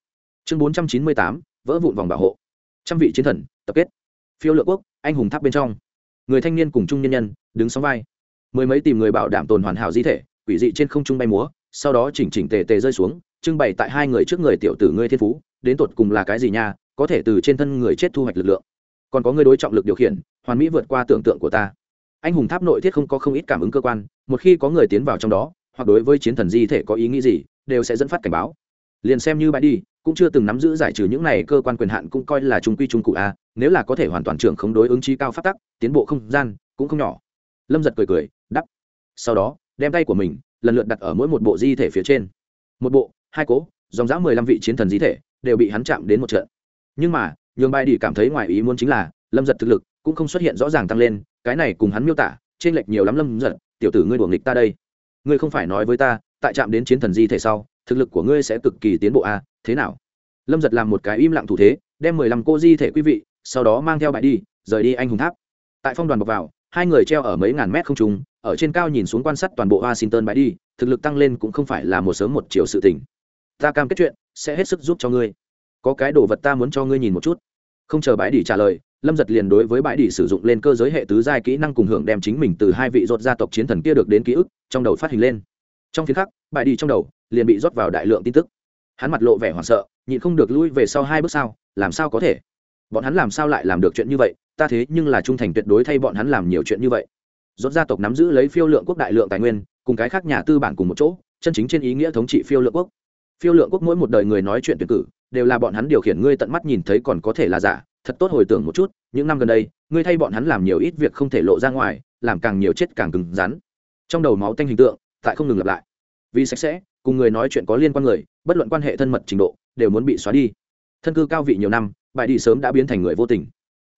Chương bốn trăm chín mươi tám, vỡ vụn vòng bảo hộ. Trăm vị chiến thần tập kết. Phiêu lựa quốc, anh hùng tháp bên trong. Người thanh niên cùng trung nhân nhân, đứng sóng vai. Mười mấy tìm người bảo đảm tồn hoàn hảo di thể, quỷ dị trên không trung bay múa, sau đó chỉnh chỉnh tề tề rơi xuống, trưng bày tại hai người trước người tiểu tử ngươi thiên phú, đến tột cùng là cái gì nha, có thể từ trên thân người chết thu hoạch lực lượng. Còn có người đối trọng lực điều khiển, hoàn mỹ vượt qua tưởng tượng của ta. Anh hùng tháp nội thiết không có không ít cảm ứng cơ quan, một khi có người tiến vào trong đó, hoặc đối với chiến thần di thể có ý nghĩ gì, đều sẽ dẫn phát cảnh báo. Liền xem như bãi đi, cũng chưa từng nắm giữ giải trừ những này cơ quan quyền hạn cũng coi là trung quy trung cụ a nếu là có thể hoàn toàn trưởng không đối ứng trí cao phát tắc tiến bộ không gian cũng không nhỏ. Lâm giật cười cười đắp sau đó đem tay của mình lần lượt đặt ở mỗi một bộ di thể phía trên. Một bộ hai cố dòng dã mười lăm vị chiến thần di thể đều bị hắn chạm đến một trận. Nhưng mà nhường bài đi cảm thấy ngoài ý muốn chính là lâm giật thực lực cũng không xuất hiện rõ ràng tăng lên cái này cùng hắn miêu tả trên lệch nhiều lắm lâm giật tiểu tử ngươi đuổi nghịch ta đây. Ngươi không phải nói với ta tại chạm đến chiến thần di thể sau thực lực của ngươi sẽ cực kỳ tiến bộ a à, thế nào? Lâm giật làm một cái im lặng thủ thế đem mười lăm cô di thể quý vị sau đó mang theo bài đi, rời đi anh hùng tháp. Tại phong đoàn bọc vào, hai người treo ở mấy ngàn mét không trung, ở trên cao nhìn xuống quan sát toàn bộ washington bãi đi, thực lực tăng lên cũng không phải là một sớm một chiều sự tình. Ta cam kết chuyện, sẽ hết sức giúp cho ngươi. Có cái đồ vật ta muốn cho ngươi nhìn một chút. Không chờ bãi đi trả lời, lâm giật liền đối với bãi đi sử dụng lên cơ giới hệ tứ giai kỹ năng cùng hưởng đem chính mình từ hai vị ruột gia tộc chiến thần kia được đến ký ức, trong đầu phát hình lên. Trong phiên khắc, bãi đi trong đầu, liền bị rót vào đại lượng tin tức. Hắn mặt lộ vẻ hoảng sợ, nhịn không được lui về sau hai bước sau làm sao có thể? Bọn hắn làm sao lại làm được chuyện như vậy? Ta thế nhưng là trung thành tuyệt đối thay bọn hắn làm nhiều chuyện như vậy. Rốt gia tộc nắm giữ lấy phiêu lượng quốc đại lượng tài nguyên, cùng cái khác nhà tư bản cùng một chỗ, chân chính trên ý nghĩa thống trị phiêu lượng quốc. Phiêu lượng quốc mỗi một đời người nói chuyện tuyển cử, đều là bọn hắn điều khiển ngươi tận mắt nhìn thấy còn có thể là giả. Thật tốt hồi tưởng một chút, những năm gần đây, ngươi thay bọn hắn làm nhiều ít việc không thể lộ ra ngoài, làm càng nhiều chết càng cứng rắn. Trong đầu máu tanh hình tượng, tại không ngừng lặp lại. Vì sạch sẽ, cùng người nói chuyện có liên quan người, bất luận quan hệ thân mật trình độ, đều muốn bị xóa đi. Thân cư cao vị nhiều năm bài đi sớm đã biến thành người vô tình.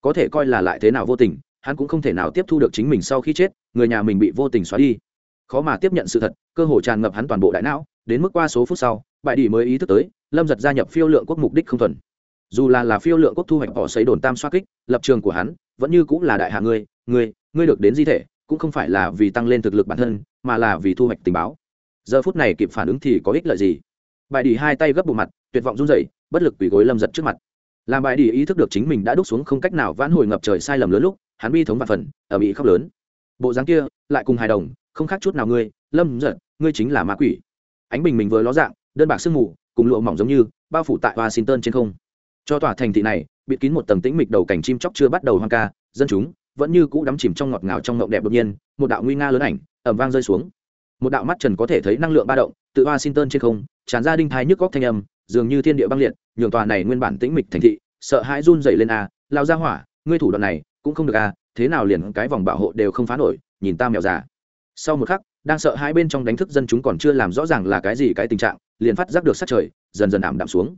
Có thể coi là lại thế nào vô tình, hắn cũng không thể nào tiếp thu được chính mình sau khi chết, người nhà mình bị vô tình xóa đi. Khó mà tiếp nhận sự thật, cơ hồ tràn ngập hắn toàn bộ đại não, đến mức qua số phút sau bại đi mới ý thức tới, lâm giật gia nhập phiêu lượng quốc mục đích không thuần. Dù là là phiêu lượng quốc thu hoạch bỏ xấy đồn tam xoa kích, lập trường của hắn vẫn như cũng là đại hạ ngươi ngươi ngươi được đến di thể, cũng không phải là vì tăng lên thực lực bản thân, mà là vì thu hoạch tình báo. Giờ phút này kịp phản ứng thì có ích lợi gì? Bại đi hai tay gấp bộ mặt, tuyệt vọng run rẩy, bất lực quỳ gối lâm giật trước mặt làm bài đi ý thức được chính mình đã đúc xuống không cách nào vãn hồi ngập trời sai lầm lớn lúc, hắn bi thống và phần, ở bị khóc lớn. Bộ dáng kia, lại cùng hài đồng, không khác chút nào ngươi, lâm giật ngươi chính là ma quỷ. Ánh bình mình vừa ló dạng, đơn bạc sương mù, cùng lụa mỏng giống như, bao phủ tại washington trên không. Cho tòa thành thị này, bịt kín một tầng tĩnh mịch đầu cảnh chim chóc chưa bắt đầu hoang ca, dân chúng vẫn như cũ đắm chìm trong ngọt ngào trong ngộng đẹp đột nhiên, một đạo nguy nga lớn ảnh ẩm vang rơi xuống. Một đạo mắt trần có thể thấy năng lượng ba động tự washington trên không, tràn ra đinh thai nhức góc thanh âm dường như thiên địa băng liệt, nhường tòa này nguyên bản tĩnh mịch thành thị, sợ hãi run dày lên a, lao ra hỏa, ngươi thủ đoạn này cũng không được a, thế nào liền cái vòng bảo hộ đều không phá nổi, nhìn ta mèo già. Sau một khắc, đang sợ hai bên trong đánh thức dân chúng còn chưa làm rõ ràng là cái gì cái tình trạng, liền phát giác được sát trời, dần dần ảm đạm xuống.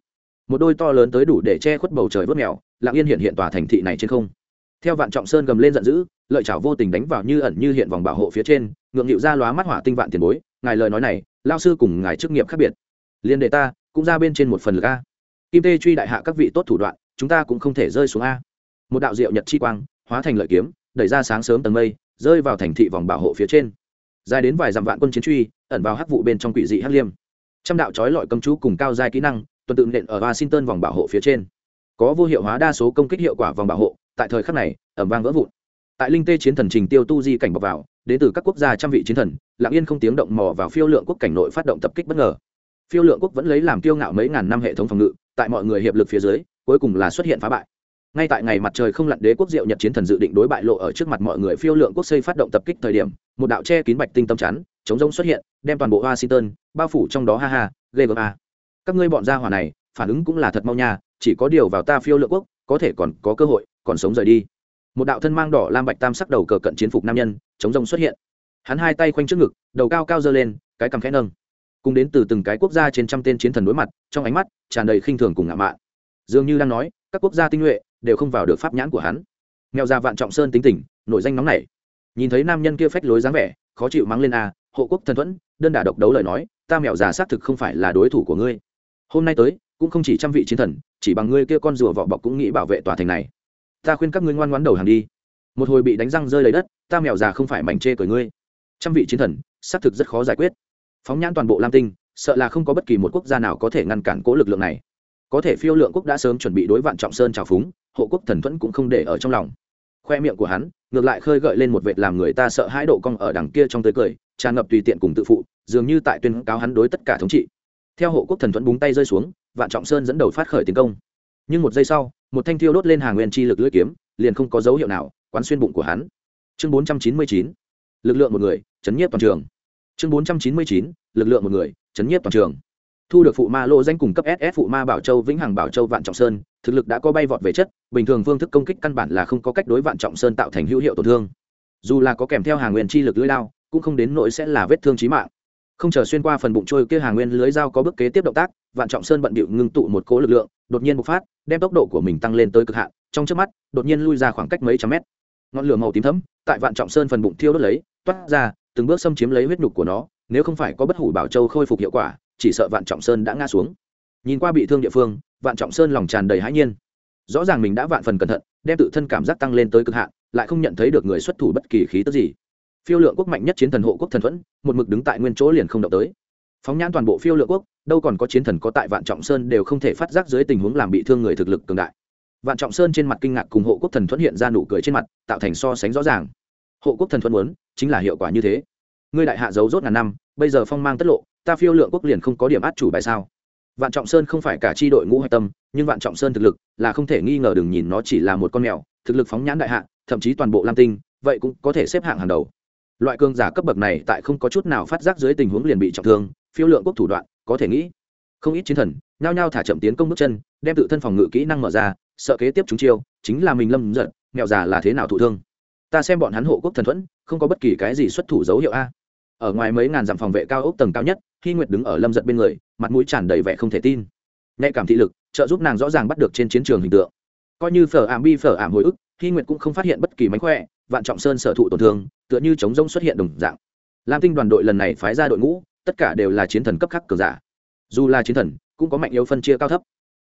Một đôi to lớn tới đủ để che khuất bầu trời vớt mèo, lặng yên hiện hiện tòa thành thị này trên không. Theo vạn trọng sơn gầm lên giận dữ, lợi chảo vô tình đánh vào như ẩn như hiện vòng bảo hộ phía trên, ngượng nghịu ra lóa mắt hỏa tinh vạn tiền bối, ngài lời nói này, lao sư cùng ngài chức nghiệp khác biệt. Liền để ta cũng ra bên trên một phần lực a. Kim tê truy đại hạ các vị tốt thủ đoạn, chúng ta cũng không thể rơi xuống a. Một đạo diệu nhật chi quang, hóa thành lợi kiếm, đẩy ra sáng sớm tầng mây, rơi vào thành thị vòng bảo hộ phía trên. Dài đến vài dặm vạn quân chiến truy, ẩn vào hắc vụ bên trong quỷ dị hắc liêm. Trăm đạo trói lọi cầm chú cùng cao giai kỹ năng, tuần tự nện ở washington vòng bảo hộ phía trên. Có vô hiệu hóa đa số công kích hiệu quả vòng bảo hộ, tại thời khắc này ẩm vang vỡ vụn. Tại linh tê chiến thần trình tiêu tu di cảnh bọc vào, đến từ các quốc gia trăm vị chiến thần lạng yên không tiếng động mò vào phiêu lượng quốc cảnh nội phát động tập kích bất ngờ phiêu lượng quốc vẫn lấy làm kiêu ngạo mấy ngàn năm hệ thống phòng ngự, tại mọi người hiệp lực phía dưới, cuối cùng là xuất hiện phá bại. Ngay tại ngày mặt trời không lặn đế quốc diệu nhật chiến thần dự định đối bại lộ ở trước mặt mọi người phiêu lượng quốc xây phát động tập kích thời điểm, một đạo che kín bạch tinh tâm chắn, chống rông xuất hiện, đem toàn bộ washington, bao phủ trong đó ha ha, ghê gớm a các ngươi bọn gia hỏa này, phản ứng cũng là thật mau nha, chỉ có điều vào ta phiêu lượng quốc, có thể còn có cơ hội, còn sống rời đi. Một đạo thân mang đỏ lam bạch tam sắc đầu cờ cận chiến phục nam nhân, chống rông xuất hiện. Hắn hai tay khoanh trước ngực, đầu cao cao dơ lên, cái cằm khẽ nâng cùng đến từ từng cái quốc gia trên trăm tên chiến thần đối mặt, trong ánh mắt tràn đầy khinh thường cùng ngạo mạn. Dường như đang nói, các quốc gia tinh nhuệ đều không vào được pháp nhãn của hắn. Mèo già vạn trọng sơn tính tình nội danh nóng này nhìn thấy nam nhân kia phách lối dáng vẻ, khó chịu mắng lên a, hộ quốc thần thuẫn, đơn đả độc đấu lời nói, ta mèo già xác thực không phải là đối thủ của ngươi. Hôm nay tới, cũng không chỉ trăm vị chiến thần, chỉ bằng ngươi kia con rùa vỏ bọc cũng nghĩ bảo vệ tòa thành này. Ta khuyên các ngươi ngoan ngoãn đầu hàng đi. Một hồi bị đánh răng rơi lấy đất, ta mèo già không phải mảnh chê cởi ngươi. Trăm vị chiến thần, xác thực rất khó giải quyết phóng nhãn toàn bộ lam tinh, sợ là không có bất kỳ một quốc gia nào có thể ngăn cản cố lực lượng này. Có thể phiêu lượng quốc đã sớm chuẩn bị đối vạn trọng sơn trào phúng, hộ quốc thần thuẫn cũng không để ở trong lòng. Khoe miệng của hắn, ngược lại khơi gợi lên một vệt làm người ta sợ hãi độ cong ở đằng kia trong tới cười, tràn ngập tùy tiện cùng tự phụ, dường như tại tuyên cáo hắn đối tất cả thống trị. Theo hộ quốc thần thuẫn búng tay rơi xuống, vạn trọng sơn dẫn đầu phát khởi tiến công. Nhưng một giây sau, một thanh thiêu đốt lên hàng nguyên chi lực lưỡi kiếm, liền không có dấu hiệu nào quán xuyên bụng của hắn. Chương bốn trăm chín mươi chín, lực lượng một người, chấn nhiếp toàn trường chương bốn trăm chín mươi chín, lực lượng một người, chấn nhiếp toàn trường. Thu được phụ ma lô danh cùng cấp ss phụ ma bảo châu, vĩnh hằng bảo châu, vạn trọng sơn, thực lực đã có bay vọt về chất, bình thường phương thức công kích căn bản là không có cách đối vạn trọng sơn tạo thành hữu hiệu tổn thương. Dù là có kèm theo hàng nguyên chi lực lưỡi lao cũng không đến nỗi sẽ là vết thương trí mạng. Không chờ xuyên qua phần bụng trôi kia hàng nguyên lưới dao có bước kế tiếp động tác, vạn trọng sơn bận bịu ngưng tụ một cố lực lượng, đột nhiên bộc phát, đem tốc độ của mình tăng lên tới cực hạn, trong trước mắt, đột nhiên lui ra khoảng cách mấy trăm mét. Ngọn lửa màu tím thấm tại vạn trọng sơn phần bụng thiêu đốt lấy toát ra, từng bước xâm chiếm lấy huyết nhục của nó, nếu không phải có bất hủ bảo châu khôi phục hiệu quả, chỉ sợ vạn trọng sơn đã ngã xuống. Nhìn qua bị thương địa phương, vạn trọng sơn lòng tràn đầy hãi nhiên. Rõ ràng mình đã vạn phần cẩn thận, đem tự thân cảm giác tăng lên tới cực hạn, lại không nhận thấy được người xuất thủ bất kỳ khí tức gì. Phiêu lượng quốc mạnh nhất chiến thần hộ quốc thần thuẫn, một mực đứng tại nguyên chỗ liền không động tới. Phóng nhãn toàn bộ phiêu lượng quốc, đâu còn có chiến thần có tại vạn trọng sơn đều không thể phát giác dưới tình huống làm bị thương người thực lực cường đại. Vạn trọng sơn trên mặt kinh ngạc cùng hộ quốc thần thuẫn hiện ra nụ cười trên mặt, tạo thành so sánh rõ ràng hộ quốc thần thuận muốn chính là hiệu quả như thế. Ngươi đại hạ giấu rốt ngàn năm bây giờ phong mang tất lộ ta phiêu lượng quốc liền không có điểm át chủ bài sao? Vạn trọng sơn không phải cả tri đội ngũ hạch tâm nhưng vạn trọng sơn thực lực là không thể nghi ngờ đừng nhìn nó chỉ là một con mèo thực lực phóng nhãn đại hạ thậm chí toàn bộ lam tinh vậy cũng có thể xếp hạng hàng đầu. Loại cường giả cấp bậc này tại không có chút nào phát giác dưới tình huống liền bị trọng thương phiêu lượng quốc thủ đoạn có thể nghĩ không ít chiến thần nhao nhao thả chậm tiến công bước chân đem tự thân phòng ngự kỹ năng mở ra sợ kế tiếp chúng chiêu chính là mình lâm giận, mẹo già là thế nào thụ thương ta xem bọn hắn hộ quốc thần thuẫn, không có bất kỳ cái gì xuất thủ dấu hiệu a. Ở ngoài mấy ngàn dặm phòng vệ cao ốc tầng cao nhất khi nguyệt đứng ở lâm giật bên người, mặt mũi tràn đầy vẻ không thể tin. Nhạy cảm thị lực, trợ giúp nàng rõ ràng bắt được trên chiến trường hình tượng. Coi như phở ảm bi phở ảm hồi ức khi nguyệt cũng không phát hiện bất kỳ mánh khỏe, vạn trọng sơn sở thụ tổn thương, tựa như chống rông xuất hiện đồng dạng. Lam tinh đoàn đội lần này phái ra đội ngũ, tất cả đều là chiến thần cấp khắc cường giả. Dù là chiến thần, cũng có mạnh yếu phân chia cao thấp.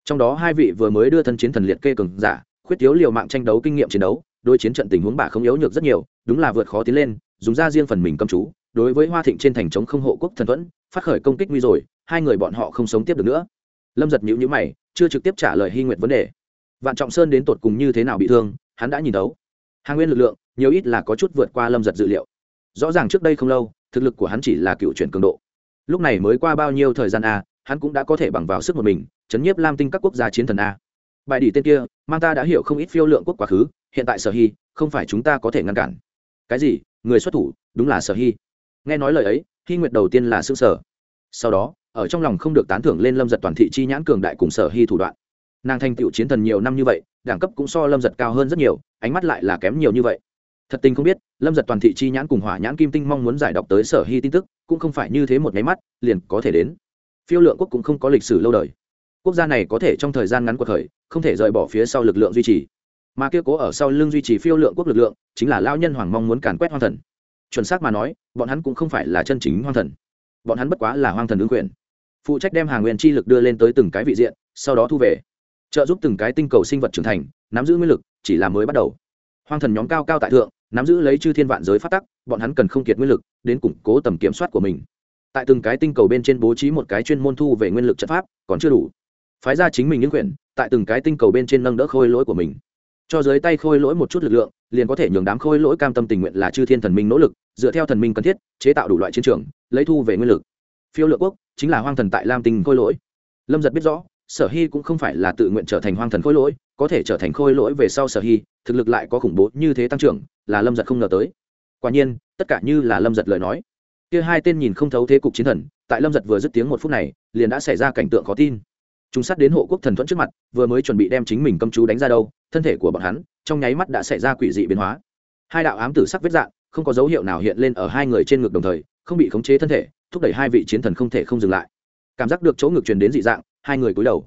Trong đó hai vị vừa mới đưa thân chiến thần liệt kê cường giả, khuyết thiếu liều mạng tranh đấu kinh nghiệm chiến đấu đối chiến trận tình huống bà không yếu nhược rất nhiều, đúng là vượt khó tiến lên, dùng ra riêng phần mình cầm chú, đối với hoa thịnh trên thành chống không hộ quốc thần thuẫn, phát khởi công kích nguy rồi, hai người bọn họ không sống tiếp được nữa. Lâm giật nhữ nhữ mày, chưa trực tiếp trả lời hy nguyện vấn đề. Vạn trọng sơn đến tột cùng như thế nào bị thương, hắn đã nhìn đấu hàng nguyên lực lượng, nhiều ít là có chút vượt qua lâm giật dự liệu. Rõ ràng trước đây không lâu, thực lực của hắn chỉ là cựu chuyển cường độ. Lúc này mới qua bao nhiêu thời gian a, hắn cũng đã có thể bằng vào sức một mình, chấn nhiếp lam tinh các quốc gia chiến thần a. Bài đỉ tên kia, mang ta đã hiểu không ít phiêu lượng quốc quá khứ hiện tại sở hy không phải chúng ta có thể ngăn cản. Cái gì? Người xuất thủ, đúng là sở hy. Nghe nói lời ấy, hy nguyệt đầu tiên là s ư ơ n g sở sau đó, ở trong lòng không được tán thưởng lên lâm giật toàn thị chi nhãn cường đại cùng sở hy thủ đoạn. Nàng thành tựu chiến thần nhiều năm như vậy, đẳng cấp cũng so lâm giật cao hơn rất nhiều, ánh mắt lại là kém nhiều như vậy. Thật tình không biết, lâm giật toàn thị chi nhãn cùng hỏa nhãn kim tinh mong muốn giải đọc tới sở hy tin tức, cũng không phải như thế một nháy mắt, liền có thể đến. Phiêu lượng quốc cũng không có lịch sử lâu đời. Quốc gia này có thể trong thời gian ngắn của thời không thể rời bỏ phía sau lực lượng duy trì mà kia cố ở sau lưng duy trì phiêu lượng quốc lực lượng, chính là lao nhân hoàng mong muốn càn quét hoang thần. Chuẩn xác mà nói, bọn hắn cũng không phải là chân chính hoang thần. Bọn hắn bất quá là hoang thần ứng quyền. Phụ trách đem hàng nguyên chi lực đưa lên tới từng cái vị diện, sau đó thu về. Trợ giúp từng cái tinh cầu sinh vật trưởng thành, nắm giữ nguyên lực, chỉ là mới bắt đầu. Hoang thần nhóm cao cao tại thượng, nắm giữ lấy chư thiên vạn giới phát tắc, bọn hắn cần không kiệt nguyên lực, đến củng cố tầm kiểm soát của mình. Tại từng cái tinh cầu bên trên bố trí một cái chuyên môn thu về nguyên lực trận pháp, còn chưa đủ. Phái ra chính mình những quyển tại từng cái tinh cầu bên trên nâng đỡ khôi lỗi của mình cho dưới tay khôi lỗi một chút lực lượng, liền có thể nhường đám khôi lỗi cam tâm tình nguyện là chư thiên thần minh nỗ lực, dựa theo thần minh cần thiết, chế tạo đủ loại chiến trường, lấy thu về nguyên lực. Phiêu lượng quốc chính là hoang thần tại lam tinh khôi lỗi. Lâm giật biết rõ, sở hy cũng không phải là tự nguyện trở thành hoang thần khôi lỗi, có thể trở thành khôi lỗi về sau sở hy, thực lực lại có khủng bố như thế tăng trưởng, là lâm giật không ngờ tới. Quả nhiên, tất cả như là lâm giật lời nói. Kia hai tên nhìn không thấu thế cục chiến thần, tại lâm giật vừa dứt tiếng một phút này, liền đã xảy ra cảnh tượng khó tin chúng sát đến hộ quốc thần thuẫn trước mặt, vừa mới chuẩn bị đem chính mình cầm chú đánh ra đâu, thân thể của bọn hắn, trong nháy mắt đã xảy ra quỷ dị biến hóa. Hai đạo ám tử sắc vết dạng, không có dấu hiệu nào hiện lên ở hai người trên ngực đồng thời, không bị khống chế thân thể, thúc đẩy hai vị chiến thần không thể không dừng lại. Cảm giác được chỗ ngực truyền đến dị dạng, hai người cúi đầu.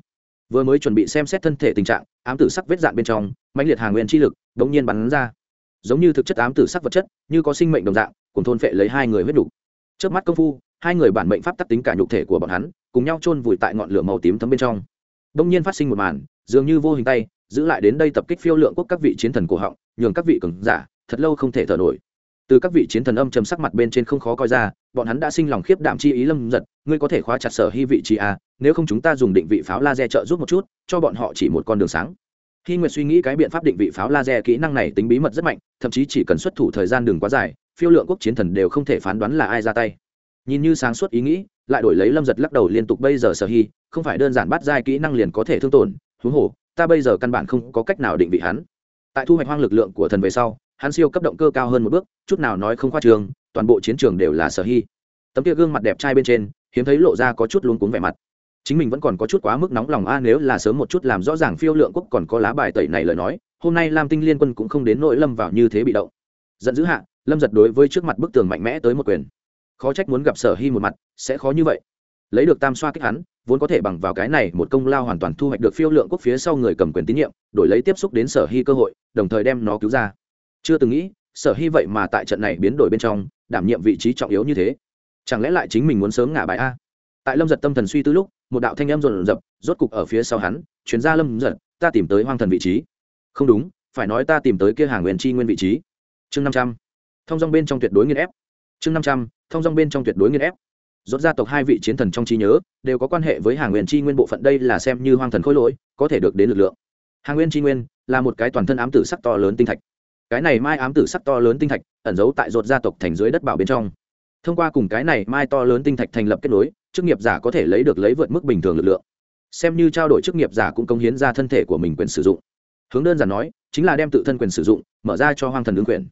Vừa mới chuẩn bị xem xét thân thể tình trạng, ám tử sắc vết dạn bên trong, mãnh liệt hàng nguyên chi lực đống nhiên bắn ra. Giống như thực chất ám tử sắc vật chất, như có sinh mệnh đồng dạng cùng thôn phệ lấy hai người huyết đủ. trước mắt công phu, hai người bản mệnh pháp tắc tính cả nhục thể của bọn hắn cùng nhau chôn vùi tại ngọn lửa màu tím thấm bên trong. Đông nhiên phát sinh một màn, dường như vô hình tay, giữ lại đến đây tập kích phiêu lượng quốc các vị chiến thần cổ họng, nhường các vị cường giả thật lâu không thể thở nổi. Từ các vị chiến thần âm trầm sắc mặt bên trên không khó coi ra, bọn hắn đã sinh lòng khiếp đảm chi ý lâm giật, ngươi có thể khóa chặt sở hy vị trí a nếu không chúng ta dùng định vị pháo laser trợ giúp một chút, cho bọn họ chỉ một con đường sáng. Khi nguyệt suy nghĩ cái biện pháp định vị pháo laser kỹ năng này tính bí mật rất mạnh, thậm chí chỉ cần xuất thủ thời gian đường quá dài, phiêu lượng quốc chiến thần đều không thể phán đoán là ai ra tay. Nhìn như sáng suốt ý nghĩ lại đổi lấy lâm giật lắc đầu liên tục, bây giờ sở hy, không phải đơn giản bắt giai kỹ năng liền có thể thương tổn huống hồ ta bây giờ căn bản không có cách nào định vị hắn. Tại thu hoạch hoang lực lượng của thần về sau, hắn siêu cấp động cơ cao hơn một bước, chút nào nói không khoa trường, toàn bộ chiến trường đều là sở hy. Tấm kia gương mặt đẹp trai bên trên, hiếm thấy lộ ra có chút luống cuống vẻ mặt. Chính mình vẫn còn có chút quá mức nóng lòng a, nếu là sớm một chút làm rõ ràng phiêu lượng quốc còn có lá bài tẩy này lời nói, hôm nay lam tinh liên quân cũng không đến nỗi lâm vào như thế bị động. Giận dữ hạ, lâm giật đối với trước mặt bức tường mạnh mẽ tới một quyền khó trách muốn gặp sở hy một mặt, sẽ khó như vậy. Lấy được tam xoa kích hắn, vốn có thể bằng vào cái này một công lao hoàn toàn thu hoạch được phiêu lượng quốc phía sau người cầm quyền tín nhiệm, đổi lấy tiếp xúc đến sở hy cơ hội, đồng thời đem nó cứu ra. Chưa từng nghĩ, sở hy vậy mà tại trận này biến đổi bên trong, đảm nhiệm vị trí trọng yếu như thế. Chẳng lẽ lại chính mình muốn sớm ngả bài a? Tại lâm giật tâm thần suy tư lúc, một đạo thanh em rộn rập, rốt cục ở phía sau hắn chuyến ra lâm giật, ta tìm tới hoang thần vị trí. Không đúng, phải nói ta tìm tới kia hàng nguyên chi nguyên vị trí. Chương năm trăm. Thông dong bên trong tuyệt đối nghiên ép. Chương năm trăm thông dong bên trong tuyệt đối nghiên ép. Rốt gia tộc hai vị chiến thần trong trí nhớ, đều có quan hệ với hàng nguyên chi nguyên bộ phận đây là xem như hoang thần khối lỗi, có thể được đến lực lượng. Hàng nguyên chi nguyên là một cái toàn thân ám tử sắc to lớn tinh thạch. Cái này mai ám tử sắc to lớn tinh thạch ẩn giấu tại rốt gia tộc thành dưới đất bảo bên trong. Thông qua cùng cái này mai to lớn tinh thạch thành lập kết nối, chức nghiệp giả có thể lấy được lấy vượt mức bình thường lực lượng. Xem như trao đổi chức nghiệp giả cũng công hiến ra thân thể của mình quyền sử dụng. Hướng đơn giản nói, chính là đem tự thân quyền sử dụng, mở ra cho hoang thần ưng quyền.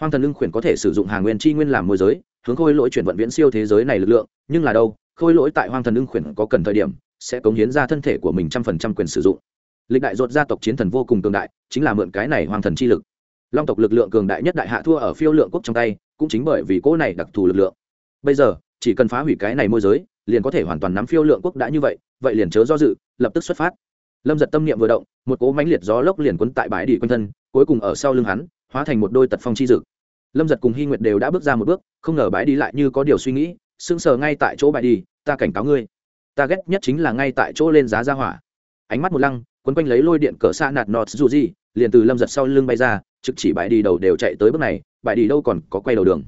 Hoang thần ưng quyền có thể sử dụng hàng nguyên chi nguyên làm môi giới hướng khôi lỗi chuyển vận viễn siêu thế giới này lực lượng, nhưng là đâu, khôi lỗi tại hoang thần ưng quyền có cần thời điểm, sẽ cống hiến ra thân thể của mình trăm phần trăm quyền sử dụng. Lịch đại dột gia tộc chiến thần vô cùng cường đại, chính là mượn cái này hoang thần chi lực. Long tộc lực lượng cường đại nhất đại hạ thua ở phiêu lượng quốc trong tay, cũng chính bởi vì cỗ này đặc thù lực lượng. Bây giờ, chỉ cần phá hủy cái này môi giới, liền có thể hoàn toàn nắm phiêu lượng quốc đã như vậy vậy liền chớ do dự, lập tức xuất phát. Lâm giật tâm niệm vừa động, một cỗ mánh liệt gió lốc liền quấn tại bãi đi quanh thân, cuối cùng ở sau lưng hắn, hóa thành một đôi tật phong chi dực lâm giật cùng hy nguyệt đều đã bước ra một bước, không ngờ bãi đi lại như có điều suy nghĩ, sững sờ ngay tại chỗ bãi đi, ta cảnh cáo ngươi. Ta ghét nhất chính là ngay tại chỗ lên giá ra hỏa. Ánh mắt một lăng, quấn quanh lấy lôi điện cỡ xa nạt nọt dù gì, liền từ lâm giật sau lưng bay ra, trực chỉ bãi đi đầu đều chạy tới bước này, bãi đi đâu còn có quay đầu đường.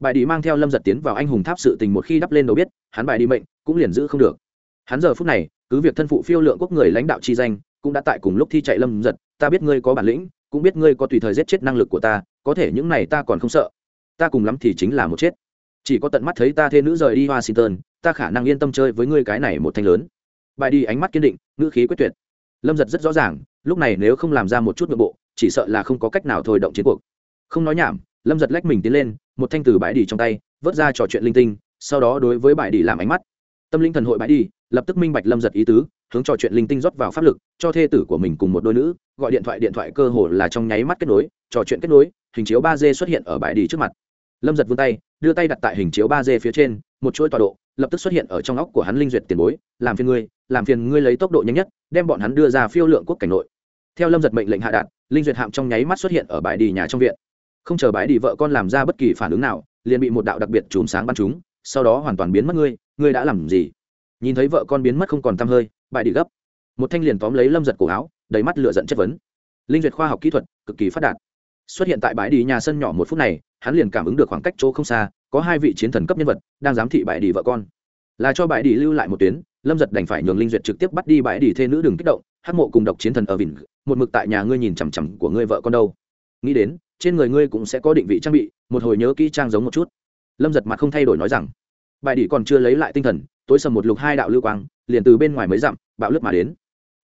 Bãi đi mang theo lâm giật tiến vào anh hùng tháp sự tình một khi đắp lên đầu biết, hắn bãi đi mệnh cũng liền giữ không được. Hắn giờ phút này, cứ việc thân phụ phiêu lượng quốc người lãnh đạo chi danh, cũng đã tại cùng lúc thi chạy lâm giật, ta biết ngươi có bản lĩnh, cũng biết ngươi có tùy thời giết chết năng lực của ta có thể những này ta còn không sợ. Ta cùng lắm thì chính là một chết. Chỉ có tận mắt thấy ta thê nữ rời đi washington, ta khả năng yên tâm chơi với ngươi cái này một thanh lớn. Bài đi ánh mắt kiên định, ngữ khí quyết tuyệt. Lâm giật rất rõ ràng, lúc này nếu không làm ra một chút nội bộ, chỉ sợ là không có cách nào thôi động chiến cuộc. Không nói nhảm, lâm giật lách mình tiến lên, một thanh từ bãi đi trong tay, vớt ra trò chuyện linh tinh, sau đó đối với bãi đi làm ánh mắt. Tâm linh thần hội bãi đi, lập tức minh bạch lâm giật ý tứ hướng trò chuyện linh tinh rót vào pháp lực, cho thê tử của mình cùng một đôi nữ, gọi điện thoại điện thoại cơ hồ là trong nháy mắt kết nối, trò chuyện kết nối, hình chiếu ba d xuất hiện ở bãi đi trước mặt. Lâm giật vươn tay, đưa tay đặt tại hình chiếu ba d phía trên, một chuỗi tọa độ, lập tức xuất hiện ở trong óc của hắn linh duyệt tiền bối, làm phiền ngươi, làm phiền ngươi lấy tốc độ nhanh nhất, đem bọn hắn đưa ra phiêu lượng quốc cảnh nội. Theo lâm giật mệnh lệnh hạ đạt linh duyệt hạm trong nháy mắt xuất hiện ở bãi đi nhà trong viện. Không chờ bãi đi vợ con làm ra bất kỳ phản ứng nào, liền bị một đạo đặc biệt chùm sáng bắn chúng sau đó hoàn toàn biến mất ngươi ngươi đã làm gì? Nhìn thấy vợ con biến mất không còn t hơi bãi đi gấp. Một thanh liền tóm lấy lâm giật cổ áo, đầy mắt lựa giận chất vấn. Linh duyệt khoa học kỹ thuật cực kỳ phát đạt. Xuất hiện tại bãi đi nhà sân nhỏ một phút này, hắn liền cảm ứng được khoảng cách chỗ không xa, có hai vị chiến thần cấp nhân vật đang giám thị bãi đi vợ con. Là cho bãi đi lưu lại một tuyến, lâm giật đành phải nhường linh duyệt trực tiếp bắt đi bãi đi thê nữ đừng kích động hát mộ cùng độc chiến thần ở vịnh, một mực tại nhà ngươi nhìn chằm chằm của ngươi vợ con đâu. Nghĩ đến, trên người ngươi cũng sẽ có định vị trang bị, một hồi nhớ kỹ trang giống một chút. Lâm giật mặt không thay đổi nói rằng, bãi đi còn chưa lấy lại tinh thần tối sầm một lục hai đạo lưu quang, liền từ bên ngoài mới dặm, bạo lướt mà đến.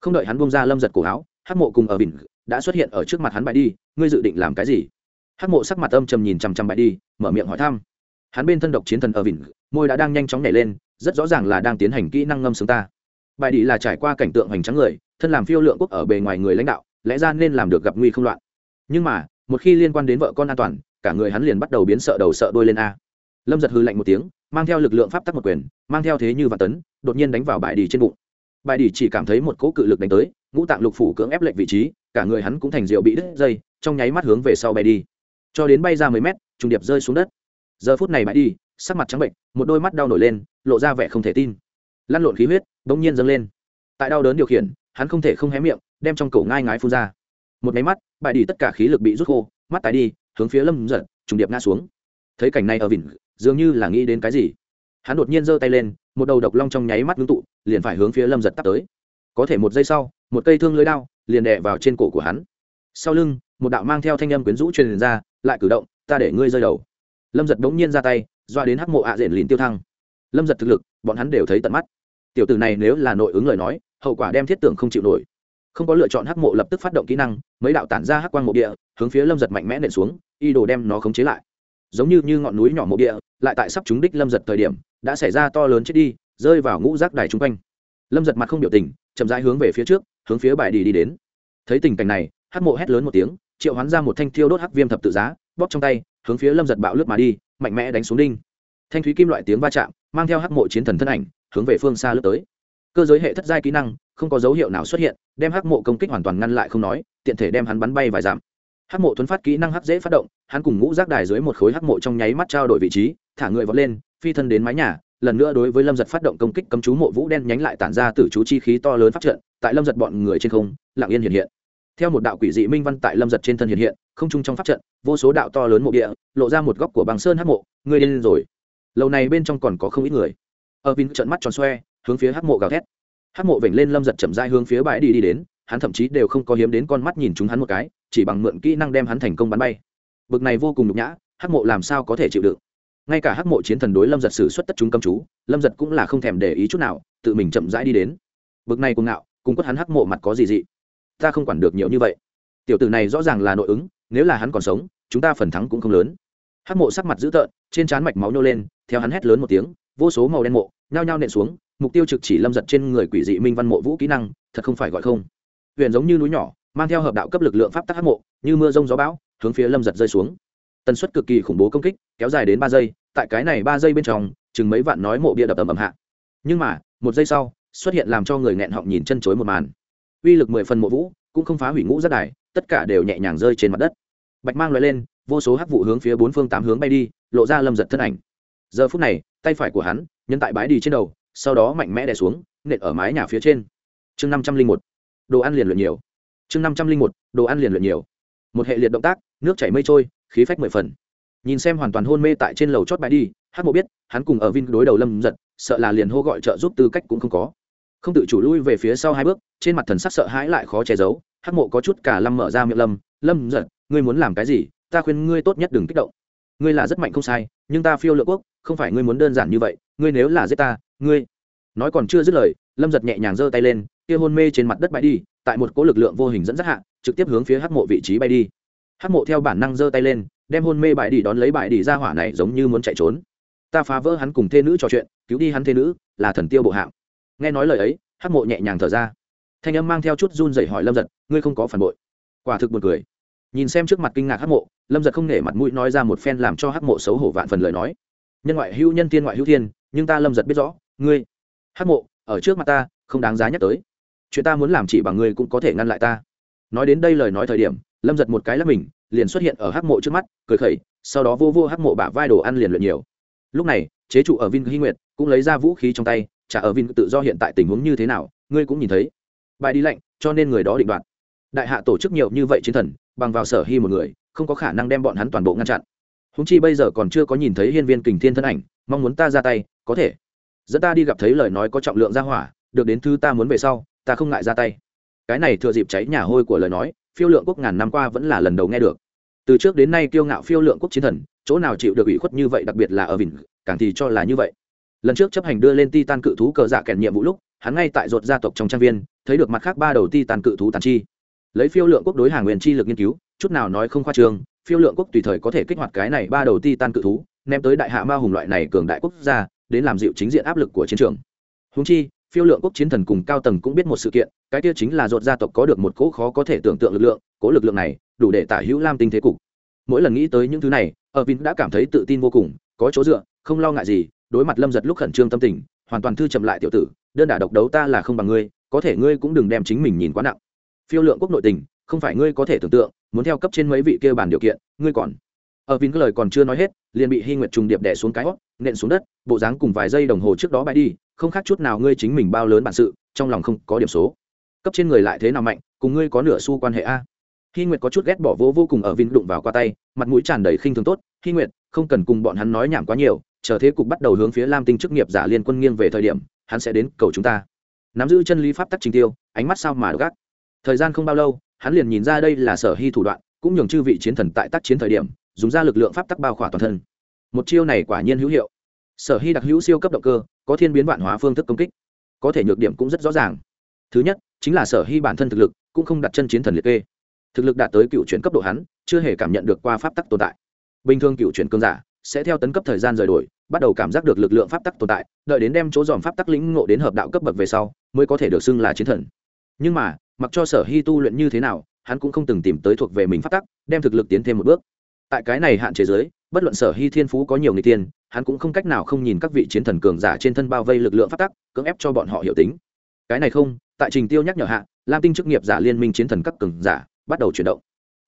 Không đợi hắn bông ra lâm giật cổ áo hát mộ cùng ở vịnh đã xuất hiện ở trước mặt hắn bãi đi, ngươi dự định làm cái gì? Hát mộ sắc mặt âm trầm nhìn chằm chằm bãi đi, mở miệng hỏi thăm. Hắn bên thân độc chiến thần ở vịnh môi đã đang nhanh chóng nhảy lên, rất rõ ràng là đang tiến hành kỹ năng ngâm sướng ta. Bài đi là trải qua cảnh tượng hoành tráng người, thân làm phiêu lượng quốc ở bề ngoài người lãnh đạo, lẽ ra nên làm được gặp nguy không loạn. Nhưng mà, một khi liên quan đến vợ con an toàn, cả người hắn liền bắt đầu biến sợ đầu sợ đôi lên a. Lâm giật hư lạnh một tiếng mang theo lực lượng pháp tắc một quyền, mang theo thế như vạn tấn, đột nhiên đánh vào bại đi trên bụng. Bại đi chỉ cảm thấy một cỗ cự lực đánh tới, ngũ tạng lục phủ cưỡng ép lệch vị trí, cả người hắn cũng thành rượu bị đứt dây, trong nháy mắt hướng về sau bay đi. Cho đến bay ra mười mét, trùng điệp rơi xuống đất. Giờ phút này bại đi sắc mặt trắng bệnh, một đôi mắt đau nổi lên, lộ ra vẻ không thể tin. Lăn lộn khí huyết, bỗng nhiên dâng lên. Tại đau đớn điều khiển, hắn không thể không hé miệng, đem trong cổ ngai ngái phun ra. Một máy mắt, bại đi tất cả khí lực bị rút khô, mắt tái đi, hướng phía lâm giật trùng điệp ngã xuống. Thấy cảnh này ở vịnh dường như là nghĩ đến cái gì. Hắn đột nhiên giơ tay lên, một đầu độc long trong nháy mắt ngưng tụ, liền phải hướng phía lâm giật tắt tới. Có thể một giây sau, một cây thương lưới đao liền đè vào trên cổ của hắn. Sau lưng, một đạo mang theo thanh âm quyến rũ truyền ra, lại cử động, ta để ngươi rơi đầu. Lâm giật đống nhiên ra tay, doa đến hắc mộ ạ à rền lìn tiêu thăng. Lâm giật thực lực, bọn hắn đều thấy tận mắt. Tiểu tử này nếu là nội ứng lời nói, hậu quả đem thiết tưởng không chịu nổi. Không có lựa chọn hắc mộ lập tức phát động kỹ năng, mấy đạo tản ra hắc quang mộ địa, hướng phía lâm giật mạnh mẽ nện xuống y đồ đem nó khống chế lại giống như như ngọn núi nhỏ mộ địa, lại tại sắp chúng đích lâm giật thời điểm, đã xảy ra to lớn chết đi, rơi vào ngũ rác đài chung quanh. Lâm giật mặt không biểu tình, chậm rãi hướng về phía trước, hướng phía bài đi đi đến. Thấy tình cảnh này, hắc mộ hét lớn một tiếng, triệu hoán ra một thanh thiêu đốt hắc viêm thập tự giá, bóp trong tay, hướng phía lâm giật bạo lướt mà đi, mạnh mẽ đánh xuống đinh. Thanh thúy kim loại tiếng va chạm, mang theo hắc mộ chiến thần thân ảnh, hướng về phương xa lướt tới. Cơ giới hệ thất giai kỹ năng, không có dấu hiệu nào xuất hiện, đem hắc mộ công kích hoàn toàn ngăn lại không nói, tiện thể đem hắn bắn bay vài dặm hắc mộ thuấn phát kỹ năng hắc dễ phát động, hắn cùng ngũ rác đài dưới một khối hắc mộ trong nháy mắt trao đổi vị trí, thả người vọt lên, phi thân đến mái nhà, lần nữa đối với lâm giật phát động công kích cấm chú mộ vũ đen nhánh lại tản ra từ chú chi khí to lớn phát trận, tại lâm giật bọn người trên không, lặng yên hiện hiện. Theo một đạo quỷ dị minh văn tại lâm giật trên thân hiện hiện, không chung trong pháp trận, vô số đạo to lớn mộ địa, lộ ra một góc của bằng sơn hắc mộ, người lên rồi. Lâu này bên trong còn có không ít người. Ở vinh trận mắt tròn xoe, hướng phía hắc mộ gào thét. Hắc mộ vểnh lên lâm giật chậm dai hướng phía bãi đi đi đến, hắn thậm chí đều không có hiếm đến con mắt nhìn chúng hắn một cái chỉ bằng mượn kỹ năng đem hắn thành công bắn bay. Bực này vô cùng nhục nhã, hắc mộ làm sao có thể chịu đựng? Ngay cả hắc mộ chiến thần đối lâm giật xử xuất tất chúng cầm chú, lâm giật cũng là không thèm để ý chút nào, tự mình chậm rãi đi đến. Bực này cùng ngạo, cùng quất hắn hắc mộ mặt có gì dị? Ta không quản được nhiều như vậy. Tiểu tử này rõ ràng là nội ứng, nếu là hắn còn sống, chúng ta phần thắng cũng không lớn. Hắc mộ sắc mặt dữ tợn, trên trán mạch máu nhô lên, theo hắn hét lớn một tiếng, vô số màu đen mộ, nhao nhao nện xuống, mục tiêu trực chỉ lâm giật trên người quỷ dị minh văn mộ vũ kỹ năng, thật không phải gọi không. Huyện giống như núi nhỏ mang theo hợp đạo cấp lực lượng pháp tắc hắc mộ, như mưa rông gió bão, hướng phía lâm giật rơi xuống. Tần suất cực kỳ khủng bố công kích, kéo dài đến ba giây, tại cái này ba giây bên trong, chừng mấy vạn nói mộ bia đập ầm ầm hạ. Nhưng mà, một giây sau, xuất hiện làm cho người nghẹn họng nhìn chân chối một màn. Uy lực mười phần mộ vũ, cũng không phá hủy ngũ rất đài, tất cả đều nhẹ nhàng rơi trên mặt đất. Bạch mang loại lên, vô số hắc vụ hướng phía bốn phương tám hướng bay đi, lộ ra lâm giật thân ảnh. Giờ phút này, tay phải của hắn nhân tại bãi đi trên đầu, sau đó mạnh mẽ đè xuống, nện ở mái nhà phía trên. Chương năm trăm linh một, đồ ăn liền luyện nhiều chương năm trăm linh một, đồ ăn liền luyện nhiều. Một hệ liệt động tác, nước chảy mây trôi, khí phách mười phần. Nhìn xem hoàn toàn hôn mê tại trên lầu chót bãi đi hát mộ biết, hắn cùng ở vin đối đầu lâm giật sợ là liền hô gọi trợ giúp tư cách cũng không có. Không tự chủ lui về phía sau hai bước, trên mặt thần sắc sợ hãi lại khó che giấu hát mộ có chút cả lâm mở ra miệng lâm lâm giật ngươi muốn làm cái gì? Ta khuyên ngươi tốt nhất đừng kích động. Ngươi là rất mạnh không sai, nhưng ta phiêu lựa quốc, không phải ngươi muốn đơn giản như vậy, ngươi nếu là giết ta, ngươi nói còn chưa dứt lời, lâm giật nhẹ nhàng giơ tay lên, kia hôn mê trên mặt đất bay đi, tại một cỗ lực lượng vô hình dẫn dắt hạ, trực tiếp hướng phía hát mộ vị trí bay đi. Hát mộ theo bản năng giơ tay lên, đem hôn mê bại đi đón lấy bại đi ra hỏa này giống như muốn chạy trốn. Ta phá vỡ hắn cùng thê nữ trò chuyện, cứu đi hắn thê nữ, là thần tiêu bộ hạng. Nghe nói lời ấy hát mộ nhẹ nhàng thở ra. Thanh âm mang theo chút run dậy hỏi lâm giật, ngươi không có phản bội. Quả thực buồn cười. Nhìn xem trước mặt kinh ngạc hát mộ, lâm giật không nể mặt mũi nói ra một phen làm cho hát mộ xấu hổ vạn phần lời nói. Nhân ngoại hữu nhân, tiên ngoại hữu thiên, nhưng ta lâm giật biết rõ, ngươi hát mộ, ở trước mặt ta, không đáng giá nhắc tới. Chuyện ta muốn làm chỉ bằng ngươi cũng có thể ngăn lại ta. Nói đến đây lời nói thời điểm, lâm giật một cái lắp mình, liền xuất hiện ở hắc mộ trước mắt, cười khẩy, sau đó vô vô hắc mộ bả vai đồ ăn liền luyện nhiều. Lúc này, chế trụ ở vin hy nguyệt, cũng lấy ra vũ khí trong tay, trả ở vin tự do hiện tại tình huống như thế nào, ngươi cũng nhìn thấy. Bài đi lạnh cho nên người đó định đoạt. Đại hạ tổ chức nhiều như vậy chiến thần, bằng vào sở hy một người, không có khả năng đem bọn hắn toàn bộ ngăn chặn. Húng chi bây giờ còn chưa có nhìn thấy hiên viên kình thiên thân ảnh, mong muốn ta ra tay, có thể dẫn ta đi gặp thấy lời nói có trọng lượng ra hỏa, được đến thứ ta muốn về sau, ta không ngại ra tay. Cái này thừa dịp cháy nhà hôi của lời nói, phiêu lượng quốc ngàn năm qua vẫn là lần đầu nghe được. Từ trước đến nay kiêu ngạo phiêu lượng quốc chiến thần, chỗ nào chịu được ủy khuất như vậy, đặc biệt là ở vịnh càng thì cho là như vậy. Lần trước chấp hành đưa lên ti tan cự thú cờ dạ kèn nhiệm vụ lúc, hắn ngay tại ruột gia tộc trong trang viên, thấy được mặt khác ba đầu ti tan cự thú tàn chi. Lấy phiêu lượng quốc đối hàng nguyên chi lực nghiên cứu, chút nào nói không khoa trương, phiêu lượng quốc tùy thời có thể kích hoạt cái này ba đầu ti tan cự thú, ném tới đại hạ ma hùng loại này cường đại quốc gia đến làm dịu chính diện áp lực của chiến trường. Húng chi, phiêu lượng quốc chiến thần cùng cao tầng cũng biết một sự kiện, cái kia chính là ruột gia tộc có được một cỗ khó có thể tưởng tượng lực lượng, cỗ lực lượng này đủ để tả hữu lam tinh thế cục. Mỗi lần nghĩ tới những thứ này ở vin đã cảm thấy tự tin vô cùng, có chỗ dựa, không lo ngại gì, đối mặt lâm giật lúc khẩn trương tâm tình, hoàn toàn thư chậm lại tiểu tử, đơn đả độc đấu ta là không bằng ngươi, có thể ngươi cũng đừng đem chính mình nhìn quá nặng. Phiêu lượng quốc nội tình, không phải ngươi có thể tưởng tượng, muốn theo cấp trên mấy vị kia bàn điều kiện, ngươi còn ở vin cái lời còn chưa nói hết, liền bị hy nguyệt trùng điệp đẻ xuống cái hót nện xuống đất, bộ dáng cùng vài giây đồng hồ trước đó bay đi, không khác chút nào ngươi chính mình bao lớn bản sự, trong lòng không có điểm số. Cấp trên người lại thế nào mạnh, cùng ngươi có nửa xu quan hệ a? Hy nguyệt có chút ghét bỏ vô vô cùng ở vin đụng vào qua tay, mặt mũi tràn đầy khinh thường tốt, hy nguyệt, không cần cùng bọn hắn nói nhảm quá nhiều, chờ thế cục bắt đầu hướng phía lam tinh chức nghiệp giả liên quân nghiêng về thời điểm, hắn sẽ đến cầu chúng ta. Nắm giữ chân lý pháp tắc trình tiêu, ánh mắt sao mà gác thời gian không bao lâu, hắn liền nhìn ra đây là sở hy thủ đoạn, cũng nhường chư vị chiến thần tại tác chiến thời điểm dùng ra lực lượng pháp tắc bao khỏa toàn thân. Một chiêu này quả nhiên hữu hiệu. Sở hy đặc hữu siêu cấp động cơ, có thiên biến vạn hóa phương thức công kích. Có thể nhược điểm cũng rất rõ ràng. Thứ nhất, chính là sở hy bản thân thực lực cũng không đặt chân chiến thần liệt kê. Thực lực đạt tới cựu chuyển cấp độ hắn, chưa hề cảm nhận được qua pháp tắc tồn tại. Bình thường cựu chuyển cơn giả sẽ theo tấn cấp thời gian rời đổi, bắt đầu cảm giác được lực lượng pháp tắc tồn tại, đợi đến đem chỗ dòm pháp tắc lĩnh ngộ đến hợp đạo cấp bậc về sau, mới có thể được xưng là chiến thần. Nhưng mà, mặc cho sở hy tu luyện như thế nào, hắn cũng không từng tìm tới thuộc về mình pháp tắc, đem thực lực tiến thêm một bước tại cái này hạn chế giới, bất luận sở hy thiên phú có nhiều người tiên, hắn cũng không cách nào không nhìn các vị chiến thần cường giả trên thân bao vây lực lượng phát tắc, cưỡng ép cho bọn họ hiểu tính. Cái này không, tại trình tiêu nhắc nhở hạ, lam tinh chức nghiệp giả liên minh chiến thần các cường giả bắt đầu chuyển động.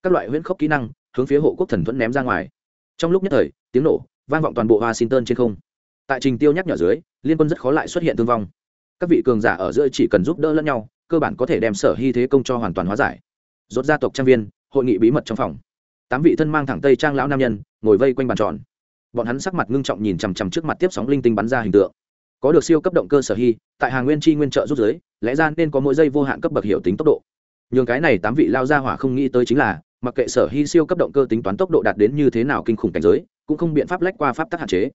Các loại huyễn khốc kỹ năng, hướng phía hộ quốc thần thuẫn ném ra ngoài. Trong lúc nhất thời, tiếng nổ vang vọng toàn bộ washington trên không. Tại trình tiêu nhắc nhở dưới, liên quân rất khó lại xuất hiện thương vong. Các vị cường giả ở giữa chỉ cần giúp đỡ lẫn nhau, cơ bản có thể đem sở hy thế công cho hoàn toàn hóa giải. Rốt gia tộc trang viên, hội nghị bí mật trong phòng tám vị thân mang thẳng tây trang lão nam nhân, ngồi vây quanh bàn tròn. Bọn hắn sắc mặt ngưng trọng nhìn chằm chằm trước mặt tiếp sóng linh tinh bắn ra hình tượng. Có được siêu cấp động cơ sở hy, tại hàng nguyên chi nguyên trợ rút giới, lẽ ra nên có mỗi giây vô hạn cấp bậc hiệu tính tốc độ. Nhường cái này tám vị lao ra hỏa không nghĩ tới chính là, mặc kệ sở hy siêu cấp động cơ tính toán tốc độ đạt đến như thế nào kinh khủng cảnh giới, cũng không biện pháp lách qua pháp tắc hạn chế.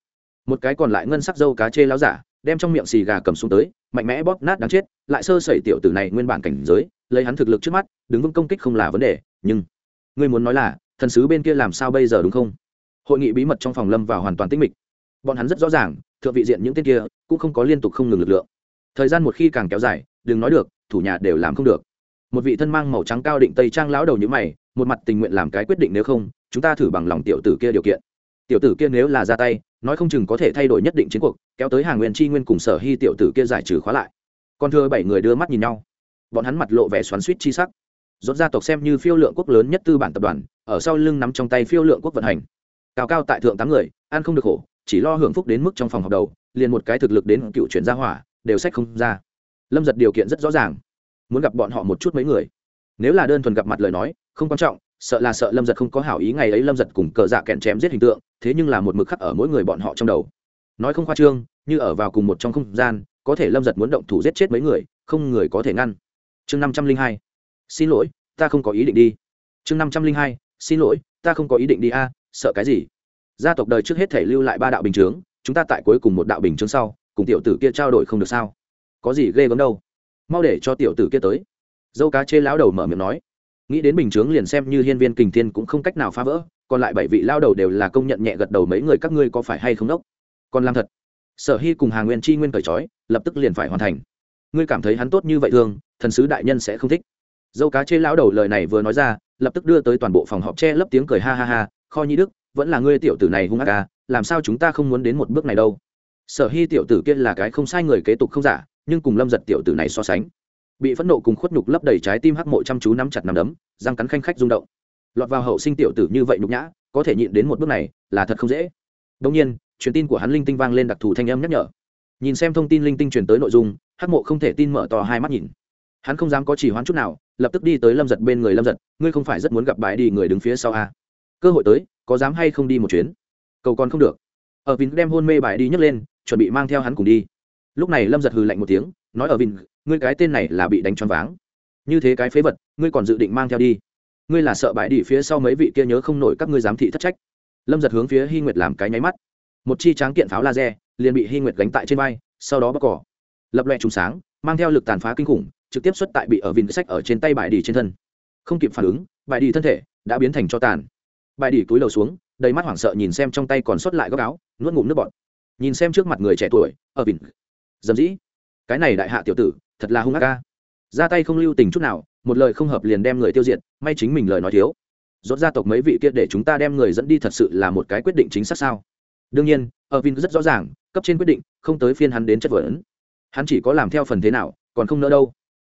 Một cái còn lại ngân sắc dâu cá chê láo giả, đem trong miệng xì gà cầm xuống tới, mạnh mẽ bóp nát đáng chết, lại sơ sẩy tiểu tử này nguyên bản cảnh giới, lấy hắn thực lực trước mắt, đứng vững công kích không là vấn đề, nhưng, ngươi muốn nói là thần sứ bên kia làm sao bây giờ đúng không? Hội nghị bí mật trong phòng lâm vào hoàn toàn tĩnh mịch. Bọn hắn rất rõ ràng, thượng vị diện những tên kia cũng không có liên tục không ngừng lực lượng. Thời gian một khi càng kéo dài, đừng nói được, thủ nhà đều làm không được. Một vị thân mang màu trắng cao định tây trang lão đầu như mày, một mặt tình nguyện làm cái quyết định nếu không, chúng ta thử bằng lòng tiểu tử kia điều kiện. Tiểu tử kia nếu là ra tay, nói không chừng có thể thay đổi nhất định chiến cuộc, kéo tới hàng nguyên chi nguyên cùng sở hy tiểu tử kia giải trừ khóa lại. Còn thưa bảy người đưa mắt nhìn nhau. Bọn hắn mặt lộ vẻ xoắn suýt chi sắc. Rốt gia tộc xem như phiêu lượng quốc lớn nhất tư bản tập đoàn ở sau lưng nắm trong tay phiêu lượng quốc vận hành. Cao cao tại thượng tám người, ăn không được khổ, chỉ lo hưởng phúc đến mức trong phòng học đầu, liền một cái thực lực đến cựu chuyển gia hỏa, đều sách không ra. Lâm giật điều kiện rất rõ ràng, muốn gặp bọn họ một chút mấy người. Nếu là đơn thuần gặp mặt lời nói, không quan trọng, sợ là sợ lâm giật không có hảo ý ngày ấy lâm giật cùng cờ dạ kẹn chém giết hình tượng, thế nhưng là một mực khắc ở mỗi người bọn họ trong đầu. Nói không khoa trương, như ở vào cùng một trong không gian, có thể lâm giật muốn động thủ giết chết mấy người, không người có thể ngăn. Chương năm trăm linh hai, xin lỗi, ta không có ý định đi. Chương năm trăm linh hai xin lỗi ta không có ý định đi a sợ cái gì? Gia tộc đời trước hết thể lưu lại ba đạo bình chướng chúng ta tại cuối cùng một đạo bình chướng sau cùng tiểu tử kia trao đổi không được sao? Có gì ghê gớm đâu. Mau để cho tiểu tử kia tới. Dâu cá chê lão đầu mở miệng nói. Nghĩ đến bình chướng liền xem như hiên viên kình thiên cũng không cách nào phá vỡ còn lại bảy vị lao đầu đều là công nhận nhẹ gật đầu mấy người các ngươi có phải hay không đốc? Còn làm thật. Sở hy cùng hà nguyên chi nguyên cởi trói lập tức liền phải hoàn thành. Ngươi cảm thấy hắn tốt như vậy thường, thần sứ đại nhân sẽ không thích dâu cá chê lão đầu lời này vừa nói ra, lập tức đưa tới toàn bộ phòng họp che lấp tiếng cười ha ha ha, kho nhi đức, vẫn là ngươi tiểu tử này hung ác ca làm sao chúng ta không muốn đến một bước này đâu? Sở hy tiểu tử kia là cái không sai người kế tục không giả, nhưng cùng lâm giật tiểu tử này so sánh, bị phẫn nộ cùng khuất nhục lấp đầy trái tim hắc mộ chăm chú nắm chặt nắm đấm, răng cắn khanh khách rung động. Lọt vào hậu sinh tiểu tử như vậy nhục nhã, có thể nhịn đến một bước này là thật không dễ. Đông nhiên, truyền tin của hắn linh tinh vang lên đặc thù thanh âm nhắc nhở. Nhìn xem thông tin linh tinh truyền tới nội dung, hắc mộ không thể tin mở to hai mắt nhìn. Hắn không dám có chỉ hoán chút nào lập tức đi tới lâm giật bên người lâm giật ngươi không phải rất muốn gặp bãi đi người đứng phía sau à. cơ hội tới có dám hay không đi một chuyến? Cầu còn không được. Ở Vinh đem hôn mê bãi đi nhấc lên chuẩn bị mang theo hắn cùng đi. Lúc này lâm giật hừ lạnh một tiếng nói ở Vinh, ngươi cái tên này là bị đánh choáng váng. Như thế cái phế vật ngươi còn dự định mang theo đi. Ngươi là sợ bãi đi phía sau mấy vị kia nhớ không nổi các ngươi giám thị thất trách. Lâm giật hướng phía hy nguyệt làm cái nháy mắt. Một chi tráng kiện pháo laser liền bị hy nguyệt gánh tại trên vai sau đó bóc cỏ lập loẹ trùng sáng mang theo lực tàn phá kinh khủng trực tiếp xuất tại bị ở vin sách ở trên tay bài đi trên thân. Không kịp phản ứng, bài đi thân thể đã biến thành cho tàn. Bài đi túi lầu xuống, đầy mắt hoảng sợ nhìn xem trong tay còn sót lại góc áo, nuốt ngụm nước bọt. Nhìn xem trước mặt người trẻ tuổi, ở Vin dầm dĩ. Cái này đại hạ tiểu tử, thật là hung ác ca ra tay không lưu tình chút nào, một lời không hợp liền đem người tiêu diệt, may chính mình lời nói thiếu. Rốt gia tộc mấy vị kia để chúng ta đem người dẫn đi thật sự là một cái quyết định chính xác sao? Đương nhiên, ở vin rất rõ ràng, cấp trên quyết định, không tới phiên hắn đến chất vấn. Hắn chỉ có làm theo phần thế nào, còn không nỡ đâu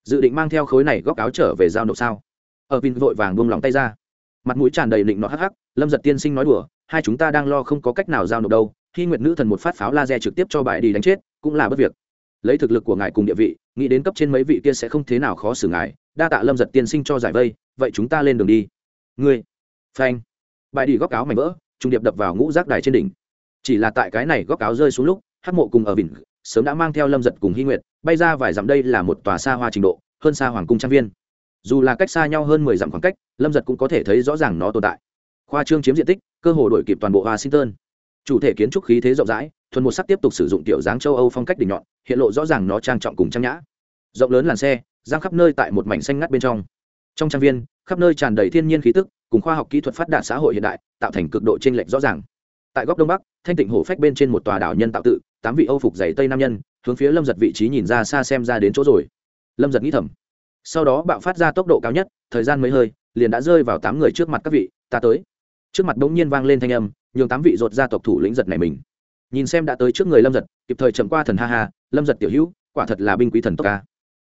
dự định mang theo khối này góc áo trở về giao nộp sao? Ở vin vội vàng buông lòng tay ra. Mặt mũi tràn đầy định nọ hắc hắc, lâm giật tiên sinh nói đùa, hai chúng ta đang lo không có cách nào giao nộp đâu, khi nguyệt nữ thần một phát pháo laser trực tiếp cho bài đi đánh chết, cũng là bất việc. Lấy thực lực của ngài cùng địa vị, nghĩ đến cấp trên mấy vị kia sẽ không thế nào khó xử ngài, đa tạ lâm giật tiên sinh cho giải vây, vậy chúng ta lên đường đi. Ngươi, phanh. Bài đi góc áo mảnh vỡ trung điệp đập vào ngũ rác đài trên đỉnh. Chỉ là tại cái này góc áo rơi xuống lúc hát mộ cùng ở vịnh sớm đã mang theo lâm giật cùng hy nguyệt bay ra vài dặm đây là một tòa xa hoa trình độ, hơn xa hoàng cung trang viên. Dù là cách xa nhau hơn mười dặm khoảng cách, lâm giật cũng có thể thấy rõ ràng nó tồn tại. Khoa trương chiếm diện tích, cơ hồ đổi kịp toàn bộ washington. Chủ thể kiến trúc khí thế rộng rãi, thuần một sắc tiếp tục sử dụng tiểu dáng châu âu phong cách đỉnh nhọn, hiện lộ rõ ràng nó trang trọng cùng trang nhã. Rộng lớn làn xe, giang khắp nơi tại một mảnh xanh ngắt bên trong. Trong trang viên, khắp nơi tràn đầy thiên nhiên khí tức, cùng khoa học kỹ thuật phát đạt xã hội hiện đại, tạo thành cực độ t r ê n lệch rõ ràng. Tại góc đông bắc, thanh tịnh hổ phách bên trên một tòa đảo nhân tạo tự tám vị âu phục dày tây nam nhân, hướng phía lâm giật vị trí nhìn ra xa xem ra đến chỗ rồi. Lâm giật nghĩ thầm. Sau đó bạo phát ra tốc độ cao nhất, thời gian mấy hơi, liền đã rơi vào tám người trước mặt các vị, ta tới. Trước mặt bỗng nhiên vang lên thanh âm, nhường tám vị ruột ra tộc thủ lĩnh giật này mình. Nhìn xem đã tới trước người lâm giật, kịp thời chậm qua thần ha ha, lâm giật tiểu hữu, quả thật là binh quý thần tốc ca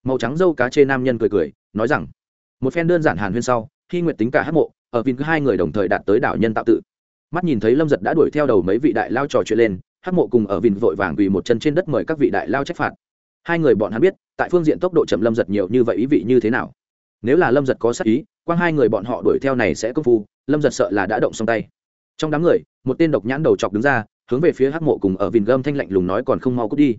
màu trắng dâu cá chê nam nhân cười cười, nói rằng, một phen đơn giản hàn huyên sau khi nguyện tính cả hát mộ, ở vin hai người đồng thời đạt tới đảo nhân tạo tự. Mắt nhìn thấy lâm giật đã đuổi theo đầu mấy vị đại lao trò chuyện lên hát mộ cùng ở vìn vội vàng vì một chân trên đất mời các vị đại lao trách phạt. Hai người bọn hắn biết, tại phương diện tốc độ chậm lâm giật nhiều như vậy ý vị như thế nào. Nếu là lâm giật có sắc ý, quang hai người bọn họ đuổi theo này sẽ công phu, lâm giật sợ là đã động xong tay. Trong đám người, một tên độc nhãn đầu chọc đứng ra, hướng về phía hát mộ cùng ở vìn gâm thanh lạnh lùng nói còn không mau cút đi.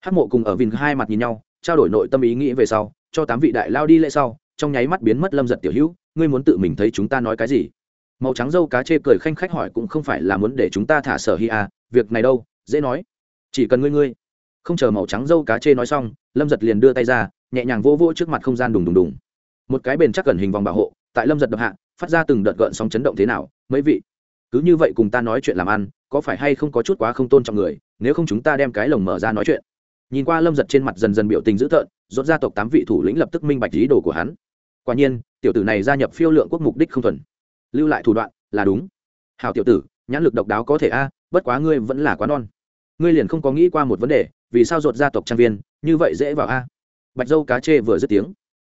Hát mộ cùng ở vìn hai mặt nhìn nhau, trao đổi nội tâm ý nghĩ về sau, cho tám vị đại lao đi lễ sau, trong nháy mắt biến mất lâm giật tiểu hữu, ngươi muốn tự mình thấy chúng ta nói cái gì? Màu trắng dâu cá chê cười khanh khách hỏi cũng không phải là muốn để chúng ta thả sở hi à việc này đâu, dễ nói. Chỉ cần ngươi ngươi. Không chờ màu trắng dâu cá chê nói xong, lâm giật liền đưa tay ra, nhẹ nhàng vô vô trước mặt không gian đùng đùng đùng. Một cái bền chắc gần hình vòng bảo hộ, tại lâm giật đập hạ, phát ra từng đợt gợn sóng chấn động thế nào, mấy vị. Cứ như vậy cùng ta nói chuyện làm ăn, có phải hay không có chút quá không tôn trọng người, nếu không chúng ta đem cái lồng mở ra nói chuyện. Nhìn qua lâm giật trên mặt dần dần biểu tình dữ tợn, rốt gia tộc tám vị thủ lĩnh lập tức minh bạch ý đồ của hắn. Quả nhiên, tiểu tử này gia nhập phiêu lượng quốc mục đích không thuần. Lưu lại thủ đoạn, là đúng. Hào tiểu tử, nhãn lực độc đáo có thể a bất quá ngươi vẫn là quá non. Ngươi liền không có nghĩ qua một vấn đề, vì sao ruột gia tộc trang viên, như vậy dễ vào a? Bạch dâu cá chê vừa dứt tiếng.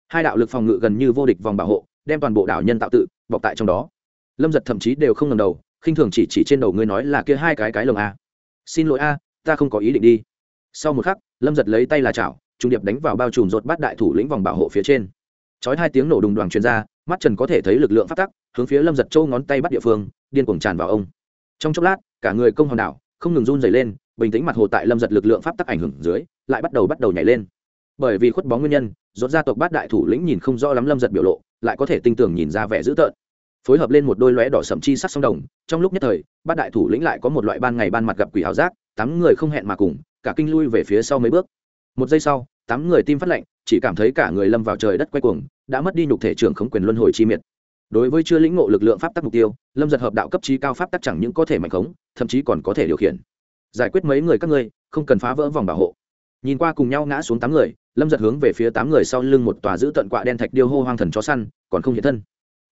Hai đạo lực phòng ngự gần như vô địch vòng bảo hộ, đem toàn bộ đảo nhân tạo tự, bọc tại trong đó. Lâm giật thậm chí đều không ngầm đầu, khinh thường chỉ chỉ trên đầu ngươi nói là kia hai cái cái lồng a. Xin lỗi a, ta không có ý định đi. Sau một khắc, lâm giật lấy tay là chảo trung điệp đánh vào bao trùm rột bát đại thủ lĩnh vòng bảo hộ phía trên. Chói hai tiếng nổ đùng đoàn truyền ra, mắt trần có thể thấy lực lượng phát tắc, hướng phía lâm giật châu ngón tay bắt địa phương, điên cuồng tràn vào ông. Trong chốc lát cả người công hòn đảo, không ngừng run dày lên, bình tĩnh mặt hồ tại lâm giật lực lượng pháp tắc ảnh hưởng dưới, lại bắt đầu bắt đầu nhảy lên. Bởi vì khuất bóng nguyên nhân, rốt gia tộc bát đại thủ lĩnh nhìn không rõ lắm lâm giật biểu lộ, lại có thể tinh tường nhìn ra vẻ dữ tợn. Phối hợp lên một đôi lóe đỏ sậm chi sắc song đồng, trong lúc nhất thời, bát đại thủ lĩnh lại có một loại ban ngày ban mặt gặp quỷ hào giác, tám người không hẹn mà cùng, cả kinh lui về phía sau mấy bước. Một giây sau, tám người tim phát lạnh, chỉ cảm thấy cả người lâm vào trời đất quay cuồng, đã mất đi nhục thể trưởng khống quyền luân hồi chi miệt đối với chưa lĩnh ngộ lực lượng pháp tắc mục tiêu, lâm giật hợp đạo cấp trí cao pháp tắc chẳng những có thể mạnh khống, thậm chí còn có thể điều khiển. Giải quyết mấy người các ngươi, không cần phá vỡ vòng bảo hộ. Nhìn qua cùng nhau ngã xuống tám người, lâm giật hướng về phía tám người sau lưng một tòa giữ tận quạ đen thạch điêu hô hoang thần chó săn, còn không hiện thân.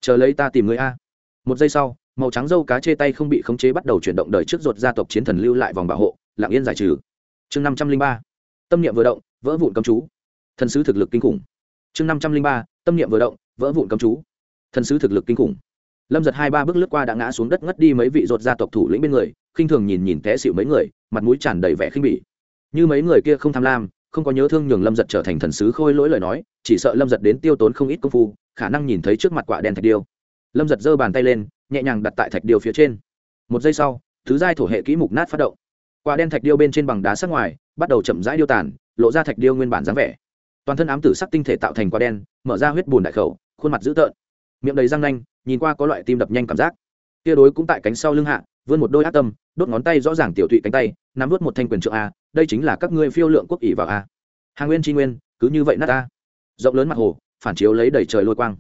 Chờ lấy ta tìm người a. Một giây sau, màu trắng dâu cá chê tay không bị khống chế bắt đầu chuyển động đời trước ruột gia tộc chiến thần lưu lại vòng bảo hộ lạng yên giải trừ. Chương năm trăm linh ba, tâm niệm vừa động, vỡ vụn cấm chú. Thần sứ thực lực kinh khủng. Chương năm trăm linh ba, tâm niệm vừa động, vỡ vụn cấm chú thần sứ thực lực kinh khủng. Lâm giật hai ba bước lướt qua đã ngã xuống đất ngất đi mấy vị ruột gia tộc thủ lĩnh bên người, khinh thường nhìn nhìn té xịu mấy người, mặt mũi tràn đầy vẻ khinh bỉ. Như mấy người kia không tham lam, không có nhớ thương nhường lâm giật trở thành thần sứ khôi lỗi lời nói, chỉ sợ lâm giật đến tiêu tốn không ít công phu, khả năng nhìn thấy trước mặt quả đen thạch điêu. Lâm giật giơ bàn tay lên, nhẹ nhàng đặt tại thạch điêu phía trên. Một giây sau, thứ giai thổ hệ kỹ mục nát phát động. Quả đen thạch điêu bên trên bằng đá sắc ngoài, bắt đầu chậm rãi điêu tàn, lộ ra thạch điêu nguyên bản dáng vẻ. Toàn thân ám tử sắc tinh thể tạo thành quả đen, mở ra huyết bùn đại khẩu, khuôn mặt dữ tợn miệng đầy răng nanh, nhìn qua có loại tim đập nhanh cảm giác. Tia đối cũng tại cánh sau lưng hạ, vươn một đôi ác tâm, đốt ngón tay rõ ràng tiểu thụy cánh tay, nắm vớt một thanh quyền trượng a, đây chính là các ngươi phiêu lượng quốc ỷ vào a. Hàng nguyên tri nguyên, cứ như vậy nát a. Rộng lớn mặt hồ, phản chiếu lấy đầy trời lôi quang.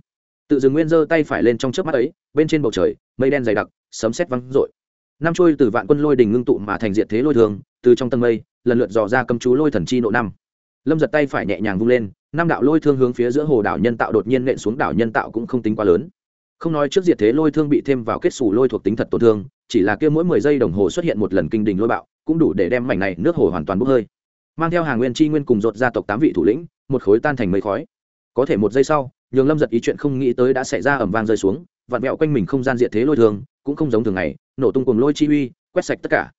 Tự dừng nguyên giơ tay phải lên trong trước mắt ấy, bên trên bầu trời, mây đen dày đặc, sấm sét văng rội năm trôi từ vạn quân lôi đình ngưng tụ mà thành diện thế lôi thường, từ trong tầng mây, lần lượt dò ra cầm chú lôi thần chi nộ năm. Lâm giật tay phải nhẹ nhàng vung lên năm đạo lôi thương hướng phía giữa hồ đảo nhân tạo đột nhiên nện xuống đảo nhân tạo cũng không tính quá lớn. Không nói trước diệt thế lôi thương bị thêm vào kết xù lôi thuộc tính thật tổn thương, chỉ là kia mỗi mười giây đồng hồ xuất hiện một lần kinh đình lôi bạo, cũng đủ để đem mảnh này nước hồ hoàn toàn bốc hơi. Mang theo hàng nguyên chi nguyên cùng dột gia tộc tám vị thủ lĩnh, một khối tan thành mây khói. Có thể một giây sau, nhường lâm giật ý chuyện không nghĩ tới đã xảy ra ẩm vang rơi xuống, vặn vẹo quanh mình không gian diệt thế lôi thường cũng không giống thường ngày, nổ tung cùng lôi chi uy, quét sạch tất cả.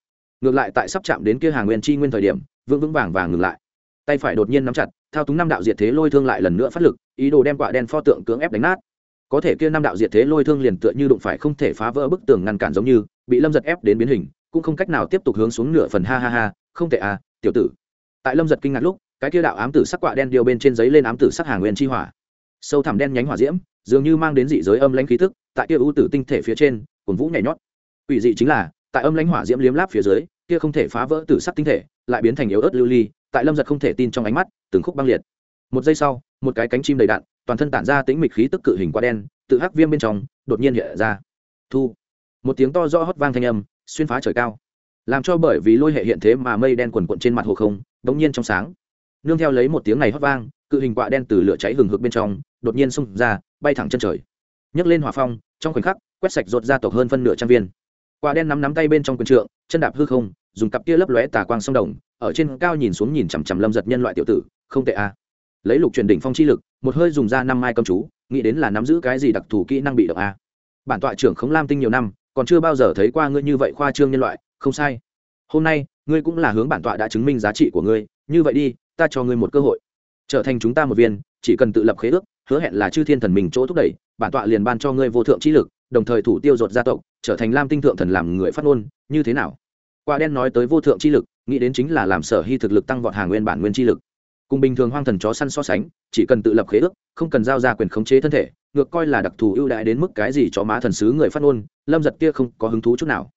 Ngược lại tại sắp chạm đến kia hàng nguyên chi nguyên thời điểm, vững vững vàng vàng ngừng lại. Tay phải đột nhiên nắm chặt thao túng năm đạo diệt thế lôi thương lại lần nữa phát lực, ý đồ đem quả đen pho tượng cưỡng ép đánh nát. Có thể kia năm đạo diệt thế lôi thương liền tựa như đụng phải không thể phá vỡ bức tường ngăn cản giống như, bị lâm giật ép đến biến hình, cũng không cách nào tiếp tục hướng xuống nửa phần ha ha ha, không thể à tiểu tử. Tại lâm giật kinh ngạc lúc, cái kia đạo ám tử sắc quạ đen điều bên trên giấy lên ám tử sắc hàng nguyên chi hỏa. Sâu thẳm đen nhánh hỏa diễm, dường như mang đến dị giới âm lãnh khí thức tại kia ưu tử tinh thể phía trên cồn vũ nhảy nhót. Ủy dị chính là, tại âm lãnh hỏa diễm liếm láp phía dưới, kia không thể phá vỡ tử sắc tinh thể, lại biến thành yếu ớt lưu ly tại lâm giật không thể tin trong ánh mắt, từng khúc băng liệt. Một giây sau, một cái cánh chim đầy đạn, toàn thân tản ra tính mịch khí tức cự hình quá đen, tự hắc viêm bên trong, đột nhiên hiện ra. Thu. Một tiếng to rõ hót vang thanh âm, xuyên phá trời cao. Làm cho bởi vì lôi hệ hiện thế mà mây đen quần quận trên mặt hồ không đống nhiên trong sáng. Nương theo lấy một tiếng này hót vang, cự hình quạ đen từ lửa cháy hừng hực bên trong, đột nhiên xông ra, bay thẳng chân trời. Nhấc lên hỏa phong, trong khoảnh khắc, quét sạch rột ra tộc hơn phân nửa trăm viên. Quạ đen nắm nắm tay bên trong quần trượng, chân đạp hư không, dùng cặp kia lấp lóe tà quang sông đồng ở trên cao nhìn xuống nhìn chằm chằm lâm giật nhân loại tiểu tử, không tệ a à. lấy lục truyền đỉnh phong chi lực, một hơi dùng ra năm mai cầm chú, nghĩ đến là nắm giữ cái gì đặc thù kỹ năng bị động a à. bản tọa trưởng khống lam tinh nhiều năm, còn chưa bao giờ thấy qua ngươi như vậy khoa trương nhân loại, không sai hôm nay, ngươi cũng là hướng bản tọa đã chứng minh giá trị của ngươi, như vậy đi, ta cho ngươi một cơ hội trở thành chúng ta một viên, chỉ cần tự lập khế ước, hứa hẹn là chư thiên thần mình chỗ thúc đẩy, bản tọa liền ban cho ngươi vô thượng trí lực, đồng thời thủ tiêu ruột gia tộc, trở thành lam tinh thượng thần làm người phát ngôn, như thế nào quả đen nói tới vô thượng chi lực, nghĩ đến chính là làm sở hy thực lực tăng vọt hàng nguyên bản nguyên chi lực. Cùng bình thường hoang thần chó săn so sánh, chỉ cần tự lập khế ước, không cần giao ra quyền khống chế thân thể, ngược coi là đặc thù ưu đãi đến mức cái gì chó má thần sứ người phát ngôn, lâm giật kia không có hứng thú chút nào.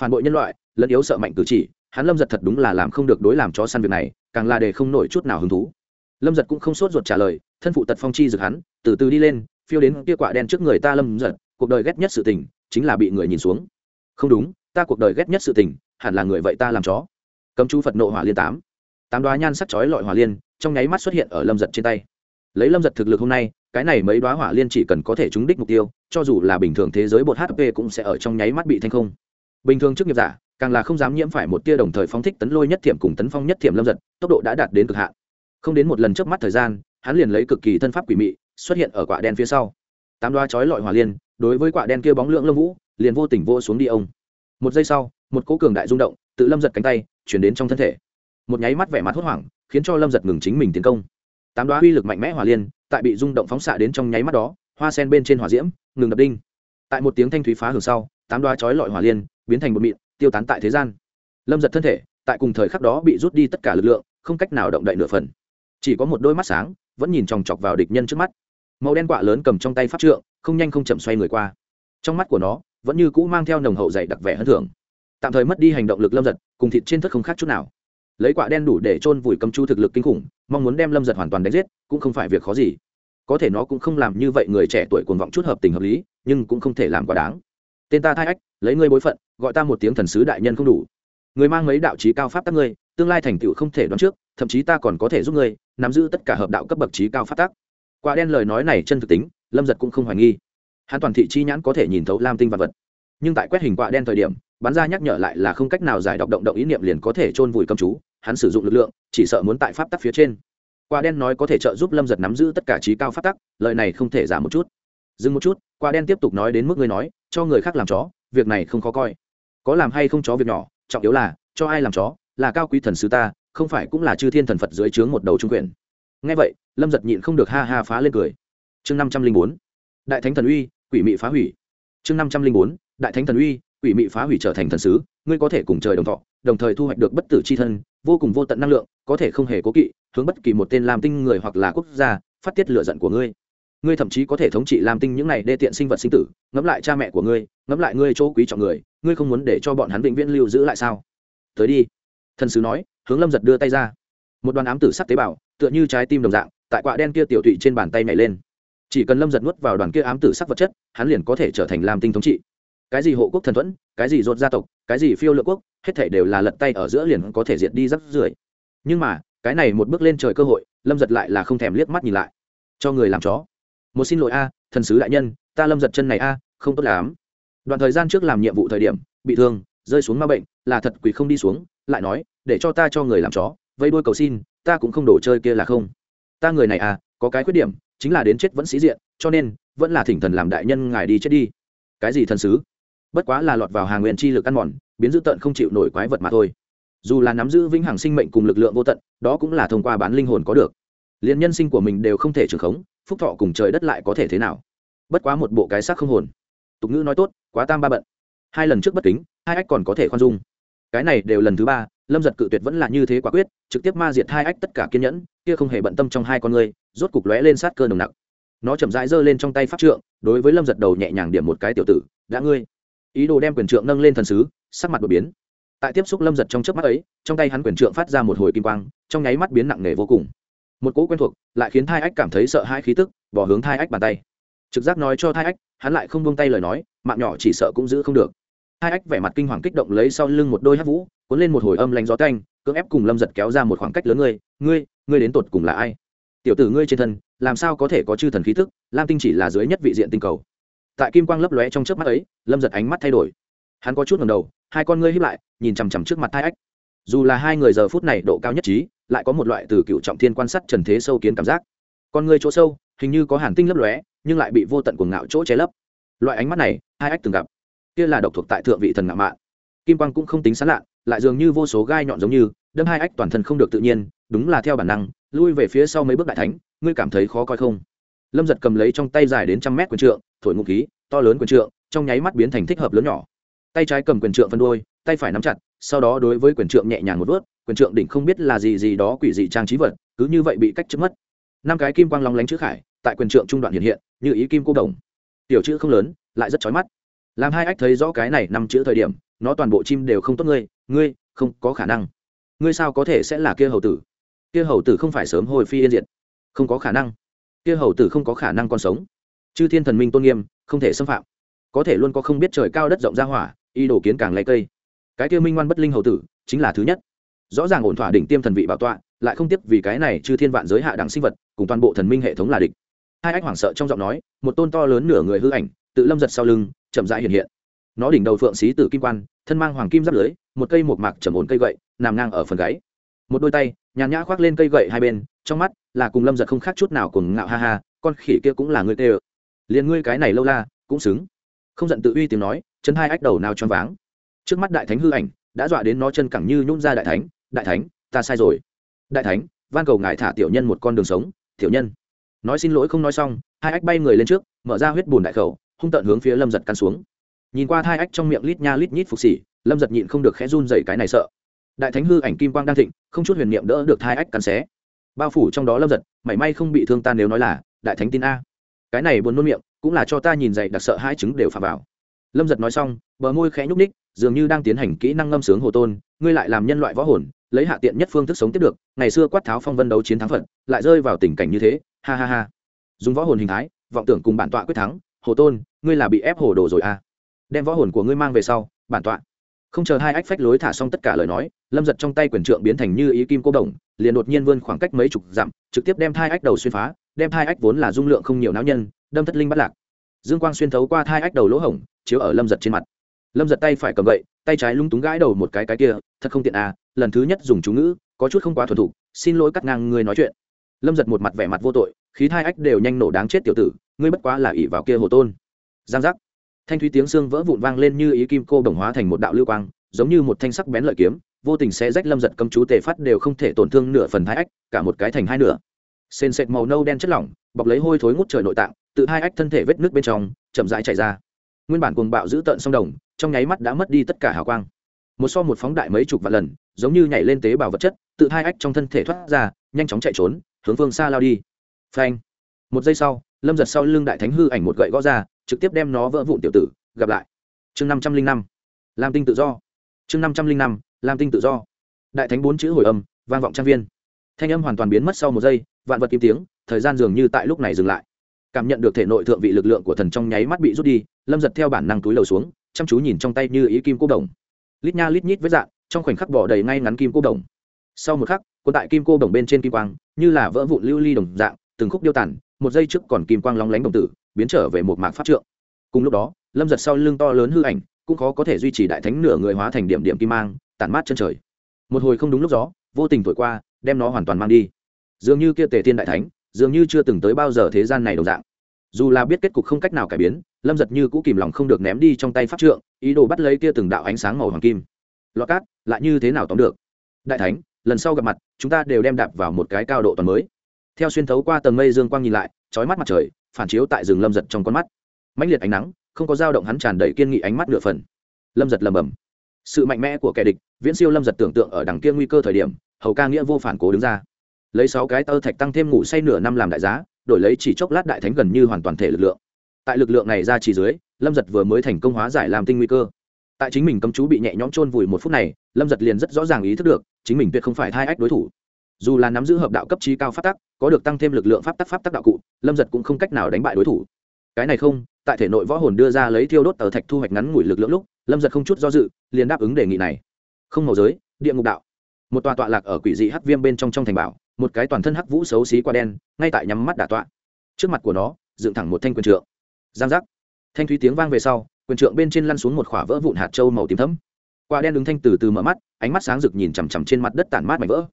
Phản bội nhân loại, lẫn yếu sợ mạnh cử chỉ, hắn lâm giật thật đúng là làm không được đối làm chó săn việc này, càng là để không nổi chút nào hứng thú. Lâm giật cũng không sốt ruột trả lời, thân phụ tật phong chi rực hắn, từ từ đi lên, phiêu đến kia quả đen trước người ta lâm giật, cuộc đời ghét nhất sự tình, chính là bị người nhìn xuống. Không đúng, ta cuộc đời ghét nhất sự tình hẳn là người vậy ta làm chó. Cấm chú phật nộ hỏa liên tám. Tám đoá nhan sắc chói lọi hỏa liên, trong nháy mắt xuất hiện ở lâm giật trên tay. Lấy lâm giật thực lực hôm nay, cái này mấy đoá hỏa liên chỉ cần có thể trúng đích mục tiêu, cho dù là bình thường thế giới bột hp cũng sẽ ở trong nháy mắt bị thanh không. Bình thường trước nghiệp giả, càng là không dám nhiễm phải một tia đồng thời phóng thích tấn lôi nhất thiểm cùng tấn phong nhất thiểm lâm giật, tốc độ đã đạt đến cực hạn. Không đến một lần trước mắt thời gian, hắn liền lấy cực kỳ thân pháp quỷ mị, xuất hiện ở quả đen phía sau. Tám đoá chói lọi hỏa liên, đối với quả đen kia bóng lượng lâm vũ, liền vô tình vô xuống đi ông. Một giây sau một cỗ cường đại rung động, tự lâm giật cánh tay, chuyển đến trong thân thể. Một nháy mắt vẻ mặt hốt hoảng, khiến cho lâm giật ngừng chính mình tiến công. Tám đoá uy lực mạnh mẽ hỏa liên, tại bị rung động phóng xạ đến trong nháy mắt đó, hoa sen bên trên hỏa diễm, ngừng đập đinh. Tại một tiếng thanh thúy phá hưởng sau, tám đoá chói lọi hỏa liên biến thành một mịn, tiêu tán tại thế gian. Lâm giật thân thể, tại cùng thời khắc đó bị rút đi tất cả lực lượng, không cách nào động đậy nửa phần. Chỉ có một đôi mắt sáng, vẫn nhìn chòng chọc vào địch nhân trước mắt. Màu đen quạ lớn cầm trong tay pháp trượng, không nhanh không chậm xoay người qua. Trong mắt của nó, vẫn như cũ mang theo nồng hậu dày đặc vẻ hơn thường tạm thời mất đi hành động lực lâm giật, cùng thịt trên thất không khác chút nào. Lấy quả đen đủ để chôn vùi cầm chu thực lực kinh khủng, mong muốn đem lâm giật hoàn toàn đánh giết, cũng không phải việc khó gì. Có thể nó cũng không làm như vậy người trẻ tuổi cuồng vọng chút hợp tình hợp lý, nhưng cũng không thể làm quá đáng. Tên ta thai ách, lấy ngươi bối phận, gọi ta một tiếng thần sứ đại nhân không đủ. Người mang mấy đạo trí cao pháp tắc ngươi, tương lai thành tựu không thể đoán trước, thậm chí ta còn có thể giúp ngươi, nắm giữ tất cả hợp đạo cấp bậc trí cao pháp tắc. Quả đen lời nói này chân thực tính, lâm giật cũng không hoài nghi. Hắn toàn thị chi nhãn có thể nhìn thấu lam tinh vật vật. Nhưng tại quét hình quạ đen thời điểm bắn ra nhắc nhở lại là không cách nào giải đọc động động ý niệm liền có thể chôn vùi cầm chú, hắn sử dụng lực lượng, chỉ sợ muốn tại pháp tắc phía trên. Quả đen nói có thể trợ giúp lâm giật nắm giữ tất cả trí cao pháp tắc lợi này không thể giảm một chút. Dừng một chút, quả đen tiếp tục nói đến mức ngươi nói, cho người khác làm chó, việc này không khó coi. Có làm hay không chó việc nhỏ, trọng yếu là, cho ai làm chó, là cao quý thần sứ ta, không phải cũng là chư thiên thần phật dưới trướng một đầu trung quyền. Ngay vậy, lâm giật nhịn không được ha ha phá lên cười. Chương năm trăm linh bốn, đại thánh thần uy, quỷ mị phá hủy. Chương năm trăm linh bốn, đại thánh thần uy quỷ mị phá hủy trở thành thần sứ, ngươi có thể cùng trời đồng thọ, đồng thời thu hoạch được bất tử c h i thân, vô cùng vô tận năng lượng, có thể không hề cố kỵ, hướng bất kỳ một tên làm tinh người hoặc là quốc gia, phát tiết lựa giận của ngươi. Ngươi thậm chí có thể thống trị làm tinh những này đê tiện sinh vật sinh tử, ngẫm lại cha mẹ của ngươi, ngẫm lại ngươi chỗ quý trọng người, ngươi không muốn để cho bọn hắn vĩnh viễn lưu giữ lại sao? Tới đi. Thần sứ nói, hướng lâm giật đưa tay ra. Một đoàn ám tử sắc tế bào, tựa như trái tim đồng dạng, tại quạ đen kia tiểu thụy trên bàn tay nhảy lên. Chỉ cần lâm giật nuốt vào đoàn kia ám tử sắc vật chất, hắn liền có thể trở thành làm tinh thống trị cái gì hộ quốc thần thuẫn, cái gì rột gia tộc, cái gì phiêu lựa quốc, hết thể đều là lật tay ở giữa liền có thể diệt đi rắc rưởi. Nhưng mà, cái này một bước lên trời cơ hội, lâm giật lại là không thèm liếc mắt nhìn lại. Cho người làm chó. Một xin lỗi a, thần sứ đại nhân, ta lâm giật chân này a, không tốt lắm. Đoạn thời gian trước làm nhiệm vụ thời điểm, bị thương, rơi xuống ma bệnh, là thật quỷ không đi xuống, lại nói, để cho ta cho người làm chó, vây đuôi cầu xin, ta cũng không đổ chơi kia là không. Ta người này à có cái khuyết điểm, chính là đến chết vẫn sĩ diện, cho nên, vẫn là thỉnh thần làm đại nhân ngài đi chết đi. Cái gì thần sứ? Bất quá là lọt vào hàng Nguyên chi lực ăn mòn, biến dữ tận không chịu nổi quái vật mà thôi. Dù là nắm giữ vĩnh hằng sinh mệnh cùng lực lượng vô tận, đó cũng là thông qua bán linh hồn có được. Liền nhân sinh của mình đều không thể trưởng khống, phúc thọ cùng trời đất lại có thể thế nào? Bất quá một bộ cái xác không hồn. Tục ngữ nói tốt, quá tam ba bận. Hai lần trước bất kính, hai ách còn có thể khoan dung. Cái này đều lần thứ ba, lâm giật cự tuyệt vẫn là như thế quả quyết, trực tiếp ma diệt hai ách tất cả kiên nhẫn, kia không hề bận tâm trong hai con người, rốt cục lóe lên sát cơ nồng nặc. Nó chậm rãi giơ lên trong tay pháp trượng, đối với lâm giật đầu nhẹ nhàng điểm một cái tiểu tử, đã ngươi ý đồ đem quyền trượng nâng lên thần sứ, sắc mặt đột biến. Tại tiếp xúc lâm giật trong chớp mắt ấy, trong tay hắn quyền trượng phát ra một hồi kim quang, trong nháy mắt biến nặng nề vô cùng. Một cỗ quen thuộc, lại khiến thai ách cảm thấy sợ hãi khí tức, bỏ hướng thai ách bàn tay. Trực giác nói cho thai ách, hắn lại không buông tay lời nói, mạng nhỏ chỉ sợ cũng giữ không được. Thai ách vẻ mặt kinh hoàng kích động lấy sau lưng một đôi hát vũ, cuốn lên một hồi âm lạnh gió canh cưỡng ép cùng lâm giật kéo ra một khoảng cách lớn ngươi ngươi ngươi đến tột cùng là ai? Tiểu tử ngươi trên thân, làm sao có thể có chư thần khí thức lam tinh chỉ là dưới nhất vị diện tinh cầu tại kim quang lấp lóe trong trước mắt ấy, lâm giật ánh mắt thay đổi. Hắn có chút ngầm đầu, hai con ngươi hiếp lại, nhìn chằm chằm trước mặt hai ách. Dù là hai người giờ phút này độ cao nhất trí, lại có một loại từ cựu trọng thiên quan sát trần thế sâu kiến cảm giác. Con ngươi chỗ sâu, hình như có hàn tinh lấp lóe, nhưng lại bị vô tận cuồng ngạo chỗ che lấp. Loại ánh mắt này hai ách từng gặp. Kia là độc thuộc tại thượng vị thần ngạo mạn. Kim quang cũng không tính sán lạ, lại dường như vô số gai nhọn giống như, đâm hai ách toàn thân không được tự nhiên, đúng là theo bản năng, lui về phía sau mấy bước đại thánh, ngươi cảm thấy khó coi không? Lâm giật cầm lấy trong tay dài đến trăm mét quyền trượng thổi ngụ khí, to lớn quyền trượng, trong nháy mắt biến thành thích hợp lớn nhỏ. Tay trái cầm quyền trượng phân đôi, tay phải nắm chặt, sau đó đối với quyền trượng nhẹ nhàng một vớt, quyền trượng đỉnh không biết là gì gì đó quỷ dị trang trí vật, cứ như vậy bị cách trước mất. Năm cái kim quang long lánh chữ khải, tại quyền trượng trung đoạn hiện hiện, như ý kim cô đồng. Tiểu chữ không lớn, lại rất chói mắt. Làm hai ách thấy rõ cái này năm chữ thời điểm, nó toàn bộ chim đều không tốt ngươi ngươi, không có khả năng. Ngươi sao có thể sẽ là kia hầu tử? Kia hầu tử không phải sớm hồi phi yên diệt. Không có khả năng. Kia hầu tử không có khả năng còn sống chư thiên thần minh tôn nghiêm, không thể xâm phạm. Có thể luôn có không biết trời cao đất rộng ra hỏa y đổ kiến càng lấy cây. Cái kia minh ngoan bất linh hầu tử, chính là thứ nhất. Rõ ràng ổn thỏa đỉnh tiêm thần vị bảo tọa, lại không tiếp vì cái này chư thiên vạn giới hạ đẳng sinh vật, cùng toàn bộ thần minh hệ thống là địch. Hai ách hoảng sợ trong giọng nói, một tôn to lớn nửa người hư ảnh, tự lâm giật sau lưng, chậm rãi hiện hiện. Nó đỉnh đầu phượng xí tử kim quan, thân mang hoàng kim giáp lưới, một cây một mạc trầm ổn cây gậy, nằm ngang ở phần gáy. Một đôi tay, nhàn nhã khoác lên cây gậy hai bên, trong mắt là cùng lâm giật không khác chút nào cùng ngạo ha ha, con khỉ kia cũng là người tê ơ liền ngươi cái này lâu la, cũng xứng. Không giận tự uy tiếng nói, chân hai ách đầu nào choáng váng. Trước mắt đại thánh hư ảnh, đã dọa đến nó chân cẳng như nhún ra đại thánh đại thánh, ta sai rồi. Đại thánh, van cầu ngài thả tiểu nhân một con đường sống, tiểu nhân. Nói xin lỗi không nói xong, hai ách bay người lên trước, mở ra huyết bùn đại khẩu, hung tận hướng phía lâm giật căn xuống. Nhìn qua hai ách trong miệng lít nha lít nhít phục xỉ, lâm giật nhịn không được khẽ run dày cái này sợ. Đại thánh hư ảnh kim quang đang thịnh, không chút huyền niệm đỡ được hai ách cắn xé. Bao phủ trong đó lâm giật, mảy may không bị thương ta nếu nói là, đại thánh tin a cái này buồn nôn miệng, cũng là cho ta nhìn dậy đặc sợ hai chứng đều phạm vào. Lâm giật nói xong, bờ môi khẽ nhúc ních dường như đang tiến hành kỹ năng ngâm sướng hồ tôn, ngươi lại làm nhân loại võ hồn, lấy hạ tiện nhất phương thức sống tiếp được, ngày xưa quát tháo phong vân đấu chiến thắng phận, lại rơi vào tình cảnh như thế, ha ha ha. Dùng võ hồn hình thái, vọng tưởng cùng bản tọa quyết thắng, hồ tôn, ngươi là bị ép hồ đồ rồi à? Đem võ hồn của ngươi mang về sau, bản tọa. Không chờ hai ách phách lối thả xong tất cả lời nói, lâm giật trong tay quyền trượng biến thành như ý kim cô đồng, liền đột nhiên vươn khoảng cách mấy chục dặm, trực tiếp đem hai ách đầu xuyên phá đem hai ách vốn là dung lượng không nhiều não nhân, đâm thất linh bắt lạc. Dương quang xuyên thấu qua hai ách đầu lỗ hổng, chiếu ở lâm giật trên mặt. Lâm giật tay phải cầm gậy, tay trái lung túng gãi đầu một cái cái kia, thật không tiện à lần thứ nhất dùng chú ngữ, có chút không quá thuần thục, xin lỗi cắt ngang người nói chuyện. Lâm giật một mặt vẻ mặt vô tội, khí thai ách đều nhanh nổ đáng chết tiểu tử, ngươi bất quá là ỉ vào kia hồ tôn. Giang giác. Thanh thúy tiếng xương vỡ vụn vang lên như ý kim cô đồng hóa thành một đạo lưu quang, giống như một thanh sắc bén lợi kiếm, vô tình sẽ rách lâm giật cầm chú tề phát đều không thể tổn thương nửa phần thái ách, cả một cái thành hai nửa sền sệt màu nâu đen chất lỏng, bọc lấy hôi thối ngút trời nội tạng tự hai ách thân thể vết nước bên trong, chậm rãi chạy ra. Nguyên bản cuồng bạo giữ tợn sông đồng, trong nháy mắt đã mất đi tất cả hào quang. Một so một phóng đại mấy chục vạn lần, giống như nhảy lên tế bào vật chất tự hai ách trong thân thể thoát ra, nhanh chóng chạy trốn, hướng phương xa lao đi. Phanh. Một giây sau, lâm giật sau lưng đại thánh hư ảnh một gậy gõ ra, trực tiếp đem nó vỡ vụn tiểu tử, gặp lại. Chương năm trăm linh năm. Lam tinh tự do. Chương năm trăm linh năm, lam tinh tự do. Đại thánh bốn chữ hồi âm, vang vọng trang viên. Thanh âm hoàn toàn biến mất sau một giây vạn vật kim tiếng, thời gian dường như tại lúc này dừng lại. Cảm nhận được thể nội thượng vị lực lượng của thần trong nháy mắt bị rút đi, lâm giật theo bản năng túi lầu xuống, chăm chú nhìn trong tay như ý kim cô đồng. Lít nha lít nhít với dạng trong khoảnh khắc bỏ đầy ngay ngắn kim cô đồng. Sau một khắc quân tại kim cô đồng bên trên kim quang, như là vỡ vụn lưu ly đồng dạng, từng khúc điêu tàn, một giây trước còn kim quang lóng lánh đồng tử, biến trở về một mạc pháp trượng. Cùng lúc đó, lâm giật sau lưng to lớn hư ảnh, cũng khó có thể duy trì đại thánh nửa người hóa thành điểm điểm kim mang, tản mát chân trời. Một hồi không đúng lúc gió, vô tình thổi qua, đem nó hoàn toàn mang đi dường như kia tề thiên đại thánh, dường như chưa từng tới bao giờ thế gian này đồng dạng. Dù là biết kết cục không cách nào cải biến, lâm giật như cũ kìm lòng không được ném đi trong tay pháp trượng, ý đồ bắt lấy kia từng đạo ánh sáng màu hoàng kim. Lọt cát, lại như thế nào tóm được? Đại thánh, lần sau gặp mặt, chúng ta đều đem đạp vào một cái cao độ toàn mới. Theo xuyên thấu qua tầng mây dương quang nhìn lại trói mắt mặt trời, phản chiếu tại rừng lâm giật trong con mắt. Mãnh liệt ánh nắng, không có dao động hắn tràn đầy kiên nghị ánh mắt nửa phần. Lâm giật lầm bầm sự mạnh mẽ của kẻ địch, viễn siêu lâm giật tưởng tượng ở đằng kia nguy cơ thời điểm, hầu ca nghĩa vô phản cố đứng ra lấy sáu cái tơ thạch tăng thêm ngủ say nửa năm làm đại giá, đổi lấy chỉ chốc lát đại thánh gần như hoàn toàn thể lực lượng. Tại lực lượng này ra chỉ dưới, lâm giật vừa mới thành công hóa giải làm tinh nguy cơ. Tại chính mình cấm chú bị nhẹ nhõm chôn vùi một phút này, lâm giật liền rất rõ ràng ý thức được, chính mình tuyệt không phải thai ách đối thủ. Dù là nắm giữ hợp đạo cấp trí cao pháp tắc, có được tăng thêm lực lượng pháp tắc pháp tắc đạo cụ, lâm giật cũng không cách nào đánh bại đối thủ. Cái này không, tại thể nội võ hồn đưa ra lấy thiêu đốt ở thạch thu hoạch ngắn ngủi lực lượng lúc, lâm giật không chút do dự, liền đáp ứng đề nghị này. Không màu giới, địa ngục đạo. Một tòa tọa lạc ở quỷ dị hắc viêm bên trong trong thành bảo một cái toàn thân hắc vũ xấu xí qua đen, ngay tại nhắm mắt đả tọa. Trước mặt của nó, dựng thẳng một thanh quyền trượng. Giang giác. Thanh thúy tiếng vang về sau, quyền trượng bên trên lăn xuống một khỏa vỡ vụn hạt trâu màu tím thấm Qua đen đứng thanh từ từ mở mắt, ánh mắt sáng rực nhìn chằm chằm trên mặt đất tản mát mảnh vỡ.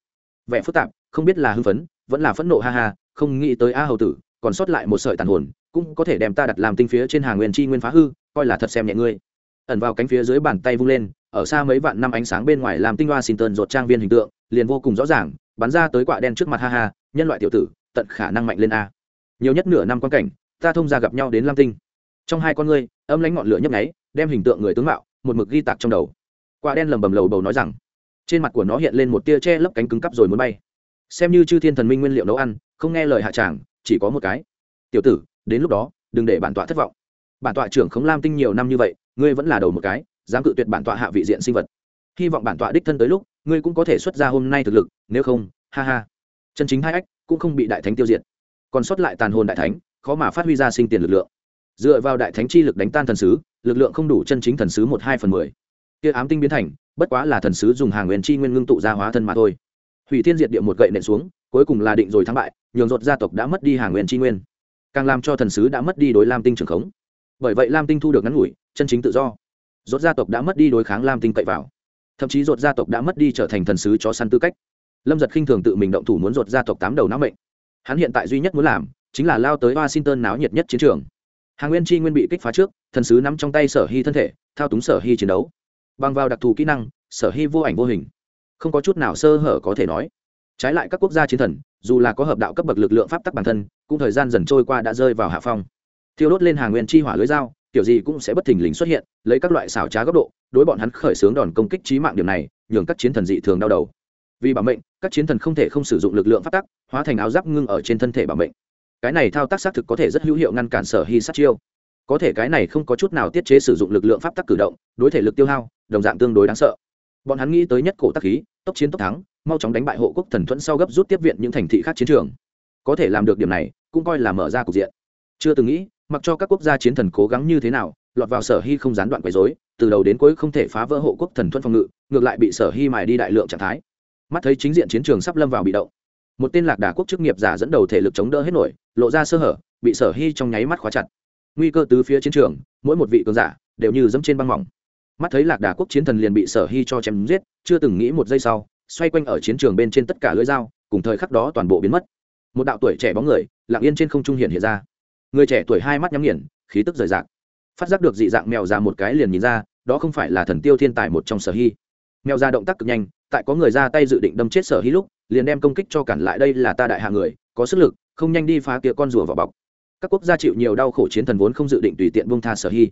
Vẻ phức tạp, không biết là hưng phấn, vẫn là phẫn nộ ha ha, không nghĩ tới a hầu tử, còn sót lại một sợi tàn hồn, cũng có thể đem ta đặt làm tinh phía trên hàng nguyên chi nguyên phá hư, coi là thật xem nhẹ ngươi. Ẩn vào cánh phía dưới bàn tay vung lên, ở xa mấy vạn năm ánh sáng bên ngoài làm tinh washington rột trang viên hình tượng, liền vô cùng rõ ràng bắn ra tới quả đen trước mặt ha ha, nhân loại tiểu tử, tận khả năng mạnh lên a. Nhiều nhất nửa năm quan cảnh, ta thông ra gặp nhau đến lam tinh. Trong hai con ngươi âm lãnh ngọn lửa nhấp nháy, đem hình tượng người tướng mạo, một mực ghi tạc trong đầu. Quả đen lầm bầm lầu bầu nói rằng, trên mặt của nó hiện lên một tia che lấp cánh cứng cắp rồi muốn bay. Xem như chư thiên thần minh nguyên liệu nấu ăn, không nghe lời hạ tràng, chỉ có một cái. Tiểu tử, đến lúc đó, đừng để bản tọa thất vọng. Bản tọa trưởng khống lam tinh nhiều năm như vậy, ngươi vẫn là đầu một cái, dám cự tuyệt bản tọa hạ vị diện sinh vật. Hy vọng bản tọa đích thân tới lúc ngươi cũng có thể xuất ra hôm nay thực lực, nếu không, ha ha. Chân chính hai ách cũng không bị đại thánh tiêu diệt. Còn sót lại tàn hồn đại thánh, khó mà phát huy ra sinh tiền lực lượng. Dựa vào đại thánh chi lực đánh tan thần sứ, lực lượng không đủ chân chính thần sứ một hai phần mười. Kia ám tinh biến thành, bất quá là thần sứ dùng hàng nguyên chi nguyên ngưng tụ ra hóa thân mà thôi. Hủy thiên diệt địa một gậy nện xuống, cuối cùng là định rồi thắng bại, nhường rột gia tộc đã mất đi hàng nguyên chi nguyên. Càng làm cho thần sứ đã mất đi đối lam tinh trường khống. Bởi vậy lam tinh thu được ngắn ngủi, chân chính tự do. Rốt gia tộc đã mất đi đối kháng lam tinh cậy vào thậm chí ruột gia tộc đã mất đi trở thành thần sứ chó săn tư cách. Lâm giật khinh thường tự mình động thủ muốn ruột gia tộc tám đầu não mệnh. Hắn hiện tại duy nhất muốn làm, chính là lao tới washington náo nhiệt nhất chiến trường. Hàng nguyên chi nguyên bị kích phá trước, thần sứ nắm trong tay sở hy thân thể, thao túng sở hy chiến đấu. Bằng vào đặc thù kỹ năng, sở hy vô ảnh vô hình. Không có chút nào sơ hở có thể nói. Trái lại các quốc gia chiến thần, dù là có hợp đạo cấp bậc lực lượng pháp tắc bản thân, cũng thời gian dần trôi qua đã rơi vào hạ phong. Thiêu đốt lên hàng nguyên chi hỏa lưới dao kiểu gì cũng sẽ bất thình lình xuất hiện, lấy các loại xảo trá góc độ, đối bọn hắn khởi xướng đòn công kích trí mạng điểm này, nhường các chiến thần dị thường đau đầu. Vì bảo mệnh, các chiến thần không thể không sử dụng lực lượng phát tắc, hóa thành áo giáp ngưng ở trên thân thể bảo mệnh. Cái này thao tác xác thực có thể rất hữu hiệu ngăn cản sở hy sát chiêu. Có thể cái này không có chút nào tiết chế sử dụng lực lượng pháp tắc cử động, đối thể lực tiêu hao, đồng dạng tương đối đáng sợ. Bọn hắn nghĩ tới nhất cổ tắc khí, tốc chiến tốc thắng, mau chóng đánh bại hộ quốc thần thuẫn sau gấp rút tiếp viện những thành thị khác chiến trường. Có thể làm được điểm này, cũng coi là mở ra cục diện. Chưa từng nghĩ mặc cho các quốc gia chiến thần cố gắng như thế nào, lọt vào sở hy không gián đoạn quấy dối từ đầu đến cuối không thể phá vỡ hộ quốc thần thuận phòng ngự, ngược lại bị sở hy mài đi đại lượng trạng thái. Mắt thấy chính diện chiến trường sắp lâm vào bị động, một tên lạc đà quốc chức nghiệp giả dẫn đầu thể lực chống đỡ hết nổi, lộ ra sơ hở, bị sở hy trong nháy mắt khóa chặt. Nguy cơ từ phía chiến trường, mỗi một vị cường giả đều như dẫm trên băng mỏng. Mắt thấy lạc đà quốc chiến thần liền bị sở hy cho chém giết, chưa từng nghĩ một giây sau, xoay quanh ở chiến trường bên trên tất cả lưỡi dao, cùng thời khắc đó toàn bộ biến mất. Một đạo tuổi trẻ bóng người, lặng yên trên không trung hiện hiện ra người trẻ tuổi hai mắt nhắm nghiền, khí tức rời rạc. Phát giác được dị dạng mèo già một cái liền nhìn ra, đó không phải là thần tiêu thiên tài một trong sở hy. Mèo già động tác cực nhanh, tại có người ra tay dự định đâm chết sở hy lúc, liền đem công kích cho cản lại, đây là ta đại hạ người, có sức lực, không nhanh đi phá kia con rùa vào bọc. Các quốc gia chịu nhiều đau khổ chiến thần vốn không dự định tùy tiện buông tha sở hy.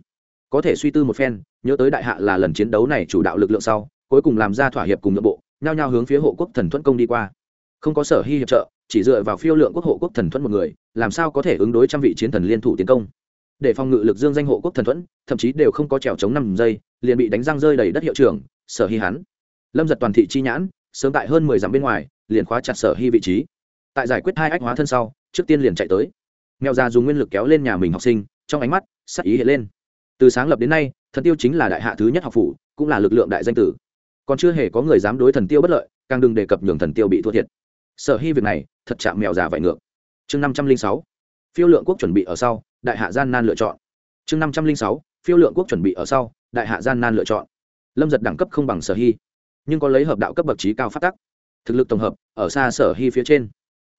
Có thể suy tư một phen, nhớ tới đại hạ là lần chiến đấu này chủ đạo lực lượng sau, cuối cùng làm ra thỏa hiệp cùng nội bộ, nhao nhao hướng phía hộ quốc thần thuẫn công đi qua không có sở hy hiệp trợ, chỉ dựa vào phiêu lượng quốc hộ quốc thần thuẫn một người, làm sao có thể ứng đối trăm vị chiến thần liên thủ tiến công? Để phòng ngự lực dương danh hộ quốc thần thuẫn, thậm chí đều không có trèo chống năm giây, liền bị đánh răng rơi đầy đất hiệu trưởng, sở hy hắn. Lâm giật toàn thị chi nhãn, sớm tại hơn mười dặm bên ngoài, liền khóa chặt sở hy vị trí. Tại giải quyết hai ách hóa thân sau, trước tiên liền chạy tới. Mèo già dùng nguyên lực kéo lên nhà mình học sinh, trong ánh mắt, sắc ý hiện lên. Từ sáng lập đến nay, thần tiêu chính là đại hạ thứ nhất học phủ, cũng là lực lượng đại danh tử. Còn chưa hề có người dám đối thần tiêu bất lợi, càng đừng đề cập nhường thần tiêu bị thua thiệt sở hy việc này thật chạm mèo già vải ngược. Chương năm trăm linh sáu, phiêu lượng quốc chuẩn bị ở sau, đại hạ gian nan lựa chọn. Chương năm trăm linh sáu, phiêu lượng quốc chuẩn bị ở sau, đại hạ gian nan lựa chọn. Lâm giật đẳng cấp không bằng sở hy, nhưng có lấy hợp đạo cấp bậc trí cao phát tắc. Thực lực tổng hợp, ở xa sở hy phía trên.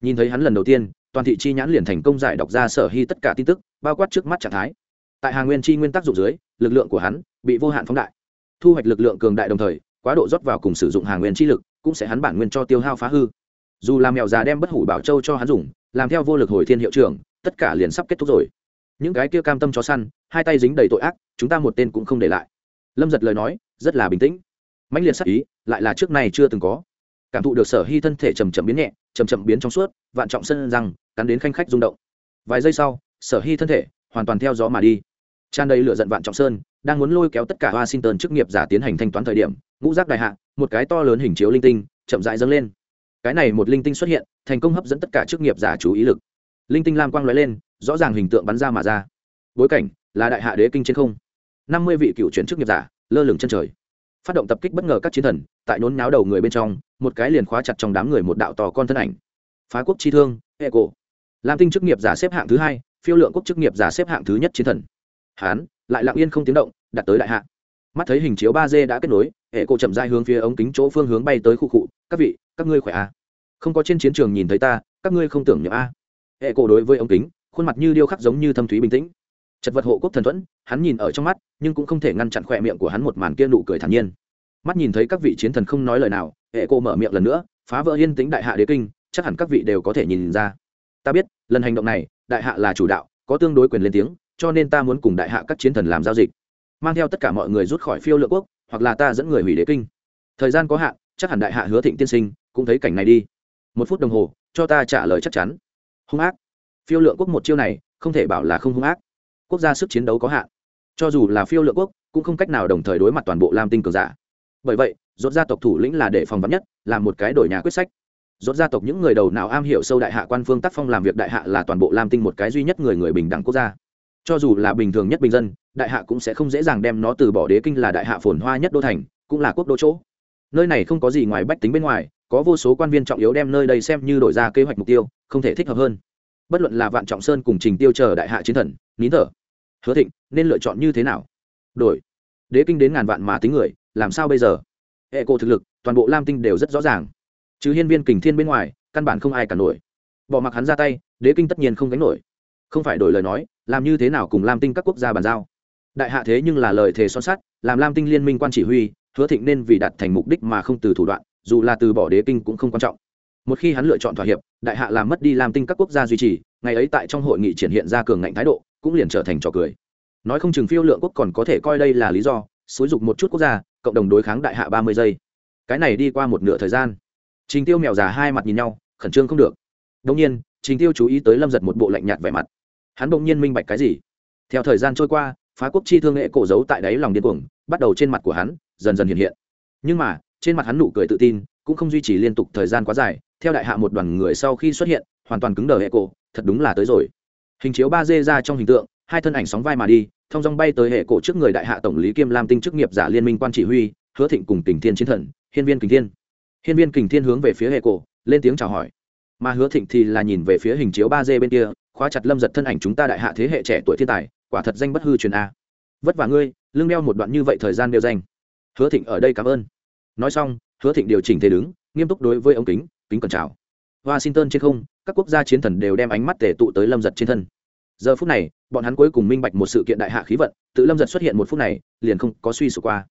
Nhìn thấy hắn lần đầu tiên, toàn thị chi nhãn liền thành công giải đọc ra sở hy tất cả tin tức, bao quát trước mắt trạng thái. Tại hàng nguyên chi nguyên tắc dụng dưới, lực lượng của hắn bị vô hạn phóng đại. Thu hoạch lực lượng cường đại đồng thời, quá độ rót vào cùng sử dụng hàng nguyên chi lực, cũng sẽ hắn bản nguyên cho tiêu hao phá hư dù làm mèo già đem bất hủ bảo châu cho hắn dùng, làm theo vô lực hồi thiên hiệu trưởng, tất cả liền sắp kết thúc rồi. Những cái kia cam tâm cho săn, hai tay dính đầy tội ác, chúng ta một tên cũng không để lại. Lâm giật lời nói, rất là bình tĩnh. Mãnh liệt sắc ý, lại là trước này chưa từng có. Cảm thụ được sở hy thân thể chầm chậm biến nhẹ chầm chậm biến trong suốt, vạn trọng sân răng, cắn đến khanh khách rung động. Vài giây sau, sở hy thân thể hoàn toàn theo gió mà đi. Tràn đầy lửa giận vạn trọng sơn, đang muốn lôi kéo tất cả washington chức nghiệp giả tiến hành thanh toán thời điểm, ngũ giác đại hạ, một cái to lớn hình chiếu linh tinh, chậm rãi dâng lên cái này một linh tinh xuất hiện, thành công hấp dẫn tất cả chức nghiệp giả chú ý lực. Linh tinh lam quang lóe lên, rõ ràng hình tượng bắn ra mà ra. Bối cảnh, là đại hạ đế kinh trên không. Năm mươi vị cựu chuyển chức nghiệp giả, lơ lửng chân trời. Phát động tập kích bất ngờ các chiến thần, tại nốn náo đầu người bên trong, một cái liền khóa chặt trong đám người một đạo tò con thân ảnh. Phá quốc chi thương hệ cổ lam tinh chức nghiệp giả xếp hạng thứ hai, phiêu lượng quốc chức nghiệp giả xếp hạng thứ nhất chiến thần. Hán, lại lặng yên không tiếng động đặt tới đại hạ. Mắt thấy hình chiếu ba d đã kết nối hệ cổ chậm dai hướng phía ống kính chỗ phương hướng bay tới khu cụ các vị các ngươi khỏe à? không có trên chiến trường nhìn thấy ta, các ngươi không tưởng nhớ a à? hệ cổ đối với ống kính, khuôn mặt như điêu khắc giống như thâm thúy bình tĩnh. Chật vật hộ quốc thần thuẫn, hắn nhìn ở trong mắt, nhưng cũng không thể ngăn chặn khỏe miệng của hắn một màn kia nụ cười thản nhiên. Mắt nhìn thấy các vị chiến thần không nói lời nào, hệ cô mở miệng lần nữa, phá vỡ yên tĩnh đại hạ đế kinh, chắc hẳn các vị đều có thể nhìn ra. Ta biết, lần hành động này, đại hạ là chủ đạo, có tương đối quyền lên tiếng, cho nên ta muốn cùng đại hạ các chiến thần làm giao dịch. Mang theo tất cả mọi người rút khỏi phiêu lựa quốc, hoặc là ta dẫn người hủy đế kinh. Thời gian có hạn, chắc hẳn đại hạ hứa thịnh tiên sinh cũng thấy cảnh này đi. Một phút đồng hồ, cho ta trả lời chắc chắn. Hung ác. Phiêu lượng quốc một chiêu này, không thể bảo là không hung ác. Quốc gia sức chiến đấu có hạn. Cho dù là phiêu lượng quốc, cũng không cách nào đồng thời đối mặt toàn bộ lam tinh cường giả. Bởi vậy, rốt gia tộc thủ lĩnh là để phòng vắn nhất, là một cái đổi nhà quyết sách. Rốt gia tộc những người đầu nào am hiểu sâu đại hạ quan phương tác phong làm việc đại hạ là toàn bộ lam tinh một cái duy nhất người người bình đẳng quốc gia. Cho dù là bình thường nhất bình dân, đại hạ cũng sẽ không dễ dàng đem nó từ bỏ đế kinh là đại hạ phồn hoa nhất đô thành, cũng là quốc đô chỗ. Nơi này không có gì ngoài bách tính bên ngoài có vô số quan viên trọng yếu đem nơi đây xem như đổi ra kế hoạch mục tiêu, không thể thích hợp hơn. Bất luận là vạn trọng sơn cùng trình tiêu chờ đại hạ chiến thần, nín thở. Hứa thịnh, nên lựa chọn như thế nào? Đổi. Đế kinh đến ngàn vạn mà tính người, làm sao bây giờ? Hệ cổ thực lực, toàn bộ lam tinh đều rất rõ ràng. Chứ hiên viên kình thiên bên ngoài, căn bản không ai cả nổi. Bỏ mặc hắn ra tay, đế kinh tất nhiên không gánh nổi. Không phải đổi lời nói, làm như thế nào cùng lam tinh các quốc gia bàn giao? Đại hạ thế nhưng là lời thề son sắt, làm lam tinh liên minh quan chỉ huy, hứa thịnh nên vì đạt thành mục đích mà không từ thủ đoạn dù là từ bỏ đế kinh cũng không quan trọng. Một khi hắn lựa chọn thỏa hiệp, đại hạ làm mất đi làm tinh các quốc gia duy trì, ngày ấy tại trong hội nghị triển hiện ra cường ngạnh thái độ, cũng liền trở thành trò cười. Nói không chừng phiêu lượng quốc còn có thể coi đây là lý do, xúi dục một chút quốc gia, cộng đồng đối kháng đại hạ ba mươi giây. Cái này đi qua một nửa thời gian. Trình tiêu mèo già hai mặt nhìn nhau, khẩn trương không được. Đông nhiên, trình tiêu chú ý tới lâm giật một bộ lạnh nhạt vẻ mặt. Hắn bỗng nhiên minh bạch cái gì? Theo thời gian trôi qua, phá quốc chi thương nghệ cổ giấu tại đáy lòng điên cuồng, bắt đầu trên mặt của hắn dần dần hiện hiện. Nhưng mà trên mặt hắn nụ cười tự tin, cũng không duy trì liên tục thời gian quá dài, theo đại hạ một đoàn người sau khi xuất hiện, hoàn toàn cứng đờ hệ cổ, thật đúng là tới rồi. Hình chiếu ba d ra trong hình tượng, hai thân ảnh sóng vai mà đi, thông dong bay tới hệ cổ trước người đại hạ tổng lý kiêm lam tinh chức nghiệp giả liên minh quan chỉ huy, hứa thịnh cùng kình thiên chiến thần, hiên viên kình thiên. Hiên viên kình thiên hướng về phía hệ cổ, lên tiếng chào hỏi. Mà hứa thịnh thì là nhìn về phía hình chiếu ba d bên kia, khóa chặt lâm giật thân ảnh chúng ta đại hạ thế hệ trẻ tuổi thiên tài, quả thật danh bất hư truyền a. Vất vả ngươi, lưng đeo một đoạn như vậy thời gian đều danh hứa thịnh ở đây cảm ơn nói xong, hứa thịnh điều chỉnh thế đứng, nghiêm túc đối với ông kính kính cẩn chào. Washington trên không, các quốc gia chiến thần đều đem ánh mắt tề tụ tới lâm giật trên thân. Giờ phút này, bọn hắn cuối cùng minh bạch một sự kiện đại hạ khí vận, tự lâm giật xuất hiện một phút này, liền không có suy sụp qua.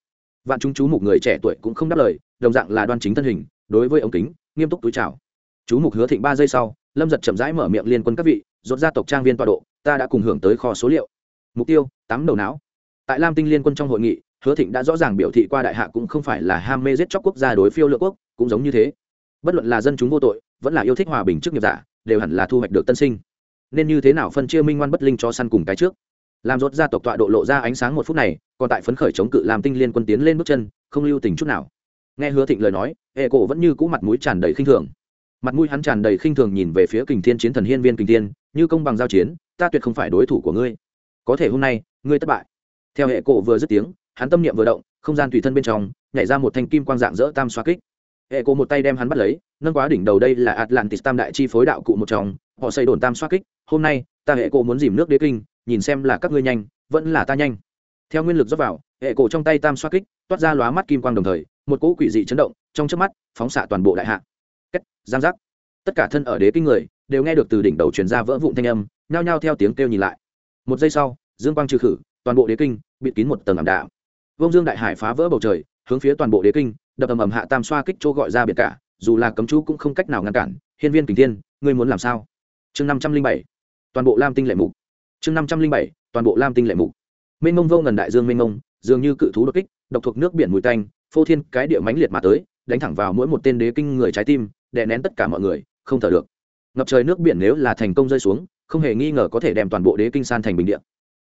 Vạn chúng chú mục người trẻ tuổi cũng không đáp lời, đồng dạng là đoan chính thân hình, đối với ống kính, nghiêm túc túi chào. Chú mục hứa thịnh ba giây sau, lâm giật chậm rãi mở miệng liên quân các vị, rốt gia tộc trang viên tọa độ, ta đã cùng hưởng tới kho số liệu. Mục tiêu, tám đầu não. Tại lam tinh liên quân trong hội nghị hứa thịnh đã rõ ràng biểu thị qua đại hạ cũng không phải là ham mê giết chóc quốc gia đối phiêu lựa quốc, cũng giống như thế. Bất luận là dân chúng vô tội, vẫn là yêu thích hòa bình trước nghiệp giả, đều hẳn là thu hoạch được tân sinh. Nên như thế nào phân chia minh ngoan bất linh cho săn cùng cái trước? Làm rốt gia tộc tọa độ lộ ra ánh sáng một phút này, còn tại phấn khởi chống cự làm tinh liên quân tiến lên bước chân, không lưu tình chút nào. Nghe hứa thịnh lời nói, hệ cổ vẫn như cũ mặt mũi tràn đầy khinh thường. Mặt mũi hắn tràn đầy khinh thường nhìn về phía kình thiên chiến thần hiên viên kình thiên, như công bằng giao chiến, ta tuyệt không phải đối thủ của ngươi. Có thể hôm nay, ngươi thất bại. Theo hệ cổ vừa dứt tiếng hắn tâm niệm vừa động, không gian tùy thân bên trong, nhảy ra một thanh kim quang dạng dỡ tam xoa kích. Hệ cô một tay đem hắn bắt lấy, nâng quá đỉnh đầu đây là atlantis tam đại chi phối đạo cụ một trong, họ xây đồn tam xoa kích, hôm nay, ta hệ cô muốn dìm nước đế kinh, nhìn xem là các ngươi nhanh, vẫn là ta nhanh. Theo nguyên lực dốc vào hệ cổ trong tay tam xoa kích toát ra lóa mắt kim quang đồng thời, một cỗ quỷ dị chấn động, trong trước mắt, phóng xạ toàn bộ đại hạ. Cách giang giác. Tất cả thân ở đế kinh người, đều nghe được từ đỉnh đầu truyền ra vỡ vụn thanh âm, nhao nhao theo tiếng kêu nhìn lại. Một giây sau, dương quang trừ khử, toàn bộ đế kinh, bịt kín một tầng ảm đạm vông dương đại hải phá vỡ bầu trời, hướng phía toàn bộ đế kinh, đập ầm ầm hạ tam xoa kích chỗ gọi ra biệt cả, dù là cấm chú cũng không cách nào ngăn cản. Hiên viên kình thiên, ngươi muốn làm sao? Chương năm trăm linh bảy, toàn bộ lam tinh lệ mục. Chương năm trăm linh bảy, toàn bộ lam tinh lệ mục. Mênh mông vô ngần đại dương mênh mông, dường như cự thú đột kích, độc thuộc nước biển mùi tanh, phô thiên cái địa mãnh liệt mà tới, đánh thẳng vào mỗi một tên đế kinh người trái tim, đè nén tất cả mọi người, không thở được. Ngập trời nước biển nếu là thành công rơi xuống, không hề nghi ngờ có thể đem toàn bộ đế kinh san thành bình địa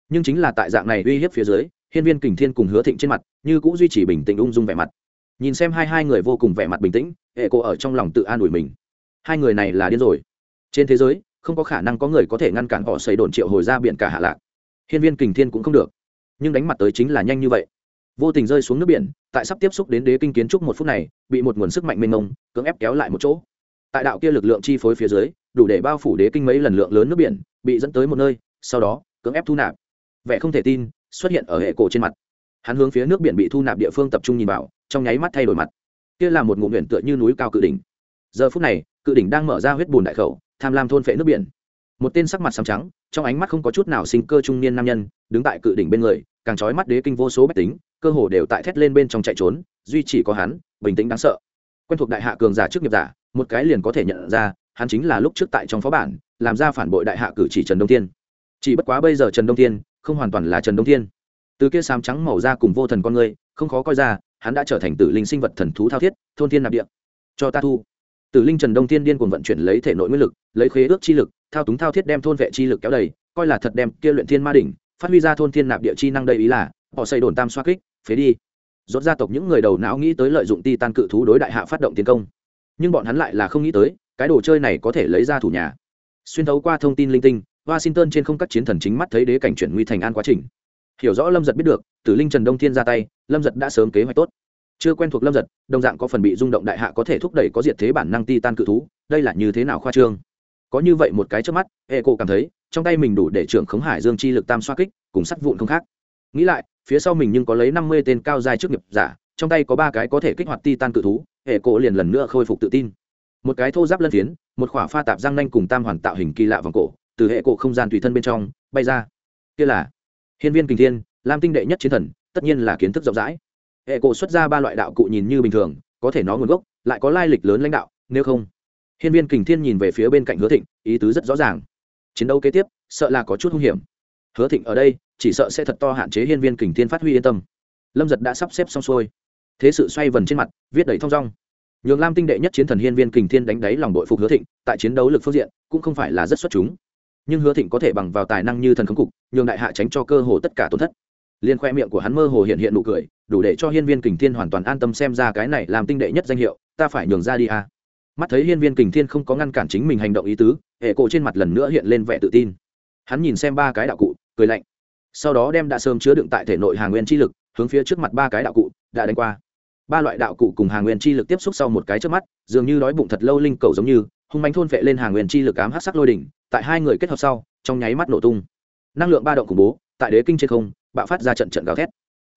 nhưng chính là tại dạng này uy hiếp phía dưới, hiên viên kình thiên cùng hứa thịnh trên mặt, như cũng duy trì bình tĩnh ung dung vẻ mặt. Nhìn xem hai hai người vô cùng vẻ mặt bình tĩnh, hệ cô ở trong lòng tự an ủi mình. Hai người này là điên rồi. Trên thế giới, không có khả năng có người có thể ngăn cản họ xây đồn triệu hồi ra biển cả hạ lạc. Hiên viên kình thiên cũng không được. Nhưng đánh mặt tới chính là nhanh như vậy. Vô tình rơi xuống nước biển, tại sắp tiếp xúc đến đế kinh kiến trúc một phút này, bị một nguồn sức mạnh mênh mông, cưỡng ép kéo lại một chỗ. Tại đạo kia lực lượng chi phối phía dưới, đủ để bao phủ đế kinh mấy lần lượng lớn nước biển, bị dẫn tới một nơi, sau đó, cưỡng ép thu nạp vẻ không thể tin, xuất hiện ở hệ cổ trên mặt. Hắn hướng phía nước biển bị thu nạp địa phương tập trung nhìn vào, trong nháy mắt thay đổi mặt. Kia là một ngụm biển tựa như núi cao cự đỉnh. Giờ phút này, cự đỉnh đang mở ra huyết bùn đại khẩu, tham lam thôn phệ nước biển. Một tên sắc mặt xám trắng, trong ánh mắt không có chút nào sinh cơ trung niên nam nhân, đứng tại cự đỉnh bên người, càng trói mắt đế kinh vô số bách tính, cơ hồ đều tại thét lên bên trong chạy trốn, duy chỉ có hắn, bình tĩnh đáng sợ. Quen thuộc đại hạ cường giả trước nghiệp giả, một cái liền có thể nhận ra, hắn chính là lúc trước tại trong phó bản, làm ra phản bội đại hạ cử chỉ trần đông thiên. Chỉ bất quá bây giờ trần đông thiên không hoàn toàn là trần đông thiên. Từ kia xám trắng màu da cùng vô thần con người, không khó coi ra, hắn đã trở thành tử linh sinh vật thần thú thao thiết, thôn thiên nạp địa. Cho ta thu. Tử linh trần đông thiên điên cuồng vận chuyển lấy thể nội nguyên lực, lấy khế ước chi lực, thao túng thao thiết đem thôn vệ chi lực kéo đầy, coi là thật đem kia luyện thiên ma đỉnh, phát huy ra thôn thiên nạp địa chi năng đây ý là, họ xây đồn tam xoa kích, phế đi. Rốt gia tộc những người đầu não nghĩ tới lợi dụng ti tan cự thú đối đại hạ phát động tiến công. Nhưng bọn hắn lại là không nghĩ tới, cái đồ chơi này có thể lấy ra thủ nhà. Xuyên thấu qua thông tin linh tinh washington trên không các chiến thần chính mắt thấy đế cảnh chuyển nguy thành an quá trình. Hiểu rõ lâm giật biết được, tử linh trần đông thiên ra tay, lâm giật đã sớm kế hoạch tốt. Chưa quen thuộc lâm giật, đồng dạng có phần bị rung động đại hạ có thể thúc đẩy có diệt thế bản năng ti tan cự thú, đây là như thế nào khoa trương? Có như vậy một cái trước mắt, hệ cổ cảm thấy, trong tay mình đủ để trưởng khống hải dương chi lực tam xoa kích, cùng sắt vụn không khác. Nghĩ lại, phía sau mình nhưng có lấy năm mươi tên cao dài trước nghiệp giả, trong tay có ba cái có thể kích hoạt ti tan cự thú, hệ cổ liền lần nữa khôi phục tự tin. Một cái thô giáp lân phiến, một khỏa pha tạp răng nanh cùng tam hoàn tạo hình kỳ lạ vòng cổ từ hệ cổ không gian tùy thân bên trong, bay ra. Kia là hiên viên kình thiên, lam tinh đệ nhất chiến thần, tất nhiên là kiến thức rộng rãi. Hệ cổ xuất ra ba loại đạo cụ nhìn như bình thường, có thể nó nguồn gốc, lại có lai lịch lớn lãnh đạo, nếu không, hiên viên kình thiên nhìn về phía bên cạnh hứa thịnh, ý tứ rất rõ ràng. Chiến đấu kế tiếp, sợ là có chút hung hiểm. Hứa thịnh ở đây, chỉ sợ sẽ thật to hạn chế hiên viên kình thiên phát huy yên tâm. Lâm giật đã sắp xếp xong xuôi. Thế sự xoay vần trên mặt, viết đầy thong dong. Nhường lam tinh đệ nhất chiến thần hiên viên kình thiên đánh đáy lòng đội phục hứa thịnh, tại chiến đấu lực phương diện, cũng không phải là rất xuất chúng nhưng hứa thịnh có thể bằng vào tài năng như thần khống cục, nhường đại hạ tránh cho cơ hồ tất cả tổn thất. Liên khoe miệng của hắn mơ hồ hiện hiện nụ cười, đủ để cho hiên viên kình thiên hoàn toàn an tâm xem ra cái này làm tinh đệ nhất danh hiệu, ta phải nhường ra đi à. mắt thấy hiên viên kình thiên không có ngăn cản chính mình hành động ý tứ, hệ cổ trên mặt lần nữa hiện lên vẻ tự tin. Hắn nhìn xem ba cái đạo cụ, cười lạnh. Sau đó đem đã sớm chứa đựng tại thể nội hàng nguyên chi lực, hướng phía trước mặt ba cái đạo cụ, đã đánh qua. Ba loại đạo cụ cùng hàng nguyên chi lực tiếp xúc sau một cái trước mắt, dường như đói bụng thật lâu linh cầu giống như, hung bánh thôn vệ lên hàng nguyên chi lực ám hát sắc lôi đỉnh tại hai người kết hợp sau, trong nháy mắt nổ tung. Năng lượng ba động khủng bố, tại đế kinh trên không, bạo phát ra trận trận gào thét.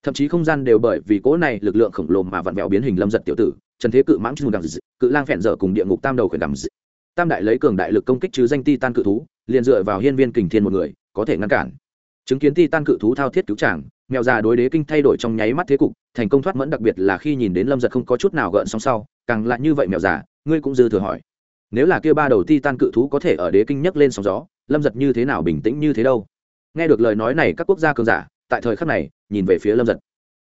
Thậm chí không gian đều bởi vì cỗ này lực lượng khổng lồ mà vặn vẹo biến hình lâm giật tiểu tử, trần thế cự mãng chung đằng cự lang phẹn dở cùng địa ngục tam đầu khuyển đằng tam đại lấy cường đại lực công kích chứ danh ti tan cự thú, liền dựa vào hiên viên kình thiên một người, có thể ngăn cản. Chứng kiến ti tan cự thú thao thiết cứu tràng mèo già đối đế kinh thay đổi trong nháy mắt thế cục, thành công thoát mẫn, đặc biệt là khi nhìn đến lâm giật không có chút nào gợn sóng sau, càng lại như vậy mèo già, ngươi cũng dư thừa hỏi nếu là kia ba đầu ti tan cự thú có thể ở đế kinh nhấc lên sóng gió, lâm giật như thế nào bình tĩnh như thế đâu? Nghe được lời nói này các quốc gia cường giả, tại thời khắc này, nhìn về phía lâm giật.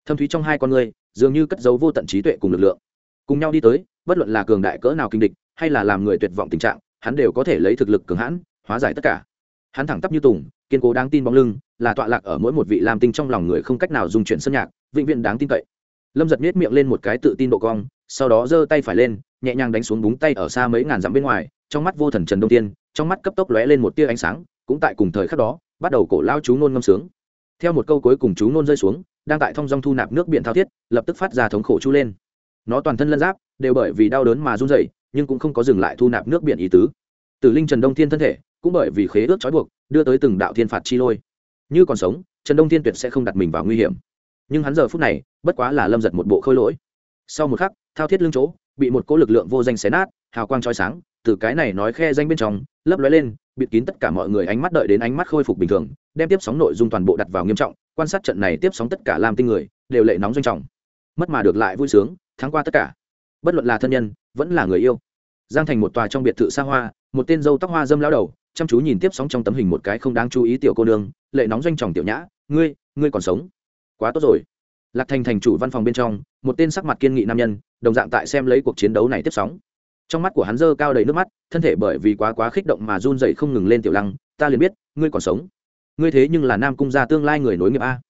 Thâm thúy trong hai con người dường như cất dấu vô tận trí tuệ cùng lực lượng. Cùng nhau đi tới, bất luận là cường đại cỡ nào kinh địch, hay là làm người tuyệt vọng tình trạng, hắn đều có thể lấy thực lực cường hãn, hóa giải tất cả. Hắn thẳng tắp như tùng, kiên cố đáng tin bóng lưng, là tọa lạc ở mỗi một vị lam tinh trong lòng người không cách nào dùng chuyển sân nhạc, vĩnh viễn đáng tin cậy. Lâm giật miết miệng lên một cái tự tin độ cong sau đó giơ tay phải lên, nhẹ nhàng đánh xuống búng tay ở xa mấy ngàn dặm bên ngoài, trong mắt vô thần trần đông tiên, trong mắt cấp tốc lóe lên một tia ánh sáng, cũng tại cùng thời khắc đó, bắt đầu cổ lao chú ngôn ngâm sướng. Theo một câu cuối cùng chú ngôn rơi xuống, đang tại thông dong thu nạp nước biển thao thiết, lập tức phát ra thống khổ chú lên. Nó toàn thân lân giáp, đều bởi vì đau đớn mà run rẩy, nhưng cũng không có dừng lại thu nạp nước biển ý tứ. Tử linh trần đông thiên thân thể, cũng bởi vì khế ước trói buộc, đưa tới từng đạo thiên phạt chi lôi. Như còn sống, trần đông thiên tuyệt sẽ không đặt mình vào nguy hiểm. Nhưng hắn giờ phút này, bất quá là lâm giật một bộ khôi lỗi. Sau một khắc thao thiết lưng chỗ, bị một cỗ lực lượng vô danh xé nát, hào quang trói sáng, từ cái này nói khe danh bên trong, lấp lóe lên, bịt kín tất cả mọi người ánh mắt đợi đến ánh mắt khôi phục bình thường, đem tiếp sóng nội dung toàn bộ đặt vào nghiêm trọng, quan sát trận này tiếp sóng tất cả làm tinh người, đều lệ nóng doanh trọng. Mất mà được lại vui sướng, thắng qua tất cả. Bất luận là thân nhân, vẫn là người yêu. Giang thành một tòa trong biệt thự xa hoa, một tên dâu tóc hoa dâm lao đầu, chăm chú nhìn tiếp sóng trong tấm hình một cái không đáng chú ý tiểu cô nương, lệ nóng doanh trọng tiểu nhã, ngươi ngươi còn sống? Quá tốt rồi lạc thành thành chủ văn phòng bên trong, một tên sắc mặt kiên nghị nam nhân, đồng dạng tại xem lấy cuộc chiến đấu này tiếp sóng. Trong mắt của hắn dơ cao đầy nước mắt, thân thể bởi vì quá quá khích động mà run dậy không ngừng lên tiểu lăng, ta liền biết, ngươi còn sống. Ngươi thế nhưng là nam cung gia tương lai người nối nghiệp a.